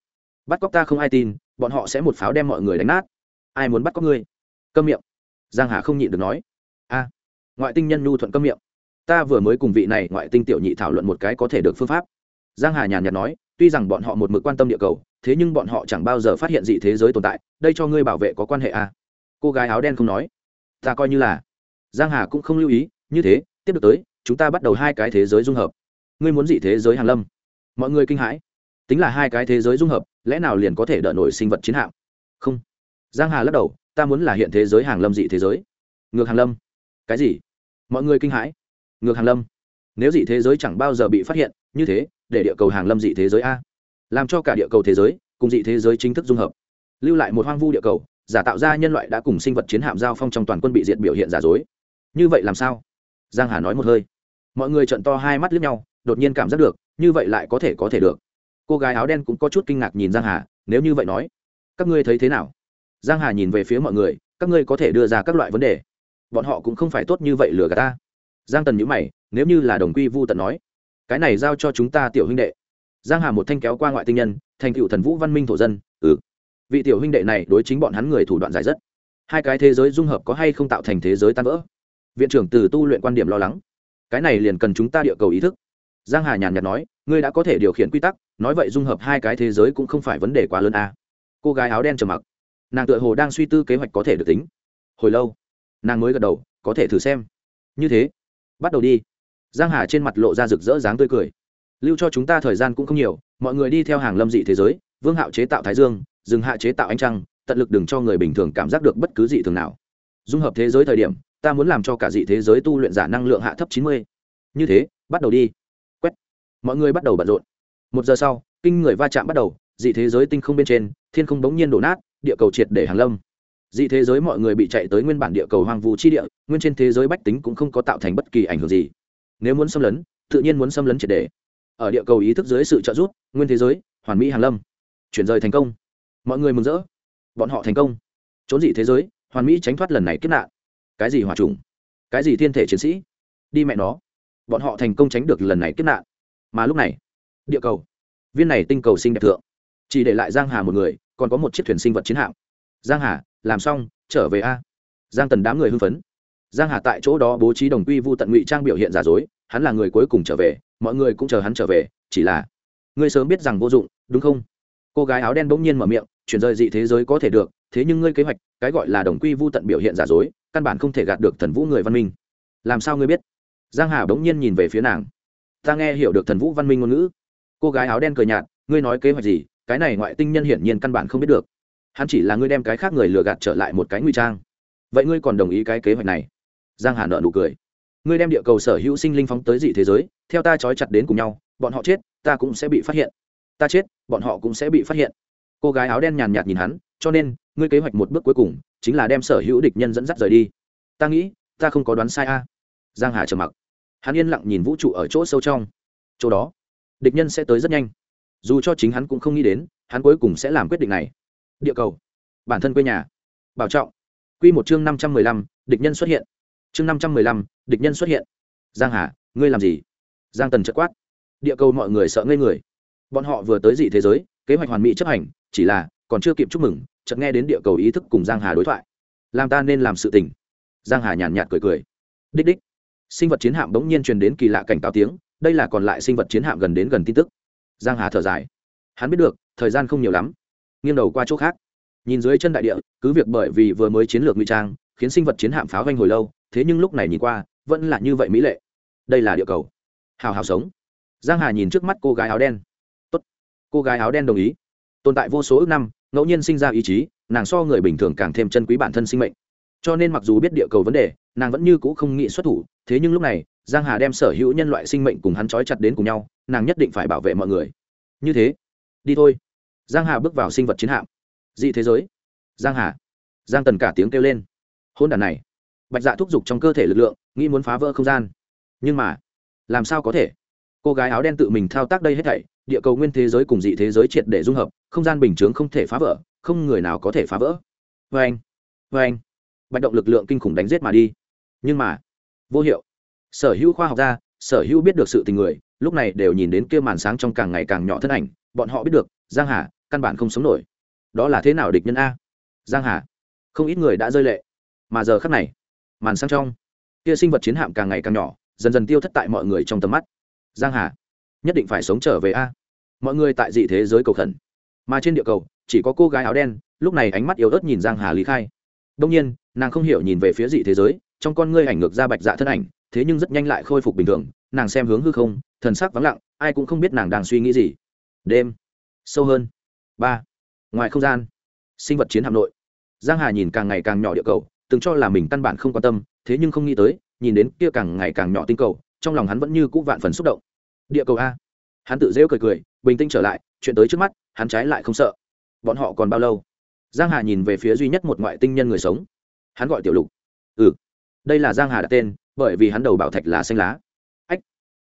Bắt cóc ta không ai tin, bọn họ sẽ một pháo đem mọi người đánh nát. Ai muốn bắt cóc ngươi? Câm miệng. Giang hà không nhịn được nói. A. Ngoại tinh nhân nhu thuận câm miệng. Ta vừa mới cùng vị này ngoại tinh tiểu nhị thảo luận một cái có thể được phương pháp. Giang hà nhàn nhạt nói, tuy rằng bọn họ một mực quan tâm địa cầu thế nhưng bọn họ chẳng bao giờ phát hiện dị thế giới tồn tại, đây cho ngươi bảo vệ có quan hệ à? cô gái áo đen không nói. Ta coi như là. Giang hà cũng không lưu ý, như thế, tiếp được tới, chúng ta bắt đầu hai cái thế giới dung hợp. Ngươi muốn dị thế giới hàn lâm. Mọi người kinh hãi. Tính là hai cái thế giới dung hợp, lẽ nào liền có thể đỡ nổi sinh vật chiến hạm? Không. Giang hà lắc đầu, ta muốn là hiện thế giới hàng lâm dị thế giới. Ngược hàng lâm. Cái gì? Mọi người kinh hãi. Ngược hàng lâm. Nếu dị thế giới chẳng bao giờ bị phát hiện, như thế, để địa cầu hàng lâm dị thế giới a? Làm cho cả địa cầu thế giới cùng dị thế giới chính thức dung hợp. Lưu lại một hoang vu địa cầu, giả tạo ra nhân loại đã cùng sinh vật chiến hạm giao phong trong toàn quân bị diệt biểu hiện giả dối. Như vậy làm sao? Giang hà nói một hơi. Mọi người trận to hai mắt lướt nhau, đột nhiên cảm giác được, như vậy lại có thể có thể được. Cô gái áo đen cũng có chút kinh ngạc nhìn giang hà, nếu như vậy nói, các ngươi thấy thế nào? Giang hà nhìn về phía mọi người, các ngươi có thể đưa ra các loại vấn đề. Bọn họ cũng không phải tốt như vậy lừa gạt ta. Giang tần nhữ mày, nếu như là đồng quy vu tận nói, cái này giao cho chúng ta tiểu huynh đệ giang hà một thanh kéo qua ngoại tinh nhân, thành cựu thần vũ văn minh thổ dân ừ. Vị tiểu huynh đệ này đối chính bọn hắn người thủ đoạn giải rất. Hai cái thế giới dung hợp có hay không tạo thành thế giới tan vỡ? Viện trưởng từ tu luyện quan điểm lo lắng. Cái này liền cần chúng ta địa cầu ý thức. Giang hà nhàn nhạt nói, ngươi đã có thể điều khiển quy tắc, nói vậy dung hợp hai cái thế giới cũng không phải vấn đề quá lớn à. cô gái áo đen trầm mặc. Nàng tựa hồ đang suy tư kế hoạch có thể được tính. Hồi lâu, nàng mới gật đầu, có thể thử xem. Như thế, bắt đầu đi. Giang hà trên mặt lộ ra rực rỡ dáng tươi cười lưu cho chúng ta thời gian cũng không nhiều, mọi người đi theo hàng lâm dị thế giới, vương hạo chế tạo thái dương dừng hạ chế tạo ánh trăng, tận lực đừng cho người bình thường cảm giác được bất cứ dị thường nào. Dung hợp thế giới thời điểm, ta muốn làm cho cả dị thế giới tu luyện giả năng lượng hạ thấp chín mươi. Như thế, bắt đầu đi. Quét. Mọi người bắt đầu bận rộn. Một giờ sau, kinh người va chạm bắt đầu, dị thế giới tinh không bên trên, thiên không bỗng nhiên đổ nát, địa cầu triệt để hàng lâm. Dị thế giới mọi người bị chạy tới nguyên bản địa cầu hoang vu chi địa, nguyên trên thế giới bách tính cũng không có tạo thành bất kỳ ảnh hưởng gì. Nếu muốn xâm lấn, tự nhiên muốn xâm lấn triệt để ở địa cầu ý thức dưới sự trợ giúp, nguyên thế giới, hoàn mỹ hàn lâm. Chuyển rời thành công. Mọi người mừng rỡ. Bọn họ thành công. Trốn dị thế giới, hoàn mỹ tránh thoát lần này kết nạn. Cái gì hòa trùng? Cái gì thiên thể chiến sĩ? Đi mẹ nó. Bọn họ thành công tránh được lần này kết nạn. Mà lúc này, địa cầu. Viên này tinh cầu sinh đẹp thượng. Chỉ để lại giang hà một người, còn có một chiếc thuyền sinh vật chiến hạm. Giang hà, làm xong, trở về a. Giang tần đám người hưng phấn. Giang hà tại chỗ đó bố trí đồng quy vu tận ngụy trang biểu hiện giả dối, hắn là người cuối cùng trở về mọi người cũng chờ hắn trở về, chỉ là, ngươi sớm biết rằng vô dụng, đúng không? Cô gái áo đen bỗng nhiên mở miệng, chuyển rời dị thế giới có thể được, thế nhưng ngươi kế hoạch, cái gọi là đồng quy vu tận biểu hiện giả dối, căn bản không thể gạt được thần vũ người văn minh. Làm sao ngươi biết? Giang hà bỗng nhiên nhìn về phía nàng. Ta nghe hiểu được thần vũ văn minh ngôn ngữ. Cô gái áo đen cười nhạt, ngươi nói kế hoạch gì? Cái này ngoại tinh nhân hiển nhiên căn bản không biết được. Hắn chỉ là ngươi đem cái khác người lừa gạt trở lại một cái nguy trang. Vậy ngươi còn đồng ý cái kế hoạch này? Giang hà nợ nụ cười ngươi đem địa cầu sở hữu sinh linh phóng tới dị thế giới, theo ta trói chặt đến cùng nhau, bọn họ chết, ta cũng sẽ bị phát hiện. Ta chết, bọn họ cũng sẽ bị phát hiện. Cô gái áo đen nhàn nhạt nhìn hắn, cho nên, ngươi kế hoạch một bước cuối cùng, chính là đem sở hữu địch nhân dẫn dắt rời đi. Ta nghĩ, ta không có đoán sai a. Giang hà trầm mặc. Hắn yên lặng nhìn vũ trụ ở chỗ sâu trong. Chỗ đó, địch nhân sẽ tới rất nhanh. Dù cho chính hắn cũng không nghĩ đến, hắn cuối cùng sẽ làm quyết định này. Địa cầu, bản thân quê nhà. Bảo trọng. Quy một chương năm trăm mười lăm, địch nhân xuất hiện chương năm trăm mười lăm, địch nhân xuất hiện. Giang hà, ngươi làm gì? Giang tần chất quát. Địa cầu mọi người sợ ngây người. Bọn họ vừa tới dị thế giới, kế hoạch hoàn mỹ chấp hành, chỉ là còn chưa kịp chúc mừng, chợt nghe đến địa cầu ý thức cùng giang hà đối thoại. Làm ta nên làm sự tình. Giang hà nhàn nhạt cười cười. Đích đích. Sinh vật chiến hạm bỗng nhiên truyền đến kỳ lạ cảnh cáo tiếng, đây là còn lại sinh vật chiến hạm gần đến gần tin tức. Giang hà thở dài. Hắn biết được, thời gian không nhiều lắm. Nghiêng đầu qua chỗ khác. Nhìn dưới chân đại địa, cứ việc bởi vì vừa mới chiến lược ngụy trang, khiến sinh vật chiến hạm pháo vanh hồi lâu thế nhưng lúc này nhìn qua, vẫn là như vậy mỹ lệ. Đây là địa cầu. Hào hào sống. Giang hà nhìn trước mắt cô gái áo đen. Tốt. cô gái áo đen đồng ý. Tồn tại vô số ước năm, ngẫu nhiên sinh ra ý chí, nàng so người bình thường càng thêm chân quý bản thân sinh mệnh. Cho nên mặc dù biết địa cầu vấn đề, nàng vẫn như cũ không nghĩ xuất thủ, thế nhưng lúc này, giang hà đem sở hữu nhân loại sinh mệnh cùng hắn trói chặt đến cùng nhau, nàng nhất định phải bảo vệ mọi người. Như thế, đi thôi. Giang hà bước vào sinh vật chiến hạm. Dị thế giới. Giang hà. Giang tần cả tiếng kêu lên. Hôn đàn này bạch dạ thúc giục trong cơ thể lực lượng, nghĩ muốn phá vỡ không gian. Nhưng mà, làm sao có thể? Cô gái áo đen tự mình thao tác đây hết thảy, địa cầu nguyên thế giới cùng dị thế giới triệt để dung hợp, không gian bình chướng không thể phá vỡ, không người nào có thể phá vỡ. Vê anh vê anh bạch động lực lượng kinh khủng đánh giết mà đi. Nhưng mà, vô hiệu. Sở hữu khoa học gia, sở hữu biết được sự tình người, lúc này đều nhìn đến kia màn sáng trong càng ngày càng nhỏ thân ảnh, bọn họ biết được, giang hà, căn bản không sống nổi. Đó là thế nào địch nhân a? Giang hà, không ít người đã rơi lệ. Mà giờ khắc này màn sáng trong. Kia sinh vật chiến hạm càng ngày càng nhỏ, dần dần tiêu thất tại mọi người trong tầm mắt. Giang hà, nhất định phải sống trở về a. Mọi người tại dị thế giới cầu khẩn. Mà trên địa cầu, chỉ có cô gái áo đen, lúc này ánh mắt yếu ớt nhìn giang hà lý khai. Đông nhiên, nàng không hiểu nhìn về phía dị thế giới, trong con ngươi ảnh ngược ra bạch dạ thân ảnh, thế nhưng rất nhanh lại khôi phục bình thường, nàng xem hướng hư không, thần sắc vắng lặng, ai cũng không biết nàng đang suy nghĩ gì. Đêm, sâu hơn. Ba, ngoài không gian, sinh vật chiến hạm nội. Giang hà nhìn càng ngày càng nhỏ địa cầu từng cho là mình căn bản không quan tâm, thế nhưng không nghĩ tới, nhìn đến kia càng ngày càng nhỏ tinh cầu, trong lòng hắn vẫn như cũ vạn phần xúc động. Địa cầu a. Hắn tự rêu cười cười, bình tĩnh trở lại, chuyện tới trước mắt, hắn trái lại không sợ. Bọn họ còn bao lâu? Giang hà nhìn về phía duy nhất một ngoại tinh nhân người sống. Hắn gọi tiểu lục. Ừ. Đây là giang hà đặt tên, bởi vì hắn đầu bảo thạch là xanh lá. Ách.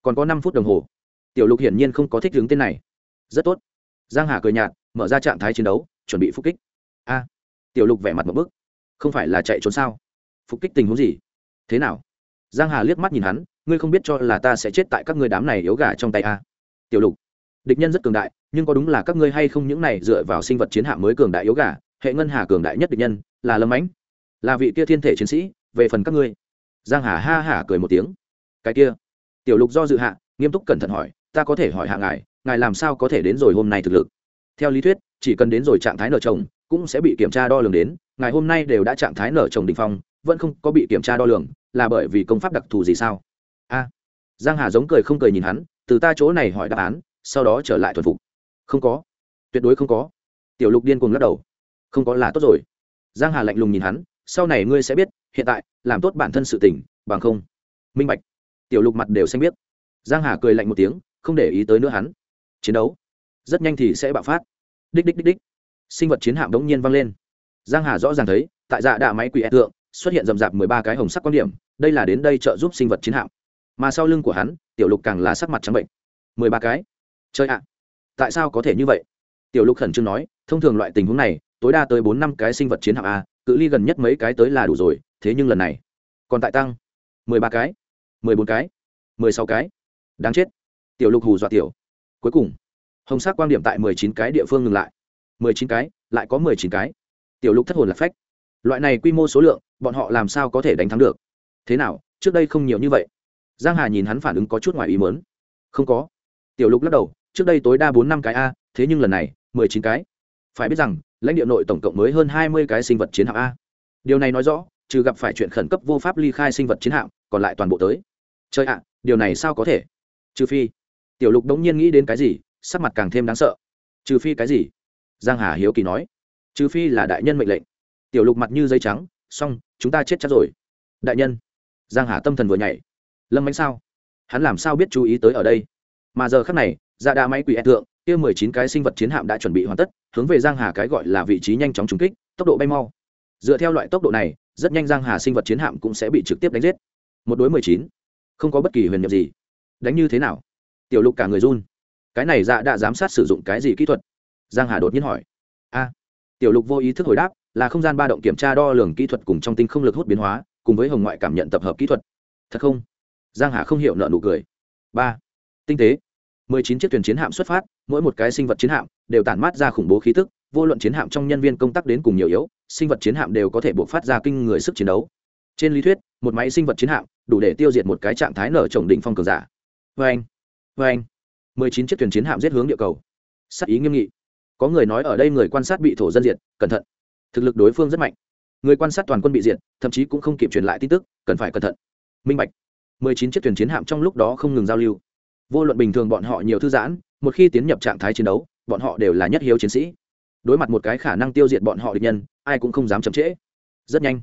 Còn có năm phút đồng hồ. Tiểu lục hiển nhiên không có thích hướng tên này. Rất tốt. Giang hà cười nhạt, mở ra trạng thái chiến đấu, chuẩn bị phục kích. A. Tiểu lục vẻ mặt một bức không phải là chạy trốn sao? Phục kích tình huống gì? Thế nào? Giang hà liếc mắt nhìn hắn, ngươi không biết cho là ta sẽ chết tại các ngươi đám này yếu gà trong tay a tiểu lục, địch nhân rất cường đại, nhưng có đúng là các ngươi hay không những này dựa vào sinh vật chiến hạm mới cường đại yếu gà, hệ ngân hà cường đại nhất địch nhân, là lâm ánh, là vị kia thiên thể chiến sĩ, về phần các ngươi. Giang hà ha hả cười một tiếng. Cái kia, tiểu lục do dự hạ, nghiêm túc cẩn thận hỏi, ta có thể hỏi hạ ngài ngài làm sao có thể đến rồi hôm nay thực lực? Theo lý thuyết, chỉ cần đến rồi trạng thái nợ chồng, cũng sẽ bị kiểm tra đo lường đến ngài hôm nay đều đã trạng thái nở chồng đình phong, vẫn không có bị kiểm tra đo lường, là bởi vì công pháp đặc thù gì sao? A. Giang hà giống cười không cười nhìn hắn, từ ta chỗ này hỏi đáp án, sau đó trở lại thuần phục. Không có. Tuyệt đối không có. Tiểu lục điên cuồng lắc đầu. Không có là tốt rồi. Giang hà lạnh lùng nhìn hắn, sau này ngươi sẽ biết, hiện tại, làm tốt bản thân sự tỉnh bằng không. Minh bạch. Tiểu lục mặt đều xanh biết giang hà cười lạnh một tiếng, không để ý tới nữa hắn. Chiến đấu. Rất nhanh thì sẽ bạo phát. Đích đích đích đích. Sinh vật chiến hạm đống nhiên vang lên giang hà rõ ràng thấy, tại dạ đạ máy quỷ e tượng, xuất hiện rầm rạp mười ba cái hồng sắc quan điểm, đây là đến đây trợ giúp sinh vật chiến hạm. Mà sau lưng của hắn, tiểu lục càng là sắc mặt trắng bệnh. Mười ba cái? Chơi ạ! Tại sao có thể như vậy? Tiểu lục khẩn trương nói, thông thường loại tình huống này, tối đa tới bốn năm cái sinh vật chiến hạm a, cự ly gần nhất mấy cái tới là đủ rồi, thế nhưng lần này, còn tại tăng. Mười ba cái? Mười bốn cái? Mười sáu cái? Đáng chết! Tiểu lục hù dọa tiểu. Cuối cùng, hồng sắc quan điểm tại mười chín cái địa phương ngừng lại. Mười chín cái, lại có mười chín cái tiểu lục thất hồn lạc phách. Loại này quy mô số lượng, bọn họ làm sao có thể đánh thắng được? Thế nào, trước đây không nhiều như vậy? Giang hà nhìn hắn phản ứng có chút ngoài ý mớn không có. Tiểu lục lắc đầu, trước đây tối đa bốn năm cái a, thế nhưng lần này, mười chín cái. Phải biết rằng, lãnh địa nội tổng cộng mới hơn hai mươi cái sinh vật chiến hạm a. Điều này nói rõ, trừ gặp phải chuyện khẩn cấp vô pháp ly khai sinh vật chiến hạm, còn lại toàn bộ tới. Chơi ạ, điều này sao có thể? Trừ phi, tiểu lục đống nhiên nghĩ đến cái gì, sắc mặt càng thêm đáng sợ. Trừ phi cái gì? Giang hà hiếu kỳ nói trừ phi là đại nhân mệnh lệnh. Tiểu lục mặt như dây trắng, xong, chúng ta chết chắc rồi. Đại nhân. Giang hà tâm thần vừa nhảy. Lâm bánh sao? Hắn làm sao biết chú ý tới ở đây? Mà giờ khắc này ra dạ đa máy quỷ e tượng kia mười chín cái sinh vật chiến hạm đã chuẩn bị hoàn tất, hướng về giang hà cái gọi là vị trí nhanh chóng trúng kích, tốc độ bay mau. Dựa theo loại tốc độ này, rất nhanh giang hà sinh vật chiến hạm cũng sẽ bị trực tiếp đánh giết. Một đối mười chín. Không có bất kỳ huyền nhiệm gì. Đánh như thế nào? Tiểu lục cả người run. Cái này dạ đã giám sát sử dụng cái gì kỹ thuật? Giang hà đột nhiên hỏi. A tiểu lục vô ý thức hồi đáp, là không gian ba động kiểm tra đo lường kỹ thuật cùng trong tinh không lực hút biến hóa, cùng với hồng ngoại cảm nhận tập hợp kỹ thuật. Thật không? Giang hà không hiểu nợ nụ cười. Ba. Tinh tế. Mười chín chiếc thuyền chiến hạm xuất phát, mỗi một cái sinh vật chiến hạm đều tản mát ra khủng bố khí tức, vô luận chiến hạm trong nhân viên công tác đến cùng nhiều yếu, sinh vật chiến hạm đều có thể buộc phát ra kinh người sức chiến đấu. Trên lý thuyết, một máy sinh vật chiến hạm đủ để tiêu diệt một cái trạng thái nở trồng đỉnh phong cường giả. Vê anh vê anh mười chín chiếc thuyền chiến hạm giết hướng địa cầu. Sắc ý nghiêm nghị có người nói ở đây người quan sát bị thổ dân diệt, cẩn thận. Thực lực đối phương rất mạnh. Người quan sát toàn quân bị diệt, thậm chí cũng không kịp truyền lại tin tức, cần phải cẩn thận. Minh bạch. Mười chín chiếc thuyền chiến hạm trong lúc đó không ngừng giao lưu. Vô luận bình thường bọn họ nhiều thư giãn, một khi tiến nhập trạng thái chiến đấu, bọn họ đều là nhất hiếu chiến sĩ. Đối mặt một cái khả năng tiêu diệt bọn họ địch nhân, ai cũng không dám chậm trễ. Rất nhanh,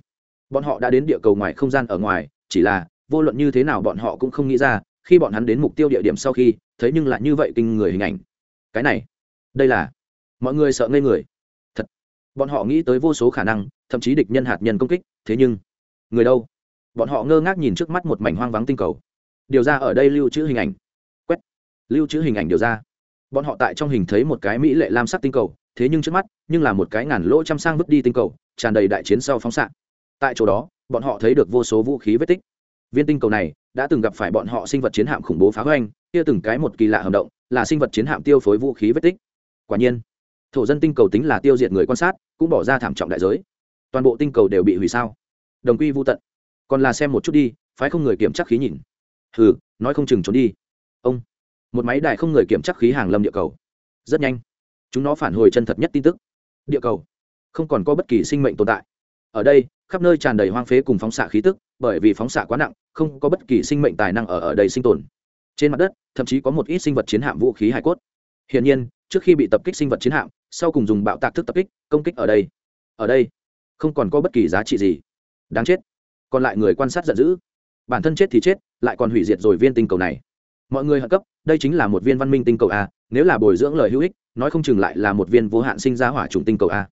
bọn họ đã đến địa cầu ngoài không gian ở ngoài, chỉ là, vô luận như thế nào bọn họ cũng không nghĩ ra, khi bọn hắn đến mục tiêu địa điểm sau khi, thấy nhưng lại như vậy kinh người hình ảnh. Cái này, đây là mọi người sợ ngây người. Thật. Bọn họ nghĩ tới vô số khả năng, thậm chí địch nhân hạt nhân công kích, thế nhưng, người đâu? Bọn họ ngơ ngác nhìn trước mắt một mảnh hoang vắng tinh cầu. Điều ra ở đây lưu trữ hình ảnh. Quét. Lưu trữ hình ảnh điều ra. Bọn họ tại trong hình thấy một cái mỹ lệ lam sắc tinh cầu, thế nhưng trước mắt, nhưng là một cái ngàn lỗ chăm sang vứt đi tinh cầu, tràn đầy đại chiến sau phóng xạ. Tại chỗ đó, bọn họ thấy được vô số vũ khí vết tích. Viên tinh cầu này đã từng gặp phải bọn họ sinh vật chiến hạm khủng bố phá hoành, kia từng cái một kỳ lạ hầm động, là sinh vật chiến hạm tiêu phối vũ khí vết tích. Quả nhiên thổ dân tinh cầu tính là tiêu diệt người quan sát, cũng bỏ ra thảm trọng đại giới. Toàn bộ tinh cầu đều bị hủy sao? Đồng quy vô tận. Còn là xem một chút đi, phái không người kiểm chắc khí nhìn. Hừ, nói không chừng trốn đi. Ông. Một máy đài không người kiểm chắc khí hàng lâm địa cầu. Rất nhanh. Chúng nó phản hồi chân thật nhất tin tức. Địa cầu. Không còn có bất kỳ sinh mệnh tồn tại. Ở đây, khắp nơi tràn đầy hoang phế cùng phóng xạ khí tức, bởi vì phóng xạ quá nặng, không có bất kỳ sinh mệnh tài năng ở ở đây sinh tồn. Trên mặt đất, thậm chí có một ít sinh vật chiến hạm vũ khí hải cốt. Hiển nhiên, trước khi bị tập kích sinh vật chiến hạm sau cùng dùng bạo tạc thức tập kích, công kích ở đây. Ở đây, không còn có bất kỳ giá trị gì. Đáng chết. Còn lại người quan sát giận dữ. Bản thân chết thì chết, lại còn hủy diệt rồi viên tinh cầu này. Mọi người hận cấp, đây chính là một viên văn minh tinh cầu a, nếu là bồi dưỡng lời hữu ích, nói không chừng lại là một viên vô hạn sinh ra hỏa trùng tinh cầu a.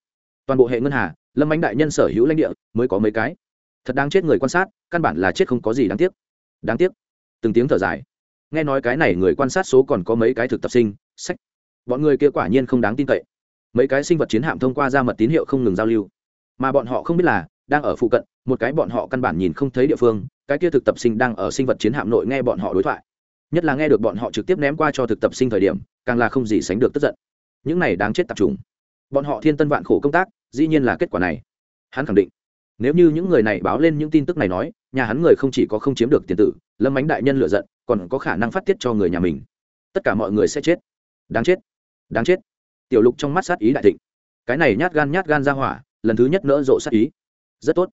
Toàn bộ hệ ngân hà, lâm ánh đại nhân sở hữu lãnh địa, mới có mấy cái. Thật đáng chết người quan sát, căn bản là chết không có gì đáng tiếc. Đáng tiếc. Từng tiếng thở dài. Nghe nói cái này người quan sát số còn có mấy cái thực tập sinh, sách. Bọn người kia quả nhiên không đáng tin cậy mấy cái sinh vật chiến hạm thông qua ra mật tín hiệu không ngừng giao lưu. Mà bọn họ không biết là, đang ở phụ cận, một cái bọn họ căn bản nhìn không thấy địa phương, cái kia thực tập sinh đang ở sinh vật chiến hạm nội nghe bọn họ đối thoại. Nhất là nghe được bọn họ trực tiếp ném qua cho thực tập sinh thời điểm, càng là không gì sánh được tức giận. Những này đáng chết tập trung bọn họ thiên tân vạn khổ công tác, dĩ nhiên là kết quả này. Hắn khẳng định, nếu như những người này báo lên những tin tức này nói, nhà hắn người không chỉ có không chiếm được tiền tử, lâm ánh đại nhân lựa giận, còn có khả năng phát tiết cho người nhà mình. Tất cả mọi người sẽ chết. Đáng chết. Đáng chết tiểu lục trong mắt sát ý đại thịnh. Cái này nhát gan nhát gan ra hỏa, lần thứ nhất nỡ rộ sát ý. Rất tốt.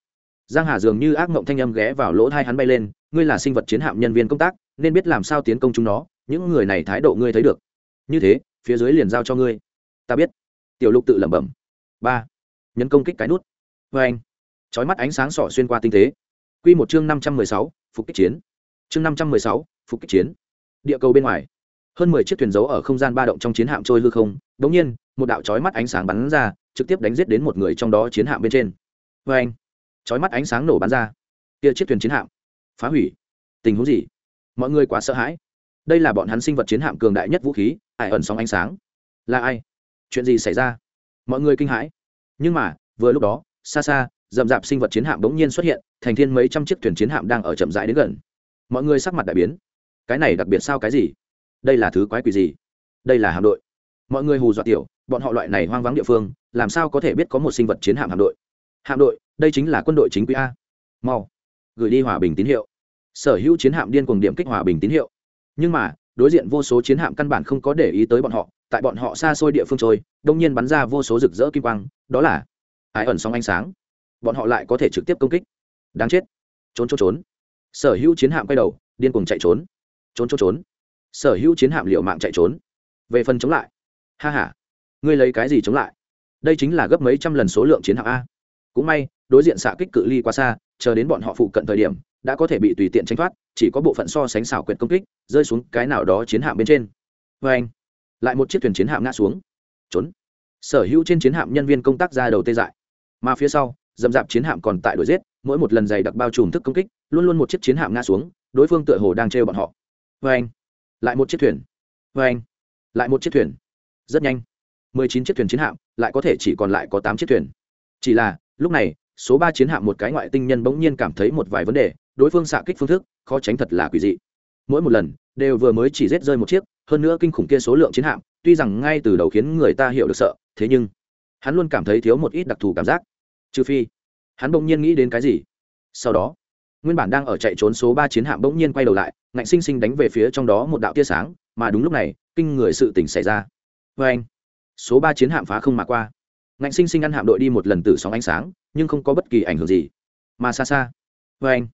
Giang hà dường như ác mộng thanh âm ghé vào lỗ thai hắn bay lên, ngươi là sinh vật chiến hạm nhân viên công tác, nên biết làm sao tiến công chúng nó, những người này thái độ ngươi thấy được. Như thế, phía dưới liền giao cho ngươi. Ta biết. Tiểu lục tự lẩm bẩm. Ba. Nhấn công kích cái nút. Vê anh. Trói mắt ánh sáng sỏ xuyên qua tinh tế. Q một chương năm trăm mười sáu, phục kích chiến. Chương năm trăm mười sáu, phục kích chiến. Địa cầu bên ngoài hơn mười chiếc thuyền dấu ở không gian ba động trong chiến hạm trôi hư không đ ỗ n g nhiên, một đạo trói mắt ánh sáng bắn ra, trực tiếp đánh giết đến một người trong đó chiến hạm bên trên. Vê anh trói mắt ánh sáng nổ bắn ra. Kia chiếc thuyền chiến hạm. Phá hủy. Tình huống gì? Mọi người quá sợ hãi. Đây là bọn hắn sinh vật chiến hạm cường đại nhất vũ khí ải ẩn sóng ánh sáng? Là ai? Chuyện gì xảy ra? Mọi người kinh hãi. Nhưng mà, vừa lúc đó, xa xa, rậm rạp sinh vật chiến hạm bỗng nhiên xuất hiện, thành thiên mấy trăm chiếc thuyền chiến hạm đang ở chậm rãi đến gần. Mọi người sắc mặt đại biến. Cái này đặc biệt sao cái gì? Đây là thứ quái quỷ gì? Đây là hạm đội. Mọi người hù dọa tiểu, bọn họ loại này hoang vắng địa phương, làm sao có thể biết có một sinh vật chiến hạm hạm đội? Hạm đội, đây chính là quân đội chính quy a. Mau, gửi đi hòa bình tín hiệu. Sở hữu chiến hạm điên cuồng điểm kích hòa bình tín hiệu. Nhưng mà, đối diện vô số chiến hạm căn bản không có để ý tới bọn họ, tại bọn họ xa xôi địa phương trôi, đông nhiên bắn ra vô số rực rỡ kim quang, đó là ái ẩn sóng ánh sáng. Bọn họ lại có thể trực tiếp công kích. Đáng chết. Trốn trốn trốn. Sở hữu chiến hạm quay đầu, điên cuồng chạy trốn. Trốn trốn trốn sở hữu chiến hạm liệu mạng chạy trốn. Về phần chống lại. Ha h a ngươi lấy cái gì chống lại? Đây chính là gấp mấy trăm lần số lượng chiến hạm a. Cũng may, đối diện xạ kích cự ly quá xa, chờ đến bọn họ phụ cận thời điểm, đã có thể bị tùy tiện tranh thoát, chỉ có bộ phận so sánh xảo quyệt công kích, rơi xuống cái nào đó chiến hạm bên trên. Vê anh, lại một chiếc thuyền chiến hạm ngã xuống. Trốn. Sở hữu trên chiến hạm nhân viên công tác ra đầu tê dại. Mà phía sau, dầm dạp chiến hạm còn tại đuổi giết, mỗi một lần dày đặc bao trùm thức công kích, luôn luôn một chiếc chiến hạm ngã xuống, đối phương tựa hồ đang trêu bọn họ. Vê anh lại một chiếc thuyền. Vê anh. Lại một chiếc thuyền. Rất nhanh. Mười chín chiếc thuyền chiến hạm, lại có thể chỉ còn lại có tám chiếc thuyền. Chỉ là, lúc này, số ba chiến hạm một cái ngoại tinh nhân bỗng nhiên cảm thấy một vài vấn đề, đối phương xạ kích phương thức, khó tránh thật là quỷ dị. Mỗi một lần, đều vừa mới chỉ rết rơi một chiếc, hơn nữa kinh khủng kia số lượng chiến hạm, tuy rằng ngay từ đầu khiến người ta hiểu được sợ, thế nhưng, hắn luôn cảm thấy thiếu một ít đặc thù cảm giác. Trừ phi, hắn bỗng nhiên nghĩ đến cái gì. Sau đó nguyên bản đang ở chạy trốn số ba chiến hạm bỗng nhiên quay đầu lại, ngạnh sinh sinh đánh về phía trong đó một đạo tia sáng, mà đúng lúc này, kinh người sự tỉnh xảy ra. Vê anh, số ba chiến hạm phá không mà qua. Ngạnh sinh sinh ăn hạm đội đi một lần từ sóng ánh sáng, nhưng không có bất kỳ ảnh hưởng gì. Mà xa xa vê anh,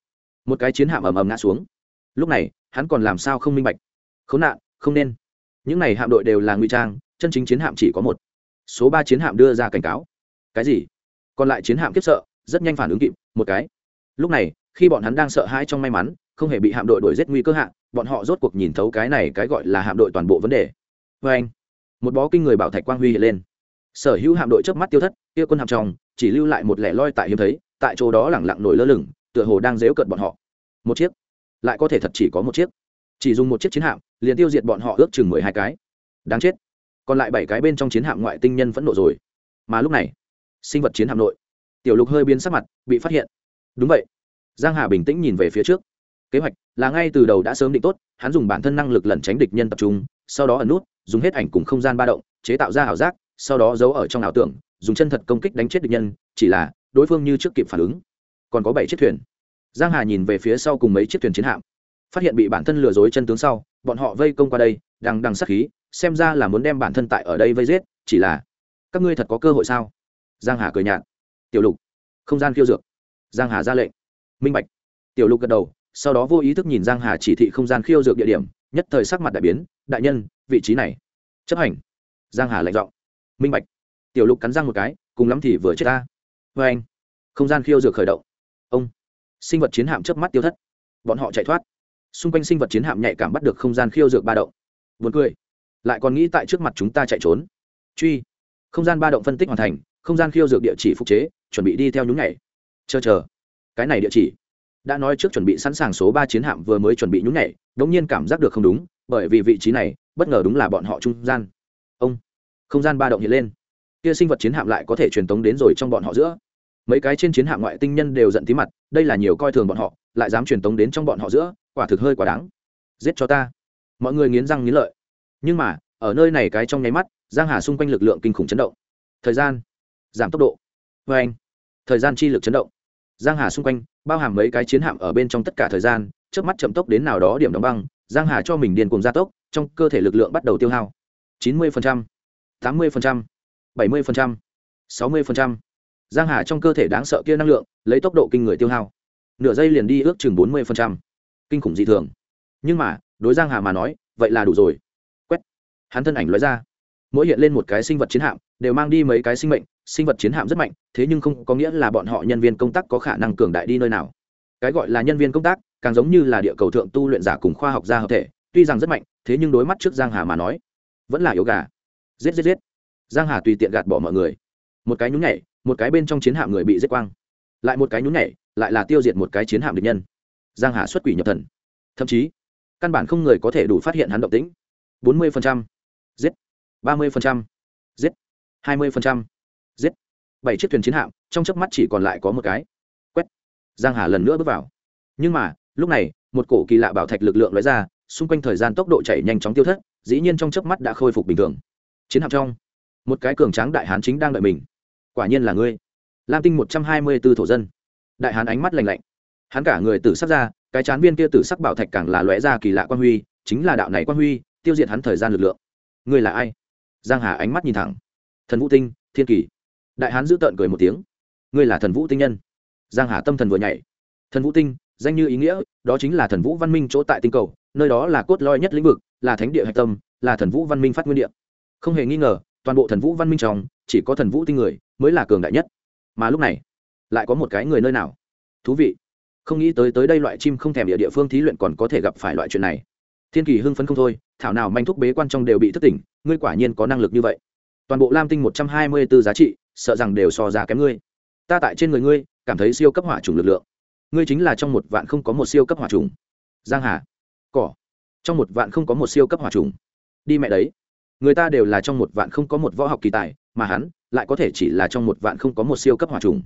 một cái chiến hạm ầm ầm ngã xuống. Lúc này, hắn còn làm sao không minh bạch? Khốn nạn, không nên. Những này hạm đội đều là nguy trang, chân chính chiến hạm chỉ có một. Số ba chiến hạm đưa ra cảnh cáo. Cái gì? Còn lại chiến hạm kiếp sợ, rất nhanh phản ứng kịp, một cái. Lúc này khi bọn hắn đang sợ hãi trong may mắn, không hề bị hạm đội đuổi giết nguy cơ hạ, bọn họ rốt cuộc nhìn thấu cái này cái gọi là hạm đội toàn bộ vấn đề. Vê anh, một bó kinh người bảo thạch quang huy hiện lên. Sở hữu hạm đội trước mắt tiêu thất, kia quân hạm trong chỉ lưu lại một lẻ loi tại hiếm thấy, tại chỗ đó lẳng lặng nổi lơ lửng, tựa hồ đang dếu cận bọn họ. Một chiếc, lại có thể thật chỉ có một chiếc. Chỉ dùng một chiếc chiến hạm, liền tiêu diệt bọn họ ước chừng mười hai cái. Đáng chết. Còn lại bảy cái bên trong chiến hạm ngoại tinh nhân vẫn nộ rồi. Mà lúc này, sinh vật chiến hạm nội, tiểu lục hơi biến sắc mặt, bị phát hiện. Đúng vậy giang hà bình tĩnh nhìn về phía trước. Kế hoạch là ngay từ đầu đã sớm định tốt, hắn dùng bản thân năng lực lẩn tránh địch nhân tập trung, sau đó ẩn nút, dùng hết ảnh cùng không gian ba động, chế tạo ra ảo giác, sau đó giấu ở trong ảo tưởng, dùng chân thật công kích đánh chết địch nhân, chỉ là đối phương như trước kịp phản ứng. Còn có bảy chiếc thuyền. Giang hà nhìn về phía sau cùng mấy chiếc thuyền chiến hạm, phát hiện bị bản thân lừa dối chân tướng sau, bọn họ vây công qua đây đang đằng sát khí, xem ra là muốn đem bản thân tại ở đây vây giết, chỉ là các ngươi thật có cơ hội sao? Giang hà cười nhạt. Tiểu lục, không gian khiêu dược. Giang hà ra lệnh minh bạch. Tiểu lục gật đầu, sau đó vô ý thức nhìn giang hà chỉ thị không gian khiêu dược địa điểm, nhất thời sắc mặt đại biến, đại nhân, vị trí này. Chấp hành. Giang hà lạnh giọng. Minh bạch. Tiểu lục cắn răng một cái, cùng lắm thì vừa chết ta. Vê anh. Không gian khiêu dược khởi động. Ông. Sinh vật chiến hạm chớp mắt tiêu thất. Bọn họ chạy thoát. Xung quanh sinh vật chiến hạm nhạy cảm bắt được không gian khiêu dược ba động. Buồn cười. Lại còn nghĩ tại trước mặt chúng ta chạy trốn. Truy. Không gian ba động phân tích hoàn thành, không gian khiêu dược địa chỉ phục chế, chuẩn bị đi theo nhúng nhảy. Chờ chờ cái này địa chỉ. Đã nói trước chuẩn bị sẵn sàng số ba chiến hạm vừa mới chuẩn bị nhúng nhảy, đống nhiên cảm giác được không đúng, bởi vì vị trí này, bất ngờ đúng là bọn họ trung gian. Ông, không gian ba động hiện lên. Kia sinh vật chiến hạm lại có thể truyền tống đến rồi trong bọn họ giữa. Mấy cái trên chiến hạm ngoại tinh nhân đều giận tí mặt, đây là nhiều coi thường bọn họ, lại dám truyền tống đến trong bọn họ giữa, quả thực hơi quá đáng. Giết cho ta. Mọi người nghiến răng nghiến lợi. Nhưng mà, ở nơi này cái trong nháy mắt, giang hà xung quanh lực lượng kinh khủng chấn động. Thời gian, giảm tốc độ. Vê anh thời gian chi lực chấn động giang hà xung quanh bao hàm mấy cái chiến hạm ở bên trong tất cả thời gian trước mắt chậm tốc đến nào đó điểm đóng băng giang hà cho mình điên cùng gia tốc trong cơ thể lực lượng bắt đầu tiêu hao. 90%, 80%, 70%, 60%. giang hà trong cơ thể đáng sợ kia năng lượng lấy tốc độ kinh người tiêu hao. Nửa giây liền đi ước chừng 40%. kinh khủng dị thường. Nhưng mà đối giang hà mà nói vậy là đủ rồi. Quét. Hắn thân ảnh lóe ra mỗi hiện lên một cái sinh vật chiến hạm đều mang đi mấy cái sinh mệnh sinh vật chiến hạm rất mạnh thế nhưng không có nghĩa là bọn họ nhân viên công tác có khả năng cường đại đi nơi nào. Cái gọi là nhân viên công tác càng giống như là địa cầu thượng tu luyện giả cùng khoa học gia hợp thể tuy rằng rất mạnh thế nhưng đối mắt trước giang hà mà nói vẫn là yếu gà. Giết giết giết. Giang hà tùy tiện gạt bỏ mọi người. Một cái nhún nhảy một cái bên trong chiến hạm người bị giết quang. Lại một cái nhún nhảy lại là tiêu diệt một cái chiến hạm địch nhân. Giang hà xuất quỷ nhập thần. Thậm chí căn bản không người có thể đủ phát hiện hắn động tĩnh. 40%, giết. 30%, giết. 20%, giết. Bảy chiếc thuyền chiến hạm trong chớp mắt chỉ còn lại có một cái. Quét. Giang hà lần nữa bước vào. Nhưng mà lúc này một cổ kỳ lạ bảo thạch lực lượng lóe ra xung quanh thời gian tốc độ chạy nhanh chóng tiêu thất dĩ nhiên trong chớp mắt đã khôi phục bình thường. Chiến hạm trong một cái cường tráng đại hán chính đang đợi mình. Quả nhiên là ngươi. Lam tinh một trăm hai mươi 124 thổ dân. Đại hán ánh mắt lạnh lạnh. Hắn cả người tử sắc ra cái chán viên kia tử sắc bảo thạch càng là lóe ra kỳ lạ quan huy chính là đạo này quan huy tiêu diệt hắn thời gian lực lượng. Ngươi là ai? Giang hà ánh mắt nhìn thẳng. Thần vũ tinh, thiên kỳ. Đại hán giữ tợn cười một tiếng. Ngươi là thần vũ tinh nhân. Giang hà tâm thần vừa nhảy. Thần vũ tinh, danh như ý nghĩa, đó chính là thần vũ văn minh chỗ tại tinh cầu, nơi đó là cốt lõi nhất lĩnh vực, là thánh địa hạch tâm, là thần vũ văn minh phát nguyên địa. Không hề nghi ngờ, toàn bộ thần vũ văn minh trong, chỉ có thần vũ tinh người mới là cường đại nhất. Mà lúc này, lại có một cái người nơi nào? Thú vị. Không nghĩ tới tới đây loại chim không thèm địa địa phương thí luyện còn có thể gặp phải loại chuyện này thiên kỳ hưng phấn không thôi, thảo nào manh thúc bế quan trong đều bị thất tỉnh, ngươi quả nhiên có năng lực như vậy. Toàn bộ lam tinh một trăm hai mươi b ố giá trị, sợ rằng đều so ra kém ngươi. Ta tại trên người ngươi, cảm thấy siêu cấp hỏa trùng lực lượng. Ngươi chính là trong một vạn không có một siêu cấp hỏa trùng. Giang hà, cỏ. Trong một vạn không có một siêu cấp hỏa trùng. Đi mẹ đấy. Người ta đều là trong một vạn không có một võ học kỳ tài, mà hắn lại có thể chỉ là trong một vạn không có một siêu cấp hỏa trùng.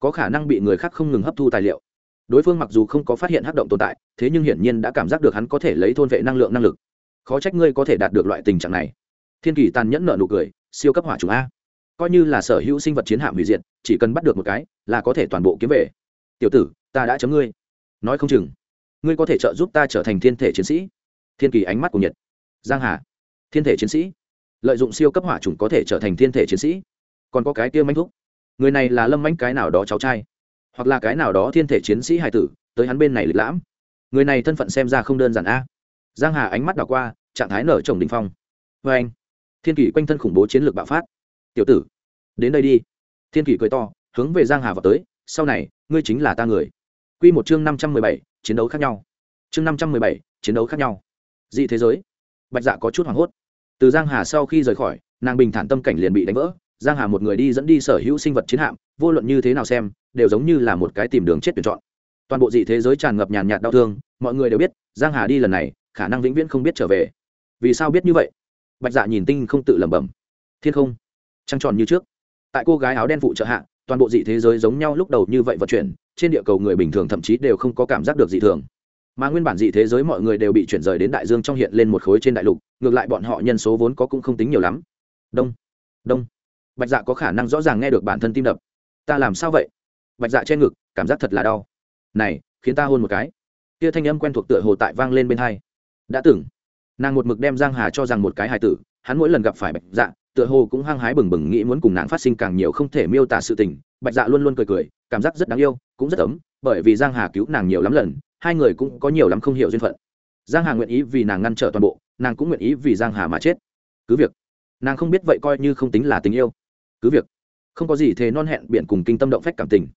Có khả năng bị người khác không ngừng hấp thu tài liệu đối phương mặc dù không có phát hiện hắc động tồn tại, thế nhưng hiển nhiên đã cảm giác được hắn có thể lấy thôn vệ năng lượng năng lực. Khó trách ngươi có thể đạt được loại tình trạng này. Thiên kỳ tàn nhẫn nợ nụ cười, siêu cấp hỏa trùng a. Coi như là sở hữu sinh vật chiến hạm hủy diệt, chỉ cần bắt được một cái, là có thể toàn bộ kiếm về. Tiểu tử, ta đã chấm ngươi. Nói không chừng, ngươi có thể trợ giúp ta trở thành thiên thể chiến sĩ. Thiên kỳ ánh mắt của nhật giang hà, thiên thể chiến sĩ. Lợi dụng siêu cấp hỏa trùng có thể trở thành thiên thể chiến sĩ. Còn có cái kia manh thúc. Người này là lâm manh cái nào đó cháu trai hoặc là cái nào đó thiên thể chiến sĩ hài tử, tới hắn bên này lịch lãm. Người này thân phận xem ra không đơn giản a. Giang hà ánh mắt đảo qua, trạng thái nở chồng đình phong. Vê anh, thiên kỷ quanh thân khủng bố chiến lược bạo phát. Tiểu tử, đến đây đi. Thiên kỷ cười to, hướng về giang hà vào tới, sau này, ngươi chính là ta người. Quy một chương năm trăm mười bảy, chiến đấu khác nhau. Chương năm trăm mười bảy, chiến đấu khác nhau. Dị thế giới. Bạch dạ có chút hoảng hốt. Từ giang hà sau khi rời khỏi, nàng bình thản tâm cảnh liền bị đánh vỡ. Giang hà một người đi dẫn đi sở hữu sinh vật chiến hạm vô luận như thế nào xem, đều giống như là một cái tìm đường chết tuyển chọn. Toàn bộ dị thế giới tràn ngập nhàn nhạt đau thương, mọi người đều biết, giang hà đi lần này, khả năng vĩnh viễn không biết trở về. Vì sao biết như vậy? Bạch dạ nhìn tinh không tự lẩm bẩm. Thiên không? Trăng tròn như trước. Tại cô gái áo đen phụ trợ hạ, toàn bộ dị thế giới giống nhau lúc đầu như vậy vận chuyển, trên địa cầu người bình thường thậm chí đều không có cảm giác được dị thường. Mà nguyên bản dị thế giới mọi người đều bị chuyển rời đến đại dương trong hiện lên một khối trên đại lục, ngược lại bọn họ nhân số vốn có cũng không tính nhiều lắm. Đông. Đông. Bạch dạ có khả năng rõ ràng nghe được bản thân tim đập ta làm sao vậy? Bạch dạ che ngực, cảm giác thật là đau. Này, khiến ta hôn một cái. Kia thanh âm quen thuộc tựa hồ tại vang lên bên hai. Đã từng, nàng một mực đem giang hà cho rằng một cái hài tử, hắn mỗi lần gặp phải bạch dạ tựa hồ cũng hăng hái bừng bừng nghĩ muốn cùng nàng phát sinh càng nhiều không thể miêu tả sự tình. Bạch dạ luôn luôn cười cười, cảm giác rất đáng yêu, cũng rất ấm, bởi vì giang hà cứu nàng nhiều lắm lần, hai người cũng có nhiều lắm không hiểu duyên phận. Giang hà nguyện ý vì nàng ngăn trở toàn bộ, nàng cũng nguyện ý vì giang hà mà chết. Cứ việc, nàng không biết vậy coi như không tính là tình yêu. Cứ việc không có gì thế non hẹn biện cùng kinh tâm động phách cảm tình.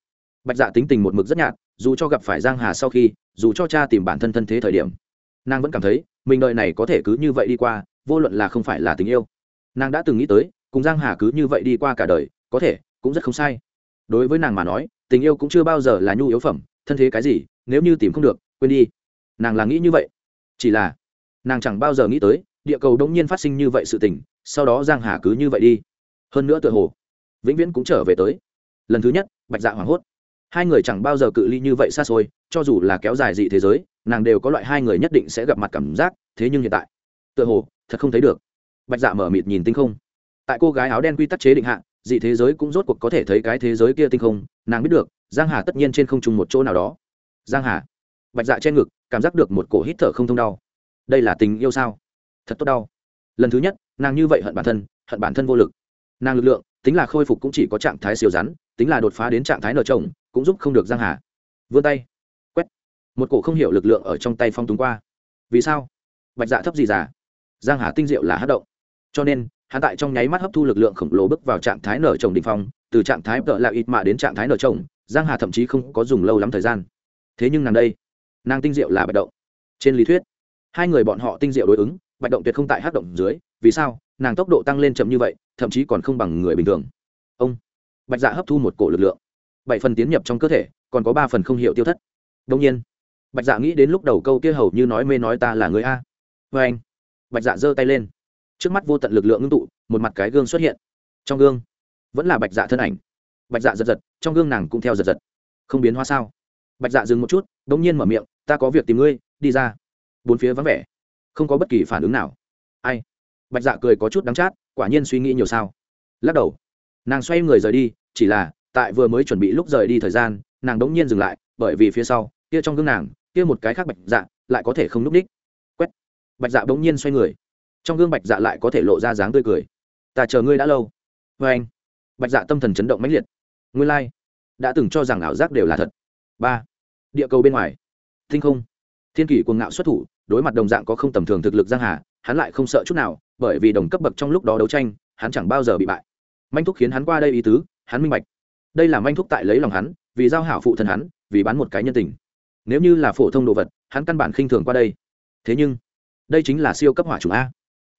Bạch dạ tính tình một mực rất nhạt, dù cho gặp phải giang hà sau khi, dù cho cha tìm bản thân thân thế thời điểm, nàng vẫn cảm thấy mình đời này có thể cứ như vậy đi qua, vô luận là không phải là tình yêu. Nàng đã từng nghĩ tới, cùng giang hà cứ như vậy đi qua cả đời, có thể cũng rất không sai. Đối với nàng mà nói, tình yêu cũng chưa bao giờ là nhu yếu phẩm, thân thế cái gì, nếu như tìm không được, quên đi. Nàng là nghĩ như vậy. Chỉ là, nàng chẳng bao giờ nghĩ tới, địa cầu đống nhiên phát sinh như vậy sự tình, sau đó giang hà cứ như vậy đi. Hơn nữa tựa hồ vĩnh viễn cũng trở về tới. Lần thứ nhất, bạch dạ hoảng hốt. Hai người chẳng bao giờ cự ly như vậy xa xôi, cho dù là kéo dài dị thế giới, nàng đều có loại hai người nhất định sẽ gặp mặt cảm giác, thế nhưng hiện tại, tựa hồ, thật không thấy được. Bạch dạ mở mịt nhìn tinh không. Tại cô gái áo đen quy tắc chế định hạ, dị thế giới cũng rốt cuộc có thể thấy cái thế giới kia tinh không, nàng biết được, giang hà tất nhiên trên không trung một chỗ nào đó. Giang hà. Bạch dạ trên ngực, cảm giác được một cổ hít thở không thông đau. Đây là tình yêu sao? Thật tốt đau. Lần thứ nhất, nàng như vậy hận bản thân, hận bản thân vô lực. Nàng lực lượng tính là khôi phục cũng chỉ có trạng thái siêu rắn, tính là đột phá đến trạng thái nở trồng, cũng giúp không được giang hà. Vươn tay. Quét. Một cổ không hiểu lực lượng ở trong tay phong túng qua. Vì sao? Bạch dạ thấp gì giả giang hà tinh diệu là hát động. Cho nên, hắn tại trong nháy mắt hấp thu lực lượng khổng lồ bước vào trạng thái nở trồng đỉnh phong, từ trạng thái tợ lại ít mạ đến trạng thái nở trồng, giang hà thậm chí không có dùng lâu lắm thời gian. Thế nhưng nàng đây, nàng tinh diệu là bạch động. Trên lý thuyết, hai người bọn họ tinh diệu đối ứng, bạch động tuyệt không tại hát động dưới, vì sao? Nàng tốc độ tăng lên chậm như vậy, thậm chí còn không bằng người bình thường. Ông, bạch dạ hấp thu một cổ lực lượng. Bảy phần tiến nhập trong cơ thể, còn có ba phần không hiểu tiêu thất. Đông nhiên, bạch dạ nghĩ đến lúc đầu câu kia hầu như nói mê nói ta là người a. Vê anh, bạch dạ giơ tay lên. Trước mắt vô tận lực lượng ngưng tụ, một mặt cái gương xuất hiện. Trong gương, vẫn là bạch dạ thân ảnh. Bạch dạ giật giật, trong gương nàng cũng theo giật giật. Không biến hóa sao? Bạch dạ dừng một chút đ ỗ n g nhiên mở miệng, ta có việc tìm ngươi, đi ra. Bốn phía vắng vẻ, không có bất kỳ phản ứng nào. Ai? Bạch dạ cười có chút đắng chát, quả nhiên suy nghĩ nhiều sao. Lắc đầu. Nàng xoay người rời đi, chỉ là, tại vừa mới chuẩn bị lúc rời đi thời gian, nàng đống nhiên dừng lại, bởi vì phía sau, kia trong gương nàng, kia một cái khác bạch dạ lại có thể không núp ních quét. Bạch dạ đống nhiên xoay người. Trong gương bạch dạ lại có thể lộ ra dáng tươi cười. Ta chờ ngươi đã lâu. Vê anh. Bạch dạ tâm thần chấn động mãnh liệt. Ngươi lai、like. đã từng cho rằng ảo giác đều là thật. Ba. Địa cầu bên ngoài. Thinh không. Thiên kỷ cuồng ngạo xuất thủ, đối mặt đồng dạng có không tầm thường thực lực giang hà, hắn lại không sợ chút nào bởi vì đồng cấp bậc trong lúc đó đấu tranh, hắn chẳng bao giờ bị bại. Manh thúc khiến hắn qua đây ý tứ, hắn minh bạch. Đây là manh thúc tại lấy lòng hắn, vì giao hảo phụ thân hắn, vì bán một cái nhân tình. Nếu như là phổ thông đồ vật, hắn căn bản khinh thường qua đây. Thế nhưng, đây chính là siêu cấp hỏa chủng a.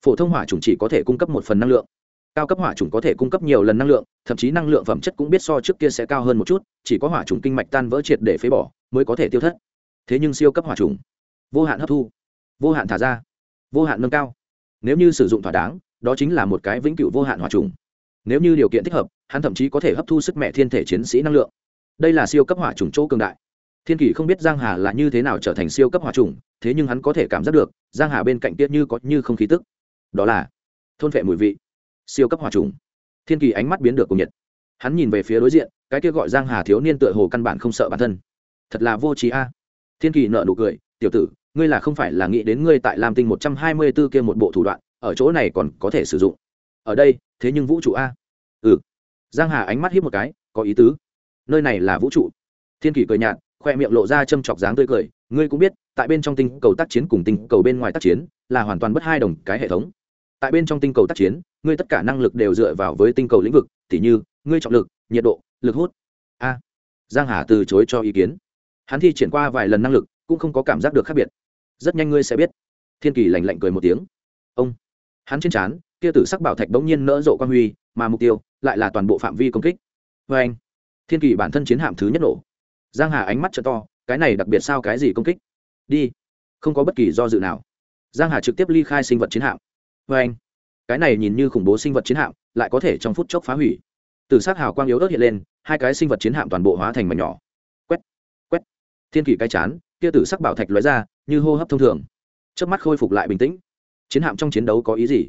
Phổ thông hỏa chủng chỉ có thể cung cấp một phần năng lượng. Cao cấp hỏa trùng có thể cung cấp nhiều lần năng lượng, thậm chí năng lượng phẩm chất cũng biết so trước kia sẽ cao hơn một chút, chỉ có hỏa trùng kinh mạch tan vỡ triệt để phế bỏ, mới có thể tiêu thất. Thế nhưng siêu cấp hỏa trùng vô hạn hấp thu, vô hạn thả ra, vô hạn nâng cao nếu như sử dụng thỏa đáng, đó chính là một cái vĩnh cửu vô hạn hỏa trùng. Nếu như điều kiện thích hợp, hắn thậm chí có thể hấp thu sức mẹ thiên thể chiến sĩ năng lượng. Đây là siêu cấp hỏa trùng chỗ cường đại. Thiên kỷ không biết giang hà là như thế nào trở thành siêu cấp hỏa trùng, thế nhưng hắn có thể cảm giác được, giang hà bên cạnh tiết như có như không khí tức. Đó là thôn vệ mùi vị. Siêu cấp hỏa trùng. Thiên kỳ ánh mắt biến được cùng nhiệt. Hắn nhìn về phía đối diện, cái kia gọi giang hà thiếu niên tựa hồ căn bản không sợ bản thân. Thật là vô trí a. Thiên kỳ nợ nụ cười, tiểu tử ngươi là không phải là nghĩ đến ngươi tại lam tinh một trăm hai mươi 124 kia một bộ thủ đoạn, ở chỗ này còn có thể sử dụng. Ở đây, thế nhưng vũ trụ a. Ừ. Giang hà ánh mắt hiếp một cái, có ý tứ. Nơi này là vũ trụ. Thiên kỳ cười nhạt, khoe miệng lộ ra châm chọc dáng tươi cười. Ngươi cũng biết, tại bên trong tinh cầu tác chiến cùng tinh cầu bên ngoài tác chiến, là hoàn toàn bất hai đồng cái hệ thống. Tại bên trong tinh cầu tác chiến, ngươi tất cả năng lực đều dựa vào với tinh cầu lĩnh vực, tỉ như, ngươi trọng lực, nhiệt độ, lực hút. A. Giang hà từ chối cho ý kiến. Hắn thi triển qua vài lần năng lực, cũng không có cảm giác được khác biệt rất nhanh ngươi sẽ biết. Thiên kỳ lành lạnh cười một tiếng. Ông, hắn trên trán, kia tử sắc bảo thạch bỗng nhiên nỡ rộ quan huy, mà mục tiêu lại là toàn bộ phạm vi công kích. Vê anh, thiên kỳ bản thân chiến hạm thứ nhất nổ. Giang hà ánh mắt trợ to, cái này đặc biệt sao cái gì công kích? Đi, không có bất kỳ do dự nào. Giang hà trực tiếp ly khai sinh vật chiến hạm. Vê anh, cái này nhìn như khủng bố sinh vật chiến hạm, lại có thể trong phút chốc phá hủy. Từ s á c hào quang yếu ớt hiện lên, hai cái sinh vật chiến hạm toàn bộ hóa thành mảnh nhỏ. Quét quét. Thiên kỷ cái chán, kia tử sắc bảo thạch lóe ra như hô hấp thông thường. Trước mắt khôi phục lại bình tĩnh. Chiến hạm trong chiến đấu có ý gì?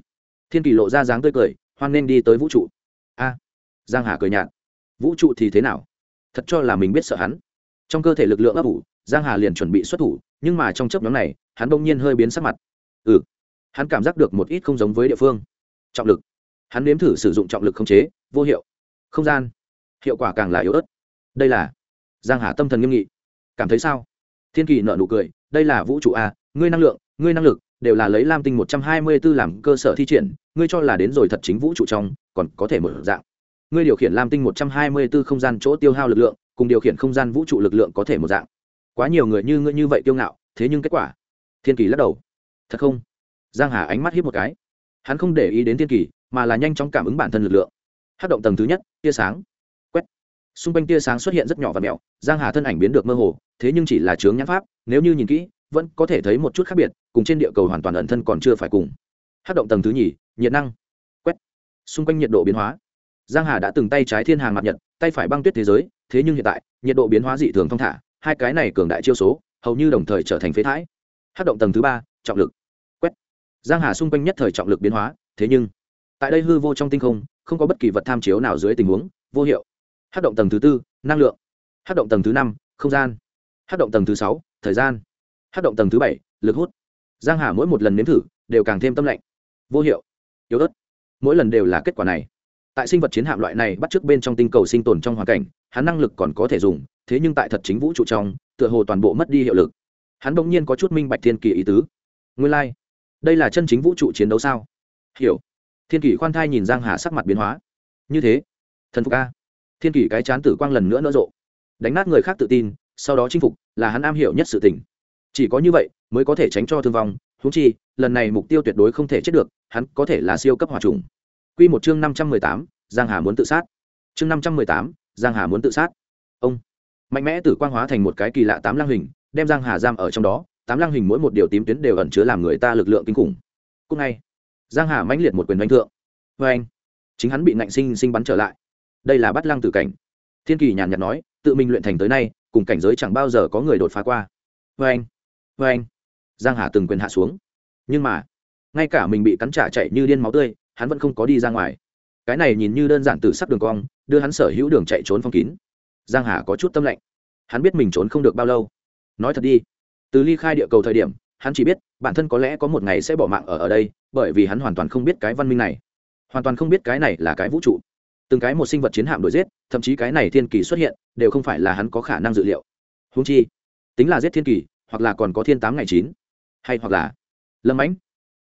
Thiên kỳ lộ ra dáng tươi cười, hoan nên đi tới vũ trụ. A, giang hà cười nhạt. Vũ trụ thì thế nào? Thật cho là mình biết sợ hắn. Trong cơ thể lực lượng ấp ủ, giang hà liền chuẩn bị xuất thủ, nhưng mà trong chấp nhóm này, hắn bỗng nhiên hơi biến sắc mặt. Ừ hắn cảm giác được một ít không giống với địa phương. Trọng lực. Hắn nếm thử sử dụng trọng lực không chế, vô hiệu. Không gian. Hiệu quả càng là yếu ớt. Đây là giang hà tâm thần nghiêm nghị. Cảm thấy sao? Thiên kỳ nợ nụ cười đây là vũ trụ a, ngươi năng lượng, ngươi năng lực đều là lấy lam tinh một trăm hai mươi 124 làm cơ sở thi triển, ngươi cho là đến rồi thật chính vũ trụ trong, còn có thể mở dạng. Ngươi điều khiển lam tinh một trăm hai mươi 124 không gian chỗ tiêu hao lực lượng, cùng điều khiển không gian vũ trụ lực lượng có thể một dạng. Quá nhiều người như ngươi như vậy kiêu ngạo, thế nhưng kết quả, thiên kỳ lắc đầu. Thật không? Giang hà ánh mắt hiếp một cái. Hắn không để ý đến thiên kỳ, mà là nhanh chóng cảm ứng bản thân lực lượng. Hát động tầng thứ nhất, tia sáng xung quanh tia sáng xuất hiện rất nhỏ và mẹo, giang hà thân ảnh biến được mơ hồ, thế nhưng chỉ là chướng nhãn pháp, nếu như nhìn kỹ, vẫn có thể thấy một chút khác biệt, cùng trên địa cầu hoàn toàn ẩn thân còn chưa phải cùng. Hát động tầng thứ nhì, nhiệt năng. Quét. Xung quanh nhiệt độ biến hóa. Giang hà đã từng tay trái thiên hàng mặt nhật, tay phải băng tuyết thế giới, thế nhưng hiện tại, nhiệt độ biến hóa dị thường thong thả, hai cái này cường đại chiêu số, hầu như đồng thời trở thành phế thái hát động tầng thứ ba, trọng lực. Quét. Giang hà xung quanh nhất thời trọng lực biến hóa, thế nhưng, tại đây hư vô trong tinh không không có bất kỳ vật tham chiếu nào dưới tình huống, vô hiệu hát động tầng thứ tư, năng lượng. Hát động tầng thứ năm, không gian. Hát động tầng thứ sáu, thời gian. Hát động tầng thứ bảy, lực hút. Giang hà mỗi một lần nếm thử, đều càng thêm tâm lạnh. Vô hiệu. Yếu ớt. Mỗi lần đều là kết quả này. Tại sinh vật chiến hạm loại này bắt trước bên trong tinh cầu sinh tồn trong hoàn cảnh, hắn năng lực còn có thể dùng, thế nhưng tại thật chính vũ trụ trong, tựa hồ toàn bộ mất đi hiệu lực. Hắn bỗng nhiên có chút minh bạch thiên kỳ ý tứ. Nguyên lai、like đây là chân chính vũ trụ chiến đấu sao? Hiểu. Thiên kỷ khoan thai nhìn giang hà sắc mặt biến hóa. Như thế. Thần phục a thiên kỷ cái chán tử quang lần nữa nỡ rộ. Đánh nát người khác tự tin, sau đó chinh phục, là hắn am hiểu nhất sự tình. Chỉ có như vậy, mới có thể tránh cho thương vong húng chi, lần này mục tiêu tuyệt đối không thể chết được, hắn có thể là siêu cấp hỏa trùng. Quy một chương năm trăm mười tám, giang hà muốn tự sát. Chương năm trăm mười tám, giang hà muốn tự sát. Ông. Mạnh mẽ tử quang hóa thành một cái kỳ lạ tám lang hình, đem giang hà giam ở trong đó, tám lăng hình mỗi một điều tím tuyến đều ẩn chứa làm người ta lực lượng kinh khủng. Cúc ngay, giang hà mãnh liệt một quyền đánh thượng. Vê anh chính hắn bị nạnh sinh sinh bắn trở lại đây là bắt lăng tử cảnh. Thiên kỳ nhàn nhạt nói, tự mình luyện thành tới nay, cùng cảnh giới chẳng bao giờ có người đột phá qua. Vê anh vê anh. Giang hà từng quyền hạ xuống. Nhưng mà, ngay cả mình bị cắn trả chạy như điên máu tươi, hắn vẫn không có đi ra ngoài. Cái này nhìn như đơn giản từ sắc đường cong, đưa hắn sở hữu đường chạy trốn phong kín. Giang hà có chút tâm lạnh. Hắn biết mình trốn không được bao lâu. Nói thật đi, từ ly khai địa cầu thời điểm, hắn chỉ biết, bản thân có lẽ có một ngày sẽ bỏ mạng ở ở đây, bởi vì hắn hoàn toàn không biết cái văn minh này. Hoàn toàn không biết cái này là cái vũ trụ từng cái một sinh vật chiến hạm đuổi giết, thậm chí cái này thiên kỳ xuất hiện, đều không phải là hắn có khả năng dự liệu. Húng chi, tính là giết thiên kỳ, hoặc là còn có thiên tám ngày chín, hay hoặc là lâm ánh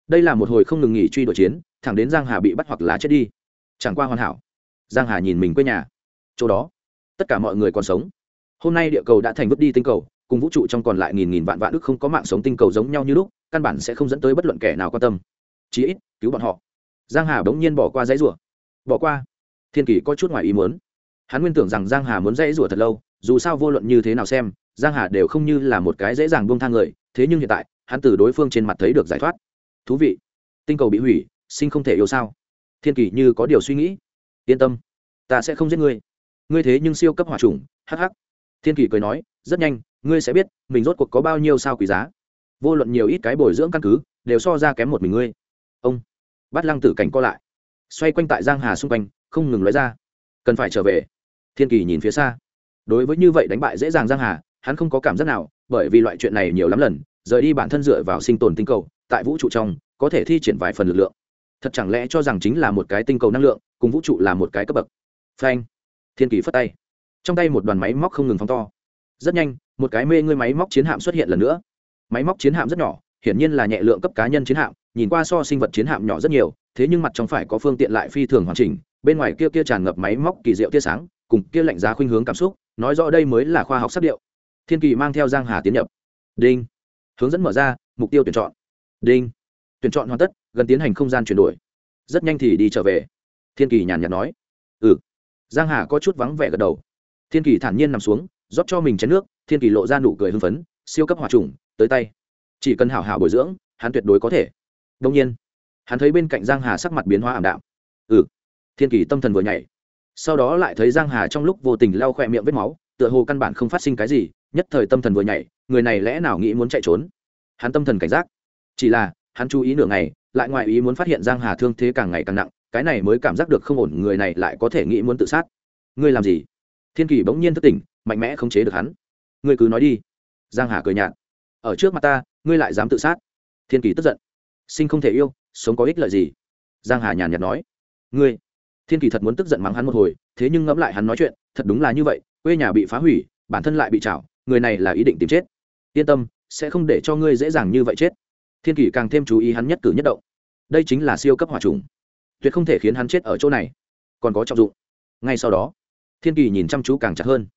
đây là một hồi không ngừng nghỉ truy đuổi chiến, thẳng đến giang hà bị bắt hoặc là chết đi. Chẳng qua hoàn hảo. Giang hà nhìn mình quê nhà. Chỗ đó, tất cả mọi người còn sống. Hôm nay địa cầu đã thành vứt đi tinh cầu, cùng vũ trụ trong còn lại nghìn nghìn vạn vạn ức không có mạng sống tinh cầu giống nhau như lúc, căn bản sẽ không dẫn tới bất luận kẻ nào quan tâm. Chí ít, cứu bọn họ. Giang hà bỗng nhiên bỏ qua giấy rủa. Bỏ qua thiên kỳ có chút ngoài ý muốn. Hắn nguyên tưởng rằng giang hà muốn dễ rủa thật lâu, dù sao vô luận như thế nào xem, giang hà đều không như là một cái dễ dàng buông thang người, thế nhưng hiện tại, hắn từ đối phương trên mặt thấy được giải thoát. Thú vị. Tinh cầu bị hủy, sinh không thể yêu sao? Thiên kỳ như có điều suy nghĩ. Yên tâm, ta sẽ không giết ngươi. Ngươi thế nhưng siêu cấp hỏa trùng hắc thiên kỳ cười nói, rất nhanh, ngươi sẽ biết, mình rốt cuộc có bao nhiêu sao quý giá. Vô luận nhiều ít cái bồi dưỡng căn cứ, đều so ra kém một mình ngươi. Ông. Bắt lăng tử cảnh co lại. Xoay quanh tại giang hà xung quanh không ngừng nói ra. Cần phải trở về. Thiên kỳ nhìn phía xa. Đối với như vậy đánh bại dễ dàng giang hà, hắn không có cảm giác nào, bởi vì loại chuyện này nhiều lắm lần, rời đi bản thân dựa vào sinh tồn tinh cầu, tại vũ trụ trong, có thể thi triển vài phần lực lượng. Thật chẳng lẽ cho rằng chính là một cái tinh cầu năng lượng, cùng vũ trụ là một cái cấp bậc? Phanh. Thiên kỳ phất tay. Trong tay một đoàn máy móc không ngừng phóng to. Rất nhanh, một cái mê ngươi máy móc chiến hạm xuất hiện lần nữa. Máy móc chiến hạm rất nhỏ, hiển nhiên là nhẹ lượng cấp cá nhân chiến hạm, nhìn qua so sinh vật chiến hạm nhỏ rất nhiều thế nhưng mặt trong phải có phương tiện lại phi thường hoàn chỉnh, bên ngoài kia kia tràn ngập máy móc kỳ diệu tia sáng, cùng kia lạnh giá khuynh hướng cảm xúc, nói rõ đây mới là khoa học sắc điệu. Thiên kỳ mang theo giang hà tiến nhập. Đinh. Hướng dẫn mở ra, mục tiêu tuyển chọn. Đinh. Tuyển chọn hoàn tất, gần tiến hành không gian chuyển đổi. Rất nhanh thì đi trở về. Thiên kỳ nhàn nhạt nói. Ừ. Giang hà có chút vắng vẻ gật đầu. Thiên kỳ thản nhiên nằm xuống, rót cho mình chén nước, thiên kỳ lộ ra nụ cười hưng phấn, siêu cấp hòa trùng, tới tay. Chỉ cần hảo hảo bồi dưỡng, hắn tuyệt đối có thể. Đông nhiên hắn thấy bên cạnh giang hà sắc mặt biến hóa ảm đạm. Ừ. Thiên kỳ tâm thần vừa nhảy. Sau đó lại thấy giang hà trong lúc vô tình lau khỏe miệng vết máu, tựa hồ căn bản không phát sinh cái gì, nhất thời tâm thần vừa nhảy, người này lẽ nào nghĩ muốn chạy trốn? Hắn tâm thần cảnh giác. Chỉ là, hắn chú ý nửa ngày, lại ngoại ý muốn phát hiện giang hà thương thế càng ngày càng nặng, cái này mới cảm giác được không ổn, người này lại có thể nghĩ muốn tự sát. Ngươi làm gì? Thiên kỳ bỗng nhiên thức tỉnh, mạnh mẽ không chế được hắn. Ngươi cứ nói đi. Giang hà cười nhạt. Ở trước mặt ta, ngươi lại dám tự sát. Thiên kỳ tức giận. Sinh không thể yêu sống có ích lợi gì? Giang hà nhàn nhạt nói. Ngươi, thiên kỳ thật muốn tức giận mắng hắn một hồi, thế nhưng ngẫm lại hắn nói chuyện, thật đúng là như vậy, quê nhà bị phá hủy, bản thân lại bị chảo người này là ý định tìm chết. Yên tâm, sẽ không để cho ngươi dễ dàng như vậy chết. Thiên kỳ càng thêm chú ý hắn nhất cử nhất động. Đây chính là siêu cấp hỏa trùng. Tuyệt không thể khiến hắn chết ở chỗ này. Còn có trọng dụng. Ngay sau đó, thiên kỳ nhìn chăm chú càng chặt hơn.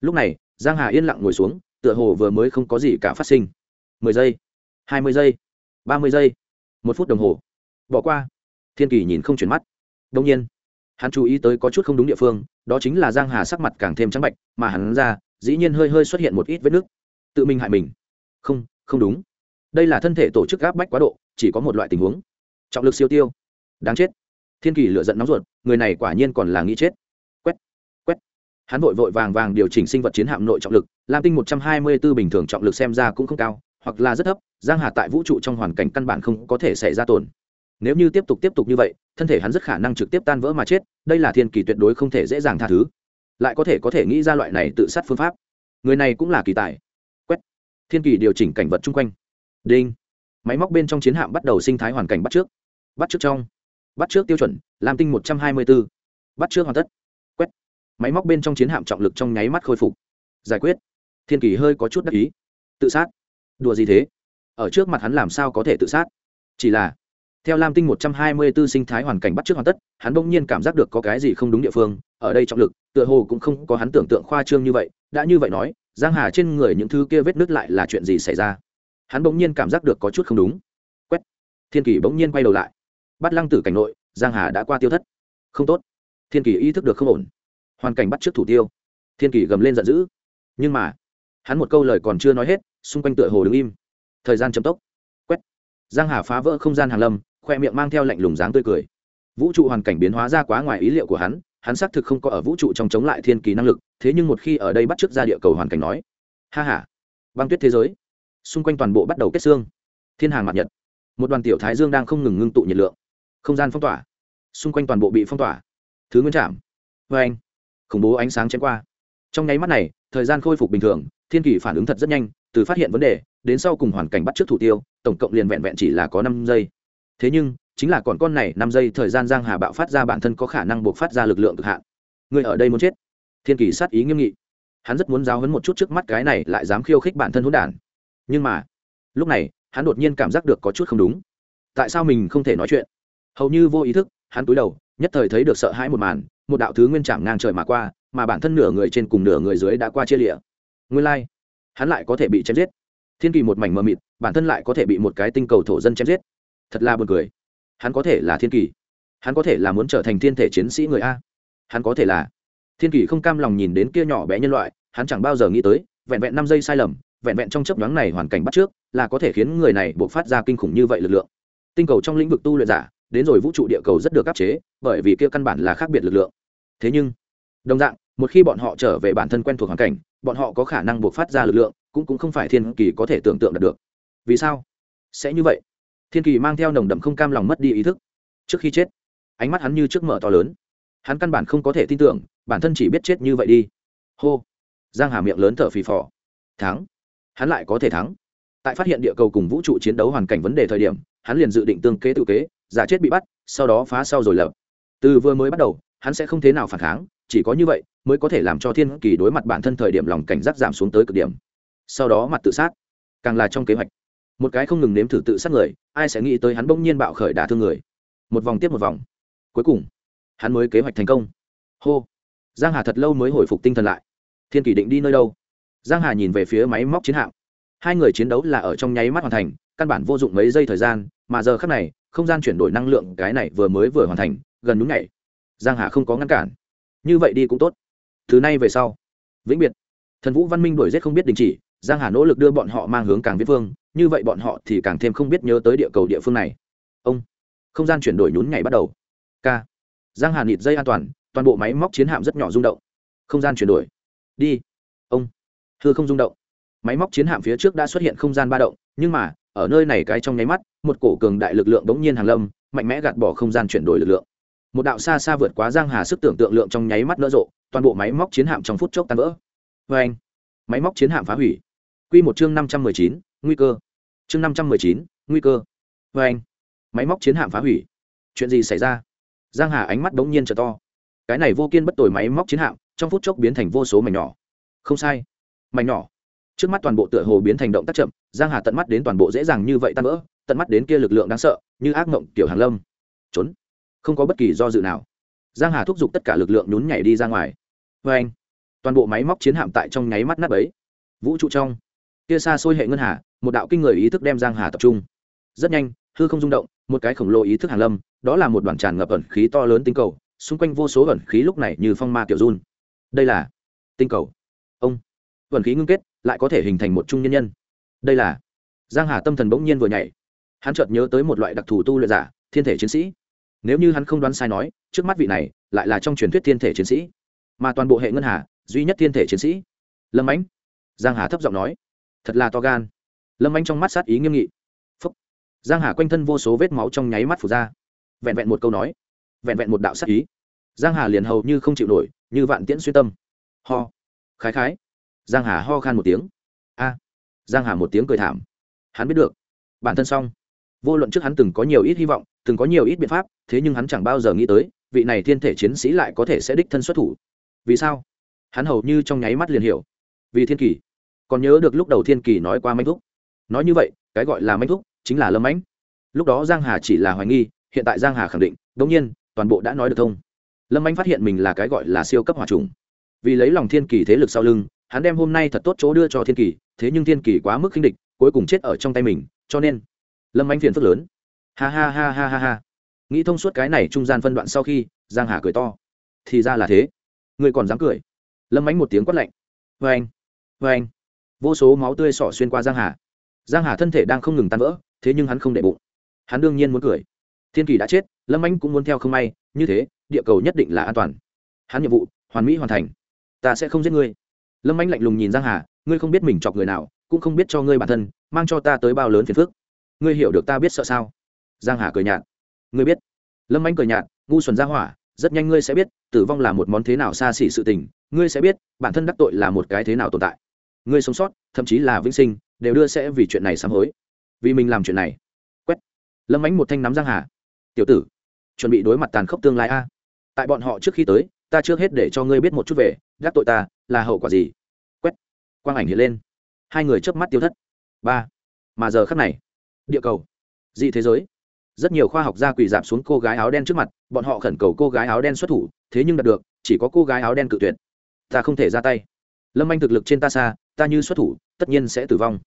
Lúc này, giang hà yên lặng ngồi xuống, tựa hồ vừa mới không có gì cả phát sinh. Mười giây, hai mươi giây, ba mươi giây, một phút đồng hồ bỏ qua. Thiên kỳ nhìn không chuyển mắt. Đông nhiên, hắn chú ý tới có chút không đúng địa phương, đó chính là giang hà sắc mặt càng thêm trắng bạch, mà hắn ra, dĩ nhiên hơi hơi xuất hiện một ít vết nước. Tự mình hại mình. Không không đúng. Đây là thân thể tổ chức gáp bách quá độ, chỉ có một loại tình huống. Trọng lực siêu tiêu. Đáng chết. Thiên kỳ lựa giận nóng ruột, người này quả nhiên còn là nghĩ chết. Quét quét. Hắn vội vội vàng vàng điều chỉnh sinh vật chiến hạm nội trọng lực, lam tinh một trăm hai mươi 124 bình thường trọng lực xem ra cũng không cao, hoặc là rất thấp, giang hà tại vũ trụ trong hoàn cảnh căn bản không có thể xảy ra tổn nếu như tiếp tục tiếp tục như vậy, thân thể hắn rất khả năng trực tiếp tan vỡ mà chết, đây là thiên kỳ tuyệt đối không thể dễ dàng tha thứ. Lại có thể có thể nghĩ ra loại này tự sát phương pháp. Người này cũng là kỳ tài. Quét. Thiên kỳ điều chỉnh cảnh vật chung quanh. Đinh. Máy móc bên trong chiến hạm bắt đầu sinh thái hoàn cảnh bắt trước. Bắt trước trong. Bắt trước tiêu chuẩn, lam tinh một trăm hai mươi b ố bắt trước hoàn tất. Quét. Máy móc bên trong chiến hạm trọng lực trong nháy mắt khôi phục. Giải quyết. Thiên kỳ hơi có chút đắc ý. Tự sát. Đùa gì thế? Ở trước mặt hắn làm sao có thể tự sát? Chỉ là theo lam tinh một trăm hai mươi b ố sinh thái hoàn cảnh bắt trước hoàn tất, hắn bỗng nhiên cảm giác được có cái gì không đúng địa phương, ở đây trọng lực, tựa hồ cũng không có hắn tưởng tượng khoa trương như vậy. Đã như vậy nói, giang hà trên người những thứ kia vết nứt lại là chuyện gì xảy ra? Hắn bỗng nhiên cảm giác được có chút không đúng. Quét! Thiên kỳ bỗng nhiên quay đầu lại. Bắt lăng tử cảnh nội, giang hà đã qua tiêu thất. Không tốt. Thiên kỳ ý thức được không ổn. Hoàn cảnh bắt trước thủ tiêu. Thiên kỳ gầm lên giận dữ. Nhưng mà, hắn một câu lời còn chưa nói hết, xung quanh tựa hồ đứng im. Thời gian chấm tốc. Quét! Giang hà phá vỡ không gian hàng lâm khoe miệng mang theo lạnh lùng dáng tươi cười. Vũ trụ hoàn cảnh biến hóa ra quá ngoài ý liệu của hắn hắn xác thực không có ở vũ trụ trong chống lại thiên kỳ năng lực, thế nhưng một khi ở đây bắt chước ra địa cầu hoàn cảnh nói, ha ha, băng tuyết thế giới. Xung quanh toàn bộ bắt đầu kết xương. Thiên hàng mặt nhật. Một đoàn tiểu thái dương đang không ngừng ngưng tụ nhiệt lượng. Không gian phong tỏa. Xung quanh toàn bộ bị phong tỏa. Thứ nguyên chạm vê anh, khủng bố ánh sáng chém qua. Trong nháy mắt này, thời gian khôi phục bình thường, thiên kỳ phản ứng thật rất nhanh, từ phát hiện vấn đề, đến sau cùng hoàn cảnh bắt trước thủ tiêu, tổng cộng liền vẹn vẹn chỉ là có năm giây thế nhưng, chính là còn con này năm giây thời gian giang hà bạo phát ra bản thân có khả năng buộc phát ra lực lượng cực hạn. Người ở đây muốn chết. Thiên kỳ sát ý nghiêm nghị. Hắn rất muốn giáo hấn một chút trước mắt cái này lại dám khiêu khích bản thân hỗn đản. Nhưng mà, lúc này, hắn đột nhiên cảm giác được có chút không đúng. Tại sao mình không thể nói chuyện? Hầu như vô ý thức, hắn cúi đầu, nhất thời thấy được sợ hãi một màn, một đạo thứ nguyên chạm ngang trời mà qua, mà bản thân nửa người trên cùng nửa người dưới đã qua chia lịa nguyên lai、like. hắn lại có thể bị chém giết. Thiên kỳ một mảnh mờ mịt, bản thân lại có thể bị một cái tinh cầu thổ dân chém giết thật là b u ồ n cười. Hắn có thể là thiên kỳ. Hắn có thể là muốn trở thành thiên thể chiến sĩ người a. Hắn có thể là. Thiên kỷ không cam lòng nhìn đến kia nhỏ bé nhân loại, hắn chẳng bao giờ nghĩ tới, vẹn vẹn năm giây sai lầm, vẹn vẹn trong chấp nhoáng này hoàn cảnh bắt trước, là có thể khiến người này buộc phát ra kinh khủng như vậy lực lượng. Tinh cầu trong lĩnh vực tu luyện giả, đến rồi vũ trụ địa cầu rất được áp chế, bởi vì kia căn bản là khác biệt lực lượng. Thế nhưng, đồng dạng, một khi bọn họ trở về bản thân quen thuộc hoàn cảnh, bọn họ có khả năng buộc phát ra lực lượng, cũng cũng không phải thiên kỳ có thể tưởng tượng được. Vì sao? Sẽ như vậy thiên kỳ mang theo nồng đậm không cam lòng mất đi ý thức. Trước khi chết, ánh mắt hắn như trước mở to lớn. Hắn căn bản không có thể tin tưởng, bản thân chỉ biết chết như vậy đi. Hô. Giang hà miệng lớn thở phì phò. Thắng. Hắn lại có thể thắng. Tại phát hiện địa cầu cùng vũ trụ chiến đấu hoàn cảnh vấn đề thời điểm, hắn liền dự định tương kế tự kế, giả chết bị bắt, sau đó phá sau rồi lập. Từ vừa mới bắt đầu, hắn sẽ không thế nào phản kháng, chỉ có như vậy mới có thể làm cho thiên kỳ đối mặt bản thân thời điểm lòng cảnh giác giảm xuống tới cực điểm. Sau đó mặt tự sát, càng là trong kế hoạch một cái không ngừng nếm thử tự sát người, ai sẽ nghĩ tới hắn bỗng nhiên bạo khởi đả thương người. Một vòng tiếp một vòng. Cuối cùng, hắn mới kế hoạch thành công. Hô. Giang hà thật lâu mới hồi phục tinh thần lại. Thiên kỷ định đi nơi đâu? Giang hà nhìn về phía máy móc chiến hạm. Hai người chiến đấu là ở trong nháy mắt hoàn thành, căn bản vô dụng mấy giây thời gian, mà giờ khắc này, không gian chuyển đổi năng lượng cái này vừa mới vừa hoàn thành, gần đúng ngày giang hà không có ngăn cản. Như vậy đi cũng tốt. Thứ này về sau, vĩnh biệt. Thần vũ văn minh đuổi giết không biết đình chỉ giang hà nỗ lực đưa bọn họ mang hướng càng viết phương, như vậy bọn họ thì càng thêm không biết nhớ tới địa cầu địa phương này. Ông, không gian chuyển đổi nhún nhảy bắt đầu. K. Giang hà nịt dây an toàn toàn bộ máy móc chiến hạm rất nhỏ rung động. Không gian chuyển đổi. Đi. Ông, thưa không rung động. Máy móc chiến hạm phía trước đã xuất hiện không gian ba động, nhưng mà, ở nơi này cái trong nháy mắt, một cổ cường đại lực lượng bỗng nhiên hàng lâm, mạnh mẽ gạt bỏ không gian chuyển đổi lực lượng. Một đạo xa xa vượt quá giang hà sức tưởng tượng lượng trong nháy mắt nỡ rộ, toàn bộ máy móc chiến hạm trong phút chốc tan vỡ. Vê anh máy móc chiến hạm phá hủy quy một chương năm trăm mười chín, nguy cơ. Chương năm trăm mười chín, nguy cơ. Và anh, máy móc chiến hạm phá hủy. Chuyện gì xảy ra? Giang hà ánh mắt đống nhiên trở to. Cái này vô kiên bất tồi máy móc chiến hạm, trong phút chốc biến thành vô số mảnh nhỏ. Không sai. Mảnh nhỏ. Trước mắt toàn bộ tựa hồ biến thành động tác chậm, giang hà tận mắt đến toàn bộ dễ dàng như vậy tan vỡ, tận mắt đến kia lực lượng đáng sợ, như ác mộng tiểu hàng lâm. Trốn. Không có bất kỳ do dự nào. Giang hà thúc giục tất cả lực lượng nhún nhảy đi ra ngoài. Và anh, toàn bộ máy móc chiến hạm tại trong nháy mắt nát ấy vũ trụ trong kia xa xôi hệ ngân hà, một đạo kinh người ý thức đem giang hà tập trung. Rất nhanh, hư không rung động, một cái khổng lồ ý thức hàn lâm, đó là một đoàn tràn ngập ẩn khí to lớn tinh cầu, xung quanh vô số ẩn khí lúc này như phong ma tiểu run. Đây là tinh cầu. Ông, ẩn khí ngưng kết, lại có thể hình thành một trung nhân nhân. Đây là giang hà tâm thần bỗng nhiên vừa nhảy. Hắn chợt nhớ tới một loại đặc thù tu luyện giả, thiên thể chiến sĩ. Nếu như hắn không đoán sai nói, trước mắt vị này lại là trong truyền thuyết thiên thể chiến sĩ. Mà toàn bộ hệ ngân hà, duy nhất thiên thể chiến sĩ. Lâm ánh, giang hà thấp giọng nói thật là to gan. Lâm anh trong mắt sát ý nghiêm nghị. Phúc. giang hà quanh thân vô số vết máu trong nháy mắt phủ ra. Vẹn vẹn một câu nói. Vẹn vẹn một đạo sát ý. Giang hà liền hầu như không chịu nổi, như vạn tiễn xuyên tâm. Ho. Khái khái. Giang hà ho khan một tiếng. A. Giang hà một tiếng cười thảm. Hắn biết được. Bản thân xong. Vô luận trước hắn từng có nhiều ít hy vọng, từng có nhiều ít biện pháp, thế nhưng hắn chẳng bao giờ nghĩ tới, vị này thiên thể chiến sĩ lại có thể sẽ đích thân xuất thủ. Vì sao? Hắn hầu như trong nháy mắt liền hiểu. Vì thiên kỳ còn nhớ được lúc đầu thiên kỳ nói qua manh thúc. Nói như vậy, cái gọi là manh thúc chính là lâm ánh lúc đó giang hà chỉ là hoài nghi, hiện tại giang hà khẳng định đống nhiên, toàn bộ đã nói được thông. Lâm anh phát hiện mình là cái gọi là siêu cấp hòa trùng. Vì lấy lòng thiên kỳ thế lực sau lưng, hắn đem hôm nay thật tốt chỗ đưa cho thiên kỳ, thế nhưng thiên kỳ quá mức khinh địch, cuối cùng chết ở trong tay mình, cho nên lâm anh phiền phức lớn. Ha ha ha ha ha ha. Nghĩ thông suốt cái này trung gian phân đoạn sau khi, giang hà cười to. Thì ra là thế. Người còn dám cười. Lâm ánh một tiếng quát lạnh. Vê anh vê anh vô số máu tươi sỏ xuyên qua giang hà. Giang hà thân thể đang không ngừng tan vỡ, thế nhưng hắn không để bụng. Hắn đương nhiên muốn cười. Thiên kỳ đã chết, lâm anh cũng muốn theo không may, như thế, địa cầu nhất định là an toàn. Hắn nhiệm vụ, hoàn mỹ hoàn thành. Ta sẽ không giết ngươi. Lâm anh lạnh lùng nhìn giang hà, ngươi không biết mình chọc người nào, cũng không biết cho ngươi bản thân, mang cho ta tới bao lớn phiền phức. Ngươi hiểu được ta biết sợ sao? Giang hà cười nhạt. Ngươi biết. Lâm anh cười nhạt, ngu xuẩn ra hỏa, rất nhanh ngươi sẽ biết, tử vong là một món thế nào xa xỉ sự tình. Ngươi sẽ biết, bản thân đắc tội là một cái thế nào tồn tại ngươi sống sót, thậm chí là vĩnh sinh, đều đưa sẽ vì chuyện này sám hối. Vì mình làm chuyện này. Quét. Lâm ánh một thanh nắm giang hà. Tiểu tử, chuẩn bị đối mặt tàn khốc tương lai a. Tại bọn họ trước khi tới, ta trước hết để cho ngươi biết một chút về, gác tội ta, là hậu quả gì? Quét. Quang ảnh hiện lên. Hai người chớp mắt tiêu thất. Ba. Mà giờ khắc này, địa cầu, dị thế giới. Rất nhiều khoa học gia quỳ dạp xuống cô gái áo đen trước mặt, bọn họ khẩn cầu cô gái áo đen xuất thủ, thế nhưng đạt được, chỉ có cô gái áo đen cự tuyệt. Ta không thể ra tay. Lâm anh thực lực trên ta xa ta như xuất thủ, tất nhiên sẽ tử vong.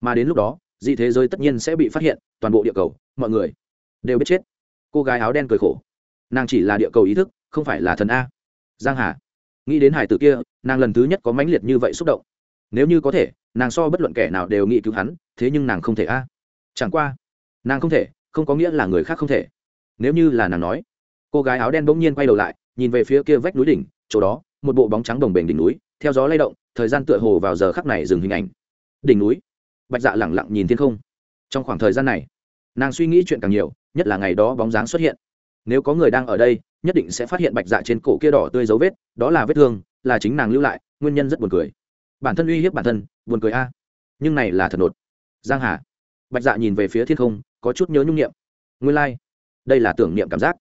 Mà đến lúc đó, dị thế giới tất nhiên sẽ bị phát hiện, toàn bộ địa cầu, mọi người đều biết chết. Cô gái áo đen cười khổ. Nàng chỉ là địa cầu ý thức, không phải là thần a. Giang hà. Nghĩ đến hải tử kia, nàng lần thứ nhất có mãnh liệt như vậy xúc động. Nếu như có thể, nàng so bất luận kẻ nào đều nghĩ cứu hắn, thế nhưng nàng không thể a. Chẳng qua, nàng không thể, không có nghĩa là người khác không thể. Nếu như là nàng nói, cô gái áo đen bỗng nhiên quay đầu lại, nhìn về phía kia vách núi đỉnh, chỗ đó, một bộ bóng trắng đồng bềnh đỉnh núi, theo gió lay động thời gian tựa hồ vào giờ khắc này dừng hình ảnh. Đỉnh núi. Bạch dạ lẳng lặng nhìn thiên không. Trong khoảng thời gian này, nàng suy nghĩ chuyện càng nhiều, nhất là ngày đó bóng dáng xuất hiện. Nếu có người đang ở đây, nhất định sẽ phát hiện bạch dạ trên cổ kia đỏ tươi dấu vết, đó là vết thương, là chính nàng lưu lại, nguyên nhân rất buồn cười. Bản thân uy hiếp bản thân, buồn cười a. Nhưng này là thật nột. Giang hà. Bạch dạ nhìn về phía thiên không, có chút nhớ nhung niệm. Nguyên lai、like. đây là tưởng niệm cảm giác.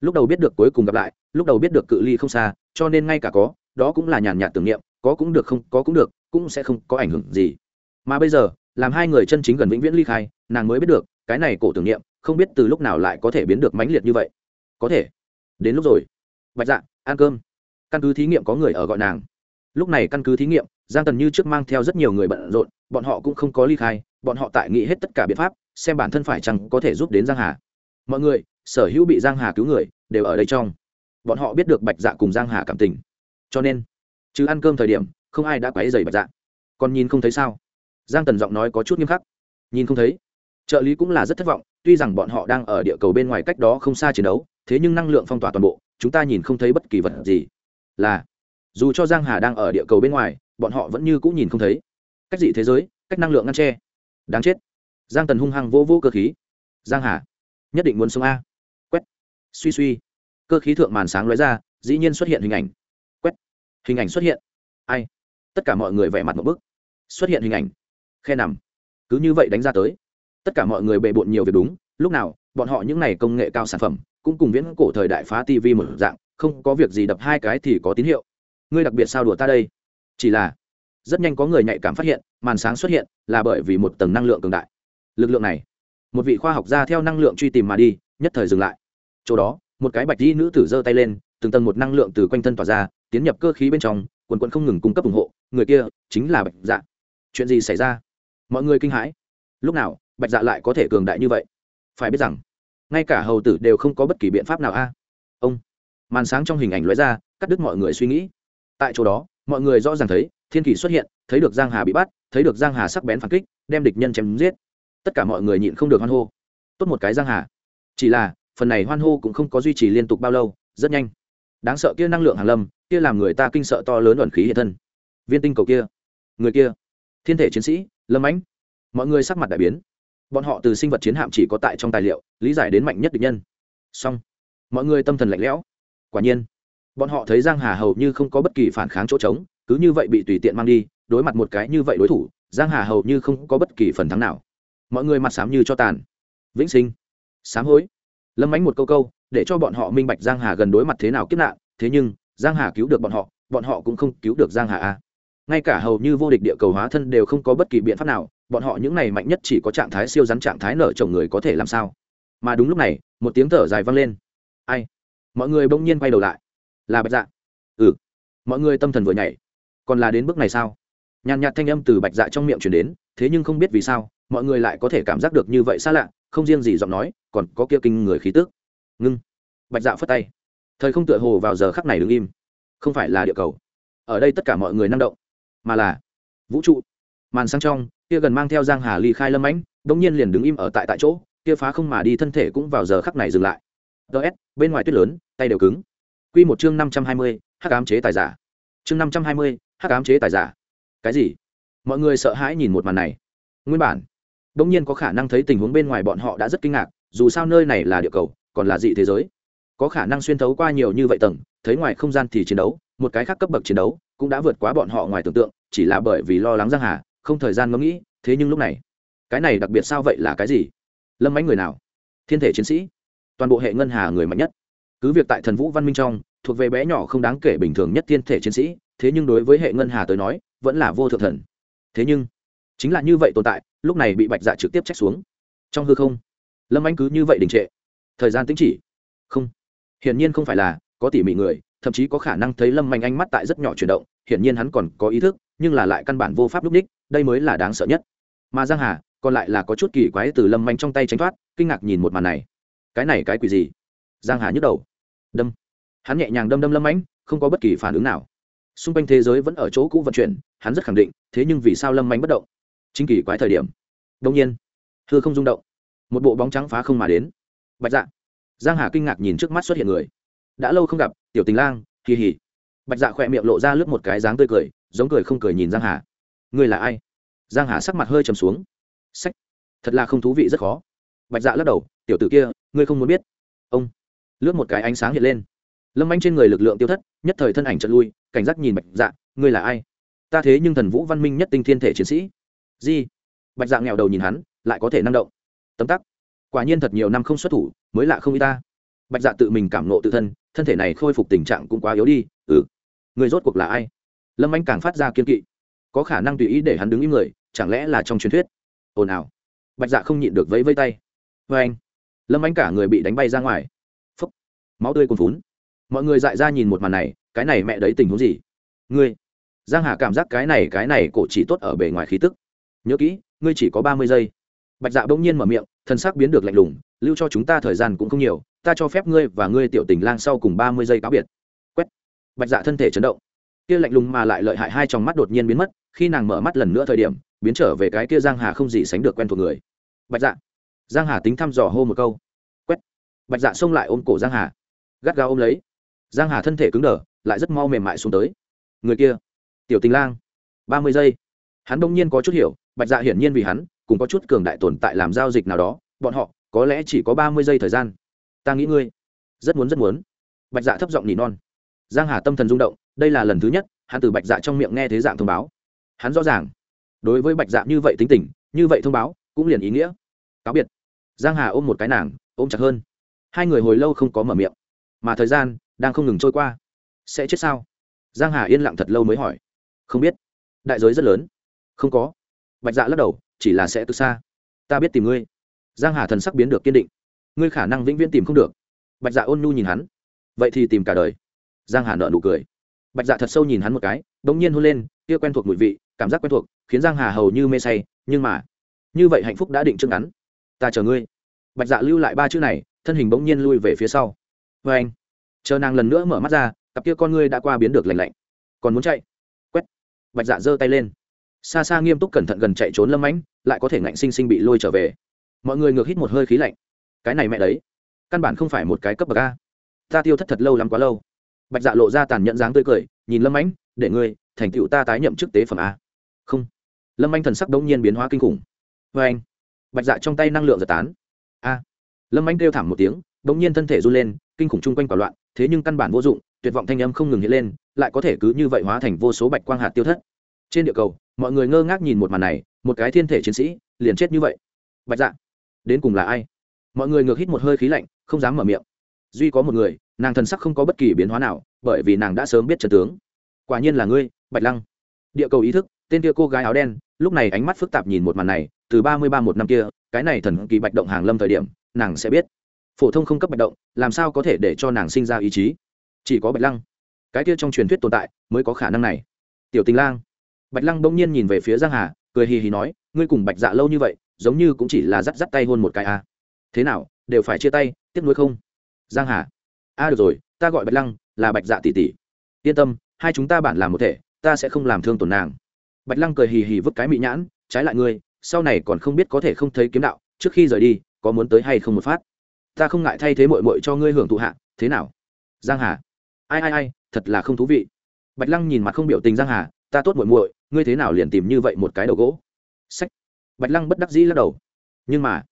Lúc đầu biết được cuối cùng gặp lại, lúc đầu biết được cự ly không xa, cho nên ngay cả có, đó cũng là nhàn nhạt tưởng niệm có cũng được không có cũng được, cũng sẽ không có ảnh hưởng gì. Mà bây giờ, làm hai người chân chính gần vĩnh viễn ly khai, nàng mới biết được, cái này cổ tưởng niệm, không biết từ lúc nào lại có thể biến được mãnh liệt như vậy. Có thể. Đến lúc rồi. Bạch dạ ăn cơm. Căn cứ thí nghiệm có người ở gọi nàng. Lúc này căn cứ thí nghiệm, giang tần như trước mang theo rất nhiều người bận rộn, bọn họ cũng không có ly khai, bọn họ tại nghĩ hết tất cả biện pháp, xem bản thân phải chăng có thể giúp đến giang hà. Mọi người, sở hữu bị giang hà cứu người, đều ở đây trong. Bọn họ biết được bạch dạ cùng giang hà cảm tình. Cho nên chứ ăn cơm thời điểm, không ai đã quấy dày bạch dạ. Còn nhìn không thấy sao? Giang tần giọng nói có chút nghiêm khắc. Nhìn không thấy. Trợ lý cũng là rất thất vọng, tuy rằng bọn họ đang ở địa cầu bên ngoài cách đó không xa chiến đấu, thế nhưng năng lượng phong tỏa toàn bộ, chúng ta nhìn không thấy bất kỳ vật gì. Là, dù cho giang hà đang ở địa cầu bên ngoài, bọn họ vẫn như cũng nhìn không thấy. Cách dị thế giới, cách năng lượng ngăn tre đáng chết. Giang tần hung hăng vô vô cơ khí. Giang hà, nhất định muốn sống a. Quét. Suy suy. Cơ khí thượng màn sáng lóe ra, dĩ nhiên xuất hiện hình ảnh hình ảnh xuất hiện. Ai? Tất cả mọi người vẻ mặt một bức. Xuất hiện hình ảnh. Khe nằm. Cứ như vậy đánh ra tới. Tất cả mọi người bề bộn nhiều việc đúng. Lúc nào, bọn họ những n à y công nghệ cao sản phẩm, cũng cùng viễn cổ thời đại phá tv một dạng, không có việc gì đập hai cái thì có tín hiệu. Ngươi đặc biệt sao đùa ta đây? Chỉ là, rất nhanh có người nhạy cảm phát hiện, màn sáng xuất hiện là bởi vì một tầng năng lượng cường đại. Lực lượng này, một vị khoa học gia theo năng lượng truy tìm mà đi, nhất thời dừng lại. Chỗ đó, một cái bạch di nữ tử giơ tay lên, từng tầng một năng lượng từ quanh thân tỏa ra tiến nhập cơ khí bên trong, quần quận không ngừng cung cấp ủng hộ, người kia chính là bạch dạ. Chuyện gì xảy ra? Mọi người kinh hãi. Lúc nào, bạch dạ lại có thể cường đại như vậy? Phải biết rằng, ngay cả hầu tử đều không có bất kỳ biện pháp nào a. Ông, màn sáng trong hình ảnh lóe ra, cắt đứt mọi người suy nghĩ. Tại chỗ đó, mọi người rõ ràng thấy, thiên kỷ xuất hiện, thấy được giang hà bị bắt, thấy được giang hà sắc bén phản kích, đem địch nhân chém giết. Tất cả mọi người nhịn không được hoan hô. Tốt một cái giang hà. Chỉ là, phần này hoan hô cũng không có duy trì liên tục bao lâu, rất nhanh đáng sợ kia năng lượng hàn lâm, kia làm người ta kinh sợ to lớn ẩn khí hiện thân. Viên tinh cầu kia, người kia, thiên thể chiến sĩ, lâm ánh. Mọi người sắc mặt đại biến. Bọn họ từ sinh vật chiến hạm chỉ có tại trong tài liệu, lý giải đến mạnh nhất địch nhân. Song mọi người tâm thần lạnh lẽo. Quả nhiên, bọn họ thấy giang hà hầu như không có bất kỳ phản kháng chỗ trống, cứ như vậy bị tùy tiện mang đi, đối mặt một cái như vậy đối thủ, giang hà hầu như không có bất kỳ phần thắng nào. Mọi người mặt sám như cho tàn. Vĩnh sinh. Sám hối. Lâm ánh một câu câu để cho bọn họ minh bạch giang hà gần đối mặt thế nào kiếp nạn, thế nhưng, giang hà cứu được bọn họ bọn họ cũng không cứu được giang hà a ngay cả hầu như vô địch địa cầu hóa thân đều không có bất kỳ biện pháp nào, bọn họ những này mạnh nhất chỉ có trạng thái siêu rắn trạng thái nở chồng người có thể làm sao. Mà đúng lúc này, một tiếng thở dài vang lên. Ai? Mọi người bỗng nhiên quay đầu lại. Là bạch dạ. Ừ. Mọi người tâm thần vừa nhảy. Còn là đến bước này sao? Nhàn nhạt thanh âm từ bạch dạ trong miệng chuyển đến, thế nhưng không biết vì sao, mọi người lại có thể cảm giác được như vậy xa lạ, không riêng gì giọng nói, còn có kia kinh người khí tức ngưng. Bạch dạ phất tay. Thời không tựa hồ vào giờ khắc này đứng im. Không phải là địa cầu. Ở đây tất cả mọi người năng động, mà là vũ trụ. Màn sang trong, kia gần mang theo giang hà ly khai lâm ánh bỗng nhiên liền đứng im ở tại tại chỗ, kia phá không mà đi thân thể cũng vào giờ khắc này dừng lại. Ts bên ngoài tuyết lớn, tay đều cứng. Quy một chương năm trăm hai mươi, hắc ám chế tài giả. Chương năm trăm hai mươi, hắc ám chế tài giả. Cái gì? Mọi người sợ hãi nhìn một màn này. Nguyên bản bỗng nhiên có khả năng thấy tình huống bên ngoài bọn họ đã rất kinh ngạc, dù sao nơi này là địa cầu còn là dị thế giới. Có khả năng xuyên thấu qua nhiều như vậy tầng, thấy ngoài không gian thì chiến đấu, một cái khác cấp bậc chiến đấu cũng đã vượt quá bọn họ ngoài tưởng tượng, chỉ là bởi vì lo lắng giang hà, không thời gian ngẫm nghĩ, thế nhưng lúc này, cái này đặc biệt sao vậy là cái gì? Lâm mánh người nào? Thiên thể chiến sĩ. Toàn bộ hệ ngân hà người mạnh nhất. Cứ việc tại thần vũ văn minh trong, thuộc về bé nhỏ không đáng kể bình thường nhất thiên thể chiến sĩ, thế nhưng đối với hệ ngân hà tới nói, vẫn là vô thượng thần. Thế nhưng, chính là như vậy tồn tại, lúc này bị bạch dạ trực tiếp trách xuống. Trong hư không, lâm anh cứ như vậy đình trệ thời gian tính chỉ. Không. Hiển nhiên không phải là có tỉ mỉ người, thậm chí có khả năng thấy lâm anh ánh mắt tại rất nhỏ chuyển động, hiển nhiên hắn còn có ý thức, nhưng là lại căn bản vô pháp lúc ních đây mới là đáng sợ nhất. Mà giang hà, còn lại là có chút kỳ quái từ lâm manh trong tay tránh thoát, kinh ngạc nhìn một màn này. Cái này cái quỷ gì? Giang hà nhức đầu. Đâm. Hắn nhẹ nhàng đâm đâm lâm mãnh không có bất kỳ phản ứng nào. Xung quanh thế giới vẫn ở chỗ cũ vận chuyển, hắn rất khẳng định, thế nhưng vì sao lâm mãnh bất động? Chính kỳ quái thời điểm. Đông nhiên, hư không rung động. Một bộ bóng trắng phá không mà đến bạch dạ. Giang hà kinh ngạc nhìn trước mắt xuất hiện người. Đã lâu không gặp, tiểu tình lang kỳ hỉ bạch dạ khỏe miệng lộ ra lướt một cái dáng tươi cười, giống cười không cười nhìn giang hà. Ngươi là ai? Giang hà sắc mặt hơi trầm xuống. Sách. Thật là không thú vị, rất khó. Bạch dạ lắc đầu, tiểu tử kia, ngươi không muốn biết. Ông. Lướt một cái ánh sáng hiện lên. Lâm anh trên người lực lượng tiêu thất, nhất thời thân ảnh trận lui, cảnh giác nhìn bạch dạ ngươi là ai? Ta thế nhưng thần vũ văn minh nhất tinh thiên thể chiến sĩ. Di bạch dạ nghèo đầu nhìn hắn, lại có thể năng động. Tấm tắc quả nhiên thật nhiều năm không xuất thủ mới lạ không y ta. Bạch dạ tự mình cảm nộ tự thân thân thể này khôi phục tình trạng cũng quá yếu đi ừ. Người rốt cuộc là ai? Lâm anh càng phát ra kiên kỵ. Có khả năng tùy ý để hắn đứng im người chẳng lẽ là trong truyền thuyết? Ồn ào. Bạch dạ không nhịn được vẫy vây tay. Vê anh lâm anh cả người bị đánh bay ra ngoài. Phấp, máu tươi còn vún mọi người dại ra nhìn một màn này cái này mẹ đấy tình huống gì? Ngươi. Giang hà cảm giác cái này cái này cổ chỉ tốt ở bề ngoài khí tức. Nhớ kỹ ngươi chỉ có ba mươi giây. Bạch dạ bỗng nhiên mở miệng thần sắc biến được lạnh lùng, lưu cho chúng ta thời gian cũng không nhiều, ta cho phép ngươi và ngươi tiểu tình lang sau cùng ba mươi giây cáo biệt. Quét. Bạch dạ thân thể chấn động. Kia lạnh lùng mà lại lợi hại hai trong mắt đột nhiên biến mất, khi nàng mở mắt lần nữa thời điểm, biến trở về cái kia giang hà không gì sánh được quen thuộc người. Bạch dạ. Giang hà tính thăm dò hô một câu. Quét. Bạch dạ xông lại ôm cổ giang hà. Gắt gao ôm lấy. Giang hà thân thể cứng đờ, lại rất mau mềm mại xuống tới. Người kia. Tiểu tình lang. Ba mươi giây. Hắn đông nhiên có chút hiểu, bạch dạ hiển nhiên vì hắn cùng có chút cường đại tồn tại làm giao dịch nào đó, bọn họ có lẽ chỉ có ba mươi giây thời gian. Ta nghĩ ngươi rất muốn rất muốn. Bạch dạ thấp giọng nỉ non. Giang hà tâm thần rung động, đây là lần thứ nhất, hắn từ bạch dạ trong miệng nghe thế dạng thông báo. Hắn rõ ràng, đối với bạch dạ như vậy tính tình, như vậy thông báo, cũng liền ý nghĩa. Cáo biệt. Giang hà ôm một cái nàng, ôm chặt hơn. Hai người hồi lâu không có mở miệng, mà thời gian đang không ngừng trôi qua. Sẽ chết sao? Giang hà yên lặng thật lâu mới hỏi. Không biết. Đại giới rất lớn. Không có. Bạch dạ lắc đầu chỉ là sẽ từ xa. Ta biết tìm ngươi. Giang hà thần sắc biến được kiên định. Ngươi khả năng vĩnh viễn tìm không được. Bạch dạ ôn nhu nhìn hắn. Vậy thì tìm cả đời. Giang hà nợ nụ cười. Bạch dạ thật sâu nhìn hắn một cái bỗng nhiên hôn lên, kia quen thuộc mùi vị, cảm giác quen thuộc, khiến giang hà hầu như mê say, nhưng mà, như vậy hạnh phúc đã định trước ngắn ta chờ ngươi. Bạch dạ lưu lại ba chữ này, thân hình bỗng nhiên lui về phía sau. Vê anh, chờ nàng lần nữa mở mắt ra, cặp kia con ngươi đã qua biến được lạnh lạnh. Còn muốn chạy? Quét. Bạch dạ giơ tay lên xa xa nghiêm túc cẩn thận gần chạy trốn lâm ánh lại có thể ngạnh sinh sinh bị lôi trở về. Mọi người ngược hít một hơi khí lạnh. Cái này mẹ đấy, căn bản không phải một cái cấp bậc a. Ta tiêu thất thật lâu lắm quá lâu. Bạch dạ lộ ra tàn nhẫn dáng tươi cười, nhìn lâm ánh để ngươi, thành tựu ta tái nhậm chức tế phẩm a. Không. Lâm anh thần sắc đông nhiên biến hóa kinh khủng. Vê anh, bạch dạ trong tay năng lượng giật tán. A. Lâm anh kêu thảm một tiếng đông nhiên thân thể run lên, kinh khủng chung quanh quả loạn, thế nhưng căn bản vô dụng, tuyệt vọng thanh âm không ngừng hiện lên, lại có thể cứ như vậy hóa thành vô số bạch quang hạt tiêu thất trên địa cầu, mọi người ngơ ngác nhìn một màn này, một cái thiên thể chiến sĩ liền chết như vậy. Bạch dạ đến cùng là ai? Mọi người ngược hít một hơi khí lạnh, không dám mở miệng. Duy có một người, nàng thần sắc không có bất kỳ biến hóa nào, bởi vì nàng đã sớm biết trần tướng. Quả nhiên là ngươi, bạch lăng. Địa cầu ý thức, tên kia cô gái áo đen, lúc này ánh mắt phức tạp nhìn một màn này, từ ba mươi ba một năm kia, cái này thần kỳ bạch động hàng lâm thời điểm, nàng sẽ biết. Phổ thông không cấp bạch động, làm sao có thể để cho nàng sinh ra ý chí? Chỉ có bạch lăng. Cái kia trong truyền thuyết tồn tại, mới có khả năng này. Tiểu tình lang bạch lăng bỗng nhiên nhìn về phía giang hà, cười hì hì nói, ngươi cùng bạch dạ lâu như vậy, giống như cũng chỉ là dắt dắt tay hôn một cái a à. thế nào, đều phải chia tay, tiếc nuối không? Giang hà, a, được rồi, ta gọi bạch lăng, là bạch dạ tỷ tỷ. Yên tâm, hai chúng ta bản làm một thể, ta sẽ không làm thương tổn nàng. Bạch lăng cười hì hì vứt cái mị nhãn, trái lại ngươi, sau này còn không biết có thể không thấy kiếm đạo, trước khi rời đi, có muốn tới hay không một phát? Ta không ngại thay thế mội mội cho ngươi hưởng thụ hạ, thế nào? Giang hà, ai ai ai, thật là không thú vị. Bạch lăng nhìn mặt không biểu tình giang hà, ta tốt muội muội ngươi thế nào liền tìm như vậy một cái đầu gỗ? Sách. Bạch lăng bất đắc dĩ lắc đầu. Nhưng mà,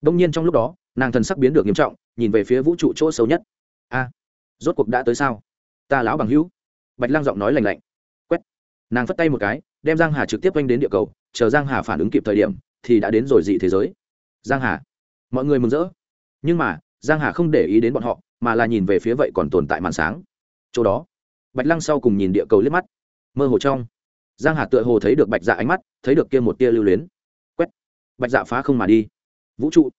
đông nhiên trong lúc đó, nàng thần sắc biến được nghiêm trọng, nhìn về phía vũ trụ chỗ sâu nhất. A, rốt cuộc đã tới sao? Ta lão bằng hữu. Bạch lăng giọng nói lành lạnh. Quét. Nàng phất tay một cái, đem giang hà trực tiếp quanh đến địa cầu, chờ giang hà phản ứng kịp thời điểm, thì đã đến rồi dị thế giới. Giang hà, mọi người mừng rỡ. Nhưng mà, giang hà không để ý đến bọn họ, mà là nhìn về phía vậy còn tồn tại màn sáng. Chỗ đó, bạch lăng sau cùng nhìn địa cầu liếc mắt. Mơ hồ trong giang hà tựa hồ thấy được bạch dạ ánh mắt, thấy được kia một tia lưu luyến. Quét! Bạch dạ phá không mà đi. Vũ trụ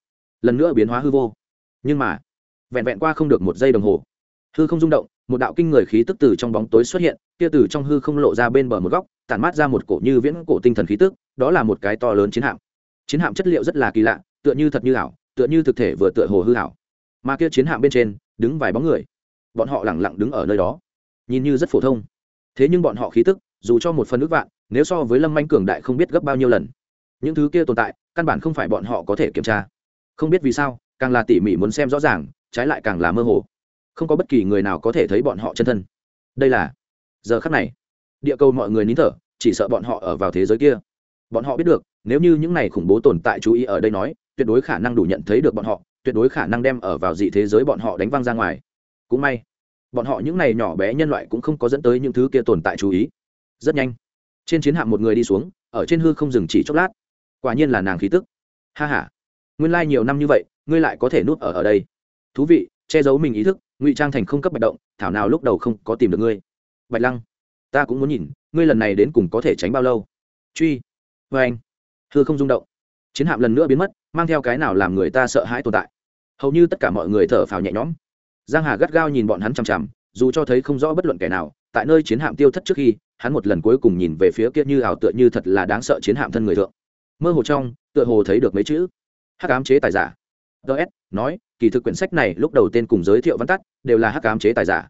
lần nữa biến hóa hư vô. Nhưng mà, vẹn vẹn qua không được một giây đồng hồ, hư không rung động, một đạo kinh người khí tức từ trong bóng tối xuất hiện, kia từ trong hư không lộ ra bên bờ một góc, tản mát ra một cổ như viễn cổ tinh thần khí tức, đó là một cái to lớn chiến hạm. Chiến hạm chất liệu rất là kỳ lạ, tựa như thật như ảo, tựa như thực thể vừa tựa hồ hư ảo. Mà kia chiến hạm bên trên, đứng vài bóng người. Bọn họ lẳng lặng đứng ở nơi đó, nhìn như rất phổ thông. Thế nhưng bọn họ khí tức dù cho một phần ước vạn, nếu so với lâm manh cường đại không biết gấp bao nhiêu lần. Những thứ kia tồn tại, căn bản không phải bọn họ có thể kiểm tra. Không biết vì sao, càng là tỉ mỉ muốn xem rõ ràng, trái lại càng là mơ hồ. Không có bất kỳ người nào có thể thấy bọn họ chân thân. Đây là giờ khắc này. Địa cầu mọi người nín thở, chỉ sợ bọn họ ở vào thế giới kia. Bọn họ biết được, nếu như những này khủng bố tồn tại chú ý ở đây nói, tuyệt đối khả năng đủ nhận thấy được bọn họ, tuyệt đối khả năng đem ở vào dị thế giới bọn họ đánh văng ra ngoài. Cũng may, bọn họ những này nhỏ bé nhân loại cũng không có dẫn tới những thứ kia tồn tại chú ý rất nhanh. Trên chiến hạm một người đi xuống, ở trên hư không dừng chỉ chốc lát. Quả nhiên là nàng khí tức. Ha h a nguyên lai、like、nhiều năm như vậy, ngươi lại có thể nuốt ở ở đây. Thú vị, che giấu mình ý thức, ngụy trang thành không cấp bạch động, thảo nào lúc đầu không có tìm được ngươi. Bạch lăng, ta cũng muốn nhìn, ngươi lần này đến cùng có thể tránh bao lâu? Truy. Vê anh. Hư không rung động. Chiến hạm lần nữa biến mất, mang theo cái nào làm người ta sợ hãi tồn tại. Hầu như tất cả mọi người thở phào nhẹ nhõm. Giang hà gắt gao nhìn bọn hắn chằm chằm, dù cho thấy không rõ bất luận kẻ nào tại nơi chiến hạm tiêu thất trước khi, hắn một lần cuối cùng nhìn về phía kia như ảo tựa như thật là đáng sợ chiến hạm thân người thượng. Mơ hồ trong, tựa hồ thấy được mấy chữ. Hắc ám chế tài giả. Ts nói, kỳ thực quyển sách này lúc đầu tên cùng giới thiệu văn tắt, đều là hắc ám chế tài giả.